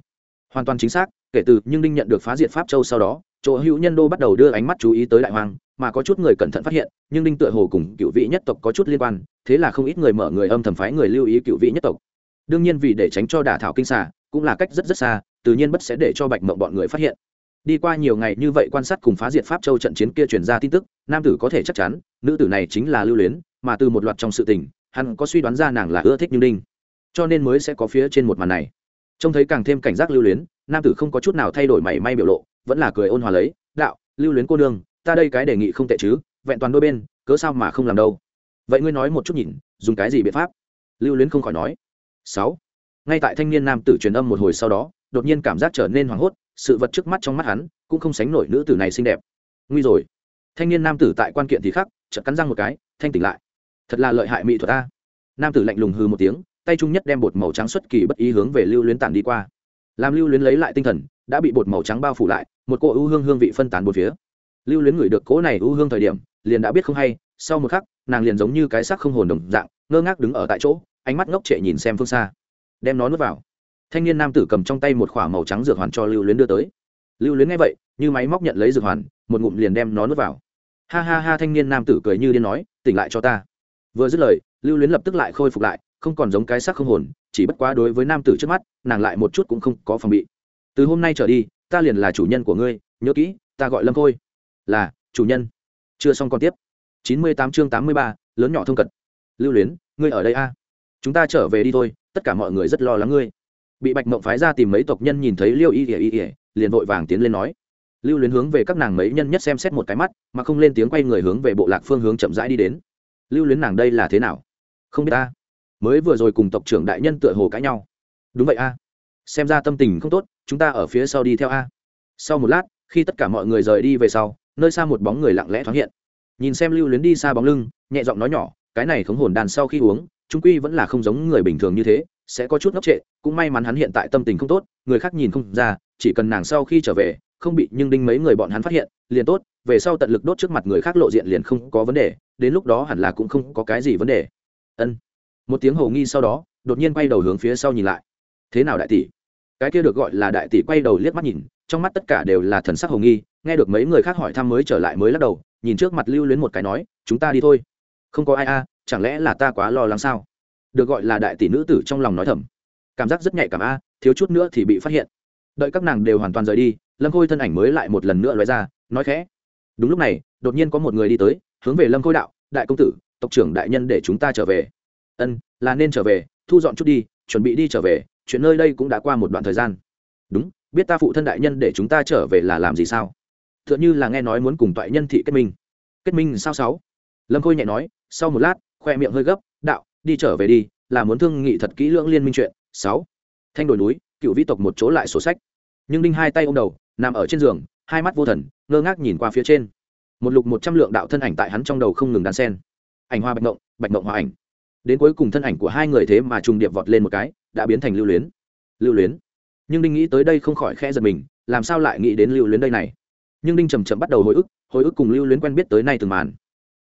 Hoàn toàn chính xác, kể từ nhưng đinh nhận được phá diệt pháp châu sau đó chỗ hữu nhân đô bắt đầu đưa ánh mắt chú ý tới đại hoàng mà có chút người cẩn thận phát hiện, nhưng đinh tựa hồ cùng cựu vị nhất tộc có chút liên quan, thế là không ít người mở người âm thầm phái người lưu ý cựu vị nhất tộc. Đương nhiên vì để tránh cho đả thảo kinh xà, cũng là cách rất rất xa, tự nhiên bất sẽ để cho bạch mộng bọn người phát hiện. Đi qua nhiều ngày như vậy quan sát cùng phá diệt pháp châu trận chiến kia truyền ra tin tức, nam tử có thể chắc chắn, nữ tử này chính là lưu luyến, mà từ một loạt trong sự tình, hắn có suy đoán ra nàng là ưa thích như đinh. Cho nên mới sẽ có phía trên một màn này. Trông thấy càng thêm cảnh giác lưu luyến, nam tử không có chút nào thay đổi mảy may biểu lộ vẫn là cười ôn hòa lấy, đạo, lưu luyến cô nương, ta đây cái đề nghị không tệ chứ, vẹn toàn đôi bên, cớ sao mà không làm đâu? Vậy ngươi nói một chút nhìn, dùng cái gì biện pháp? Lưu luyến không khỏi nói. Sáu. Ngay tại thanh niên nam tử truyền âm một hồi sau đó, đột nhiên cảm giác trở nên hoảng hốt, sự vật trước mắt trong mắt hắn cũng không sánh nổi nữ tử này xinh đẹp. Nguy rồi. Thanh niên nam tử tại quan kiện thì khắc, chợt cắn răng một cái, thanh tỉnh lại. Thật là lợi hại mỹ thuật ta nam tử lạnh lùng hư một tiếng, tay trung nhất đem bột màu trắng xuất kỳ bất ý hướng về lưu luyến tản đi qua. Làm lưu luyến lấy lại tinh thần đã bị bột màu trắng bao phủ lại, một cỗ ưu hương hương vị phân tán một phía. Lưu luyến ngửi được cỗ này ưu hương thời điểm, liền đã biết không hay, sau một khắc, nàng liền giống như cái xác không hồn đồng dạng, ngơ ngác đứng ở tại chỗ, ánh mắt ngốc trệ nhìn xem phương xa. Đem nó nuốt vào. Thanh niên nam tử cầm trong tay một k h ỏ a màu trắng dược hoàn cho lưu luyến đưa tới. Lưu luyến nghe vậy, như máy móc nhận lấy dược hoàn, một ngụm liền đem nó nuốt vào. Ha ha ha, thanh niên nam tử cười như điên nói, tỉnh lại cho ta. Vừa dứt lời, lưu luyến lập tức lại khôi phục lại, không còn giống cái xác không hồn, chỉ bất quá đối với nam tử trước mắt, nàng lại một chút cũng không có phòng bị từ hôm nay trở đi, ta liền là chủ nhân của ngươi, nhớ kỹ, ta gọi lâm khôi. Là, chủ nhân. Chưa xong còn tiếp. Chín mươi tám chương tám mươi ba, lớn nhỏ thông cật. Lưu luyến, ngươi ở đây a? Chúng ta trở về đi thôi, tất cả mọi người rất lo lắng ngươi. Bị bạch mộng phái ra tìm mấy tộc nhân nhìn thấy liêu y ỉa y ỉa liền vội vàng tiến lên nói. Lưu luyến hướng về các nàng mấy nhân nhất xem xét một cái mắt, mà không lên tiếng quay người hướng về bộ lạc phương hướng chậm rãi đi đến. Lưu luyến nàng đây là thế nào? Không biết ta. Mới vừa rồi cùng tộc trưởng đại nhân tựa hồ cãi nhau. Đúng vậy a xem ra tâm tình không tốt, chúng ta ở phía sau đi theo a. Sau một lát, khi tất cả mọi người rời đi về sau, nơi xa một bóng người lặng lẽ thoáng hiện. Nhìn xem lưu luyến đi xa bóng lưng, nhẹ giọng nói nhỏ, cái này khống hồn đàn sau khi uống, trung quy vẫn là không giống người bình thường như thế, sẽ có chút ngốc trệ, cũng may mắn hắn hiện tại tâm tình không tốt, người khác nhìn không ra, chỉ cần nàng sau khi trở về, không bị nhưng đinh mấy người bọn hắn phát hiện, liền tốt, về sau tận lực đốt trước mặt người khác lộ diện liền không có vấn đề, đến lúc đó hẳn là cũng không có cái gì vấn đề. Ân. Một tiếng hầu nghi sau đó, đột nhiên quay đầu hướng phía sau nhìn lại. Thế nào đại tỷ? Cái kia được gọi là đại tỷ quay đầu liếc mắt nhìn, trong mắt tất cả đều là thần sắc hồng nghi, nghe được mấy người khác hỏi thăm mới trở lại mới lắc đầu, nhìn trước mặt lưu luyến một cái nói, chúng ta đi thôi. Không có ai a, chẳng lẽ là ta quá lo lắng sao? Được gọi là đại tỷ nữ tử trong lòng nói thầm. Cảm giác rất nhạy cảm a, thiếu chút nữa thì bị phát hiện. Đợi các nàng đều hoàn toàn rời đi, lâm khôi thân ảnh mới lại một lần nữa nói ra, nói khẽ. Đúng lúc này, đột nhiên có một người đi tới, hướng về lâm khôi đạo, đại công tử, tộc trưởng đại nhân để chúng ta trở về. Ân, là nên trở về, thu dọn chút đi, chuẩn bị đi trở về chuyện nơi đây cũng đã qua một đoạn thời gian. Đúng, biết ta phụ thân đại nhân để chúng ta trở về là làm gì sao? T h ư ợ n h ư là nghe nói muốn cùng toại nhân thị kết minh. Kết minh sao sáu? Lâm khôi nhẹ nói, sau một lát, khoe miệng hơi gấp, đạo, đi trở về đi, là muốn thương nghị thật kỹ lưỡng liên minh chuyện, sáu. Thanh đồi núi, cựu vĩ tộc một chỗ lại sổ sách. Nhưng đinh hai tay ô m đầu, nằm ở trên giường, hai mắt vô thần, ngơ ngác nhìn qua phía trên. Một lục một trăm lượng đạo thân ảnh tại hắn trong đầu không ngừng đan sen ảnh hoa bạch mộng bạch mộng hoa ảnh. Đến cuối cùng thân ảnh của hai người thế mà trùng điệp vọt lên một cái đã biến thành lưu luyến. Lưu luyến. Nhưng đinh nghĩ tới đây không khỏi khẽ giật mình, làm sao lại nghĩ đến lưu luyến đây này? Nhưng đinh chầm chậm bắt đầu hồi ức hồi ức cùng lưu luyến quen biết tới nay từng màn.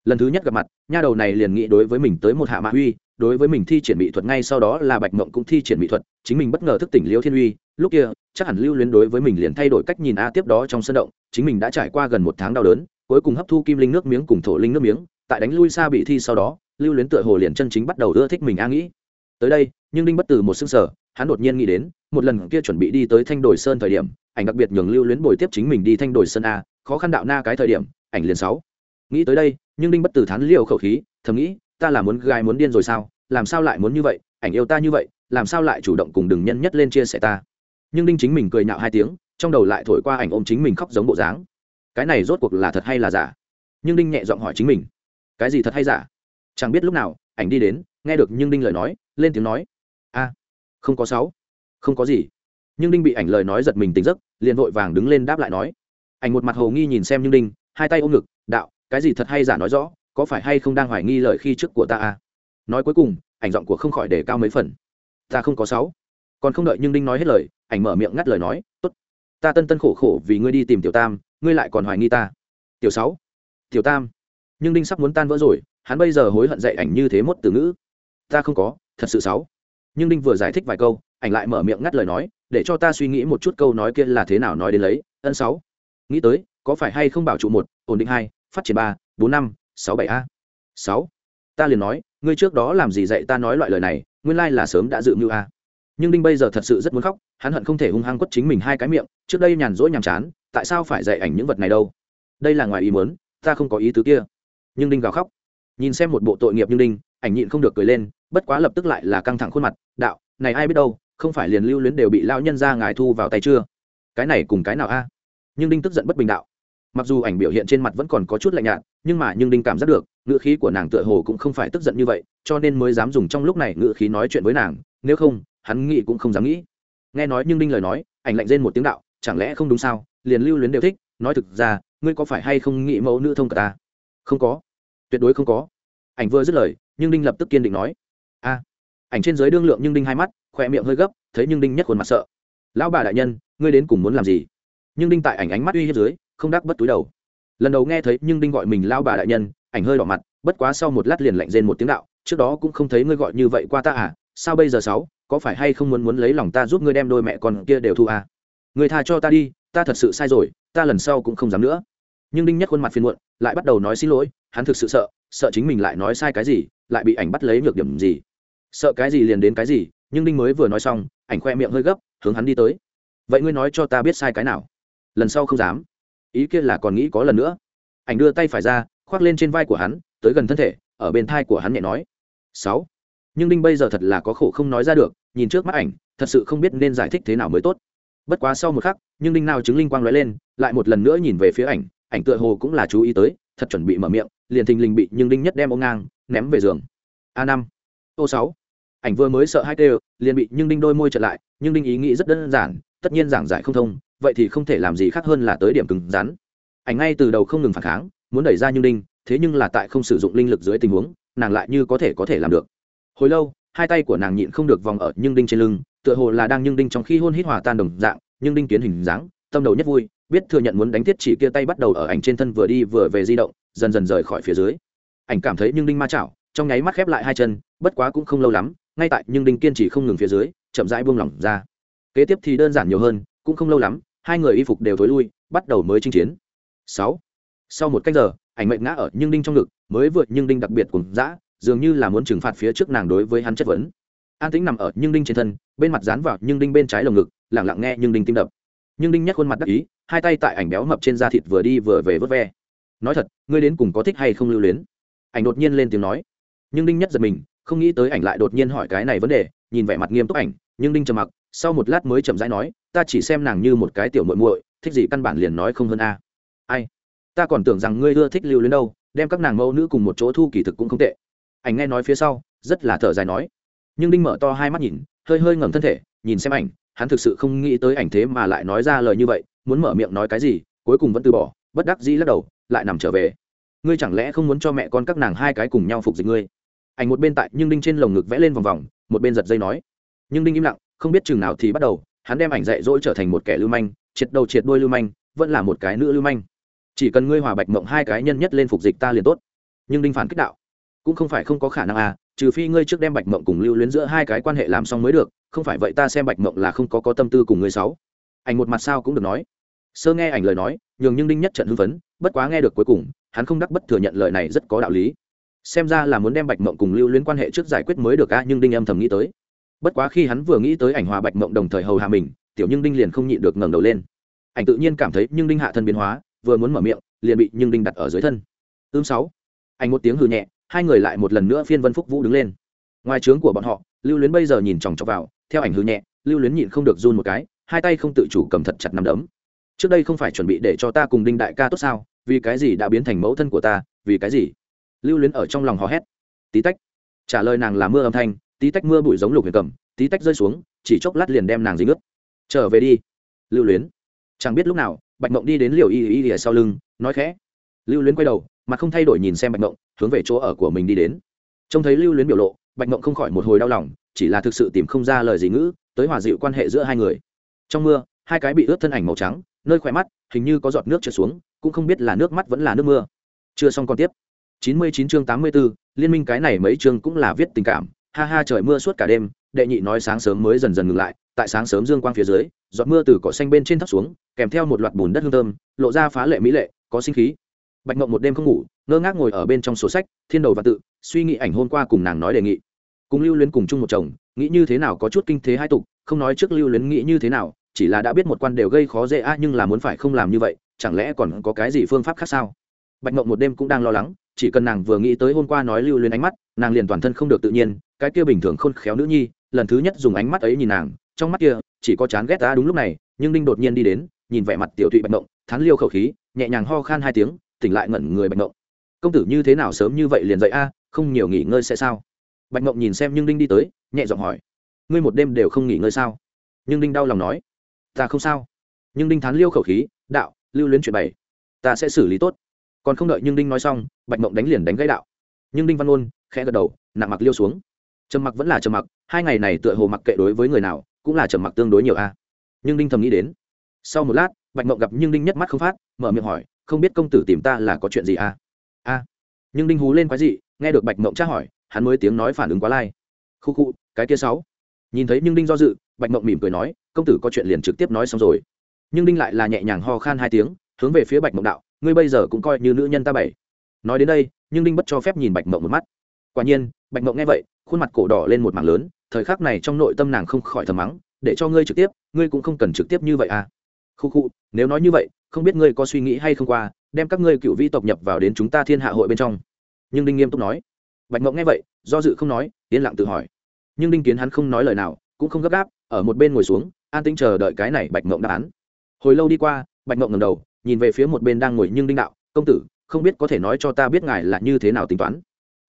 Lần thứ nhất gặp mặt, nha đầu này liền nghĩ đối với mình tới một hạ mạ huy đối với mình thi triển mỹ thuật ngay sau đó là bạch mộng cũng thi triển mỹ thuật, chính mình bất ngờ thức tỉnh liêu thiên uy, lúc kia, chắc hẳn lưu luyến đối với mình liền thay đổi cách nhìn a tiếp đó trong sân động, chính mình đã trải qua gần một tháng đau đớn, cuối cùng hấp thu kim linh nước miếng cùng thổ linh nước miếng, tại đánh lui xa bị thi sau đó, lưu luyến tựa hồ liền chân chính bắt đầu ưa thích mình a nghĩ. Tới đây nhưng đinh bất tử một xương sở hắn đột nhiên nghĩ đến, một lần kia chuẩn bị đi tới thanh đổi sơn thời điểm, ảnh đặc biệt nhường lưu luyến bồi tiếp chính mình đi thanh đổi sơn a, khó khăn đạo na cái thời điểm, ảnh liền sáu. Nghĩ tới đây, nhưng đinh bất tử thán liều khẩu khí, thầm nghĩ, ta là muốn gai muốn điên rồi sao, làm sao lại muốn như vậy, ảnh yêu ta như vậy, làm sao lại chủ động cùng đừng nhân nhất lên chia sẻ ta. Nhưng đinh chính mình cười nhạo hai tiếng, trong đầu lại thổi qua ảnh ôm chính mình khóc giống bộ dáng. Cái này rốt cuộc là thật hay là giả? Nhưng đinh nhẹ giọng hỏi chính mình. Cái gì thật hay giả? Chẳng biết lúc nào, ảnh đi đến, nghe được nhưng đinh lời nói, lên tiếng nói a, không có sáu. Không có gì. Nhưng đinh bị ảnh lời nói giật mình tỉnh giấc, liền vội vàng đứng lên đáp lại nói. Ảnh một mặt hồ nghi nhìn xem nhưng đinh, hai tay ôm ngực, đạo, cái gì thật hay giả nói rõ, có phải hay không đang hoài nghi lời khi trước của ta a nói cuối cùng, ảnh giọng của không khỏi để cao mấy phần. Ta không có sáu. Còn không đợi nhưng đinh nói hết lời, ảnh mở miệng ngắt lời nói, tốt. Ta tân tân khổ khổ vì ngươi đi tìm tiểu tam, ngươi lại còn hoài nghi ta. Tiểu sáu. Tiểu tam. Nhưng đinh sắp muốn tan vỡ rồi, hắn bây giờ hối hận dạy ảnh như thế mốt từ ngữ. Ta không có, thật sự sáu nhưng đinh vừa giải thích vài câu, ảnh lại mở miệng ngắt lời nói, để cho ta suy nghĩ một chút câu nói kia là thế nào nói đến lấy. Ân sáu. Nghĩ tới, có phải hay không bảo trụ một, ổn định hai, phát triển ba, bốn năm, sáu bảy a? Sáu. Ta liền nói, ngươi trước đó làm gì dạy ta nói loại lời này, nguyên lai là sớm đã dự mưu a. Nhưng đinh bây giờ thật sự rất muốn khóc, hắn hận không thể hung hăng quất chính mình hai cái miệng, trước đây nhàn rỗi nhàm chán, tại sao phải dạy ảnh những vật này đâu? Đây là ngoài ý muốn, ta không có ý tứ kia. Nhưng đinh gào khóc. Nhìn xem một bộ tội nghiệp như đinh, ảnh nhịn không được cười lên bất quá lập tức lại là căng thẳng khuôn mặt, đạo, này ai biết đâu, không phải liền lưu luyến đều bị lao nhân ra ngài thu vào tay chưa? Cái này cùng cái nào a? Nhưng đinh tức giận bất bình đạo. Mặc dù ảnh biểu hiện trên mặt vẫn còn có chút lạnh nhạt, nhưng mà nhưng đinh cảm giác được, ngữ khí của nàng tựa hồ cũng không phải tức giận như vậy, cho nên mới dám dùng trong lúc này ngữ khí nói chuyện với nàng, nếu không, hắn nghĩ cũng không dám nghĩ. Nghe nói nhưng đinh lời nói, ảnh lạnh rên một tiếng đạo, chẳng lẽ không đúng sao? Liền lưu luyến đều thích, nói thực ra, ngươi có phải hay không nghĩ mẫu nữ thông cả ta? Không có. Tuyệt đối không có. Ảnh vừa dứt lời, nhưng đinh lập tức kiên định nói a. Ảnh trên giới đương lượng nhưng đinh hai mắt khoe miệng hơi gấp, thấy nhưng đinh nhất khuôn mặt sợ. Lão bà đại nhân, ngươi đến cùng muốn làm gì? Nhưng đinh tại ảnh ánh mắt uy hiếp dưới, không đắc bất túi đầu. Lần đầu nghe thấy nhưng đinh gọi mình lao bà đại nhân, ảnh hơi đỏ mặt, bất quá sau một lát liền lạnh rên một tiếng đạo, trước đó cũng không thấy ngươi gọi như vậy qua ta à sao bây giờ sáu, có phải hay không muốn muốn lấy lòng ta giúp ngươi đem đôi mẹ con kia đều thu à? Người tha cho ta đi, ta thật sự sai rồi, ta lần sau cũng không dám nữa. Nhưng đinh nhất khuôn mặt phiền muộn, lại bắt đầu nói xin lỗi, hắn thực sự sợ sợ chính mình lại nói sai cái gì, lại bị ảnh bắt lấy nhược điểm gì. Sợ cái gì liền đến cái gì, nhưng đinh mới vừa nói xong, ảnh khoe miệng hơi gấp, hướng hắn đi tới. Vậy ngươi nói cho ta biết sai cái nào? Lần sau không dám. Ý kia là còn nghĩ có lần nữa. Ảnh đưa tay phải ra, khoác lên trên vai của hắn, tới gần thân thể, ở bên thai của hắn nhẹ nói. Sáu. Nhưng đinh bây giờ thật là có khổ không nói ra được, nhìn trước mắt ảnh, thật sự không biết nên giải thích thế nào mới tốt. Bất quá sau một khắc, nhưng đinh nào chứng linh quang lóe lên, lại một lần nữa nhìn về phía ảnh ảnh tựa hồ cũng là chú ý tới, thật chuẩn bị mở miệng liền thình lình bị nhưng đinh nhất đem ôm ngang, ném về giường. A năm. Ô sáu. Ảnh vừa mới sợ hai tê, liền bị nhưng đinh đôi môi trở lại, nhưng đinh ý nghĩ rất đơn giản, tất nhiên giảng giải không thông, vậy thì không thể làm gì khác hơn là tới điểm cứng rắn. Ảnh ngay từ đầu không ngừng phản kháng, muốn đẩy ra nhưng đinh, thế nhưng là tại không sử dụng linh lực dưới tình huống, nàng lại như có thể có thể làm được. Hồi lâu, hai tay của nàng nhịn không được vòng ở nhưng đinh trên lưng, tựa hồ là đang nhưng đinh trong khi hôn hít hòa tan đồng dạng, nhưng đinh kiến hình dáng, tâm đầu nhất vui, biết thừa nhận muốn đánh thiết chỉ kia tay bắt đầu ở ảnh trên thân vừa đi vừa về di động dần dần rời khỏi phía dưới. Ảnh cảm thấy nhưng đinh ma chảo, trong nháy mắt khép lại hai chân, bất quá cũng không lâu lắm, ngay tại nhưng đinh kiên trì không ngừng phía dưới, chậm rãi buông lỏng ra. Kế tiếp thì đơn giản nhiều hơn, cũng không lâu lắm, hai người y phục đều thối lui, bắt đầu mới chinh chiến. Sáu. Sau một cách giờ, ảnh mệnh ngã ở nhưng đinh trong ngực, mới vượt nhưng đinh đặc biệt cùng dã, dường như là muốn trừng phạt phía trước nàng đối với hắn chất vấn. An tĩnh nằm ở nhưng đinh trên thân, bên mặt dán vào nhưng đinh bên trái lồng ngực lẳng lặng nghe nhưng đinh tim đập. Nhưng đinh nhắc khuôn mặt đắc ý, hai tay tại ảnh béo mập trên da thịt vừa đi vừa về vớt ve nói thật, ngươi đến cùng có thích hay không lưu luyến? Ảnh đột nhiên lên tiếng nói. Nhưng đinh nhất giật mình, không nghĩ tới ảnh lại đột nhiên hỏi cái này vấn đề, nhìn vẻ mặt nghiêm túc ảnh, nhưng đinh trầm mặc, sau một lát mới chậm rãi nói, ta chỉ xem nàng như một cái tiểu muội muội, thích gì căn bản liền nói không hơn a. Ai? Ta còn tưởng rằng ngươi ưa thích lưu luyến đâu, đem các nàng mẫu nữ cùng một chỗ thu kỳ thực cũng không tệ. Ảnh nghe nói phía sau, rất là thở dài nói. Nhưng đinh mở to hai mắt nhìn, hơi hơi ngẩng thân thể, nhìn xem ảnh, hắn thực sự không nghĩ tới ảnh thế mà lại nói ra lời như vậy, muốn mở miệng nói cái gì, cuối cùng vẫn từ bỏ, bất đắc dĩ lắc đầu lại nằm trở về. Ngươi chẳng lẽ không muốn cho mẹ con các nàng hai cái cùng nhau phục dịch ngươi? Ảnh một bên tại nhưng đinh trên lồng ngực vẽ lên vòng vòng, một bên giật dây nói. Nhưng đinh im lặng, không biết chừng nào thì bắt đầu, hắn đem ảnh dạy dỗ trở thành một kẻ lưu manh, triệt đầu triệt đuôi lưu manh, vẫn là một cái nữ lưu manh. Chỉ cần ngươi hòa bạch mộng hai cái nhân nhất lên phục dịch ta liền tốt. Nhưng đinh phản kích đạo. Cũng không phải không có khả năng à trừ phi ngươi trước đem bạch mộng cùng lưu luyến giữa hai cái quan hệ làm xong mới được, không phải vậy ta xem bạch mộng là không có có tâm tư cùng ngươi sáu. Ảnh một mặt sao cũng được nói sơ nghe ảnh lời nói, nhường nhưng đinh nhất trận hưng phấn, bất quá nghe được cuối cùng, hắn không đắc bất thừa nhận lời này rất có đạo lý. Xem ra là muốn đem bạch mộng cùng lưu luyến quan hệ trước giải quyết mới được a nhưng đinh âm thầm nghĩ tới. Bất quá khi hắn vừa nghĩ tới ảnh hòa bạch mộng đồng thời hầu hạ mình, tiểu nhưng đinh liền không nhịn được ngẩng đầu lên. Ảnh tự nhiên cảm thấy nhưng đinh hạ thân biến hóa, vừa muốn mở miệng, liền bị nhưng đinh đặt ở dưới thân. Ưm sáu. Anh một tiếng hư nhẹ, hai người lại một lần nữa phiên vân phúc vũ đứng lên. Ngoài trướng của bọn họ, lưu luyến bây giờ nhìn chòng chọc vào, theo ảnh hư nhẹ, lưu luyến nhịn không được run một cái, hai tay không tự chủ cầm thật chặt nằm đấm trước đây không phải chuẩn bị để cho ta cùng đinh đại ca tốt sao, vì cái gì đã biến thành mẫu thân của ta, vì cái gì? Lưu luyến ở trong lòng hò hét. Tí tách. Trả lời nàng là mưa âm thanh, tí tách mưa bụi giống lục huyền cầm, tí tách rơi xuống, chỉ chốc lát liền đem nàng dính ướt. Trở về đi. Lưu luyến. Chẳng biết lúc nào, bạch mộng đi đến liều y y y sau lưng, nói khẽ. Lưu luyến quay đầu, mà không thay đổi nhìn xem bạch mộng, hướng về chỗ ở của mình đi đến. Trông thấy lưu luyến biểu lộ, bạch mộng không khỏi một hồi đau lòng, chỉ là thực sự tìm không ra lời gì ngữ, tới hòa dịu quan hệ giữa hai người. Trong mưa, hai cái bị ướt thân ảnh màu trắng nơi khỏe mắt hình như có giọt nước trượt xuống cũng không biết là nước mắt vẫn là nước mưa. Chưa xong còn tiếp. 99 chương 84, liên minh cái này mấy chương cũng là viết tình cảm. Ha ha trời mưa suốt cả đêm đệ nhị nói sáng sớm mới dần dần ngừng lại tại sáng sớm dương quang phía dưới giọt mưa từ cỏ xanh bên trên thấp xuống kèm theo một loạt bùn đất hương thơm lộ ra phá lệ mỹ lệ có sinh khí. Bạch mộng một đêm không ngủ ngơ ngác ngồi ở bên trong sổ sách thiên đầu và tự suy nghĩ ảnh hôm qua cùng nàng nói đề nghị. Cùng lưu luyến cùng chung một chồng nghĩ như thế nào có chút kinh thế hai tục không nói trước lưu luyến nghĩ như thế nào chỉ là đã biết một quan đều gây khó dễ a, nhưng là muốn phải không làm như vậy, chẳng lẽ còn có cái gì phương pháp khác sao? Bạch mộng một đêm cũng đang lo lắng, chỉ cần nàng vừa nghĩ tới hôm qua nói lưu luyến ánh mắt, nàng liền toàn thân không được tự nhiên, cái kia bình thường khôn khéo nữ nhi, lần thứ nhất dùng ánh mắt ấy nhìn nàng, trong mắt kia, chỉ có chán ghét ta đúng lúc này, nhưng đinh đột nhiên đi đến, nhìn vẻ mặt tiểu thụy bạch mộng thán liêu khẩu khí, nhẹ nhàng ho khan hai tiếng, tỉnh lại ngẩn người bạch mộng công tử như thế nào sớm như vậy liền dậy a, không nhiều nghỉ ngơi sẽ sao? Bạch mộng nhìn xem nhưng đinh đi tới, nhẹ giọng hỏi. Ngươi một đêm đều không nghỉ ngơi sao? Nhưng đinh đau lòng nói ta không sao. Nhưng đinh thán liêu khẩu khí, đạo, lưu luyến chuyện bày. Ta sẽ xử lý tốt. Còn không đợi nhưng đinh nói xong, bạch mộng đánh liền đánh gãy đạo. Nhưng đinh văn ôn khẽ gật đầu, nặng mặc liêu xuống. Trầm mặc vẫn là trầm mặc, hai ngày này tựa hồ mặc kệ đối với người nào, cũng là trầm mặc tương đối nhiều a. Nhưng đinh thầm nghĩ đến. Sau một lát, bạch mộng gặp nhưng đinh nhất mắt không phát, mở miệng hỏi, không biết công tử tìm ta là có chuyện gì a? A? Nhưng đinh hú lên quái dị, nghe được bạch mộng tra hỏi, hắn mới tiếng nói phản ứng quá lai. Khu khu, cái kia sáu. Nhìn thấy nhưng đinh do dự, bạch mộng mỉm cười nói công tử có chuyện liền trực tiếp nói xong rồi. Nhưng đinh lại là nhẹ nhàng ho khan hai tiếng, hướng về phía bạch mộng đạo, ngươi bây giờ cũng coi như nữ nhân ta bảy. Nói đến đây, nhưng đinh bất cho phép nhìn bạch mộng một mắt. Quả nhiên, bạch mộng nghe vậy, khuôn mặt cổ đỏ lên một mảng lớn, thời khắc này trong nội tâm nàng không khỏi thầm mắng, để cho ngươi trực tiếp, ngươi cũng không cần trực tiếp như vậy à. Khu khu, nếu nói như vậy, không biết ngươi có suy nghĩ hay không qua, đem các ngươi cựu vi tộc nhập vào đến chúng ta thiên hạ hội bên trong. Nhưng đinh nghiêm túc nói. Bạch mộng nghe vậy, do dự không nói, yên lặng tự hỏi. Nhưng đinh kiến hắn không nói lời nào, cũng không gấp gáp, ở một bên ngồi xuống an tĩnh chờ đợi cái này bạch mộng đáp án. Hồi lâu đi qua, bạch mộng ngầm đầu, nhìn về phía một bên đang ngồi nhưng đinh đạo, công tử, không biết có thể nói cho ta biết ngài là như thế nào tính toán?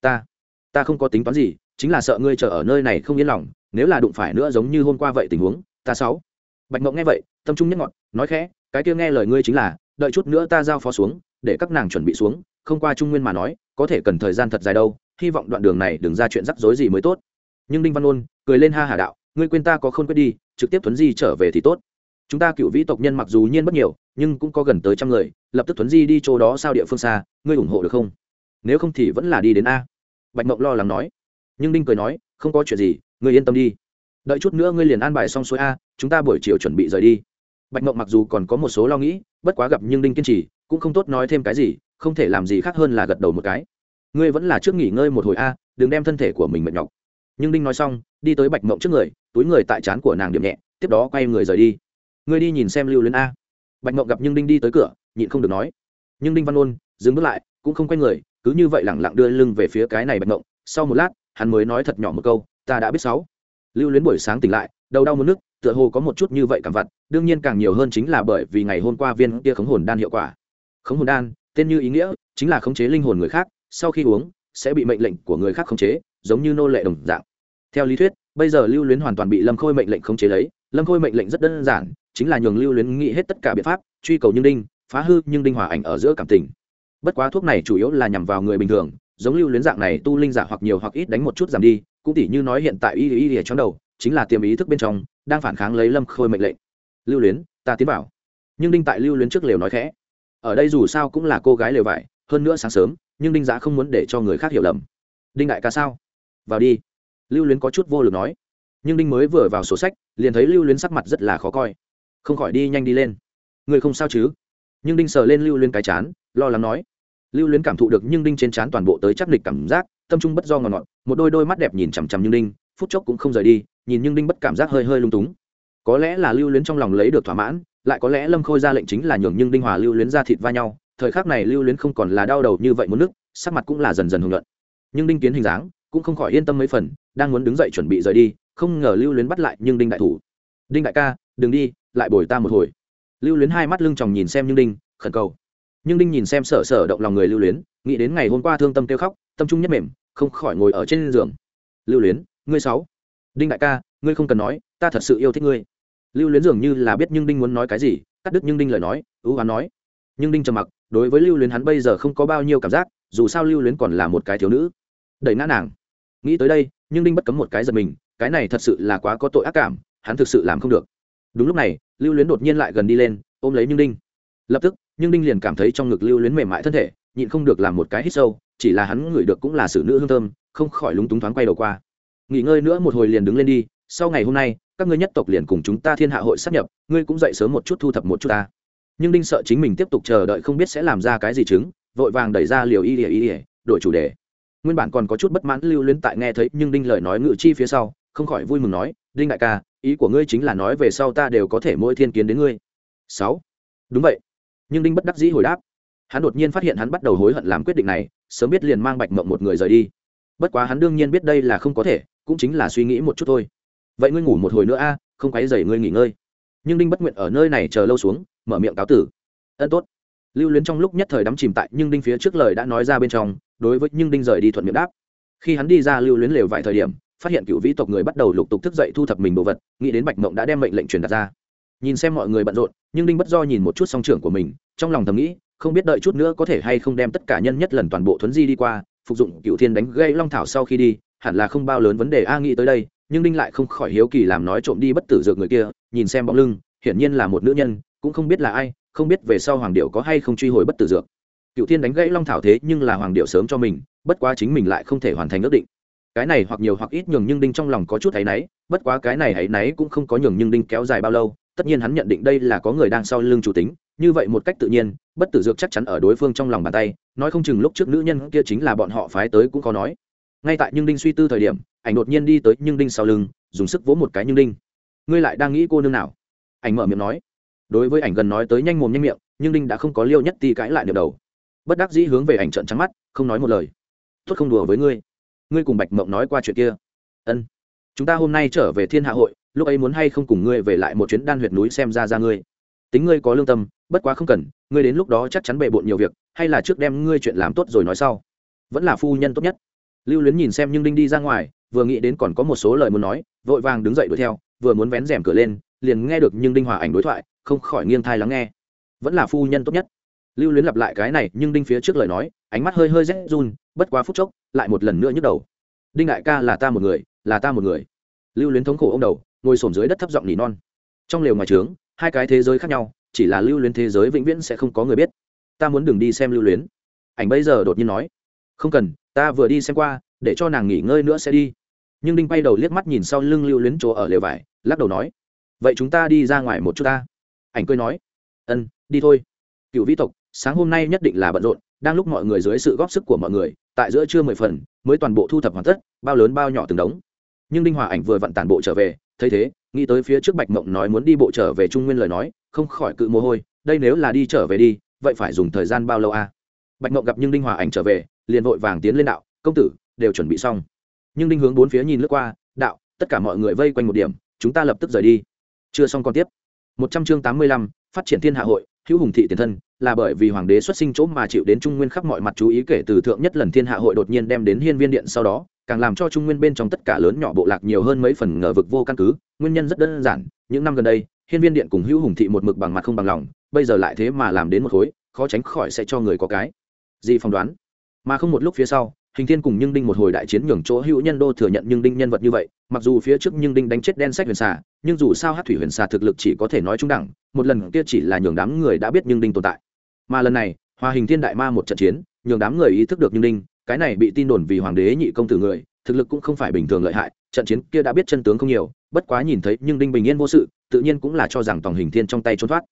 Ta ta không có tính toán gì, chính là sợ ngươi chờ ở nơi này không yên lòng, nếu là đụng phải nữa giống như hôm qua vậy tình huống, ta sáu. Bạch mộng nghe vậy, tâm trung nhất ngọn, nói khẽ, cái kia nghe lời ngươi chính là, đợi chút nữa ta giao phó xuống, để các nàng chuẩn bị xuống, không qua trung nguyên mà nói, có thể cần thời gian thật dài đâu, hy vọng đoạn đường này đừng ra chuyện rắc rối gì mới tốt. Nhưng đinh văn ôn cười lên ha hà đạo ngươi quên ta có khôn quyết đi, trực tiếp thuấn di trở về thì tốt. Chúng ta cựu vĩ tộc nhân mặc dù nhiên bất nhiều, nhưng cũng có gần tới trăm người, lập tức thuấn di đi chỗ đó sao địa phương xa, ngươi ủng hộ được không? Nếu không thì vẫn là đi đến a. Bạch mộng lo lắng nói. Nhưng đinh cười nói, không có chuyện gì, ngươi yên tâm đi. Đợi chút nữa ngươi liền an bài xong xuôi a, chúng ta buổi chiều chuẩn bị rời đi. Bạch mộng mặc dù còn có một số lo nghĩ, bất quá gặp nhưng đinh kiên trì, cũng không tốt nói thêm cái gì, không thể làm gì khác hơn là gật đầu một cái. Ngươi vẫn là trước nghỉ ngơi một hồi a, đừng đem thân thể của mình mệt nhọc nhưng đinh nói xong, đi tới bạch mộng trước người, túi người tại trán của nàng điểm nhẹ, tiếp đó quay người rời đi. Ngươi đi nhìn xem lưu luyến a. Bạch mộng gặp nhưng đinh đi tới cửa, nhịn không được nói. Nhưng đinh văn ôn dừng bước lại, cũng không quay người, cứ như vậy lẳng lặng đưa lưng về phía cái này bạch mộng. Sau một lát, hắn mới nói thật nhỏ một câu, ta đã biết sáu. Lưu luyến buổi sáng tỉnh lại, đầu đau muốn nước, tựa hồ có một chút như vậy cảm vặt, đương nhiên càng nhiều hơn chính là bởi vì ngày hôm qua viên kia khống hồn đan hiệu quả. Khống hồn đan, tên như ý nghĩa, chính là khống chế linh hồn người khác, sau khi uống, sẽ bị mệnh lệnh của người khác khống chế giống như nô lệ đồng dạng. Theo lý thuyết, bây giờ lưu luyến hoàn toàn bị lâm khôi mệnh lệnh khống chế lấy. Lâm khôi mệnh lệnh rất đơn giản, chính là nhường lưu luyến nghĩ hết tất cả biện pháp, truy cầu nhưng đinh, phá hư nhưng đinh hòa ảnh ở giữa cảm tình. Bất quá thuốc này chủ yếu là nhằm vào người bình thường, giống lưu luyến dạng này tu linh giả hoặc nhiều hoặc ít đánh một chút giảm đi, cũng tỉ như nói hiện tại y y y trong đầu, chính là tiềm ý thức bên trong, đang phản kháng lấy lâm khôi mệnh lệnh. Lưu luyến, ta tiến vào. Nhưng đinh tại lưu luyến trước lều nói khẽ. Ở đây dù sao cũng là cô gái lều vải, hơn nữa sáng sớm nhưng đinh giá không muốn để cho người khác hiểu lầm. Đinh đại ca sao? Vào đi. Lưu luyến có chút vô lực nói. Nhưng đinh mới vừa vào sổ sách, liền thấy lưu luyến sắc mặt rất là khó coi. Không khỏi đi nhanh đi lên. Người không sao chứ? Nhưng đinh sờ lên lưu luyến cái chán, lo lắng nói. Lưu luyến cảm thụ được nhưng đinh trên chán toàn bộ tới chắc lịch cảm giác, tâm trung bất do ngọn ngọn một đôi đôi mắt đẹp nhìn chằm chằm nhưng đinh, phút chốc cũng không rời đi, nhìn nhưng đinh bất cảm giác hơi hơi lung túng. Có lẽ là lưu luyến trong lòng lấy được thỏa mãn, lại có lẽ lâm khôi ra lệnh chính là nhường nhưng đinh hòa lưu luyến ra thịt va nhau, thời khắc này lưu luyến không còn là đau đầu như vậy muốn nước, sắc mặt cũng là dần dần hưởng luận nhưng đinh kiến hình dáng cũng không khỏi yên tâm mấy phần, đang muốn đứng dậy chuẩn bị rời đi, không ngờ lưu luyến bắt lại nhưng đinh đại thủ. Đinh đại ca, đừng đi, lại bồi ta một hồi. Lưu luyến hai mắt lưng chòng nhìn xem nhưng đinh, khẩn cầu. Nhưng đinh nhìn xem sở sở động lòng người lưu luyến, nghĩ đến ngày hôm qua thương tâm kêu khóc, tâm trung nhất mềm, không khỏi ngồi ở trên giường. Lưu luyến, ngươi sáu đinh đại ca, ngươi không cần nói, ta thật sự yêu thích ngươi. Lưu luyến dường như là biết nhưng đinh muốn nói cái gì, cắt đứt nhưng đinh lời nói, ưu hoán nói. Nhưng đinh trầm mặc, đối với lưu luyến hắn bây giờ không có bao nhiêu cảm giác, dù sao lưu luyến còn là một cái thiếu nữ. Đẩy ngã nàng nghĩ tới đây, nhưng đinh bất cấm một cái giật mình, cái này thật sự là quá có tội ác cảm, hắn thực sự làm không được. Đúng lúc này, lưu luyến đột nhiên lại gần đi lên, ôm lấy nhưng đinh. Lập tức, nhưng đinh liền cảm thấy trong ngực lưu luyến mềm mại thân thể, nhịn không được làm một cái hít sâu, chỉ là hắn ngửi được cũng là sự nữ hương thơm, không khỏi lúng túng thoáng quay đầu qua. Nghỉ ngơi nữa một hồi liền đứng lên đi, sau ngày hôm nay, các ngươi nhất tộc liền cùng chúng ta thiên hạ hội sắp nhập, ngươi cũng dậy sớm một chút thu thập một chút ta. Nhưng đinh sợ chính mình tiếp tục chờ đợi không biết sẽ làm ra cái gì chứng, vội vàng đẩy ra liều y ỉa y ỉa đổi chủ đề nguyên bản còn có chút bất mãn lưu luyến tại nghe thấy nhưng đinh lời nói ngự chi phía sau, không khỏi vui mừng nói, đinh đại ca, ý của ngươi chính là nói về sau ta đều có thể mỗi thiên kiến đến ngươi. Sáu. Đúng vậy. Nhưng đinh bất đắc dĩ hồi đáp. Hắn đột nhiên phát hiện hắn bắt đầu hối hận làm quyết định này, sớm biết liền mang bạch mộng một người rời đi. Bất quá hắn đương nhiên biết đây là không có thể, cũng chính là suy nghĩ một chút thôi. Vậy ngươi ngủ một hồi nữa a, không quấy dày ngươi nghỉ ngơi. Nhưng đinh bất nguyện ở nơi này chờ lâu xuống, mở miệng cáo tử. Ân tốt. Lưu luyến trong lúc nhất thời đắm chìm tại nhưng đinh phía trước lời đã nói ra bên trong đối với nhưng đinh rời đi thuận miệng đáp. Khi hắn đi ra lưu luyến lều vài thời điểm, phát hiện cựu vĩ tộc người bắt đầu lục tục thức dậy thu thập mình đồ vật, nghĩ đến bạch mộng đã đem mệnh lệnh truyền đặt ra. Nhìn xem mọi người bận rộn, nhưng đinh bất do nhìn một chút song trưởng của mình, trong lòng thầm nghĩ, không biết đợi chút nữa có thể hay không đem tất cả nhân nhất lần toàn bộ thuấn di đi qua, phục dụng cựu thiên đánh gây long thảo sau khi đi, hẳn là không bao lớn vấn đề a nghĩ tới đây, nhưng đinh lại không khỏi hiếu kỳ làm nói trộm đi bất tử dược người kia, nhìn xem bóng lưng, hiển nhiên là một nữ nhân, cũng không biết là ai, không biết về sau hoàng điệu có hay không truy hồi bất tử dược cựu thiên đánh gãy long thảo thế nhưng là hoàng điệu sớm cho mình, bất quá chính mình lại không thể hoàn thành ước định. Cái này hoặc nhiều hoặc ít nhường nhưng đinh trong lòng có chút áy náy, bất quá cái này áy náy cũng không có nhường nhưng đinh kéo dài bao lâu, tất nhiên hắn nhận định đây là có người đang sau lưng chủ tính, như vậy một cách tự nhiên, bất tử dược chắc chắn ở đối phương trong lòng bàn tay, nói không chừng lúc trước nữ nhân kia chính là bọn họ phái tới cũng có nói. Ngay tại nhưng đinh suy tư thời điểm, ảnh đột nhiên đi tới nhưng đinh sau lưng, dùng sức vỗ một cái nhưng đinh. Ngươi lại đang nghĩ cô nương nào? Ảnh mở miệng nói. Đối với ảnh gần nói tới nhanh mồm nhanh miệng nhưng đinh đã không có liêu nhất ti cãi lại được đầu bất đắc dĩ hướng về ảnh trận trắng mắt, không nói một lời. Tuất không đùa với ngươi. Ngươi cùng bạch mộng nói qua chuyện kia. Ân. Chúng ta hôm nay trở về thiên hạ hội, lúc ấy muốn hay không cùng ngươi về lại một chuyến đan huyệt núi xem ra ra ngươi. Tính ngươi có lương tâm, bất quá không cần, ngươi đến lúc đó chắc chắn bề bộn nhiều việc, hay là trước đem ngươi chuyện làm tốt rồi nói sau. Vẫn là phu nhân tốt nhất. Lưu luyến nhìn xem nhưng đinh đi ra ngoài, vừa nghĩ đến còn có một số lời muốn nói, vội vàng đứng dậy đuổi theo, vừa muốn vén rèm cửa lên, liền nghe được nhưng đinh hòa ảnh đối thoại, không khỏi nghiêng thai lắng nghe. Vẫn là phu nhân tốt nhất lưu luyến lặp lại cái này, nhưng đinh phía trước lời nói, ánh mắt hơi hơi rét run, bất quá phút chốc, lại một lần nữa nhức đầu. Đinh đại ca là ta một người, là ta một người. Lưu luyến thống khổ ông đầu, ngồi sổm dưới đất thấp giọng nỉ non. Trong lều ngoài trướng, hai cái thế giới khác nhau, chỉ là lưu luyến thế giới vĩnh viễn sẽ không có người biết. Ta muốn đừng đi xem lưu luyến. Ảnh bây giờ đột nhiên nói, không cần, ta vừa đi xem qua, để cho nàng nghỉ ngơi nữa sẽ đi. Nhưng đinh bay đầu liếc mắt nhìn sau lưng lưu luyến chỗ ở lều vải, lắc đầu nói, vậy chúng ta đi ra ngoài một chút ta. Ảnh cười nói, ân, đi thôi. Cựu vĩ tộc sáng hôm nay nhất định là bận rộn, đang lúc mọi người dưới sự góp sức của mọi người, tại giữa trưa mười phần, mới toàn bộ thu thập hoàn tất, bao lớn bao nhỏ từng đống. Nhưng đinh hòa ảnh vừa vặn tản bộ trở về, thấy thế, nghĩ tới phía trước bạch mộng nói muốn đi bộ trở về trung nguyên lời nói, không khỏi cự mồ hôi, đây nếu là đi trở về đi, vậy phải dùng thời gian bao lâu a à? bạch mộng gặp nhưng đinh hòa ảnh trở về, liền vội vàng tiến lên đạo, công tử, đều chuẩn bị xong. Nhưng đinh hướng bốn phía nhìn lướt qua, đạo, tất cả mọi người vây quanh một điểm, chúng ta lập tức rời đi. Chưa xong còn tiếp. Một trăm chương tám mươi lăm, phát triển thiên hạ hội, hữu hùng thị tiền thân là bởi vì hoàng đế xuất sinh chỗ mà chịu đến trung nguyên khắp mọi mặt chú ý kể từ thượng nhất lần thiên hạ hội đột nhiên đem đến hiên viên điện sau đó, càng làm cho trung nguyên bên trong tất cả lớn nhỏ bộ lạc nhiều hơn mấy phần ngờ vực vô căn cứ. Nguyên nhân rất đơn giản, những năm gần đây, hiên viên điện cùng hữu hùng thị một mực bằng mặt không bằng lòng, bây giờ lại thế mà làm đến một khối, khó tránh khỏi sẽ cho người có cái gì phỏng đoán. Mà không một lúc phía sau, hình thiên cùng nhưng đinh một hồi đại chiến nhường chỗ hữu nhân đô thừa nhận nhưng đinh nhân vật như vậy, mặc dù phía trước nhưng đinh đánh chết đen sách huyền xà, nhưng dù sao hát thủy huyền xà thực lực chỉ có thể nói trung đẳng, một lần kia chỉ là nhường đám người đã biết nhưng đinh tồn tại mà lần này, hòa hình thiên đại ma một trận chiến, nhường đám người ý thức được nhưng đinh, cái này bị tin đồn vì hoàng đế nhị công tử người, thực lực cũng không phải bình thường lợi hại, trận chiến kia đã biết chân tướng không nhiều, bất quá nhìn thấy nhưng đinh bình yên vô sự, tự nhiên cũng là cho rằng tòng hình thiên trong tay trốn thoát.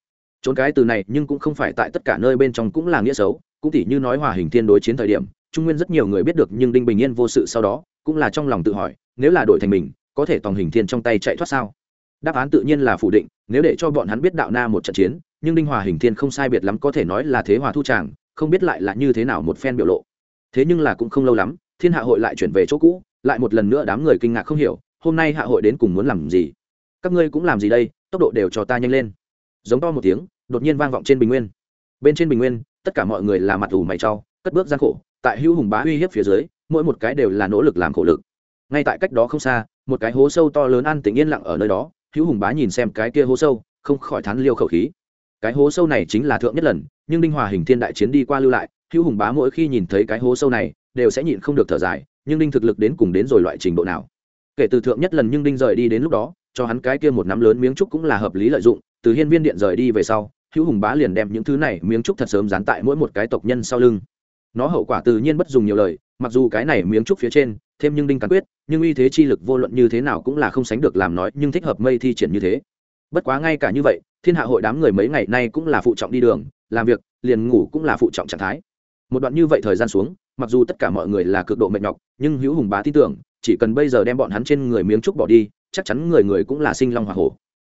Trốn cái từ này nhưng cũng không phải tại tất cả nơi bên trong cũng là nghĩa xấu, cũng tỉ như nói hòa hình thiên đối chiến thời điểm, trung nguyên rất nhiều người biết được nhưng đinh bình yên vô sự sau đó, cũng là trong lòng tự hỏi, nếu là đổi thành mình, có thể tòng hình thiên trong tay chạy thoát sao? Đáp án tự nhiên là phủ định, nếu để cho bọn hắn biết đạo na một trận chiến nhưng đinh hòa hình thiên không sai biệt lắm có thể nói là thế hòa thu tràng, không biết lại là như thế nào một phen biểu lộ. Thế nhưng là cũng không lâu lắm, thiên hạ hội lại chuyển về chỗ cũ, lại một lần nữa đám người kinh ngạc không hiểu, hôm nay hạ hội đến cùng muốn làm gì? Các ngươi cũng làm gì đây? Tốc độ đều cho ta nhanh lên. Giống to một tiếng, đột nhiên vang vọng trên bình nguyên. Bên trên bình nguyên, tất cả mọi người là mặt ủ mày trau cất bước gian khổ, tại hữu hùng bá uy hiếp phía dưới, mỗi một cái đều là nỗ lực làm khổ lực. Ngay tại cách đó không xa, một cái hố sâu to lớn ăn tĩnh yên lặng ở nơi đó, hữu hùng bá nhìn xem cái kia hố sâu, không khỏi thán liêu khẩu khí cái hố sâu này chính là thượng nhất lần, nhưng đinh hòa hình thiên đại chiến đi qua lưu lại, hữu hùng bá mỗi khi nhìn thấy cái hố sâu này, đều sẽ nhịn không được thở dài, nhưng đinh thực lực đến cùng đến rồi loại trình độ nào? Kể từ thượng nhất lần nhưng đinh rời đi đến lúc đó, cho hắn cái kia một nắm lớn miếng trúc cũng là hợp lý lợi dụng, từ hiên viên điện rời đi về sau, hữu hùng bá liền đem những thứ này miếng trúc thật sớm dán tại mỗi một cái tộc nhân sau lưng. Nó hậu quả tự nhiên bất dùng nhiều lời, mặc dù cái này miếng trúc phía trên, thêm nhưng đinh cắn quyết, nhưng uy thế chi lực vô luận như thế nào cũng là không sánh được làm nói nhưng thích hợp mây thi triển như thế bất quá ngay cả như vậy, thiên hạ hội đám người mấy ngày nay cũng là phụ trọng đi đường, làm việc, liền ngủ cũng là phụ trọng trạng thái. Một đoạn như vậy thời gian xuống, mặc dù tất cả mọi người là cực độ mệt nhọc, nhưng hữu hùng bá tin tưởng, chỉ cần bây giờ đem bọn hắn trên người miếng trúc bỏ đi, chắc chắn người người cũng là sinh long hoa hổ.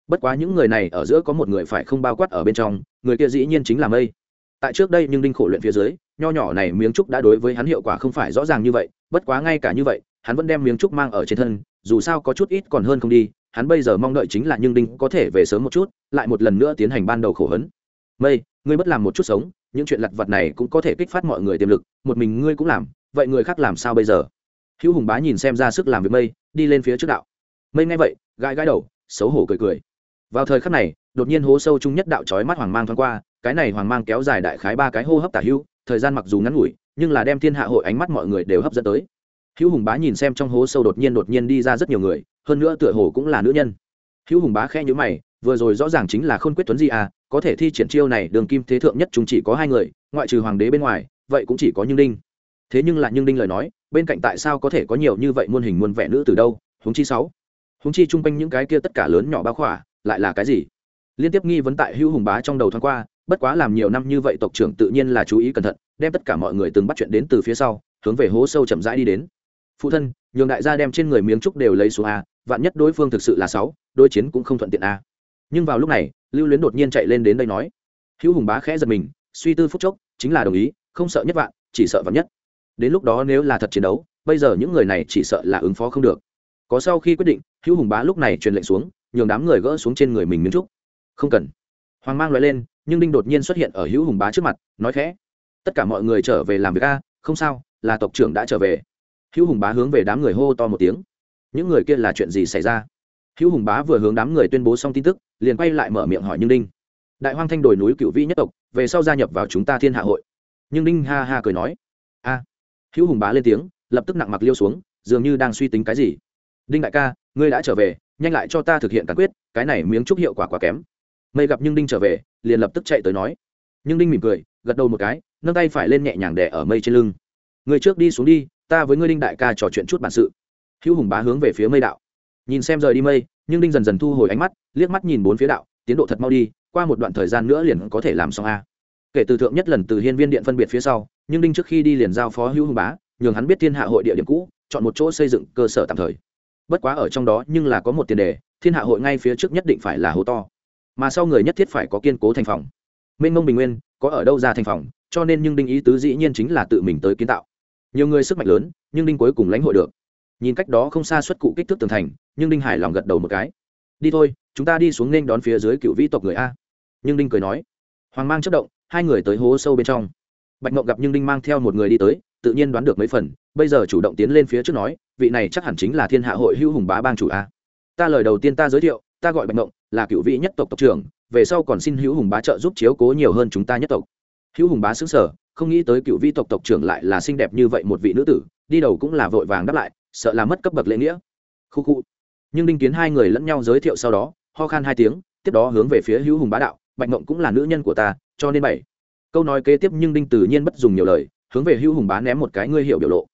Bất quá những người này ở giữa có một người phải không bao quát ở bên trong, người kia dĩ nhiên chính là mây. Tại trước đây nhưng đinh khổ luyện phía dưới, nho nhỏ này miếng trúc đã đối với hắn hiệu quả không phải rõ ràng như vậy, bất quá ngay cả như vậy, hắn vẫn đem miếng trúc mang ở trên thân, dù sao có chút ít còn hơn không đi hắn bây giờ mong đợi chính là nhưng đinh có thể về sớm một chút, lại một lần nữa tiến hành ban đầu khổ hấn. Mây, ngươi bất làm một chút sống, những chuyện lặt vặt này cũng có thể kích phát mọi người tiềm lực, một mình ngươi cũng làm, vậy người khác làm sao bây giờ? Hữu hùng bá nhìn xem ra sức làm việc mây, đi lên phía trước đạo. Mây nghe vậy, gãi gãi đầu, xấu hổ cười cười. Vào thời khắc này, đột nhiên hố sâu chung nhất đạo trói mắt hoàng mang thoáng qua, cái này hoàng mang kéo dài đại khái ba cái hô hấp tả hữu, thời gian mặc dù ngắn ngủi, nhưng là đem thiên hạ hội ánh mắt mọi người đều hấp dẫn tới. Hữu hùng bá nhìn xem trong hố sâu đột nhiên đột nhiên đi ra rất nhiều người hơn nữa tựa hồ cũng là nữ nhân. Hữu hùng bá khe nhữ mày, vừa rồi rõ ràng chính là khôn quyết tuấn di à có thể thi triển chiêu này, đường kim thế thượng nhất chúng chỉ có hai người, ngoại trừ hoàng đế bên ngoài, vậy cũng chỉ có như đinh. Thế nhưng là như đinh lời nói, bên cạnh tại sao có thể có nhiều như vậy muôn hình muôn vẻ nữ từ đâu húng chi sáu. Húng chi chung quanh những cái kia tất cả lớn nhỏ bao khỏa, lại là cái gì? Liên tiếp nghi vấn tại hữu hùng bá trong đầu thoáng qua, bất quá làm nhiều năm như vậy tộc trưởng tự nhiên là chú ý cẩn thận, đem tất cả mọi người từng bắt chuyện đến từ phía sau, hướng về hố sâu chậm rãi đi đến. Phụ thân, nhường đại gia đem trên người miếng trúc đều lấy xuống a vạn nhất đối phương thực sự là sáu đôi chiến cũng không thuận tiện a. Nhưng vào lúc này, lưu luyến đột nhiên chạy lên đến đây nói. Hữu hùng bá khẽ giật mình, suy tư phúc chốc, chính là đồng ý, không sợ nhất vạn, chỉ sợ vạn nhất. Đến lúc đó nếu là thật chiến đấu, bây giờ những người này chỉ sợ là ứng phó không được. Có sau khi quyết định, hữu hùng bá lúc này truyền lệnh xuống, nhường đám người gỡ xuống trên người mình miếng trúc. Không cần. Hoàng mang loại lên, nhưng đinh đột nhiên xuất hiện ở hữu hùng bá trước mặt, nói khẽ. Tất cả mọi người trở về làm việc a, không sao, là tộc trưởng đã trở về. Hữu hùng bá hướng về đám người hô to một tiếng những người kia là chuyện gì xảy ra? Hữu hùng bá vừa hướng đám người tuyên bố xong tin tức, liền quay lại mở miệng hỏi nhưng đinh. Đại hoang thanh đồi núi cựu vĩ nhất tộc, về sau gia nhập vào chúng ta thiên hạ hội. Nhưng đinh ha ha cười nói. A. Hữu hùng bá lên tiếng, lập tức nặng mặc liêu xuống, dường như đang suy tính cái gì. Đinh đại ca, ngươi đã trở về, nhanh lại cho ta thực hiện cán quyết, cái này miếng chúc hiệu quả quá kém. Mây gặp nhưng đinh trở về, liền lập tức chạy tới nói. Nhưng đinh mỉm cười, gật đầu một cái, nâng tay phải lên nhẹ nhàng đẻ ở mây trên lưng. Người trước đi xuống đi, ta với ngươi đinh đại ca trò chuyện chút bản sự hữu hùng bá hướng về phía mây đạo. Nhìn xem rời đi mây, nhưng đinh dần dần thu hồi ánh mắt, liếc mắt nhìn bốn phía đạo, tiến độ thật mau đi, qua một đoạn thời gian nữa liền có thể làm xong a. Kể từ thượng nhất lần từ hiên viên điện phân biệt phía sau, nhưng đinh trước khi đi liền giao phó hữu hùng bá, nhường hắn biết thiên hạ hội địa điểm cũ, chọn một chỗ xây dựng cơ sở tạm thời. Bất quá ở trong đó nhưng là có một tiền đề, thiên hạ hội ngay phía trước nhất định phải là hố to. Mà sau người nhất thiết phải có kiên cố thành phòng. Mênh mông bình nguyên, có ở đâu ra thành phòng, cho nên nhưng đinh ý tứ dĩ nhiên chính là tự mình tới kiến tạo. Nhiều người sức mạnh lớn, nhưng đinh cuối cùng lãnh hội được nhìn cách đó không xa xuất cụ kích thước tường thành, nhưng đinh hải lòng gật đầu một cái. Đi thôi, chúng ta đi xuống nên đón phía dưới cựu vĩ tộc người a. Nhưng đinh cười nói. Hoàng mang chất động, hai người tới hố sâu bên trong. Bạch mộng gặp nhưng đinh mang theo một người đi tới, tự nhiên đoán được mấy phần, bây giờ chủ động tiến lên phía trước nói, vị này chắc hẳn chính là thiên hạ hội hữu hùng bá bang chủ a. Ta lời đầu tiên ta giới thiệu, ta gọi bạch mộng là cựu vị nhất tộc tộc trưởng, về sau còn xin hữu hùng bá trợ giúp chiếu cố nhiều hơn chúng ta nhất tộc. Hữu hùng bá xứng sở, không nghĩ tới cựu vị tộc tộc trưởng lại là xinh đẹp như vậy một vị nữ tử, đi đầu cũng là vội vàng đáp lại sợ là mất cấp bậc lễ nghĩa. Khu khu. Nhưng đinh kiến hai người lẫn nhau giới thiệu sau đó, ho khan hai tiếng, tiếp đó hướng về phía hữu hùng bá đạo, bạch mộng cũng là nữ nhân của ta, cho nên bảy. Câu nói kế tiếp nhưng đinh tự nhiên bất dùng nhiều lời, hướng về hữu hùng bá ném một cái ngươi hiểu biểu lộ.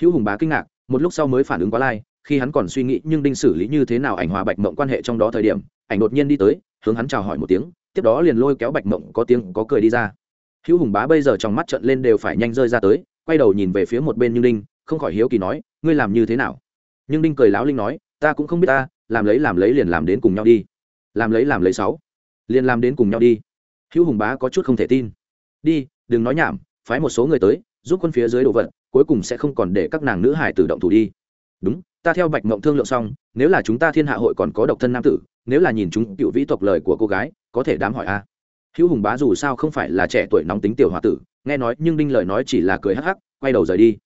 Hữu hùng bá kinh ngạc, một lúc sau mới phản ứng quá lai, khi hắn còn suy nghĩ nhưng đinh xử lý như thế nào ảnh hòa bạch mộng quan hệ trong đó thời điểm, ảnh đột nhiên đi tới, hướng hắn chào hỏi một tiếng, tiếp đó liền lôi kéo bạch mộng có tiếng có cười đi ra. Hữu hùng bá bây giờ trong mắt trận lên đều phải nhanh rơi ra tới, quay đầu nhìn về phía một bên nhưng đinh không khỏi hiếu kỳ nói, ngươi làm như thế nào? Nhưng đinh cười láo linh nói, ta cũng không biết ta, làm lấy làm lấy liền làm đến cùng nhau đi. Làm lấy làm lấy sáu, liền làm đến cùng nhau đi. Hữu hùng bá có chút không thể tin. Đi, đừng nói nhảm, phái một số người tới, giúp quân phía dưới đồ vật, cuối cùng sẽ không còn để các nàng nữ hải tự động thủ đi. Đúng, ta theo bạch mộng thương lượng xong, nếu là chúng ta thiên hạ hội còn có độc thân nam tử, nếu là nhìn chúng cựu vĩ tộc lời của cô gái, có thể đám hỏi a. Hữu hùng bá dù sao không phải là trẻ tuổi nóng tính tiểu h o a tử, nghe nói nhưng đinh lời nói chỉ là cười hắc hắc, quay đầu rời đi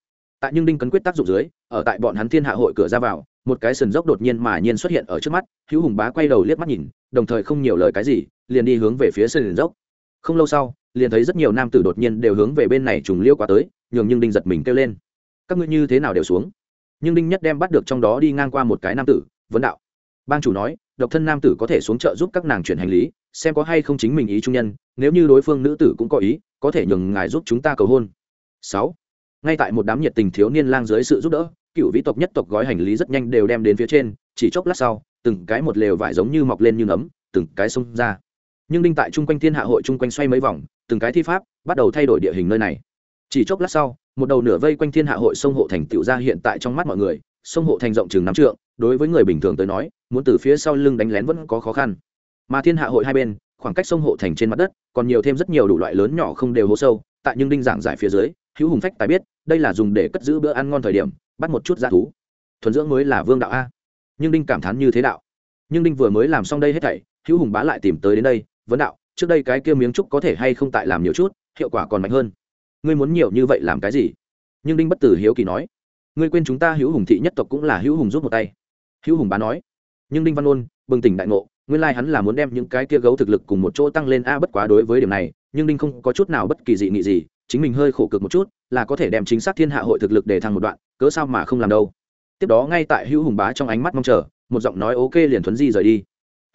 tại nhưng đinh cấn quyết tác dụng dưới, ở tại bọn hắn thiên hạ hội cửa ra vào, một cái sườn dốc đột nhiên mà nhiên xuất hiện ở trước mắt, hữu hùng bá quay đầu liếc mắt nhìn, đồng thời không nhiều lời cái gì, liền đi hướng về phía sườn dốc. Không lâu sau, liền thấy rất nhiều nam tử đột nhiên đều hướng về bên này trùng liêu qua tới, nhường nhưng đinh giật mình kêu lên. Các ngươi như thế nào đều xuống? Nhưng đinh nhất đem bắt được trong đó đi ngang qua một cái nam tử, vấn đạo. Bang chủ nói, độc thân nam tử có thể xuống chợ giúp các nàng chuyển hành lý, xem có hay không chính mình ý trung nhân, nếu như đối phương nữ tử cũng có ý, có thể nhường ngài giúp chúng ta cầu hôn. Sáu ngay tại một đám nhiệt tình thiếu niên lang dưới sự giúp đỡ, cựu vĩ tộc nhất tộc gói hành lý rất nhanh đều đem đến phía trên, chỉ chốc lát sau, từng cái một lều vải giống như mọc lên như nấm từng cái xông ra. Nhưng đinh tại chung quanh thiên hạ hội chung quanh xoay mấy vòng, từng cái thi pháp bắt đầu thay đổi địa hình nơi này. Chỉ chốc lát sau, một đầu nửa vây quanh thiên hạ hội sông hộ thành tựu ra hiện tại trong mắt mọi người, sông hộ thành rộng chừng năm trượng, đối với người bình thường tới nói, muốn từ phía sau lưng đánh lén vẫn có khó khăn. Mà thiên hạ hội hai bên, khoảng cách sông hộ thành trên mặt đất, còn nhiều thêm rất nhiều đủ loại lớn nhỏ không đều hố sâu, tại nhưng đinh giảng giải phía dưới hữu hùng phách tài biết, đây là dùng để cất giữ bữa ăn ngon thời điểm, bắt một chút g thú. Thuần dưỡng mới là vương đạo a. Nhưng đinh cảm thán như thế đạo. Nhưng đinh vừa mới làm xong đây hết thảy, hữu hùng bá lại tìm tới đến đây, vấn đạo, trước đây cái kia miếng trúc có thể hay không tại làm nhiều chút, hiệu quả còn mạnh hơn. Ngươi muốn nhiều như vậy làm cái gì? Nhưng đinh bất tử hiếu kỳ nói. Ngươi quên chúng ta hữu hùng thị nhất tộc cũng là hữu hùng giúp một tay. Hữu hùng bá nói. Nhưng đinh văn ôn, bừng tỉnh đại ngộ, nguyên lai hắn là muốn đem những cái kia gấu thực lực cùng một chỗ tăng lên a bất quá đối với điểm này, nhưng đinh không có chút nào bất kỳ dị nghị gì chính mình hơi khổ cực một chút, là có thể đem chính xác thiên hạ hội thực lực để thăng một đoạn, cớ sao mà không làm đâu. Tiếp đó ngay tại hữu hùng bá trong ánh mắt mong chờ, một giọng nói ok liền thuấn di rời đi.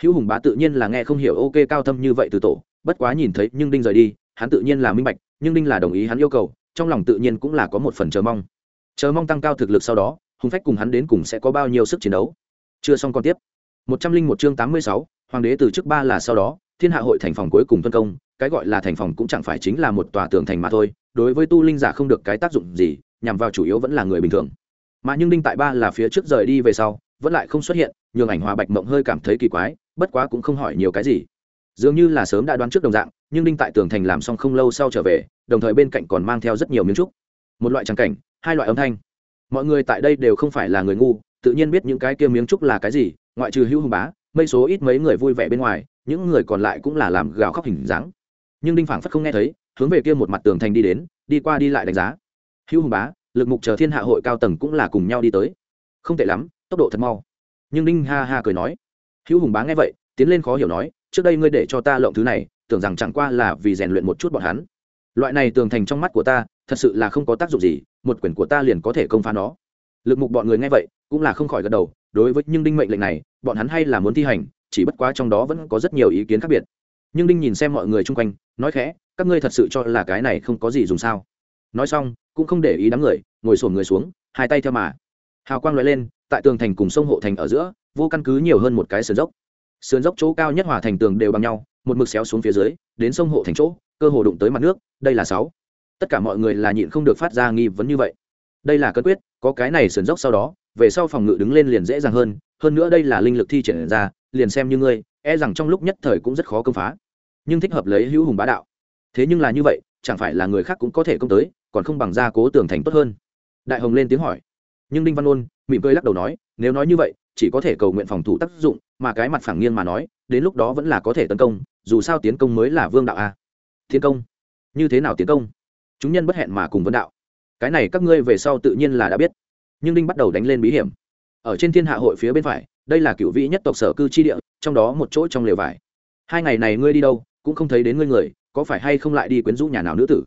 Hữu hùng bá tự nhiên là nghe không hiểu ok cao thâm như vậy từ tổ, bất quá nhìn thấy nhưng đinh rời đi, hắn tự nhiên là minh bạch, nhưng đinh là đồng ý hắn yêu cầu, trong lòng tự nhiên cũng là có một phần chờ mong. Chờ mong tăng cao thực lực sau đó, hùng phách cùng hắn đến cùng sẽ có bao nhiêu sức chiến đấu. Chưa xong còn tiếp. Một trăm linh một chương tám mươi sáu, hoàng đế từ trước ba là sau đó thiên hạ hội thành phòng cuối cùng tuân công, cái gọi là thành phòng cũng chẳng phải chính là một tòa tường thành mà thôi, đối với tu linh giả không được cái tác dụng gì, nhằm vào chủ yếu vẫn là người bình thường. Mà nhưng đinh tại ba là phía trước rời đi về sau, vẫn lại không xuất hiện, nhường ảnh hòa bạch mộng hơi cảm thấy kỳ quái, bất quá cũng không hỏi nhiều cái gì. Dường như là sớm đã đoán trước đồng dạng, nhưng đinh tại tường thành làm xong không lâu sau trở về, đồng thời bên cạnh còn mang theo rất nhiều miếng trúc. Một loại trắng cảnh, hai loại âm thanh. Mọi người tại đây đều không phải là người ngu, tự nhiên biết những cái kia miếng trúc là cái gì, ngoại trừ hữu hùng bá mây số ít mấy người vui vẻ bên ngoài những người còn lại cũng là làm gào khóc hình dáng. Nhưng đinh phảng phất không nghe thấy, hướng về kia một mặt tường thành đi đến, đi qua đi lại đánh giá. Hữu hùng bá, lực mục chờ thiên hạ hội cao tầng cũng là cùng nhau đi tới. Không tệ lắm, tốc độ thật mau. Nhưng đinh ha ha cười nói hữu hùng bá nghe vậy, tiến lên khó hiểu nói, trước đây ngươi để cho ta lộng thứ này, tưởng rằng chẳng qua là vì rèn luyện một chút bọn hắn. Loại này tường thành trong mắt của ta, thật sự là không có tác dụng gì, một quyển của ta liền có thể công phá nó. Lực mục bọn người nghe vậy, cũng là không khỏi gật đầu, đối với nhưng đinh mệnh lệnh này, bọn hắn hay là muốn thi hành chỉ bất quá trong đó vẫn có rất nhiều ý kiến khác biệt. Nhưng đinh nhìn xem mọi người chung quanh, nói khẽ, các ngươi thật sự cho là cái này không có gì dùng sao? Nói xong, cũng không để ý đám người, ngồi sổm người xuống, hai tay theo mà. Hào quang loại lên, tại tường thành cùng sông hộ thành ở giữa, vô căn cứ nhiều hơn một cái sườn dốc. Sườn dốc chỗ cao nhất hòa thành tường đều bằng nhau, một mực xéo xuống phía dưới, đến sông hộ thành chỗ, cơ hồ đụng tới mặt nước, đây là sáu. Tất cả mọi người là nhịn không được phát ra nghi vấn như vậy. Đây là cân quyết, có cái này sườn dốc sau đó, về sau phòng ngự đứng lên liền dễ dàng hơn hơn nữa đây là linh lực thi triển ra liền xem như ngươi e rằng trong lúc nhất thời cũng rất khó công phá. Nhưng thích hợp lấy hữu hùng bá đạo. Thế nhưng là như vậy, chẳng phải là người khác cũng có thể công tới, còn không bằng gia cố tường thành tốt hơn. Đại hồng lên tiếng hỏi. Nhưng đinh văn ôn mỉm cười lắc đầu nói, nếu nói như vậy, chỉ có thể cầu nguyện phòng thủ tác dụng, mà cái mặt phẳng nghiêng mà nói, đến lúc đó vẫn là có thể tấn công, dù sao tiến công mới là vương đạo a. Tiến công? Như thế nào tiến công? Chúng nhân bất hẹn mà cùng vấn đạo. Cái này các ngươi về sau tự nhiên là đã biết. Nhưng đinh bắt đầu đánh lên bí hiểm. Ở trên thiên hạ hội phía bên phải đây là cựu vĩ nhất tộc sở cư chi địa, trong đó một chỗ trong lều vải. Hai ngày này ngươi đi đâu, cũng không thấy đến ngươi người, có phải hay không lại đi quyến rũ nhà nào nữ tử?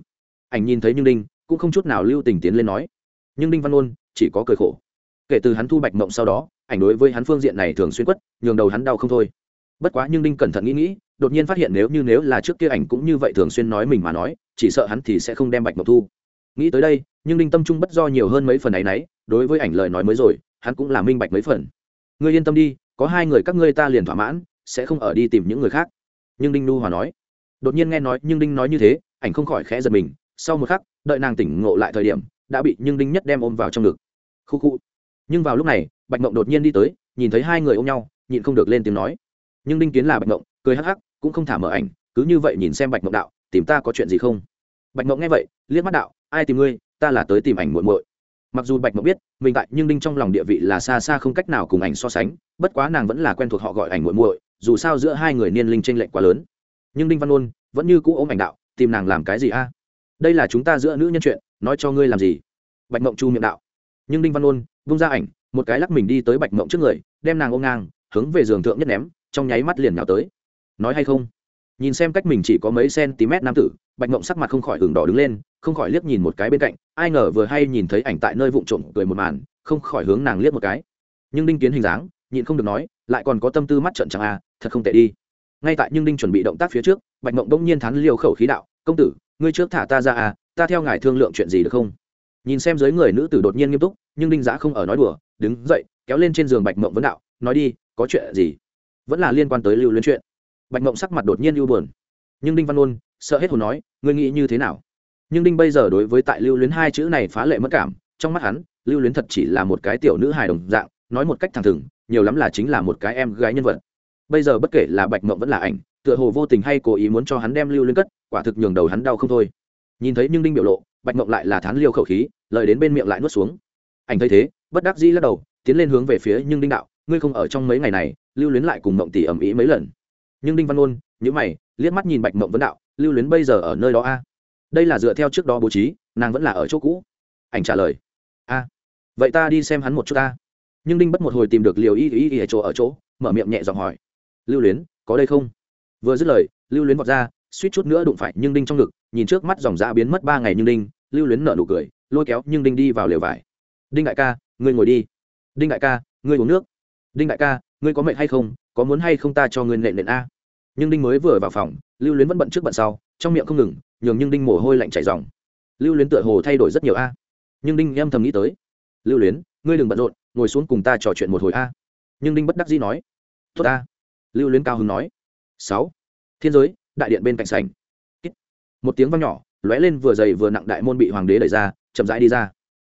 Ảnh nhìn thấy nhưng đinh, cũng không chút nào lưu tình tiến lên nói. Nhưng đinh văn ôn, chỉ có cười khổ. Kể từ hắn thu bạch mộng sau đó, ảnh đối với hắn phương diện này thường xuyên quất, nhường đầu hắn đau không thôi. Bất quá nhưng đinh cẩn thận nghĩ nghĩ, đột nhiên phát hiện nếu như nếu là trước kia ảnh cũng như vậy thường xuyên nói mình mà nói, chỉ sợ hắn thì sẽ không đem bạch mộng thu. Nghĩ tới đây, nhưng đinh tâm trung bất do nhiều hơn mấy phần ấy nấy đối với ảnh lời nói mới rồi, hắn cũng là minh bạch mấy phần ngươi yên tâm đi, có hai người các ngươi ta liền thỏa mãn, sẽ không ở đi tìm những người khác. Nhưng đinh nu hòa nói. Đột nhiên nghe nói, nhưng đinh nói như thế, ảnh không khỏi khẽ giật mình. Sau một khắc, đợi nàng tỉnh ngộ lại thời điểm, đã bị nhưng đinh nhất đem ôm vào trong ngực. Khu khu. Nhưng vào lúc này, bạch mộng đột nhiên đi tới, nhìn thấy hai người ôm nhau, nhịn không được lên tiếng nói. Nhưng đinh kiến là bạch mộng cười hắc hắc, cũng không thả mở ảnh, cứ như vậy nhìn xem bạch mộng đạo, tìm ta có chuyện gì không? Bạch mộng nghe vậy, liếc mắt đạo, ai tìm ngươi? Ta là tới tìm ảnh muội muội mặc dù bạch mộng biết, mình tại nhưng đinh trong lòng địa vị là xa xa không cách nào cùng ảnh so sánh, bất quá nàng vẫn là quen thuộc họ gọi ảnh muội muội, dù sao giữa hai người niên linh tranh lệch quá lớn. Nhưng đinh văn ôn vẫn như cũ ôm ảnh đạo, tìm nàng làm cái gì a? Đây là chúng ta giữa nữ nhân chuyện, nói cho ngươi làm gì? Bạch mộng chu miệng đạo. Nhưng đinh văn ôn vung ra ảnh, một cái lắc mình đi tới bạch mộng trước người, đem nàng ôm ngang, hướng về giường thượng nhất ném, trong nháy mắt liền nào tới. Nói hay không? Nhìn xem cách mình chỉ có mấy cm nam tử, bạch mộng sắc mặt không khỏi hừng đỏ đứng lên, không khỏi liếc nhìn một cái bên cạnh, ai ngờ vừa hay nhìn thấy ảnh tại nơi vụn trộm cười một màn, không khỏi hướng nàng liếc một cái. Nhưng đinh kiến hình dáng, nhịn không được nói, lại còn có tâm tư mắt trận chẳng à thật không tệ đi. Ngay tại nhưng đinh chuẩn bị động tác phía trước, bạch mộng đông nhiên thắn liều khẩu khí đạo, công tử, ngươi trước thả ta ra à ta theo ngài thương lượng chuyện gì được không? Nhìn xem dưới người nữ tử đột nhiên nghiêm túc, nhưng đinh giã không ở nói đùa, đứng dậy, kéo lên trên giường bạch mộng vấn đạo, nói đi, có chuyện gì? Vẫn là liên quan tới lưu luyến chuyện bạch mộng sắc mặt đột nhiên ưu buồn. Nhưng đinh văn ôn sợ hết hồn nói, ngươi nghĩ như thế nào? Nhưng đinh bây giờ đối với tại lưu luyến hai chữ này phá lệ mất cảm, trong mắt hắn, lưu luyến thật chỉ là một cái tiểu nữ hài đồng dạng, nói một cách thẳng thừng, nhiều lắm là chính là một cái em gái nhân vật. Bây giờ bất kể là bạch mộng vẫn là ảnh, tựa hồ vô tình hay cố ý muốn cho hắn đem lưu luyến cất, quả thực nhường đầu hắn đau không thôi. Nhìn thấy nhưng đinh biểu lộ, bạch mộng lại là thán liêu khẩu khí, lời đến bên miệng lại nuốt xuống. Ảnh thấy thế, bất đắc dĩ lắc đầu, tiến lên hướng về phía nhưng đinh đạo, ngươi không ở trong mấy ngày này, lưu luyến lại cùng mộng tỷ ầm ĩ mấy lần nhưng đinh văn ôn nhữ mày, liếc mắt nhìn bạch mộng vấn đạo, lưu luyến bây giờ ở nơi đó a? Đây là dựa theo trước đó bố trí, nàng vẫn là ở chỗ cũ. Ảnh trả lời, a, vậy ta đi xem hắn một chút ta. Nhưng đinh bất một hồi tìm được liều y y y ở chỗ ở chỗ, mở miệng nhẹ giọng hỏi, lưu luyến, có đây không? Vừa dứt lời, lưu luyến vọt ra, suýt chút nữa đụng phải nhưng đinh trong ngực, nhìn trước mắt dòng dã biến mất ba ngày nhưng đinh, lưu luyến nở nụ cười, lôi kéo nhưng đinh đi vào lều vải. Đinh đại ca, ngươi ngồi đi. Đinh đại ca, ngươi uống nước. Đinh đại ca, ngươi có mệt hay không? Có muốn hay không ta cho ngươi nện nện a? Nhưng đinh mới vừa vào phòng, lưu luyến vẫn bận trước bận sau, trong miệng không ngừng, nhường nhưng đinh mồ hôi lạnh chảy dòng. Lưu luyến tựa hồ thay đổi rất nhiều a. Nhưng đinh em thầm nghĩ tới, lưu luyến, ngươi đừng bận rộn, ngồi xuống cùng ta trò chuyện một hồi a. Nhưng đinh bất đắc dĩ nói, tốt a lưu luyến cao hứng nói, sáu, thiên giới, đại điện bên cạnh sảnh. Một tiếng vang nhỏ, lóe lên vừa dày vừa nặng đại môn bị hoàng đế đẩy ra, chậm rãi đi ra.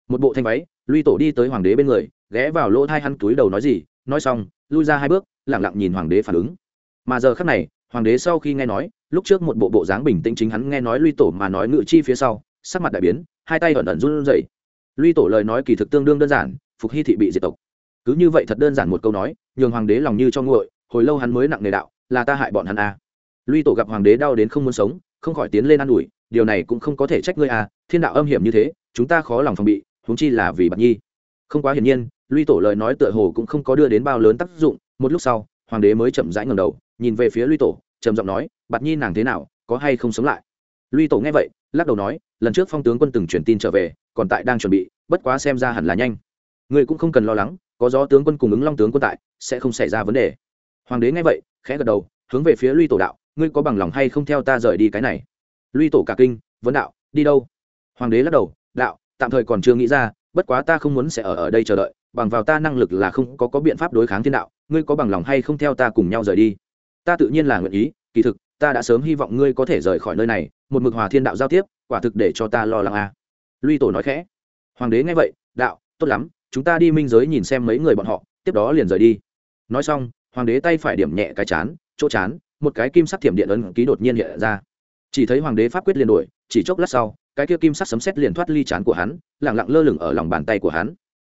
Một bộ thanh váy lui tổ đi tới hoàng đế bên người, ghé vào lỗ thai hắn túi đầu nói gì, nói xong, lui ra hai bước lẳng lặng nhìn hoàng đế phản ứng mà giờ khắc này, hoàng đế sau khi nghe nói, lúc trước một bộ bộ dáng bình tĩnh chính hắn nghe nói luy tổ mà nói ngự chi phía sau, sắc mặt đại biến, hai tay ẩn ẩn run rẩy. Luy tổ lời nói kỳ thực tương đương đơn giản, phục hy thị bị diệt tộc. Cứ như vậy thật đơn giản một câu nói, nhường hoàng đế lòng như cho nguội, hồi lâu hắn mới nặng nề đạo, là ta hại bọn hắn a à. luy tổ gặp hoàng đế đau đến không muốn sống, không khỏi tiến lên ă n ủi, điều này cũng không có thể trách ngươi à thiên đạo âm hiểm như thế, chúng ta khó lòng phòng bị, huống chi là vì bạc nhi. Không quá hiển nhiên, luy tổ lời nói tựa hồ cũng không có đưa đến bao lớn tác dụng, một lúc sau, hoàng đế mới chậm rãi ngầm đầu nhìn về phía Lui tổ, trầm giọng nói, "Bạt nhi nàng thế nào, có hay không sống lại? Lui tổ nghe vậy, lắc đầu nói, lần trước phong tướng quân từng truyền tin trở về, còn tại đang chuẩn bị, bất quá xem ra hẳn là nhanh. Người cũng không cần lo lắng, có gió tướng quân cùng ứng long tướng quân tại, sẽ không xảy ra vấn đề. Hoàng đế nghe vậy, khẽ gật đầu, hướng về phía Lui tổ đạo, ngươi có bằng lòng hay không theo ta rời đi cái này? Lui tổ cả kinh, vấn đạo, đi đâu? Hoàng đế lắc đầu, đạo, tạm thời còn chưa nghĩ ra, bất quá ta không muốn sẽ ở ở đây chờ đợi, bằng vào ta năng lực là không có có biện pháp đối kháng thiên đạo, ngươi có bằng lòng hay không theo ta cùng nhau rời đi? Ta tự nhiên là nguyện ý, kỳ thực, ta đã sớm hy vọng ngươi có thể rời khỏi nơi này, một mực hòa thiên đạo giao tiếp, quả thực để cho ta lo lắng à. luy tổ nói khẽ. Hoàng đế nghe vậy, đạo, tốt lắm, chúng ta đi minh giới nhìn xem mấy người bọn họ, tiếp đó liền rời đi. Nói xong, hoàng đế tay phải điểm nhẹ cái chán, chỗ chán, một cái kim sắc thiểm điện ấn ký đột nhiên hiện ra. Chỉ thấy hoàng đế pháp quyết liền đổi, chỉ chốc lát sau, cái kia kim sắc sấm sét liền thoát ly chán của hắn lẳng lặng lơ lửng ở lòng bàn tay của hắn.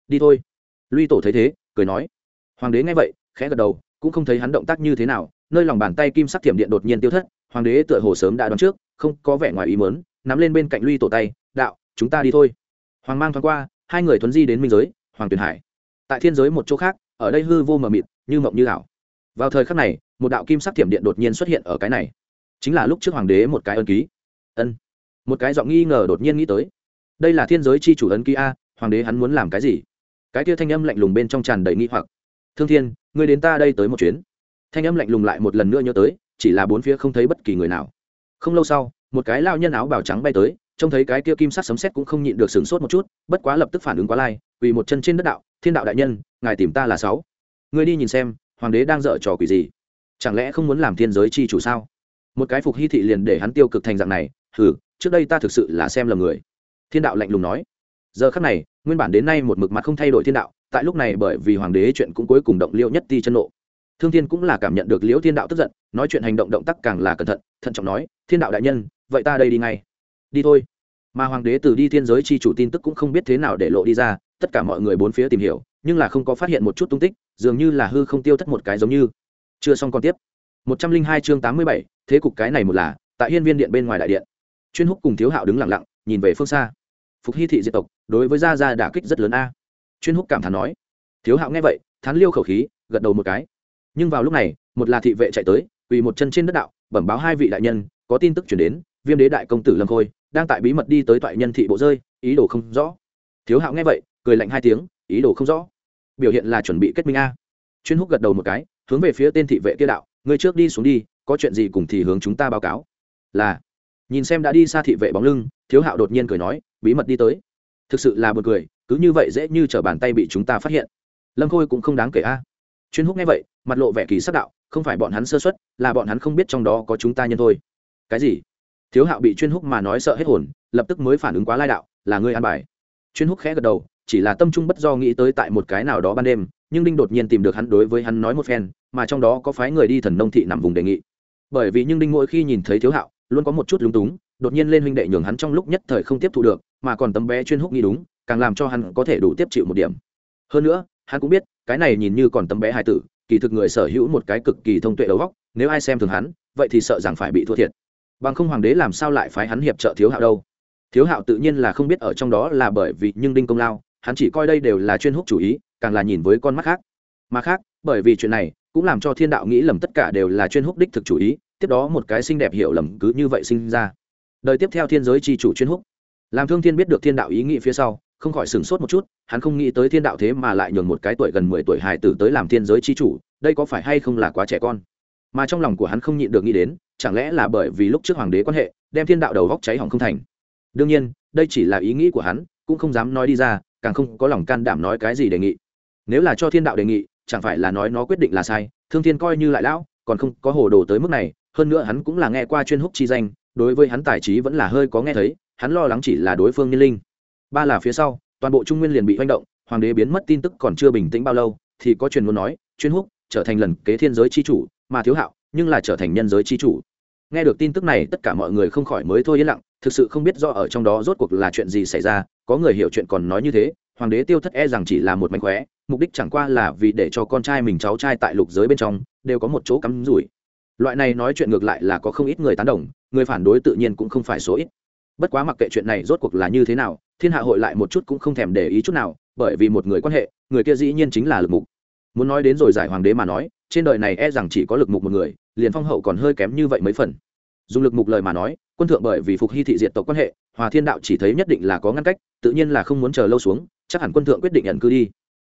Đi thôi. Luy tổ thấy thế, cười nói. Hoàng đế nghe vậy, khẽ gật đầu cũng không thấy hắn động tác như thế nào, nơi lòng bàn tay kim sắc thiểm điện đột nhiên tiêu thất, hoàng đế tựa hồ sớm đã đoán trước, không có vẻ ngoài ý mớn nắm lên bên cạnh luy tổ tay, đạo, chúng ta đi thôi. Hoàng mang thoáng qua, hai người thuấn di đến minh giới, hoàng tuyền hải. Tại thiên giới một chỗ khác, ở đây hư vô mờ mịt, như mộng như ảo. Vào thời khắc này, một đạo kim sắc thiểm điện đột nhiên xuất hiện ở cái này. Chính là lúc trước hoàng đế một cái ân ký. Ân. Một cái giọng nghi ngờ đột nhiên nghĩ tới. Đây là thiên giới chi chủ ấn ký a, hoàng đế hắn muốn làm cái gì? Cái kia thanh âm lạnh lùng bên trong tràn đầy nghi hoặc thương thiên, ngươi đến ta đây tới một chuyến. Thanh âm lạnh lùng lại một lần nữa nhớ tới, chỉ là bốn phía không thấy bất kỳ người nào. Không lâu sau, một cái lao nhân áo bào trắng bay tới, trông thấy cái kia kim sắc sấm sét cũng không nhịn được sửng sốt một chút, bất quá lập tức phản ứng quá lai vì một chân trên đất đạo, thiên đạo đại nhân, ngài tìm ta là sáu. Ngươi đi nhìn xem, hoàng đế đang dở trò quỷ gì? Chẳng lẽ không muốn làm thiên giới chi chủ sao? Một cái phục hy thị liền để hắn tiêu cực thành dạng này, hừ, trước đây ta thực sự là xem lầm người. Thiên đạo lạnh lùng nói. Giờ khắc này, nguyên bản đến nay một mực mặt không thay đổi thiên đạo tại lúc này bởi vì hoàng đế chuyện cũng cuối cùng động liêu nhất ti chân nộ. Thương thiên cũng là cảm nhận được liễu thiên đạo tức giận, nói chuyện hành động động tác càng là cẩn thận thận trọng nói, thiên đạo đại nhân, vậy ta đây đi ngay. Đi thôi. Mà hoàng đế từ đi thiên giới chi chủ tin tức cũng không biết thế nào để lộ đi ra, tất cả mọi người bốn phía tìm hiểu, nhưng là không có phát hiện một chút tung tích, dường như là hư không tiêu thất một cái giống như. Chưa xong còn tiếp. Một trăm linh hai chương tám mươi bảy, thế cục cái này một là, tại hiên viên điện bên ngoài đại điện. Chuyên húc cùng thiếu hạo đứng lặng lặng, nhìn về phương xa. Phục hy thị diệt tộc, đối với gia gia đả kích rất lớn a chuyên húc cảm thán nói. Thiếu hạo nghe vậy, thán liêu khẩu khí, gật đầu một cái. Nhưng vào lúc này, một là thị vệ chạy tới, quỳ một chân trên đất đạo, bẩm báo hai vị đại nhân, có tin tức chuyển đến, viêm đế đại công tử lâm khôi, đang tại bí mật đi tới toại nhân thị bộ rơi, ý đồ không rõ. Thiếu hạo nghe vậy, cười lạnh hai tiếng, ý đồ không rõ. Biểu hiện là chuẩn bị kết minh a. Chuyên húc gật đầu một cái, hướng về phía tên thị vệ kia đạo người trước đi xuống đi, có chuyện gì cùng thì hướng chúng ta báo cáo. Là, nhìn xem đã đi xa thị vệ bóng lưng, thiếu hạo đột nhiên cười nói, bí mật đi tới. Thực sự là b u ồ n cười cứ như vậy dễ như t r ở bàn tay bị chúng ta phát hiện. Lâm khôi cũng không đáng kể a. À. Chuyên húc nghe vậy, mặt lộ vẻ kỳ sắc đạo, không phải bọn hắn sơ xuất là bọn hắn không biết trong đó có chúng ta nhân thôi. Cái gì? Thiếu hạo bị chuyên húc mà nói sợ hết hồn, lập tức mới phản ứng quá lai đạo, là ngươi an bài. Chuyên húc khẽ gật đầu, chỉ là tâm trung bất do nghĩ tới tại một cái nào đó ban đêm, nhưng đinh đột nhiên tìm được hắn đối với hắn nói một phen, mà trong đó có phái người đi thần nông thị nằm vùng đề nghị. Bởi vì nhưng đinh mỗi khi nhìn thấy thiếu hạo, luôn có một chút lúng túng, đột nhiên lên huynh đệ nhường hắn trong lúc nhất thời không tiếp thu được, mà còn tấm bé chuyên húc nghĩ đúng càng làm cho hắn có thể đủ tiếp chịu một điểm. Hơn nữa, hắn cũng biết, cái này nhìn như còn tấm bé hài tử, kỳ thực người sở hữu một cái cực kỳ thông tuệ đầu góc nếu ai xem thường hắn, vậy thì sợ rằng phải bị thua thiệt. Bằng không hoàng đế làm sao lại phái hắn hiệp trợ thiếu hạo đâu? Thiếu hạo tự nhiên là không biết ở trong đó là bởi vì nhưng đinh công lao, hắn chỉ coi đây đều là chuyên húc chủ ý, càng là nhìn với con mắt khác. Mà khác, bởi vì chuyện này cũng làm cho thiên đạo nghĩ lầm tất cả đều là chuyên húc đích thực chủ ý, tiếp đó một cái xinh đẹp hiểu lầm cứ như vậy sinh ra. Đời tiếp theo thiên giới c h i chủ chuyên húc. Làm thương thiên biết được thiên đạo ý nghĩ phía sau không khỏi sửng sốt một chút, hắn không nghĩ tới thiên đạo thế mà lại nhường một cái tuổi gần mười tuổi hài tử tới làm thiên giới c h i chủ, đây có phải hay không là quá trẻ con? Mà trong lòng của hắn không nhịn được nghĩ đến, chẳng lẽ là bởi vì lúc trước hoàng đế quan hệ, đem thiên đạo đầu góc cháy hỏng không thành? Đương nhiên, đây chỉ là ý nghĩ của hắn, cũng không dám nói đi ra, càng không có lòng can đảm nói cái gì đề nghị. Nếu là cho thiên đạo đề nghị, chẳng phải là nói nó quyết định là sai, thương thiên coi như lại lão, còn không có hồ đồ tới mức này, hơn nữa hắn cũng là nghe qua chuyên húc chi danh, đối với hắn tài trí vẫn là hơi có nghe thấy, hắn lo lắng chỉ là đối phương niên linh ba là phía sau, toàn bộ trung nguyên liền bị manh động, hoàng đế biến mất tin tức còn chưa bình tĩnh bao lâu, thì có truyền muốn nói, chuyên húc trở thành lần kế thiên giới chi chủ, mà thiếu hạo nhưng là trở thành nhân giới chi chủ. Nghe được tin tức này, tất cả mọi người không khỏi mới thôi yên lặng, thực sự không biết do ở trong đó rốt cuộc là chuyện gì xảy ra, có người hiểu chuyện còn nói như thế, hoàng đế tiêu thất e rằng chỉ là một mánh khóe, mục đích chẳng qua là vì để cho con trai mình cháu trai tại lục giới bên trong, đều có một chỗ cắm rủi. Loại này nói chuyện ngược lại là có không ít người tán đồng, người phản đối tự nhiên cũng không phải số ít. Bất quá mặc kệ chuyện này rốt cuộc là như thế nào thiên hạ hội lại một chút cũng không thèm để ý chút nào, bởi vì một người quan hệ, người kia dĩ nhiên chính là lực mục. Muốn nói đến rồi giải hoàng đế mà nói, trên đời này e rằng chỉ có lực mục một người, liền phong hậu còn hơi kém như vậy mấy phần. Dùng lực mục lời mà nói, quân thượng bởi vì phục hy thị diệt tộc quan hệ, hòa thiên đạo chỉ thấy nhất định là có ngăn cách, tự nhiên là không muốn chờ lâu xuống, chắc hẳn quân thượng quyết định nhận cư đi.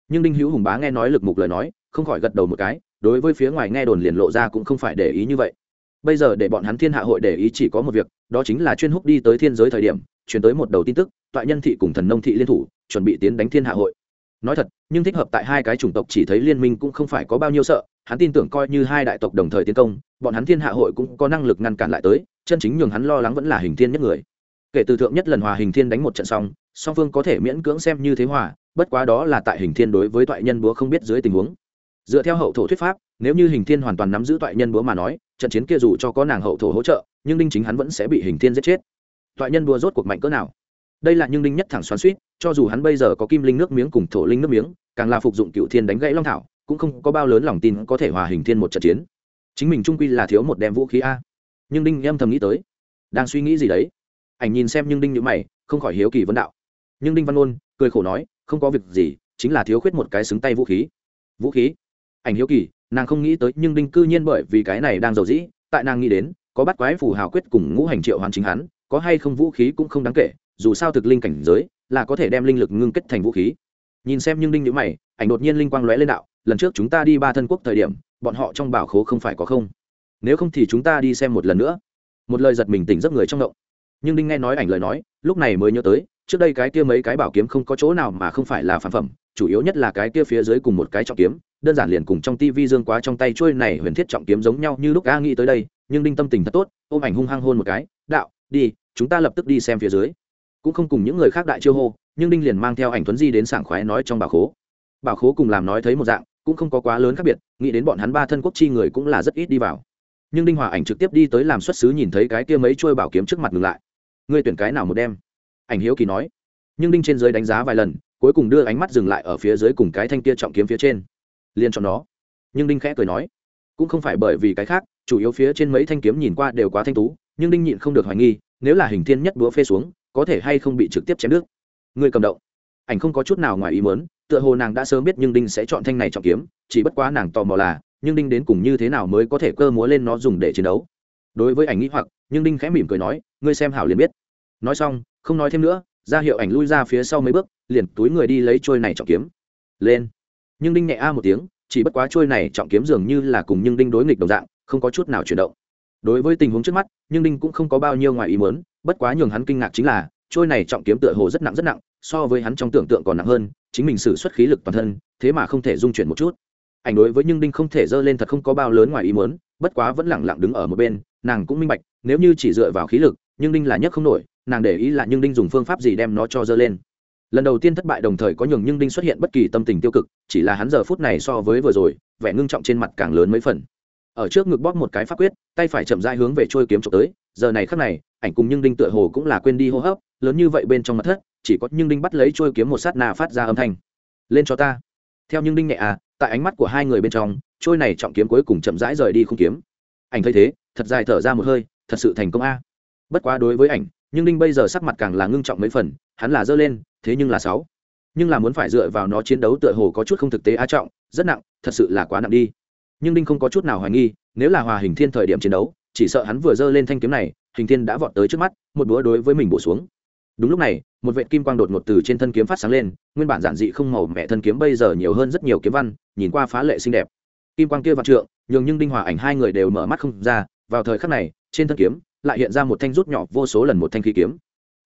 Nhưng đinh hữu hùng bá nghe nói lực mục lời nói, không khỏi gật đầu một cái, đối với phía ngoài nghe đồn liền lộ ra cũng không phải để ý như vậy. Bây giờ để bọn hắn thiên hạ hội để ý chỉ có một việc, đó chính là chuyên húc đi tới thiên giới thời điểm chuyển tới một đầu tin tức, toại nhân thị cùng thần nông thị liên thủ, chuẩn bị tiến đánh thiên hạ hội. Nói thật, nhưng thích hợp tại hai cái chủng tộc chỉ thấy liên minh cũng không phải có bao nhiêu sợ, hắn tin tưởng coi như hai đại tộc đồng thời tiến công, bọn hắn thiên hạ hội cũng có năng lực ngăn cản lại tới, chân chính nhường hắn lo lắng vẫn là hình thiên nhất người. Kể từ thượng nhất lần hòa hình thiên đánh một trận xong, song phương có thể miễn cưỡng xem như thế hòa, bất quá đó là tại hình thiên đối với toại nhân búa không biết dưới tình huống. Dựa theo hậu thổ thuyết pháp, nếu như hình thiên hoàn toàn nắm giữ toại nhân búa mà nói, trận chiến kia dù cho có nàng hậu thổ hỗ trợ, nhưng đinh chính hắn vẫn sẽ bị hình thiên giết chết toại nhân đua rốt cuộc mạnh cỡ nào. Đây là nhưng đinh nhất thẳng xoắn suýt, cho dù hắn bây giờ có kim linh nước miếng cùng thổ linh nước miếng, càng là phục dụng cựu thiên đánh gãy long thảo, cũng không có bao lớn lòng tin có thể hòa hình thiên một trận chiến. Chính mình trung quy là thiếu một đem vũ khí a. Nhưng đinh âm thầm nghĩ tới, đang suy nghĩ gì đấy? Ảnh nhìn xem nhưng đinh nhữ mày, không khỏi hiếu kỳ vấn đạo. Nhưng đinh văn ôn cười khổ nói, không có việc gì, chính là thiếu khuyết một cái xứng tay vũ khí. Vũ khí? Ảnh hiếu kỳ, nàng không nghĩ tới nhưng đinh cư nhiên bởi vì cái này đang giàu dĩ, tại nàng nghĩ đến, có bắt quái phù hào quyết cùng ngũ hành triệu hoàn chính hắn có hay không vũ khí cũng không đáng kể, dù sao thực linh cảnh giới là có thể đem linh lực ngưng kết thành vũ khí. Nhìn xem nhưng đinh nhữ mày, ảnh đột nhiên linh quang lóe lên đạo, lần trước chúng ta đi ba thân quốc thời điểm, bọn họ trong bảo khố không phải có không? Nếu không thì chúng ta đi xem một lần nữa. Một lời giật mình tỉnh giấc người trong động. Nhưng đinh nghe nói ảnh lời nói, lúc này mới nhớ tới, trước đây cái kia mấy cái bảo kiếm không có chỗ nào mà không phải là phản phẩm, chủ yếu nhất là cái kia phía dưới cùng một cái trọng kiếm, đơn giản liền cùng trong tivi dương quá trong tay trôi này huyền thiết trọng kiếm giống nhau như lúc a nghĩ tới đây, nhưng đinh tâm tình thật tốt, ôm ảnh hung hăng hôn một cái, đạo, đi chúng ta lập tức đi xem phía dưới. Cũng không cùng những người khác đại chiêu hô, nhưng đinh liền mang theo ảnh tuấn di đến sảng khoái nói trong bảo khố. Bảo khố cùng làm nói thấy một dạng, cũng không có quá lớn khác biệt, nghĩ đến bọn hắn ba thân quốc chi người cũng là rất ít đi vào. Nhưng đinh hòa ảnh trực tiếp đi tới làm xuất xứ nhìn thấy cái kia mấy trôi bảo kiếm trước mặt ngừng lại. Ngươi tuyển cái nào một đem? Ảnh hiếu kỳ nói. Nhưng đinh trên dưới đánh giá vài lần, cuối cùng đưa ánh mắt dừng lại ở phía dưới cùng cái thanh kia trọng kiếm phía trên. Liền chọn nó. Nhưng đinh khẽ cười nói. Cũng không phải bởi vì cái khác, chủ yếu phía trên mấy thanh kiếm nhìn qua đều quá thanh tú, nhưng đinh nhịn không được hoài nghi nếu là hình thiên nhất búa phê xuống, có thể hay không bị trực tiếp chém nước người cầm động. Ảnh không có chút nào ngoài ý mớn tựa hồ nàng đã sớm biết nhưng đinh sẽ chọn thanh này trọng kiếm, chỉ bất quá nàng tò mò là, nhưng đinh đến cùng như thế nào mới có thể cơ múa lên nó dùng để chiến đấu? Đối với ảnh nghĩ hoặc, nhưng đinh khẽ mỉm cười nói, ngươi xem hảo liền biết. Nói xong, không nói thêm nữa, ra hiệu ảnh lui ra phía sau mấy bước, liền túi người đi lấy trôi này trọng kiếm. Lên. Nhưng đinh nhẹ a một tiếng, chỉ bất quá trôi này trọng kiếm dường như là cùng nhưng đinh đối nghịch đồng dạng, không có chút nào chuyển động đối với tình huống trước mắt, nhưng đinh cũng không có bao nhiêu ngoài ý mớn bất quá nhường hắn kinh ngạc chính là, trôi này trọng kiếm tựa hồ rất nặng rất nặng, so với hắn trong tưởng tượng còn nặng hơn, chính mình xử suất khí lực toàn thân, thế mà không thể dung chuyển một chút. Ảnh đối với nhưng đinh không thể dơ lên thật không có bao lớn ngoài ý mớn bất quá vẫn lẳng lặng đứng ở một bên, nàng cũng minh bạch, nếu như chỉ dựa vào khí lực, nhưng đinh là nhất không nổi, nàng để ý là nhưng đinh dùng phương pháp gì đem nó cho dơ lên. Lần đầu tiên thất bại đồng thời có nhường nhưng đinh xuất hiện bất kỳ tâm tình tiêu cực, chỉ là hắn giờ phút này so với vừa rồi, vẻ ngưng trọng trên mặt càng lớn mấy phần ở trước ngực bóp một cái pháp quyết, tay phải chậm rãi hướng về trôi kiếm trộm tới. Giờ này khắc này, ảnh cùng nhưng đinh tựa hồ cũng là quên đi hô hấp, lớn như vậy bên trong mặt thất, chỉ có nhưng đinh bắt lấy trôi kiếm một sát nà phát ra âm thanh. Lên cho ta. Theo nhưng đinh nhẹ à tại ánh mắt của hai người bên trong trôi này trọng kiếm cuối cùng chậm rãi rời đi không kiếm. Ảnh thấy thế, thật dài thở ra một hơi, thật sự thành công a. Bất quá đối với ảnh nhưng đinh bây giờ sắc mặt càng là ngưng trọng mấy phần, hắn là dơ lên, thế nhưng là sáu. Nhưng là muốn phải dựa vào nó chiến đấu tựa hồ có chút không thực tế a trọng, rất nặng, thật sự là quá nặng đi nhưng đinh không có chút nào hoài nghi, nếu là hòa hình thiên thời điểm chiến đấu, chỉ sợ hắn vừa dơ lên thanh kiếm này, hình thiên đã vọt tới trước mắt, một búa đối với mình bổ xuống. Đúng lúc này, một vệ kim quang đột ngột từ trên thân kiếm phát sáng lên, nguyên bản giản dị không màu mẹ thân kiếm bây giờ nhiều hơn rất nhiều kiếm văn, nhìn qua phá lệ xinh đẹp. Kim quang kia vạn trượng, nhường nhưng đinh hòa ảnh hai người đều mở mắt không ra, vào thời khắc này, trên thân kiếm lại hiện ra một thanh rút nhỏ vô số lần một thanh khí kiếm.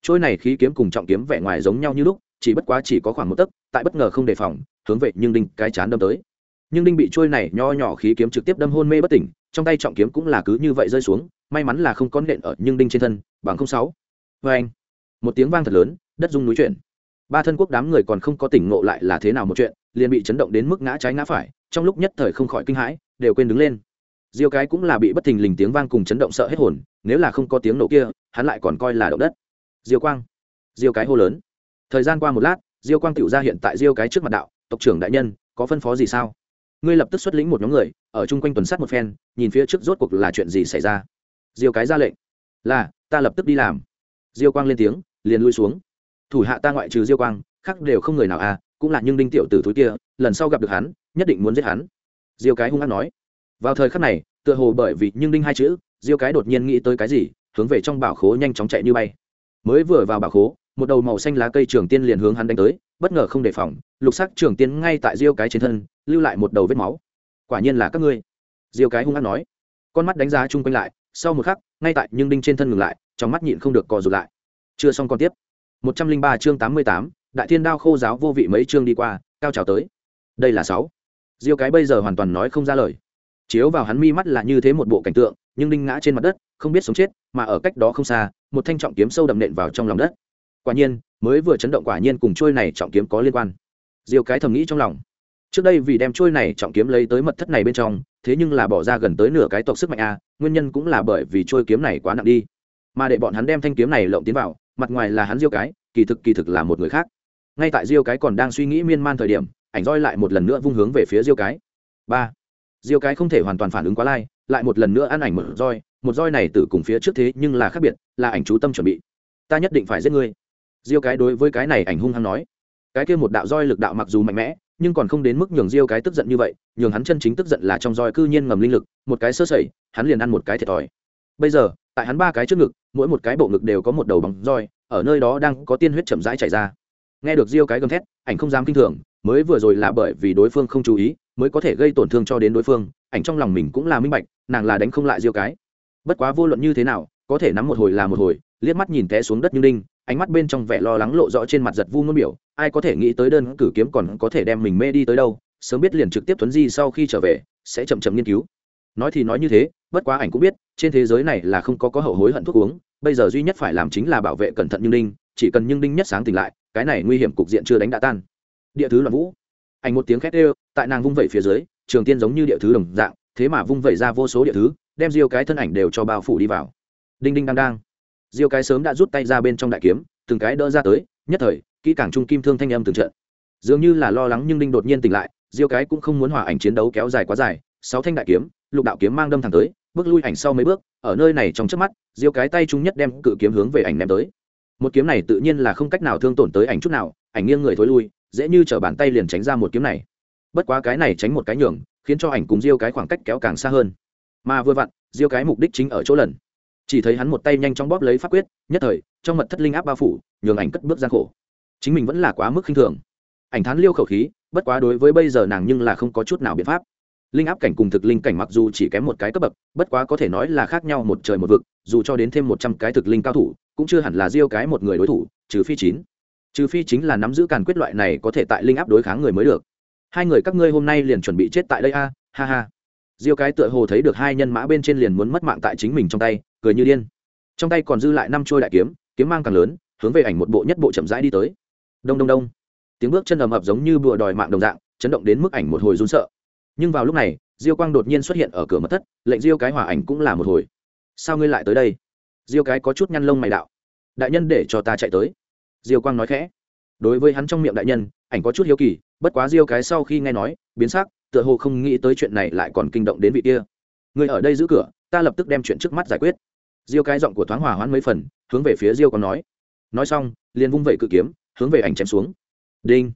Trôi này khí kiếm cùng trọng kiếm vẻ ngoài giống nhau như lúc, chỉ bất quá chỉ có khoảng một tấc, tại bất ngờ không đề phòng, hướng về nhưng đinh cái chán đâm tới nhưng đinh bị trôi này nho nhỏ khí kiếm trực tiếp đâm hôn mê bất tỉnh, trong tay trọng kiếm cũng là cứ như vậy rơi xuống, may mắn là không có nện ở nhưng đinh trên thân, bằng không sáu. Vê anh, một tiếng vang thật lớn, đất rung núi chuyển. Ba thân quốc đám người còn không có tỉnh ngộ lại là thế nào một chuyện, liền bị chấn động đến mức ngã trái ngã phải, trong lúc nhất thời không khỏi kinh hãi, đều quên đứng lên. Diêu cái cũng là bị bất thình lình tiếng vang cùng chấn động sợ hết hồn, nếu là không có tiếng nổ kia, hắn lại còn coi là động đất. Diêu quang, diêu cái hô lớn. Thời gian qua một lát, diêu quang tựu ra hiện tại diêu cái trước mặt đạo, tộc trưởng đại nhân, có phân phó gì sao? Ngươi lập tức xuất lĩnh một nhóm người, ở chung quanh tuần sát một phen, nhìn phía trước rốt cuộc là chuyện gì xảy ra. Diêu cái ra lệnh, là, ta lập tức đi làm. Diêu quang lên tiếng, liền lui xuống. Thủ hạ ta ngoại trừ diêu quang, khác đều không người nào à cũng là nhưng đinh tiểu tử thúi kia, lần sau gặp được hắn, nhất định muốn giết hắn. Diêu cái hung hăng nói. Vào thời khắc này, tựa hồ bởi vì nhưng đinh hai chữ, diêu cái đột nhiên nghĩ tới cái gì, hướng về trong bảo khố nhanh chóng chạy như bay. Mới vừa vào bảo khố, một đầu màu xanh lá cây trường tiên liền hướng hắn đánh tới bất ngờ không đề phòng, lục sắc trường tiên ngay tại diêu cái trên thân, lưu lại một đầu vết máu. Quả nhiên là các ngươi. Diêu cái hung hát nói. Con mắt đánh giá chung quanh lại, sau một khắc, ngay tại nhưng đinh trên thân ngừng lại, trong mắt nhịn không được cò rụt lại. Chưa xong còn tiếp. Một trăm linh ba chương tám mươi tám, đại thiên đao khô giáo vô vị mấy chương đi qua, cao trào tới. Đây là sáu. Diêu cái bây giờ hoàn toàn nói không ra lời. Chiếu vào hắn mi mắt là như thế một bộ cảnh tượng, nhưng đinh ngã trên mặt đất, không biết sống chết, mà ở cách đó không xa, một thanh trọng kiếm sâu đậm nện vào trong lòng đất. Quả nhiên mới vừa chấn động quả nhiên cùng trôi này trọng kiếm có liên quan. Diêu cái thầm nghĩ trong lòng. Trước đây vì đem trôi này trọng kiếm lấy tới mật thất này bên trong, thế nhưng là bỏ ra gần tới nửa cái tộc sức mạnh a, nguyên nhân cũng là bởi vì trôi kiếm này quá nặng đi. Mà để bọn hắn đem thanh kiếm này lộng tiến vào, mặt ngoài là hắn diêu cái, kỳ thực kỳ thực là một người khác. Ngay tại diêu cái còn đang suy nghĩ miên man thời điểm, ảnh roi lại một lần nữa vung hướng về phía diêu cái. Ba. Diêu cái không thể hoàn toàn phản ứng quá lai, lại một lần nữa ăn ảnh một roi một roi này từ cùng phía trước thế nhưng là khác biệt, là ảnh chú tâm chuẩn bị. Ta nhất định phải giết ngươi diêu cái đối với cái này ảnh hung hăng nói. Cái kia một đạo roi lực đạo mặc dù mạnh mẽ, nhưng còn không đến mức nhường diêu cái tức giận như vậy, nhường hắn chân chính tức giận là trong roi cư nhiên ngầm linh lực, một cái sơ sẩy, hắn liền ăn một cái thiệt thòi. Bây giờ, tại hắn ba cái trước ngực, mỗi một cái bộ ngực đều có một đầu bóng roi, ở nơi đó đang có tiên huyết chậm rãi chảy ra. Nghe được diêu cái gầm thét, ảnh không dám kinh thường, mới vừa rồi là bởi vì đối phương không chú ý, mới có thể gây tổn thương cho đến đối phương, ảnh trong lòng mình cũng là minh bạch, nàng là đánh không lại diêu cái. Bất quá vô luận như thế nào, có thể nắm một hồi là một hồi, liếc mắt nhìn té xuống đất như đinh ánh mắt bên trong vẻ lo lắng lộ rõ trên mặt giật vu ngôn biểu, ai có thể nghĩ tới đơn cử kiếm còn có thể đem mình mê đi tới đâu, sớm biết liền trực tiếp thuấn di sau khi trở về, sẽ chậm chậm nghiên cứu. Nói thì nói như thế, bất quá ảnh cũng biết, trên thế giới này là không có có hậu hối hận thuốc uống, bây giờ duy nhất phải làm chính là bảo vệ cẩn thận như đinh, chỉ cần nhưng đinh nhất sáng tỉnh lại, cái này nguy hiểm cục diện chưa đánh đã tan. Địa thứ loạn vũ. Ảnh một tiếng khét ê tại nàng vung vẩy phía dưới, trường tiên giống như địa thứ đồng dạng, thế mà vung vẩy ra vô số địa thứ, đem riêu cái thân ảnh đều cho bao phủ đi vào. Đinh đinh đang đang diêu cái sớm đã rút tay ra bên trong đại kiếm, từng cái đỡ ra tới, nhất thời, kỹ càng trung kim thương thanh âm từng trận. Dường như là lo lắng nhưng đinh đột nhiên tỉnh lại, diêu cái cũng không muốn hòa ảnh chiến đấu kéo dài quá dài, sáu thanh đại kiếm, lục đạo kiếm mang đâm thẳng tới, bước lui ảnh sau mấy bước, ở nơi này trong trước mắt, diêu cái tay trung nhất đem cự kiếm hướng về ảnh ném tới. Một kiếm này tự nhiên là không cách nào thương tổn tới ảnh chút nào, ảnh nghiêng người thối lui, dễ như chở bàn tay liền tránh ra một kiếm này. Bất quá cái này tránh một cái nhường, khiến cho ảnh cùng diêu cái khoảng cách kéo càng xa hơn. Mà vừa vặn, diêu cái mục đích chính ở chỗ lần chỉ thấy hắn một tay nhanh chóng bóp lấy pháp quyết, nhất thời, trong mật thất linh áp bao phủ, nhường ảnh cất bước gian khổ. Chính mình vẫn là quá mức khinh thường. Ảnh thán liêu khẩu khí, bất quá đối với bây giờ nàng nhưng là không có chút nào biện pháp. Linh áp cảnh cùng thực linh cảnh mặc dù chỉ kém một cái cấp bậc, bất quá có thể nói là khác nhau một trời một vực, dù cho đến thêm một trăm cái thực linh cao thủ, cũng chưa hẳn là diêu cái một người đối thủ, trừ phi chín. Trừ phi chính là nắm giữ càn quyết loại này có thể tại linh áp đối kháng người mới được. Hai người các ngươi hôm nay liền chuẩn bị chết tại đây a, ha ha. Diêu cái tựa hồ thấy được hai nhân mã bên trên liền muốn mất mạng tại chính mình trong tay cười như điên. Trong tay còn dư lại năm trôi đại kiếm kiếm mang càng lớn, hướng về ảnh một bộ nhất bộ chậm rãi đi tới. Đông đông đông. Tiếng bước chân ầm ập giống như bùa đòi mạng đồng dạng, chấn động đến mức ảnh một hồi run sợ. Nhưng vào lúc này, diêu quang đột nhiên xuất hiện ở cửa mất thất, lệnh diêu cái hỏa ảnh cũng là một hồi. Sao ngươi lại tới đây? Diêu cái có chút nhăn lông mày đạo. Đại nhân để cho ta chạy tới. Diêu quang nói khẽ. Đối với hắn trong miệng đại nhân, ảnh có chút hiếu kỳ, bất quá diêu cái sau khi nghe nói, biến sắc, tựa hồ không nghĩ tới chuyện này lại còn kinh động đến vị kia. Ngươi ở đây giữ cửa ta lập tức đem chuyện trước mắt giải quyết. Diêu cái giọng của thoáng hỏa hoãn mấy phần, hướng về phía diêu còn nói. Nói xong, liền vung vẩy cự kiếm, hướng về ảnh chém xuống. Đinh.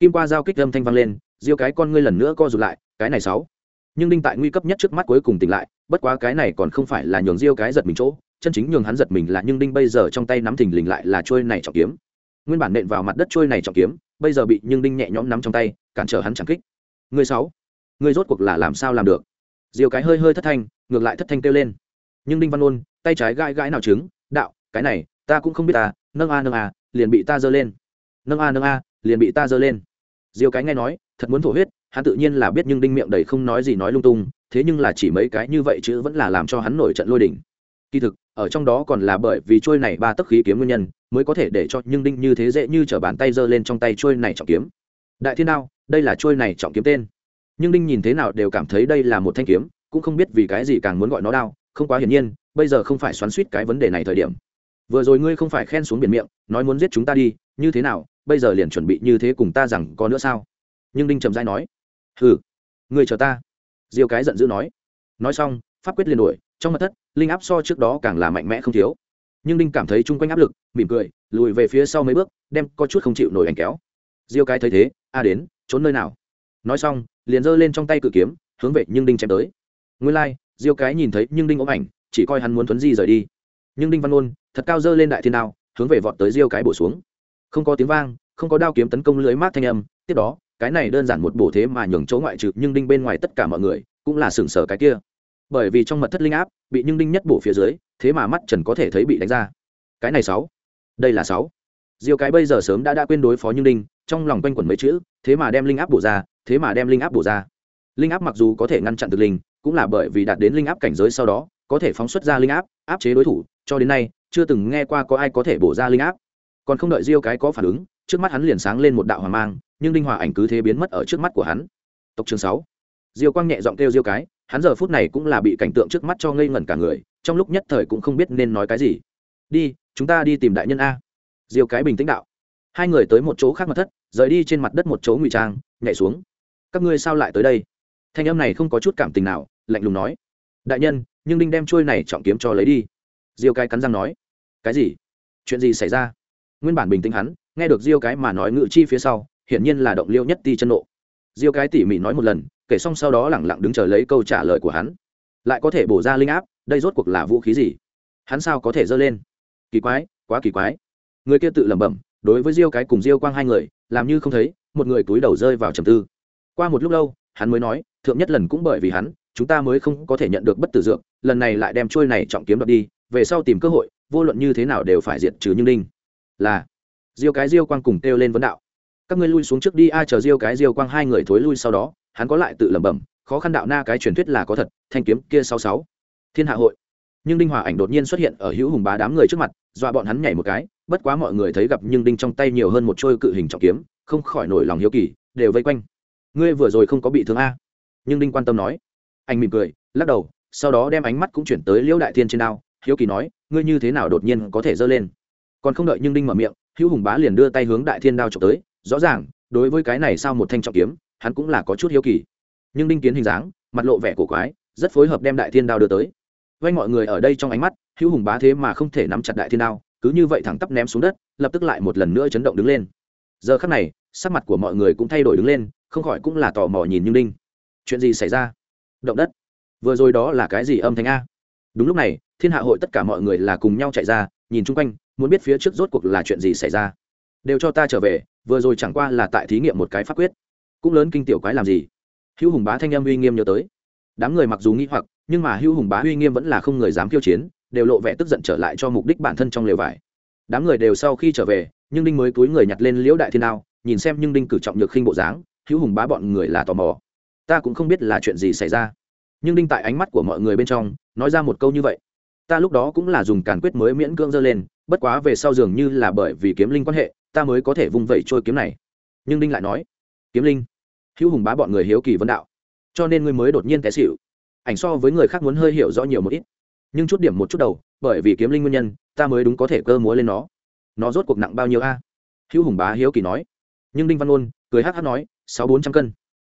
Kim qua giao kích âm thanh vang lên, diêu cái con ngươi lần nữa co rụt lại, cái này sáu. Nhưng đinh tại nguy cấp nhất trước mắt cuối cùng tỉnh lại, bất quá cái này còn không phải là nhường diêu cái giật mình chỗ, chân chính nhường hắn giật mình là nhưng đinh bây giờ trong tay nắm thình lình lại là trôi này trọng kiếm. Nguyên bản nện vào mặt đất trôi này trọng kiếm, bây giờ bị nhưng đinh nhẹ nhõm nắm trong tay, cản trở hắn chẳng kích. Người sáu. Người rốt cuộc là làm sao làm được? Diêu cái hơi hơi thất thanh ngược lại thất thanh kêu lên. Nhưng đinh văn ôn tay trái gãi gãi nào trứng, đạo, cái này, ta cũng không biết ta nâng a nâng a, liền bị ta giơ lên. Nâng a nâng a, liền bị ta giơ lên. Diêu cái nghe nói, thật muốn thổ huyết, hắn tự nhiên là biết nhưng đinh miệng đầy không nói gì nói lung tung, thế nhưng là chỉ mấy cái như vậy chứ vẫn là làm cho hắn nổi trận lôi đỉnh kỳ thực, ở trong đó còn là bởi vì trôi này ba tấc khí kiếm nguyên nhân, mới có thể để cho nhưng đinh như thế dễ như t bàn tay giơ lên trong tay trôi này trọng kiếm. Đại thiên đao, đây là trôi này trọng kiếm tên. Nhưng đinh nhìn thế nào đều cảm thấy đây là một thanh kiếm cũng không biết vì cái gì càng muốn gọi nó đao không quá hiển nhiên, bây giờ không phải xoắn suýt cái vấn đề này thời điểm. Vừa rồi ngươi không phải khen xuống biển miệng, nói muốn giết chúng ta đi, như thế nào, bây giờ liền chuẩn bị như thế cùng ta rằng có nữa sao? Nhưng đinh trầm dai nói ừ người chờ ta. Diêu cái giận dữ nói. Nói xong, pháp quyết liền đuổi, trong mặt thất, linh áp so trước đó càng là mạnh mẽ không thiếu. Nhưng đinh cảm thấy chung quanh áp lực, mỉm cười, lùi về phía sau mấy bước, đem có chút không chịu nổi ảnh kéo. Diêu cái thấy thế, a đến, trốn nơi nào? Nói xong, liền giơ lên trong tay cự kiếm, hướng về nhưng đinh chém tới nguyên lai、like, diêu cái nhìn thấy nhưng đinh ốm ảnh chỉ coi hắn muốn thuấn di rời đi. Nhưng đinh văn ôn thật cao dơ lên đại thiên đao hướng về vọt tới diêu cái bổ xuống. Không có tiếng vang không có đao kiếm tấn công lưới mát thanh âm tiếp đó cái này đơn giản một bổ thế mà nhường chỗ ngoại trừ nhưng đinh bên ngoài tất cả mọi người cũng là sừng sờ cái kia. Bởi vì trong mật thất linh áp bị nhưng đinh nhất bổ phía dưới thế mà mắt trần có thể thấy bị đánh ra. Cái này sáu. Đây là sáu. Diêu cái bây giờ sớm đã đã quên đối phó nhưng đinh trong lòng quanh quẩn mấy chữ thế mà đem linh áp bổ ra thế mà đem linh áp bổ ra. Linh áp mặc dù có thể ngăn chặn thực linh cũng là bởi vì đạt đến linh áp cảnh giới sau đó, có thể phóng xuất ra linh áp áp chế đối thủ, cho đến nay, chưa từng nghe qua có ai có thể bổ ra linh áp. Còn không đợi diêu cái có phản ứng, trước mắt hắn liền sáng lên một đạo hoàng mang, nhưng đinh hòa ảnh cứ thế biến mất ở trước mắt của hắn. Tộc trường sáu. Diêu quang nhẹ giọng kêu diêu cái, hắn giờ phút này cũng là bị cảnh tượng trước mắt cho ngây ngẩn cả người, trong lúc nhất thời cũng không biết nên nói cái gì. Đi, chúng ta đi tìm đại nhân a. Diêu cái bình tĩnh đạo. Hai người tới một chỗ khác mặt thất, rời đi trên mặt đất một chỗ ngụy trang, nhảy xuống. Các ngươi sao lại tới đây? Thanh âm này không có chút cảm tình nào, lạnh lùng nói. Đại nhân, nhưng đinh đem trôi này trọng kiếm cho lấy đi. Diêu cái cắn răng nói. Cái gì? Chuyện gì xảy ra? Nguyên bản bình tĩnh hắn, nghe được diêu cái mà nói ngự chi phía sau, hiển nhiên là động liêu nhất ti chân nộ. Diêu cái tỉ mỉ nói một lần, kể xong sau đó lẳng lặng đứng chờ lấy câu trả lời của hắn. Lại có thể bổ ra linh áp, đây rốt cuộc là vũ khí gì? Hắn sao có thể giơ lên? Kỳ quái, quá kỳ quái. Người kia tự lẩm bẩm, đối với diêu cái cùng diêu quang hai người, làm như không thấy, một người túi đầu rơi vào trầm tư. Qua một lúc lâu, hắn mới nói thượng nhất lần cũng bởi vì hắn, chúng ta mới không có thể nhận được bất tử dược, lần này lại đem trôi này trọng kiếm đoạt đi, về sau tìm cơ hội, vô luận như thế nào đều phải diệt trừ như đinh. Là, diêu cái diêu quang cùng kêu lên vấn đạo. Các ngươi lui xuống trước đi ai chờ diêu cái diêu quang hai người thối lui sau đó, hắn có lại tự lẩm bẩm, khó khăn đạo na cái truyền thuyết là có thật, thanh kiếm kia sáu sáu. Thiên hạ hội. Nhưng đinh hòa ảnh đột nhiên xuất hiện ở hữu hùng bá đám người trước mặt, dọa bọn hắn nhảy một cái, bất quá mọi người thấy gặp nhưng đinh trong tay nhiều hơn một trôi cự hình trọng kiếm, không khỏi nổi lòng hiếu kỳ, đều vây quanh. Ngươi vừa rồi không có bị thương a? Nhưng đinh quan tâm nói. Anh mỉm cười, lắc đầu, sau đó đem ánh mắt cũng chuyển tới liễu đại thiên trên đao, hiếu kỳ nói, ngươi như thế nào đột nhiên có thể dơ lên? Còn không đợi nhưng đinh mở miệng, hữu hùng bá liền đưa tay hướng đại thiên đao trộm tới, rõ ràng, đối với cái này sao một thanh trọng kiếm, hắn cũng là có chút hiếu kỳ. Nhưng đinh kiến hình dáng, mặt lộ vẻ cổ quái, rất phối hợp đem đại thiên đao đưa tới. Vay mọi người ở đây trong ánh mắt, hữu hùng bá thế mà không thể nắm chặt đại thiên đao, cứ như vậy thẳng tắp ném xuống đất, lập tức lại một lần nữa chấn động đứng lên. Giờ khắc này, sắc mặt của mọi người cũng thay đổi đứng lên, không khỏi cũng là tò mò nhìn nhưng đinh chuyện gì xảy ra? Động đất. Vừa rồi đó là cái gì âm thanh a? Đúng lúc này, thiên hạ hội tất cả mọi người là cùng nhau chạy ra, nhìn chung quanh, muốn biết phía trước rốt cuộc là chuyện gì xảy ra. Đều cho ta trở về, vừa rồi chẳng qua là tại thí nghiệm một cái pháp quyết. Cũng lớn kinh tiểu quái làm gì? Hữu hùng bá thanh em uy nghiêm nhớ tới. Đám người mặc dù nghĩ hoặc, nhưng mà hữu hùng bá uy nghiêm vẫn là không người dám khiêu chiến, đều lộ vẻ tức giận trở lại cho mục đích bản thân trong lều vải. Đám người đều sau khi trở về, nhưng đinh mới túi người nhặt lên liễu đại thiên đao, nhìn xem nhưng đinh cử trọng nhược khinh bộ dáng, hữu hùng bá bọn người là tò mò ta cũng không biết là chuyện gì xảy ra. Nhưng đinh tại ánh mắt của mọi người bên trong, nói ra một câu như vậy. Ta lúc đó cũng là dùng càn quyết mới miễn cưỡng dơ lên, bất quá về sau dường như là bởi vì kiếm linh quan hệ, ta mới có thể vung vẩy trôi kiếm này. Nhưng đinh lại nói, kiếm linh, hữu hùng bá bọn người hiếu kỳ vấn đạo, cho nên ngươi mới đột nhiên té xịu ảnh so với người khác muốn hơi hiểu rõ nhiều một ít. Nhưng chút điểm một chút đầu, bởi vì kiếm linh nguyên nhân, ta mới đúng có thể cơ múa lên nó. Nó rốt cuộc nặng bao nhiêu a? Hữu hùng bá hiếu kỳ nói. Nhưng đinh văn ôn cười hát hát nói, sáu bốn trăm cân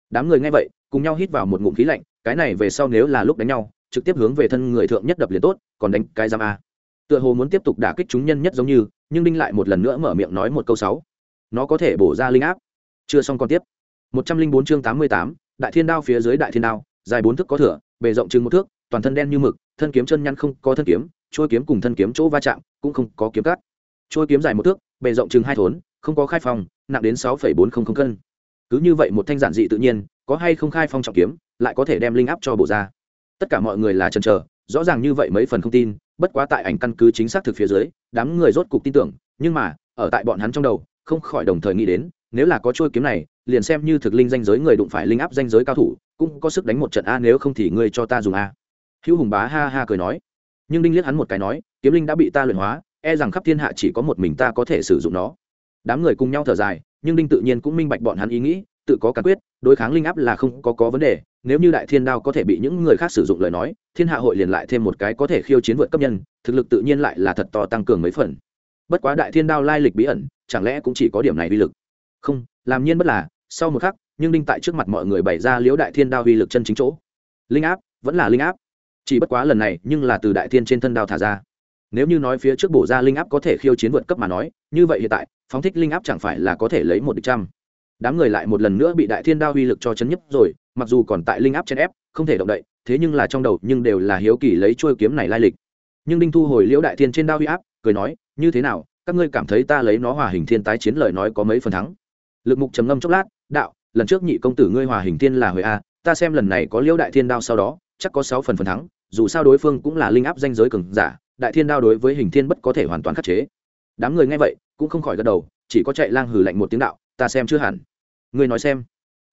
đám người nghe vậy, cùng nhau hít vào một ngụm khí lạnh, cái này về sau nếu là lúc đánh nhau, trực tiếp hướng về thân người thượng nhất đập liền tốt, còn đánh cái giam a. Tựa hồ muốn tiếp tục đả kích chúng nhân nhất giống như, nhưng đinh lại một lần nữa mở miệng nói một câu sáu. Nó có thể bổ ra linh áp. Chưa xong còn tiếp. Một trăm linh bốn chương tám mươi tám, đại thiên đao phía dưới đại thiên đao, dài bốn thước có thửa, bề rộng chừng một thước, toàn thân đen như mực, thân kiếm chân nhăn không có thân kiếm trôi kiếm cùng thân kiếm chỗ va chạm cũng không có kiếm cắt. Trôi kiếm dài một thước, bề rộng chừng hai thốn, không có khai phong nặng đến sáu bốn trăm linh cân cứ như vậy một thanh giản dị tự nhiên, có hay không khai phong trọng kiếm, lại có thể đem linh áp cho bổ ra. Tất cả mọi người là chần chờ, rõ ràng như vậy mấy phần không tin, bất quá tại ảnh căn cứ chính xác thực phía dưới, đám người rốt cục tin tưởng, nhưng mà, ở tại bọn hắn trong đầu, không khỏi đồng thời nghĩ đến, nếu là có trôi kiếm này, liền xem như thực linh danh giới người đụng phải linh áp danh giới cao thủ, cũng có sức đánh một trận a, nếu không thì ngươi cho ta dùng a. Hữu hùng bá ha ha cười nói. Nhưng đinh liếc hắn một cái nói, kiếm linh đã bị ta luyện hóa e rằng khắp thiên hạ chỉ có một mình ta có thể sử dụng nó. Đám người cùng nhau thở dài nhưng đinh tự nhiên cũng minh bạch bọn hắn ý nghĩ, tự có cả quyết, đối kháng linh áp là không có có vấn đề, nếu như đại thiên đao có thể bị những người khác sử dụng lời nói, thiên hạ hội liền lại thêm một cái có thể khiêu chiến vượt cấp nhân, thực lực tự nhiên lại là thật to tăng cường mấy phần. Bất quá đại thiên đao lai lịch bí ẩn, chẳng lẽ cũng chỉ có điểm này uy lực? Không, làm nhiên bất là, sau một khắc, nhưng đinh tại trước mặt mọi người bày ra liễu đại thiên đao uy lực chân chính chỗ. Linh áp, vẫn là linh áp. Chỉ bất quá lần này, nhưng là từ đại thiên trên thân đao thả ra nếu như nói phía trước bổ ra linh áp có thể khiêu chiến vượt cấp mà nói, như vậy hiện tại, phóng thích linh áp chẳng phải là có thể lấy một địch trăm. Đám người lại một lần nữa bị đại thiên đao uy lực cho chấn nhấp rồi, mặc dù còn tại linh áp trên ép, không thể động đậy, thế nhưng là trong đầu nhưng đều là hiếu kỳ lấy trôi kiếm này lai lịch. Nhưng đinh thu hồi liễu đại thiên trên đao uy áp, cười nói, như thế nào, các ngươi cảm thấy ta lấy nó hòa hình thiên tái chiến lời nói có mấy phần thắng? Lực mục trầm ngâm chốc lát, đạo, lần trước nhị công tử ngươi hòa hình thiên là huệ a, ta xem lần này có liễu đại thiên đao sau đó, chắc có sáu phần phần thắng, dù sao đối phương cũng là linh áp danh giới cường giả đại thiên đao đối với hình thiên bất có thể hoàn toàn khắc chế. Đám người nghe vậy, cũng không khỏi gật đầu, chỉ có chạy lang hừ lạnh một tiếng đạo, ta xem chưa hẳn. Ngươi nói xem.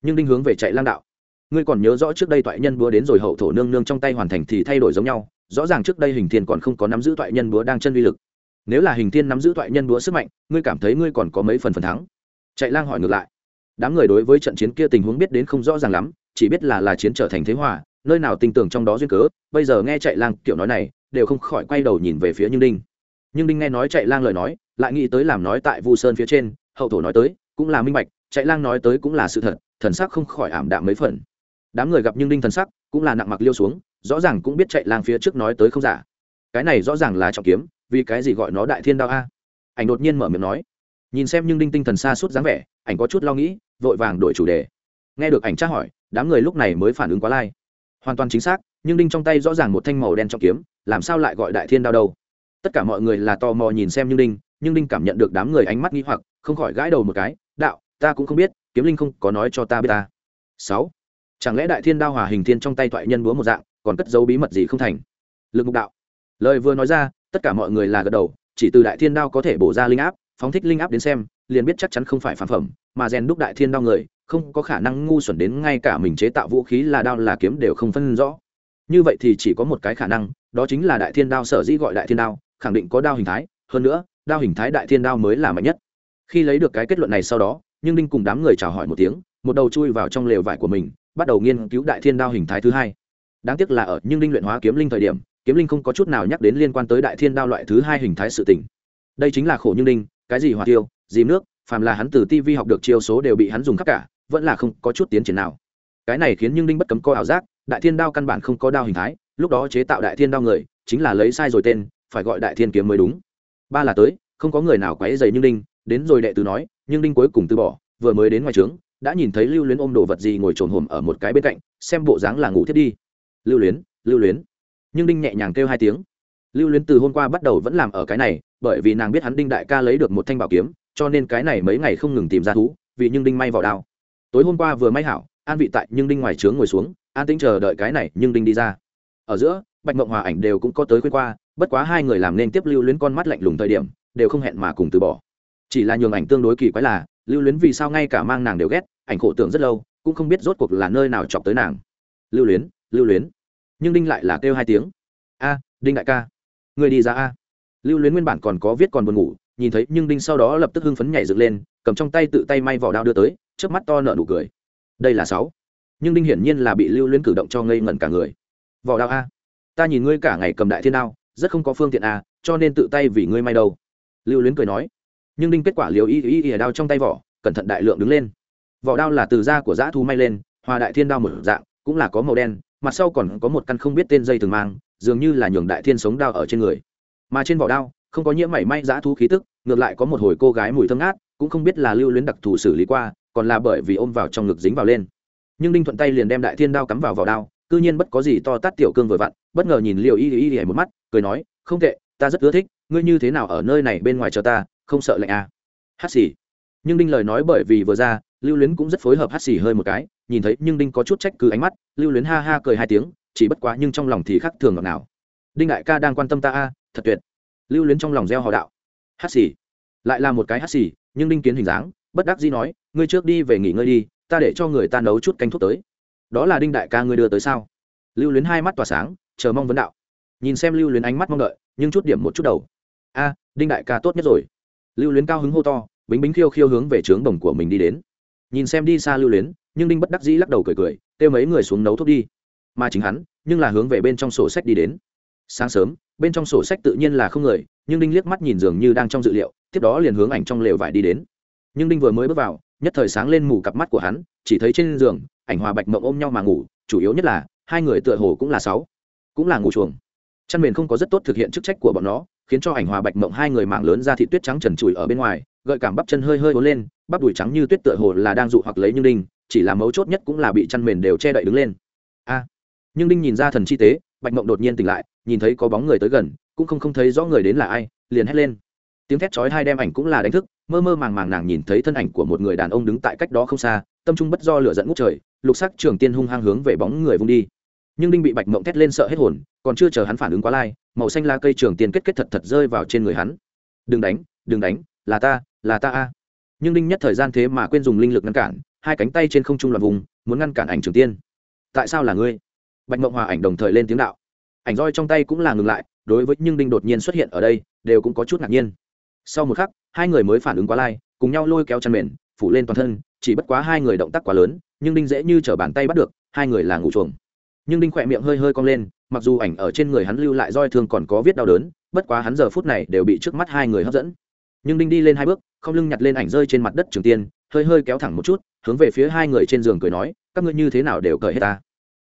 Nhưng đinh hướng về chạy lang đạo, ngươi còn nhớ rõ trước đây toại nhân búa đến rồi hậu thổ nương nương trong tay hoàn thành thì thay đổi giống nhau, rõ ràng trước đây hình thiên còn không có nắm giữ toại nhân búa đang chân uy lực. Nếu là hình thiên nắm giữ toại nhân búa sức mạnh, ngươi cảm thấy ngươi còn có mấy phần phần thắng? Chạy lang hỏi ngược lại, đám người đối với trận chiến kia tình huống biết đến không rõ ràng lắm, chỉ biết là là chiến trở thành thế hòa, nơi nào tin tưởng trong đó duyên cớ, bây giờ nghe chạy lang kiểu nói này đều không khỏi quay đầu nhìn về phía nhưng đinh. Nhưng đinh nghe nói chạy lang lời nói, lại nghĩ tới làm nói tại vu sơn phía trên, hậu thổ nói tới cũng là minh bạch, chạy lang nói tới cũng là sự thật, thần sắc không khỏi ảm đạm mấy phần. Đám người gặp nhưng đinh thần sắc cũng là nặng mặc liêu xuống, rõ ràng cũng biết chạy lang phía trước nói tới không giả. Cái này rõ ràng là trọng kiếm, vì cái gì gọi nó đại thiên đao a? Ảnh đột nhiên mở miệng nói. Nhìn xem nhưng đinh tinh thần xa suốt dáng vẻ, ảnh có chút lo nghĩ, vội vàng đổi chủ đề. Nghe được ảnh tra hỏi, đám người lúc này mới phản ứng quá lai. Hoàn toàn chính xác nhưng đinh trong tay rõ ràng một thanh màu đen trọng kiếm làm sao lại gọi đại thiên đao đâu? Tất cả mọi người là tò mò nhìn xem nhưng đinh nhưng đinh cảm nhận được đám người ánh mắt nghi hoặc, không khỏi gãi đầu một cái, đạo, ta cũng không biết, kiếm linh không có nói cho ta biết ta. Sáu, chẳng lẽ đại thiên đao hòa hình thiên trong tay thoại nhân búa một dạng, còn cất dấu bí mật gì không thành? Lực mục đạo, lời vừa nói ra, tất cả mọi người là gật đầu, chỉ từ đại thiên đao có thể bổ ra linh áp, phóng thích linh áp đến xem, liền biết chắc chắn không phải phản phẩm, mà rèn đúc đại thiên đao người, không có khả năng ngu xuẩn đến ngay cả mình chế tạo vũ khí là đao là kiếm đều không phân rõ như vậy thì chỉ có một cái khả năng, đó chính là đại thiên đao sở dĩ gọi đại thiên đao, khẳng định có đao hình thái, hơn nữa, đao hình thái đại thiên đao mới là mạnh nhất. Khi lấy được cái kết luận này sau đó, nhưng đinh cùng đám người chào hỏi một tiếng, một đầu chui vào trong lều vải của mình, bắt đầu nghiên cứu đại thiên đao hình thái thứ hai. Đáng tiếc là ở nhưng đinh luyện hóa kiếm linh thời điểm, kiếm linh không có chút nào nhắc đến liên quan tới đại thiên đao loại thứ hai hình thái sự tỉnh đây chính là khổ nhưng đinh, cái gì hỏa tiêu dìm nước, phàm là hắn từ tivi học được chiêu số đều bị hắn dùng khắp cả, vẫn là không có chút tiến triển nào. Cái này khiến nhưng đinh bất cấm co ảo giác đại thiên đao căn bản không có đao hình thái, lúc đó chế tạo đại thiên đao người, chính là lấy sai rồi tên, phải gọi đại thiên kiếm mới đúng. Ba là tới, không có người nào quấy dày nhưng đinh, đến rồi đệ tử nói nhưng đinh cuối cùng từ bỏ, vừa mới đến ngoài trướng, đã nhìn thấy lưu luyến ôm đồ vật gì ngồi trồn hồm ở một cái bên cạnh, xem bộ dáng là ngủ thiết đi. Lưu luyến lưu luyến. Nhưng đinh nhẹ nhàng kêu hai tiếng. Lưu luyến từ hôm qua bắt đầu vẫn làm ở cái này, bởi vì nàng biết hắn đinh đại ca lấy được một thanh bảo kiếm, cho nên cái này mấy ngày không ngừng tìm ra thú, vì nhưng đinh may vào đao. Tối hôm qua vừa may hảo, an vị tại nhưng đinh ngoài trướng ngồi xuống an tĩnh chờ đợi cái này nhưng đinh đi ra. Ở giữa, bạch mộng hòa ảnh đều cũng có tới khuyên qua, bất quá hai người làm nên tiếp lưu luyến con mắt lạnh lùng thời điểm, đều không hẹn mà cùng từ bỏ. Chỉ là nhường ảnh tương đối kỳ quái là, lưu luyến vì sao ngay cả mang nàng đều ghét, ảnh khổ tưởng rất lâu, cũng không biết rốt cuộc là nơi nào chọc tới nàng. Lưu luyến lưu luyến. Nhưng đinh lại là kêu hai tiếng. A, đinh đại ca. Người đi ra a. Lưu luyến nguyên bản còn có viết còn buồn ngủ, nhìn thấy nhưng đinh sau đó lập tức hưng phấn nhảy dựng lên, cầm trong tay tự tay may vỏ đao đưa tới trước mắt to nợ nụ cười. Đây là sáu nhưng đinh hiển nhiên là bị lưu luyến cử động cho ngây ngẩn cả người. Vỏ đao a, ta nhìn ngươi cả ngày cầm đại thiên đao, rất không có phương tiện a, cho nên tự tay vì ngươi may đâu. Lưu luyến cười nói, nhưng đinh kết quả liều y y y đao trong tay vỏ, cẩn thận đại lượng đứng lên. Vỏ đao là từ da của dã thú may lên, hòa đại thiên đao một dạng, cũng là có màu đen, mặt sau còn có một căn không biết tên dây thường mang, dường như là nhường đại thiên sống đao ở trên người. Mà trên vỏ đao, không có nhiễm mảy may dã thú khí tức, ngược lại có một hồi cô gái mùi thơm ngát, cũng không biết là lưu luyến đặc thù xử lý qua, còn là bởi vì ôm vào trong ngực dính vào lên nhưng đinh thuận tay liền đem đại thiên đao cắm vào vỏ đao, cư nhiên bất có gì to tát tiểu cương vừa vặn, bất ngờ nhìn liều y y y một mắt, cười nói, không tệ, ta rất ưa thích, ngươi như thế nào ở nơi này bên ngoài chờ ta, không sợ lạnh à. hát xì. Nhưng đinh lời nói bởi vì vừa ra, lưu luyến cũng rất phối hợp hát xì hơi một cái, nhìn thấy nhưng đinh có chút trách cứ ánh mắt, lưu luyến ha ha cười hai tiếng, chỉ bất quá nhưng trong lòng thì khác thường ngọt nào đinh đại ca đang quan tâm ta a, thật tuyệt. Lưu luyến trong lòng gieo hò đạo. Hát xì. Lại là một cái hát xì, nhưng đinh kiến hình dáng, bất đắc dĩ nói, ngươi trước đi về nghỉ ngơi đi ta để cho người ta nấu chút canh thuốc tới. Đó là đinh đại ca ngươi đưa tới sao? Lưu luyến hai mắt tỏa sáng, chờ mong vấn đạo. Nhìn xem lưu luyến ánh mắt mong đợi, nhưng chút điểm một chút đầu. A, đinh đại ca tốt nhất rồi. Lưu luyến cao hứng hô to, bính bính khiêu khiêu hướng về trướng đồng của mình đi đến. Nhìn xem đi xa lưu luyến, nhưng đinh bất đắc dĩ lắc đầu cười cười, kêu mấy người xuống nấu thuốc đi. Mà chính hắn, nhưng là hướng về bên trong sổ sách đi đến. Sáng sớm, bên trong sổ sách tự nhiên là không người, nhưng đinh liếc mắt nhìn dường như đang trong dự liệu, tiếp đó liền hướng ảnh trong lều vải đi đến. Nhưng đinh vừa mới bước vào nhất thời sáng lên mù cặp mắt của hắn, chỉ thấy trên giường, ảnh hòa bạch mộng ôm nhau mà ngủ, chủ yếu nhất là, hai người tựa hồ cũng là sáu, cũng là ngủ chuồng. Chăn mền không có rất tốt thực hiện chức trách của bọn nó, khiến cho ảnh hòa bạch mộng hai người mạng lớn ra thị tuyết trắng trần trụi ở bên ngoài, gợi cảm bắp chân hơi hơi ố lên, bắp đùi trắng như tuyết tựa hồ là đang dụ hoặc lấy như đinh, chỉ là mấu chốt nhất cũng là bị chăn mền đều che đậy đứng lên. A! Nhưng đinh nhìn ra thần chi tế, bạch mộng đột nhiên tỉnh lại, nhìn thấy có bóng người tới gần, cũng không không thấy rõ người đến là ai, liền hét lên. Tiếng thét chói hai đem ảnh cũng là đánh thức mơ mơ màng màng nàng nhìn thấy thân ảnh của một người đàn ông đứng tại cách đó không xa, tâm trung bất do lửa dẫn ngút trời, lục sắc trường tiên hung hăng hướng về bóng người vung đi. Nhưng đinh bị bạch mộng thét lên sợ hết hồn, còn chưa chờ hắn phản ứng quá lai, màu xanh lá cây trường tiên kết kết thật thật rơi vào trên người hắn. Đừng đánh đừng đánh, là ta là ta a. Nhưng đinh nhất thời gian thế mà quên dùng linh lực ngăn cản, hai cánh tay trên không trung loạn vùng, muốn ngăn cản ảnh trường tiên. Tại sao là ngươi? Bạch mộng hòa ảnh đồng thời lên tiếng đạo. Ảnh roi trong tay cũng là ngừng lại, đối với nhưng đinh đột nhiên xuất hiện ở đây, đều cũng có chút ngạc nhiên sau một khắc, hai người mới phản ứng quá lai, cùng nhau lôi kéo chăn mền, phủ lên toàn thân, chỉ bất quá hai người động tác quá lớn, nhưng đinh dễ như chở bàn tay bắt được, hai người là ngủ chuồng. Nhưng đinh khỏe miệng hơi hơi cong lên, mặc dù ảnh ở trên người hắn lưu lại roi thương còn có viết đau đớn, bất quá hắn giờ phút này đều bị trước mắt hai người hấp dẫn. Nhưng đinh đi lên hai bước, không lưng nhặt lên ảnh rơi trên mặt đất trường tiên, hơi hơi kéo thẳng một chút, hướng về phía hai người trên giường cười nói, các ngươi như thế nào đều cởi hết ta.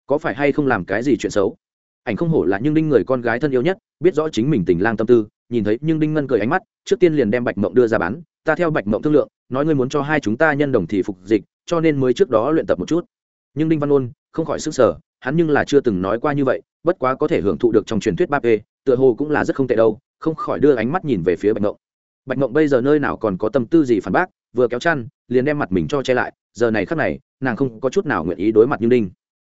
Có phải hay không làm cái gì chuyện xấu? Ảnh không hổ là nhưng đinh người con gái thân yêu nhất, biết rõ chính mình tình lang tâm tư nhìn thấy nhưng đinh ngân cười ánh mắt, trước tiên liền đem bạch mộng đưa ra bán, ta theo bạch mộng thương lượng, nói ngươi muốn cho hai chúng ta nhân đồng thì phục dịch, cho nên mới trước đó luyện tập một chút. Nhưng đinh văn ôn không khỏi sức sở hắn nhưng là chưa từng nói qua như vậy, bất quá có thể hưởng thụ được trong truyền thuyết ba p tựa hồ cũng là rất không tệ đâu, không khỏi đưa ánh mắt nhìn về phía bạch mộng. Bạch mộng bây giờ nơi nào còn có tâm tư gì phản bác, vừa kéo chăn, liền đem mặt mình cho che lại, giờ này khắc này, nàng không có chút nào nguyện ý đối mặt như đinh.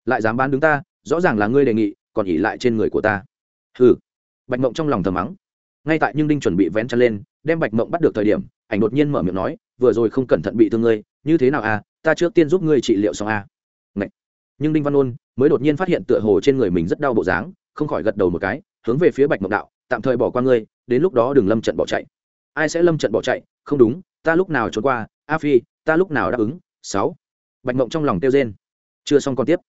Lại dám bán đứng ta, rõ ràng là ngươi đề nghị, còn ỉ lại trên người của ta. Hừ. Bạch mộng trong lòng thầm mắng ngay tại nhưng đinh chuẩn bị vén chăn lên, đem bạch mộng bắt được thời điểm, ảnh đột nhiên mở miệng nói, vừa rồi không cẩn thận bị thương ngươi, như thế nào à ta trước tiên giúp ngươi trị liệu xong à. Ngậy. nhưng đinh văn ôn, mới đột nhiên phát hiện tựa hồ trên người mình rất đau bộ dáng, không khỏi gật đầu một cái, hướng về phía bạch mộng đạo, tạm thời bỏ qua ngươi, đến lúc đó đừng lâm trận bỏ chạy. Ai sẽ lâm trận bỏ chạy? Không đúng, ta lúc nào trốn qua? A phi, ta lúc nào đáp ứng? Sáu. Bạch mộng trong lòng tiêu rên. Chưa xong còn tiếp.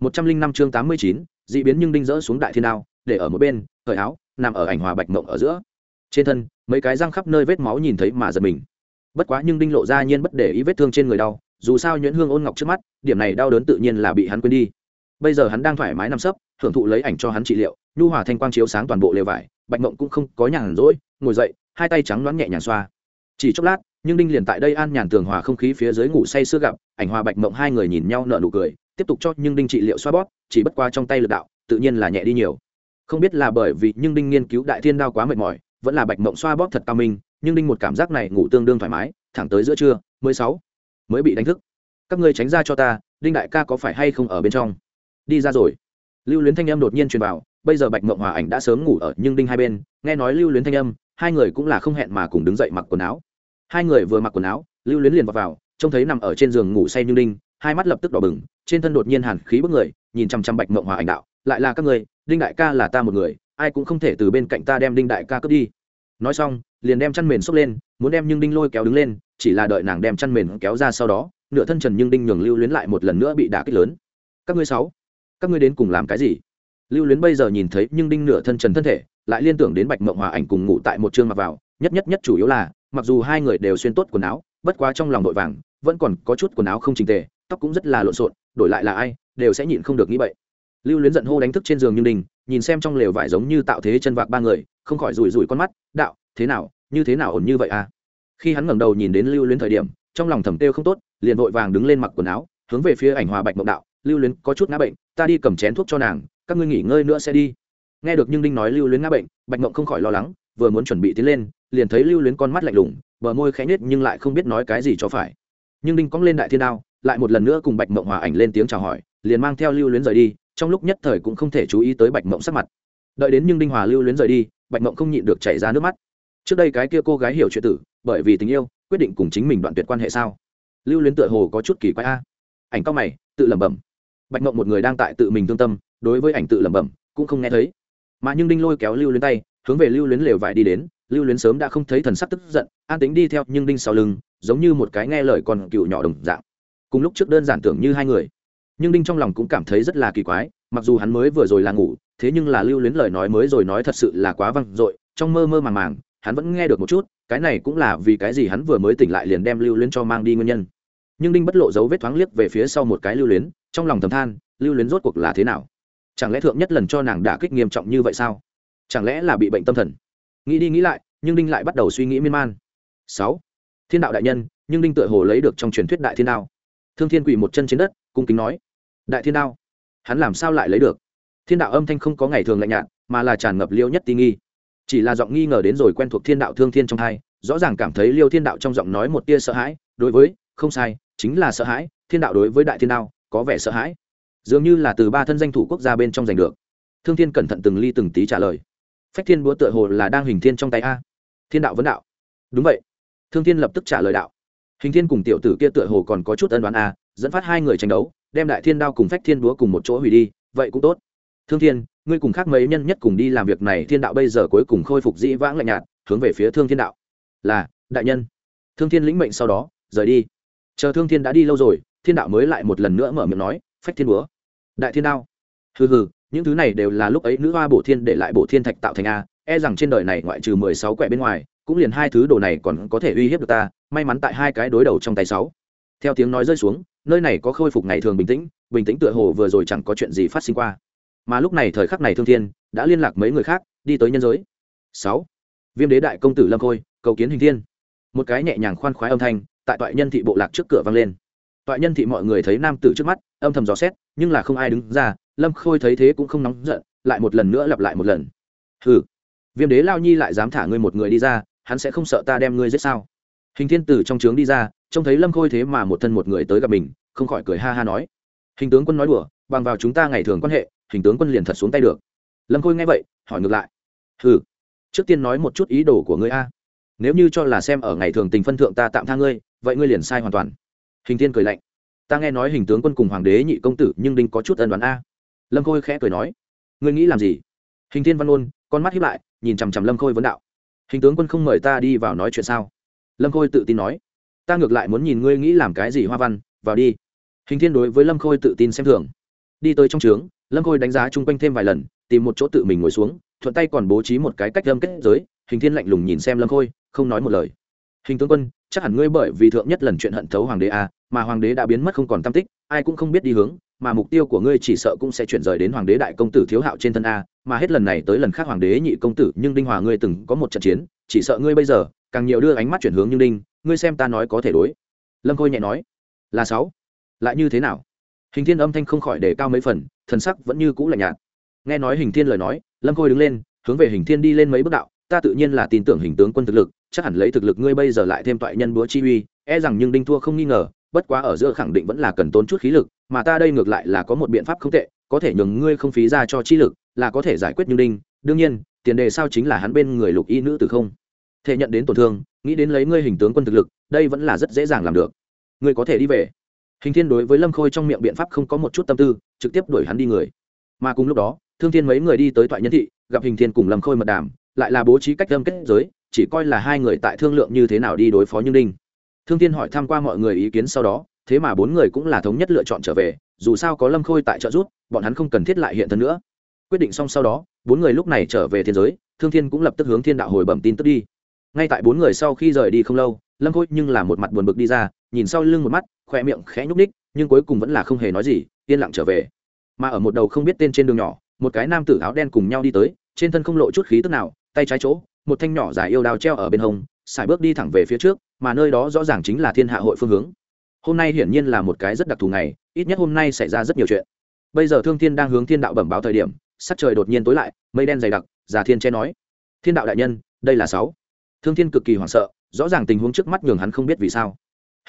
Một trăm linh năm chương tám mươi chín, dị biến nhưng đinh rỡ xuống đại thiên đao, để ở một bên, cởi áo nằm ở ảnh hòa bạch mộng ở giữa. Trên thân, mấy cái răng khắp nơi vết máu nhìn thấy mà giật mình. Bất quá nhưng đinh lộ ra nhiên bất để ý vết thương trên người đau, dù sao nhuyễn hương ôn ngọc trước mắt, điểm này đau đớn tự nhiên là bị hắn quên đi. Bây giờ hắn đang thoải mái nằm sấp hưởng thụ lấy ảnh cho hắn trị liệu, nhu hòa thanh quang chiếu sáng toàn bộ lều vải, bạch mộng cũng không có nhàn rỗi, ngồi dậy, hai tay trắng đoán nhẹ nhàng xoa. Chỉ chốc lát, nhưng đinh liền tại đây an nhàn tường hòa không khí phía dưới ngủ say sưa gặp, ảnh hòa bạch mộng hai người nhìn nhau nở nụ cười, tiếp tục cho nhưng đinh trị liệu xoa bóp, chỉ bất qua trong tay lực đạo, tự nhiên là nhẹ đi nhiều không biết là bởi vì nhưng đinh nghiên cứu đại thiên đao quá mệt mỏi vẫn là bạch mộng xoa bóp thật cao minh nhưng đinh một cảm giác này ngủ tương đương thoải mái thẳng tới giữa trưa mới sáu mới bị đánh thức. Các ngươi tránh ra cho ta đinh đại ca có phải hay không ở bên trong? Đi ra rồi. Lưu luyến thanh âm đột nhiên truyền vào bây giờ bạch mộng hòa ảnh đã sớm ngủ ở nhưng đinh hai bên nghe nói lưu luyến thanh âm hai người cũng là không hẹn mà cùng đứng dậy mặc quần áo. Hai người vừa mặc quần áo lưu luyến liền vào, vào trông thấy nằm ở trên giường ngủ say như đinh hai mắt lập tức đỏ bừng trên thân đột nhiên hàn khí bức người nhìn chăm chăm bạch mộng hòa ảnh đạo lại là các người đinh đại ca là ta một người, ai cũng không thể từ bên cạnh ta đem đinh đại ca cướp đi. Nói xong, liền đem chăn mền xốc lên, muốn đem nhưng đinh lôi kéo đứng lên, chỉ là đợi nàng đem chăn mền kéo ra sau đó, nửa thân trần nhưng đinh nhường lưu luyến lại một lần nữa bị đả kích lớn. Các ngươi sáu, các ngươi đến cùng làm cái gì? Lưu luyến bây giờ nhìn thấy nhưng đinh nửa thân trần thân thể, lại liên tưởng đến bạch mộng hòa ảnh cùng ngủ tại một chương mặc vào, nhất nhất nhất chủ yếu là, mặc dù hai người đều xuyên tốt quần áo, bất quá trong lòng vội vàng, vẫn còn có chút quần áo không trình tề, tóc cũng rất là lộn xộn, đổi lại là ai, đều sẽ nhịn không được nghĩ vậy lưu luyến giận hô đánh thức trên giường như đình, nhìn xem trong lều vải giống như tạo thế chân vạc ba người, không khỏi rủi rủi con mắt, đạo, thế nào, như thế nào ổn như vậy à? Khi hắn ngẩng đầu nhìn đến lưu luyến thời điểm, trong lòng thầm têu không tốt, liền vội vàng đứng lên mặc quần áo, hướng về phía ảnh hòa bạch mộng đạo, lưu luyến, có chút ngã bệnh, ta đi cầm chén thuốc cho nàng, các ngươi nghỉ ngơi nữa sẽ đi. Nghe được nhưng đinh nói lưu luyến ngã bệnh, bạch mộng không khỏi lo lắng, vừa muốn chuẩn bị tiến lên, liền thấy lưu luyến con mắt lạnh lùng, bờ môi khẽ nhếch nhưng lại không biết nói cái gì cho phải. Nhưng đinh cong lên đại thiên đao, lại một lần nữa cùng bạch mộng hòa ảnh lên tiếng chào hỏi, liền mang theo lưu luyến rời đi trong lúc nhất thời cũng không thể chú ý tới bạch mộng sắc mặt. Đợi đến nhưng đinh hòa lưu luyến rời đi, bạch mộng không nhịn được chảy ra nước mắt. Trước đây cái kia cô gái hiểu chuyện tử, bởi vì tình yêu, quyết định cùng chính mình đoạn tuyệt quan hệ sao? Lưu luyến tựa hồ có chút kỳ quái a. Ảnh cao mày, tự lẩm bẩm. Bạch mộng một người đang tại tự mình thương tâm, đối với ảnh tự lẩm bẩm, cũng không nghe thấy. Mà nhưng đinh lôi kéo lưu luyến tay, hướng về lưu luyến lều vải đi đến. Lưu luyến sớm đã không thấy thần sắc tức giận, an tính đi theo nhưng đinh sau lưng, giống như một cái nghe lời còn cựu nhỏ đồng dạng. Cùng lúc trước đơn giản tưởng như hai người nhưng đinh trong lòng cũng cảm thấy rất là kỳ quái, mặc dù hắn mới vừa rồi là ngủ, thế nhưng là lưu luyến lời nói mới rồi nói thật sự là quá văng dội, trong mơ mơ màng màng, hắn vẫn nghe được một chút, cái này cũng là vì cái gì hắn vừa mới tỉnh lại liền đem lưu luyến cho mang đi nguyên nhân. Nhưng đinh bất lộ dấu vết thoáng liếc về phía sau một cái lưu luyến, trong lòng thầm than, lưu luyến rốt cuộc là thế nào? Chẳng lẽ thượng nhất lần cho nàng đả kích nghiêm trọng như vậy sao? Chẳng lẽ là bị bệnh tâm thần? Nghĩ đi nghĩ lại, nhưng đinh lại bắt đầu suy nghĩ miên man. Sáu. Thiên đạo đại nhân, nhưng đinh tựa hồ lấy được trong truyền thuyết đại thiên đao. Thương thiên quỷ một chân trên đất, cung kính nói đại thiên đao. Hắn làm sao lại lấy được? Thiên đạo âm thanh không có ngày thường lạnh nhạt, mà là tràn ngập liêu nhất tí nghi. Chỉ là giọng nghi ngờ đến rồi quen thuộc thiên đạo thương thiên trong hai, rõ ràng cảm thấy liêu thiên đạo trong giọng nói một tia sợ hãi, đối với, không sai, chính là sợ hãi, thiên đạo đối với đại thiên đao, có vẻ sợ hãi. Dường như là từ ba thân danh thủ quốc gia bên trong giành được. Thương thiên cẩn thận từng ly từng tí trả lời. Phách thiên búa tựa hồ là đang hình thiên trong tay a. Thiên đạo vấn đạo. Đúng vậy. Thương thiên lập tức trả lời đạo. Hình thiên cùng tiểu tử kia tựa hồ còn có chút ân đoán a, dẫn phát hai người tranh đấu đem đại thiên đao cùng phách thiên búa cùng một chỗ hủy đi, vậy cũng tốt. Thương thiên, ngươi cùng khác mấy nhân nhất cùng đi làm việc này, thiên đạo bây giờ cuối cùng khôi phục dĩ vãng lạnh nhạt, hướng về phía thương thiên đạo. Là, đại nhân. Thương thiên lĩnh mệnh sau đó, rời đi. Chờ thương thiên đã đi lâu rồi, thiên đạo mới lại một lần nữa mở miệng nói, phách thiên búa. Đại thiên đao. Hừ hừ, những thứ này đều là lúc ấy nữ hoa bổ thiên để lại bổ thiên thạch tạo thành a e rằng trên đời này ngoại trừ mười sáu quẻ bên ngoài, cũng liền hai thứ đồ này còn có thể uy hiếp được ta, may mắn tại hai cái đối đầu trong tay sáu theo tiếng nói rơi xuống, nơi này có khôi phục ngày thường bình tĩnh bình tĩnh tựa hồ vừa rồi chẳng có chuyện gì phát sinh qua. Mà lúc này thời khắc này thương thiên đã liên lạc mấy người khác, đi tới nhân giới. Sáu. Viêm đế đại công tử lâm khôi, cầu kiến hình thiên. Một cái nhẹ nhàng khoan khoái âm thanh tại toại nhân thị bộ lạc trước cửa vang lên. Toại nhân thị mọi người thấy nam tử trước mắt, âm thầm dò xét, nhưng là không ai đứng ra, lâm khôi thấy thế cũng không nóng giận, lại một lần nữa lặp lại một lần. Hừ. Viêm đế lao nhi lại dám thả ngươi một người đi ra, hắn sẽ không sợ ta đem ngươi giết sao? Hình thiên tử trong trướng đi ra trông thấy lâm khôi thế mà một thân một người tới gặp mình không khỏi cười ha ha nói hình tướng quân nói đùa bằng vào chúng ta ngày thường quan hệ hình tướng quân liền thật xuống tay được lâm khôi nghe vậy hỏi ngược lại hừ trước tiên nói một chút ý đồ của ngươi a nếu như cho là xem ở ngày thường tình phân thượng ta tạm tha ngươi vậy ngươi liền sai hoàn toàn hình thiên cười lạnh ta nghe nói hình tướng quân cùng hoàng đế nhị công tử nhưng đinh có chút ân đoán a lâm khôi khẽ cười nói ngươi nghĩ làm gì hình thiên văn ôn con mắt hiếp lại nhìn chằm chằm lâm khôi vấn đạo hình tướng quân không mời ta đi vào nói chuyện sao lâm khôi tự tin nói ta ngược lại muốn nhìn ngươi nghĩ làm cái gì hoa văn, vào đi. Hình thiên đối với lâm khôi tự tin xem thường. Đi tới trong trướng, lâm khôi đánh giá chung quanh thêm vài lần, tìm một chỗ tự mình ngồi xuống, thuận tay còn bố trí một cái cách lâm kết giới, hình thiên lạnh lùng nhìn xem lâm khôi, không nói một lời. Hình tướng quân, chắc hẳn ngươi bởi vì thượng nhất lần chuyện hận thấu hoàng đế a mà hoàng đế đã biến mất không còn tam tích, ai cũng không biết đi hướng, mà mục tiêu của ngươi chỉ sợ cũng sẽ chuyển rời đến hoàng đế đại công tử thiếu hạo trên thân a, mà hết lần này tới lần khác hoàng đế nhị công tử, nhưng đinh hòa ngươi từng có một trận chiến, chỉ sợ ngươi bây giờ, càng nhiều đưa ánh mắt chuyển hướng như đinh ngươi xem ta nói có thể đối. Lâm khôi nhẹ nói, là sáu. Lại như thế nào? Hình thiên âm thanh không khỏi để cao mấy phần, thần sắc vẫn như cũ lạnh nhạt. Nghe nói hình thiên lời nói, lâm khôi đứng lên, hướng về hình thiên đi lên mấy bước đạo, ta tự nhiên là tin tưởng hình tướng quân thực lực, chắc hẳn lấy thực lực ngươi bây giờ lại thêm toại nhân búa chi uy e rằng nhưng đinh thua không nghi ngờ, bất quá ở giữa khẳng định vẫn là cần tốn chút khí lực, mà ta đây ngược lại là có một biện pháp không tệ, có thể nhường ngươi không phí ra cho chi lực, là có thể giải quyết nhưng đinh. Đương nhiên, tiền đề sao chính là hắn bên người lục y nữ từ không? Thể nhận đến tổn thương, nghĩ đến lấy ngươi hình tướng quân thực lực, đây vẫn là rất dễ dàng làm được. Ngươi có thể đi về. Hình thiên đối với lâm khôi trong miệng biện pháp không có một chút tâm tư, trực tiếp đuổi hắn đi người. Mà cùng lúc đó, thương thiên mấy người đi tới toại nhân thị, gặp hình thiên cùng lâm khôi mật đàm, lại là bố trí cách âm kết giới, chỉ coi là hai người tại thương lượng như thế nào đi đối phó như đinh. Thương thiên hỏi tham q u a mọi người ý kiến sau đó, thế mà bốn người cũng là thống nhất lựa chọn trở về, dù sao có lâm khôi tại trợ rút bọn hắn không cần thiết lại hiện thân nữa. Quyết định xong sau đó, bốn người lúc này trở về thiên giới, thương thiên cũng lập tức hướng thiên đạo hồi bẩm tin tức đi ngay tại bốn người sau khi rời đi không lâu, lâm khôi nhưng là một mặt buồn bực đi ra, nhìn sau lưng một mắt khoe miệng khẽ nhúc ních nhưng cuối cùng vẫn là không hề nói gì, yên lặng trở về. Mà ở một đầu không biết tên trên đường nhỏ, một cái nam tử áo đen cùng nhau đi tới, trên thân không lộ chút khí tức nào, tay trái chỗ, một thanh nhỏ dài yêu đao treo ở bên hông xài bước đi thẳng về phía trước, mà nơi đó rõ ràng chính là thiên hạ hội phương hướng. Hôm nay hiển nhiên là một cái rất đặc thù ngày, ít nhất hôm nay xảy ra rất nhiều chuyện. Bây giờ thương thiên đang hướng thiên đạo bẩm báo thời điểm, sắc trời đột nhiên tối lại, mây đen dày đặc, già thiên che nói. Thiên đạo đại nhân, đây là sáu thương thiên cực kỳ hoảng sợ, rõ ràng tình huống trước mắt nhường hắn không biết vì sao.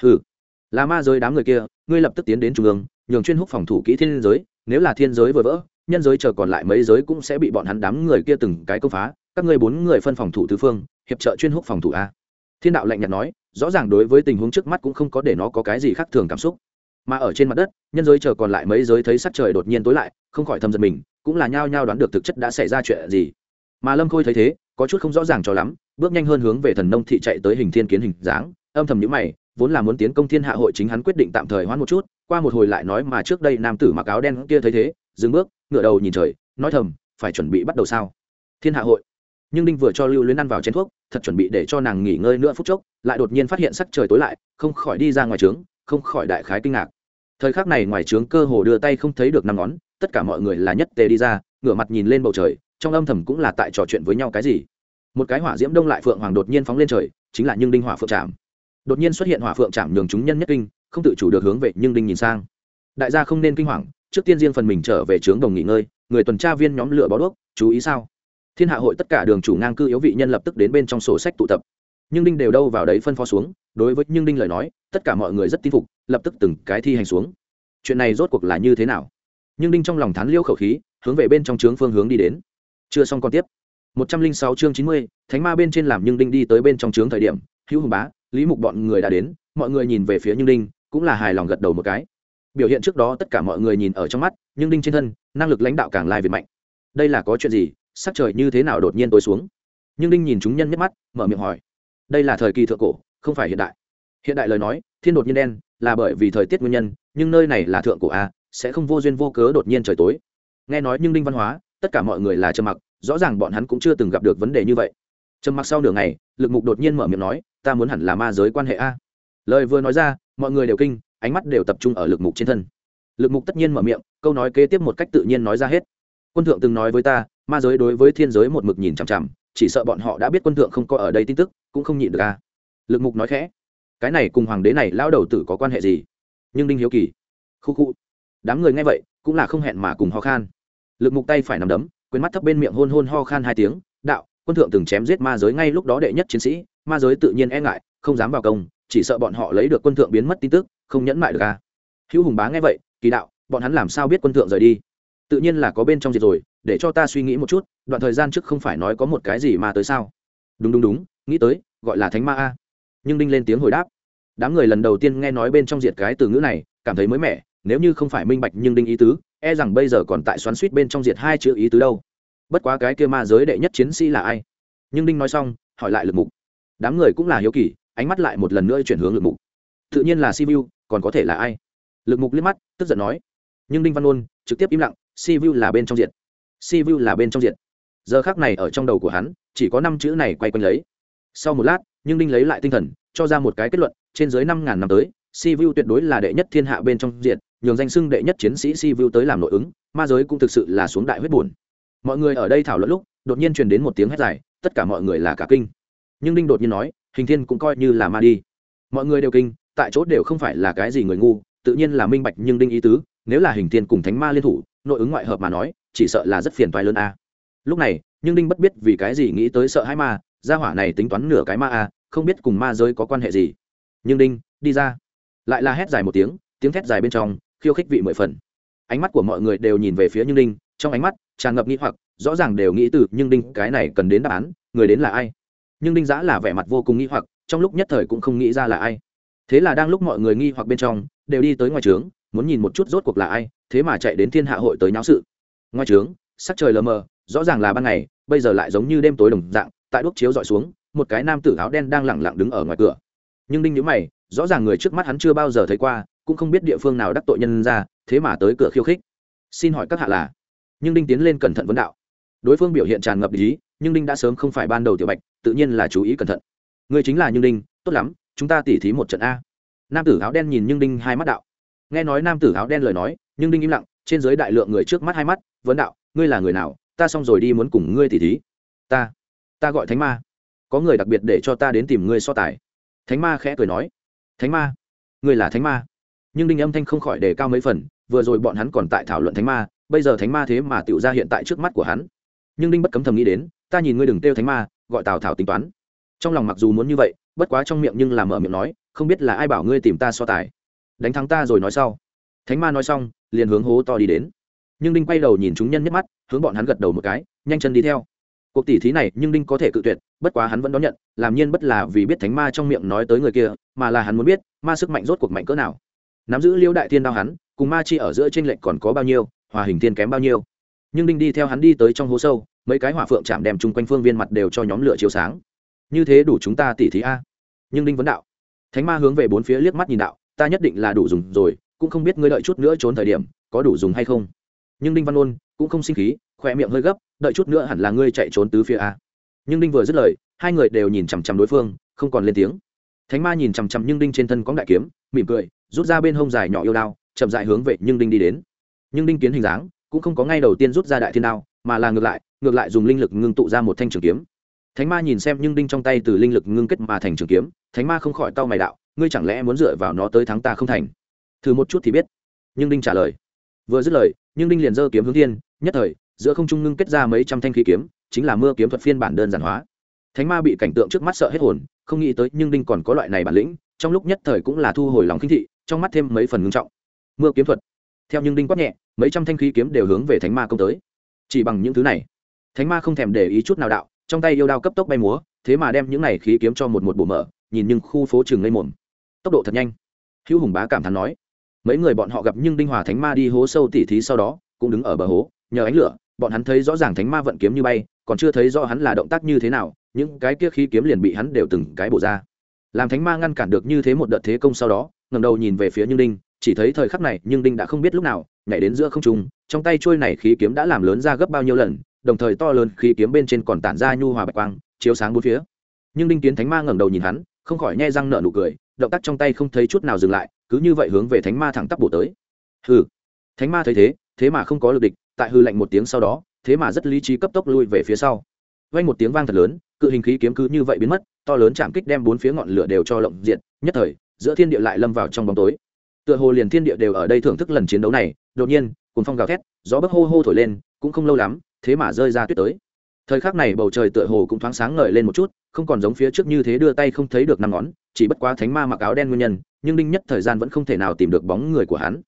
Hừ, là ma giới đám người kia, ngươi lập tức tiến đến trung ương, nhường chuyên húc phòng thủ kỹ thiên giới, nếu là thiên giới vừa vỡ, nhân giới chờ còn lại mấy giới cũng sẽ bị bọn hắn đám người kia từng cái công phá, các ngươi bốn người phân phòng thủ tứ phương, hiệp trợ chuyên húc phòng thủ a. Thiên đạo lạnh nhạt nói, rõ ràng đối với tình huống trước mắt cũng không có để nó có cái gì khác thường cảm xúc. Mà ở trên mặt đất, nhân giới chờ còn lại mấy giới thấy sắc trời đột nhiên tối lại, không khỏi thâm giật mình, cũng là nhao nhao đoán được thực chất đã xảy ra chuyện gì. Mà lâm khôi thấy thế có chút không rõ ràng cho lắm, bước nhanh hơn hướng về thần nông thị chạy tới hình thiên kiến hình dáng, âm thầm nhữ mày, vốn là muốn tiến công thiên hạ hội chính hắn quyết định tạm thời hoãn một chút, qua một hồi lại nói mà trước đây nam tử mặc áo đen kia thấy thế, dừng bước ngựa đầu nhìn trời, nói thầm, phải chuẩn bị bắt đầu sao? Thiên hạ hội. Nhưng đinh vừa cho lưu luyến ăn vào chén thuốc, thật chuẩn bị để cho nàng nghỉ ngơi nữa phút chốc, lại đột nhiên phát hiện sắc trời tối lại, không khỏi đi ra ngoài trướng, không khỏi đại khái kinh ngạc. Thời khắc này ngoài trướng cơ hồ đưa tay không thấy được năm ngón, tất cả mọi người là nhất tề đi ra, ngửa mặt nhìn lên bầu trời trong âm thầm cũng là tại trò chuyện với nhau cái gì. Một cái hỏa diễm đông lại phượng hoàng đột nhiên phóng lên trời, chính là nhưng đinh hỏa phượng trạm đột nhiên xuất hiện hỏa phượng trạm nhường chúng nhân nhất kinh, không tự chủ được hướng về nhưng đinh nhìn sang. Đại gia không nên kinh hoàng, trước tiên riêng phần mình trở về trướng đồng nghỉ ngơi, người tuần tra viên nhóm lửa bó đuốc, chú ý sao? Thiên hạ hội tất cả đường chủ ngang cư yếu vị nhân lập tức đến bên trong sổ sách tụ tập. Nhưng đinh đều đâu vào đấy phân phó xuống, đối với nhưng đinh lời nói, tất cả mọi người rất tin phục, lập tức từng cái thi hành xuống. Chuyện này rốt cuộc là như thế nào? Nhưng đinh trong lòng thán liêu khẩu khí, hướng về bên trong trướng phương hướng đi đến chưa xong còn tiếp. Một trăm linh sáu chương chín mươi, thánh ma bên trên làm nhưng đinh đi tới bên trong trướng thời điểm, hữu hùng bá, lý mục bọn người đã đến, mọi người nhìn về phía nhưng đinh, cũng là hài lòng gật đầu một cái. Biểu hiện trước đó tất cả mọi người nhìn ở trong mắt, nhưng đinh trên thân, năng lực lãnh đạo càng lai việt mạnh. Đây là có chuyện gì? Sắc trời như thế nào đột nhiên tối xuống? Nhưng đinh nhìn chúng nhân nhấp mắt, mở miệng hỏi. Đây là thời kỳ thượng cổ, không phải hiện đại. Hiện đại lời nói, thiên đột nhiên đen, là bởi vì thời tiết nguyên nhân, nhưng nơi này là thượng cổ a, sẽ không vô duyên vô cớ đột nhiên trời tối. Nghe nói nhưng đinh văn hóa tất cả mọi người là trầm mặc, rõ ràng bọn hắn cũng chưa từng gặp được vấn đề như vậy. Trầm mặc sau nửa ngày, lực mục đột nhiên mở miệng nói, ta muốn hẳn là ma giới quan hệ a. Lời vừa nói ra, mọi người đều kinh, ánh mắt đều tập trung ở lực mục trên thân. Lực mục tất nhiên mở miệng, câu nói kế tiếp một cách tự nhiên nói ra hết. Quân thượng từng nói với ta, ma giới đối với thiên giới một mực nhìn chằm chằm, chỉ sợ bọn họ đã biết quân thượng không có ở đây tin tức, cũng không nhịn được a. Lực mục nói khẽ, cái này cùng hoàng đế này lao đầu tử có quan hệ gì? Nhưng đinh hiếu kỳ, khu khu, đám người nghe vậy, cũng là không hẹn mà cùng ho khan lực mục tay phải nằm đấm quên mắt thấp bên miệng hôn hôn ho khan hai tiếng, đạo, quân thượng từng chém giết ma giới ngay lúc đó đệ nhất chiến sĩ, ma giới tự nhiên e ngại, không dám vào công, chỉ sợ bọn họ lấy được quân thượng biến mất tin tức, không nhẫn mại được ca hữu hùng bá nghe vậy, kỳ đạo, bọn hắn làm sao biết quân thượng rời đi? Tự nhiên là có bên trong diệt rồi, để cho ta suy nghĩ một chút, đoạn thời gian trước không phải nói có một cái gì mà tới sao? Đúng đúng đúng, nghĩ tới, gọi là thánh ma a. Nhưng đinh lên tiếng hồi đáp, đám người lần đầu tiên nghe nói bên trong diệt cái từ ngữ này, cảm thấy mới mẻ, nếu như không phải minh bạch nhưng đinh ý tứ e rằng bây giờ còn tại xoắn suýt bên trong diệt hai chữ ý tứ đâu. Bất quá cái kia ma giới đệ nhất chiến sĩ là ai? Nhưng đinh nói xong, hỏi lại lực mục. Đám người cũng là hiếu kỳ, ánh mắt lại một lần nữa chuyển hướng lực mục. Tự nhiên là sivu còn có thể là ai? Lực mục liếc mắt, tức giận nói. Nhưng đinh văn ôn trực tiếp im lặng sivu là bên trong diện sivu là bên trong diện giờ khác này ở trong đầu của hắn, chỉ có năm chữ này quay quanh lấy. Sau một lát, nhưng đinh lấy lại tinh thần, cho ra một cái kết luận, trên dưới năm ngàn năm tới sivu tuyệt đối là đệ nhất thiên hạ bên trong diện nhường danh xưng đệ nhất chiến sĩ sivu tới làm nội ứng, ma giới cũng thực sự là xuống đại huyết buồn. Mọi người ở đây thảo luận lúc, đột nhiên truyền đến một tiếng hét dài, tất cả mọi người là cả kinh. Nhưng đinh đột nhiên nói, hình thiên cũng coi như là ma đi. Mọi người đều kinh, tại chỗ đều không phải là cái gì người ngu, tự nhiên là minh bạch nhưng đinh ý tứ, nếu là hình thiên cùng thánh ma liên thủ, nội ứng ngoại hợp mà nói, chỉ sợ là rất phiền toái lớn a. Lúc này, nhưng đinh bất biết vì cái gì nghĩ tới sợ hai ma, gia hỏa này tính toán nửa cái ma a, không biết cùng ma giới có quan hệ gì. Nhưng đinh, đi ra. Lại là hét dài một tiếng tiếng thét dài bên trong khiêu khích vị mười phần. Ánh mắt của mọi người đều nhìn về phía nhưng đinh trong ánh mắt tràn ngập nghĩ hoặc, rõ ràng đều nghĩ từ nhưng đinh cái này cần đến đáp án, người đến là ai? Nhưng đinh giã là vẻ mặt vô cùng nghĩ hoặc, trong lúc nhất thời cũng không nghĩ ra là ai. Thế là đang lúc mọi người nghi hoặc bên trong, đều đi tới ngoài trướng, muốn nhìn một chút rốt cuộc là ai, thế mà chạy đến thiên hạ hội tới nháo sự. Ngoài trướng, sắc trời lờ mờ, rõ ràng là ban ngày, bây giờ lại giống như đêm tối đồng dạng, tại đuốc chiếu dọi xuống, một cái nam tử áo đen đang lẳng lặng đứng ở ngoài cửa. Nhưng đinh nhữ mày, rõ ràng người trước mắt hắn chưa bao giờ thấy qua cũng không biết địa phương nào đắc tội nhân ra, thế mà tới cửa khiêu khích. Xin hỏi các hạ là? Nhưng đinh tiến lên cẩn thận vấn đạo. Đối phương biểu hiện tràn ngập ý, nhưng đinh đã sớm không phải ban đầu tiểu bạch, tự nhiên là chú ý cẩn thận. Người chính là nhưng đinh, tốt lắm, chúng ta tỉ thí một trận a. Nam tử áo đen nhìn nhưng đinh hai mắt đạo. Nghe nói nam tử áo đen lời nói, nhưng đinh im lặng, trên giới đại lượng người trước mắt hai mắt, vấn đạo, ngươi là người nào? Ta xong rồi đi muốn cùng ngươi tỉ thí. Ta ta gọi thánh ma. Có người đặc biệt để cho ta đến tìm ngươi so tài. Thánh ma khẽ cười nói. Thánh ma, ngươi là thánh ma nhưng đinh âm thanh không khỏi đề cao mấy phần, vừa rồi bọn hắn còn tại thảo luận thánh ma, bây giờ thánh ma thế mà tựu ra hiện tại trước mắt của hắn. Nhưng đinh bất cấm thầm nghĩ đến, ta nhìn ngươi đừng têu thánh ma, gọi tào thảo tính toán. Trong lòng mặc dù muốn như vậy, bất quá trong miệng nhưng làm mở miệng nói, không biết là ai bảo ngươi tìm ta so tài. Đánh thắng ta rồi nói sau. Thánh ma nói xong, liền hướng hố to đi đến. Nhưng đinh quay đầu nhìn chúng nhân nhất mắt, hướng bọn hắn gật đầu một cái, nhanh chân đi theo. Cuộc tỉ thí này nhưng đinh có thể cự tuyệt, bất quá hắn vẫn đón nhận, làm nhiên bất là vì biết thánh ma trong miệng nói tới người kia, mà là hắn muốn biết ma sức mạnh rốt cuộc mạnh cỡ nào nắm giữ liêu đại thiên đao hắn, cùng ma chi ở giữa trên lệnh còn có bao nhiêu, hòa hình thiên kém bao nhiêu. Nhưng đinh đi theo hắn đi tới trong hố sâu, mấy cái hỏa phượng chạm đem chung quanh phương viên mặt đều cho nhóm lửa chiếu sáng. Như thế đủ chúng ta tỉ thí a. Nhưng đinh vấn đạo, thánh ma hướng về bốn phía liếc mắt nhìn đạo, ta nhất định là đủ dùng rồi, cũng không biết ngươi đợi chút nữa trốn thời điểm, có đủ dùng hay không. Nhưng đinh văn ôn cũng không sinh khí, khỏe miệng hơi gấp, đợi chút nữa hẳn là ngươi chạy trốn tứ phía a. Nhưng đinh vừa dứt lời, hai người đều nhìn chằm chằm đối phương, không còn lên tiếng. Thánh ma nhìn chằm chằm nhưng đinh trên thân có đại kiếm, mỉm cười rút ra bên hông dài nhỏ yêu đao, chậm dại hướng về nhưng đinh đi đến. Nhưng đinh kiến hình dáng cũng không có ngay đầu tiên rút ra đại thiên đao, mà là ngược lại ngược lại dùng linh lực ngưng tụ ra một thanh trường kiếm. Thánh ma nhìn xem nhưng đinh trong tay từ linh lực ngưng kết mà thành trường kiếm, thánh ma không khỏi cau mày đạo, ngươi chẳng lẽ muốn dựa vào nó tới thắng ta không thành? Thử một chút thì biết. Nhưng đinh trả lời. Vừa dứt lời, nhưng đinh liền giơ kiếm hướng thiên, nhất thời, giữa không trung ngưng kết ra mấy trăm thanh khí kiếm, chính là mưa kiếm thuật phiên bản đơn giản hóa. Thánh ma bị cảnh tượng trước mắt sợ hết hồn, không nghĩ tới nhưng đinh còn có loại này bản lĩnh, trong lúc nhất thời cũng là thu hồi lòng khinh thị trong mắt thêm mấy phần ngưng trọng. Mưa kiếm thuật. Theo nhưng đinh quát nhẹ, mấy trăm thanh khí kiếm đều hướng về thánh ma công tới. Chỉ bằng những thứ này, thánh ma không thèm để ý chút nào đạo, trong tay yêu đao cấp tốc bay múa, thế mà đem những này khí kiếm cho một một bổ mở, nhìn nhưng khu phố trường lây mồm. Tốc độ thật nhanh. Hữu hùng bá cảm thán nói. Mấy người bọn họ gặp nhưng đinh hòa thánh ma đi hố sâu tỉ thí sau đó, cũng đứng ở bờ hố, nhờ ánh lửa, bọn hắn thấy rõ ràng thánh ma vận kiếm như bay, còn chưa thấy rõ hắn là động tác như thế nào, những cái kia khí kiếm liền bị hắn đều từng cái bổ ra. Làm thánh ma ngăn cản được như thế một đợt thế công sau đó ngầm đầu nhìn về phía nhưng đinh, chỉ thấy thời khắc này nhưng đinh đã không biết lúc nào, nhảy đến giữa không trung, trong tay trôi này khí kiếm đã làm lớn ra gấp bao nhiêu lần, đồng thời to lớn khí kiếm bên trên còn tản ra nhu hòa bạch quang, chiếu sáng bốn phía. Nhưng đinh kiến thánh ma ngẩng đầu nhìn hắn, không khỏi nhe răng nở nụ cười, động tác trong tay không thấy chút nào dừng lại, cứ như vậy hướng về thánh ma thẳng tắp bổ tới. Hừ, thánh ma thấy thế thế mà không có lực địch, tại hư lạnh một tiếng sau đó, thế mà rất lý trí cấp tốc lui về phía sau. Vang một tiếng vang thật lớn, cự hình khí kiếm cứ như vậy biến mất, to lớn chạm kích đem bốn phía ngọn lửa đều cho lộng diện nhất thời giữa thiên địa lại lâm vào trong bóng tối. Tựa hồ liền thiên địa đều ở đây thưởng thức lần chiến đấu này, đột nhiên cùng phong gào thét, gió bấc hô hô thổi lên, cũng không lâu lắm, thế mà rơi ra tuyết tới. Thời khắc này bầu trời tựa hồ cũng thoáng sáng ngời lên một chút, không còn giống phía trước như thế đưa tay không thấy được năm ngón, chỉ bất quá thánh ma mặc áo đen nguyên nhân, nhưng đinh nhất thời gian vẫn không thể nào tìm được bóng người của hắn.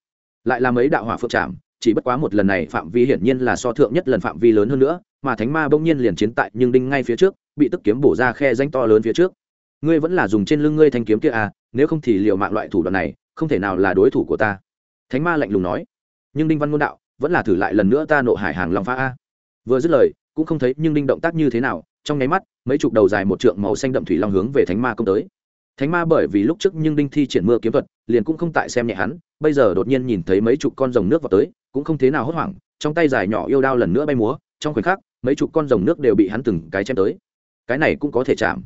Lại là mấy đạo hỏa phượng trạm chỉ bất quá một lần này phạm vi hiển nhiên là so thượng nhất lần phạm vi lớn hơn nữa, mà thánh ma bỗng nhiên liền chiến tại nhưng đinh ngay phía trước, bị tức kiếm bổ ra khe danh to lớn phía trước ngươi vẫn là dùng trên lưng ngươi thanh kiếm kia à nếu không thì liệu mạng loại thủ đoạn này, không thể nào là đối thủ của ta. Thánh ma lạnh lùng nói. Nhưng đinh văn ngôn đạo, vẫn là thử lại lần nữa ta nộ hải hàng long phá a. Vừa dứt lời, cũng không thấy nhưng đinh động tác như thế nào, trong nháy mắt, mấy chục đầu dài một trượng màu xanh đậm thủy long hướng về thánh ma công tới. Thánh ma bởi vì lúc trước nhưng đinh thi triển mưa kiếm thuật, liền cũng không tại xem nhẹ hắn, bây giờ đột nhiên nhìn thấy mấy chục con rồng nước vào tới, cũng không thế nào hốt hoảng, trong tay dài nhỏ yêu đao lần nữa bay múa, trong khoảnh khắc, mấy chục con rồng nước đều bị hắn từng cái chém tới. Cái này cũng có thể chạm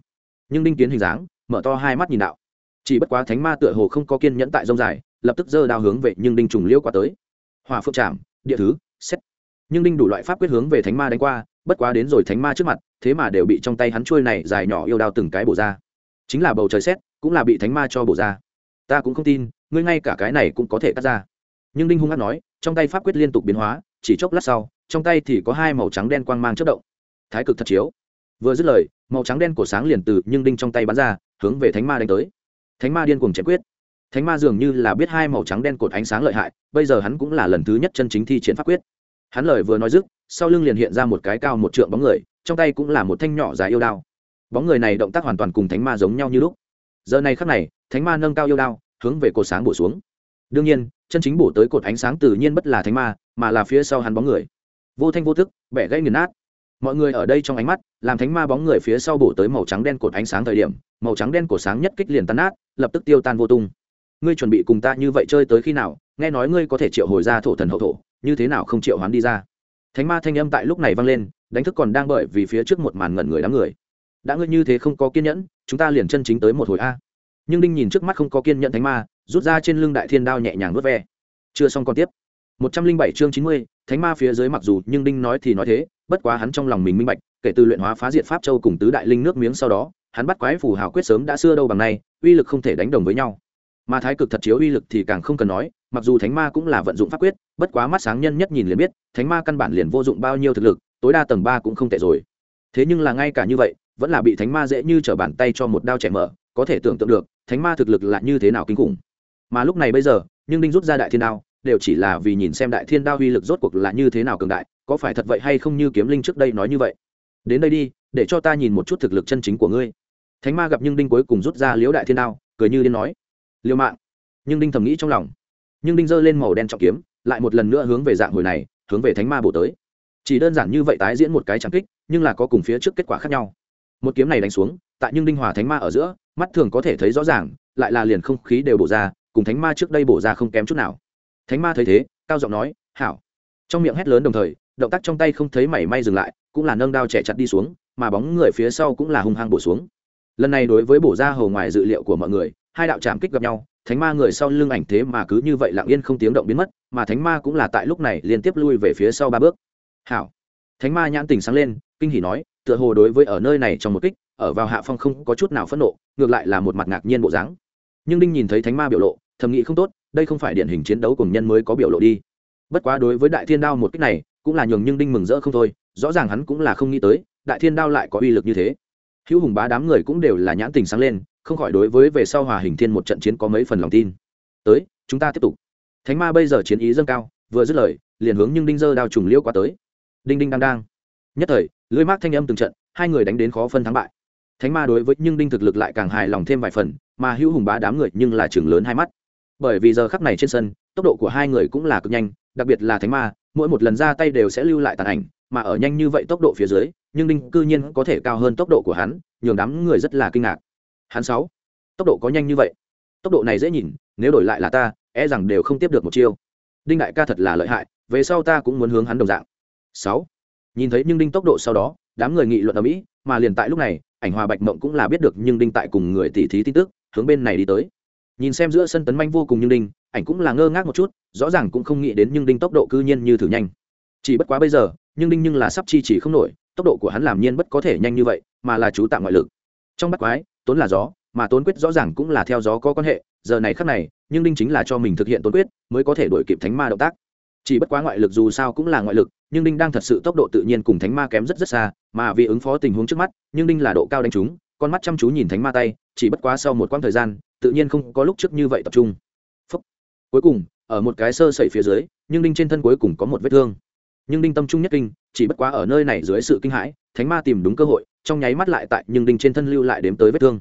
nhưng đinh kiến hình dáng, mở to hai mắt nhìn đạo. Chỉ bất quá thánh ma tựa hồ không có kiên nhẫn tại rông dài, lập tức giơ đao hướng về nhưng đinh trùng liễu qua tới. Hòa phượng trảm, địa thứ, xét. Nhưng đinh đủ loại pháp quyết hướng về thánh ma đánh qua, bất quá đến rồi thánh ma trước mặt, thế mà đều bị trong tay hắn trôi này dài nhỏ yêu đao từng cái bổ ra. Chính là bầu trời xét, cũng là bị thánh ma cho bổ ra. Ta cũng không tin, ngươi ngay cả cái này cũng có thể cắt ra. Nhưng đinh hung hát nói, trong tay pháp quyết liên tục biến hóa, chỉ chốc lát sau, trong tay thì có hai màu trắng đen quang mang chất động. Thái cực thật chiếu vừa dứt lời, màu trắng đen của sáng liền từ nhưng đinh trong tay bắn ra, hướng về thánh ma đánh tới. Thánh ma điên cuồng chém quyết. Thánh ma dường như là biết hai màu trắng đen cột ánh sáng lợi hại, bây giờ hắn cũng là lần thứ nhất chân chính thi triển pháp quyết. Hắn lời vừa nói dứt, sau lưng liền hiện ra một cái cao một trượng bóng người, trong tay cũng là một thanh nhỏ dài yêu đao. Bóng người này động tác hoàn toàn cùng thánh ma giống nhau như lúc. Giờ này khắc này, thánh ma nâng cao yêu đao, hướng về cột sáng bổ xuống. Đương nhiên, chân chính bổ tới cột ánh sáng tự nhiên bất là thánh ma, mà là phía sau hắn bóng người. Vô thanh vô thức bẻ gãy nghiền nát mọi người ở đây trong ánh mắt, làm thánh ma bóng người phía sau bổ tới màu trắng đen cột ánh sáng thời điểm, màu trắng đen của sáng nhất kích liền tan nát, lập tức tiêu tan vô tung. Ngươi chuẩn bị cùng ta như vậy chơi tới khi nào, nghe nói ngươi có thể triệu hồi ra thổ thần hậu thổ, như thế nào không triệu hoán đi ra? Thánh ma thanh âm tại lúc này vang lên, đánh thức còn đang bởi vì phía trước một màn ngẩn người đám người. Đã ngươi như thế không có kiên nhẫn, chúng ta liền chân chính tới một hồi a. Nhưng đinh nhìn trước mắt không có kiên nhẫn thánh ma, rút ra trên lưng đại thiên đao nhẹ nhàng vớt ve. Chưa xong còn tiếp. Một trăm linh bảy chương chín mươi thánh ma phía dưới mặc dù nhưng đinh nói thì nói thế, bất quá hắn trong lòng mình minh bạch, kể từ luyện hóa phá diệt pháp châu cùng tứ đại linh nước miếng sau đó, hắn bắt quái phù hào quyết sớm đã xưa đâu bằng nay, uy lực không thể đánh đồng với nhau. Mà thái cực thật chiếu uy lực thì càng không cần nói, mặc dù thánh ma cũng là vận dụng pháp quyết, bất quá mắt sáng nhân nhất nhìn liền biết, thánh ma căn bản liền vô dụng bao nhiêu thực lực, tối đa tầng ba cũng không tệ rồi. Thế nhưng là ngay cả như vậy, vẫn là bị thánh ma dễ như t r ở bàn tay cho một đao trẻ mở, có thể tưởng tượng được, thánh ma thực lực là như thế nào kinh khủng. Mà lúc này bây giờ, nhưng đinh rút ra đại thiên đao đều chỉ là vì nhìn xem đại thiên đao uy lực rốt cuộc là như thế nào cường đại, có phải thật vậy hay không như kiếm linh trước đây nói như vậy? Đến đây đi, để cho ta nhìn một chút thực lực chân chính của ngươi. Thánh ma gặp nhưng đinh cuối cùng rút ra liễu đại thiên đao, cười như điên nói, liêu mạng. Nhưng đinh thầm nghĩ trong lòng. Nhưng đinh giơ lên màu đen trọng kiếm, lại một lần nữa hướng về dạng hồi này, hướng về thánh ma bổ tới. Chỉ đơn giản như vậy tái diễn một cái trắng kích, nhưng là có cùng phía trước kết quả khác nhau. Một kiếm này đánh xuống, tại nhưng đinh hòa thánh ma ở giữa, mắt thường có thể thấy rõ ràng, lại là liền không khí đều bổ ra, cùng thánh ma trước đây bổ ra không kém chút nào thánh ma thấy thế, cao giọng nói, hảo. Trong miệng hét lớn đồng thời, động tác trong tay không thấy mảy may dừng lại, cũng là nâng đao trẻ chặt đi xuống, mà bóng người phía sau cũng là hung hăng bổ xuống. Lần này đối với bổ ra hầu ngoài dự liệu của mọi người, hai đạo trạm kích gặp nhau, thánh ma người sau lưng ảnh thế mà cứ như vậy lặng yên không tiếng động biến mất, mà thánh ma cũng là tại lúc này liên tiếp lui về phía sau ba bước. Hảo. Thánh ma nhãn tình sáng lên, kinh hỉ nói, tựa hồ đối với ở nơi này trong một kích, ở vào hạ phong không có chút nào phẫn nộ, ngược lại là một mặt ngạc nhiên bộ dáng. Nhưng đinh nhìn thấy thánh ma biểu lộ, thầm nghĩ không tốt đây không phải điển hình chiến đấu cùng nhân mới có biểu lộ đi. Bất quá đối với đại thiên đao một kích này, cũng là nhường nhưng đinh mừng rỡ không thôi, rõ ràng hắn cũng là không nghĩ tới, đại thiên đao lại có uy lực như thế. Hữu hùng bá đám người cũng đều là nhãn tình sáng lên, không khỏi đối với về sau hòa hình thiên một trận chiến có mấy phần lòng tin. Tới, chúng ta tiếp tục. Thánh ma bây giờ chiến ý dâng cao, vừa dứt lời, liền hướng nhưng đinh dơ đao trùng liêu qua tới. Đinh đinh đang đang. Nhất thời lưới mát thanh âm từng trận, hai người đánh đến khó phân thắng bại. Thánh ma đối với nhưng đinh thực lực lại càng hài lòng thêm vài phần, mà hữu hùng bá đám người nhưng là chừng lớn hai mắt bởi vì giờ khắc này trên sân, tốc độ của hai người cũng là cực nhanh, đặc biệt là thánh ma, mỗi một lần ra tay đều sẽ lưu lại tàn ảnh, mà ở nhanh như vậy tốc độ phía dưới, nhưng đinh cư nhiên có thể cao hơn tốc độ của hắn, nhường đám người rất là kinh ngạc. Hắn sáu, tốc độ có nhanh như vậy? Tốc độ này dễ nhìn, nếu đổi lại là ta e rằng đều không tiếp được một chiêu. Đinh đại ca thật là lợi hại, về sau ta cũng muốn hướng hắn đồng dạng. Sáu, nhìn thấy nhưng đinh tốc độ sau đó, đám người nghị luận ở mỹ, mà liền tại lúc này, ảnh hòa bạch mộng cũng là biết được nhưng đinh tại cùng người tỉ thí tin tức, hướng bên này đi tới nhìn xem giữa sân tấn manh vô cùng nhưng đinh, ảnh cũng là ngơ ngác một chút, rõ ràng cũng không nghĩ đến nhưng đinh tốc độ cư nhiên như thử nhanh. Chỉ bất quá bây giờ, nhưng đinh nhưng là sắp chi chỉ không nổi, tốc độ của hắn làm nhiên bất có thể nhanh như vậy, mà là chú tạo ngoại lực. Trong bắt quái, tốn là gió, mà tốn quyết rõ ràng cũng là theo gió có quan hệ, giờ này khắc này, nhưng đinh chính là cho mình thực hiện tốn quyết, mới có thể đổi kịp thánh ma động tác. Chỉ bất quá ngoại lực dù sao cũng là ngoại lực, nhưng đinh đang thật sự tốc độ tự nhiên cùng thánh ma kém rất rất xa, mà vì ứng phó tình huống trước mắt, nhưng đinh là độ cao đánh trúng con mắt chăm chú nhìn thánh ma tay, chỉ bất quá sau một quãng thời gian, tự nhiên không có lúc trước như vậy tập trung. Phúc. cuối cùng, ở một cái sơ sẩy phía dưới, nhưng đinh trên thân cuối cùng có một vết thương. Nhưng đinh tâm trung nhất kinh, chỉ bất quá ở nơi này dưới sự kinh hãi, thánh ma tìm đúng cơ hội, trong nháy mắt lại tại nhưng đinh trên thân lưu lại đếm tới vết thương.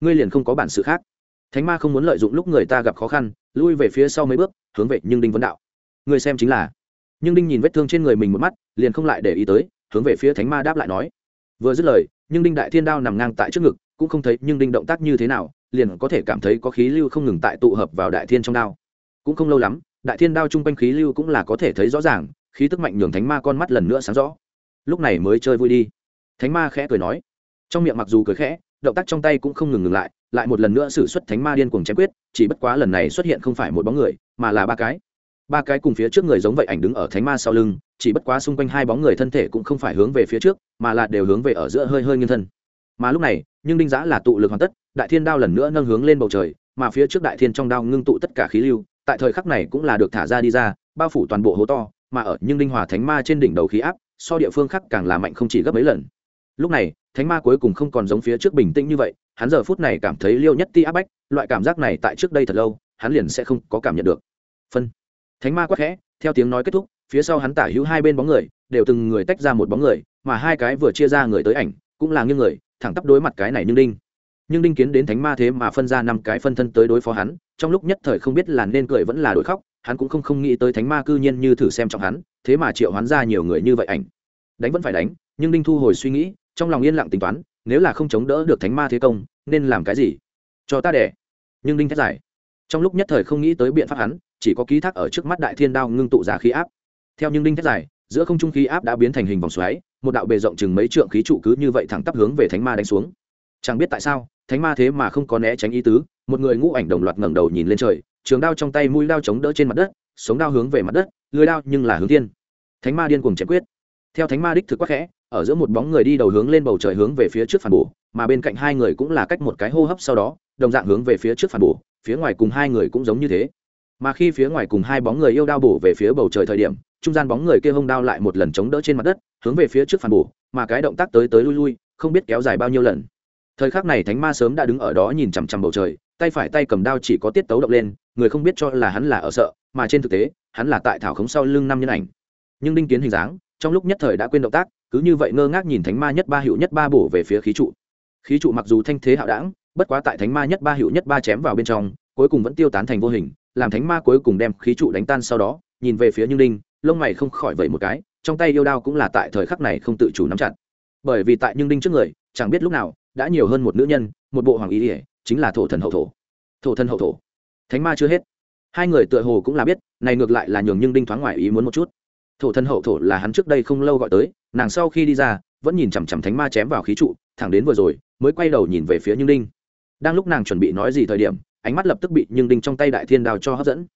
Ngươi liền không có bản sự khác. Thánh ma không muốn lợi dụng lúc người ta gặp khó khăn, lui về phía sau mấy bước, hướng về nhưng đinh vấn đạo. Ngươi xem chính là. Nhưng đinh nhìn vết thương trên người mình một mắt, liền không lại để ý tới, hướng về phía thánh ma đáp lại nói. Vừa dứt lời nhưng đinh đại thiên đao nằm ngang tại trước ngực, cũng không thấy nhưng đinh động tác như thế nào, liền có thể cảm thấy có khí lưu không ngừng tại tụ hợp vào đại thiên trong đao. Cũng không lâu lắm, đại thiên đao chung quanh khí lưu cũng là có thể thấy rõ ràng, khí tức mạnh nhường thánh ma con mắt lần nữa sáng rõ. Lúc này mới chơi vui đi. Thánh ma khẽ cười nói. Trong miệng mặc dù cười khẽ, động tác trong tay cũng không ngừng ngừng lại lại một lần nữa xử suất thánh ma điên cuồng chém quyết, chỉ bất quá lần này xuất hiện không phải một bóng người, mà là ba cái. Ba cái cùng phía trước người giống vậy ảnh đứng ở thánh ma sau lưng chỉ bất quá xung quanh hai bóng người thân thể cũng không phải hướng về phía trước, mà là đều hướng về ở giữa hơi hơi nghiêng thân. Mà lúc này, nhưng đinh giã là tụ lực hoàn tất, đại thiên đao lần nữa nâng hướng lên bầu trời, mà phía trước đại thiên trong đao ngưng tụ tất cả khí lưu, tại thời khắc này cũng là được thả ra đi ra, bao phủ toàn bộ hố to, mà ở nhưng đinh hòa thánh ma trên đỉnh đầu khí áp, so địa phương khác càng là mạnh không chỉ gấp mấy lần. Lúc này, thánh ma cuối cùng không còn giống phía trước bình tĩnh như vậy, hắn giờ phút này cảm thấy liêu nhất ti áp bách, loại cảm giác này tại trước đây thật lâu, hắn liền sẽ không có cảm nhận được. Phân. Thánh ma quắc khẽ, theo tiếng nói kết thúc phía sau hắn tả hữu hai bên bóng người, đều từng người tách ra một bóng người, mà hai cái vừa chia ra người tới ảnh, cũng là nghiêng người, thẳng tắp đối mặt cái này nhưng đinh. Nhưng đinh kiến đến thánh ma thế mà phân ra năm cái phân thân tới đối phó hắn, trong lúc nhất thời không biết là nên cười vẫn là đổi khóc, hắn cũng không không nghĩ tới thánh ma cư nhiên như thử xem trọng hắn, thế mà triệu hắn ra nhiều người như vậy ảnh. Đánh vẫn phải đánh nhưng đinh thu hồi suy nghĩ, trong lòng yên lặng tính toán, nếu là không chống đỡ được thánh ma thế công, nên làm cái gì? Cho ta đẻ. Nhưng đinh thét giải trong lúc nhất thời không nghĩ tới biện pháp hắn, chỉ có ký thác ở trước mắt đại thiên đao ngưng tụ giả khí áp theo nhưng đinh thép dài, giữa không trung khí áp đã biến thành hình vòng xoáy một đạo bề rộng chừng mấy trượng khí trụ cứ như vậy thẳng tắp hướng về thánh ma đánh xuống. Chẳng biết tại sao thánh ma thế mà không có né tránh ý tứ một người ngũ ảnh đồng loạt ngẩng đầu nhìn lên trời trường đao trong tay mũi đao chống đỡ trên mặt đất sống đao hướng về mặt đất lưới đao nhưng là hướng thiên. Thánh ma điên cuồng chém quyết. Theo thánh ma đích thực quắc khẽ ở giữa một bóng người đi đầu hướng lên bầu trời hướng về phía trước phản bổ mà bên cạnh hai người cũng là cách một cái hô hấp sau đó đồng dạng hướng về phía trước phản bổ phía ngoài cùng hai người cũng giống như thế. Mà khi phía ngoài cùng hai bóng người yêu đao bổ về phía bầu trời thời điểm trung gian bóng người kia hông đao lại một lần chống đỡ trên mặt đất, hướng về phía trước phản bổ, mà cái động tác tới tới lui lui, không biết kéo dài bao nhiêu lần. Thời khắc này thánh ma sớm đã đứng ở đó nhìn chằm chằm bầu trời, tay phải tay cầm đao chỉ có tiết tấu động lên, người không biết cho là hắn là ở sợ, mà trên thực tế, hắn là tại thảo khống sau lưng năm nhân ảnh. Nhưng đinh kiến hình dáng, trong lúc nhất thời đã quên động tác, cứ như vậy ngơ ngác nhìn thánh ma nhất ba hiệu nhất ba bổ về phía khí trụ. Khí trụ mặc dù thanh thế hạo đảng bất quá tại thánh ma nhất ba hiệu nhất ba chém vào bên trong, cuối cùng vẫn tiêu tán thành vô hình, làm thánh ma cuối cùng đem khí trụ đánh tan sau đó, nhìn về phía như đinh lông mày không khỏi vẩy một cái, trong tay yêu đao cũng là tại thời khắc này không tự chủ nắm chặt. Bởi vì tại nhưng đinh trước người, chẳng biết lúc nào, đã nhiều hơn một nữ nhân, một bộ hoàng ý ỉa chính là thổ thần hậu thổ. Thổ thần hậu thổ. Thánh ma chưa hết. Hai người tựa hồ cũng là biết, này ngược lại là nhường nhưng đinh thoáng ngoài ý muốn một chút. Thổ thần hậu thổ là hắn trước đây không lâu gọi tới, nàng sau khi đi ra, vẫn nhìn chằm chằm thánh ma chém vào khí trụ, thẳng đến vừa rồi, mới quay đầu nhìn về phía nhưng đinh. Đang lúc nàng chuẩn bị nói gì thời điểm, ánh mắt lập tức bị nhưng đinh trong tay đại thiên đao cho hấp dẫn.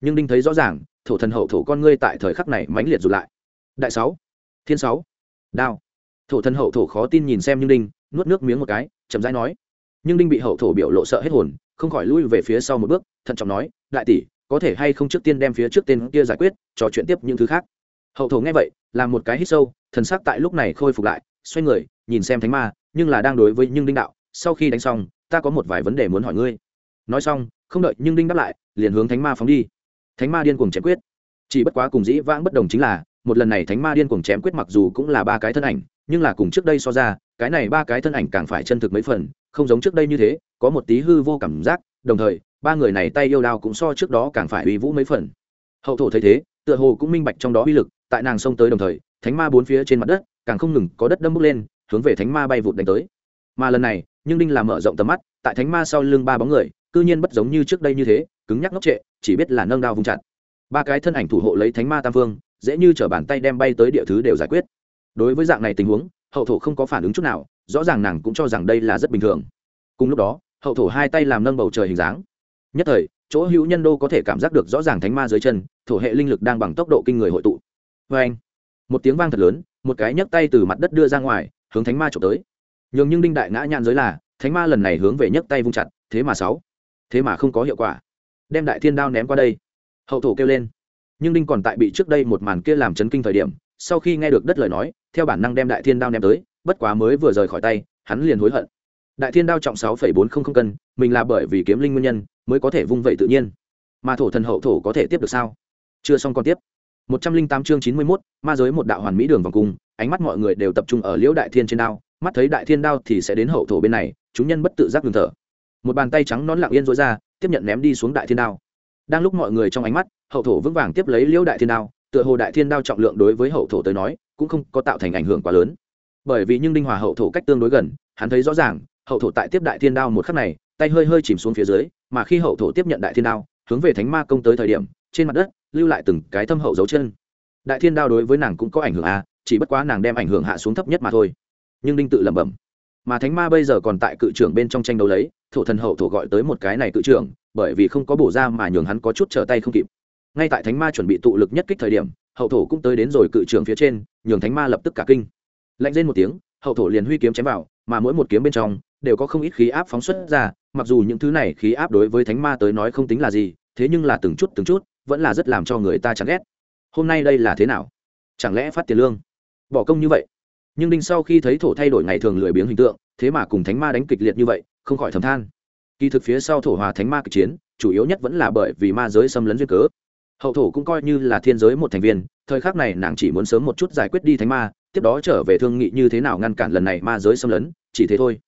Nhưng đinh thấy rõ ràng thổ thần hậu thổ con ngươi tại thời khắc này mãnh liệt rụt lại. Đại sáu, thiên sáu, đao. Thổ thần hậu thổ khó tin nhìn xem nhưng đinh, nuốt nước miếng một cái, chậm rãi nói. Nhưng đinh bị hậu thổ biểu lộ sợ hết hồn, không khỏi lui về phía sau một bước, thận trọng nói, đại tỷ, có thể hay không trước tiên đem phía trước tên kia giải quyết, trò chuyện tiếp những thứ khác? Hậu thổ nghe vậy, làm một cái hít sâu, thần sắc tại lúc này khôi phục lại, xoay người, nhìn xem thánh ma, nhưng là đang đối với nhưng đinh đạo, sau khi đánh xong, ta có một vài vấn đề muốn hỏi ngươi. Nói xong, không đợi nhưng đinh đáp lại, liền hướng thánh ma phóng đi thánh ma điên cuồng chém quyết. Chỉ bất quá cùng dĩ vãng bất đồng chính là, một lần này thánh ma điên cuồng chém quyết mặc dù cũng là ba cái thân ảnh, nhưng là cùng trước đây so ra, cái này ba cái thân ảnh càng phải chân thực mấy phần, không giống trước đây như thế, có một tí hư vô cảm giác, đồng thời, ba người này tay yêu đao cũng so trước đó càng phải uy vũ mấy phần. Hậu thổ thấy thế, tựa hồ cũng minh bạch trong đó uy lực, tại nàng xông tới đồng thời, thánh ma bốn phía trên mặt đất, càng không ngừng có đất đâm bốc lên, hướng về thánh ma bay vụt đánh tới. Mà lần này, nhưng đinh làm mở rộng tầm mắt, tại thánh ma sau lưng ba bóng người, cư nhiên bất giống như trước đây như thế, cứng nhắc ngốc trệ chỉ biết là nâng đao vung chặt. Ba cái thân ảnh thủ hộ lấy thánh ma tam phương dễ như t bàn tay đem bay tới địa thứ đều giải quyết. Đối với dạng này tình huống, hậu thổ không có phản ứng chút nào, rõ ràng nàng cũng cho rằng đây là rất bình thường. Cùng lúc đó, hậu thổ hai tay làm nâng bầu trời hình dáng. Nhất thời, chỗ hữu nhân đô có thể cảm giác được rõ ràng thánh ma dưới chân, thổ hệ linh lực đang bằng tốc độ kinh người hội tụ. Vê anh, một tiếng vang thật lớn, một cái nhấc tay từ mặt đất đưa ra ngoài, hướng thánh ma trộm tới. Nhường nhưng đinh đại ngã nhạn giới là, thánh ma lần này hướng về nhấc tay vung chặt, thế mà sáu, thế mà không có hiệu quả đem đại thiên đao ném qua đây. Hậu thổ kêu lên. Nhưng đinh còn tại bị trước đây một màn kia làm chấn kinh thời điểm, sau khi nghe được đất lời nói, theo bản năng đem đại thiên đao ném tới, bất quá mới vừa rời khỏi tay, hắn liền hối hận. Đại thiên đao trọng sáu bốn trăm linh cân, mình là bởi vì kiếm linh nguyên nhân, mới có thể vung vẩy tự nhiên. Mà thổ thần hậu thổ có thể tiếp được sao? Chưa xong còn tiếp. một trăm linh tám chương chín mươi mốt, ma giới một đạo hoàn mỹ đường vòng cung, ánh mắt mọi người đều tập trung ở liễu đại thiên trên đao, mắt thấy đại thiên đao thì sẽ đến hậu thổ bên này, chúng nhân bất tự giác ngừng thở. Một bàn tay trắng nón lặng yên rối ra tiếp nhận ném đi xuống đại thiên đao. Đang lúc mọi người trong ánh mắt, hậu thổ vững vàng tiếp lấy liễu đại thiên đao, tựa hồ đại thiên đao trọng lượng đối với hậu thổ tới nói, cũng không có tạo thành ảnh hưởng quá lớn. Bởi vì nhưng đinh hòa hậu thổ cách tương đối gần, hắn thấy rõ ràng, hậu thổ tại tiếp đại thiên đao một khắc này, tay hơi hơi chìm xuống phía dưới, mà khi hậu thổ tiếp nhận đại thiên đao, hướng về thánh ma công tới thời điểm, trên mặt đất, lưu lại từng cái thâm hậu dấu chân. Đại thiên đao đối với nàng cũng có ảnh hưởng à chỉ bất quá nàng đem ảnh hưởng hạ xuống thấp nhất mà thôi. Nhưng đinh tự lẩm bẩm mà thánh ma bây giờ còn tại cự trưởng bên trong tranh đấu lấy, thổ thần hậu thổ gọi tới một cái này cự trưởng, bởi vì không có bổ ra mà nhường hắn có chút trở tay không kịp. Ngay tại thánh ma chuẩn bị tụ lực nhất kích thời điểm, hậu thổ cũng tới đến rồi cự trưởng phía trên, nhường thánh ma lập tức cả kinh. Lạnh lên một tiếng, hậu thổ liền huy kiếm chém vào, mà mỗi một kiếm bên trong, đều có không ít khí áp phóng xuất ra, mặc dù những thứ này khí áp đối với thánh ma tới nói không tính là gì, thế nhưng là từng chút từng chút, vẫn là rất làm cho người ta chán ghét. Hôm nay đây là thế nào? Chẳng lẽ phát tiền lương? Bỏ công như vậy? Nhưng đinh sau khi thấy thổ thay đổi ngày thường lười biếng hình tượng, thế mà cùng thánh ma đánh kịch liệt như vậy, không khỏi thầm than. Kỳ thực phía sau thổ hòa thánh ma kịch chiến, chủ yếu nhất vẫn là bởi vì ma giới xâm lấn duyên cớ. Hậu thổ cũng coi như là thiên giới một thành viên, thời khắc này nàng chỉ muốn sớm một chút giải quyết đi thánh ma, tiếp đó trở về thương nghị như thế nào ngăn cản lần này ma giới xâm lấn, chỉ thế thôi.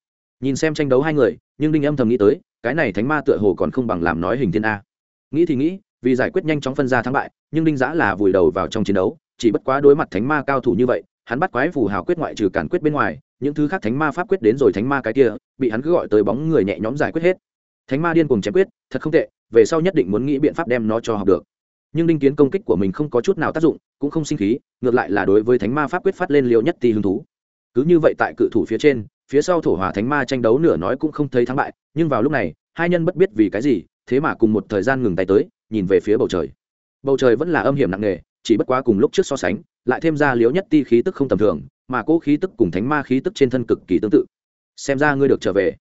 Nhìn xem tranh đấu hai người, nhưng đinh âm thầm nghĩ tới, cái này thánh ma tựa hồ còn không bằng làm nói hình thiên a. Nghĩ thì nghĩ, vì giải quyết nhanh chóng phân ra thắng bại, nhưng đinh giã là vùi đầu vào trong chiến đấu, chỉ bất quá đối mặt thánh ma cao thủ như vậy hắn bắt quái phù hào quyết ngoại trừ cản quyết bên ngoài, những thứ khác thánh ma pháp quyết đến rồi thánh ma cái kia, bị hắn cứ gọi tới bóng người nhẹ nhõm giải quyết hết. Thánh ma điên cùng chém quyết, thật không tệ, về sau nhất định muốn nghĩ biện pháp đem nó cho học được. Nhưng đinh kiến công kích của mình không có chút nào tác dụng, cũng không sinh khí, ngược lại là đối với thánh ma pháp quyết phát lên liều nhất thì hứng thú. Cứ như vậy tại cự thủ phía trên, phía sau thổ hỏa thánh ma tranh đấu nửa nói cũng không thấy thắng bại, nhưng vào lúc này, hai nhân bất biết vì cái gì, thế mà cùng một thời gian ngừng tay tới, nhìn về phía bầu trời. Bầu trời vẫn là âm hiểm nặng nề chỉ bất quá cùng lúc trước so sánh, lại thêm ra liếu nhất ti khí tức không tầm thường, mà cỗ khí tức cùng thánh ma khí tức trên thân cực kỳ tương tự. Xem ra ngươi được trở về.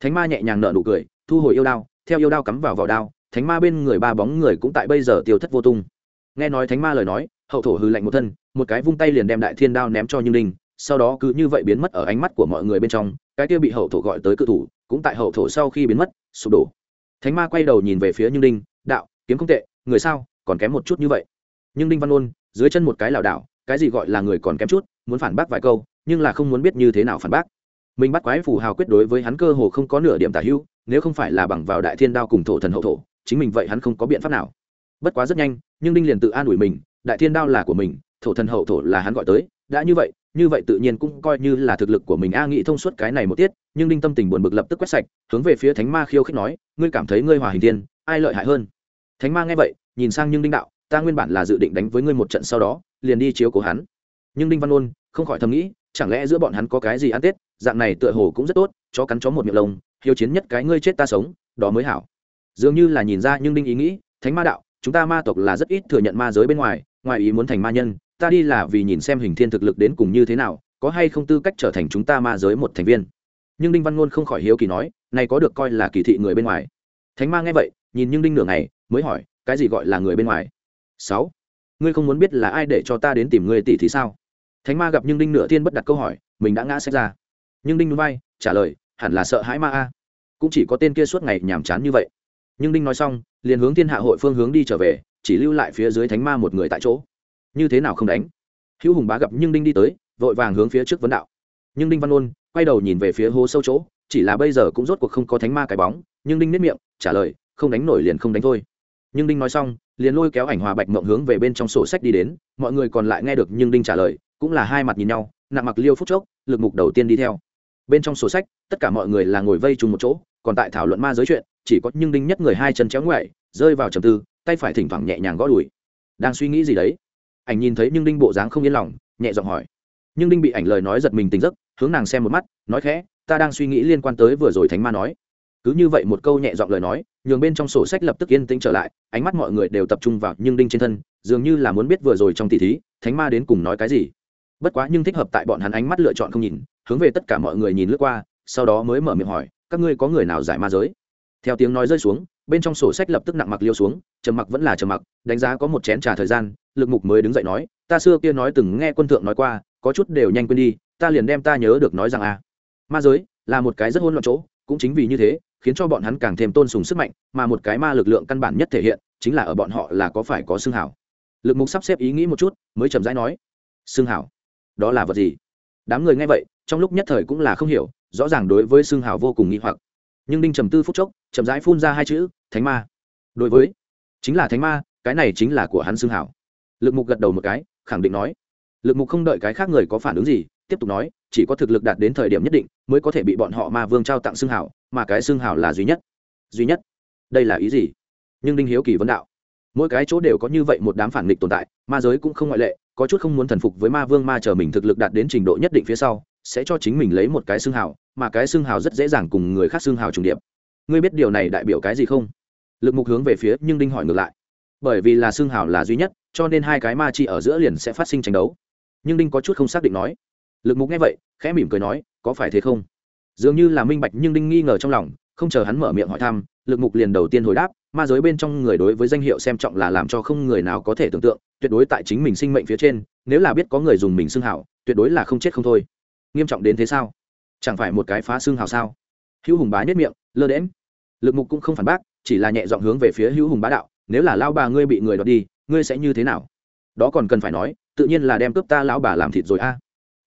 Thánh ma nhẹ nhàng nở nụ cười, thu hồi yêu đao, theo yêu đao cắm vào vỏ đao, thánh ma bên người ba bóng người cũng tại bây giờ tiêu thất vô tung. Nghe nói thánh ma lời nói, hậu thổ hư lạnh một thân, một cái vung tay liền đem đại thiên đao ném cho như linh sau đó cứ như vậy biến mất ở ánh mắt của mọi người bên trong, cái kia bị hậu thổ gọi tới cự thủ, cũng tại hậu thổ sau khi biến mất, sụp đổ. Thánh ma quay đầu nhìn về phía như đinh đạo, kiếm không tệ, người sao, còn kém một chút như vậy? Nhưng đinh văn ôn, dưới chân một cái lảo đảo, cái gì gọi là người còn kém chút, muốn phản bác vài câu, nhưng là không muốn biết như thế nào phản bác. Mình bắt quái phù hào quyết đối với hắn cơ hồ không có nửa điểm tả hữu, nếu không phải là bằng vào đại thiên đao cùng thổ thần hậu thổ, chính mình vậy hắn không có biện pháp nào. Bất quá rất nhanh, nhưng đinh liền tự an ủi mình, đại thiên đao là của mình, thổ thần hậu thổ là hắn gọi tới, đã như vậy như vậy tự nhiên cũng coi như là thực lực của mình a nghĩ thông suốt cái này một tiết, nhưng đinh tâm tình buồn bực lập tức quét sạch, hướng về phía thánh ma khiêu khích nói, ngươi cảm thấy ngươi hòa hình tiên ai lợi hại hơn? Thánh ma nghe vậy, nhìn sang nhưng đinh đạo ta nguyên bản là dự định đánh với ngươi một trận sau đó, liền đi chiếu cố hắn. Nhưng đinh văn ôn không khỏi thầm nghĩ, chẳng lẽ giữa bọn hắn có cái gì ăn tết, dạng này tựa hồ cũng rất tốt, chó cắn chó một miệng lông, hiếu chiến nhất cái ngươi chết ta sống, đó mới hảo. Dường như là nhìn ra nhưng đinh ý nghĩ, thánh ma đạo, chúng ta ma tộc là rất ít thừa nhận ma giới bên ngoài ngoài ý muốn thành ma nhân, ta đi là vì nhìn xem hình thiên thực lực đến cùng như thế nào, có hay không tư cách trở thành chúng ta ma giới một thành viên. Nhưng đinh văn ngôn không khỏi hiếu kỳ nói, này có được coi là kỳ thị người bên ngoài. Thánh ma nghe vậy, nhìn nhưng đinh nửa ngày, mới hỏi, cái gì gọi là người bên ngoài? Sáu. Ngươi không muốn biết là ai để cho ta đến tìm ngươi tỷ thì sao? Thánh ma gặp nhưng đinh nửa thiên bất đặt câu hỏi, mình đã ngã xét ra. Nhưng đinh núi bay trả lời, hẳn là sợ hãi ma a. Cũng chỉ có tên kia suốt ngày nhàm chán như vậy. Nhưng đinh nói xong, liền hướng thiên hạ hội phương hướng đi trở về, chỉ lưu lại phía dưới thánh ma một người tại chỗ. Như thế nào không đánh? Hữu hùng bá gặp nhưng đinh đi tới, vội vàng hướng phía trước vấn đạo. Nhưng đinh văn ôn quay đầu nhìn về phía hố sâu chỗ, chỉ là bây giờ cũng rốt cuộc không có thánh ma cái bóng. Nhưng đinh nếp miệng, trả lời, không đánh nổi liền không đánh thôi nhưng đinh nói xong, liền lôi kéo ảnh hòa bạch mộng hướng về bên trong sổ sách đi đến. Mọi người còn lại nghe được nhưng đinh trả lời, cũng là hai mặt nhìn nhau, nặng mặc liêu phút chốc, lực mục đầu tiên đi theo. Bên trong sổ sách, tất cả mọi người là ngồi vây chung một chỗ, còn tại thảo luận ma giới chuyện, chỉ có nhưng đinh nhất người hai chân chéo ngoại, rơi vào trầm tư, tay phải thỉnh thoảng nhẹ nhàng gõ đùi. Đang suy nghĩ gì đấy? Ảnh nhìn thấy nhưng đinh bộ dáng không yên lòng, nhẹ giọng hỏi. Nhưng đinh bị ảnh lời nói giật mình tỉnh giấc, hướng nàng xem một mắt, nói khẽ, ta đang suy nghĩ liên quan tới vừa rồi thánh ma nói cứ như vậy một câu nhẹ giọng lời nói nhường bên trong sổ sách lập tức yên tĩnh trở lại ánh mắt mọi người đều tập trung vào nhưng đinh trên thân dường như là muốn biết vừa rồi trong tỷ thí thánh ma đến cùng nói cái gì. Bất quá nhưng thích hợp tại bọn hắn ánh mắt lựa chọn không nhìn hướng về tất cả mọi người nhìn lướt qua sau đó mới mở miệng hỏi các ngươi có người nào giải ma giới? Theo tiếng nói rơi xuống bên trong sổ sách lập tức nặng mặc liêu xuống trầm mặc vẫn là trầm mặc đánh giá có một chén trà thời gian lực mục mới đứng dậy nói ta xưa kia nói từng nghe quân thượng nói qua có chút đều nhanh quên đi ta liền đem ta nhớ được nói rằng a à, ma giới là một cái rất hôn loạn chỗ cũng chính vì như thế khiến cho bọn hắn càng thêm tôn sùng sức mạnh, mà một cái ma lực lượng căn bản nhất thể hiện, chính là ở bọn họ là có phải có xương hảo. Lực mục sắp xếp ý nghĩ một chút, mới chậm rãi nói, xương hảo? Đó là vật gì? Đám người nghe vậy, trong lúc nhất thời cũng là không hiểu, rõ ràng đối với xương hảo vô cùng nghi hoặc. Nhưng đinh trầm tư phút chốc, chậm rãi phun ra hai chữ, thánh ma. Đối với, chính là thánh ma, cái này chính là của hắn xương hảo. Lực mục gật đầu một cái, khẳng định nói, lực mục không đợi cái khác người có phản ứng gì tiếp tục nói, chỉ có thực lực đạt đến thời điểm nhất định, mới có thể bị bọn họ ma vương trao tặng xương hảo, mà cái xương hảo là duy nhất. Duy nhất? Đây là ý gì? Nhưng đinh hiếu kỳ vấn đạo. Mỗi cái chỗ đều có như vậy một đám phản nghịch tồn tại, ma giới cũng không ngoại lệ, có chút không muốn thần phục với ma vương ma chờ mình thực lực đạt đến trình độ nhất định phía sau, sẽ cho chính mình lấy một cái xương hào mà cái xương hào rất dễ dàng cùng người khác xương hào trùng điệp. Ngươi biết điều này đại biểu cái gì không? Lực mục hướng về phía nhưng đinh hỏi ngược lại. Bởi vì là xương hào là duy nhất, cho nên hai cái ma chi ở giữa liền sẽ phát sinh tranh đấu. Nhưng đinh có chút không xác định nói lực mục nghe vậy, khẽ mỉm cười nói, có phải thế không? Dường như là minh bạch nhưng đinh nghi ngờ trong lòng, không chờ hắn mở miệng hỏi thăm, lực mục liền đầu tiên hồi đáp, ma giới bên trong người đối với danh hiệu xem trọng là làm cho không người nào có thể tưởng tượng, tuyệt đối tại chính mình sinh mệnh phía trên, nếu là biết có người dùng mình xưng hảo, tuyệt đối là không chết không thôi. Nghiêm trọng đến thế sao? Chẳng phải một cái phá xương hào sao? Hữu hùng bá nhất miệng, lơ đễm lực mục cũng không phản bác, chỉ là nhẹ giọng hướng về phía hữu hùng bá đạo, nếu là lao bà ngươi bị người đọt đi, ngươi sẽ như thế nào? Đó còn cần phải nói, tự nhiên là đem cướp ta lão bà làm thịt rồi a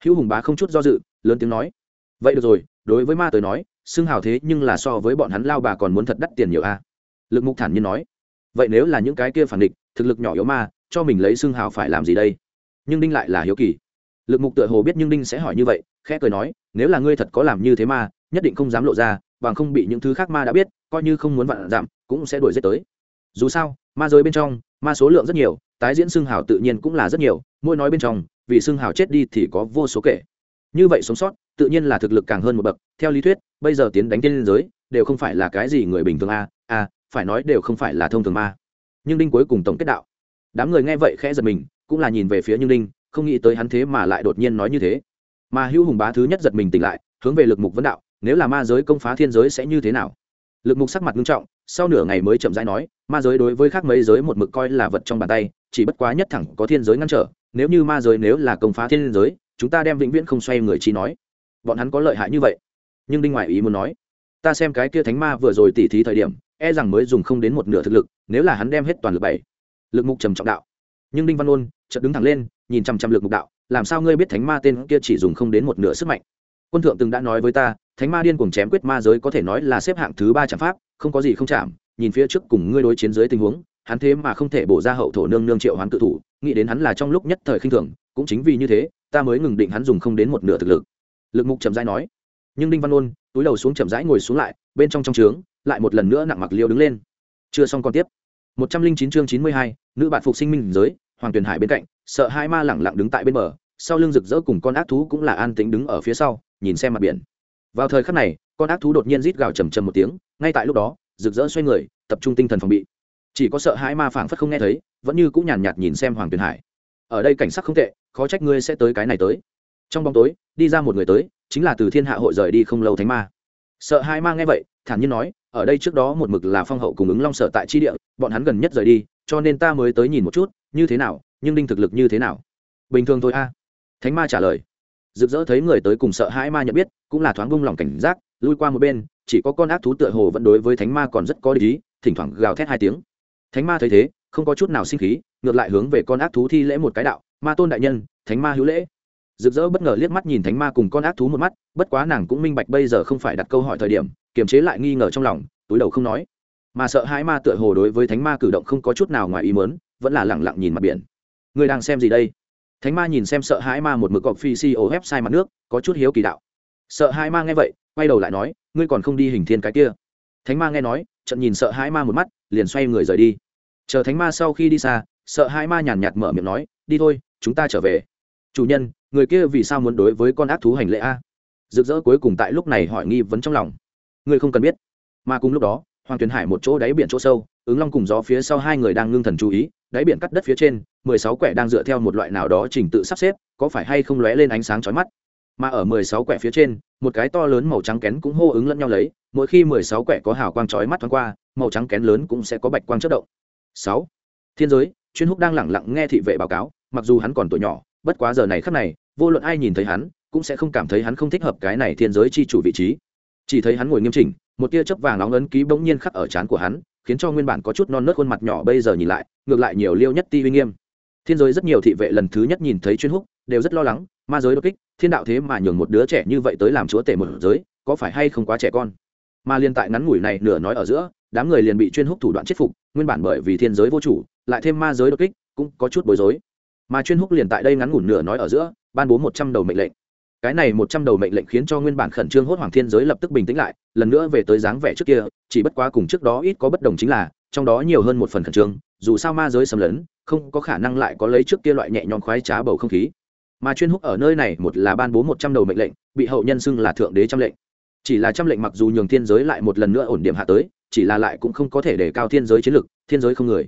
hữu hùng bá không chút do dự, lớn tiếng nói, vậy được rồi, đối với ma tới nói xưng hào thế nhưng là so với bọn hắn lao bà còn muốn thật đắt tiền nhiều a. Lực mục thản nhiên nói, vậy nếu là những cái kia phản địch, thực lực nhỏ yếu ma, cho mình lấy xưng hào phải làm gì đây? Nhưng đinh lại là hiếu kỳ. Lực mục tựa hồ biết nhưng đinh sẽ hỏi như vậy, khẽ cười nói, nếu là ngươi thật có làm như thế ma, nhất định không dám lộ ra, bằng không bị những thứ khác ma đã biết, coi như không muốn vặn giảm, cũng sẽ đuổi giết tới. Dù sao, ma giới bên trong, ma số lượng rất nhiều tái diễn xương hào tự nhiên cũng là rất nhiều, mỗi nói bên trong, vì xương hào chết đi thì có vô số kể. Như vậy sống sót, tự nhiên là thực lực càng hơn một bậc, theo lý thuyết, bây giờ tiến đánh tiên liên giới, đều không phải là cái gì người bình thường a a, phải nói đều không phải là thông thường ma. Nhưng đinh cuối cùng tổng kết đạo. Đám người nghe vậy khẽ giật mình, cũng là nhìn về phía như đinh, không nghĩ tới hắn thế mà lại đột nhiên nói như thế. Mà hữu hùng bá thứ nhất giật mình tỉnh lại, hướng về lực mục vấn đạo, nếu là ma giới công phá thiên giới sẽ như thế nào? Lực mục sắc mặt nghiêm trọng, sau nửa ngày mới chậm rãi nói, ma giới đối với khác mấy giới một mực coi là vật trong bàn tay chỉ bất quá nhất thẳng có thiên giới ngăn trở, nếu như ma giới nếu là công phá thiên giới, chúng ta đem vĩnh viễn không xoay người chi nói. Bọn hắn có lợi hại như vậy. Nhưng đinh ngoại ý muốn nói, ta xem cái kia thánh ma vừa rồi tỉ thí thời điểm e rằng mới dùng không đến một nửa thực lực, nếu là hắn đem hết toàn lực bảy, lực mục trầm trọng đạo. Nhưng đinh văn ôn chợt đứng thẳng lên, nhìn chăm chăm lực mục đạo, làm sao ngươi biết thánh ma tên kia chỉ dùng không đến một nửa sức mạnh? Quân thượng từng đã nói với ta, thánh ma điên cuồng chém quyết ma giới có thể nói là xếp hạng thứ ba trạm pháp, không có gì không chạm, nhìn phía trước cùng ngươi đối chiến dưới tình huống hắn thế mà không thể bổ ra hậu thổ nương nương triệu hoán tự thủ, nghĩ đến hắn là trong lúc nhất thời khinh thường, cũng chính vì như thế, ta mới ngừng định hắn dùng không đến một nửa thực lực. Lực mục chậm rãi nói. Nhưng đinh văn ôn túi đầu xuống chậm rãi ngồi xuống lại, bên trong trong trướng, lại một lần nữa nặng mặc liêu đứng lên. Chưa xong còn tiếp. Một trăm linh chín chương chín mươi hai, nữ bạn phục sinh minh giới, hoàng tuyền hải bên cạnh, sợ hai ma lẳng lặng đứng tại bên bờ, sau lưng rực rỡ cùng con ác thú cũng là an tĩnh đứng ở phía sau, nhìn xem mặt biển. Vào thời khắc này, con ác thú đột nhiên rít gào trầm trầm một tiếng, ngay tại lúc đó, rực rỡ xoay người, tập trung tinh thần phòng bị chỉ có sợ hãi ma phảng phất không nghe thấy, vẫn như cũng nhàn nhạt nhìn xem hoàng tuyền hải. Ở đây cảnh sắc không tệ, khó trách ngươi sẽ tới cái này tới. Trong bóng tối, đi ra một người tới, chính là từ thiên hạ hội rời đi không lâu thánh ma. Sợ hai ma nghe vậy, thản nhiên nói, ở đây trước đó một mực là phong hậu cùng ứng long sở tại chi địa, bọn hắn gần nhất rời đi, cho nên ta mới tới nhìn một chút, như thế nào, nhưng đinh thực lực như thế nào? Bình thường thôi a. Thánh ma trả lời. Rực rỡ thấy người tới cùng sợ hãi ma nhận biết, cũng là thoáng bung lòng cảnh giác, lui qua một bên, chỉ có con ác thú tựa hồ vẫn đối với thánh ma còn rất có lý thỉnh thoảng gào thét hai tiếng thánh ma thấy thế, không có chút nào sinh khí, ngược lại hướng về con ác thú thi lễ một cái đạo, ma tôn đại nhân, thánh ma hữu lễ. Rực rỡ bất ngờ liếc mắt nhìn thánh ma cùng con ác thú một mắt, bất quá nàng cũng minh bạch bây giờ không phải đặt câu hỏi thời điểm, kiềm chế lại nghi ngờ trong lòng, túi đầu không nói. Mà sợ hãi ma tựa hồ đối với thánh ma cử động không có chút nào ngoài ý mớn vẫn là lẳng lặng nhìn mặt biển. Người đang xem gì đây? Thánh ma nhìn xem sợ hãi ma một mực cọp phi si ô sai mặt nước, có chút hiếu kỳ đạo. Sợ hãi ma nghe vậy, quay đầu lại nói, ngươi còn không đi hình thiên cái kia? Thánh ma nghe nói trận nhìn sợ hãi ma một mắt, liền xoay người rời đi chờ thánh ma sau khi đi xa, sợ hai ma nhàn nhạt mở miệng nói, đi thôi, chúng ta trở về. Chủ nhân, người kia vì sao muốn đối với con ác thú hành lễ a? Rực rỡ cuối cùng tại lúc này hỏi nghi vấn trong lòng. Người không cần biết. Mà cùng lúc đó, hoàng tuyền hải một chỗ đáy biển chỗ sâu, ứng long cùng gió phía sau hai người đang ngưng thần chú ý, đáy biển cắt đất phía trên, mười sáu quẻ đang dựa theo một loại nào đó trình tự sắp xếp, có phải hay không lóe lên ánh sáng chói mắt. Mà ở mười sáu quẻ phía trên, một cái to lớn màu trắng kén cũng hô ứng lẫn nhau lấy, mỗi khi mười sáu quẻ có hào quang chói mắt thoáng qua, màu trắng kén lớn cũng sẽ có bạch quang chất động sáu. Thiên giới, chuyên húc đang lẳng lặng nghe thị vệ báo cáo, mặc dù hắn còn tuổi nhỏ, bất quá giờ này khắc này, vô luận ai nhìn thấy hắn, cũng sẽ không cảm thấy hắn không thích hợp cái này thiên giới chi chủ vị trí. Chỉ thấy hắn ngồi nghiêm chỉnh, một tia chớp vàng nóng ấn ký bỗng nhiên khắc ở trán của hắn, khiến cho nguyên bản có chút non nớt khuôn mặt nhỏ bây giờ nhìn lại, ngược lại nhiều liêu nhất ti uy nghiêm. Thiên giới rất nhiều thị vệ lần thứ nhất nhìn thấy chuyên húc, đều rất lo lắng, ma giới đột kích, thiên đạo thế mà nhường một đứa trẻ như vậy tới làm chúa tể một giới, có phải hay không quá trẻ con? Mà liên tại ngắn ngủi này nửa nói ở giữa, đám người liền bị chuyên húc thủ đoạn chết phục nguyên bản bởi vì thiên giới vô chủ, lại thêm ma giới đột kích, cũng có chút bối rối. Mà chuyên húc liền tại đây ngắn ngủn nửa nói ở giữa, ban bố một trăm đầu mệnh lệnh. Cái này một trăm đầu mệnh lệnh khiến cho nguyên bản khẩn trương hốt hoàng thiên giới lập tức bình tĩnh lại, lần nữa về tới dáng vẻ trước kia, chỉ bất quá cùng trước đó ít có bất đồng chính là, trong đó nhiều hơn một phần khẩn trương, dù sao ma giới xâm lấn, không có khả năng lại có lấy trước kia loại nhẹ nhõm khoái trá bầu không khí. Mà chuyên húc ở nơi này một là ban bố một trăm đầu mệnh lệnh, bị hậu nhân xưng là thượng đế trăm lệnh. Chỉ là trăm lệnh mặc dù nhường thiên giới lại một lần nữa ổn điểm hạ tới chỉ là lại cũng không có thể để cao thiên giới chiến lực, thiên giới không người.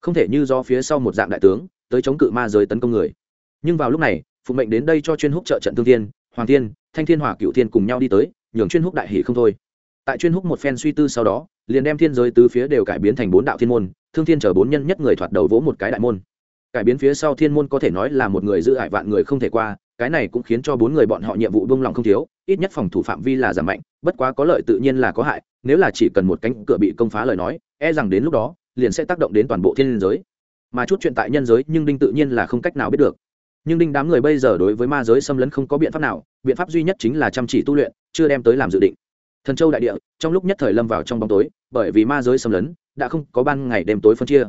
Không thể như do phía sau một dạng đại tướng, tới chống cự ma giới tấn công người. Nhưng vào lúc này, phụ mệnh đến đây cho chuyên húc trợ trận thương thiên, hoàng thiên, thanh thiên hỏa cựu thiên cùng nhau đi tới, nhường chuyên húc đại hỷ không thôi. Tại chuyên húc một phen suy tư sau đó, liền đem thiên giới tứ phía đều cải biến thành bốn đạo thiên môn, thương thiên chở bốn nhân nhất người thoạt đầu vỗ một cái đại môn. Cải biến phía sau thiên môn có thể nói là một người giữ hại vạn người không thể qua cái này cũng khiến cho bốn người bọn họ nhiệm vụ buông lòng không thiếu, ít nhất phòng thủ phạm vi là giảm mạnh, bất quá có lợi tự nhiên là có hại, nếu là chỉ cần một cánh cửa bị công phá lời nói e rằng đến lúc đó, liền sẽ tác động đến toàn bộ thiên giới. Mà chút chuyện tại nhân giới, nhưng đinh tự nhiên là không cách nào biết được. Nhưng đinh đám người bây giờ đối với ma giới xâm lấn không có biện pháp nào, biện pháp duy nhất chính là chăm chỉ tu luyện, chưa đem tới làm dự định. Thần châu đại địa, trong lúc nhất thời lâm vào trong bóng tối, bởi vì ma giới xâm lấn, đã không có ban ngày đêm tối phân chia.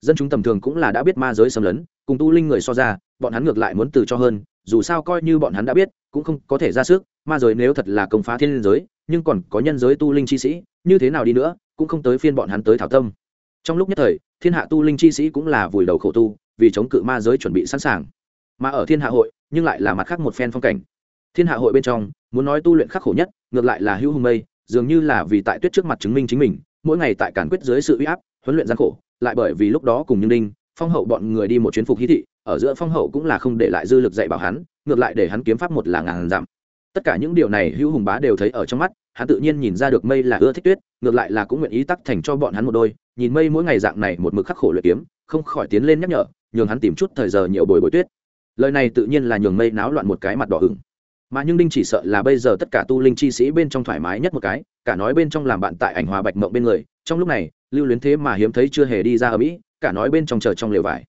Dân chúng tầm thường cũng là đã biết ma giới xâm lấn, cùng tu linh người so ra, bọn hắn ngược lại muốn từ cho hơn dù sao coi như bọn hắn đã biết, cũng không có thể ra sức, ma giới nếu thật là công phá thiên giới, nhưng còn có nhân giới tu linh chi sĩ, như thế nào đi nữa, cũng không tới phiên bọn hắn tới thảo tâm. Trong lúc nhất thời, thiên hạ tu linh chi sĩ cũng là vùi đầu khổ tu, vì chống cự ma giới chuẩn bị sẵn sàng. Mà ở thiên hạ hội, nhưng lại là mặt khác một phen phong cảnh. Thiên hạ hội bên trong, muốn nói tu luyện khắc khổ nhất, ngược lại là hữu hùng mây, dường như là vì tại tuyết trước mặt chứng minh chính mình, mỗi ngày tại cản quyết dưới sự uy áp, huấn luyện gian khổ, lại bởi vì lúc đó cùng như đinh phong hậu bọn người đi một chuyến phục hí thị, ở giữa phong hậu cũng là không để lại dư lực dạy bảo hắn, ngược lại để hắn kiếm pháp một là ngàn dặm tất cả những điều này hữu hùng bá đều thấy ở trong mắt, hắn tự nhiên nhìn ra được mây là ưa thích tuyết, ngược lại là cũng nguyện ý tắc thành cho bọn hắn một đôi, nhìn mây mỗi ngày dạng này một mực khắc khổ luyện kiếm, không khỏi tiến lên nhắc nhở, nhường hắn tìm chút thời giờ nhiều bồi bồi tuyết. Lời này tự nhiên là nhường mây náo loạn một cái mặt đỏ hửng mà nhưng đinh chỉ sợ là bây giờ tất cả tu linh chi sĩ bên trong thoải mái nhất một cái, cả nói bên trong làm bạn tại ảnh hòa bạch mộng bên người, trong lúc này, lưu luyến thế mà hiếm thấy chưa hề đi ra ở mỹ cả nói bên trong chờ trong lều vải.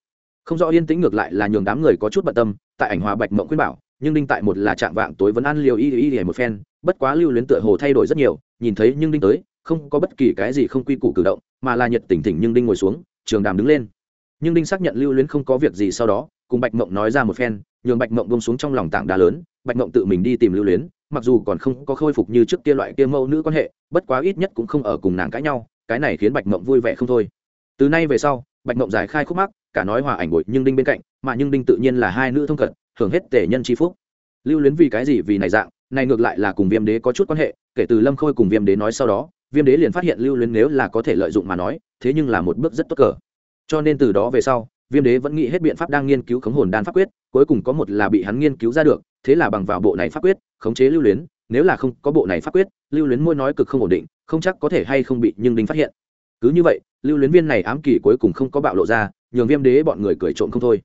Không rõ yên tĩnh ngược lại là nhường đám người có chút bận tâm, tại ảnh hòa bạch mộng khuyên bảo, nhưng đinh tại một là trạng vạng tối vẫn ăn liều y y y một phen, bất quá lưu luyến tựa hồ thay đổi rất nhiều, nhìn thấy nhưng đinh tới, không có bất kỳ cái gì không quy củ cử động, mà là nhiệt tỉnh tỉnh nhưng đinh ngồi xuống, trường đàm đứng lên. Nhưng đinh xác nhận lưu luyến không có việc gì sau đó, cùng bạch mộng nói ra một phen, nhường bạch mộng bông xuống trong lòng tảng đá lớn, bạch mộng tự mình đi tìm lưu luyến, mặc dù còn không có khôi phục như trước kia loại kia mẫu nữ quan hệ, bất quá ít nhất cũng không ở cùng nàng cãi nhau, cái này khiến bạch mộng vui vẻ không thôi. Từ nay về sau bạch mộng giải khai khúc mắc, cả nói hòa ảnh bội nhưng đinh bên cạnh, mà nhưng đinh tự nhiên là hai nữ thông cận hưởng hết tể nhân c phúc. Lưu luyến vì cái gì vì này dạng, này ngược lại là cùng viêm đế có chút quan hệ, kể từ lâm khôi cùng viêm đế nói sau đó, viêm đế liền phát hiện lưu luyến nếu là có thể lợi dụng mà nói, thế nhưng là một bước rất tốt cờ. Cho nên từ đó về sau, viêm đế vẫn nghĩ hết biện pháp đang nghiên cứu khống hồn đan pháp quyết, cuối cùng có một là bị hắn nghiên cứu ra được, thế là bằng vào bộ này pháp quyết, khống chế lưu luyến, nếu là không có bộ này pháp quyết, lưu luyến môi nói cực không ổn định, không chắc có thể hay không bị nhưng đinh phát hiện cứ như vậy, lưu luyến viên này ám kỳ cuối cùng không có bạo lộ ra, nhường viêm đế bọn người cười trộm không thôi.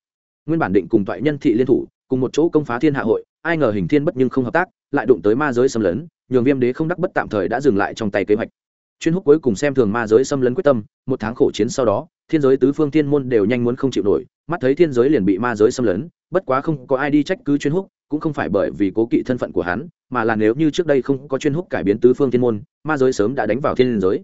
Nguyên bản định cùng toại nhân thị liên thủ, cùng một chỗ công phá thiên hạ hội, ai ngờ hình thiên bất nhưng không hợp tác, lại đụng tới ma giới xâm lấn, nhường viêm đế không đắc bất tạm thời đã dừng lại trong tay kế hoạch. Chuyên húc cuối cùng xem thường ma giới xâm lấn quyết tâm, một tháng khổ chiến sau đó, thiên giới tứ phương thiên môn đều nhanh muốn không chịu nổi, mắt thấy thiên giới liền bị ma giới xâm lấn, bất quá không có ai đi trách cứ chuyên húc, cũng không phải bởi vì cố kỵ thân phận của hắn, mà là nếu như trước đây không có chuyên húc cải biến tứ phương thiên môn, ma giới sớm đã đánh vào thiên giới.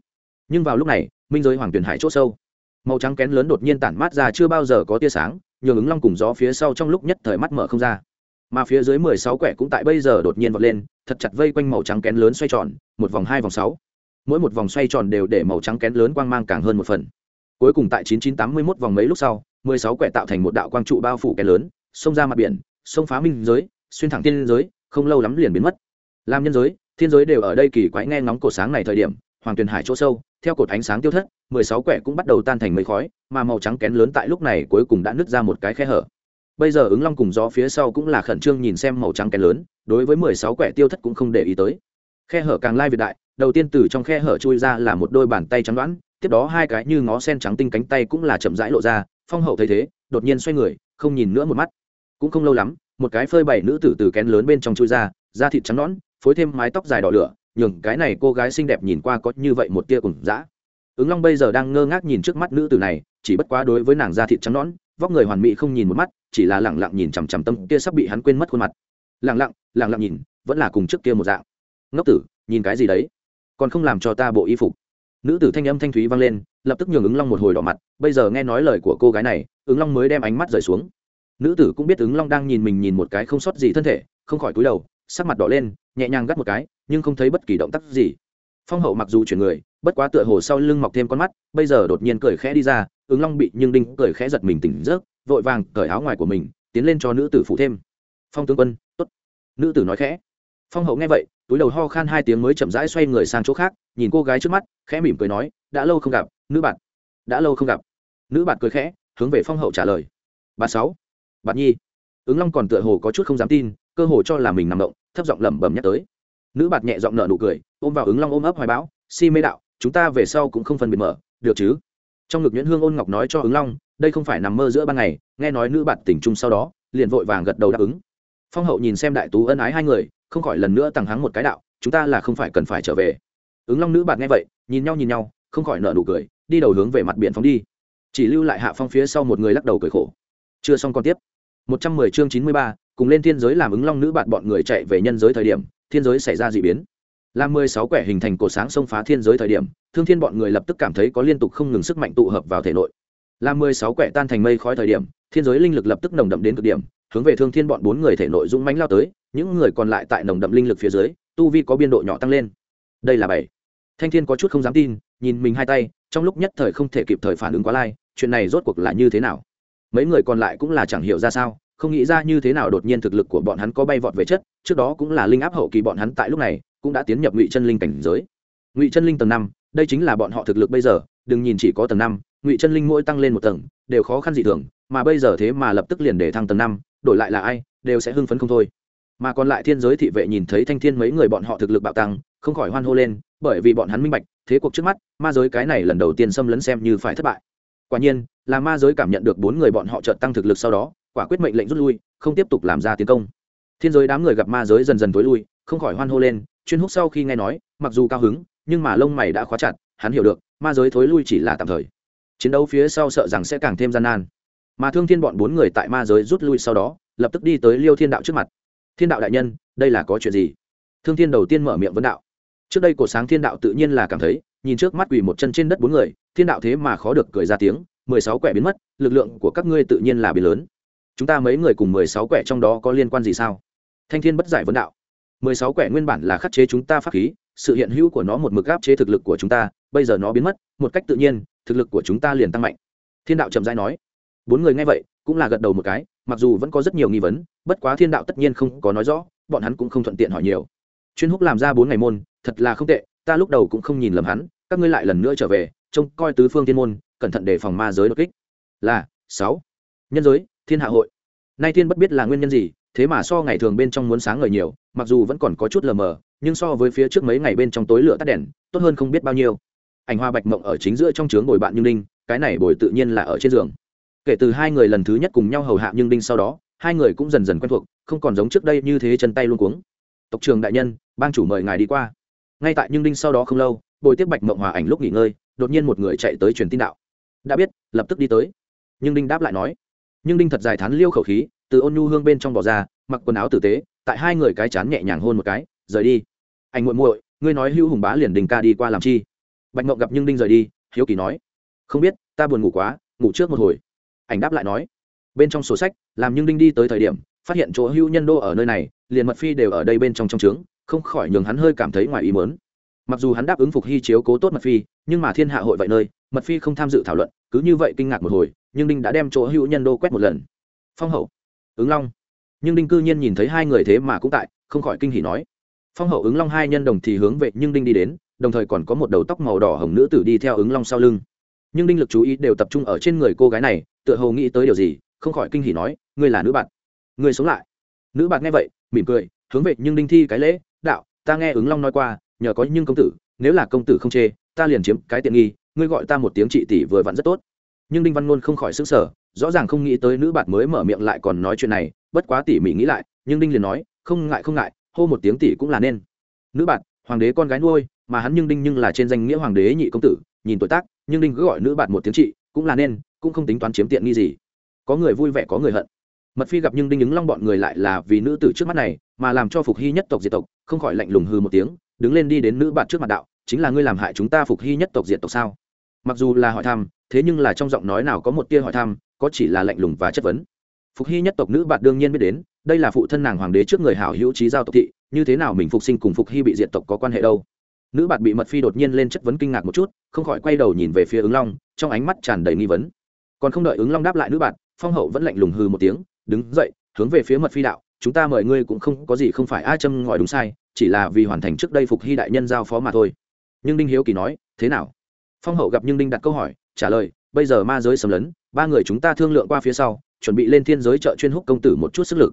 Nhưng vào lúc này minh giới hoàng tuyển hải c h ỗ sâu. Màu trắng kén lớn đột nhiên tản mát ra chưa bao giờ có tia sáng, nhường ứng long cùng gió phía sau trong lúc nhất thời mắt mở không ra. Mà phía dưới mười sáu quẻ cũng tại bây giờ đột nhiên vọt lên, thật chặt vây quanh màu trắng kén lớn xoay tròn, một vòng hai vòng sáu. Mỗi một vòng xoay tròn đều để màu trắng kén lớn quang mang càng hơn một phần. Cuối cùng tại 9981 vòng mấy lúc sau 16 quẻ tạo thành một đạo quang trụ bao phủ kén lớn, xông ra mặt biển, xông phá minh giới, xuyên thẳng tiên giới, không lâu lắm liền biến mất. Làm nhân giới, thiên giới đều ở đây kỳ quái nghe ngóng cổ sáng này thời điểm, hoàng tuyền hải chỗ sâu theo cột ánh sáng tiêu thất 16 quẻ cũng bắt đầu tan thành mây khói, mà màu trắng kén lớn tại lúc này cuối cùng đã nứt ra một cái khe hở. Bây giờ ứng long cùng gió phía sau cũng là khẩn trương nhìn xem màu trắng kén lớn, đối với 16 quẻ tiêu thất cũng không để ý tới. Khe hở càng lai việt đại, đầu tiên từ trong khe hở chui ra là một đôi bàn tay trắng đoán, tiếp đó hai cái như ngó sen trắng tinh cánh tay cũng là chậm rãi lộ ra, phong hậu thấy thế, đột nhiên xoay người, không nhìn nữa một mắt. Cũng không lâu lắm, một cái phơi bảy nữ tử từ kén lớn bên trong chui ra, da thịt trắng nõn, phối thêm mái tóc dài đỏ lửa nhường cái này cô gái xinh đẹp nhìn qua có như vậy một tia cùng dã. Ứng long bây giờ đang ngơ ngác nhìn trước mắt nữ tử này, chỉ bất quá đối với nàng da thịt trắng nõn, vóc người hoàn mỹ không nhìn một mắt, chỉ là lẳng lặng nhìn chằm chằm tâm kia sắp bị hắn quên mất khuôn mặt. Lẳng lặng lẳng lặng nhìn, vẫn là cùng trước kia một dạng. Ngốc tử, nhìn cái gì đấy? Còn không làm cho ta bộ y phục. Nữ tử thanh âm thanh thúy vang lên, lập tức nhường ứng long một hồi đỏ mặt, bây giờ nghe nói lời của cô gái này, ứng long mới đem ánh mắt rời xuống. Nữ tử cũng biết ứng long đang nhìn mình nhìn một cái không sót gì thân thể, không khỏi cúi đầu, sắc mặt đỏ lên, nhẹ nhàng gắt một cái nhưng không thấy bất kỳ động tác gì. Phong hậu mặc dù chuyển người, bất quá tựa hồ sau lưng mọc thêm con mắt, bây giờ đột nhiên cười khẽ đi ra, ứng long bị nhưng đinh cười khẽ giật mình tỉnh rớt vội vàng cởi áo ngoài của mình, tiến lên cho nữ tử phụ thêm. Phong tướng quân, tốt. Nữ tử nói khẽ. Phong hậu nghe vậy, túi đầu ho khan hai tiếng mới chậm rãi xoay người sang chỗ khác, nhìn cô gái trước mắt, khẽ mỉm cười nói, đã lâu không gặp, nữ bạn đã lâu không gặp. Nữ bạn cười khẽ, hướng về phong hậu trả lời. Bà sáu. Bạn nhi. Ứng long còn tựa hồ có chút không dám tin, cơ hồ cho là mình nằm động, thấp giọng lẩm bẩm nhắc tới nữ bạn nhẹ giọng nở nụ cười, ôm vào ứng long ôm ấp hoài bão, si mê đạo, chúng ta về sau cũng không phân biệt mở, được chứ? Trong ngực nhuyễn hương ôn ngọc nói cho ứng long, đây không phải nằm mơ giữa ban ngày, nghe nói nữ bạn tỉnh chung sau đó, liền vội vàng gật đầu đáp ứng. Phong hậu nhìn xem đại tú ân ái hai người, không khỏi lần nữa tăng hắng một cái đạo, chúng ta là không phải cần phải trở về. Ứng long nữ bạn nghe vậy, nhìn nhau nhìn nhau, không khỏi nợ nụ cười, đi đầu hướng về mặt biển phóng đi. Chỉ lưu lại hạ phong phía sau một người lắc đầu cười khổ. Chưa xong còn tiếp. Một trăm mười chương chín mươi ba, cùng lên thiên giới làm ứng long nữ bạn bọn người chạy về nhân giới thời điểm thiên giới xảy ra d ị biến. Làm mười sáu quẻ hình thành cổ sáng xông phá thiên giới thời điểm, thương thiên bọn người lập tức cảm thấy có liên tục không ngừng sức mạnh tụ hợp vào thể nội. Làm mười sáu quẻ tan thành mây khói thời điểm, thiên giới linh lực lập tức nồng đậm đến cực điểm, hướng về thương thiên bọn bốn người thể nội dũng mánh lao tới, những người còn lại tại nồng đậm linh lực phía dưới, tu vi có biên độ nhỏ tăng lên. Đây là bảy. Thanh thiên có chút không dám tin, nhìn mình hai tay, trong lúc nhất thời không thể kịp thời phản ứng quá lai, chuyện này rốt cuộc là như thế nào? Mấy người còn lại cũng là chẳng hiểu ra sao không nghĩ ra như thế nào đột nhiên thực lực của bọn hắn có bay vọt về chất, trước đó cũng là linh áp hậu kỳ bọn hắn tại lúc này, cũng đã tiến nhập ngụy chân linh cảnh giới. Ngụy chân linh tầng năm, đây chính là bọn họ thực lực bây giờ, đừng nhìn chỉ có tầng năm, ngụy chân linh mỗi tăng lên một tầng, đều khó khăn dị thường, mà bây giờ thế mà lập tức liền để thăng tầng năm, đổi lại là ai, đều sẽ hưng phấn không thôi. Mà còn lại thiên giới thị vệ nhìn thấy thanh thiên mấy người bọn họ thực lực bạo tăng, không khỏi hoan hô lên, bởi vì bọn hắn minh bạch, thế cuộc trước mắt, ma giới cái này lần đầu tiên xâm lấn xem như phải thất bại. Quả nhiên, là ma giới cảm nhận được bốn người bọn họ trợt tăng thực lực sau đó quả quyết mệnh lệnh rút lui, không tiếp tục làm ra tiến công. Thiên giới đám người gặp ma giới dần dần tối lui, không khỏi hoan hô lên, chuyên húc sau khi nghe nói, mặc dù cao hứng, nhưng mà lông mày đã khóa chặt, hắn hiểu được, ma giới thối lui chỉ là tạm thời. Chiến đấu phía sau sợ rằng sẽ càng thêm gian nan. Mà thương thiên bọn bốn người tại ma giới rút lui sau đó, lập tức đi tới liêu thiên đạo trước mặt. Thiên đạo đại nhân, đây là có chuyện gì? Thương thiên đầu tiên mở miệng vấn đạo. Trước đây cổ sáng thiên đạo tự nhiên là cảm thấy, nhìn trước mắt quỳ một chân trên đất bốn người, thiên đạo thế mà khó được cười ra tiếng, mười sáu quẻ biến mất, lực lượng của các ngươi tự nhiên là biến lớn chúng ta mấy người cùng mười sáu quẻ trong đó có liên quan gì sao? Thanh thiên bất giải vấn đạo. Mười sáu quẻ nguyên bản là khắc chế chúng ta pháp khí, sự hiện hữu của nó một mực áp chế thực lực của chúng ta, bây giờ nó biến mất, một cách tự nhiên, thực lực của chúng ta liền tăng mạnh. Thiên đạo trầm dai nói. Bốn người nghe vậy, cũng là gật đầu một cái, mặc dù vẫn có rất nhiều nghi vấn, bất quá thiên đạo tất nhiên không có nói rõ, bọn hắn cũng không thuận tiện hỏi nhiều. Chuyên húc làm ra bốn ngày môn, thật là không tệ, ta lúc đầu cũng không nhìn lầm hắn, các ngươi lại lần nữa trở về, trông coi tứ phương thiên môn, cẩn thận đề phòng ma giới đột kích. Là, sáu. Nhân giới thiên hạ hội. Nay thiên bất biết là nguyên nhân gì thế mà so ngày thường bên trong muốn sáng ngời nhiều mặc dù vẫn còn có chút lờ mờ nhưng so với phía trước mấy ngày bên trong tối lửa tắt đèn tốt hơn không biết bao nhiêu. Ảnh hoa bạch mộng ở chính giữa trong trướng bồi bạn như Ninh, cái này bồi tự nhiên là ở trên giường. Kể từ hai người lần thứ nhất cùng nhau hầu hạ nhưng đinh sau đó hai người cũng dần dần quen thuộc không còn giống trước đây như thế chân tay luôn cuống. Tộc trường đại nhân bang chủ mời ngài đi qua. Ngay tại nhưng đinh sau đó không lâu bồi tiếp bạch mộng hòa ảnh lúc nghỉ ngơi đột nhiên một người chạy tới truyền tin đạo. Đã biết lập tức đi tới. Nhưng đinh đáp lại nói nhưng đinh thật dài thán liêu khẩu khí từ ôn nhu hương bên trong bỏ ra mặc quần áo tử tế tại hai người cái chán nhẹ nhàng hôn một cái rời đi anh muội muội ngươi nói hữu hùng bá liền đình ca đi qua làm chi bạch mộng gặp nhưng đinh rời đi hiếu kỳ nói không biết ta buồn ngủ quá ngủ trước một hồi ảnh đáp lại nói bên trong sổ sách làm nhưng đinh đi tới thời điểm phát hiện chỗ hữu nhân đô ở nơi này liền mật phi đều ở đây bên trong trong trướng không khỏi nhường hắn hơi cảm thấy ngoài ý mớn mặc dù hắn đáp ứng phục hy chiếu cố tốt mật phi nhưng mà thiên hạ hội vậy nơi mật phi không tham dự thảo luận cứ như vậy kinh ngạc một hồi nhưng đinh đã đem chỗ hữu nhân đô quét một lần. Phong hậu. Ứng long. Nhưng đinh cư nhiên nhìn thấy hai người thế mà cũng tại, không khỏi kinh hỉ nói. Phong hậu ứng long hai nhân đồng thì hướng về nhưng đinh đi đến, đồng thời còn có một đầu tóc màu đỏ hồng nữ tử đi theo ứng long sau lưng. Nhưng đinh lực chú ý đều tập trung ở trên người cô gái này, tựa hồ nghĩ tới điều gì, không khỏi kinh hỉ nói, ngươi là nữ bạn. Ngươi sống lại. Nữ bạn nghe vậy, mỉm cười, hướng về nhưng đinh thi cái lễ, đạo, ta nghe ứng long nói qua, nhờ có nhưng công tử, nếu là công tử không chê, ta liền chiếm cái tiện nghi, ngươi gọi ta một tiếng chị tỷ vừa vặn rất tốt nhưng đinh văn ngôn không khỏi sức sở rõ ràng không nghĩ tới nữ bạn mới mở miệng lại còn nói chuyện này, bất quá tỉ mỉ nghĩ lại, nhưng đinh liền nói, không ngại không ngại, hô một tiếng tỷ cũng là nên. Nữ bạn hoàng đế con gái nuôi, mà hắn nhưng đinh nhưng là trên danh nghĩa hoàng đế nhị công tử, nhìn tuổi tác, nhưng đinh cứ gọi nữ bạn một tiếng chị, cũng là nên, cũng không tính toán chiếm tiện nghi gì. Có người vui vẻ, có người hận. Mật phi gặp nhưng đinh ứng long bọn người lại là vì nữ tử trước mắt này, mà làm cho phục hy nhất tộc diệt tộc, không khỏi lạnh lùng hư một tiếng, đứng lên đi đến nữ bạn trước mặt đạo, chính là ngươi làm hại chúng ta phục hy nhất tộc diệt tộc sao? Mặc dù là hỏi thăm thế nhưng là trong giọng nói nào có một tia hỏi thăm, có chỉ là lạnh lùng và chất vấn. Phục hy nhất tộc nữ bạn đương nhiên biết đến, đây là phụ thân nàng hoàng đế trước người hảo hữu trí giao tộc thị, như thế nào mình phục sinh cùng phục hy bị diệt tộc có quan hệ đâu? Nữ bạn bị mật phi đột nhiên lên chất vấn kinh ngạc một chút, không khỏi quay đầu nhìn về phía ứng long, trong ánh mắt tràn đầy nghi vấn. Còn không đợi ứng long đáp lại nữ bạn, phong hậu vẫn lạnh lùng hư một tiếng, đứng dậy, hướng về phía mật phi đạo, chúng ta mời ngươi cũng không có gì không phải ai châm ngòi đúng sai, chỉ là vì hoàn thành trước đây phục hy đại nhân giao phó mà thôi. Nhưng đinh hiếu kỳ nói, thế nào? Phong hậu gặp nhưng đinh đặt câu hỏi, trả lời, bây giờ ma giới sầm lấn, ba người chúng ta thương lượng qua phía sau, chuẩn bị lên thiên giới trợ chuyên húc công tử một chút sức lực.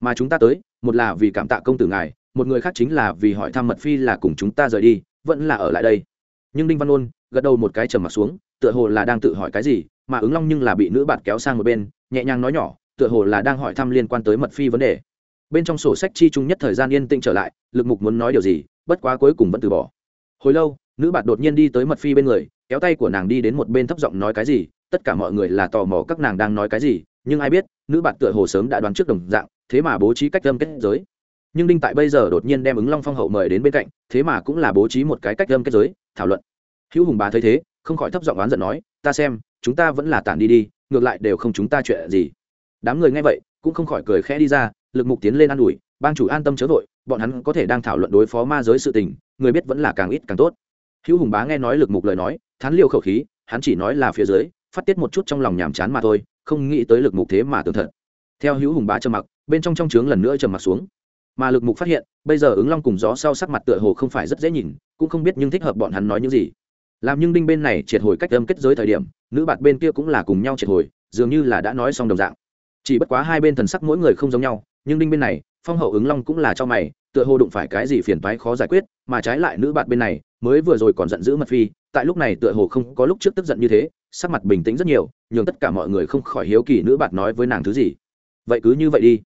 Mà chúng ta tới, một là vì cảm tạ công tử ngài, một người khác chính là vì hỏi thăm mật phi là cùng chúng ta rời đi, vẫn là ở lại đây. Nhưng đinh văn ôn gật đầu một cái trầm mặt xuống, tựa hồ là đang tự hỏi cái gì, mà ứng long nhưng là bị nữ bạn kéo sang một bên, nhẹ nhàng nói nhỏ, tựa hồ là đang hỏi thăm liên quan tới mật phi vấn đề. Bên trong sổ sách chi chung nhất thời gian yên tĩnh trở lại, lực mục muốn nói điều gì, bất quá cuối cùng vẫn từ bỏ. Hồi lâu nữ bạn đột nhiên đi tới mật phi bên người, kéo tay của nàng đi đến một bên thấp giọng nói cái gì, tất cả mọi người là tò mò các nàng đang nói cái gì, nhưng ai biết, nữ bạn tựa hồ sớm đã đoán trước đồng dạng, thế mà bố trí cách âm kết giới. Nhưng đinh tại bây giờ đột nhiên đem ứng long phong hậu mời đến bên cạnh, thế mà cũng là bố trí một cái cách âm kết giới, thảo luận. Hữu hùng bá thấy thế, không khỏi thấp giọng oán giận nói, ta xem, chúng ta vẫn là tản đi đi, ngược lại đều không chúng ta chuyện gì. Đám người nghe vậy, cũng không khỏi cười khẽ đi ra, lực mục tiến lên an ủi, bang chủ an tâm chớ vội, bọn hắn có thể đang thảo luận đối phó ma giới sự tình, người biết vẫn là càng ít càng tốt hữu hùng bá nghe nói lực mục lời nói, thán liêu khẩu khí, hắn chỉ nói là phía dưới, phát tiết một chút trong lòng nhàm chán mà thôi, không nghĩ tới lực mục thế mà tường thật. Theo hữu hùng bá trầm mặc, bên trong trong trướng lần nữa trầm mặc xuống. Mà lực mục phát hiện, bây giờ ứng long cùng gió sau sắc mặt tựa hồ không phải rất dễ nhìn, cũng không biết nhưng thích hợp bọn hắn nói những gì. Làm nhưng đinh bên này triệt hồi cách âm kết giới thời điểm, nữ bạt bên kia cũng là cùng nhau triệt hồi, dường như là đã nói xong đồng dạng. Chỉ bất quá hai bên thần sắc mỗi người không giống nhau, nhưng đinh bên này, phong hậu ứng long cũng là cho mày, tựa hồ đụng phải cái gì phiền toái khó giải quyết, mà trái lại nữ bạt bên này mới vừa rồi còn giận dữ mật phi, tại lúc này tựa hồ không có lúc trước tức giận như thế, sắc mặt bình tĩnh rất nhiều, nhường tất cả mọi người không khỏi hiếu kỳ nữ bạt nói với nàng thứ gì. Vậy cứ như vậy đi.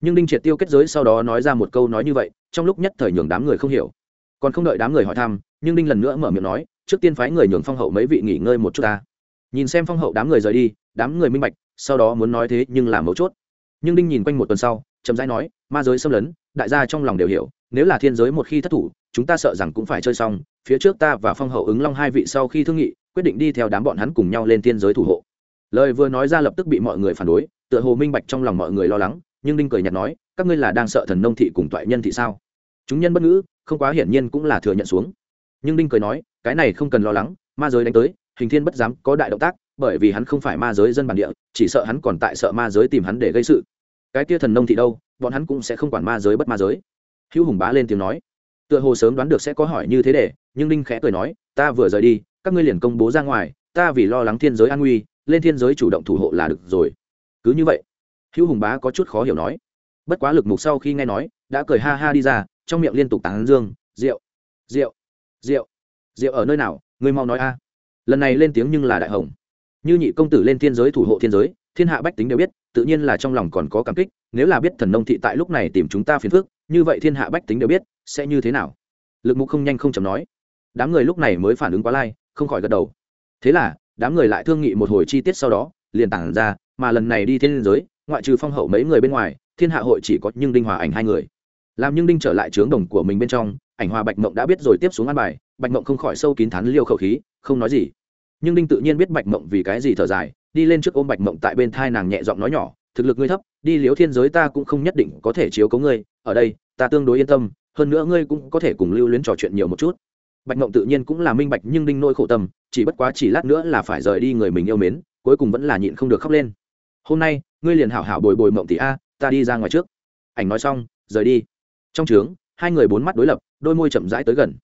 Nhưng đinh triệt tiêu kết giới sau đó nói ra một câu nói như vậy, trong lúc nhất thời nhường đám người không hiểu. Còn không đợi đám người hỏi thăm, nhưng đinh lần nữa mở miệng nói, trước tiên phái người nhường phong hậu mấy vị nghỉ ngơi một chút ta. Nhìn xem phong hậu đám người rời đi, đám người minh bạch, sau đó muốn nói thế nhưng làm mấu chốt. Nhưng đinh nhìn quanh một tuần sau, chậm rãi nói, ma giới xâm lấn, đại gia trong lòng đều hiểu, nếu là thiên giới một khi thất thủ chúng ta sợ rằng cũng phải chơi xong, phía trước ta và phong hậu ứng long hai vị sau khi thương nghị, quyết định đi theo đám bọn hắn cùng nhau lên thiên giới thủ hộ. Lời vừa nói ra lập tức bị mọi người phản đối, tựa hồ minh bạch trong lòng mọi người lo lắng, nhưng đinh cười nhạt nói, các ngươi là đang sợ thần nông thị cùng toại nhân thị sao? Chúng nhân bất ngữ, không quá hiển nhiên cũng là thừa nhận xuống. Nhưng đinh cười nói, cái này không cần lo lắng, ma giới đánh tới, hình thiên bất dám có đại động tác, bởi vì hắn không phải ma giới dân bản địa, chỉ sợ hắn còn tại sợ ma giới tìm hắn để gây sự. Cái kia thần nông thị đâu, bọn hắn cũng sẽ không quản ma giới bất ma giới. Hữu hùng bá lên tiếng nói tựa hồ sớm đoán được sẽ có hỏi như thế để, nhưng ninh khẽ cười nói, ta vừa rời đi, các ngươi liền công bố ra ngoài, ta vì lo lắng thiên giới an nguy, lên thiên giới chủ động thủ hộ là được rồi. Cứ như vậy, hữu hùng bá có chút khó hiểu nói. Bất quá lực mục sau khi nghe nói, đã cười ha ha đi ra, trong miệng liên tục tán dương, rượu rượu rượu rượu ở nơi nào, ngươi mau nói a. Lần này lên tiếng nhưng là đại hồng. Như nhị công tử lên thiên giới thủ hộ thiên giới, thiên hạ bách tính đều biết, tự nhiên là trong lòng còn có cảm kích, nếu là biết thần nông thị tại lúc này tìm chúng ta phiền phức như vậy thiên hạ bách tính đều biết, sẽ như thế nào? Lực mục không nhanh không chậm nói. Đám người lúc này mới phản ứng quá lai, không khỏi gật đầu. Thế là, đám người lại thương nghị một hồi chi tiết sau đó, liền tản ra, mà lần này đi thiên giới, ngoại trừ phong hậu mấy người bên ngoài, thiên hạ hội chỉ có nhưng đinh hòa ảnh hai người. Làm nhưng đinh trở lại trướng đồng của mình bên trong, ảnh hòa bạch mộng đã biết rồi tiếp xuống ăn bài, bạch mộng không khỏi sâu kín thắn liêu khẩu khí, không nói gì. Nhưng đinh tự nhiên biết bạch mộng vì cái gì thở dài, đi lên trước ôm bạch mộng tại bên thai nàng nhẹ giọng nói nhỏ thực lực ngươi thấp, đi liếu thiên giới ta cũng không nhất định có thể chiếu cấu ngươi, ở đây, ta tương đối yên tâm, hơn nữa ngươi cũng có thể cùng lưu luyến trò chuyện nhiều một chút. Bạch mộng tự nhiên cũng là minh bạch nhưng đinh nỗi khổ tâm, chỉ bất quá chỉ lát nữa là phải rời đi người mình yêu mến, cuối cùng vẫn là nhịn không được khóc lên. Hôm nay, ngươi liền hảo hảo bồi bồi mộng tỷ a, ta đi ra ngoài trước. Ảnh nói xong, rời đi. Trong trướng, hai người bốn mắt đối lập, đôi môi chậm rãi tới gần.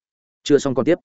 Chưa xong còn tiếp.